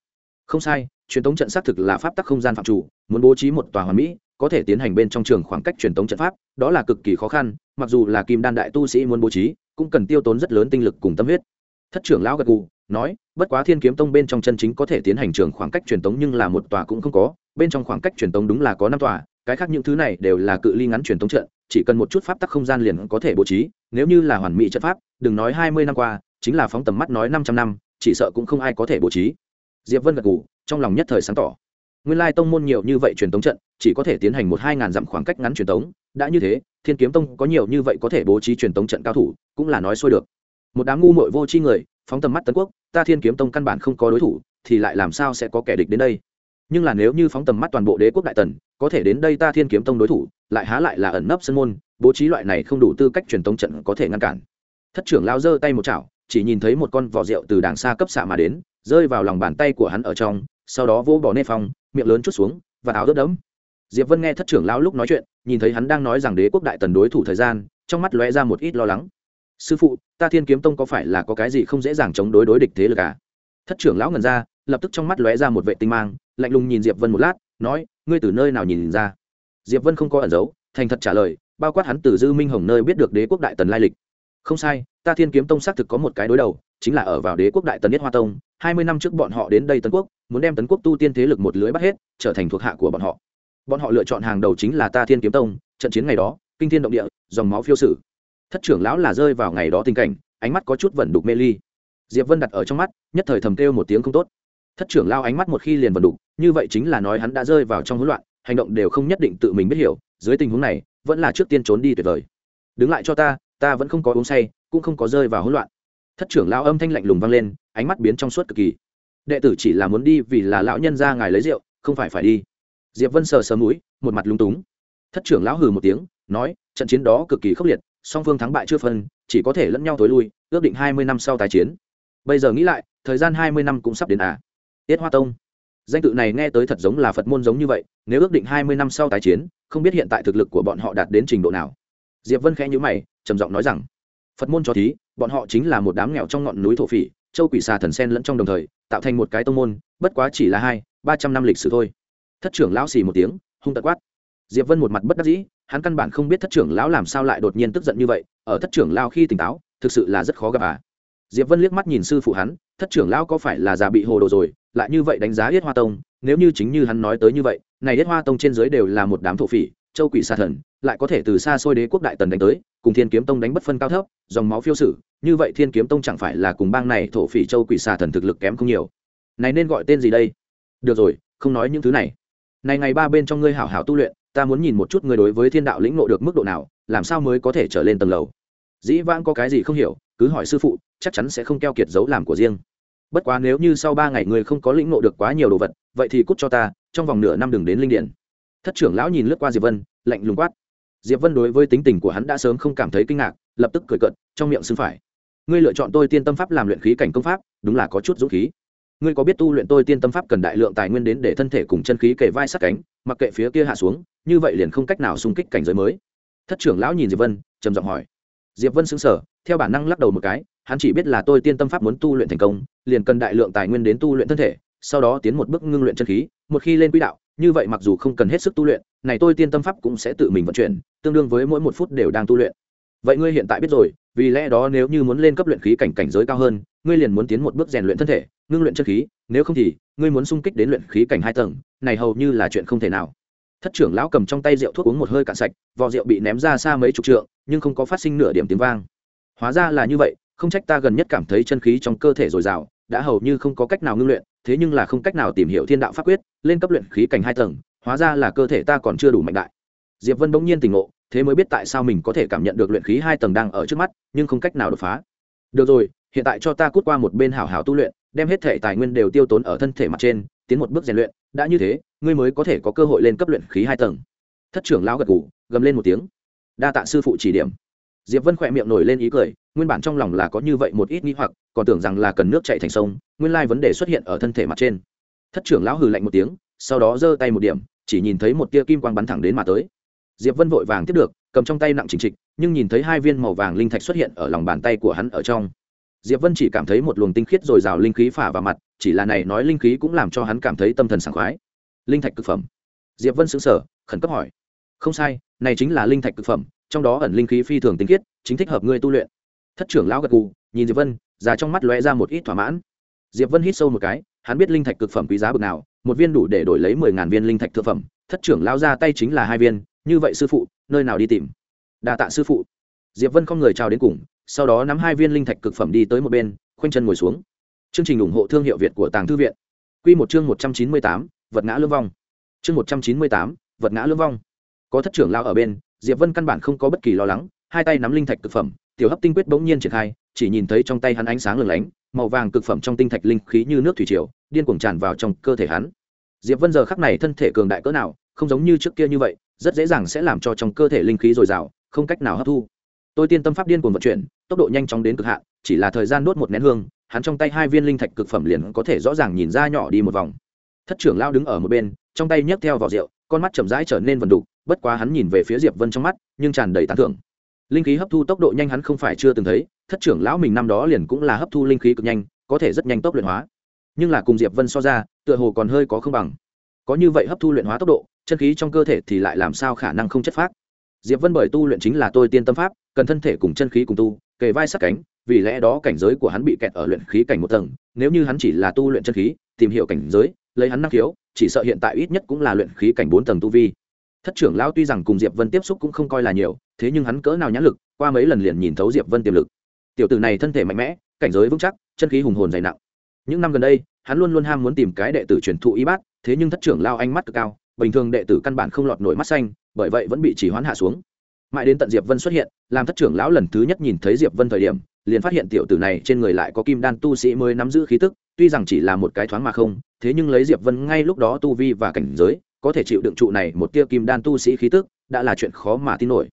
S1: Không sai truyền tống trận xác thực là pháp tắc không gian phạm chủ, muốn bố trí một tòa hoàn mỹ, có thể tiến hành bên trong trường khoảng cách truyền tống trận pháp, đó là cực kỳ khó khăn, mặc dù là kim đan đại tu sĩ muốn bố trí, cũng cần tiêu tốn rất lớn tinh lực cùng tâm huyết. Thất trưởng lão gật gù, nói, bất quá thiên kiếm tông bên trong chân chính có thể tiến hành trường khoảng cách truyền tống nhưng là một tòa cũng không có, bên trong khoảng cách truyền tống đúng là có năm tòa, cái khác những thứ này đều là cự ly ngắn truyền tống trận, chỉ cần một chút pháp tắc không gian liền có thể bố trí, nếu như là hoàn mỹ trận pháp, đừng nói hai mươi năm qua, chính là phóng tầm mắt nói năm trăm năm, chỉ sợ cũng không ai có thể bố trí diệp vân gật gù, trong lòng nhất thời sáng tỏ. Nguyên lai tông môn nhiều như vậy truyền tống trận, chỉ có thể tiến hành một hai ngàn dặm khoảng cách ngắn truyền tống, đã như thế, thiên kiếm tông có nhiều như vậy có thể bố trí truyền tống trận cao thủ, cũng là nói xuôi được. Một đám ngu muội vô tri người, phóng tầm mắt tấn quốc, ta thiên kiếm tông căn bản không có đối thủ, thì lại làm sao sẽ có kẻ địch đến đây? Nhưng là nếu như phóng tầm mắt toàn bộ đế quốc đại tần, có thể đến đây ta thiên kiếm tông đối thủ, lại há lại là ẩn nấp sân môn, bố trí loại này không đủ tư cách truyền tống trận có thể ngăn cản. Thất trưởng lao giơ tay một chảo, chỉ nhìn thấy một con vỏ rượu từ đàng xa cấp xạ mà đến rơi vào lòng bàn tay của hắn ở trong, sau đó vỗ bỏ nê phong, miệng lớn chút xuống, và áo rớt đẫm. Diệp vân nghe thất trưởng lão lúc nói chuyện, nhìn thấy hắn đang nói rằng đế quốc đại tần đối thủ thời gian, trong mắt lóe ra một ít lo lắng. Sư phụ, ta thiên kiếm tông có phải là có cái gì không dễ dàng chống đối đối địch thế lực à? Thất trưởng lão ngần ra, lập tức trong mắt lóe ra một vệ tinh mang, lạnh lùng nhìn diệp vân một lát, nói, ngươi từ nơi nào nhìn ra? Diệp vân không có ẩn giấu, thành thật trả lời, bao quát hắn từ dư minh hồng nơi biết được đế quốc đại tần lai lịch. Không sai, ta thiên kiếm tông xác thực có một cái đối đầu chính là ở vào đế quốc đại tần nhất hoa tông, hai mươi năm trước bọn họ đến đây tấn quốc, muốn đem tấn quốc tu tiên thế lực một lưới bắt hết, trở thành thuộc hạ của bọn họ. Bọn họ lựa chọn hàng đầu chính là ta thiên kiếm tông, trận chiến ngày đó, kinh thiên động địa, dòng máu phiêu sử. Thất trưởng lão là rơi vào ngày đó tình cảnh, ánh mắt có chút vẩn đục mê ly. Diệp vân đặt ở trong mắt, nhất thời thầm kêu một tiếng không tốt. Thất trưởng lao ánh mắt một khi liền vẩn đục, như vậy chính là nói hắn đã rơi vào trong hỗn loạn, hành động đều không nhất định tự mình biết hiểu, dưới tình huống này, vẫn là trước tiên trốn đi tuyệt vời. Đứng lại cho ta ta vẫn không có uống say, cũng không có rơi vào hỗn loạn thất trưởng lao âm thanh lạnh lùng vang lên, ánh mắt biến trong suốt cực kỳ. Đệ tử chỉ là muốn đi vì là lão nhân ra ngài lấy rượu, không phải phải đi. Diệp vân sờ sờ mũi, một mặt lung túng. Thất trưởng lão hừ một tiếng, nói, trận chiến đó cực kỳ khốc liệt, song phương thắng bại chưa phân, chỉ có thể lẫn nhau tối lui, ước định hai mươi năm sau tái chiến. Bây giờ nghĩ lại, thời gian hai mươi năm cũng sắp đến à? Tiết hoa tông. Danh tự này nghe tới thật giống là phật môn giống như vậy, nếu ước định hai mươi năm sau tái chiến, không biết hiện tại thực lực của bọn họ đạt đến trình độ nào. Diệp vân khẽ nhữ mày, trầm giọng nói rằng phật môn cho thí, bọn họ chính là một đám nghèo trong ngọn núi thổ phỉ, châu quỷ xà thần sen lẫn trong đồng thời, tạo thành một cái tông môn, bất quá chỉ là hai, ba trăm năm lịch sử thôi. Thất trưởng lão xì một tiếng, hung tật quát. Diệp vân một mặt bất đắc dĩ, hắn căn bản không biết thất trưởng lão làm sao lại đột nhiên tức giận như vậy, ở thất trưởng lão khi tỉnh táo, thực sự là rất khó gặp à. Diệp vân liếc mắt nhìn sư phụ hắn, thất trưởng lão có phải là già bị hồ đồ rồi, lại như vậy đánh giá yết hoa tông, nếu như chính như hắn nói tới như vậy, này yết hoa tông trên dưới đều là một đám thổ phỉ, châu quỷ xa thần, lại có thể từ xa xôi đế quốc đại tần đánh tới cùng thiên kiếm tông đánh bất phân cao thấp, dòng máu phiêu sử, như vậy thiên kiếm tông chẳng phải là cùng bang này thổ phỉ châu quỷ xà thần thực lực kém không nhiều. Này nên gọi tên gì đây? Được rồi, không nói những thứ này. Này ngày ba bên trong ngươi hảo hảo tu luyện, ta muốn nhìn một chút ngươi đối với thiên đạo lĩnh ngộ được mức độ nào, làm sao mới có thể trở lên tầng lầu. Dĩ vãng có cái gì không hiểu, cứ hỏi sư phụ, chắc chắn sẽ không keo kiệt dấu làm của riêng. Bất quá nếu như sau ba ngày ngươi không có lĩnh ngộ được quá nhiều đồ vật, vậy thì cút cho ta, trong vòng nửa năm đừng đến linh điện. thất trưởng lão nhìn lướt qua diệp vân, lạnh lùng quát diệp vân đối với tính tình của hắn đã sớm không cảm thấy kinh ngạc lập tức cười cợt, trong miệng xưng phải. Ngươi lựa chọn tôi tiên tâm pháp làm luyện khí cảnh công pháp đúng là có chút dũng khí. Ngươi có biết tu luyện tôi tiên tâm pháp cần đại lượng tài nguyên đến để thân thể cùng chân khí kề vai sát cánh mặc kệ phía kia hạ xuống như vậy liền không cách nào xung kích cảnh giới mới. Thất trưởng lão nhìn diệp vân trầm giọng hỏi. Diệp vân sững sờ, theo bản năng lắc đầu một cái hắn chỉ biết là tôi tiên tâm pháp muốn tu luyện thành công liền cần đại lượng tài nguyên đến tu luyện thân thể sau đó tiến một bước ngưng luyện chân khí một khi lên quỹ đạo như vậy mặc dù không cần hết sức tu luyện này tôi tiên tâm pháp cũng sẽ tự mình vận chuyển, tương đương với mỗi một phút đều đang tu luyện. Vậy ngươi hiện tại biết rồi, vì lẽ đó nếu như muốn lên cấp luyện khí cảnh cảnh giới cao hơn, ngươi liền muốn tiến một bước rèn luyện thân thể, ngưng luyện chân khí, nếu không thì, ngươi muốn sung kích đến luyện khí cảnh hai tầng, này hầu như là chuyện không thể nào. Thất trưởng lão cầm trong tay rượu thuốc uống một hơi cạn sạch, vò rượu bị ném ra xa mấy chục trượng, nhưng không có phát sinh nửa điểm tiếng vang. Hóa ra là như vậy, không trách ta gần nhất cảm thấy chân khí trong cơ thể dồi dào, đã hầu như không có cách nào ngưng luyện, thế nhưng là không cách nào tìm hiểu thiên đạo pháp quyết, lên cấp luyện khí cảnh hai tầng hóa ra là cơ thể ta còn chưa đủ mạnh đại. Diệp vân bỗng nhiên tỉnh ngộ thế mới biết tại sao mình có thể cảm nhận được luyện khí hai tầng đang ở trước mắt nhưng không cách nào đột phá. Được rồi hiện tại cho ta cút qua một bên hảo hảo tu luyện đem hết thể tài nguyên đều tiêu tốn ở thân thể mặt trên tiến một bước rèn luyện đã như thế ngươi mới có thể có cơ hội lên cấp luyện khí hai tầng. Thất trưởng lão gật gù, gầm lên một tiếng. Đa tạ sư phụ chỉ điểm. Diệp vân khỏe miệng nổi lên ý cười nguyên bản trong lòng là có như vậy một ít nghi hoặc còn tưởng rằng là cần nước chạy thành sông nguyên lai vấn đề xuất hiện ở thân thể mặt trên. Thất trưởng lão hừ lạnh một tiếng sau đó giơ tay một điểm chỉ nhìn thấy một tia kim quang bắn thẳng đến mà tới. Diệp vân vội vàng tiếp được, cầm trong tay nặng chỉnh trịch, nhưng nhìn thấy hai viên màu vàng linh thạch xuất hiện ở lòng bàn tay của hắn ở trong. Diệp vân chỉ cảm thấy một luồng tinh khiết dồi rào linh khí phả vào mặt, chỉ là này nói linh khí cũng làm cho hắn cảm thấy tâm thần sảng khoái. Linh thạch cực phẩm. Diệp vân sững sờ, khẩn cấp hỏi. Không sai, này chính là linh thạch cực phẩm, trong đó ẩn linh khí phi thường tinh khiết, chính thích hợp ngươi tu luyện. Thất trưởng lão gật gù, nhìn diệp vân, già trong mắt lóe ra một ít thỏa mãn. Diệp vân hít sâu một cái, hắn biết linh thạch cực phẩm quý giá bậc nào một viên đủ để đổi lấy mười ngàn viên linh thạch thượng phẩm, thất trưởng lao ra tay chính là hai viên, như vậy sư phụ, nơi nào đi tìm? Đa tạ sư phụ. Diệp vân không người chào đến cùng, sau đó nắm hai viên linh thạch cực phẩm đi tới một bên, khoanh chân ngồi xuống. Chương trình ủng hộ thương hiệu việt của tàng thư viện. Quy một chương một trăm chín mươi tám, vật ngã lương vong. Chương một trăm chín mươi tám, vật ngã lương vong. Có thất trưởng lao ở bên, diệp vân căn bản không có bất kỳ lo lắng, hai tay nắm linh thạch cực phẩm, tiểu hấp tinh quyết bỗng nhiên triển khai, chỉ nhìn thấy trong tay hắn ánh sáng lừng lánh màu vàng cực phẩm trong tinh thạch linh khí như nước thủy triều, điên cuồng tràn vào trong cơ thể hắn. Diệp vân giờ khắc này thân thể cường đại cỡ nào, không giống như trước kia như vậy, rất dễ dàng sẽ làm cho trong cơ thể linh khí dồi dào, không cách nào hấp thu. Tôi tiên tâm pháp điên cuồng vận chuyển, tốc độ nhanh chóng đến cực hạn, chỉ là thời gian đốt một nén hương, hắn trong tay hai viên linh thạch cực phẩm liền có thể rõ ràng nhìn ra nhỏ đi một vòng. Thất trưởng lao đứng ở một bên, trong tay nhấc theo vỏ rượu, con mắt chậm rãi trở nên vần đục, bất quá hắn nhìn về phía diệp vân trong mắt, nhưng tràn đầy tán thưởng. Linh khí hấp thu tốc độ nhanh hắn không phải chưa từng thấy thất trưởng lão mình năm đó liền cũng là hấp thu linh khí cực nhanh, có thể rất nhanh tốc luyện hóa. Nhưng là cùng diệp vân so ra, tựa hồ còn hơi có không bằng. Có như vậy hấp thu luyện hóa tốc độ, chân khí trong cơ thể thì lại làm sao khả năng không chất phát? diệp vân bởi tu luyện chính là tôi tiên tâm pháp, cần thân thể cùng chân khí cùng tu, kề vai sát cánh, vì lẽ đó cảnh giới của hắn bị kẹt ở luyện khí cảnh một tầng, nếu như hắn chỉ là tu luyện chân khí, tìm hiểu cảnh giới, lấy hắn năng khiếu, chỉ sợ hiện tại ít nhất cũng là luyện khí cảnh bốn tầng tu vi. Thất trưởng lão tuy rằng cùng diệp vân tiếp xúc cũng không coi là nhiều, thế nhưng hắn cỡ nào nhãn lực, qua mấy lần liền nhìn thấu diệp vân tiềm lực tiểu tử này thân thể mạnh mẽ, cảnh giới vững chắc, chân khí hùng hồn dày nặng. Những năm gần đây, hắn luôn luôn ham muốn tìm cái đệ tử truyền thụ y bát, thế nhưng thất trưởng lao anh mắt cực cao, bình thường đệ tử căn bản không lọt nổi mắt xanh, bởi vậy vẫn bị chỉ hoán hạ xuống. Mãi đến tận diệp vân xuất hiện, làm thất trưởng lão lần thứ nhất nhìn thấy diệp vân thời điểm, liền phát hiện tiểu tử này trên người lại có kim đan tu sĩ mới nắm giữ khí tức, tuy rằng chỉ là một cái thoáng mà không, thế nhưng lấy diệp vân ngay lúc đó tu vi và cảnh giới, có thể chịu đựng trụ này một tia kim đan tu sĩ khí tức, đã là chuyện khó mà tin nổi.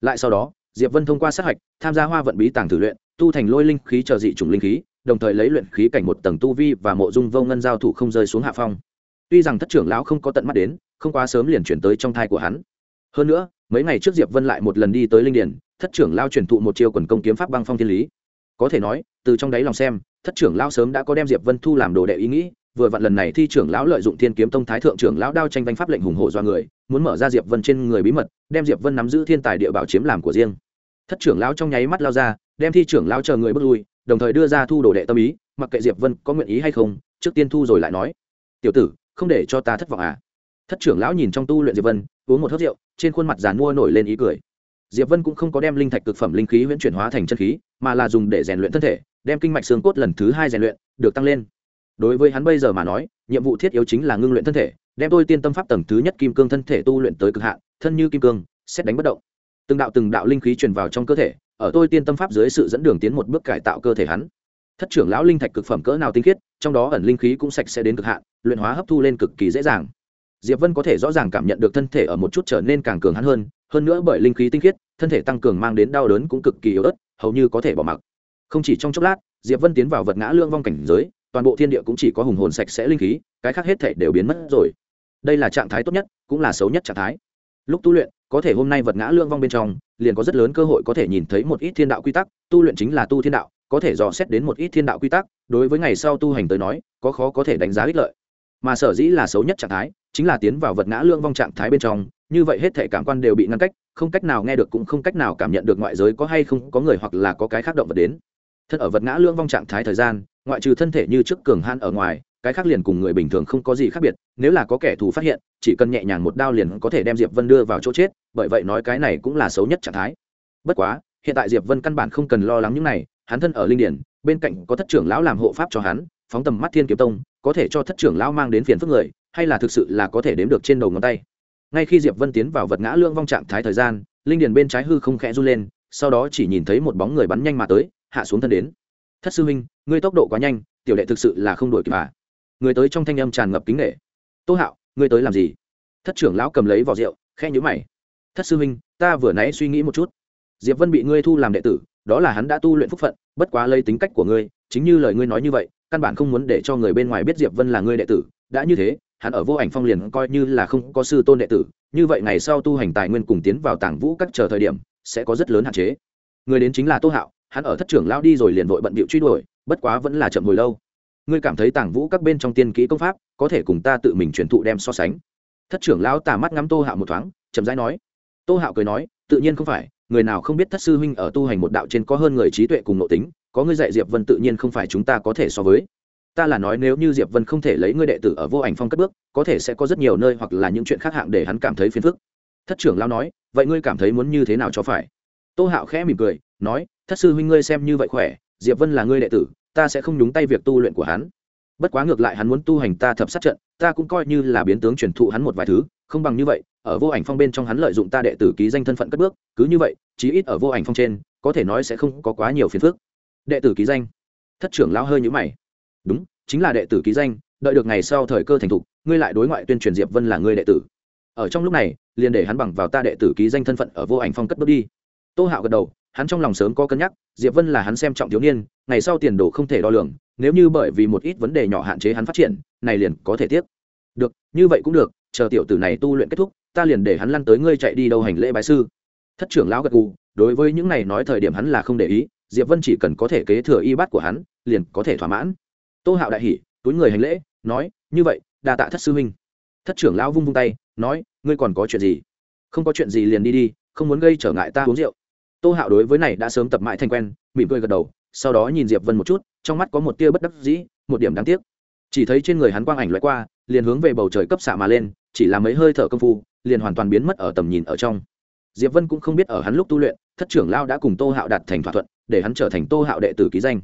S1: Lại sau đó, diệp vân thông qua sát hạch, tham gia hoa vận bí tàng thử luyện tu thành lôi linh khí chờ dị chủng linh khí, đồng thời lấy luyện khí cảnh một tầng tu vi và mộ dung vô ngân giao thủ không rơi xuống hạ phong. Tuy rằng thất trưởng lão không có tận mắt đến, không quá sớm liền chuyển tới trong thai của hắn. Hơn nữa, mấy ngày trước diệp vân lại một lần đi tới linh điển thất trưởng lao truyền thụ một chiêu quần công kiếm pháp băng phong thiên lý. Có thể nói, từ trong đáy lòng xem, thất trưởng lao sớm đã có đem diệp vân thu làm đồ đệ ý nghĩ, vừa vặn lần này thi trưởng lão lợi dụng thiên kiếm tông thái thượng trưởng lão đao tranh vanh pháp lệnh hùng hộ do người, muốn mở ra diệp vân trên người bí mật, đem diệp vân nắm giữ thiên tài địa bảo chiếm làm của riêng thất trưởng lão trong nháy mắt lao ra, đem thi trưởng lão chờ người bước lui, đồng thời đưa ra thu đồ đệ tâm ý, mặc kệ diệp vân có nguyện ý hay không, trước tiên thu rồi lại nói. Tiểu tử, không để cho ta thất vọng à? Thất trưởng lão nhìn trong tu luyện diệp vân, uống một hớt rượu, trên khuôn mặt giàn mua nổi lên ý cười. Diệp vân cũng không có đem linh thạch cực phẩm linh khí huyễn chuyển hóa thành chân khí, mà là dùng để rèn luyện thân thể, đem kinh mạch xương cốt lần thứ hai rèn luyện, được tăng lên. Đối với hắn bây giờ mà nói, nhiệm vụ thiết yếu chính là ngưng luyện thân thể, đem tôi tiên tâm pháp tầng thứ nhất kim cương thân thể tu luyện tới cực hạn, thân như kim cương, xét đánh bất động từng đạo từng đạo linh khí truyền vào trong cơ thể, ở tôi tiên tâm pháp dưới sự dẫn đường tiến một bước cải tạo cơ thể hắn. Thất trưởng lão linh thạch cực phẩm cỡ nào tinh khiết, trong đó ẩn linh khí cũng sạch sẽ đến cực hạn, luyện hóa hấp thu lên cực kỳ dễ dàng. Diệp vân có thể rõ ràng cảm nhận được thân thể ở một chút trở nên càng cường hắn hơn hơn nữa bởi linh khí tinh khiết, thân thể tăng cường mang đến đau đớn cũng cực kỳ yếu ớt, hầu như có thể bỏ mặc. Không chỉ trong chốc lát, diệp vân tiến vào vật ngã lương vong cảnh giới, toàn bộ thiên địa cũng chỉ có hùng hồn sạch sẽ linh khí, cái khác hết thể đều biến mất rồi. Đây là trạng thái tốt nhất, cũng là xấu nhất trạng thái. Lúc tu luyện có thể hôm nay vật ngã lương vong bên trong, liền có rất lớn cơ hội có thể nhìn thấy một ít thiên đạo quy tắc, tu luyện chính là tu thiên đạo, có thể dò xét đến một ít thiên đạo quy tắc, đối với ngày sau tu hành tới nói, có khó có thể đánh giá ích lợi. Mà sở dĩ là xấu nhất trạng thái, chính là tiến vào vật ngã lương vong trạng thái bên trong, như vậy hết thể cảm quan đều bị ngăn cách, không cách nào nghe được cũng không cách nào cảm nhận được ngoại giới có hay không có người hoặc là có cái khác động vật đến. Thân ở vật ngã lương vong trạng thái thời gian, ngoại trừ thân thể như trước cường han ở ngoài cái khác liền cùng người bình thường không có gì khác biệt, nếu là có kẻ thù phát hiện, chỉ cần nhẹ nhàng một đao liền có thể đem diệp vân đưa vào chỗ chết, bởi vậy nói cái này cũng là xấu nhất trạng thái. Bất quá, hiện tại diệp vân căn bản không cần lo lắng những này, hắn thân ở linh điển, bên cạnh có thất trưởng lão làm hộ pháp cho hắn, phóng tầm mắt thiên kiếm tông, có thể cho thất trưởng lão mang đến phiền phức người, hay là thực sự là có thể đếm được trên đầu ngón tay. Ngay khi diệp vân tiến vào vật ngã lương vong trạng thái thời gian, linh điền bên trái hư không khẽ run lên, sau đó chỉ nhìn thấy một bóng người bắn nhanh mà tới, hạ xuống thân đến. Thất sư huynh, ngươi tốc độ quá nhanh, tiểu đệ thực sự là không đổi kịp à? Người tới trong thanh âm tràn ngập kính nghệ tô hạo người tới làm gì? Thất trưởng lão cầm lấy vỏ rượu khe nhữ mày. Thất sư huynh, ta vừa nãy suy nghĩ một chút. Diệp vân bị ngươi thu làm đệ tử, đó là hắn đã tu luyện phúc phận, bất quá lấy tính cách của ngươi, chính như lời ngươi nói như vậy, căn bản không muốn để cho người bên ngoài biết diệp vân là ngươi đệ tử. Đã như thế, hắn ở vô ảnh phong liền coi như là không có sư tôn đệ tử, như vậy ngày sau tu hành tài nguyên cùng tiến vào tảng vũ các chờ thời điểm, sẽ có rất lớn hạn chế. Người đến chính là tô hạo, hắn ở thất trưởng lao đi rồi liền vội bận bịu truy đuổi, bất quá vẫn là chậm hồi lâu ngươi cảm thấy tàng vũ các bên trong tiên kỹ công pháp có thể cùng ta tự mình truyền thụ đem so sánh. Thất trưởng lão tà mắt ngắm tô hạo một thoáng, chậm rãi nói. Tô hạo cười nói, tự nhiên không phải, người nào không biết thất sư huynh ở tu hành một đạo trên có hơn người trí tuệ cùng nội tính, có ngươi dạy diệp vân tự nhiên không phải chúng ta có thể so với. Ta là nói nếu như diệp vân không thể lấy ngươi đệ tử ở vô ảnh phong cất bước, có thể sẽ có rất nhiều nơi hoặc là những chuyện khác hạng để hắn cảm thấy phiền phức. Thất trưởng lao nói, vậy ngươi cảm thấy muốn như thế nào cho phải? Tô hạo khẽ mỉm cười, nói, thất sư huynh ngươi xem như vậy khỏe, diệp vân là ngươi đệ tử ta sẽ không nhúng tay việc tu luyện của hắn. Bất quá ngược lại hắn muốn tu hành ta thập sát trận, ta cũng coi như là biến tướng truyền thụ hắn một vài thứ, không bằng như vậy, ở vô ảnh phong bên trong hắn lợi dụng ta đệ tử ký danh thân phận cất bước, cứ như vậy, chí ít ở vô ảnh phong trên, có thể nói sẽ không có quá nhiều phiền phức. Đệ tử ký danh. Thất trưởng lao hơi nhữ mày. Đúng, chính là đệ tử ký danh, đợi được ngày sau thời cơ thành thục, ngươi lại đối ngoại tuyên truyền diệp vân là ngươi đệ tử. Ở trong lúc này, liền để hắn bằng vào ta đệ tử ký danh thân phận ở vô ảnh phong cất bước đi. Tô hạo gật đầu hắn trong lòng sớm có cân nhắc, diệp vân là hắn xem trọng thiếu niên, ngày sau tiền đồ không thể đo lường, nếu như bởi vì một ít vấn đề nhỏ hạn chế hắn phát triển, này liền có thể tiếc được, như vậy cũng được, chờ tiểu tử này tu luyện kết thúc, ta liền để hắn lăn tới ngươi chạy đi đâu hành lễ bái sư. Thất trưởng lão gật gù, đối với những này nói thời điểm hắn là không để ý, diệp vân chỉ cần có thể kế thừa y bát của hắn, liền có thể thỏa mãn. Tô hạo đại hỉ, túi người hành lễ, nói, như vậy, đa tạ thất sư huynh. Thất trưởng lão vung vung tay, nói, ngươi còn có chuyện gì? Không có chuyện gì liền đi đi, không muốn gây trở ngại ta uống rượu tô hạo đối với này đã sớm tập mãi thành quen, mỉm cười gật đầu, sau đó nhìn diệp vân một chút, trong mắt có một tia bất đắc dĩ, một điểm đáng tiếc. Chỉ thấy trên người hắn quang ảnh loại qua, liền hướng về bầu trời cấp xạ mà lên, chỉ là mấy hơi thở công phu, liền hoàn toàn biến mất ở tầm nhìn ở trong. Diệp vân cũng không biết ở hắn lúc tu luyện, thất trưởng lao đã cùng tô hạo đạt thành thỏa thuận, để hắn trở thành tô hạo đệ tử ký danh.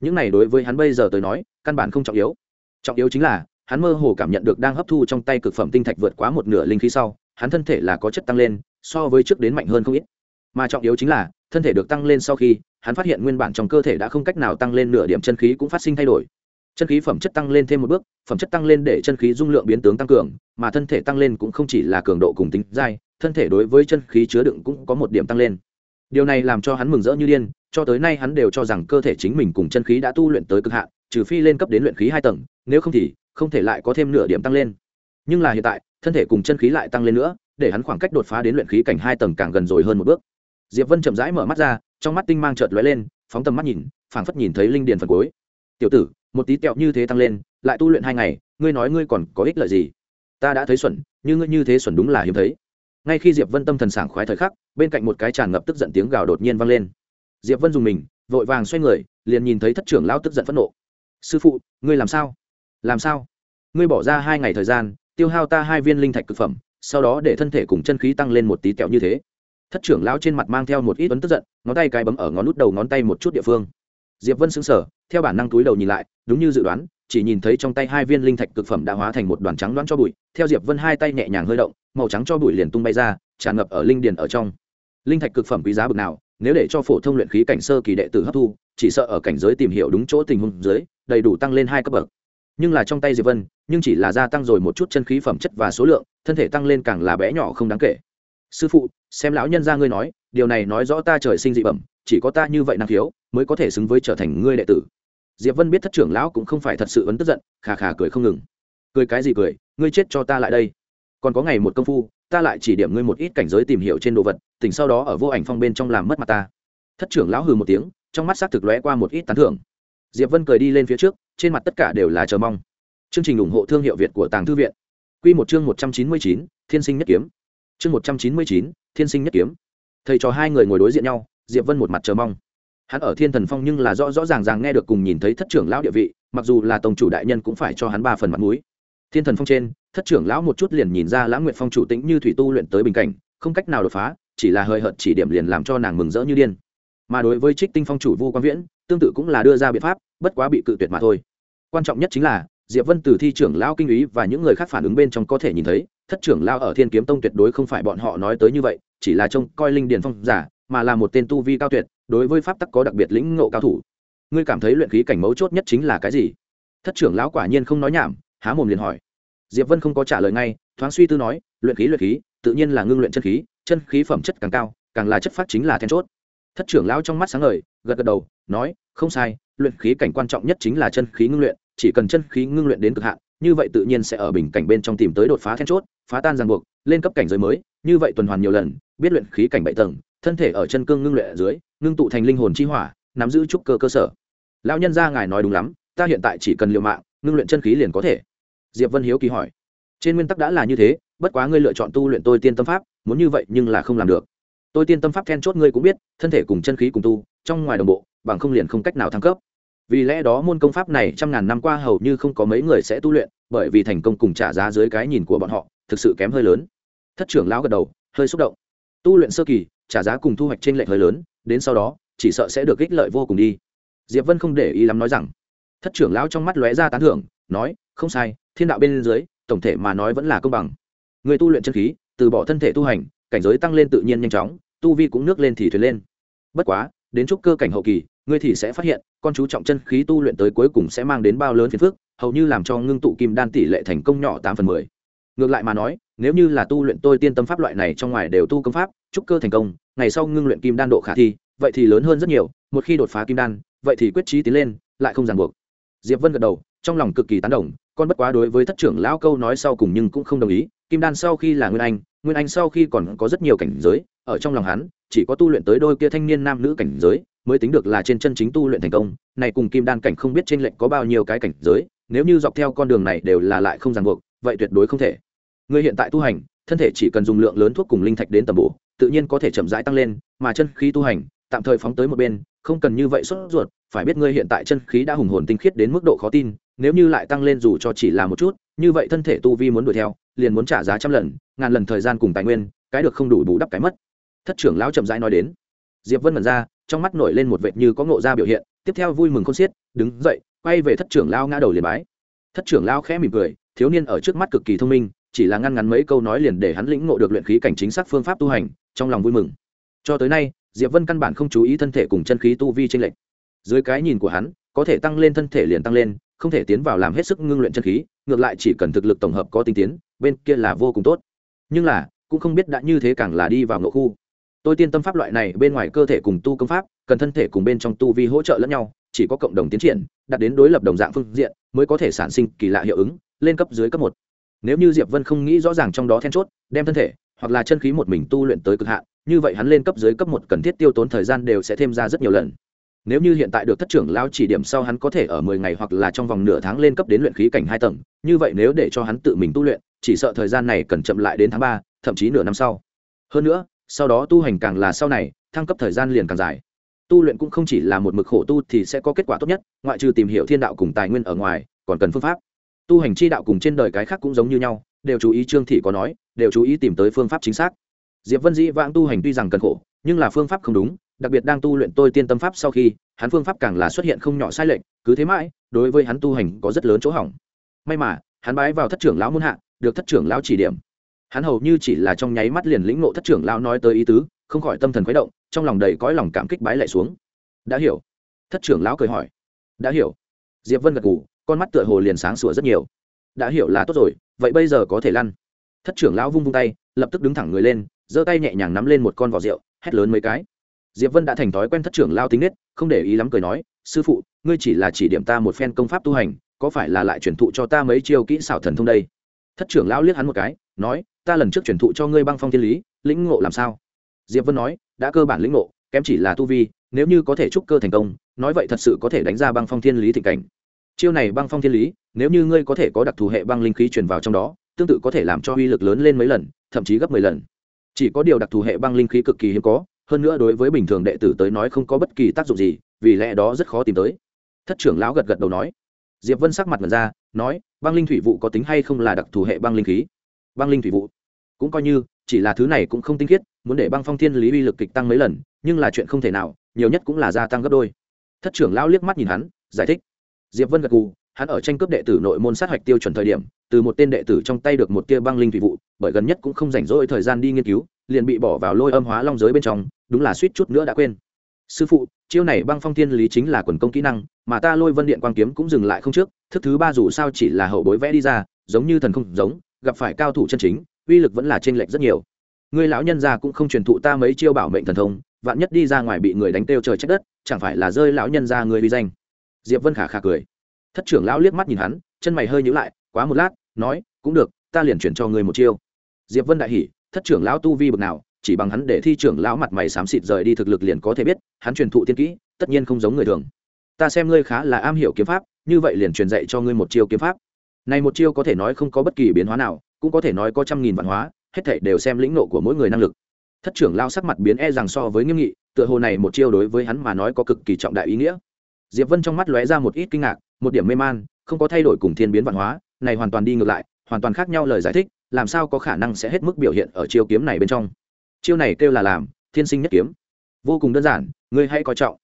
S1: Những này đối với hắn bây giờ tới nói, căn bản không trọng yếu. Trọng yếu chính là, hắn mơ hồ cảm nhận được đang hấp thu trong tay cực phẩm tinh thạch vượt quá một nửa linh khí sau, hắn thân thể là có chất tăng lên, so với trước đến mạnh hơn không ít mà trọng yếu chính là, thân thể được tăng lên sau khi, hắn phát hiện nguyên bản trong cơ thể đã không cách nào tăng lên nửa điểm chân khí cũng phát sinh thay đổi. Chân khí phẩm chất tăng lên thêm một bước, phẩm chất tăng lên để chân khí dung lượng biến tướng tăng cường, mà thân thể tăng lên cũng không chỉ là cường độ cùng tính dai, thân thể đối với chân khí chứa đựng cũng có một điểm tăng lên. Điều này làm cho hắn mừng rỡ như điên, cho tới nay hắn đều cho rằng cơ thể chính mình cùng chân khí đã tu luyện tới cực hạn, trừ phi lên cấp đến luyện khí hai tầng, nếu không thì không thể lại có thêm nửa điểm tăng lên. Nhưng là hiện tại, thân thể cùng chân khí lại tăng lên nữa, để hắn khoảng cách đột phá đến luyện khí cảnh hai tầng càng gần rồi hơn một bước diệp vân chậm rãi mở mắt ra, trong mắt tinh mang chợt lóe lên, phóng tầm mắt nhìn, phảng phất nhìn thấy linh điền phần cuối. Tiểu tử, một tí tẹo như thế tăng lên, lại tu luyện hai ngày, ngươi nói ngươi còn có ích lợi gì? Ta đã thấy xuẩn nhưng ngươi như thế xuẩn đúng là hiếm thấy. Ngay khi diệp vân tâm thần sảng khoái thời khắc, bên cạnh một cái tràn ngập tức giận tiếng gào đột nhiên vang lên. Diệp vân dùng mình, vội vàng xoay người, liền nhìn thấy thất trưởng lao tức giận phẫn nộ. Sư phụ, ngươi làm sao? Làm sao? Ngươi bỏ ra hai ngày thời gian, tiêu hao ta hai viên linh thạch cực phẩm, sau đó để thân thể cùng chân khí tăng lên một tí tẹo như thế thất trưởng lão trên mặt mang theo một ít ấn tức giận, ngón tay cái bấm ở ngón nút đầu ngón tay một chút địa phương. Diệp vân xứng sở theo bản năng túi đầu nhìn lại, đúng như dự đoán, chỉ nhìn thấy trong tay hai viên linh thạch cực phẩm đã hóa thành một đoàn trắng đoán cho bụi, theo diệp vân hai tay nhẹ nhàng hơi động, màu trắng cho bụi liền tung bay ra, tràn ngập ở linh điền ở trong. Linh thạch cực phẩm quý giá bực nào, nếu để cho phổ thông luyện khí cảnh sơ kỳ đệ tử hấp thu, chỉ sợ ở cảnh giới tìm hiểu đúng chỗ tình huống dưới, đầy đủ tăng lên hai cấp bậc. Nhưng là trong tay diệp vân, nhưng chỉ là gia tăng rồi một chút chân khí phẩm chất và số lượng, thân thể tăng lên càng là bé nhỏ không đáng kể sư phụ, xem lão nhân ra ngươi nói, điều này nói rõ ta trời sinh dị bẩm, chỉ có ta như vậy năng khiếu, mới có thể xứng với trở thành ngươi đệ tử. Diệp vân biết thất trưởng lão cũng không phải thật sự ấn tức giận, khà khà cười không ngừng. Cười cái gì cười, ngươi chết cho ta lại đây. Còn có ngày một công phu, ta lại chỉ điểm ngươi một ít cảnh giới tìm hiểu trên đồ vật, tỉnh sau đó ở vô ảnh phong bên trong làm mất mặt ta. Thất trưởng lão hừ một tiếng, trong mắt xác thực lóe qua một ít tán thưởng. Diệp vân cười đi lên phía trước, trên mặt tất cả đều là chờ mong. Chương trình ủng hộ thương hiệu việt của tàng thư viện. Q một chương một trăm chín mươi chín, thiên sinh nhất kiếm chương một trăm chín mươi chín, thiên sinh nhất kiếm. Thầy trò hai người ngồi đối diện nhau, diệp vân một mặt chờ mong. Hắn ở thiên thần phong nhưng là rõ rõ ràng ràng nghe được cùng nhìn thấy thất trưởng lão địa vị, mặc dù là tổng chủ đại nhân cũng phải cho hắn ba phần mặt mũi. Thiên thần phong trên, thất trưởng lão một chút liền nhìn ra lãng nguyệt phong chủ tĩnh như thủy tu luyện tới bình cảnh, không cách nào đột phá, chỉ là hơi hợt chỉ điểm liền làm cho nàng mừng rỡ như điên. Mà đối với trích tinh phong chủ vu quang viễn, tương tự cũng là đưa ra biện pháp, bất quá bị cự tuyệt mà thôi. Quan trọng nhất chính là, diệp vân từ thi trưởng lão kinh ý và những người khác phản ứng bên trong có thể nhìn thấy thất trưởng lao ở thiên kiếm tông tuyệt đối không phải bọn họ nói tới như vậy, chỉ là trông coi linh điền phong giả, mà là một tên tu vi cao tuyệt, đối với pháp tắc có đặc biệt lĩnh ngộ cao thủ. Ngươi cảm thấy luyện khí cảnh mấu chốt nhất chính là cái gì? Thất trưởng lão quả nhiên không nói nhảm, há mồm liền hỏi. Diệp vân không có trả lời ngay, thoáng suy tư nói, luyện khí luyện khí, tự nhiên là ngưng luyện chân khí chân khí phẩm chất càng cao, càng là chất phát chính là then chốt. Thất trưởng lão trong mắt sáng ngời, gật gật đầu, nói, không sai, luyện khí cảnh quan trọng nhất chính là chân khí ngưng luyện, chỉ cần chân khí ngưng luyện đến cực hạn như vậy tự nhiên sẽ ở bình cảnh bên trong tìm tới đột phá then chốt, phá tan ràng buộc, lên cấp cảnh giới mới, như vậy tuần hoàn nhiều lần, biết luyện khí cảnh bảy tầng, thân thể ở chân cương ngưng luyện ở dưới, ngưng tụ thành linh hồn chi hỏa, nắm giữ trúc cơ cơ sở. Lão nhân gia ngài nói đúng lắm, ta hiện tại chỉ cần liều mạng, ngưng luyện chân khí liền có thể. Diệp vân hiếu kỳ hỏi. Trên nguyên tắc đã là như thế, bất quá ngươi lựa chọn tu luyện tôi tiên tâm pháp, muốn như vậy nhưng là không làm được. Tôi tiên tâm pháp then chốt ngươi cũng biết, thân thể cùng chân khí cùng tu, trong ngoài đồng bộ, bằng không liền không cách nào thăng cấp vì lẽ đó môn công pháp này trăm ngàn năm qua hầu như không có mấy người sẽ tu luyện, bởi vì thành công cùng trả giá dưới cái nhìn của bọn họ, thực sự kém hơi lớn. Thất trưởng lão gật đầu, hơi xúc động. Tu luyện sơ kỳ, trả giá cùng thu hoạch trên lệch hơi lớn, đến sau đó, chỉ sợ sẽ được ích lợi vô cùng đi. Diệp vân không để ý lắm nói rằng. Thất trưởng lão trong mắt lóe ra tán thưởng, nói, không sai, thiên đạo bên dưới, tổng thể mà nói vẫn là công bằng. Người tu luyện chân khí, từ bỏ thân thể tu hành, cảnh giới tăng lên tự nhiên nhanh chóng, tu vi cũng nước lên thì thuyền lên. Bất quá, đến trúc cơ cảnh hậu kỳ ngươi thì sẽ phát hiện, con chú trọng chân khí tu luyện tới cuối cùng sẽ mang đến bao lớn phiền phức, hầu như làm cho ngưng tụ kim đan tỷ lệ thành công nhỏ tám phần mười. Ngược lại mà nói, nếu như là tu luyện tôi tiên tâm pháp loại này trong ngoài đều tu công pháp, trúc cơ thành công, ngày sau ngưng luyện kim đan độ khả thi, vậy thì lớn hơn rất nhiều, một khi đột phá kim đan, vậy thì quyết trí tiến lên, lại không ràng buộc. Diệp vân gật đầu, trong lòng cực kỳ tán đồng, con bất quá đối với thất trưởng lão câu nói sau cùng nhưng cũng không đồng ý, kim đan sau khi là nguyên anh nguyên anh sau khi còn có rất nhiều cảnh giới, ở trong lòng hắn, chỉ có tu luyện tới đôi kia thanh niên nam nữ cảnh giới mới tính được là trên chân chính tu luyện thành công, này cùng kim đan cảnh không biết trên lệnh có bao nhiêu cái cảnh giới, nếu như dọc theo con đường này đều là lại không ràng buộc, vậy tuyệt đối không thể. Người hiện tại tu hành, thân thể chỉ cần dùng lượng lớn thuốc cùng linh thạch đến tầm bổ, tự nhiên có thể chậm rãi tăng lên, mà chân khí tu hành, tạm thời phóng tới một bên, không cần như vậy sốt ruột, phải biết ngươi hiện tại chân khí đã hùng hồn tinh khiết đến mức độ khó tin, nếu như lại tăng lên dù cho chỉ là một chút, như vậy thân thể tu vi muốn đuổi theo, liền muốn trả giá trăm lần, ngàn lần thời gian cùng tài nguyên, cái được không đủ bù đắp cái mất. Thất trưởng lão chậm rãi nói đến. Diệp vân mần ra trong mắt nổi lên một vệt như có ngộ ra biểu hiện, tiếp theo vui mừng không xiết, đứng dậy, quay về thất trưởng lao ngã đầu liền bái. Thất trưởng lao khẽ mỉm cười, thiếu niên ở trước mắt cực kỳ thông minh, chỉ là ngăn ngắn mấy câu nói liền để hắn lĩnh ngộ được luyện khí cảnh chính xác phương pháp tu hành, trong lòng vui mừng. Cho tới nay, diệp vân căn bản không chú ý thân thể cùng chân khí tu vi tranh lệch. Dưới cái nhìn của hắn, có thể tăng lên thân thể liền tăng lên, không thể tiến vào làm hết sức ngưng luyện chân khí, ngược lại chỉ cần thực lực tổng hợp có tinh tiến, bên kia là vô cùng tốt. Nhưng là, cũng không biết đã như thế càng là đi vào ngộ khu tôi tiên tâm pháp loại này bên ngoài cơ thể cùng tu công pháp, cần thân thể cùng bên trong tu vi hỗ trợ lẫn nhau, chỉ có cộng đồng tiến triển, đạt đến đối lập đồng dạng phương diện, mới có thể sản sinh kỳ lạ hiệu ứng, lên cấp dưới cấp một. Nếu như diệp vân không nghĩ rõ ràng trong đó then chốt, đem thân thể, hoặc là chân khí một mình tu luyện tới cực hạn, như vậy hắn lên cấp dưới cấp một cần thiết tiêu tốn thời gian đều sẽ thêm ra rất nhiều lần. Nếu như hiện tại được thất trưởng lao chỉ điểm sau hắn có thể ở mười ngày hoặc là trong vòng nửa tháng lên cấp đến luyện khí cảnh hai tầng, như vậy nếu để cho hắn tự mình tu luyện, chỉ sợ thời gian này cần chậm lại đến tháng ba, thậm chí nửa năm sau. Hơn nữa sau đó tu hành càng là sau này, thăng cấp thời gian liền càng dài. Tu luyện cũng không chỉ là một mực khổ tu thì sẽ có kết quả tốt nhất, ngoại trừ tìm hiểu thiên đạo cùng tài nguyên ở ngoài, còn cần phương pháp. Tu hành chi đạo cùng trên đời cái khác cũng giống như nhau, đều chú ý trương thị có nói, đều chú ý tìm tới phương pháp chính xác. Diệp vân dĩ vãng tu hành tuy rằng cần khổ, nhưng là phương pháp không đúng, đặc biệt đang tu luyện tôi tiên tâm pháp sau khi, hắn phương pháp càng là xuất hiện không nhỏ sai lệch, cứ thế mãi, đối với hắn tu hành có rất lớn chỗ hỏng. May mà, hắn bái vào thất trưởng lão muôn hạ, được thất trưởng lão chỉ điểm hắn hầu như chỉ là trong nháy mắt liền lĩnh ngộ thất trưởng lão nói tới ý tứ, không khỏi tâm thần khuấy động, trong lòng đầy cõi lòng cảm kích bái lại xuống. Đã hiểu. Thất trưởng lão cười hỏi. Đã hiểu. Diệp vân gật gù, con mắt tựa hồ liền sáng sủa rất nhiều. Đã hiểu là tốt rồi, vậy bây giờ có thể lăn. Thất trưởng lão vung vung tay, lập tức đứng thẳng người lên, giơ tay nhẹ nhàng nắm lên một con vỏ rượu, hét lớn mấy cái. Diệp vân đã thành thói quen thất trưởng lao tính nết, không để ý lắm cười nói, sư phụ, ngươi chỉ là chỉ điểm ta một phen công pháp tu hành, có phải là lại truyền thụ cho ta mấy chiêu kỹ xảo thần thông đây? Thất trưởng lão liếc hắn một cái, nói ta lần trước truyền thụ cho ngươi băng phong thiên lý, lĩnh ngộ làm sao? Diệp vân nói, đã cơ bản lĩnh ngộ, kém chỉ là tu vi, nếu như có thể trúc cơ thành công, nói vậy thật sự có thể đánh ra băng phong thiên lý thịnh cảnh. Chiêu này băng phong thiên lý, nếu như ngươi có thể có đặc thù hệ băng linh khí truyền vào trong đó, tương tự có thể làm cho uy lực lớn lên mấy lần, thậm chí gấp mười lần. Chỉ có điều đặc thù hệ băng linh khí cực kỳ hiếm có, hơn nữa đối với bình thường đệ tử tới nói không có bất kỳ tác dụng gì, vì lẽ đó rất khó tìm tới. Thất trưởng lão gật gật đầu nói. Diệp vân sắc mặt ngần ra, nói, băng linh thủy vụ có tính hay không là đặc thù hệ băng linh khí? Băng linh thủy vụ cũng coi như, chỉ là thứ này cũng không tinh khiết, muốn để băng phong thiên lý uy lực kịch tăng mấy lần, nhưng là chuyện không thể nào, nhiều nhất cũng là gia tăng gấp đôi. Thất trưởng lão liếc mắt nhìn hắn, giải thích. Diệp vân gật gù, hắn ở tranh cướp đệ tử nội môn sát hạch tiêu chuẩn thời điểm, từ một tên đệ tử trong tay được một tia băng linh thủy vụ bởi gần nhất cũng không rảnh rỗi thời gian đi nghiên cứu, liền bị bỏ vào lôi âm hóa long giới bên trong, đúng là suýt chút nữa đã quên. Sư phụ, chiêu này băng phong thiên lý chính là quần công kỹ năng, mà ta lôi vân điện quang kiếm cũng dừng lại không trước, thức thứ ba dù sao chỉ là hậu bối vẽ đi ra, giống như thần không giống gặp phải cao thủ chân chính, uy lực vẫn là t r ê n lệch rất nhiều. Người lão nhân già cũng không truyền thụ ta mấy chiêu bảo mệnh thần thông, vạn nhất đi ra ngoài bị người đánh têu trời trách đất, chẳng phải là rơi lão nhân ra người uy danh. Diệp vân khả khả cười. Thất trưởng lão liếc mắt nhìn hắn, chân mày hơi nhữ lại, quá một lát, nói, cũng được, ta liền chuyển cho ngươi một chiêu. Diệp vân đại hỉ, thất trưởng lão tu vi bực nào, chỉ bằng hắn để thi trưởng lão mặt mày xám xịt rời đi thực lực liền có thể biết, hắn truyền thụ tiên kỹ, tất nhiên không giống người thường. Ta xem ngươi khá là am hiểu kiếm pháp, như vậy liền truyền dạy cho ngươi một chiêu kiếm pháp này một chiêu có thể nói không có bất kỳ biến hóa nào, cũng có thể nói có trăm nghìn vạn hóa, hết thảy đều xem lĩnh nộ của mỗi người năng lực. Thất trưởng lao sắc mặt biến e rằng so với nghiêm nghị, tựa hồ này một chiêu đối với hắn mà nói có cực kỳ trọng đại ý nghĩa. Diệp vân trong mắt lóe ra một ít kinh ngạc, một điểm mê man, không có thay đổi cùng thiên biến văn hóa, này hoàn toàn đi ngược lại, hoàn toàn khác nhau lời giải thích, làm sao có khả năng sẽ hết mức biểu hiện ở chiêu kiếm này bên trong. Chiêu này kêu là làm, thiên sinh nhất kiếm. Vô cùng đơn giản, ngươi hãy coi trọng.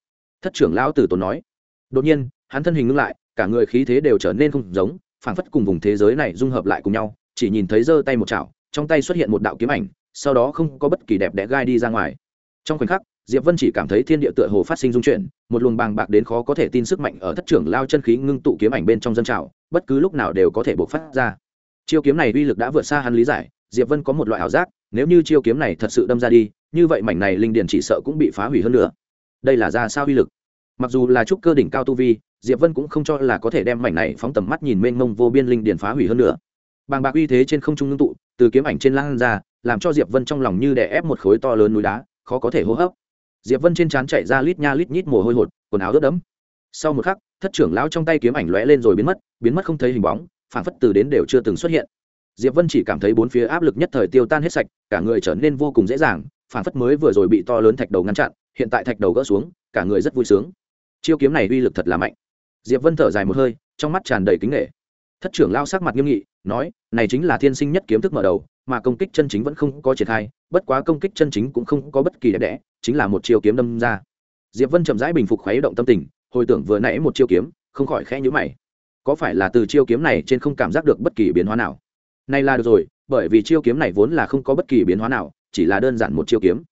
S1: Thất trưởng lão tử tốn nói. Đột nhiên, hắn thân hình ngưng lại, cả người khí thế đều trở nên không giống phảng phất cùng vùng thế giới này dung hợp lại cùng nhau, chỉ nhìn thấy giơ tay một chảo, trong tay xuất hiện một đạo kiếm ảnh, sau đó không có bất kỳ đẹp đẽ gai đi ra ngoài. Trong khoảnh khắc, diệp vân chỉ cảm thấy thiên địa tựa hồ phát sinh dung chuyển, một luồng bàng bạc đến khó có thể tin sức mạnh ở thất trưởng lao chân khí ngưng tụ kiếm ảnh bên trong dân trào, bất cứ lúc nào đều có thể bộc phát ra. Chiêu kiếm này uy lực đã vượt xa hắn lý giải, diệp vân có một loại ảo giác, nếu như chiêu kiếm này thật sự đâm ra đi, như vậy mảnh này linh điền chỉ sợ cũng bị phá hủy hơn nữa. Đây là ra sao uy lực? Mặc dù là trúc cơ đỉnh cao tu vi diệp vân cũng không cho là có thể đem mảnh này phóng tầm mắt nhìn mênh mông vô biên linh điền phá hủy hơn nữa. Bàng bạc uy thế trên không trung ngưng tụ, từ kiếm ảnh trên lan ra, làm cho diệp vân trong lòng như đè ép một khối to lớn núi đá, khó có thể hô hấp. Diệp vân trên trán chạy ra lít nha lít nhít mồ hôi hột, quần áo ướt đẫm. Sau một khắc, thất trưởng lão trong tay kiếm ảnh lóe lên rồi biến mất biến mất không thấy hình bóng phản phất từ đến đều chưa từng xuất hiện. Diệp vân chỉ cảm thấy bốn phía áp lực nhất thời tiêu tan hết sạch, cả người trở nên vô cùng dễ dàng phản phất mới vừa rồi bị to lớn thạch đầu ngăn chặn, hiện tại thạch đầu gỡ xuống, cả người rất vui sướng. Chiêu kiếm này uy lực thật là mạnh diệp vân thở dài một hơi, trong mắt tràn đầy kính nghệ. Thất trưởng lao sắc mặt nghiêm nghị, nói, này chính là thiên sinh nhất kiếm thức mở đầu, mà công kích chân chính vẫn không có triển khai, bất quá công kích chân chính cũng không có bất kỳ đẹp đẽ, chính là một chiêu kiếm đâm ra. Diệp vân chậm rãi bình phục khuấy động tâm tình, hồi tưởng vừa nãy một chiêu kiếm, không khỏi khẽ nhíu mày. Có phải là từ chiêu kiếm này trên không cảm giác được bất kỳ biến hóa nào? Nay là được rồi, bởi vì chiêu kiếm này vốn là không có bất kỳ biến hóa nào, chỉ là đơn giản một chiêu kiếm.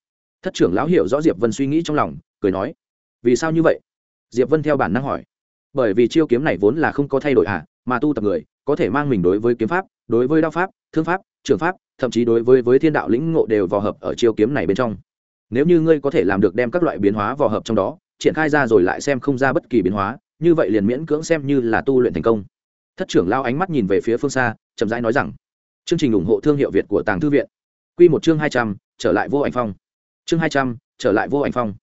S1: Thất trưởng lão hiểu rõ diệp vân suy nghĩ trong lòng, cười nói, vì sao như vậy? Diệp vân theo bản năng hỏi bởi vì chiêu kiếm này vốn là không có thay đổi à mà tu tập người, có thể mang mình đối với kiếm pháp, đối với đao pháp, thương pháp, trường pháp, thậm chí đối với với thiên đạo lĩnh ngộ đều vào hợp ở chiêu kiếm này bên trong. Nếu như ngươi có thể làm được đem các loại biến hóa vào hợp trong đó, triển khai ra rồi lại xem không ra bất kỳ biến hóa, như vậy liền miễn cưỡng xem như là tu luyện thành công. Thất trưởng lao ánh mắt nhìn về phía phương xa, chậm rãi nói rằng, chương trình ủng hộ thương hiệu việt của tàng thư viện. Q một chương hai trăm, trở lại vô ảnh phong. Chương hai trăm, trở lại vô ảnh phong.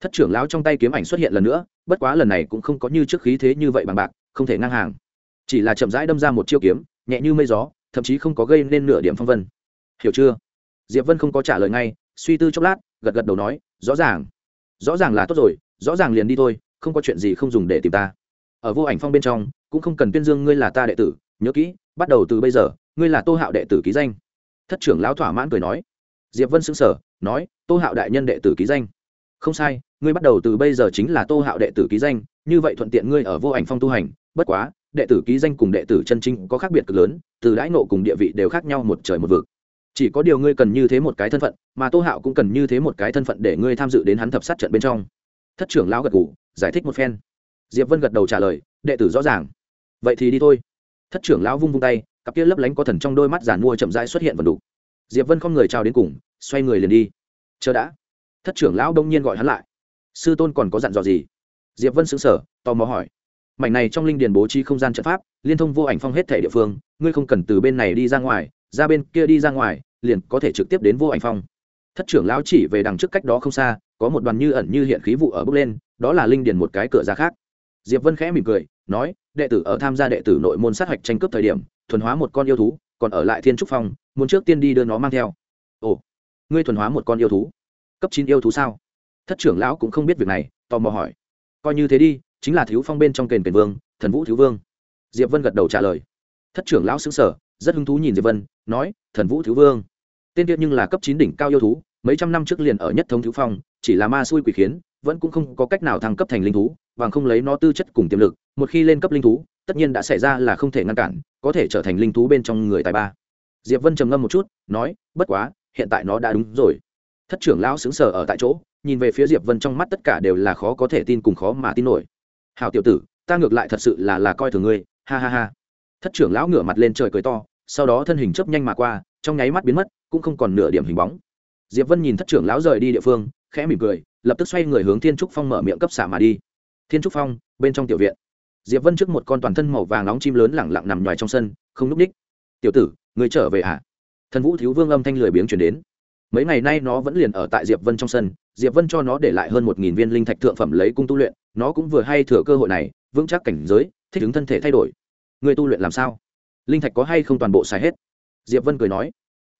S1: Thất trưởng lão trong tay kiếm ảnh xuất hiện lần nữa bất quá lần này cũng không có như trước khí thế như vậy bằng bạc, không thể ngang hàng. Chỉ là chậm rãi đâm ra một chiêu kiếm, nhẹ như mây gió, thậm chí không có gây nên nửa điểm phong vân. Hiểu chưa? Diệp vân không có trả lời ngay, suy tư chốc lát, gật gật đầu nói, rõ ràng. Rõ ràng là tốt rồi, rõ ràng liền đi thôi, không có chuyện gì không dùng để tìm ta. Ở vô ảnh phong bên trong, cũng không cần tuyên dương ngươi là ta đệ tử, nhớ kỹ, bắt đầu từ bây giờ, ngươi là tô hạo đệ tử ký danh. Thất trưởng lão thỏa mãn cười nói. Diệp vân xứng sở nói, tô hạo đại nhân đệ tử ký danh không sai, ngươi bắt đầu từ bây giờ chính là tô hạo đệ tử ký danh, như vậy thuận tiện ngươi ở vô ảnh phong tu hành. Bất quá, đệ tử ký danh cùng đệ tử chân chính có khác biệt cực lớn, từ đãi nộ cùng địa vị đều khác nhau một trời một vực. Chỉ có điều ngươi cần như thế một cái thân phận, mà tô hạo cũng cần như thế một cái thân phận để ngươi tham dự đến hắn thập sát trận bên trong. Thất trưởng lão gật gù, giải thích một phen. Diệp vân gật đầu trả lời, đệ tử rõ ràng. Vậy thì đi thôi. Thất trưởng lão vung vung tay, cặp kia lấp lánh có thần trong đôi mắt giàn mua chậm rãi xuất hiện và đủ diệp vân không người chào đến cùng, xoay người liền đi. Chờ đã thất trưởng lão đông nhiên gọi hắn lại. Sư tôn còn có dặn dò gì? Diệp vân xứng sở tò mò hỏi. Mảnh này trong linh điền bố trí không gian trận pháp, liên thông vô ảnh phong hết thể địa phương, ngươi không cần từ bên này đi ra ngoài, ra bên kia đi ra ngoài, liền có thể trực tiếp đến vô ảnh phong. Thất trưởng lão chỉ về đằng trước cách đó không xa, có một đoàn như ẩn như hiện khí vụ ở bước lên, đó là linh điền một cái cửa ra khác. Diệp vân khẽ mỉm cười, nói, đệ tử ở tham gia đệ tử nội môn sát hạch tranh cướp thời điểm, thuần hóa một con yêu thú, còn ở lại thiên trúc phong, muốn trước tiên đi đưa nó mang theo. Ồ, ngươi thuần hóa một con yêu thú? Cấp chín yêu thú sao? Thất trưởng lão cũng không biết việc này, tò mò hỏi. Coi như thế đi, chính là thiếu phong bên trong kền kền vương, thần vũ thiếu vương. Diệp vân gật đầu trả lời. Thất trưởng lão xứng sở rất hứng thú nhìn diệp vân, nói, thần vũ thiếu vương. Tên tiết nhưng là cấp chín đỉnh cao yêu thú, mấy trăm năm trước liền ở nhất thống thiếu phong, chỉ là ma xui quỷ khiến, vẫn cũng không có cách nào thăng cấp thành linh thú, bằng không lấy nó tư chất cùng tiềm lực, một khi lên cấp linh thú, tất nhiên đã xảy ra là không thể ngăn cản, có thể trở thành linh thú bên trong người tài ba. Diệp vân trầm ngâm một chút, nói, bất quá, hiện tại nó đã đúng rồi thất trưởng lão xứng sở ở tại chỗ, nhìn về phía diệp vân trong mắt tất cả đều là khó có thể tin cùng khó mà tin nổi. Hào tiểu tử, ta ngược lại thật sự là là coi thường ngươi. Ha ha ha. Thất trưởng lão ngửa mặt lên trời cười to, sau đó thân hình chớp nhanh mà qua, trong nháy mắt biến mất, cũng không còn nửa điểm hình bóng. Diệp vân nhìn thất trưởng lão rời đi địa phương, khẽ mỉm cười, lập tức xoay người hướng thiên trúc phong mở miệng cấp xả mà đi. Thiên trúc phong, bên trong tiểu viện. Diệp vân trước một con toàn thân màu vàng nóng chim lớn lẳng lặng nằm ngoài trong sân, không núp ních tiểu tử người trở về ạ à? thần vũ thiếu vương âm thanh lười biếng chuyển đến mấy ngày nay nó vẫn liền ở tại diệp vân trong sân, diệp vân cho nó để lại hơn một nghìn viên linh thạch thượng phẩm lấy cung tu luyện, nó cũng vừa hay thừa cơ hội này, vững chắc cảnh giới, thích ứng thân thể thay đổi. Người tu luyện làm sao? Linh thạch có hay không toàn bộ xài hết? Diệp vân cười nói.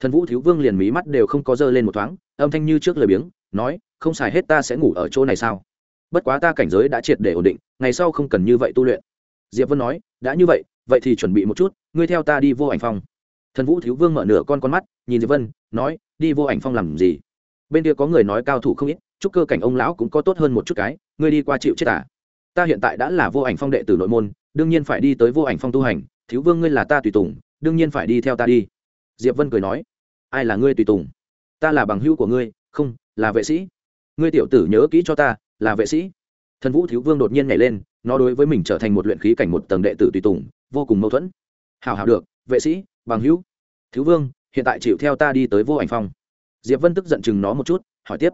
S1: Thần vũ thiếu vương liền mí mắt đều không có dơ lên một thoáng, âm thanh như trước lời biếng, nói, không xài hết ta sẽ ngủ ở chỗ này sao? Bất quá ta cảnh giới đã triệt để ổn định, ngày sau không cần như vậy tu luyện. Diệp vân nói, đã như vậy vậy thì chuẩn bị một chút, ngươi theo ta đi vô ảnh phòng. thần vũ thiếu vương mở nửa con con mắt, nhìn diệp vân, nói đi vô ảnh phong làm gì? Bên kia có người nói cao thủ không ít, chúc cơ cảnh ông lão cũng có tốt hơn một chút cái, ngươi đi qua chịu chết à? Ta hiện tại đã là vô ảnh phong đệ tử nội môn, đương nhiên phải đi tới vô ảnh phong tu hành, thiếu vương ngươi là ta tùy tùng, đương nhiên phải đi theo ta đi. Diệp vân cười nói, ai là ngươi tùy tùng? Ta là bằng hữu của ngươi, không, là vệ sĩ. Ngươi tiểu tử nhớ kỹ cho ta, là vệ sĩ. Thần vũ thiếu vương đột nhiên nhảy lên, nó đối với mình trở thành một luyện khí cảnh một tầng đệ tử tùy tùng, vô cùng mâu thuẫn. Hào hào được, vệ sĩ, bằng hữu. Thiếu vương hiện tại chịu theo ta đi tới vô ảnh phong. Diệp vân tức giận chừng nó một chút, hỏi tiếp.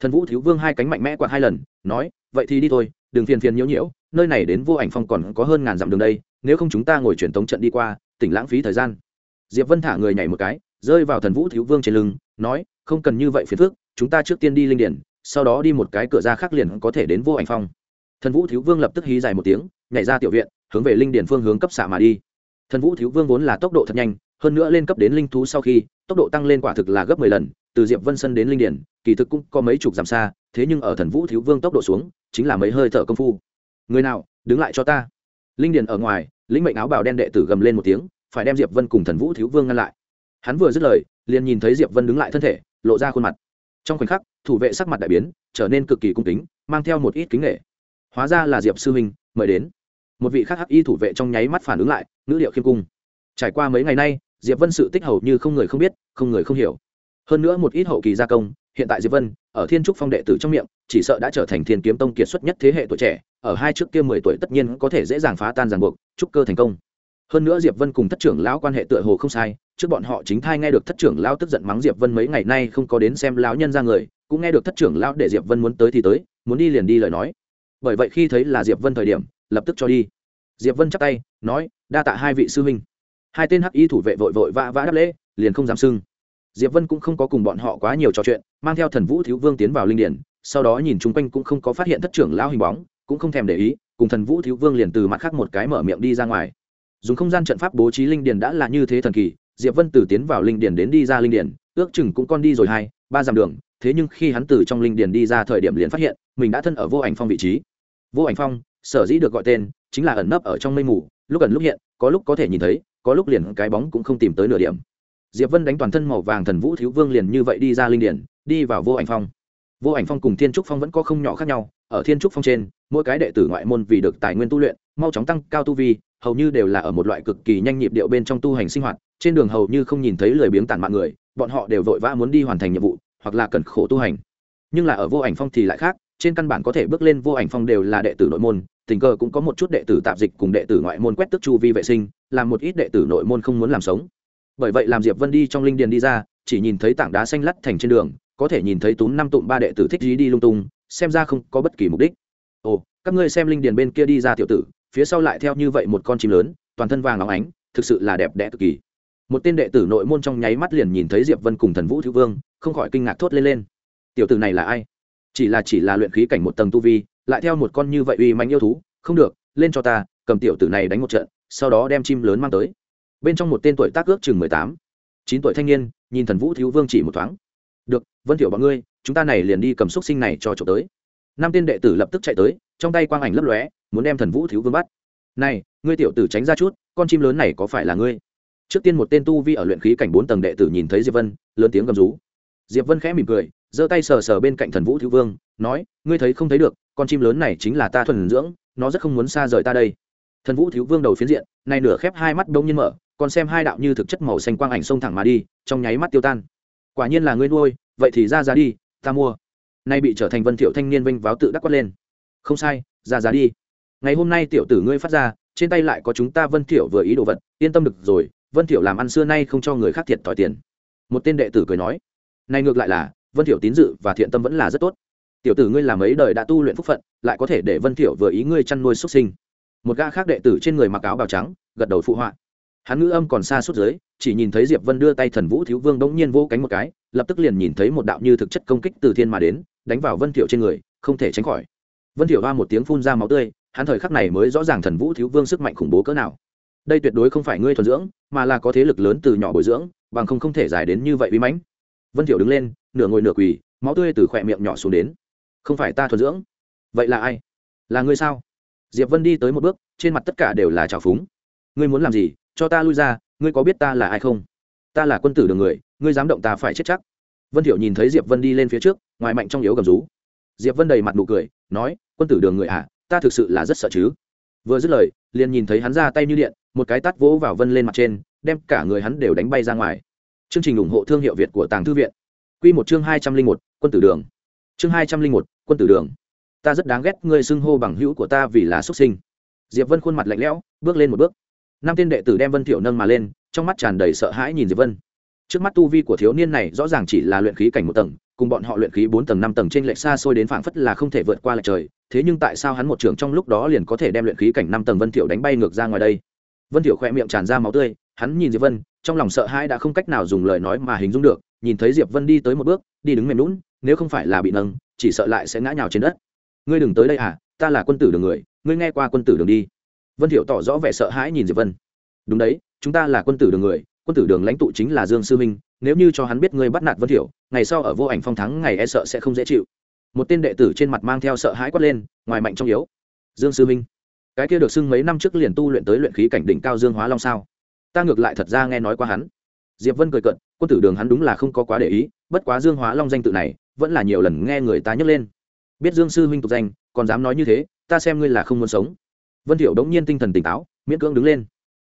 S1: Thần vũ thiếu vương hai cánh mạnh mẽ quạt hai lần, nói, vậy thì đi thôi, đừng phiền phiền nhiễu nhiễu, nơi này đến vô ảnh phong còn có hơn ngàn dặm đường đây, nếu không chúng ta ngồi truyền tống trận đi qua, tỉnh lãng phí thời gian. Diệp vân thả người nhảy một cái, rơi vào thần vũ thiếu vương trên lưng, nói, không cần như vậy phiền phức, chúng ta trước tiên đi linh điển, sau đó đi một cái cửa ra khác liền có thể đến vô ảnh phong. Thần vũ thiếu vương lập tức hí dài một tiếng, nhảy ra tiểu viện, hướng về linh điển phương hướng cấp xạ mà đi. Thần vũ thiếu vương vốn là tốc độ thật nhanh hơn nữa lên cấp đến linh thú sau khi, tốc độ tăng lên quả thực là gấp mười lần, từ diệp vân sân đến linh điển kỳ thực cũng có mấy chục dặm xa, thế nhưng ở thần vũ thiếu vương tốc độ xuống, chính là mấy hơi thở công phu. Người nào, đứng lại cho ta. Linh điển ở ngoài, lĩnh mệnh áo bào đen đệ tử gầm lên một tiếng, phải đem diệp vân cùng thần vũ thiếu vương ngăn lại. Hắn vừa dứt lời, liền nhìn thấy diệp vân đứng lại thân thể, lộ ra khuôn mặt. Trong khoảnh khắc, thủ vệ sắc mặt đại biến, trở nên cực kỳ cung kính, mang theo một ít kính nghệ hóa ra là diệp sư huynh, mời đến. Một vị khác hắc y thủ vệ trong nháy mắt phản ứng lại, ngữ liệu khiêm cung. Trải qua mấy ngày nay diệp vân sự tích hầu như không người không biết, không người không hiểu. Hơn nữa một ít hậu kỳ gia công, hiện tại diệp vân, ở thiên trúc phong đệ tử trong miệng, chỉ sợ đã trở thành thiên kiếm tông kiệt xuất nhất thế hệ tuổi trẻ, ở hai trước kia mười tuổi tất nhiên có thể dễ dàng phá tan ràng buộc, trúc cơ thành công. Hơn nữa diệp vân cùng thất trưởng lão quan hệ tựa hồ không sai, trước bọn họ chính thai nghe được thất trưởng lão tức giận mắng diệp vân mấy ngày nay không có đến xem lão nhân ra người, cũng nghe được thất trưởng lão để diệp vân muốn tới thì tới, muốn đi liền đi lời nói. Bởi vậy khi thấy là diệp vân thời điểm, lập tức cho đi. Diệp vân chắp tay, nói, đa tạ hai vị sư huynh hai tên hắc y thủ vệ vội vội vã vã đáp lễ, liền không dám sưng diệp vân cũng không có cùng bọn họ quá nhiều trò chuyện, mang theo thần vũ thiếu vương tiến vào linh điển, sau đó nhìn chung quanh cũng không có phát hiện thất trưởng lão hình bóng, cũng không thèm để ý, cùng thần vũ thiếu vương liền từ mặt khác một cái mở miệng đi ra ngoài. Dùng không gian trận pháp bố trí linh điển đã là như thế thần kỳ, diệp vân từ tiến vào linh điển đến đi ra linh điển, ước chừng cũng con đi rồi hai, ba dặm đường, thế nhưng khi hắn từ trong linh điển đi ra thời điểm liền phát hiện, mình đã thân ở vô ảnh phong vị trí. Vô ảnh phong, sở dĩ được gọi tên, chính là ẩn nấp ở trong mây mù, lúc ẩn lúc hiện, có lúc có thể nhìn thấy có lúc liền cái bóng cũng không tìm tới nửa điểm. Diệp vân đánh toàn thân màu vàng thần vũ thiếu vương liền như vậy đi ra linh điển, đi vào vô ảnh phong. Vô ảnh phong cùng thiên trúc phong vẫn có không nhỏ khác nhau, ở thiên trúc phong trên, mỗi cái đệ tử ngoại môn vì được tài nguyên tu luyện, mau chóng tăng cao tu vi, hầu như đều là ở một loại cực kỳ nhanh nhịp điệu bên trong tu hành sinh hoạt, trên đường hầu như không nhìn thấy lười biếng tản mạng người, bọn họ đều vội vã muốn đi hoàn thành nhiệm vụ, hoặc là cần khổ tu hành. Nhưng là ở vô ảnh phong thì lại khác, trên căn bản có thể bước lên vô ảnh phong đều là đệ tử nội môn tình cờ cũng có một chút đệ tử tạp dịch cùng đệ tử ngoại môn quét tức chu vi vệ sinh, làm một ít đệ tử nội môn không muốn làm sống. Bởi vậy làm diệp vân đi trong linh điền đi ra, chỉ nhìn thấy tảng đá xanh lắt thành trên đường, có thể nhìn thấy túm năm tụm ba đệ tử thích dí đi lung tung, xem ra không có bất kỳ mục đích. Ồ, các ngươi xem linh điền bên kia đi ra tiểu tử, phía sau lại theo như vậy một con chim lớn, toàn thân vàng óng ánh, thực sự là đẹp đẽ cực kỳ. Một tên đệ tử nội môn trong nháy mắt liền nhìn thấy diệp vân cùng thần vũ thiếu vương, không khỏi kinh ngạc thốt lên lên. Tiểu tử này là ai? Chỉ là chỉ là luyện khí cảnh một tầng tu vi lại theo một con như vậy uy mạnh yêu thú, không được, lên cho ta, cầm tiểu tử này đánh một trận, sau đó đem chim lớn mang tới. Bên trong một tên tuổi tác ước chừng mười tám, chín tuổi thanh niên, nhìn thần vũ thiếu vương chỉ một thoáng. Được, vân thiểu bọn ngươi, chúng ta này liền đi cầm xúc sinh này cho trộm tới. Năm tên đệ tử lập tức chạy tới, trong tay quang ảnh lấp lóe, muốn đem thần vũ thiếu vương bắt. Này, ngươi tiểu tử tránh ra chút, con chim lớn này có phải là ngươi? Trước tiên một tên tu vi ở luyện khí cảnh bốn tầng đệ tử nhìn thấy diệp vân, lớn tiếng gầm rú. Diệp vân khẽ mỉm cười, giơ tay sờ sờ bên cạnh thần vũ thiếu vương, nói, ngươi thấy không thấy được con chim lớn này chính là ta thuần dưỡng, nó rất không muốn xa rời ta đây. Thần vũ thiếu vương đầu phiến diện này nửa khép hai mắt đông nhiên mở còn xem hai đạo như thực chất màu xanh quang ảnh xông thẳng mà đi, trong nháy mắt tiêu tan. Quả nhiên là ngươi nuôi, vậy thì ra giá đi, ta mua. Nay bị trở thành vân thiệu thanh niên vinh váo tự đắc quát lên. Không sai, ra giá đi. Ngày hôm nay tiểu tử ngươi phát ra, trên tay lại có chúng ta vân thiệu vừa ý đồ vật, yên tâm được rồi, vân thiệu làm ăn xưa nay không cho người khác thiệt thòi tiền. Một tên đệ tử cười nói. Này ngược lại là, vân thiệu tín dự và thiện tâm vẫn là rất tốt tiểu tử ngươi làm mấy đời đã tu luyện phúc phận, lại có thể để vân thiệu vừa ý ngươi chăn nuôi xuất sinh. Một gã khác đệ tử trên người mặc áo bào trắng, gật đầu phụ họa. Hắn ngữ âm còn xa suốt dưới, chỉ nhìn thấy diệp vân đưa tay thần vũ thiếu vương đống nhiên vô cánh một cái, lập tức liền nhìn thấy một đạo như thực chất công kích từ thiên mà đến, đánh vào vân thiệu trên người, không thể tránh khỏi. Vân thiệu hoa một tiếng phun ra máu tươi, hắn thời khắc này mới rõ ràng thần vũ thiếu vương sức mạnh khủng bố cỡ nào. Đây tuyệt đối không phải ngươi thuần dưỡng, mà là có thế lực lớn từ nhỏ bồi dưỡng, bằng không không thể giải đến như vậy uy mãnh. Vân thiệu đứng lên, nửa ngồi nửa quỳ, máu tươi từ khỏe miệng nhỏ xuống đến không phải ta thuần dưỡng. Vậy là ai? Là ngươi sao? Diệp vân đi tới một bước trên mặt tất cả đều là trào phúng. Ngươi muốn làm gì? Cho ta lui ra ngươi có biết ta là ai không? Ta là quân tử đường người ngươi dám động ta phải chết chắc. Vân thiệu nhìn thấy diệp vân đi lên phía trước ngoài mạnh trong yếu gầm rú. Diệp vân đầy mặt nụ cười nói quân tử đường người ạ à, ta thực sự là rất sợ chứ. Vừa dứt lời liền nhìn thấy hắn ra tay như điện một cái tát vỗ vào vân lên mặt trên đem cả người hắn đều đánh bay ra ngoài. Chương trình ủng hộ thương hiệu việt của tàng thư viện. Q một chương hai trăm linh một quân tử đường chương hai trăm linh một, quân tử đường. Ta rất đáng ghét ngươi xưng hô bằng hữu của ta vì là xuất sinh. Diệp vân khuôn mặt lạnh lẽo, bước lên một bước. Năm tiên đệ tử đem vân thiệu nâng mà lên, trong mắt tràn đầy sợ hãi nhìn diệp vân. Trước mắt tu vi của thiếu niên này rõ ràng chỉ là luyện khí cảnh một tầng, cùng bọn họ luyện khí bốn tầng năm tầng trên lệch xa xôi đến phảng phất là không thể vượt qua lại trời. Thế nhưng tại sao hắn một trường trong lúc đó liền có thể đem luyện khí cảnh năm tầng vân thiệu đánh bay ngược ra ngoài đây? Vân thiệu khỏe miệng tràn ra máu tươi, hắn nhìn diệp vân, trong lòng sợ hãi đã không cách nào dùng lời nói mà hình dung được, nhìn thấy diệp vân đi tới một bước, đi đứng mềm lún nếu không phải là bị nâng, chỉ sợ lại sẽ ngã nhào trên đất. Ngươi đừng tới đây à ta là quân tử đường người, ngươi nghe qua quân tử đường đi. Vân thiệu tỏ rõ vẻ sợ hãi nhìn diệp vân. Đúng đấy, chúng ta là quân tử đường người, quân tử đường lãnh tụ chính là dương sư minh, nếu như cho hắn biết ngươi bắt nạt vân thiệu, ngày sau ở vô ảnh phong thắng ngày e sợ sẽ không dễ chịu. Một tên đệ tử trên mặt mang theo sợ hãi quát lên, ngoài mạnh trong yếu. Dương sư minh, cái kia được xưng mấy năm trước liền tu luyện tới luyện khí cảnh đỉnh cao dương hóa long sao? Ta ngược lại thật ra nghe nói qua hắn. Diệp vân cười cận quân tử đường hắn đúng là không có quá để ý, bất quá dương hóa long danh tự này vẫn là nhiều lần nghe người ta nhắc lên. Biết dương sư huynh tục danh, còn dám nói như thế, ta xem ngươi là không muốn sống. Vân thiểu đống nhiên tinh thần tỉnh táo, miễn cưỡng đứng lên.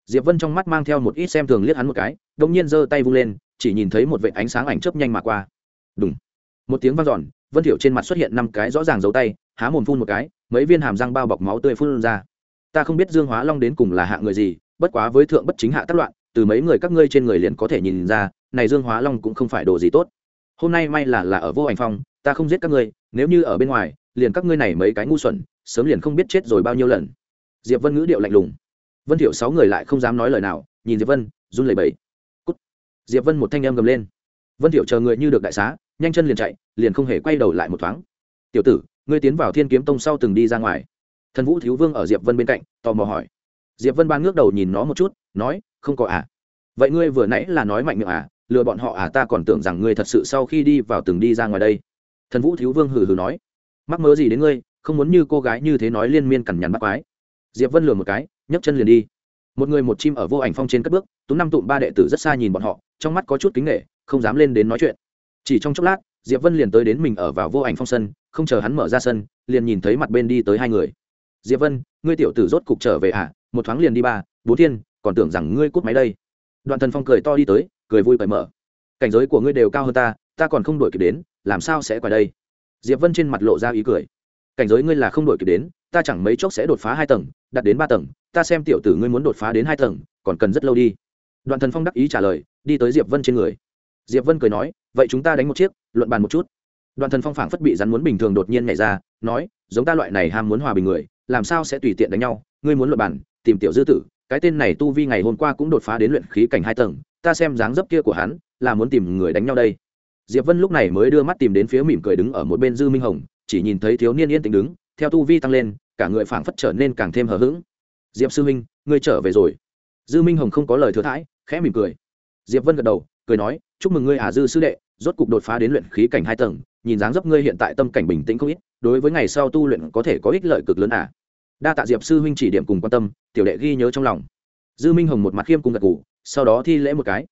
S1: Diệp vân trong mắt mang theo một ít xem thường liếc hắn một cái, đống nhiên giơ tay vung lên, chỉ nhìn thấy một vệ ánh sáng ảnh chớp nhanh mà qua. Đúng một tiếng vang dọn, vân thiểu trên mặt xuất hiện năm cái rõ ràng dấu tay, há mồm phun một cái, mấy viên hàm răng bao bọc máu tươi phun ra. Ta không biết dương hóa long đến cùng là hạ người gì, bất quá với thượng bất chính hạ tác loạn, từ mấy người các ngươi trên người liền có thể nhìn ra, này dương hóa long cũng không phải đồ gì tốt hôm nay may là là ở vô ảnh phong, ta không giết các ngươi, nếu như ở bên ngoài, liền các ngươi này mấy cái ngu xuẩn, sớm liền không biết chết rồi bao nhiêu lần. Diệp vân ngữ điệu lạnh lùng. Vân thiệu sáu người lại không dám nói lời nào, nhìn diệp vân, run lẩy bẩy. Cút. Diệp vân một thanh em gầm lên. Vân thiệu chờ người như được đại xá, nhanh chân liền chạy, liền không hề quay đầu lại một thoáng. Tiểu tử, ngươi tiến vào thiên kiếm tông sau từng đi ra ngoài. Thần vũ thiếu vương ở diệp vân bên cạnh, tò mò hỏi. Diệp vân ban ngước đầu nhìn nó một chút, nói, không có à? Vậy ngươi vừa nãy là nói mạnh miệng à? Lừa bọn họ à ta còn tưởng rằng ngươi thật sự sau khi đi vào từng đi ra ngoài đây. Thần vũ thiếu vương hừ hừ nói, mắc mớ gì đến ngươi, không muốn như cô gái như thế nói liên miên cằn nhằn bắt quái. Diệp vân lừa một cái, nhấc chân liền đi. Một người một chim ở vô ảnh phong trên cất bước tú năm tụm ba đệ tử rất xa nhìn bọn họ, trong mắt có chút kính nghệ không dám lên đến nói chuyện. Chỉ trong chốc lát, diệp vân liền tới đến mình ở vào vô ảnh phong sân, không chờ hắn mở ra sân, liền nhìn thấy mặt bên đi tới hai người. Diệp vân, ngươi tiểu tử rốt cục trở về à? Một thoáng liền đi ba, bốn thiên, còn tưởng rằng ngươi cút máy đây. Đoạn thần phong cười to đi tới cười vui cởi mở. Cảnh giới của ngươi đều cao hơn ta ta còn không đổi kịp đến, làm sao sẽ qua đây? Diệp vân trên mặt lộ ra ý cười. Cảnh giới ngươi là không đổi kịp đến, ta chẳng mấy chốc sẽ đột phá hai tầng, đạt đến ba tầng, ta xem tiểu tử ngươi muốn đột phá đến hai tầng, còn cần rất lâu đi. Đoạn thần phong đắc ý trả lời, đi tới diệp vân trên người. Diệp vân cười nói, vậy chúng ta đánh một chiếc, luận bàn một chút. Đoạn thần phong phảng phất bị rắn muốn bình thường đột nhiên nhảy ra, nói, giống ta loại này ham muốn hòa bình người, làm sao sẽ tùy tiện đánh nhau, ngươi muốn luận bàn, tìm tiểu dư tử cái tên này tu vi ngày hôm qua cũng đột phá đến luyện khí cảnh hai tầng, ta xem dáng dấp kia của hắn, là muốn tìm người đánh nhau đây. Diệp vân lúc này mới đưa mắt tìm đến phía mỉm cười đứng ở một bên dư minh hồng, chỉ nhìn thấy thiếu niên yên tĩnh đứng, theo tu vi tăng lên, cả người phảng phất trở nên càng thêm hờ hững. Diệp sư minh ngươi trở về rồi. Dư minh hồng không có lời thừa thãi, khẽ mỉm cười. Diệp vân gật đầu, cười nói, chúc mừng ngươi à dư sư đệ, rốt cục đột phá đến luyện khí cảnh hai tầng, nhìn dáng dấp ngươi hiện tại tâm cảnh bình tĩnh không ít, đối với ngày sau tu luyện có thể có ích lợi cực lớn à đa tạ diệp sư huynh chỉ điểm cùng quan tâm, tiểu đệ ghi nhớ trong lòng. Dư minh hồng một mặt khiêm cung gật ngủ sau đó thi lễ một cái.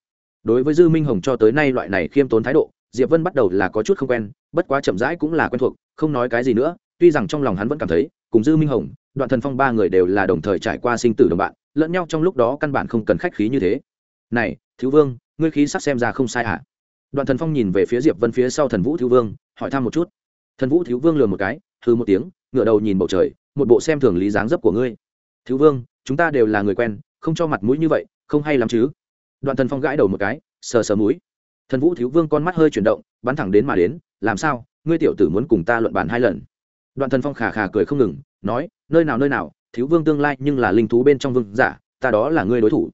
S1: Đối với dư minh hồng cho tới nay loại này khiêm tốn thái độ, diệp vân bắt đầu là có chút không quen, bất quá chậm rãi cũng là quen thuộc, không nói cái gì nữa, tuy rằng trong lòng hắn vẫn cảm thấy, cùng dư minh hồng, đoạn thần phong ba người đều là đồng thời trải qua sinh tử đồng bạn, lẫn nhau trong lúc đó căn bản không cần khách khí như thế. Này, thiếu vương, ngươi khí sắc xem ra không sai hả? À? đoạn thần phong nhìn về phía diệp vân phía sau thần vũ thiếu vương, hỏi thăm một chút. Thần vũ thiếu vương lừa một cái hư một tiếng, ngửa đầu nhìn bầu trời một bộ xem thường lý dáng dấp của ngươi. Thiếu vương, chúng ta đều là người quen, không cho mặt mũi như vậy, không hay lắm chứ? Đoạn thần phong gãi đầu một cái, sờ sờ mũi. Thần vũ thiếu vương con mắt hơi chuyển động, bắn thẳng đến mà đến, làm sao? Ngươi tiểu tử muốn cùng ta luận bàn hai lần? Đoạn thần phong khà khà cười không ngừng, nói, nơi nào nơi nào, thiếu vương tương lai nhưng là linh thú bên trong vương giả, ta đó là ngươi đối thủ.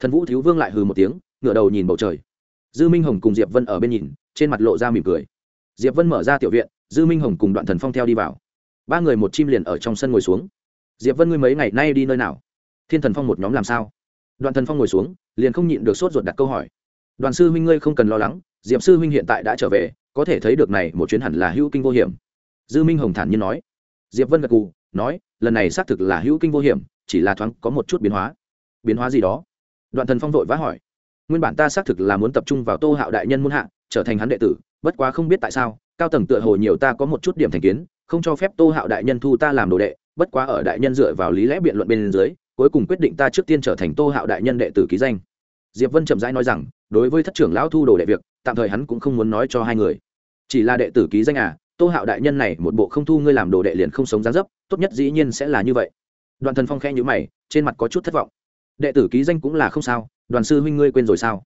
S1: Thần vũ thiếu vương lại hừ một tiếng, ngửa đầu nhìn bầu trời. Dư minh hồng cùng diệp vân ở bên nhìn, trên mặt lộ ra mỉm cười. Diệp vân mở ra tiểu viện, dư minh hồng cùng đoạn thần phong theo đi vào ba người một chim liền ở trong sân ngồi xuống. Diệp vân ngươi mấy ngày nay đi nơi nào? Thiên thần phong một nhóm làm sao? Đoàn thần phong ngồi xuống, liền không nhịn được sốt ruột đặt câu hỏi. Đoàn sư huynh ngươi không cần lo lắng, diệp sư huynh hiện tại đã trở về, có thể thấy được này một chuyến hẳn là hữu kinh vô hiểm. Dư minh hồng thản nhiên nói. Diệp vân gật cù nói, lần này xác thực là hữu kinh vô hiểm, chỉ là thoáng có một chút biến hóa. Biến hóa gì đó? Đoạn thần phong vội vã hỏi. Nguyên bản ta xác thực là muốn tập trung vào tô hạo đại nhân muôn hạ, trở thành hắn đệ tử, bất quá không biết tại sao, cao tầng tựa hồ nhiều ta có một chút điểm thành kiến không cho phép tô hạo đại nhân thu ta làm đồ đệ, bất quá ở đại nhân dựa vào lý lẽ biện luận bên dưới, cuối cùng quyết định ta trước tiên trở thành tô hạo đại nhân đệ tử ký danh. Diệp vân chậm rãi nói rằng, đối với thất trưởng lão thu đồ đệ việc, tạm thời hắn cũng không muốn nói cho hai người. Chỉ là đệ tử ký danh à tô hạo đại nhân này một bộ không thu ngươi làm đồ đệ liền không sống gián dấp, tốt nhất dĩ nhiên sẽ là như vậy. Đoàn thần phong khẽ nhữ mày, trên mặt có chút thất vọng. Đệ tử ký danh cũng là không sao, đoàn sư huynh ngươi quên rồi sao?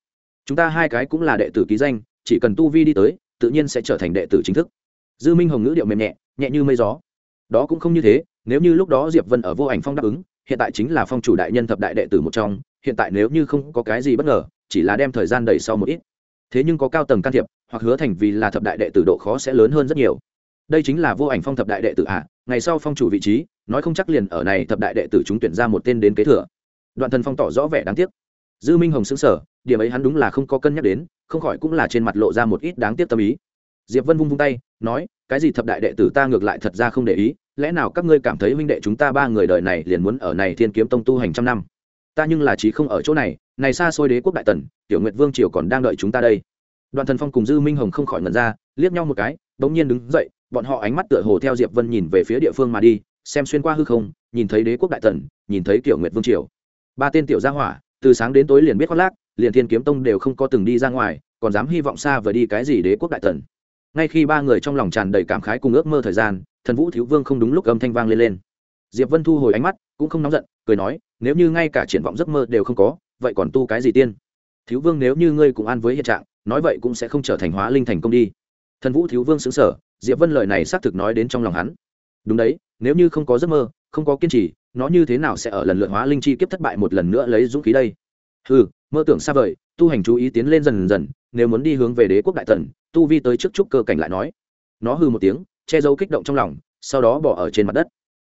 S1: Chúng ta hai cái cũng là đệ tử ký danh, chỉ cần tu vi đi tới, tự nhiên sẽ trở thành đệ tử chính thức. Dư minh hồng ngữ điệu mềm nhẹ nhẹ như mây gió. Đó cũng không như thế, nếu như lúc đó diệp vân ở vô ảnh phong đáp ứng, hiện tại chính là phong chủ đại nhân thập đại đệ tử một trong, hiện tại nếu như không có cái gì bất ngờ, chỉ là đem thời gian đẩy sau một ít. Thế nhưng có cao tầng can thiệp, hoặc hứa thành vì là thập đại đệ tử độ khó sẽ lớn hơn rất nhiều. Đây chính là vô ảnh phong thập đại đệ tử ạ à. ngày sau phong chủ vị trí, nói không chắc liền ở này thập đại đệ tử chúng tuyển ra một tên đến kế thừa. Đoạn thần phong tỏ rõ vẻ đáng tiếc. Dư minh hồng xứng sở điểm ấy hắn đúng là không có cân nhắc đến, không khỏi cũng là trên mặt lộ ra một ít đáng tiếc tâm ý. Diệp vân vung vung tay, nói cái gì thập đại đệ tử ta ngược lại thật ra không để ý, lẽ nào các ngươi cảm thấy huynh đệ chúng ta ba người đời này liền muốn ở này thiên kiếm tông tu hành trăm năm? Ta nhưng là chí không ở chỗ này này xa xôi đế quốc đại tần, tiểu nguyệt vương triều còn đang đợi chúng ta đây. Đoàn thần phong cùng dư minh hồng không khỏi ngẩn ra, liếc nhau một cái, bỗng nhiên đứng dậy, bọn họ ánh mắt tựa hồ theo diệp vân nhìn về phía địa phương mà đi, xem xuyên qua hư không, nhìn thấy đế quốc đại tần, nhìn thấy tiểu nguyệt vương triều. Ba tên tiểu gia hỏa, từ sáng đến tối liền biết khoác lác, liền thiên kiếm tông đều không có từng đi ra ngoài, còn dám hy vọng xa vời đi cái gì đế quốc đại tần ngay khi ba người trong lòng tràn đầy cảm khái cùng ước mơ thời gian, thần vũ thiếu vương không đúng lúc âm thanh vang lên lên. Diệp vân thu hồi ánh mắt, cũng không nóng giận, cười nói, nếu như ngay cả triển vọng giấc mơ đều không có, vậy còn tu cái gì tiên? Thiếu vương, nếu như ngươi cũng an với hiện trạng, nói vậy cũng sẽ không trở thành hóa linh thành công đi. Thần vũ thiếu vương xứng sở diệp vân lời này xác thực nói đến trong lòng hắn. Đúng đấy, nếu như không có giấc mơ, không có kiên trì, nó như thế nào sẽ ở lần lượt hóa linh chi kiếp thất bại một lần nữa lấy dũng khí đây? Ừ mơ tưởng xa vời, tu hành chú ý tiến lên dần dần nếu muốn đi hướng về đế quốc đại tần tu vi tới trước trúc cơ cảnh lại nói. Nó hư một tiếng, che giấu kích động trong lòng, sau đó bỏ ở trên mặt đất.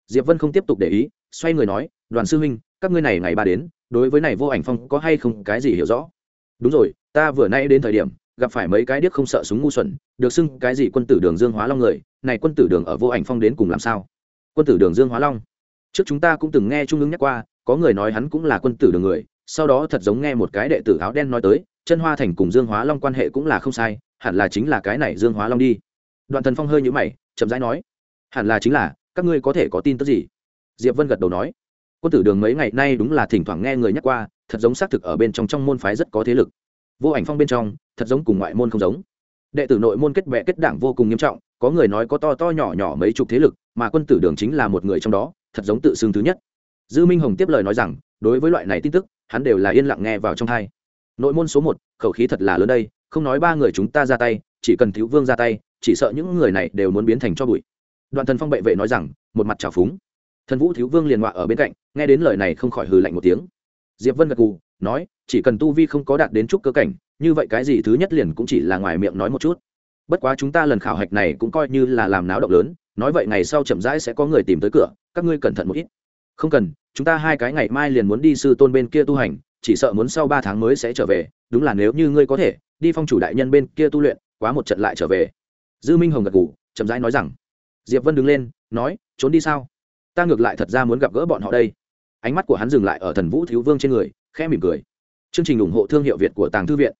S1: Diệp vân không tiếp tục để ý, xoay người nói, đoàn sư huynh, các ngươi này ngày ba đến, đối với này vô ảnh phong có hay không cái gì hiểu rõ? Đúng rồi, ta vừa nay đến thời điểm, gặp phải mấy cái điếc không sợ súng ngu xuẩn, được xưng cái gì quân tử đường dương hóa long người, này quân tử đường ở vô ảnh phong đến cùng làm sao? Quân tử đường dương hóa long? Trước chúng ta cũng từng nghe trung ương nhắc qua, có người nói hắn cũng là quân tử đường người, sau đó thật giống nghe một cái đệ tử áo đen nói tới chân hoa thành cùng dương hóa long quan hệ cũng là không sai, hẳn là chính là cái này dương hóa long đi. Đoạn thần phong hơi nhữ mày, chậm rãi nói, hẳn là chính là, các ngươi có thể có tin tức gì? Diệp vân gật đầu nói, quân tử đường mấy ngày nay đúng là thỉnh thoảng nghe người nhắc qua, thật giống xác thực ở bên trong trong môn phái rất có thế lực. Vô ảnh phong bên trong, thật giống cùng ngoại môn không giống. Đệ tử nội môn kết bệ kết đảng vô cùng nghiêm trọng, có người nói có to to nhỏ nhỏ mấy chục thế lực, mà quân tử đường chính là một người trong đó, thật giống tự xưng thứ nhất. Dư minh hồng tiếp lời nói rằng, đối với loại này tin tức, hắn đều là yên lặng nghe vào trong thai nội môn số một, khẩu khí thật là lớn đây, không nói ba người chúng ta ra tay, chỉ cần thiếu vương ra tay, chỉ sợ những người này đều muốn biến thành cho bụi. Đoạn thần phong bệ vệ nói rằng, một mặt trào phúng. Thần vũ thiếu vương liền họa ở bên cạnh, nghe đến lời này không khỏi hừ lạnh một tiếng. Diệp vân gật gù, nói, chỉ cần tu vi không có đạt đến chút cơ cảnh, như vậy cái gì thứ nhất liền cũng chỉ là ngoài miệng nói một chút. Bất quá chúng ta lần khảo hạch này cũng coi như là làm náo động lớn, nói vậy ngày sau chậm rãi sẽ có người tìm tới cửa, các ngươi cẩn thận một ít. Không cần, chúng ta hai cái ngày mai liền muốn đi sư tôn bên kia tu hành chỉ sợ muốn sau ba tháng mới sẽ trở về, đúng là nếu như ngươi có thể, đi phong chủ đại nhân bên kia tu luyện, quá một trận lại trở về. Dư minh hồng gật gù, chậm rãi nói rằng, diệp vân đứng lên, nói, trốn đi sao? Ta ngược lại thật ra muốn gặp gỡ bọn họ đây. Ánh mắt của hắn dừng lại ở thần vũ thiếu vương trên người, khẽ mỉm cười. Chương trình ủng hộ thương hiệu việt của tàng thư viện.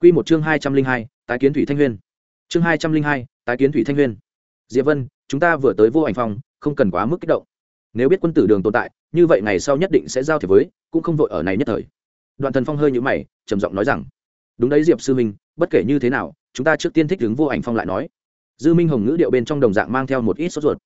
S1: Q một chương hai trăm linh hai, tái kiến thủy thanh huyên. Chương hai trăm linh hai, tái kiến thủy thanh huyên. Diệp vân, chúng ta vừa tới vô ảnh phòng, không cần quá mức kích động. Nếu biết quân tử đường tồn tại, như vậy ngày sau nhất định sẽ giao thiệp với, cũng không vội ở này nhất thời đoạn thần phong hơi nhũ mày, trầm giọng nói rằng, đúng đấy diệp sư minh bất kể như thế nào, chúng ta trước tiên thích đứng vô ảnh phong lại nói. Dư minh hồng ngữ điệu bên trong đồng dạng mang theo một ít sốt ruột.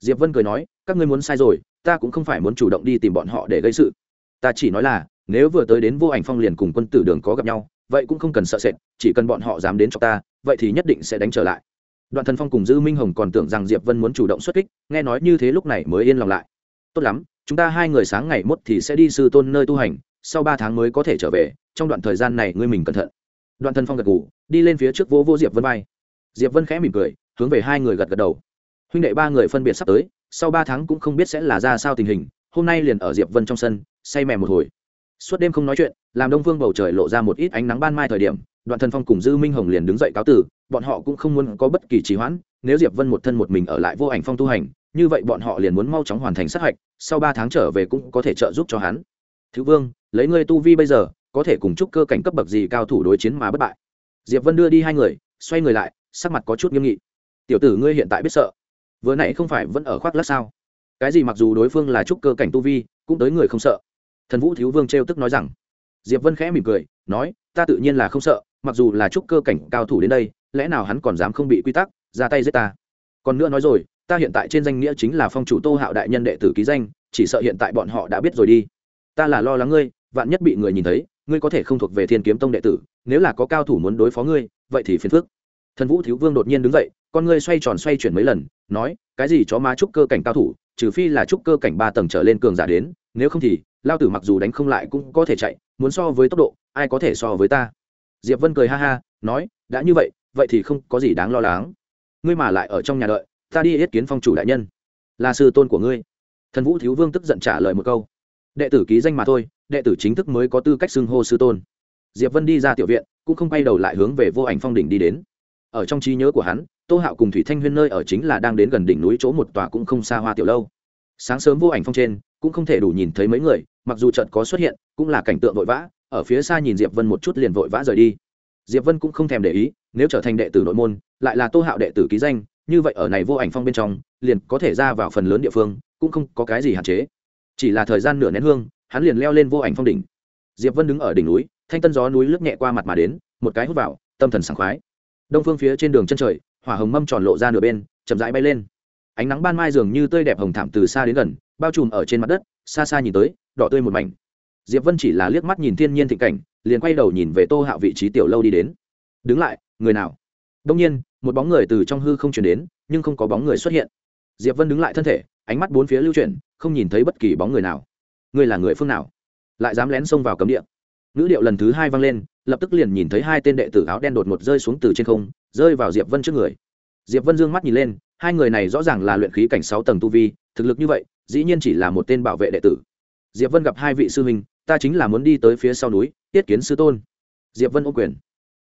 S1: Diệp vân cười nói, các ngươi muốn sai rồi, ta cũng không phải muốn chủ động đi tìm bọn họ để gây sự. Ta chỉ nói là, nếu vừa tới đến vô ảnh phong liền cùng quân tử đường có gặp nhau, vậy cũng không cần sợ sệt, chỉ cần bọn họ dám đến cho ta, vậy thì nhất định sẽ đánh trở lại. Đoạn thần phong cùng dư minh hồng còn tưởng rằng diệp vân muốn chủ động xuất kích, nghe nói như thế lúc này mới yên lòng lại. Tốt lắm, chúng ta hai người sáng ngày mốt thì sẽ đi sư tôn nơi tu hành sau ba tháng mới có thể trở về, trong đoạn thời gian này ngươi mình cẩn thận. Đoạn thần phong gật ngủ đi lên phía trước vô vô diệp vân bay diệp vân khẽ mỉm cười, hướng về hai người gật gật đầu. Huynh đệ ba người phân biệt sắp tới, sau ba tháng cũng không biết sẽ là ra sao tình hình, hôm nay liền ở diệp vân trong sân, say mè một hồi. Suốt đêm không nói chuyện, làm đông phương bầu trời lộ ra một ít ánh nắng ban mai thời điểm, đoạn thần phong cùng dư minh hồng liền đứng dậy cáo tử, bọn họ cũng không muốn có bất kỳ trì hoãn, nếu diệp vân một thân một mình ở lại vô ảnh phong tu hành, như vậy bọn họ liền muốn mau chóng hoàn thành sát hạch, sau ba tháng trở về cũng có thể trợ giúp cho hắn. Thứ vương lấy ngươi tu vi bây giờ, có thể cùng chúc cơ cảnh cấp bậc gì cao thủ đối chiến mà bất bại. Diệp vân đưa đi hai người, xoay người lại, sắc mặt có chút nghiêm nghị. Tiểu tử ngươi hiện tại biết sợ. Vừa nãy không phải vẫn ở khoác lát sao? Cái gì mặc dù đối phương là trúc cơ cảnh tu vi, cũng tới người không sợ. Thần vũ thiếu vương trêu tức nói rằng. Diệp vân khẽ mỉm cười, nói, ta tự nhiên là không sợ, mặc dù là trúc cơ cảnh cao thủ đến đây, lẽ nào hắn còn dám không bị quy tắc, ra tay giết ta? Còn nữa nói rồi, ta hiện tại trên danh nghĩa chính là phong chủ tô hạo đại nhân đệ tử ký danh, chỉ sợ hiện tại bọn họ đã biết rồi đi. Ta là lo lắng ngươi vạn nhất bị người nhìn thấy, ngươi có thể không thuộc về thiên kiếm tông đệ tử, nếu là có cao thủ muốn đối phó ngươi, vậy thì phiền phức. Thần vũ thiếu vương đột nhiên đứng dậy, con ngươi xoay tròn xoay chuyển mấy lần, nói, cái gì chó má trúc cơ cảnh cao thủ, trừ phi là trúc cơ cảnh ba tầng trở lên cường giả đến, nếu không thì, lao tử mặc dù đánh không lại cũng có thể chạy, muốn so với tốc độ, ai có thể so với ta? Diệp vân cười ha ha, nói, đã như vậy vậy thì không có gì đáng lo lắng. Ngươi mà lại ở trong nhà đợi, ta đi yết kiến phong chủ đại nhân. Là sư tôn của ngươi. Thần vũ thiếu vương tức giận trả lời một câu đệ tử ký danh mà thôi, đệ tử chính thức mới có tư cách xưng hô sư tôn. Diệp vân đi ra tiểu viện, cũng không quay đầu lại hướng về vô ảnh phong đỉnh đi đến. Ở trong trí nhớ của hắn, tô hạo cùng thủy thanh huyên nơi ở chính là đang đến gần đỉnh núi chỗ một tòa cũng không xa hoa tiểu lâu. Sáng sớm vô ảnh phong trên, cũng không thể đủ nhìn thấy mấy người, mặc dù trận có xuất hiện, cũng là cảnh tượng vội vã, ở phía xa nhìn diệp vân một chút liền vội vã rời đi. Diệp vân cũng không thèm để ý, nếu trở thành đệ tử nội môn, lại là tô hạo đệ tử ký danh, như vậy ở này vô ảnh phong bên trong, liền có thể ra vào phần lớn địa phương, cũng không có cái gì hạn chế chỉ là thời gian nửa nén hương, hắn liền leo lên vô ảnh phong đỉnh. Diệp vân đứng ở đỉnh núi, thanh tân gió núi lướt nhẹ qua mặt mà đến, một cái hút vào, tâm thần sảng khoái. Đông phương phía trên đường chân trời, hỏa hồng mâm tròn lộ ra nửa bên, chậm rãi bay lên. Ánh nắng ban mai dường như tươi đẹp hồng thảm từ xa đến gần, bao trùm ở trên mặt đất, xa xa nhìn tới, đỏ tươi một mảnh. Diệp vân chỉ là liếc mắt nhìn thiên nhiên thịnh cảnh, liền quay đầu nhìn về tô hạo vị trí tiểu lâu đi đến. Đứng lại, người nào? Đông nhiên, một bóng người từ trong hư không chuyển đến, nhưng không có bóng người xuất hiện. Diệp vân đứng lại thân thể ánh mắt bốn phía lưu chuyển, không nhìn thấy bất kỳ bóng người nào. Ngươi là người phương nào? Lại dám lén xông vào cấm địa. Ngữ điệu lần thứ hai vang lên, lập tức liền nhìn thấy hai tên đệ tử áo đen đột ngột rơi xuống từ trên không, rơi vào diệp vân trước người. Diệp vân dương mắt nhìn lên, hai người này rõ ràng là luyện khí cảnh sáu tầng tu vi, thực lực như vậy, dĩ nhiên chỉ là một tên bảo vệ đệ tử. Diệp vân gặp hai vị sư huynh, ta chính là muốn đi tới phía sau núi, tiết kiến sư tôn. Diệp vân ô quyền.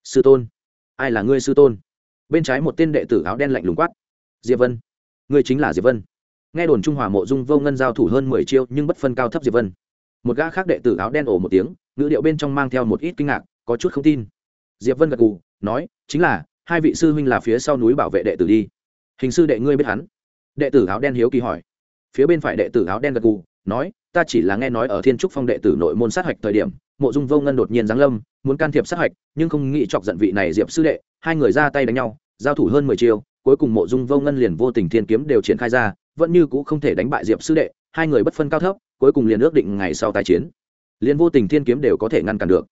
S1: Sư tôn? Ai là ngươi sư tôn? Bên trái một tên đệ tử áo đen lạnh lùng quát. Diệp vân. Ngươi chính là diệp vân nghe đồn trung hòa mộ dung vô ngân giao thủ hơn mười chiêu, nhưng bất phân cao thấp diệp vân. Một gã khác đệ tử áo đen ổ một tiếng, ngữ điệu bên trong mang theo một ít kinh ngạc, có chút không tin. Diệp vân gật gù, nói, chính là, hai vị sư huynh là phía sau núi bảo vệ đệ tử đi. Hình sư đệ ngươi biết hắn? Đệ tử áo đen hiếu kỳ hỏi. Phía bên phải đệ tử áo đen gật gù, nói, ta chỉ là nghe nói ở thiên trúc phong đệ tử nội môn sát hạch thời điểm, mộ dung vô ngân đột nhiên giáng lâm, muốn can thiệp sát hạch, nhưng không nghĩ chọc giận vị này diệp sư đệ, hai người ra tay đánh nhau, giao thủ hơn mười chiêu, cuối cùng mộ dung vô ngân liền vô tình thiên kiếm đều triển khai ra vẫn như cũ không thể đánh bại diệp sư đệ, hai người bất phân cao thấp, cuối cùng liền ước định ngày sau tái chiến. Liền vô tình thiên kiếm đều có thể ngăn cản được.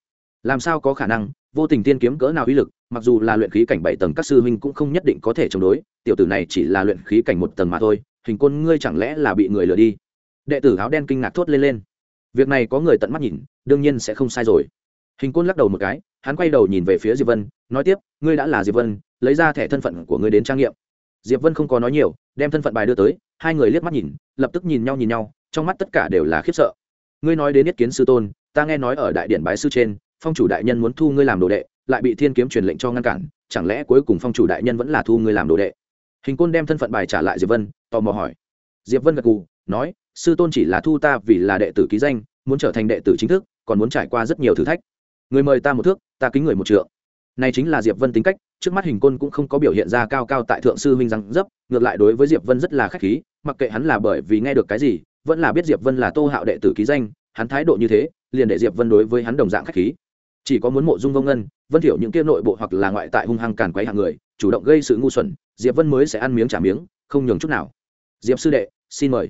S1: Làm sao có khả năng, vô tình thiên kiếm cỡ nào uy lực, mặc dù là luyện khí cảnh bảy tầng các sư huynh cũng không nhất định có thể chống đối, tiểu tử này chỉ là luyện khí cảnh một tầng mà thôi, hình côn ngươi chẳng lẽ là bị người lừa đi? Đệ tử áo đen kinh ngạc thốt lên lên. Việc này có người tận mắt nhìn, đương nhiên sẽ không sai rồi. Hình côn lắc đầu một cái, hắn quay đầu nhìn về phía diệp vân, nói tiếp, ngươi đã là diệp vân, lấy ra thẻ thân phận của ngươi đến trang nghiệm diệp vân không có nói nhiều, đem thân phận bài đưa tới, hai người liếc mắt nhìn, lập tức nhìn nhau nhìn nhau, trong mắt tất cả đều là khiếp sợ. Ngươi nói đến Niết kiến sư tôn, ta nghe nói ở đại điện bái sư trên, phong chủ đại nhân muốn thu ngươi làm đồ đệ, lại bị thiên kiếm truyền lệnh cho ngăn cản, chẳng lẽ cuối cùng phong chủ đại nhân vẫn là thu ngươi làm đồ đệ? Hình côn đem thân phận bài trả lại diệp vân, tò mò hỏi. Diệp vân gật cù nói, sư tôn chỉ là thu ta vì là đệ tử ký danh, muốn trở thành đệ tử chính thức, còn muốn trải qua rất nhiều thử thách. Người mời ta một thước, ta kính người một trượng. Này chính là diệp vân tính cách trước mắt hình côn cũng không có biểu hiện ra cao cao tại thượng sư huynh răng dấp, ngược lại đối với diệp vân rất là khách khí, mặc kệ hắn là bởi vì nghe được cái gì, vẫn là biết diệp vân là tô hạo đệ tử ký danh, hắn thái độ như thế, liền để diệp vân đối với hắn đồng dạng khách khí. Chỉ có muốn mộ dung vông ngân, vân thiểu những kia nội bộ hoặc là ngoại tại hung hăng càn quấy hạng người, chủ động gây sự ngu xuẩn, diệp vân mới sẽ ăn miếng trả miếng, không nhường chút nào. Diệp sư đệ, xin mời.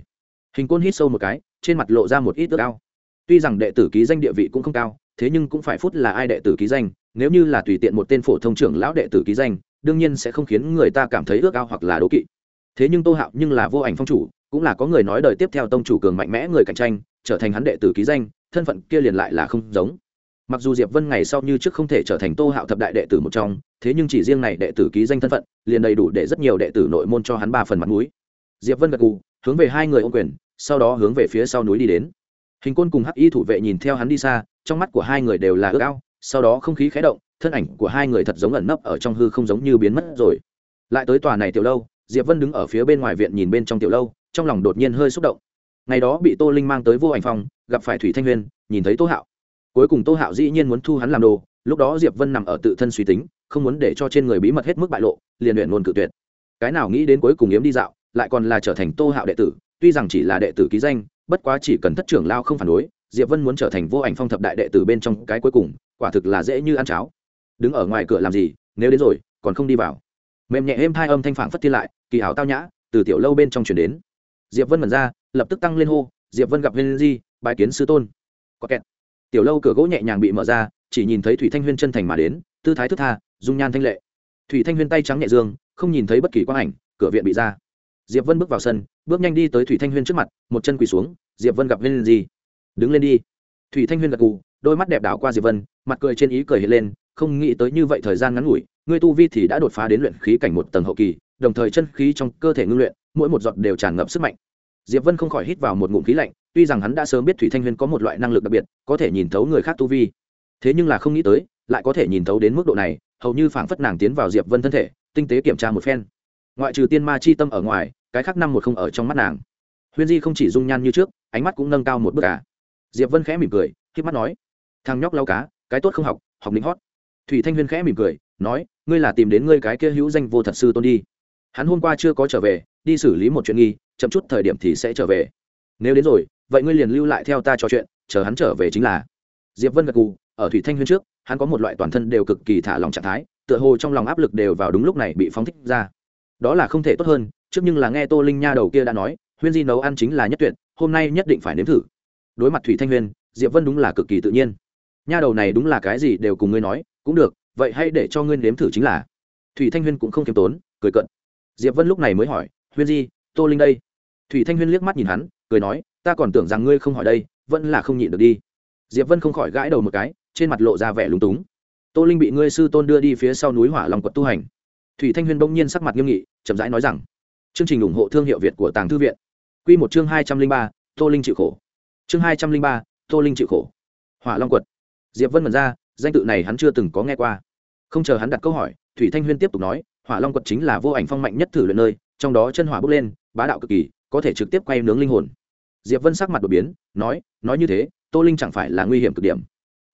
S1: Hình côn hít sâu một cái, trên mặt lộ ra một ít ước cao tuy rằng đệ tử ký danh địa vị cũng không cao, thế nhưng cũng phải phút là ai đệ tử ký danh nếu như là tùy tiện một tên phổ thông trưởng lão đệ tử ký danh, đương nhiên sẽ không khiến người ta cảm thấy ước ao hoặc là đố kỵ. Thế nhưng tô hạo nhưng là vô ảnh phong chủ, cũng là có người nói đời tiếp theo tông chủ cường mạnh mẽ người cạnh tranh, trở thành hắn đệ tử ký danh, thân phận kia liền lại là không giống. Mặc dù diệp vân ngày sau như trước không thể trở thành tô hạo thập đại đệ tử một trong, thế nhưng chỉ riêng này đệ tử ký danh thân phận, liền đầy đủ để rất nhiều đệ tử nội môn cho hắn ba phần mặt mũi. Diệp vân gật gù, hướng về hai người ô quyền, sau đó hướng về phía sau núi đi đến. Hình côn cùng hắc y thủ vệ nhìn theo hắn đi xa, trong mắt của hai người đều là ước ao sau đó không khí khẽ động, thân ảnh của hai người thật giống ẩn nấp ở trong hư không giống như biến mất rồi. Lại tới tòa này tiểu lâu, diệp vân đứng ở phía bên ngoài viện nhìn bên trong tiểu lâu, trong lòng đột nhiên hơi xúc động. Ngày đó bị tô linh mang tới vô ảnh phong gặp phải thủy thanh huyên nhìn thấy tô hạo. Cuối cùng tô hạo dĩ nhiên muốn thu hắn làm đồ, lúc đó diệp vân nằm ở tự thân suy tính, không muốn để cho trên người bí mật hết mức bại lộ, liền luyện luôn cự tuyệt. Cái nào nghĩ đến cuối cùng yếm đi dạo, lại còn là trở thành tô hạo đệ tử, tuy rằng chỉ là đệ tử ký danh, bất quá chỉ cần thất trưởng lao không phản đối, diệp vân muốn trở thành vô ảnh phong thập đại đệ tử bên trong cái cuối cùng quả thực là dễ như ăn cháo. Đứng ở ngoài cửa làm gì, nếu đến rồi, còn không đi vào. Mềm nhẹ êm hai âm thanh phản phất thiên lại, kỳ hảo tao nhã, từ tiểu lâu bên trong chuyển đến. Diệp vân mẩn ra, lập tức tăng lên hô, diệp vân gặp viên di bài kiến sư tôn. Có kẹt. Tiểu lâu cửa gỗ nhẹ nhàng bị mở ra, chỉ nhìn thấy thủy thanh huyên chân thành mà đến, tư thái thức tha, dung nhan thanh lệ. Thủy thanh huyên tay trắng nhẹ dương, không nhìn thấy bất kỳ quang ảnh, cửa viện bị ra. Diệp vân bước vào sân, bước nhanh đi tới thủy thanh huyên trước mặt, một chân quỳ xuống, diệp vân gặp viên di. Đứng lên đi. Thủy thanh huyên gật gù đôi mắt đẹp đảo qua diệp vân, mặt cười trên ý cười hiện lên, không nghĩ tới như vậy thời gian ngắn ngủi, ngươi tu vi thì đã đột phá đến luyện khí cảnh một tầng hậu kỳ, đồng thời chân khí trong cơ thể ngưng luyện, mỗi một giọt đều tràn ngập sức mạnh. Diệp vân không khỏi hít vào một ngụm khí lạnh, tuy rằng hắn đã sớm biết thủy thanh huyên có một loại năng lực đặc biệt, có thể nhìn thấu người khác tu vi, thế nhưng là không nghĩ tới, lại có thể nhìn thấu đến mức độ này, hầu như phảng phất nàng tiến vào diệp vân thân thể, tinh tế kiểm tra một phen. Ngoại trừ tiên ma chi tâm ở ngoài, cái khác năm một không ở trong mắt nàng. Huyên di không chỉ dung nhan như trước, ánh mắt cũng nâng cao một bước cả diệp vân khẽ mỉm cười khi mắt nói thằng nhóc lau cá, cái tốt không học học lính hót. Thủy thanh huyên khẽ mỉm cười, nói, ngươi là tìm đến ngươi cái kia hữu danh vô thật sư tôn đi. Hắn hôm qua chưa có trở về, đi xử lý một chuyện nghi, chậm chút thời điểm thì sẽ trở về. Nếu đến rồi, vậy ngươi liền lưu lại theo ta trò chuyện, chờ hắn trở về chính là. Diệp vân gật cù ở thủy thanh huyên trước, hắn có một loại toàn thân đều cực kỳ thả lòng trạng thái, tựa hồ trong lòng áp lực đều vào đúng lúc này bị phóng thích ra. Đó là không thể tốt hơn, trước nhưng là nghe tô linh nha đầu kia đã nói, huyên di nấu ăn chính là nhất tuyệt, hôm nay nhất định phải nếm thử. Đối mặt thủy thanh huyên, diệp vân đúng là cực kỳ tự nhiên nha đầu này đúng là cái gì đều cùng ngươi nói, cũng được, vậy hãy để cho ngươi nếm thử chính là. Thủy thanh huyên cũng không k i ê m tốn, cười cận diệp vân lúc này mới hỏi, huyên di, tô linh đây? Thủy thanh huyên liếc mắt nhìn hắn, cười nói, ta còn tưởng rằng ngươi không hỏi đây, vẫn là không nhịn được đi. Diệp vân không khỏi gãi đầu một cái, trên mặt lộ ra vẻ lúng túng. Tô linh bị ngươi sư tôn đưa đi phía sau núi hỏa lòng quật tu hành. Thủy thanh huyên bỗng nhiên sắc mặt nghiêm nghị, chậm rãi nói rằng, chương trình ủng hộ thương hiệu việt của tàng thư viện. Q một chương hai trăm linh ba, tô linh chịu khổ. Chương hai trăm linh ba, tô linh chịu khổ. Hỏa long quật diệp vân mật ra, danh tự này hắn chưa từng có nghe qua. Không chờ hắn đặt câu hỏi, thủy thanh huyên tiếp tục nói, hỏa long quật chính là vô ảnh phong mạnh nhất thử luyện nơi, trong đó chân hỏa bốc lên, bá đạo cực kỳ, có thể trực tiếp quay nướng linh hồn. Diệp vân sắc mặt đột biến, nói nói như thế, tô linh chẳng phải là nguy hiểm cực điểm.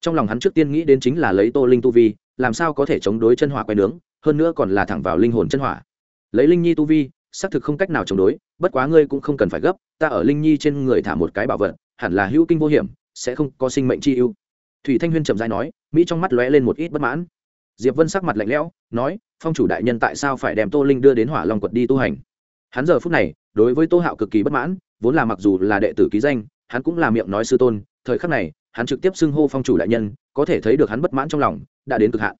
S1: Trong lòng hắn trước tiên nghĩ đến chính là lấy tô linh tu vi, làm sao có thể chống đối chân hỏa quay nướng, hơn nữa còn là thẳng vào linh hồn chân hỏa. Lấy linh nhi tu vi, xác thực không cách nào chống đối, bất quá ngươi cũng không cần phải gấp, ta ở linh nhi trên người thả một cái bảo vật, hẳn là hữu kinh vô hiểm, sẽ không có sinh mệnh chi ưu thủy thanh huyên chậm dài nói, mỹ trong mắt lóe lên một ít bất mãn. Diệp vân sắc mặt lạnh lẽo, nói, phong chủ đại nhân tại sao phải đem tô linh đưa đến hỏa long quật đi tu hành? Hắn giờ phút này, đối với tô hạo cực kỳ bất mãn, vốn là mặc dù là đệ tử ký danh, hắn cũng là miệng nói sư tôn, thời khắc này, hắn trực tiếp xưng hô phong chủ đại nhân, có thể thấy được hắn bất mãn trong lòng, đã đến cực hạn.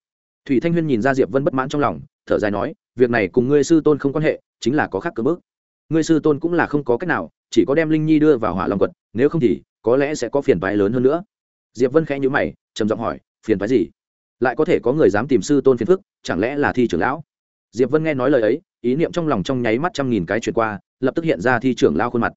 S1: Thủy thanh huyên nhìn ra diệp vân bất mãn trong lòng, thở dài nói, việc này cùng ngươi sư tôn không quan hệ, chính là có khác cơ bước. Ngươi sư tôn cũng là không có cách nào, chỉ có đem linh nhi đưa vào hỏa long quật nếu không thì, có lẽ sẽ có phiền toái lớn hơn nữa diệp vân khẽ nhíu mày, trầm giọng hỏi, phiền phái gì? Lại có thể có người dám tìm sư tôn phiền phức, chẳng lẽ là thi trưởng lão? Diệp vân nghe nói lời ấy, ý niệm trong lòng trong nháy mắt trăm nghìn cái chuyển qua, lập tức hiện ra thi trưởng lao khuôn mặt.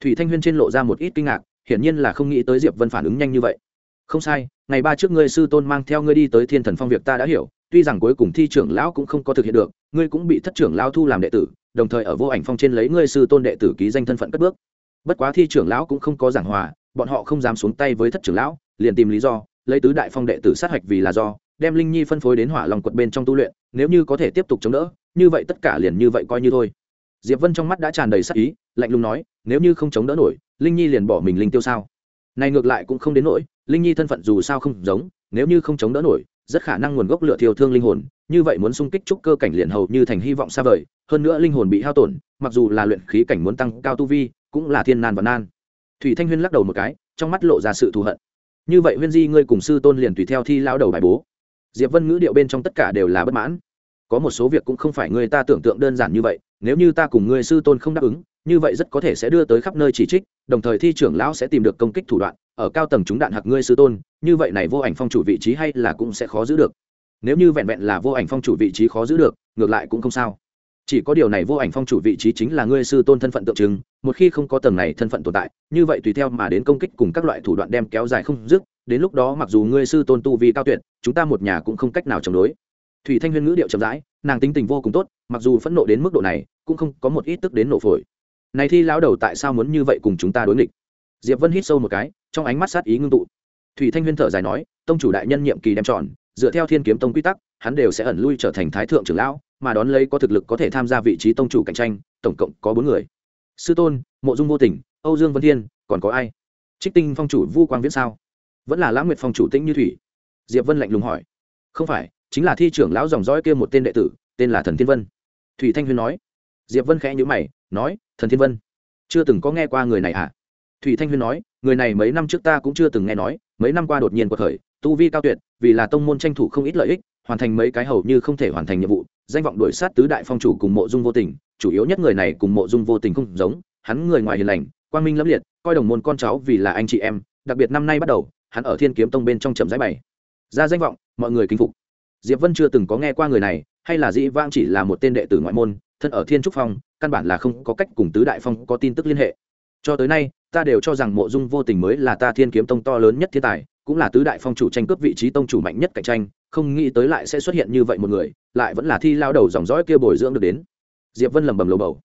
S1: Thủy thanh huyên trên lộ ra một ít kinh ngạc, hiển nhiên là không nghĩ tới diệp vân phản ứng nhanh như vậy. Không sai, ngày ba trước ngươi sư tôn mang theo ngươi đi tới thiên thần phong việc ta đã hiểu, tuy rằng cuối cùng thi trưởng lão cũng không có thực hiện được, ngươi cũng bị thất trưởng lao thu làm đệ tử, đồng thời ở vô ảnh phong trên lấy ngươi sư tôn đệ tử ký danh thân phận cất bước. Bất quá thi trưởng lão cũng không có giảng hòa, bọn họ không dám xuống tay với thất trưởng lão liền tìm lý do, lấy tứ đại phong đệ tử sát hạch vì là do, đem linh nhi phân phối đến hỏa lòng quật bên trong tu luyện, nếu như có thể tiếp tục chống đỡ, như vậy tất cả liền như vậy coi như thôi. Diệp vân trong mắt đã tràn đầy sắc ý, lạnh lùng nói, nếu như không chống đỡ nổi, linh nhi liền bỏ mình linh tiêu sao? Này ngược lại cũng không đến nỗi, linh nhi thân phận dù sao không giống, nếu như không chống đỡ nổi, rất khả năng nguồn gốc lửa thiêu thương linh hồn, như vậy muốn xung kích trúc cơ cảnh liền hầu như thành hy vọng xa vời, hơn nữa linh hồn bị hao tổn, mặc dù là luyện khí cảnh muốn tăng cao tu vi, cũng là thiên nan và nan. Thủy thanh huyên lắc đầu một cái, trong mắt lộ ra sự thù hận như vậy huyên di, ngươi cùng sư tôn liền tùy theo thi lao đầu bài bố. Diệp vân ngữ điệu bên trong tất cả đều là bất mãn. Có một số việc cũng không phải người ta tưởng tượng đơn giản như vậy, nếu như ta cùng ngươi sư tôn không đáp ứng, như vậy rất có thể sẽ đưa tới khắp nơi chỉ trích, đồng thời thi trưởng lão sẽ tìm được công kích thủ đoạn, ở cao tầng chúng đạn hạc ngươi sư tôn, như vậy này vô ảnh phong chủ vị trí hay là cũng sẽ khó giữ được. Nếu như vẹn vẹn là vô ảnh phong chủ vị trí khó giữ được, ngược lại cũng không sao chỉ có điều này vô ảnh phong chủ vị trí chính là ngươi sư tôn thân phận tượng trưng, một khi không có tầng này thân phận tồn tại, như vậy tùy theo mà đến công kích cùng các loại thủ đoạn đem kéo dài không dứt, đến lúc đó mặc dù ngươi sư tôn tu vi cao tuyệt, chúng ta một nhà cũng không cách nào chống đối. Thủy thanh huyên ngữ điệu chậm rãi, nàng tính tình vô cùng tốt, mặc dù phẫn nộ đến mức độ này, cũng không có một ít tức đến nổ phổi. Này thi lão đầu tại sao muốn như vậy cùng chúng ta đối nghịch? Diệp vân hít sâu một cái, trong ánh mắt sát ý ngưng tụ. Thủy thanh huyên thở dài nói, tông chủ đại nhân nhiệm kỳ đem tròn dựa theo thiên kiếm tông quy tắc hắn đều sẽ ẩn lui trở thành thái thượng trưởng lão, mà đón lấy có thực lực có thể tham gia vị trí tông chủ cạnh tranh, tổng cộng có bốn người. Sư tôn, mộ dung vô tình, âu dương vân thiên, còn có ai? Trích tinh phong chủ vu quang viễn sao? Vẫn là lãng nguyệt phong chủ tĩnh như thủy? Diệp vân lạnh lùng hỏi. Không phải, chính là thi trưởng lão dòng dõi kia một tên đệ tử, tên là thần thiên vân. Thủy thanh huyên nói. Diệp vân khẽ nhữ mày, nói, thần thiên vân, chưa từng có nghe qua người này à? Thủy thanh huyên nói, người này mấy năm trước ta cũng chưa từng nghe nói, mấy năm qua đột nhiên cuộc khởi, tu vi cao tuyệt, vì là tông môn tranh thủ không ít lợi ích hoàn thành mấy cái hầu như không thể hoàn thành nhiệm vụ, danh vọng đuổi sát tứ đại phong chủ cùng mộ dung vô tình, chủ yếu nhất người này cùng mộ dung vô tình không giống, hắn người ngoài hiền lành, quang minh lẫm liệt, coi đồng môn con cháu vì là anh chị em, đặc biệt năm nay bắt đầu, hắn ở thiên kiếm tông bên trong chậm giải bày. Ra danh vọng, mọi người kính phục. Diệp vân chưa từng có nghe qua người này, hay là dĩ Vang chỉ là một tên đệ tử ngoại môn, thân ở thiên trúc phong, căn bản là không có cách cùng tứ đại phong có tin tức liên hệ. Cho tới nay, ta đều cho rằng mộ dung vô tình mới là ta thiên kiếm tông to lớn nhất thiên tài cũng là tứ đại phong chủ tranh cướp vị trí tông chủ mạnh nhất cạnh tranh, không nghĩ tới lại sẽ xuất hiện như vậy một người, lại vẫn là thi lao đầu dòng dõi kia bồi dưỡng được đến. Diệp vân lầm bầm lầu bầu.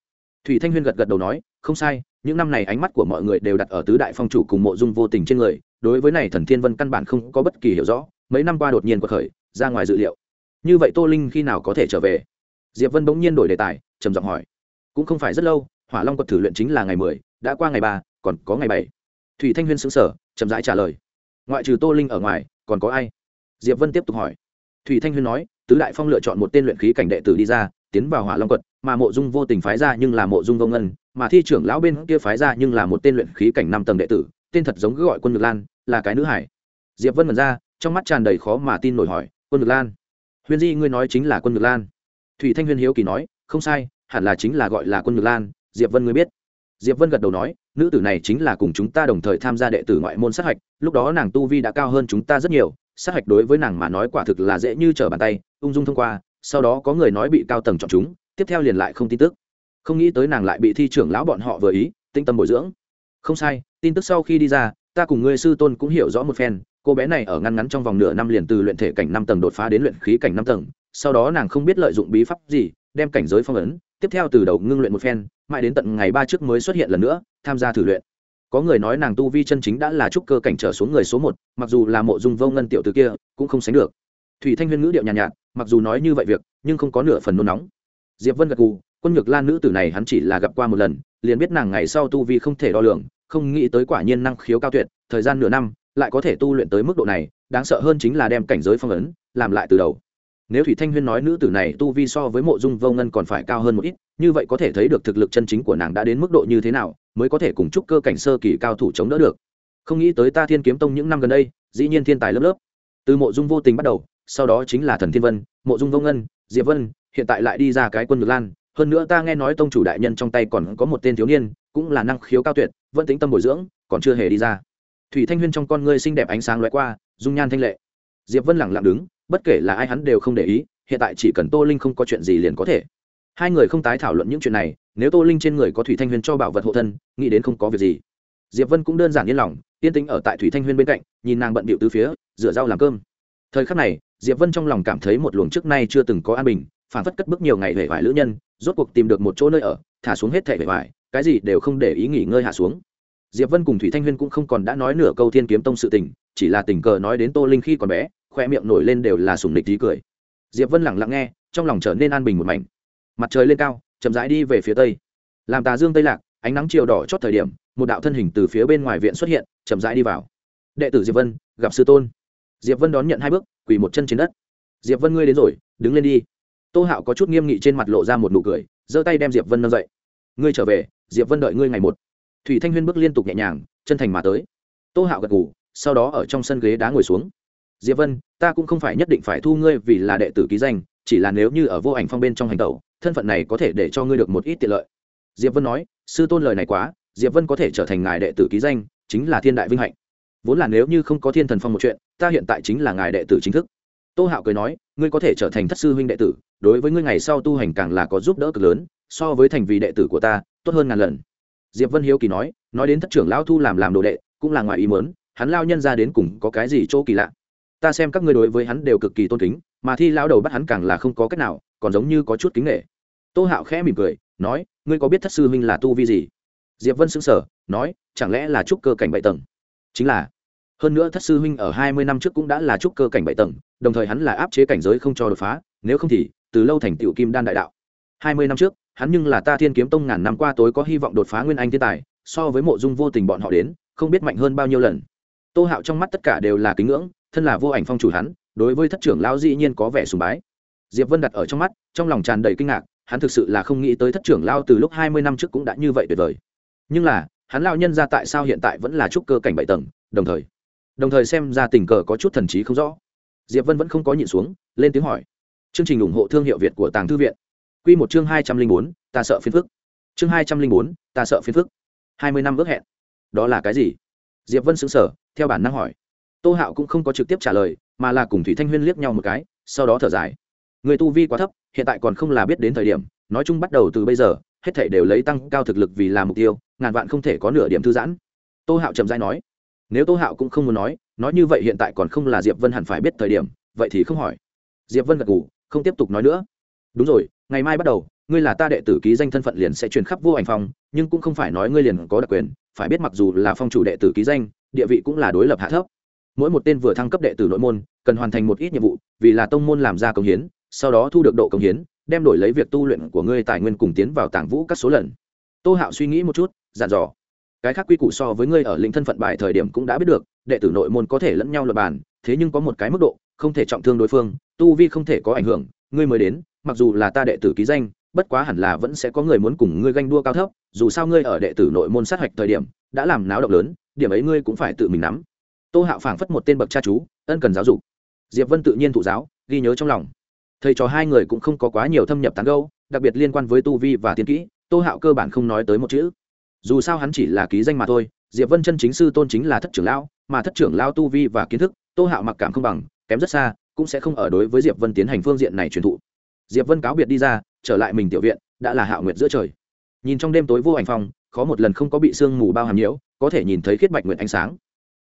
S1: Thủy thanh huyên gật gật đầu nói, không sai, những năm này ánh mắt của mọi người đều đặt ở tứ đại phong chủ cùng mộ dung vô tình trên người, đối với này thần thiên vân căn bản không có bất kỳ hiểu rõ, mấy năm qua đột nhiên quật khởi, ra ngoài dự liệu. Như vậy tô linh khi nào có thể trở về? Diệp vân bỗng nhiên đổi đề tài, trầm giọng hỏi, cũng không phải rất lâu, hỏa long quật thử luyện chính là ngày mười, đã qua ngày ba, còn có ngày bảy. Thủy thanh huyên xứng sở chậm rãi trả lời ngoại trừ tô linh ở ngoài, còn có ai? Diệp vân tiếp tục hỏi. Thủy thanh huyên nói, tứ đại phong lựa chọn một tên luyện khí cảnh đệ tử đi ra, tiến vào hỏa long quật, mà mộ dung vô tình phái ra nhưng là mộ dung vô ngân, mà thi trưởng lão bên kia phái ra nhưng là một tên luyện khí cảnh năm tầng đệ tử, tên thật giống gọi quân ngược lan, là cái nữ hải. Diệp vân mật ra, trong mắt tràn đầy khó mà tin nổi hỏi, quân ngược lan huyên di ngươi nói chính là quân ngược lan? Thủy thanh huyên hiếu kỳ nói, không sai, hẳn là chính là gọi là quân ngược lan, diệp vân ngươi biết diệp vân gật đầu nói, nữ tử này chính là cùng chúng ta đồng thời tham gia đệ tử ngoại môn sát hạch, lúc đó nàng tu vi đã cao hơn chúng ta rất nhiều, sát hạch đối với nàng mà nói quả thực là dễ như trở bàn tay. Ung dung thông qua, sau đó có người nói bị cao tầng chọn chúng, tiếp theo liền lại không tin tức. Không nghĩ tới nàng lại bị thi trưởng lão bọn họ vừa ý tinh tâm bồi dưỡng. Không sai, tin tức sau khi đi ra, ta cùng ngươi sư tôn cũng hiểu rõ một phen, cô bé này ở ngăn ngắn trong vòng nửa năm liền từ luyện thể cảnh năm tầng đột phá đến luyện khí cảnh năm tầng, sau đó nàng không biết lợi dụng bí pháp gì, đem cảnh giới phong ấn, tiếp theo từ đầu ngưng luyện một phen mãi đến tận ngày ba trước mới xuất hiện lần nữa tham gia thử luyện. Có người nói nàng tu vi chân chính đã là trúc cơ cảnh trở xuống người số một mặc dù là mộ dung vô ngân tiểu từ kia cũng không sánh được. Thủy thanh huyên ngữ điệu nhàn nhạt, nhạt mặc dù nói như vậy việc nhưng không có nửa phần nôn nóng. Diệp vân gật gù quân nhược lan nữ tử này hắn chỉ là gặp qua một lần liền biết nàng ngày sau tu vi không thể đo lường không nghĩ tới quả nhiên năng khiếu cao tuyệt thời gian nửa năm lại có thể tu luyện tới mức độ này đáng sợ hơn chính là đem cảnh giới phong ấn làm lại từ đầu nếu thủy thanh huyên nói nữ tử này tu vi so với mộ dung vô ngân còn phải cao hơn một ít, như vậy có thể thấy được thực lực chân chính của nàng đã đến mức độ như thế nào, mới có thể cùng chúc cơ cảnh sơ kỳ cao thủ chống đỡ được. Không nghĩ tới ta thiên kiếm tông những năm gần đây, dĩ nhiên thiên tài lớp lớp. Từ mộ dung vô tình bắt đầu, sau đó chính là thần thiên vân, mộ dung vô ngân, diệp vân, hiện tại lại đi ra cái quân ngược lan. Hơn nữa ta nghe nói tông chủ đại nhân trong tay còn có một tên thiếu niên, cũng là năng khiếu cao tuyệt, vẫn tính tâm bồi dưỡng, còn chưa hề đi ra. Thủy thanh huyên trong con ngươi xinh đẹp ánh sáng loại qua, dung nhan thanh lệ. Diệp vân lẳng lặng đứng bất kể là ai hắn đều không để ý, hiện tại chỉ cần tô linh không có chuyện gì liền có thể. Hai người không tái thảo luận những chuyện này, nếu tô linh trên người có thủy thanh huyên cho bảo vật hộ thân, nghĩ đến không có việc gì. Diệp vân cũng đơn giản yên lòng, yên tĩnh ở tại thủy thanh huyên bên cạnh, nhìn nàng bận bịu từ phía, rửa rau làm cơm. Thời khắc này, diệp vân trong lòng cảm thấy một luồng trước nay chưa từng có an bình phản phất cất bước nhiều ngày về vải lữ nhân, rốt cuộc tìm được một chỗ nơi ở, thả xuống hết thể về vải, cái gì đều không để ý nghỉ ngơi hạ xuống. Diệp vân cùng thủy thanh huyên cũng không còn đã nói nửa câu thiên kiếm tông sự tình, chỉ là tình cờ nói đến tô linh khi còn bé khoe miệng nổi lên đều là sùng nịch tí cười. Diệp vân lẳng lặng nghe, trong lòng trở nên an bình một mảnh. Mặt trời lên cao, chậm rãi đi về phía tây. Làm tà dương tây lạc, ánh nắng chiều đỏ chót thời điểm, một đạo thân hình từ phía bên ngoài viện xuất hiện, chậm rãi đi vào. Đệ tử diệp vân, gặp sư tôn. Diệp vân đón nhận hai bước, quỳ một chân trên đất. Diệp vân ngươi đến rồi, đứng lên đi. Tô hạo có chút nghiêm nghị trên mặt lộ ra một nụ cười, giơ tay đem diệp vân nâng dậy. Ngươi trở về, diệp vân đợi ngươi ngày một. Thủy thanh huyên bước liên tục nhẹ nhàng, chân thành mà tới. Tô hạo gật ngủ sau đó ở trong sân ghế đá ngồi xuống diệp vân, ta cũng không phải nhất định phải thu ngươi vì là đệ tử ký danh, chỉ là nếu như ở vô ảnh phong bên trong hành tẩu, thân phận này có thể để cho ngươi được một ít tiện lợi. Diệp vân nói, sư tôn lời này quá, diệp vân có thể trở thành ngài đệ tử ký danh, chính là thiên đại vinh hạnh. Vốn là nếu như không có thiên thần phong một chuyện, ta hiện tại chính là ngài đệ tử chính thức. Tô hạo cười nói, ngươi có thể trở thành thất sư huynh đệ tử, đối với ngươi ngày sau tu hành càng là có giúp đỡ cực lớn, so với thành vì đệ tử của ta, tốt hơn ngàn lần. Diệp vân hiếu kỳ nói nói đến thất trưởng lão thu làm làm đồ đệ, cũng là ngoài ý mớn hắn lao nhân ra đến cùng có cái gì chỗ kỳ lạ? Ta xem các ngươi đối với hắn đều cực kỳ tôn kính, mà thi lão đầu bắt hắn càng là không có cách nào, còn giống như có chút kính nghệ tô hạo khẽ mỉm cười, nói, ngươi có biết thất sư huynh là tu vi gì? Diệp vân xứng sở nói, chẳng lẽ là trúc cơ cảnh bảy tầng? Chính là. Hơn nữa thất sư huynh ở hai mươi năm trước cũng đã là trúc cơ cảnh bảy tầng, đồng thời hắn là áp chế cảnh giới không cho đột phá, nếu không thì, từ lâu thành tựu kim đan đại đạo. Hai mươi năm trước, hắn nhưng là ta thiên kiếm tông ngàn năm qua tối có hy vọng đột phá nguyên anh thiên tài, so với mộ dung vô tình bọn họ đến, không biết mạnh hơn bao nhiêu lần. Tô hạo trong mắt tất cả đều là kính ngưỡng thân là vô ảnh phong chủ hắn, đối với thất trưởng lão dĩ nhiên có vẻ sùng bái. Diệp vân đặt ở trong mắt, trong lòng tràn đầy kinh ngạc, hắn thực sự là không nghĩ tới thất trưởng lao từ lúc hai mươi năm trước cũng đã như vậy tuyệt vời. Nhưng là, hắn lao nhân ra tại sao hiện tại vẫn là trúc cơ cảnh bảy tầng, đồng thời đồng thời xem ra tình cờ có chút thần trí không rõ. Diệp vân vẫn không có nhịn xuống, lên tiếng hỏi. Chương trình ủng hộ thương hiệu việt của tàng thư viện. Q một chương hai trăm linh bốn, ta sợ phiền phức. Chương hai trăm linh bốn, ta sợ phiền phức. Hai mươi năm ước hẹn. Đó là cái gì? Diệp vân xứng sở theo bản năng hỏi tô hạo cũng không có trực tiếp trả lời, mà là cùng thủy thanh huyên liếc nhau một cái, sau đó thở dài. Người tu vi quá thấp, hiện tại còn không là biết đến thời điểm, nói chung bắt đầu từ bây giờ, hết thể đều lấy tăng cao thực lực vì là mục tiêu, ngàn vạn không thể có nửa điểm thư giãn. Tô hạo trầm dai nói. Nếu tô hạo cũng không muốn nói nói như vậy hiện tại còn không là diệp vân hẳn phải biết thời điểm, vậy thì không hỏi. Diệp vân gật ngủ không tiếp tục nói nữa. Đúng rồi, ngày mai bắt đầu, ngươi là ta đệ tử ký danh thân phận liền sẽ truyền khắp vô ảnh phong nhưng cũng không phải nói ngươi liền có đặc quyền, phải biết mặc dù là phong chủ đệ tử ký danh, địa vị cũng là đối lập hạ thấp mỗi một tên vừa thăng cấp đệ tử nội môn, cần hoàn thành một ít nhiệm vụ, vì là tông môn làm ra công hiến, sau đó thu được độ công hiến, đem đổi lấy việc tu luyện của ngươi tài nguyên cùng tiến vào tảng vũ các số lần. Tô hạo suy nghĩ một chút, dặn dò. Cái khác quy củ so với ngươi ở lĩnh thân phận bài thời điểm cũng đã biết được, đệ tử nội môn có thể lẫn nhau lập bàn, thế nhưng có một cái mức độ, không thể trọng thương đối phương, tu vi không thể có ảnh hưởng, ngươi mới đến, mặc dù là ta đệ tử ký danh, bất quá hẳn là vẫn sẽ có người muốn cùng ngươi ganh đua cao thấp, dù sao ngươi ở đệ tử nội môn sát hạch thời điểm, đã làm náo động lớn, điểm ấy ngươi cũng phải tự mình nắm tô hạo phảng phất một tên bậc cha chú, ân cần giáo dục. Diệp vân tự nhiên thụ giáo, ghi nhớ trong lòng. Thầy trò hai người cũng không có quá nhiều thâm nhập tán gâu đặc biệt liên quan với tu vi và tiến kỹ, tô hạo cơ bản không nói tới một chữ. Dù sao hắn chỉ là ký danh mà thôi, diệp vân chân chính sư tôn chính là thất trưởng lão, mà thất trưởng lão tu vi và kiến thức, tô hạo mặc cảm không bằng, kém rất xa, cũng sẽ không ở đối với diệp vân tiến hành phương diện này truyền thụ. Diệp vân cáo biệt đi ra, trở lại mình tiểu viện, đã là hạo nguyệt giữa trời. Nhìn trong đêm tối vô ảnh phong, khó một lần không có bị sương mù bao hàm nhiễu, có thể nhìn thấy khiết bạch nguyện ánh sáng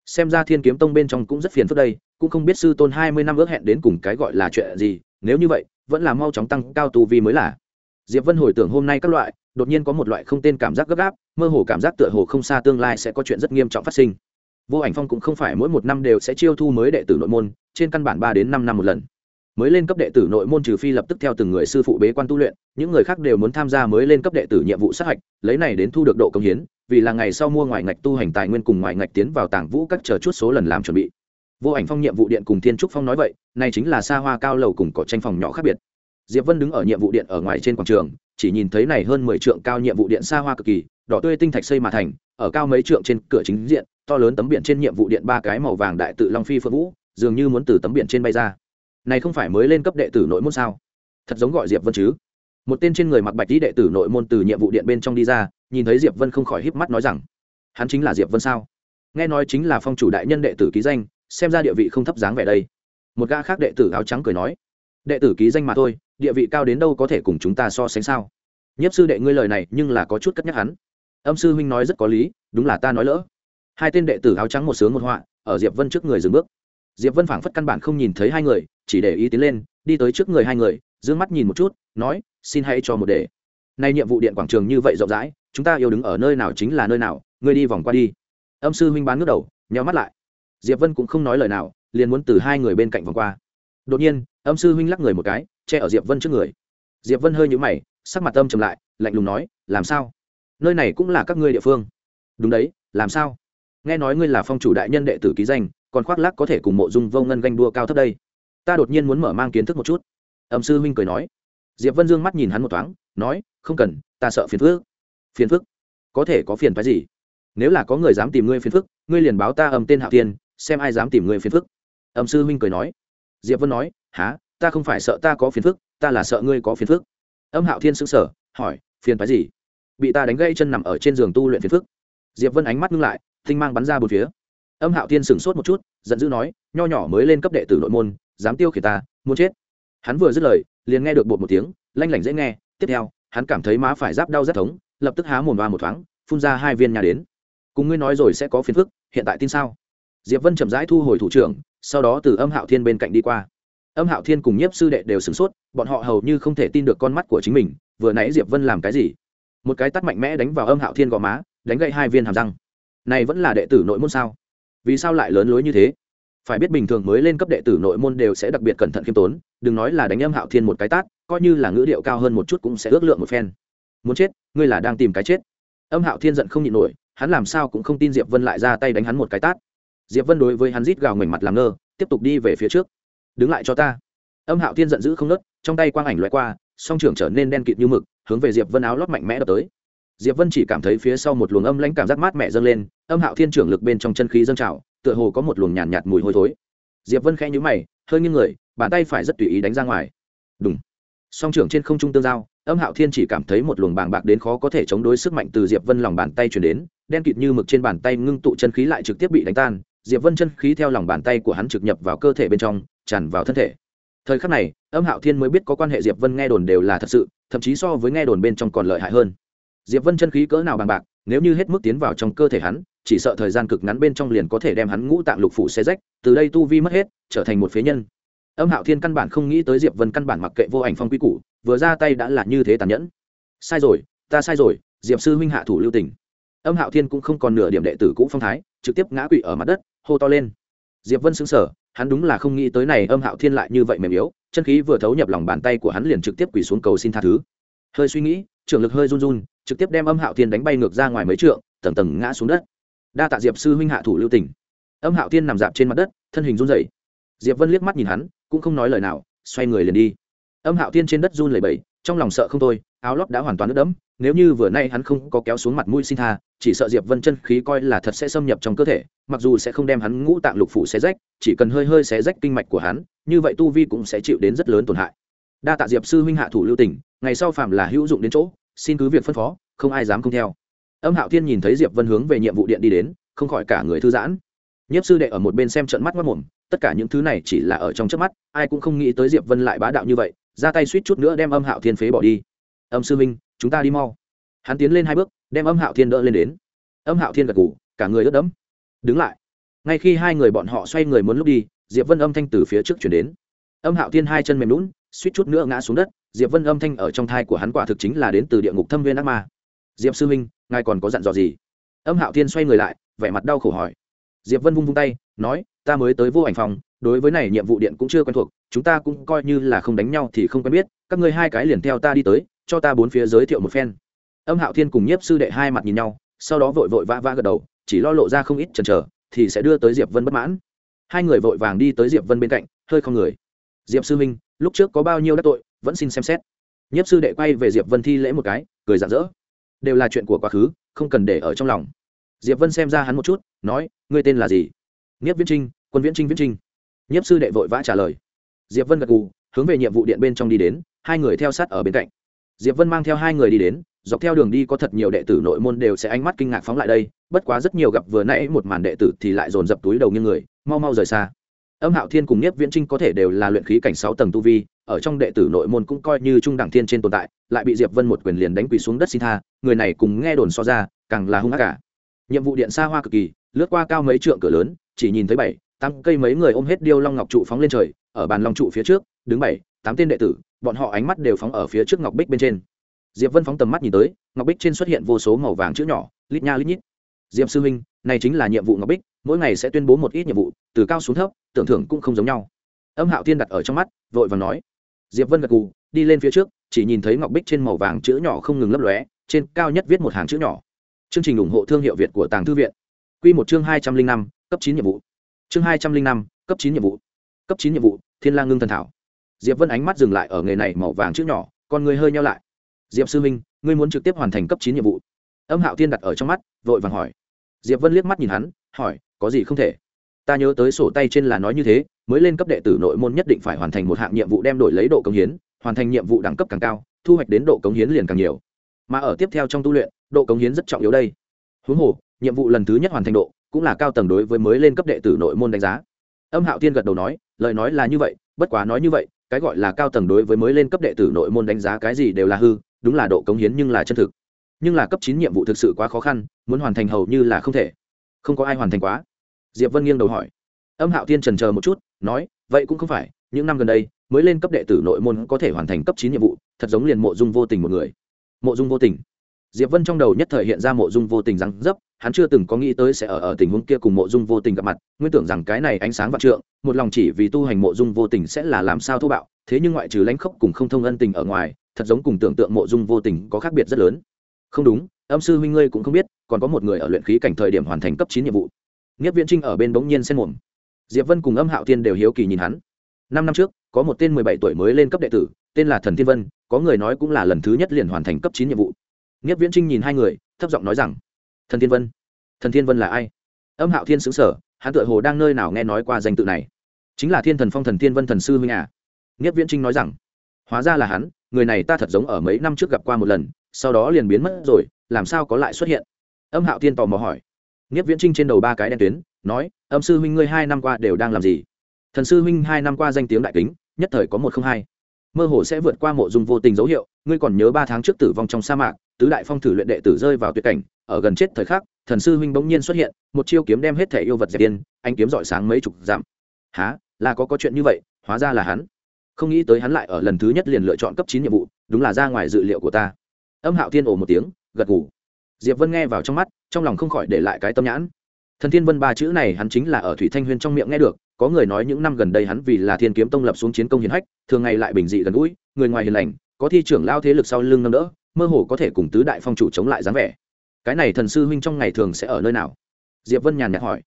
S1: xem ra thiên kiếm tông bên trong cũng rất phiền phức đây, cũng không biết sư tôn hai mươi năm ước hẹn đến cùng cái gọi là chuyện gì, nếu như vậy, vẫn là mau chóng tăng cao tu vi mới là. Diệp vân hồi tưởng hôm nay các loại, đột nhiên có một loại không tên cảm giác gấp gáp, mơ hồ cảm giác tựa hồ không xa tương lai sẽ có chuyện rất nghiêm trọng phát sinh. Vô ảnh phong cũng không phải mỗi một năm đều sẽ chiêu thu mới đệ tử nội môn, trên căn bản ba đến năm năm một lần. Mới lên cấp đệ tử nội môn trừ phi lập tức theo từng người sư phụ bế quan tu luyện, những người khác đều muốn tham gia mới lên cấp đệ tử nhiệm vụ sát hạch, lấy này đến thu được độ công hiến vì là ngày sau mua ngoài ngạch tu hành tài nguyên cùng ngoài ngạch tiến vào tảng vũ các chờ chút số lần làm chuẩn bị. Vô ảnh phong nhiệm vụ điện cùng thiên trúc phong nói vậy này chính là xa hoa cao lầu cùng cỏ tranh phòng nhỏ khác biệt. Diệp vân đứng ở nhiệm vụ điện ở ngoài trên quảng trường, chỉ nhìn thấy này hơn mười trượng cao nhiệm vụ điện xa hoa cực kỳ, đỏ tươi tinh thạch xây mà thành, ở cao mấy trượng trên cửa chính diện, to lớn tấm biển trên nhiệm vụ điện ba cái màu vàng đại tự long phi phượng vũ, dường như muốn từ tấm biển trên bay ra. Này không phải mới lên cấp đệ tử nội môn sao? Thật giống gọi diệp vân chứ? Một tên trên người mặc bạch lý đệ tử nội môn từ nhiệm vụ điện bên trong đi ra, nhìn thấy diệp vân không khỏi híp mắt nói rằng, hắn chính là diệp vân sao? Nghe nói chính là phong chủ đại nhân đệ tử ký danh, xem ra địa vị không thấp dáng vẻ đây. Một gã khác đệ tử áo trắng cười nói, đệ tử ký danh mà thôi, địa vị cao đến đâu có thể cùng chúng ta so sánh sao? Nhiếp sư đệ ngươi lời này nhưng là có chút cất nhắc hắn. Âm sư huynh nói rất có lý, đúng là ta nói lỡ. Hai tên đệ tử áo trắng một sướng một họa, ở diệp vân trước người dừng bước. Diệp vân phảng phất căn bản không nhìn thấy hai người, chỉ để ý tiến lên, đi tới trước người hai người d ư ơ n g mắt nhìn một chút, nói xin hãy cho một đề. Nay nhiệm vụ điện quảng trường như vậy rộng rãi, chúng ta yêu đứng ở nơi nào chính là nơi nào, ngươi đi vòng qua đi. Âm sư huynh bán ngước đầu, nheo mắt lại. Diệp vân cũng không nói lời nào, liền muốn từ hai người bên cạnh vòng qua. Đột nhiên, âm sư huynh lắc người một cái, che ở diệp vân trước người. Diệp vân hơi nhũ mày, sắc mặt âm trầm lại, lạnh lùng nói, làm sao? Nơi này cũng là các ngươi địa phương. Đúng đấy, làm sao? Nghe nói ngươi là phong chủ đại nhân đệ tử ký danh, còn khoác lác có thể cùng mộ dung vô ngân ganh đua cao thấp đây. Ta đột nhiên muốn mở mang kiến thức một chút. Âm sư huynh cười nói diệp vân dương mắt nhìn hắn một thoáng, nói, không cần, ta sợ phiền phức. Phiền phức? Có thể có phiền phức gì? Nếu là có người dám tìm ngươi phiền phức, ngươi liền báo ta âm tên hạo tiên xem ai dám tìm ngươi phiền phức. Âm sư huynh cười nói. Diệp vân nói há ta không phải sợ ta có phiền phức, ta là sợ ngươi có phiền phức. Âm hạo thiên sững sờ, hỏi, phiền phức gì? Bị ta đánh gãy chân nằm ở trên giường tu luyện phiền phức. Diệp vân ánh mắt ngưng lại, tinh mang bắn ra bốn phía. Âm hạo thiên sửng sốt một chút, giận dữ nói, nho nhỏ mới lên cấp đệ tử nội môn, dám tiêu khiển ta, muốn chết hắn vừa dứt lời, liền nghe được bột một tiếng, lanh lảnh dễ nghe. Tiếp theo, hắn cảm thấy má phải giáp đau rất thống, lập tức há mồm vào một thoáng, phun ra hai viên nhà đến. Cùng ngươi nói rồi sẽ có phiền phức, hiện tại tin sao? Diệp vân chậm rãi thu hồi thủ trưởng, sau đó từ âm hạo thiên bên cạnh đi qua. Âm hạo thiên cùng nhiếp sư đệ đều sửng sốt, bọn họ hầu như không thể tin được con mắt của chính mình, vừa nãy diệp vân làm cái gì? Một cái tắt mạnh mẽ đánh vào âm hạo thiên gò má, đánh gậy hai viên hàm răng. Này vẫn là đệ tử nội môn sao? Vì sao lại lớn lối như thế? Phải biết bình thường mới lên cấp đệ tử nội môn đều sẽ đặc biệt cẩn thận khiêm tốn, đừng nói là đánh âm hạo thiên một cái tát, coi như là ngữ điệu cao hơn một chút cũng sẽ ước lượng một phen. Muốn chết, ngươi là đang tìm cái chết. Âm hạo thiên giận không nhịn nổi, hắn làm sao cũng không tin diệp vân lại ra tay đánh hắn một cái tát. Diệp vân đối với hắn rít gào ngoảnh mặt làm ngơ, tiếp tục đi về phía trước. Đứng lại cho ta. Âm hạo thiên giận dữ không nớt trong tay quang ảnh loại qua, song trưởng trở nên đen kịt như mực, hướng về diệp vân áo lót mạnh mẽ đập tới. Diệp vân chỉ cảm thấy phía sau một luồng âm lãnh cảm giác mát mẻ dâng lên, âm hạo thiên trưởng lực bên trong chân khí dâng trào tựa hồ có một luồng nhàn nhạt, nhạt mùi hôi thối. Diệp vân khẽ nhíu mày hơi nghiêng người bàn tay phải rất tùy ý đánh ra ngoài. Đúng song trưởng trên không trung tương giao âm hạo thiên chỉ cảm thấy một luồng bàng bạc đến khó có thể chống đối sức mạnh từ diệp vân lòng bàn tay truyền đến đen kịt như mực trên bàn tay ngưng tụ chân khí lại trực tiếp bị đánh tan. Diệp vân chân khí theo lòng bàn tay của hắn trực nhập vào cơ thể bên trong tràn vào thân thể. Thời khắc này âm hạo thiên mới biết có quan hệ diệp vân nghe đồn đều là thật sự thậm chí so với nghe đồn bên trong còn lợi hại hơn. Diệp vân chân khí cỡ nào bằng bạc nếu như hết mức tiến vào trong cơ thể hắn chỉ sợ thời gian cực ngắn bên trong liền có thể đem hắn ngũ tạng lục phủ xe rách, từ đây tu vi mất hết, trở thành một phế nhân. Âm hạo thiên căn bản không nghĩ tới diệp vân căn bản mặc kệ vô ảnh phong quy củ, vừa ra tay đã là như thế tàn nhẫn. Sai rồi, ta sai rồi, diệp sư huynh hạ thủ lưu tình. Âm hạo thiên cũng không còn nửa điểm đệ tử cũ phong thái, trực tiếp ngã quỵ ở mặt đất, hô to lên. Diệp vân xứng sở hắn đúng là không nghĩ tới này âm hạo thiên lại như vậy mềm yếu, chân khí vừa thấu nhập lòng bàn tay của hắn liền trực tiếp quỳ xuống cầu xin tha thứ. Hơi suy nghĩ, trưởng lực hơi run run, trực tiếp đem âm hạo thiên đánh bay ngược ra ngoài mấy trượng, tầng tầng ngã xuống đất đa tạ diệp sư huynh hạ thủ lưu tình âm hạo thiên nằm dạp trên mặt đất thân hình run rẩy diệp vân liếc mắt nhìn hắn cũng không nói lời nào xoay người liền đi âm hạo thiên trên đất run lẩy bẩy, trong lòng sợ không thôi áo lót đã hoàn toàn ướt đẫm nếu như vừa nay hắn không có kéo xuống mặt mũi xin tha chỉ sợ diệp vân chân khí coi là thật sẽ xâm nhập trong cơ thể mặc dù sẽ không đem hắn ngũ tạng lục phủ xé rách chỉ cần hơi hơi xé rách kinh mạch của hắn như vậy tu vi cũng sẽ chịu đến rất lớn tổn hại đa tạ diệp sư huynh hạ thủ lưu tỉnh ngày sau phạm là hữu dụng đến chỗ xin cứ việc phân phó không ai dám không theo âm hạo thiên nhìn thấy diệp vân hướng về nhiệm vụ điện đi đến không khỏi cả người thư giãn. Nhiếp sư đệ ở một bên xem trận mắt mất mồm tất cả những thứ này chỉ là ở trong trước mắt ai cũng không nghĩ tới diệp vân lại bá đạo như vậy ra tay suýt chút nữa đem âm hạo thiên phế bỏ đi. Âm sư minh chúng ta đi mau. Hắn tiến lên hai bước đem âm hạo thiên đỡ lên đến. Âm hạo thiên gật gù, cả người ướt đẫm. Đứng lại. Ngay khi hai người bọn họ xoay người muốn lúc đi diệp vân âm thanh từ phía trước chuyển đến. Âm hạo thiên hai chân mềm lún suýt chút nữa ngã xuống đất diệp vân âm thanh ở trong thai của hắn quả thực chính là đến từ địa ngục thâm viên ác ma. Diệp sư minh ngài còn có dặn dò gì? Âm hạo thiên xoay người lại, vẻ mặt đau khổ hỏi. Diệp vân vung vung tay, nói, ta mới tới vô ảnh phòng, đối với này nhiệm vụ điện cũng chưa quen thuộc, chúng ta cũng coi như là không đánh nhau thì không quen biết, các ngươi hai cái liền theo ta đi tới, cho ta bốn phía giới thiệu một phen. Âm hạo thiên cùng nhiếp sư đệ hai mặt nhìn nhau, sau đó vội vội vã vã gật đầu, chỉ lo lộ ra không ít chần chờ, thì sẽ đưa tới diệp vân bất mãn. Hai người vội vàng đi tới diệp vân bên cạnh, hơi không người. Diệp sư minh lúc trước có bao nhiêu đắc tội, vẫn xin xem xét. Nhiếp sư đệ quay về diệp vân thi lễ một cái, cười rạng rỡ đều là chuyện của quá khứ, không cần để ở trong lòng. Diệp vân xem ra hắn một chút, nói, ngươi tên là gì? Nhiếp viễn trinh, quân viễn trinh viễn trinh. Nhiếp sư đệ vội vã trả lời. Diệp vân gật gù, hướng về nhiệm vụ điện bên trong đi đến, hai người theo sát ở bên cạnh. Diệp vân mang theo hai người đi đến, dọc theo đường đi có thật nhiều đệ tử nội môn đều sẽ ánh mắt kinh ngạc phóng lại đây, bất quá rất nhiều gặp vừa nãy một màn đệ tử thì lại dồn dập túi đầu như người, mau mau rời xa. Âm hạo thiên cùng nhiếp viễn trinh có thể đều là luyện khí cảnh sáu tầng tu vi ở trong đệ tử nội môn cũng coi như trung đẳng thiên trên tồn tại, lại bị diệp vân một quyền liền đánh quỳ xuống đất xin tha, người này cùng nghe đồn so ra, càng là hung ác cả. Nhiệm vụ điện xa hoa cực kỳ, lướt qua cao mấy trượng cửa lớn, chỉ nhìn thấy bảy, tám cây mấy người ôm hết điêu long ngọc trụ phóng lên trời, ở bàn long trụ phía trước, đứng bảy, tám tên đệ tử, bọn họ ánh mắt đều phóng ở phía trước ngọc bích bên trên. Diệp vân phóng tầm mắt nhìn tới, ngọc bích trên xuất hiện vô số màu vàng chữ nhỏ, lít nha lít nhít. Diệp sư huynh, này chính là nhiệm vụ ngọc bích, mỗi ngày sẽ tuyên bố một ít nhiệm vụ, từ cao xuống thấp, tưởng thưởng cũng không giống nhau. Âm hạo thiên đặt ở trong mắt, vội vàng nói diệp vân gật gù, đi lên phía trước, chỉ nhìn thấy ngọc bích trên màu vàng chữ nhỏ không ngừng lấp lóe, trên cao nhất viết một hàng chữ nhỏ. Chương trình ủng hộ thương hiệu việt của tàng thư viện. Q một chương hai trăm linh năm, cấp chín nhiệm vụ. Chương hai trăm linh năm, cấp chín nhiệm vụ. Cấp chín nhiệm vụ, thiên lang ngưng thần thảo. Diệp vân ánh mắt dừng lại ở nghề này màu vàng chữ nhỏ, con người hơi nhau lại. Diệp sư minh, ngươi muốn trực tiếp hoàn thành cấp chín nhiệm vụ? Âm hạo thiên đặt ở trong mắt, vội vàng hỏi. Diệp vân liếc mắt nhìn hắn, hỏi, có gì không thể? Ta nhớ tới sổ tay trên là nói như thế, mới lên cấp đệ tử nội môn nhất định phải hoàn thành một hạng nhiệm vụ đem đổi lấy độ cống hiến, hoàn thành nhiệm vụ đẳng cấp càng cao, thu hoạch đến độ cống hiến liền càng nhiều. Mà ở tiếp theo trong tu luyện, độ cống hiến rất trọng yếu đây. Huống hồ, nhiệm vụ lần thứ nhất hoàn thành độ, cũng là cao tầng đối với mới lên cấp đệ tử nội môn đánh giá. Âm hạo tiên gật đầu nói, lời nói là như vậy, bất quá nói như vậy, cái gọi là cao tầng đối với mới lên cấp đệ tử nội môn đánh giá cái gì đều là hư, đúng là độ cống hiến nhưng là chân thực. Nhưng là cấp chín nhiệm vụ thực sự quá khó khăn, muốn hoàn thành hầu như là không thể. Không có ai hoàn thành quá diệp vân nghiêng đầu hỏi. Âm hạo tiên trần chờ một chút, nói, vậy cũng không phải, những năm gần đây, mới lên cấp đệ tử nội môn có thể hoàn thành cấp chín nhiệm vụ, thật giống liền mộ dung vô tình một người. Mộ dung vô tình. Diệp vân trong đầu nhất thời hiện ra mộ dung vô tình rằng dấp, hắn chưa từng có nghĩ tới sẽ ở ở tình huống kia cùng mộ dung vô tình gặp mặt, nguyên tưởng rằng cái này ánh sáng vạn trượng, một lòng chỉ vì tu hành mộ dung vô tình sẽ là làm sao thô bạo, thế nhưng ngoại trừ lãnh khốc cùng không thông ân tình ở ngoài, thật giống cùng tưởng tượng mộ dung vô tình có khác biệt rất lớn. Không đúng, âm sư huynh ngươi cũng không biết, còn có một người ở luyện khí cảnh thời điểm hoàn thành cấp chín nhiệm vụ nghiếp viễn trinh ở bên bỗng nhiên xen mồm. Diệp vân cùng âm hạo Thiên đều hiếu kỳ nhìn hắn. Năm năm trước, có một tên mười bảy tuổi mới lên cấp đệ tử, tên là thần thiên vân, có người nói cũng là lần thứ nhất liền hoàn thành cấp chín nhiệm vụ. Nghiếp viễn trinh nhìn hai người, thấp giọng nói rằng, thần thiên vân, thần thiên vân là ai? Âm hạo thiên xứng sở hắn tựa hồ đang nơi nào nghe nói qua danh tự này. Chính là thiên thần phong thần thiên vân thần sư huynh à? Nghiếp viễn trinh nói rằng, hóa ra là hắn, người này ta thật giống ở mấy năm trước gặp qua một lần, sau đó liền biến mất rồi, làm sao có lại xuất hiện? Âm hạo thiên tò mò hỏi nghiếp viễn trinh trên đầu ba cái đen tuyến, nói, âm sư huynh ngươi hai năm qua đều đang làm gì? Thần sư huynh hai năm qua danh tiếng đại kính, nhất thời có một không hai. Mơ hồ sẽ vượt qua mộ dung vô tình dấu hiệu, ngươi còn nhớ ba tháng trước tử vong trong sa mạc, tứ đại phong thử luyện đệ tử rơi vào tuyệt cảnh, ở gần chết thời khắc, thần sư huynh bỗng nhiên xuất hiện, một chiêu kiếm đem hết thể yêu vật dẹp tiên anh kiếm rọi sáng mấy chục dặm. Há là có có chuyện như vậy, hóa ra là hắn. Không nghĩ tới hắn lại ở lần thứ nhất liền lựa chọn cấp chín nhiệm vụ, đúng là ra ngoài dự liệu của ta. Âm hạo thiên ồ một tiếng, gật ngủ diệp vân nghe vào trong mắt trong lòng không khỏi để lại cái tâm nhãn. Thần thiên vân ba chữ này hắn chính là ở thủy thanh huyên trong miệng nghe được, có người nói những năm gần đây hắn vì là thiên kiếm tông lập xuống chiến công hiển hách, thường ngày lại bình dị gần gũi, người ngoài hiền lành, có thi trưởng lao thế lực sau lưng nâng đỡ, mơ hồ có thể cùng tứ đại phong chủ chống lại dáng vẻ. Cái này thần sư huynh trong ngày thường sẽ ở nơi nào? Diệp vân nhàn nhạt hỏi.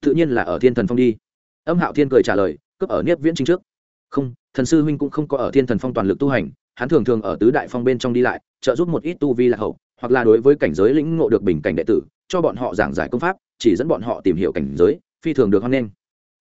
S1: Tự nhiên là ở thiên thần phong đi. Âm hạo thiên cười trả lời, cướp ở niếp viễn chính trước. Không, thần sư huynh cũng không có ở thiên thần phong toàn lực tu hành, hắn thường thường ở tứ đại phong bên trong đi lại, trợ giúp một ít tu vi lạc hậu hoặc là đối với cảnh giới lĩnh ngộ được bình cảnh đệ tử, cho bọn họ giảng giải công pháp, chỉ dẫn bọn họ tìm hiểu cảnh giới, phi thường được hoan nghênh.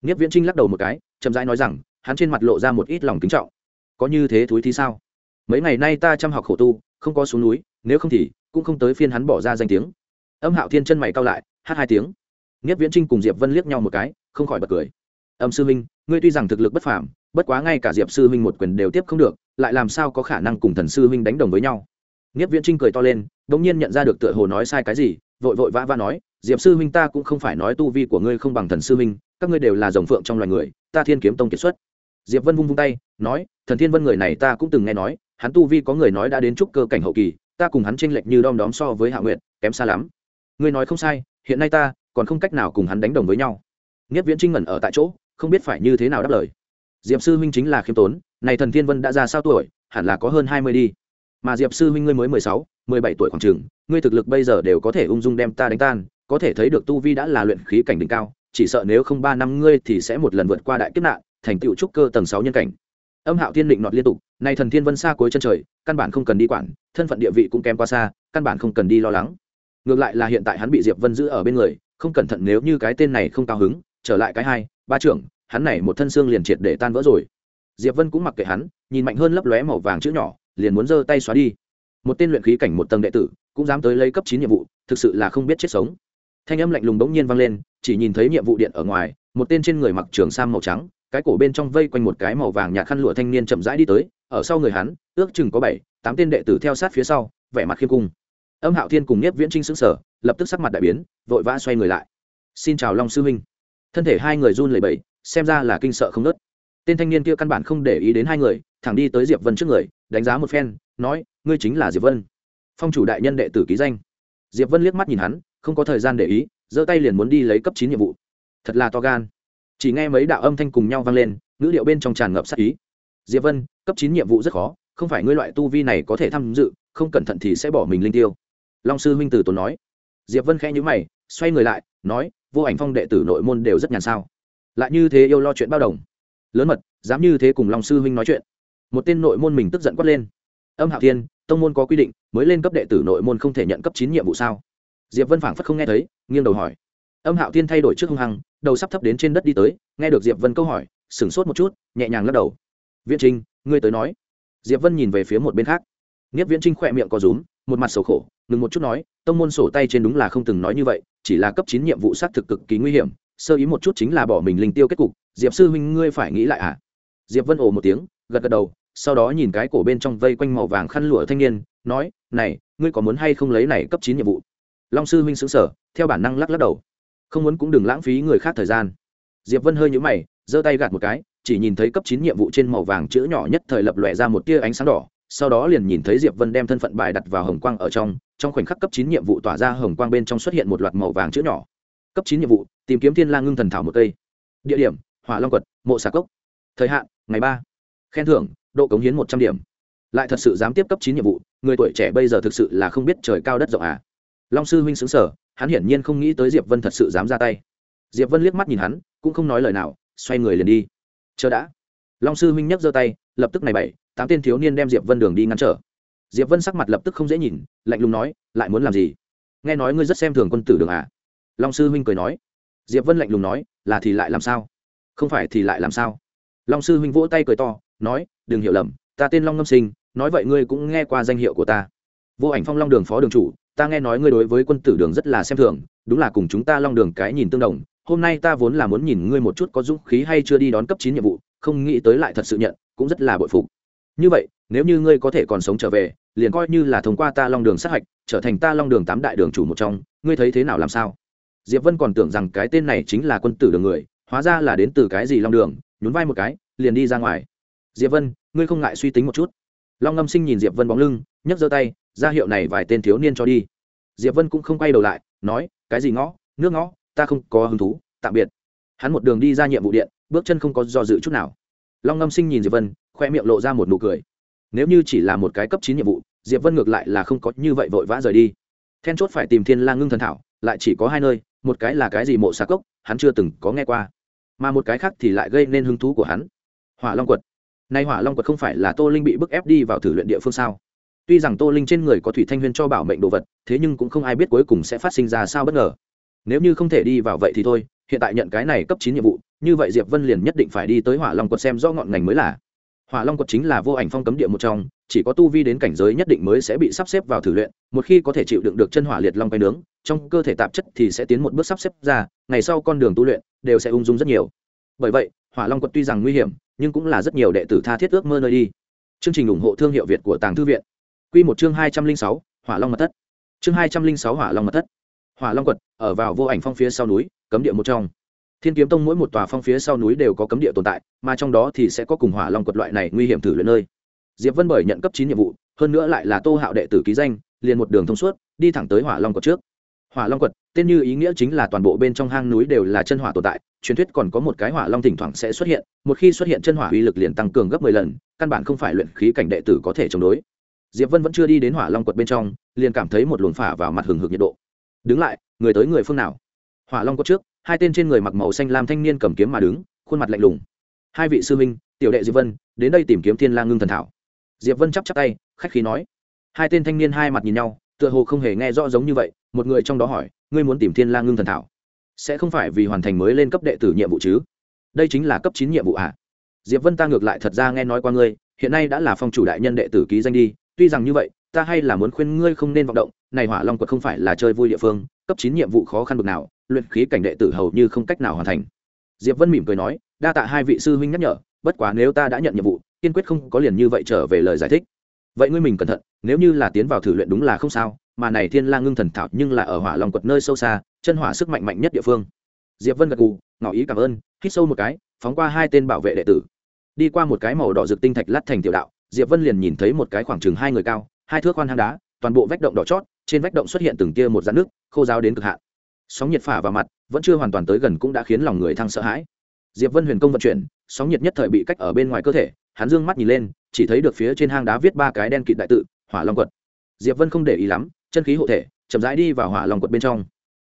S1: Nghiếp viễn trinh lắc đầu một cái, chậm rãi nói rằng, hắn trên mặt lộ ra một ít lòng kính trọng. Có như thế thúi thì sao? Mấy ngày nay ta chăm học khổ tu, không có xuống núi, nếu không thì cũng không tới phiên hắn bỏ ra danh tiếng. Âm hạo thiên chân mày cao lại, hát hai tiếng. Nghiếp viễn trinh cùng diệp vân liếc nhau một cái, không khỏi bật cười. Âm sư minh, ngươi tuy rằng thực lực bất phàm, bất quá ngay cả diệp sư huynh một quyền đều tiếp không được, lại làm sao có khả năng cùng thần sư huynh đánh đồng với nhau? Nghiếp viễn trinh cười to lên đ ỗ n g nhiên nhận ra được tựa hồ nói sai cái gì, vội vội vã vã nói, diệp sư huynh ta cũng không phải nói tu vi của ngươi không bằng thần sư huynh, các ngươi đều là dòng phượng trong loài người, ta thiên kiếm tông kiệt xuất. Diệp vân vung vung tay, nói, thần thiên vân người này ta cũng từng nghe nói, hắn tu vi có người nói đã đến trúc cơ cảnh hậu kỳ, ta cùng hắn tranh lệch như đom đóm so với hạ nguyệt, kém xa lắm. Ngươi nói không sai, hiện nay ta còn không cách nào cùng hắn đánh đồng với nhau. Nghiếp viễn trinh ngẩn ở tại chỗ, không biết phải như thế nào đáp lời. Diệp sư huynh chính là khiêm tốn, này thần thiên vân đã ra sao tuổi, hẳn là có hơn hai mươi đi mà diệp sư huynh ngươi mới mười sáu, mười bảy tuổi khoảng trường ngươi thực lực bây giờ đều có thể ung dung đem ta đánh tan, có thể thấy được tu vi đã là luyện khí cảnh đỉnh cao, chỉ sợ nếu không ba năm ngươi thì sẽ một lần vượt qua đại kiếp nạn, thành tựu trúc cơ tầng sáu nhân cảnh. Âm hạo thiên định nọt liên tục, nay thần thiên vân xa cuối chân trời, căn bản không cần đi quản, thân phận địa vị cũng kém qua xa, căn bản không cần đi lo lắng. Ngược lại là hiện tại hắn bị diệp vân giữ ở bên người, không cẩn thận nếu như cái tên này không cao hứng, trở lại cái hai, ba trưởng, hắn này một thân xương liền triệt để tan vỡ rồi. Diệp vân cũng mặc kệ hắn, nhìn mạnh hơn lấp lóe màu vàng chữ nhỏ liền muốn giơ tay xóa đi. Một tên luyện khí cảnh một tầng đệ tử, cũng dám tới lấy cấp chín nhiệm vụ, thực sự là không biết chết sống. Thanh âm lạnh lùng bỗng nhiên vang lên, chỉ nhìn thấy nhiệm vụ điện ở ngoài, một tên trên người mặc trường sam màu trắng, cái cổ bên trong vây quanh một cái màu vàng nhạt khăn lụa thanh niên chậm rãi đi tới, ở sau người hắn, ước chừng có bảy, tám tên đệ tử theo sát phía sau, vẻ mặt khiêm cung. Âm hạo thiên cùng Niếp viễn trinh xứng sở lập tức sắc mặt đại biến, vội vã xoay người lại. Xin chào long sư huynh. Thân thể hai người run lẩy bẩy, xem ra là kinh sợ không nớt tên thanh niên kia căn bản không để ý đến hai người thẳng đi tới diệp vân trước người, đánh giá một phen, nói, ngươi chính là diệp vân. Phong chủ đại nhân đệ tử ký danh. Diệp vân liếc mắt nhìn hắn, không có thời gian để ý, giơ tay liền muốn đi lấy cấp chín nhiệm vụ. Thật là to gan. Chỉ nghe mấy đạo âm thanh cùng nhau vang lên, ngữ điệu bên trong tràn ngập sắc ý. Diệp vân, cấp chín nhiệm vụ rất khó, không phải ngươi loại tu vi này có thể tham dự, không cẩn thận thì sẽ bỏ mình linh tiêu. Long sư huynh tử tốn nói. Diệp vân khẽ nhíu mày, xoay người lại, nói, vô ảnh phong đệ tử nội môn đều rất nhàn sao. Lại như thế yêu lo chuyện bao đồng. Lớn mật, dám như thế cùng long sư huynh nói chuyện một tên nội môn mình tức giận quát lên. Âm hạo thiên, tông môn có quy định, mới lên cấp đệ tử nội môn không thể nhận cấp chín nhiệm vụ sao? Diệp vân phảng phất không nghe thấy, nghiêng đầu hỏi. Âm hạo thiên thay đổi trước hung hăng, đầu sắp thấp đến trên đất đi tới, nghe được diệp vân câu hỏi, sửng sốt một chút, nhẹ nhàng lắc đầu. Viễn trinh, ngươi tới nói. Diệp vân nhìn về phía một bên khác. Nghiếp viễn trinh khỏe miệng có rúm, một mặt sầu khổ, ngừng một chút nói, tông môn sổ tay trên đúng là không từng nói như vậy, chỉ là cấp chín nhiệm vụ xác thực cực kỳ nguy hiểm, sơ ý một chút chính là bỏ mình linh tiêu kết cục. Diệp sư huynh ngươi phải nghĩ lại à? Diệp vân ồ một tiếng, gật gật đầu sau đó nhìn cái cổ bên trong vây quanh màu vàng khăn lụa thanh niên, nói, này, ngươi có muốn hay không lấy này cấp chín nhiệm vụ? Long sư huynh xứng sở theo bản năng lắc lắc đầu. Không muốn cũng đừng lãng phí người khác thời gian. Diệp vân hơi nhũ mày, giơ tay gạt một cái, chỉ nhìn thấy cấp chín nhiệm vụ trên màu vàng chữ nhỏ nhất thời lập lòe ra một tia ánh sáng đỏ, sau đó liền nhìn thấy diệp vân đem thân phận bài đặt vào hồng quang ở trong trong khoảnh khắc cấp chín nhiệm vụ tỏa ra hồng quang bên trong xuất hiện một loạt màu vàng chữ nhỏ. Cấp chín nhiệm vụ, tìm kiếm thiên lang ngưng thần thảo một cây. Địa điểm, hỏa long quật, mộ xà cốc. Thời hạn, ngày ba. Khen thưởng độ cống hiến một trăm điểm. Lại thật sự dám tiếp cấp chín nhiệm vụ, người tuổi trẻ bây giờ thực sự là không biết trời cao đất rộng à. Long sư huynh xứng sở hắn hiển nhiên không nghĩ tới diệp vân thật sự dám ra tay. Diệp vân liếc mắt nhìn hắn, cũng không nói lời nào, xoay người liền đi. Chờ đã. Long sư huynh nhấc giơ tay, lập tức này bảy, tám tên thiếu niên đem diệp vân đường đi ngăn trở. Diệp vân sắc mặt lập tức không dễ nhìn, lạnh lùng nói, lại muốn làm gì? Nghe nói ngươi rất xem thường quân tử đường à? Long sư huynh cười nói. Diệp vân lạnh lùng nói, là thì lại làm sao? Không phải thì lại làm sao? Long sư huynh vỗ tay cười to, nói đừng hiểu lầm, ta tên long ngâm sinh, nói vậy ngươi cũng nghe qua danh hiệu của ta. Vô ảnh phong long đường phó đường chủ, ta nghe nói ngươi đối với quân tử đường rất là xem thường, đúng là cùng chúng ta long đường cái nhìn tương đồng. Hôm nay ta vốn là muốn nhìn ngươi một chút có dũng khí hay chưa đi đón cấp chín nhiệm vụ, không nghĩ tới lại thật sự nhận, cũng rất là bội phục. Như vậy, nếu như ngươi có thể còn sống trở về, liền coi như là thông qua ta long đường sát hạch, trở thành ta long đường tám đại đường chủ một trong, ngươi thấy thế nào làm sao? Diệp vân còn tưởng rằng cái tên này chính là quân tử đường người, hóa ra là đến từ cái gì long đường, nhún vai một cái, liền đi ra ngoài diệp vân, ngươi không ngại suy tính một chút. Long ngâm sinh nhìn diệp vân bóng lưng, nhấc giơ tay, ra hiệu này vài tên thiếu niên cho đi. Diệp vân cũng không quay đầu lại, nói, cái gì ngõ? Nước ngõ? Ta không có hứng thú, tạm biệt. Hắn một đường đi ra nhiệm vụ điện, bước chân không có do dự chút nào. Long ngâm sinh nhìn diệp vân, khoe miệng lộ ra một nụ cười. Nếu như chỉ là một cái cấp chín nhiệm vụ, diệp vân ngược lại là không có như vậy vội vã rời đi. Then chốt phải tìm thiên lang ngưng thần thảo, lại chỉ có hai nơi, một cái là cái gì mộ xà cốc, hắn chưa từng có nghe qua, mà một cái khác thì lại gây nên hứng thú của hắn. Hỏa long quật nay hỏa long quật không phải là tô linh bị bức ép đi vào thử luyện địa phương sao? Tuy rằng tô linh trên người có thủy thanh huyên cho bảo mệnh đồ vật, thế nhưng cũng không ai biết cuối cùng sẽ phát sinh ra sao bất ngờ. Nếu như không thể đi vào vậy thì thôi, hiện tại nhận cái này cấp chín nhiệm vụ, như vậy diệp vân liền nhất định phải đi tới hỏa long quật xem do ngọn ngành mới là. Hỏa long quật chính là vô ảnh phong cấm địa một trong, chỉ có tu vi đến cảnh giới nhất định mới sẽ bị sắp xếp vào thử luyện, một khi có thể chịu đựng được chân hỏa liệt long quay nướng, trong cơ thể tạp chất thì sẽ tiến một bước sắp xếp ra, ngày sau con đường tu luyện đều sẽ ung dung rất nhiều. Bởi vậy hỏa long quật tuy rằng nguy hiểm, nhưng cũng là rất nhiều đệ tử tha thiết ước mơ nơi đi. Chương trình ủng hộ thương hiệu việt của tàng thư viện. Q một chương hai trăm linh sáu, hỏa long mật thất. Chương hai trăm linh sáu, hỏa long mật thất. Hỏa long quật, ở vào vô ảnh phong phía sau núi, cấm địa một trong. Thiên kiếm tông mỗi một tòa phong phía sau núi đều có cấm địa tồn tại, mà trong đó thì sẽ có cùng hỏa long quật loại này nguy hiểm thử luyện nơi. Diệp vân bởi nhận cấp chín nhiệm vụ, hơn nữa lại là tô hạo đệ tử ký danh, liền một đường thông suốt, đi thẳng tới hỏa long quật trước hỏa long quật, tên như ý nghĩa chính là toàn bộ bên trong hang núi đều là chân hỏa tồn tại, truyền thuyết còn có một cái hỏa long thỉnh thoảng sẽ xuất hiện, một khi xuất hiện chân hỏa uy lực liền tăng cường gấp mười lần, căn bản không phải luyện khí cảnh đệ tử có thể chống đối. Diệp vân vẫn chưa đi đến hỏa long quật bên trong, liền cảm thấy một luồng phả vào mặt hừng hực nhiệt độ. Đứng lại, người tới người phương nào? Hỏa long quật trước, hai tên trên người mặc màu xanh lam thanh niên cầm kiếm mà đứng, khuôn mặt lạnh lùng. Hai vị sư minh tiểu đệ diệp vân, đến đây tìm kiếm thiên lang ngưng thần thảo. Diệp vân chắp chắp tay, khách khí nói. Hai tên thanh niên hai mặt nhìn nhau, tựa hồ không hề nghe rõ giống như vậy một người trong đó hỏi, ngươi muốn tìm thiên lang ngưng thần thảo, sẽ không phải vì hoàn thành mới lên cấp đệ tử nhiệm vụ chứ? Đây chính là cấp chín nhiệm vụ à? Diệp vân ta ngược lại thật ra nghe nói qua ngươi, hiện nay đã là phong chủ đại nhân đệ tử ký danh đi, tuy rằng như vậy, ta hay là muốn khuyên ngươi không nên vọng động, này hỏa long quật không phải là chơi vui địa phương, cấp chín nhiệm vụ khó khăn bực nào, luyện khí cảnh đệ tử hầu như không cách nào hoàn thành. Diệp vân mỉm cười nói, đa tạ hai vị sư huynh nhắc nhở, bất quá nếu ta đã nhận nhiệm vụ, kiên quyết không có liền như vậy trở về lời giải thích. Vậy ngươi mình cẩn thận, nếu như là tiến vào thử luyện đúng là không sao mà này thiên lang ngưng thần thảo nhưng là ở hỏa long quật nơi sâu xa, chân hỏa sức mạnh mạnh nhất địa phương. Diệp vân gật gù, ngỏ ý cảm ơn, hít sâu một cái, phóng qua hai tên bảo vệ đệ tử. Đi qua một cái màu đỏ rực tinh thạch lát thành tiểu đạo, diệp vân liền nhìn thấy một cái khoảng chừng hai người cao, hai thước khoan hang đá, toàn bộ vách động đỏ chót, trên vách động xuất hiện từng tia một dạn nước, khô giáo đến cực hạn. Sóng nhiệt phả vào mặt, vẫn chưa hoàn toàn tới gần cũng đã khiến lòng người thăng sợ hãi. Diệp vân huyền công vận chuyển, sóng nhiệt nhất thời bị cách ở bên ngoài cơ thể, hắn dương mắt nhìn lên, chỉ thấy được phía trên hang đá viết ba cái đen kịt đại tự, hỏa long quật. Diệp vân không để ý lắm chân khí hộ thể, chậm rãi đi vào hỏa long quật bên trong.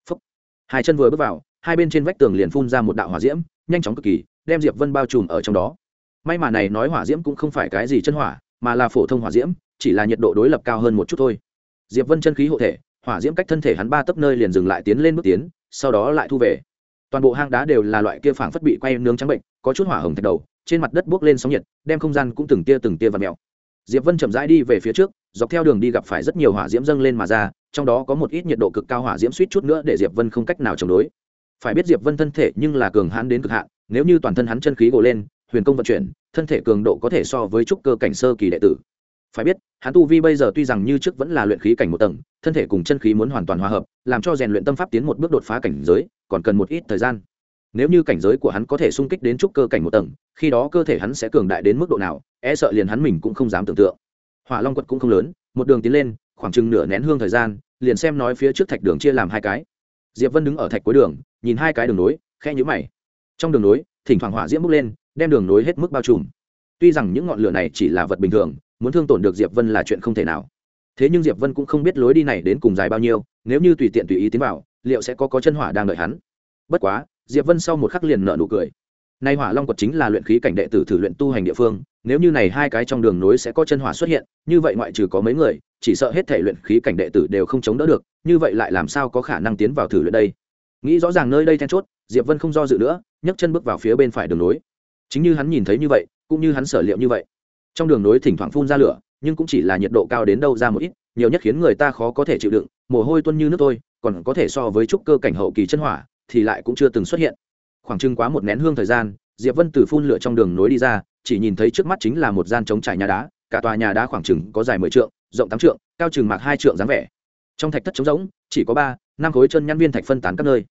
S1: Phúc. hai chân vừa bước vào, hai bên trên vách tường liền phun ra một đạo hỏa diễm, nhanh chóng cực kỳ, đem diệp vân bao trùm ở trong đó. May mà này nói hỏa diễm cũng không phải cái gì chân hỏa, mà là phổ thông hỏa diễm, chỉ là nhiệt độ đối lập cao hơn một chút thôi. Diệp vân chân khí hộ thể, hỏa diễm cách thân thể hắn ba tấc nơi liền dừng lại tiến lên bước tiến, sau đó lại thu về. Toàn bộ hang đá đều là loại kia phảng phất bị quay nướng trắng bệnh, có chút hỏa hồng thạch đầu, trên mặt đất buốc lên sóng nhiệt, đem không gian cũng từng tia từng tia và mèo diệp vân chậm rãi đi về phía trước, dọc theo đường đi gặp phải rất nhiều hỏa diễm dâng lên mà ra, trong đó có một ít nhiệt độ cực cao hỏa diễm suýt chút nữa để diệp vân không cách nào chống đối. Phải biết diệp vân thân thể nhưng là cường hãn đến cực hạn, nếu như toàn thân hắn chân khí gồ lên, huyền công vận chuyển, thân thể cường độ có thể so với trúc cơ cảnh sơ kỳ đệ tử. Phải biết, hắn tu vi bây giờ tuy rằng như trước vẫn là luyện khí cảnh một tầng, thân thể cùng chân khí muốn hoàn toàn hòa hợp, làm cho rèn luyện tâm pháp tiến một bước đột phá cảnh giới, còn cần một ít thời gian nếu như cảnh giới của hắn có thể sung kích đến trúc cơ cảnh một tầng, khi đó cơ thể hắn sẽ cường đại đến mức độ nào e sợ liền hắn mình cũng không dám tưởng tượng. Hỏa long quật cũng không lớn, một đường tiến lên, khoảng chừng nửa nén hương thời gian, liền xem nói phía trước thạch đường chia làm hai cái. Diệp vân đứng ở thạch cuối đường, nhìn hai cái đường nối khe nhữ mày. Trong đường nối, thỉnh thoảng hỏa diễm bốc lên, đem đường nối hết mức bao trùm. Tuy rằng những ngọn lửa này chỉ là vật bình thường, muốn thương tổn được diệp vân là chuyện không thể nào. Thế nhưng diệp vân cũng không biết lối đi này đến cùng dài bao nhiêu, nếu như tùy tiện tùy ý tiến vào, liệu sẽ có có chân hỏa đang đợi hắn. Bất quá diệp vân sau một khắc liền nở nụ cười. Nay hỏa long quật chính là luyện khí cảnh đệ tử thử luyện tu hành địa phương, nếu như này hai cái trong đường nối sẽ có chân hỏa xuất hiện, như vậy ngoại trừ có mấy người, chỉ sợ hết thể luyện khí cảnh đệ tử đều không chống đỡ được, như vậy lại làm sao có khả năng tiến vào thử luyện đây? Nghĩ rõ ràng nơi đây then chốt, diệp vân không do dự nữa, nhấc chân bước vào phía bên phải đường nối. Chính như hắn nhìn thấy như vậy, cũng như hắn sở liệu như vậy. Trong đường nối thỉnh thoảng phun ra lửa, nhưng cũng chỉ là nhiệt độ cao đến đâu ra một ít, nhiều nhất khiến người ta khó có thể chịu đựng, mồ hôi tuân như nước tôi còn có thể so với trúc cơ cảnh hậu kỳ chân hỏa thì lại cũng chưa từng xuất hiện. Khoảng chừng quá một nén hương thời gian, diệp vân từ phun lửa trong đường nối đi ra, chỉ nhìn thấy trước mắt chính là một gian trống trải nhà đá, cả tòa nhà đá khoảng chừng có dài mười trượng, rộng tám trượng, cao chừng mạc hai trượng dáng vẻ. Trong thạch thất trống rỗng, chỉ có ba, năm khối chân nhăn viên thạch phân tán các nơi.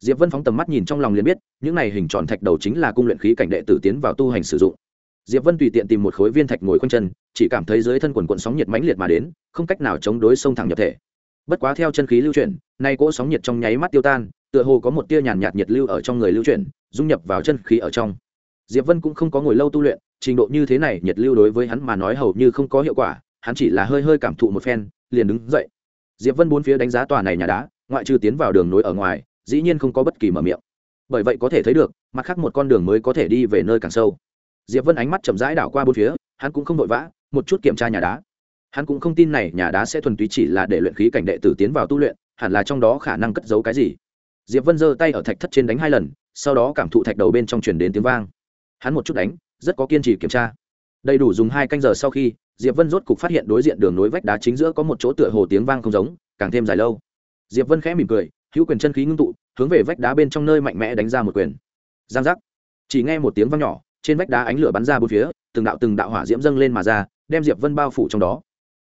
S1: Diệp vân phóng tầm mắt nhìn trong lòng liền biết, những này hình tròn thạch đầu chính là cung luyện khí cảnh đệ tử tiến vào tu hành sử dụng. Diệp vân tùy tiện tìm một khối viên thạch ngồi quanh chân, chỉ cảm thấy dưới thân quần quận sóng nhiệt mãnh liệt mà đến, không cách nào chống đối sông thẳng nhập thể. Bất quá theo chân khí lưu chuyển, nay cỗ sóng nhiệt trong nháy mắt tiêu tan tựa hồ có một tia nhàn nhạt nhiệt lưu ở trong người lưu chuyển, dung nhập vào chân khí ở trong. Diệp vân cũng không có ngồi lâu tu luyện, trình độ như thế này nhiệt lưu đối với hắn mà nói hầu như không có hiệu quả, hắn chỉ là hơi hơi cảm thụ một phen, liền đứng dậy. Diệp vân bốn phía đánh giá tòa này nhà đá, ngoại trừ tiến vào đường nối ở ngoài, dĩ nhiên không có bất kỳ mở miệng. Bởi vậy có thể thấy được, mặt khác một con đường mới có thể đi về nơi càng sâu. Diệp vân ánh mắt chậm rãi đảo qua bốn phía, hắn cũng không vội vã, một chút kiểm tra nhà đá. Hắn cũng không tin này nhà đá sẽ thuần túy chỉ là để luyện khí cảnh đệ tử tiến vào tu luyện, hẳn là trong đó khả năng cất giấu cái gì diệp vân giơ tay ở thạch thất trên đánh hai lần, sau đó cảm thụ thạch đầu bên trong truyền đến tiếng vang. Hắn một chút đánh, rất có kiên trì kiểm tra. Đầy đủ dùng hai canh giờ sau khi, diệp vân rốt cục phát hiện đối diện đường nối vách đá chính giữa có một chỗ tựa hồ tiếng vang không giống, càng thêm dài lâu. Diệp vân khẽ mỉm cười, hữu quyền chân khí ngưng tụ, hướng về vách đá bên trong nơi mạnh mẽ đánh ra một quyền. Giang giác. Chỉ nghe một tiếng vang nhỏ, trên vách đá ánh lửa bắn ra bốn phía, từng đạo từng đạo hỏa diễm dâng lên mà ra, đem diệp vân bao phủ trong đó.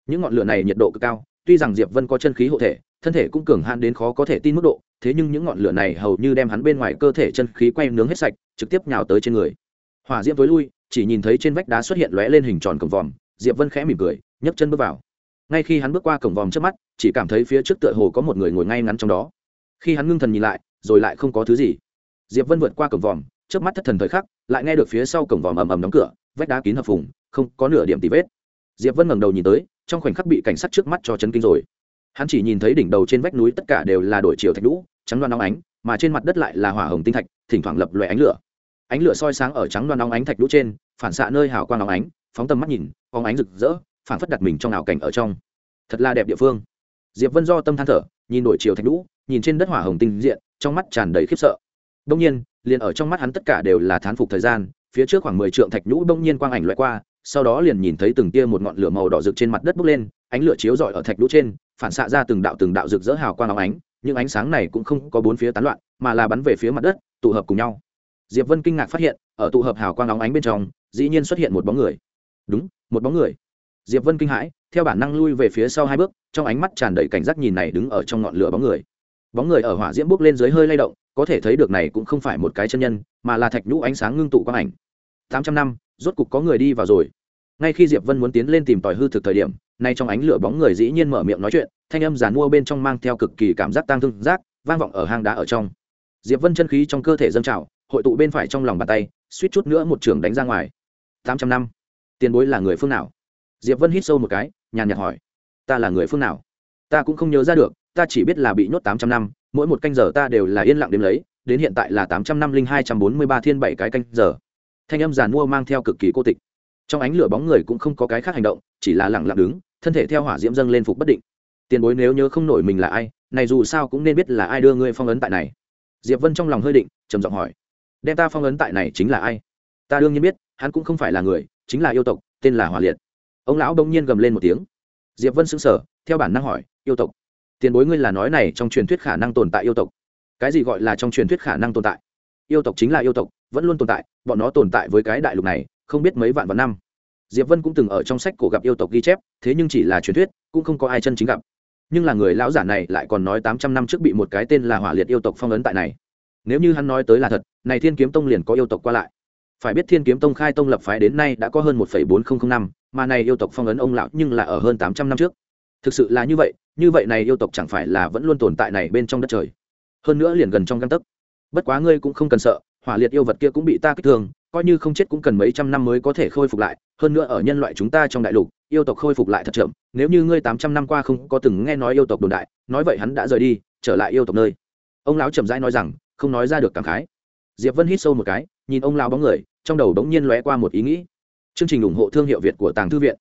S1: Những ngọn lửa này nhiệt độ cực cao, tuy rằng diệp vân có chân khí hộ thể thân thể cũng cường hạn đến khó có thể tin mức độ, thế nhưng những ngọn lửa này hầu như đem hắn bên ngoài cơ thể chân khí quay nướng hết sạch, trực tiếp nhào tới trên người. Hỏa diễm tối lui, chỉ nhìn thấy trên vách đá xuất hiện lóe lên hình tròn cổng vòm, diệp vân khẽ mỉm cười, nhấc chân bước vào. Ngay khi hắn bước qua cổng vòm trước mắt, chỉ cảm thấy phía trước tựa hồ có một người ngồi ngay ngắn trong đó. Khi hắn ngưng thần nhìn lại, rồi lại không có thứ gì. Diệp vân vượt qua cổng vòm, trước mắt thất thần thời khắc, lại nghe được phía sau cổng vòm ầm ầm đóng cửa, vách đá kín hợp phùng, không có nửa điểm tì vết. Diệp vân ngẩng đầu nhìn tới, trong khoảnh khắc bị cảnh sát trước mắt cho chấn kinh rồi hắn chỉ nhìn thấy đỉnh đầu trên vách núi tất cả đều là đổi chiều thạch lũ trắng đoan nóng ánh, mà trên mặt đất lại là hỏa hồng tinh thạch, thỉnh thoảng lập loè ánh lửa. Ánh lửa soi sáng ở trắng đoan nóng ánh thạch lũ trên, phản xạ nơi hào quang nóng ánh, phóng tầm mắt nhìn phóng ánh rực rỡ, phản phất đặt mình trong ảo cảnh ở trong. Thật là đẹp địa phương. Diệp vân do tâm than thở, nhìn đổi chiều thạch lũ nhìn trên đất hỏa hồng tinh diện, trong mắt tràn đầy khiếp sợ. Đông nhiên, liền ở trong mắt hắn tất cả đều là thán phục thời gian, phía trước khoảng mười trượng thạch nhũ đông nhiên quang ảnh loại qua sau đó liền nhìn thấy từng tia một ngọn lửa màu đỏ rực trên mặt đất bốc lên, ánh lửa chiếu rọi ở thạch lũ trên, phản xạ ra từng đạo từng đạo rực rỡ hào quang óng ánh nhưng ánh sáng này cũng không có bốn phía tán loạn, mà là bắn về phía mặt đất, tụ hợp cùng nhau. Diệp vân kinh ngạc phát hiện, ở tụ hợp hào quang óng ánh bên trong, dĩ nhiên xuất hiện một bóng người. Đúng, một bóng người. Diệp vân kinh hãi, theo bản năng lui về phía sau hai bước, trong ánh mắt tràn đầy cảnh giác nhìn này đứng ở trong ngọn lửa bóng người. Bóng người ở hỏa diễm bốc lên dưới hơi lay động, có thể thấy được này cũng không phải một cái chân nhân, mà là thạch nhũ ánh sáng ngưng tụ quang ảnh. Tám trăm năm rốt cục có người đi vào rồi. Ngay khi diệp vân muốn tiến lên tìm tòi hư thực thời điểm, nay trong ánh lửa bóng người dĩ nhiên mở miệng nói chuyện, thanh âm giàn mua bên trong mang theo cực kỳ cảm giác tang thương giác, vang vọng ở hang đá ở trong. Diệp vân chân khí trong cơ thể dâng trào, hội tụ bên phải trong lòng bàn tay, suýt chút nữa một trường đánh ra ngoài. Tám trăm năm. Tiền bối là người phương nào? Diệp vân hít sâu một cái, nhàn nhạt hỏi. Ta là người phương nào? Ta cũng không nhớ ra được, ta chỉ biết là bị nhốt tám trăm năm, mỗi một canh giờ ta đều là yên lặng đếm lấy, đến hiện tại là tám trăm năm linh hai trăm bốn mươi ba thiên bảy cái canh giờ thanh âm giàn mua mang theo cực kỳ cô tịch. Trong ánh lửa bóng người cũng không có cái khác hành động, chỉ là lặng lặng đứng, thân thể theo hỏa diễm dâng lên phục bất định. Tiền bối nếu nhớ không nổi mình là ai, này dù sao cũng nên biết là ai đưa ngươi phong ấn tại này. Diệp vân trong lòng hơi định, trầm giọng hỏi. Đem ta phong ấn tại này chính là ai? Ta đương nhiên biết, hắn cũng không phải là người, chính là yêu tộc, tên là hỏa liệt. Ông lão đông nhiên gầm lên một tiếng. Diệp vân sững sờ, theo bản năng hỏi, yêu tộc, tiền bối ngươi là nói này trong truyền thuyết khả năng tồn tại yêu tộc? Cái gì gọi là trong truyền thuyết khả năng tồn tại? Yêu tộc chính là yêu tộc, vẫn luôn tồn tại, bọn nó tồn tại với cái đại lục này, không biết mấy vạn vạn năm. Diệp vân cũng từng ở trong sách cổ gặp yêu tộc ghi chép, thế nhưng chỉ là truyền thuyết, cũng không có ai chân chính gặp. Nhưng là người lão giả này lại còn nói tám trăm năm trước bị một cái tên là hỏa liệt yêu tộc phong ấn tại này. Nếu như hắn nói tới là thật, này thiên kiếm tông liền có yêu tộc qua lại. Phải biết thiên kiếm tông khai tông lập phái đến nay đã có hơn một bốn nghìn năm, mà này yêu tộc phong ấn ông lão nhưng là ở hơn tám trăm năm trước. Thực sự là như vậy như vậy này yêu tộc chẳng phải là vẫn luôn tồn tại này bên trong đất trời. Hơn nữa liền gần trong căn tấc bất quá ngươi cũng không cần sợ, hỏa liệt yêu vật kia cũng bị ta kích thương, coi như không chết cũng cần mấy trăm năm mới có thể khôi phục lại. Hơn nữa ở nhân loại chúng ta trong đại lục, yêu tộc khôi phục lại thật chậm. Nếu như ngươi tám trăm năm qua không có từng nghe nói yêu tộc đồn đại, nói vậy hắn đã rời đi, trở lại yêu tộc nơi. Ông lão chậm rãi nói rằng, không nói ra được cảm khái. Diệp vân hít sâu một cái, nhìn ông lão bóng người, trong đầu đống nhiên lóe qua một ý nghĩ. Chương trình ủng hộ thương hiệu việt của tàng thư viện.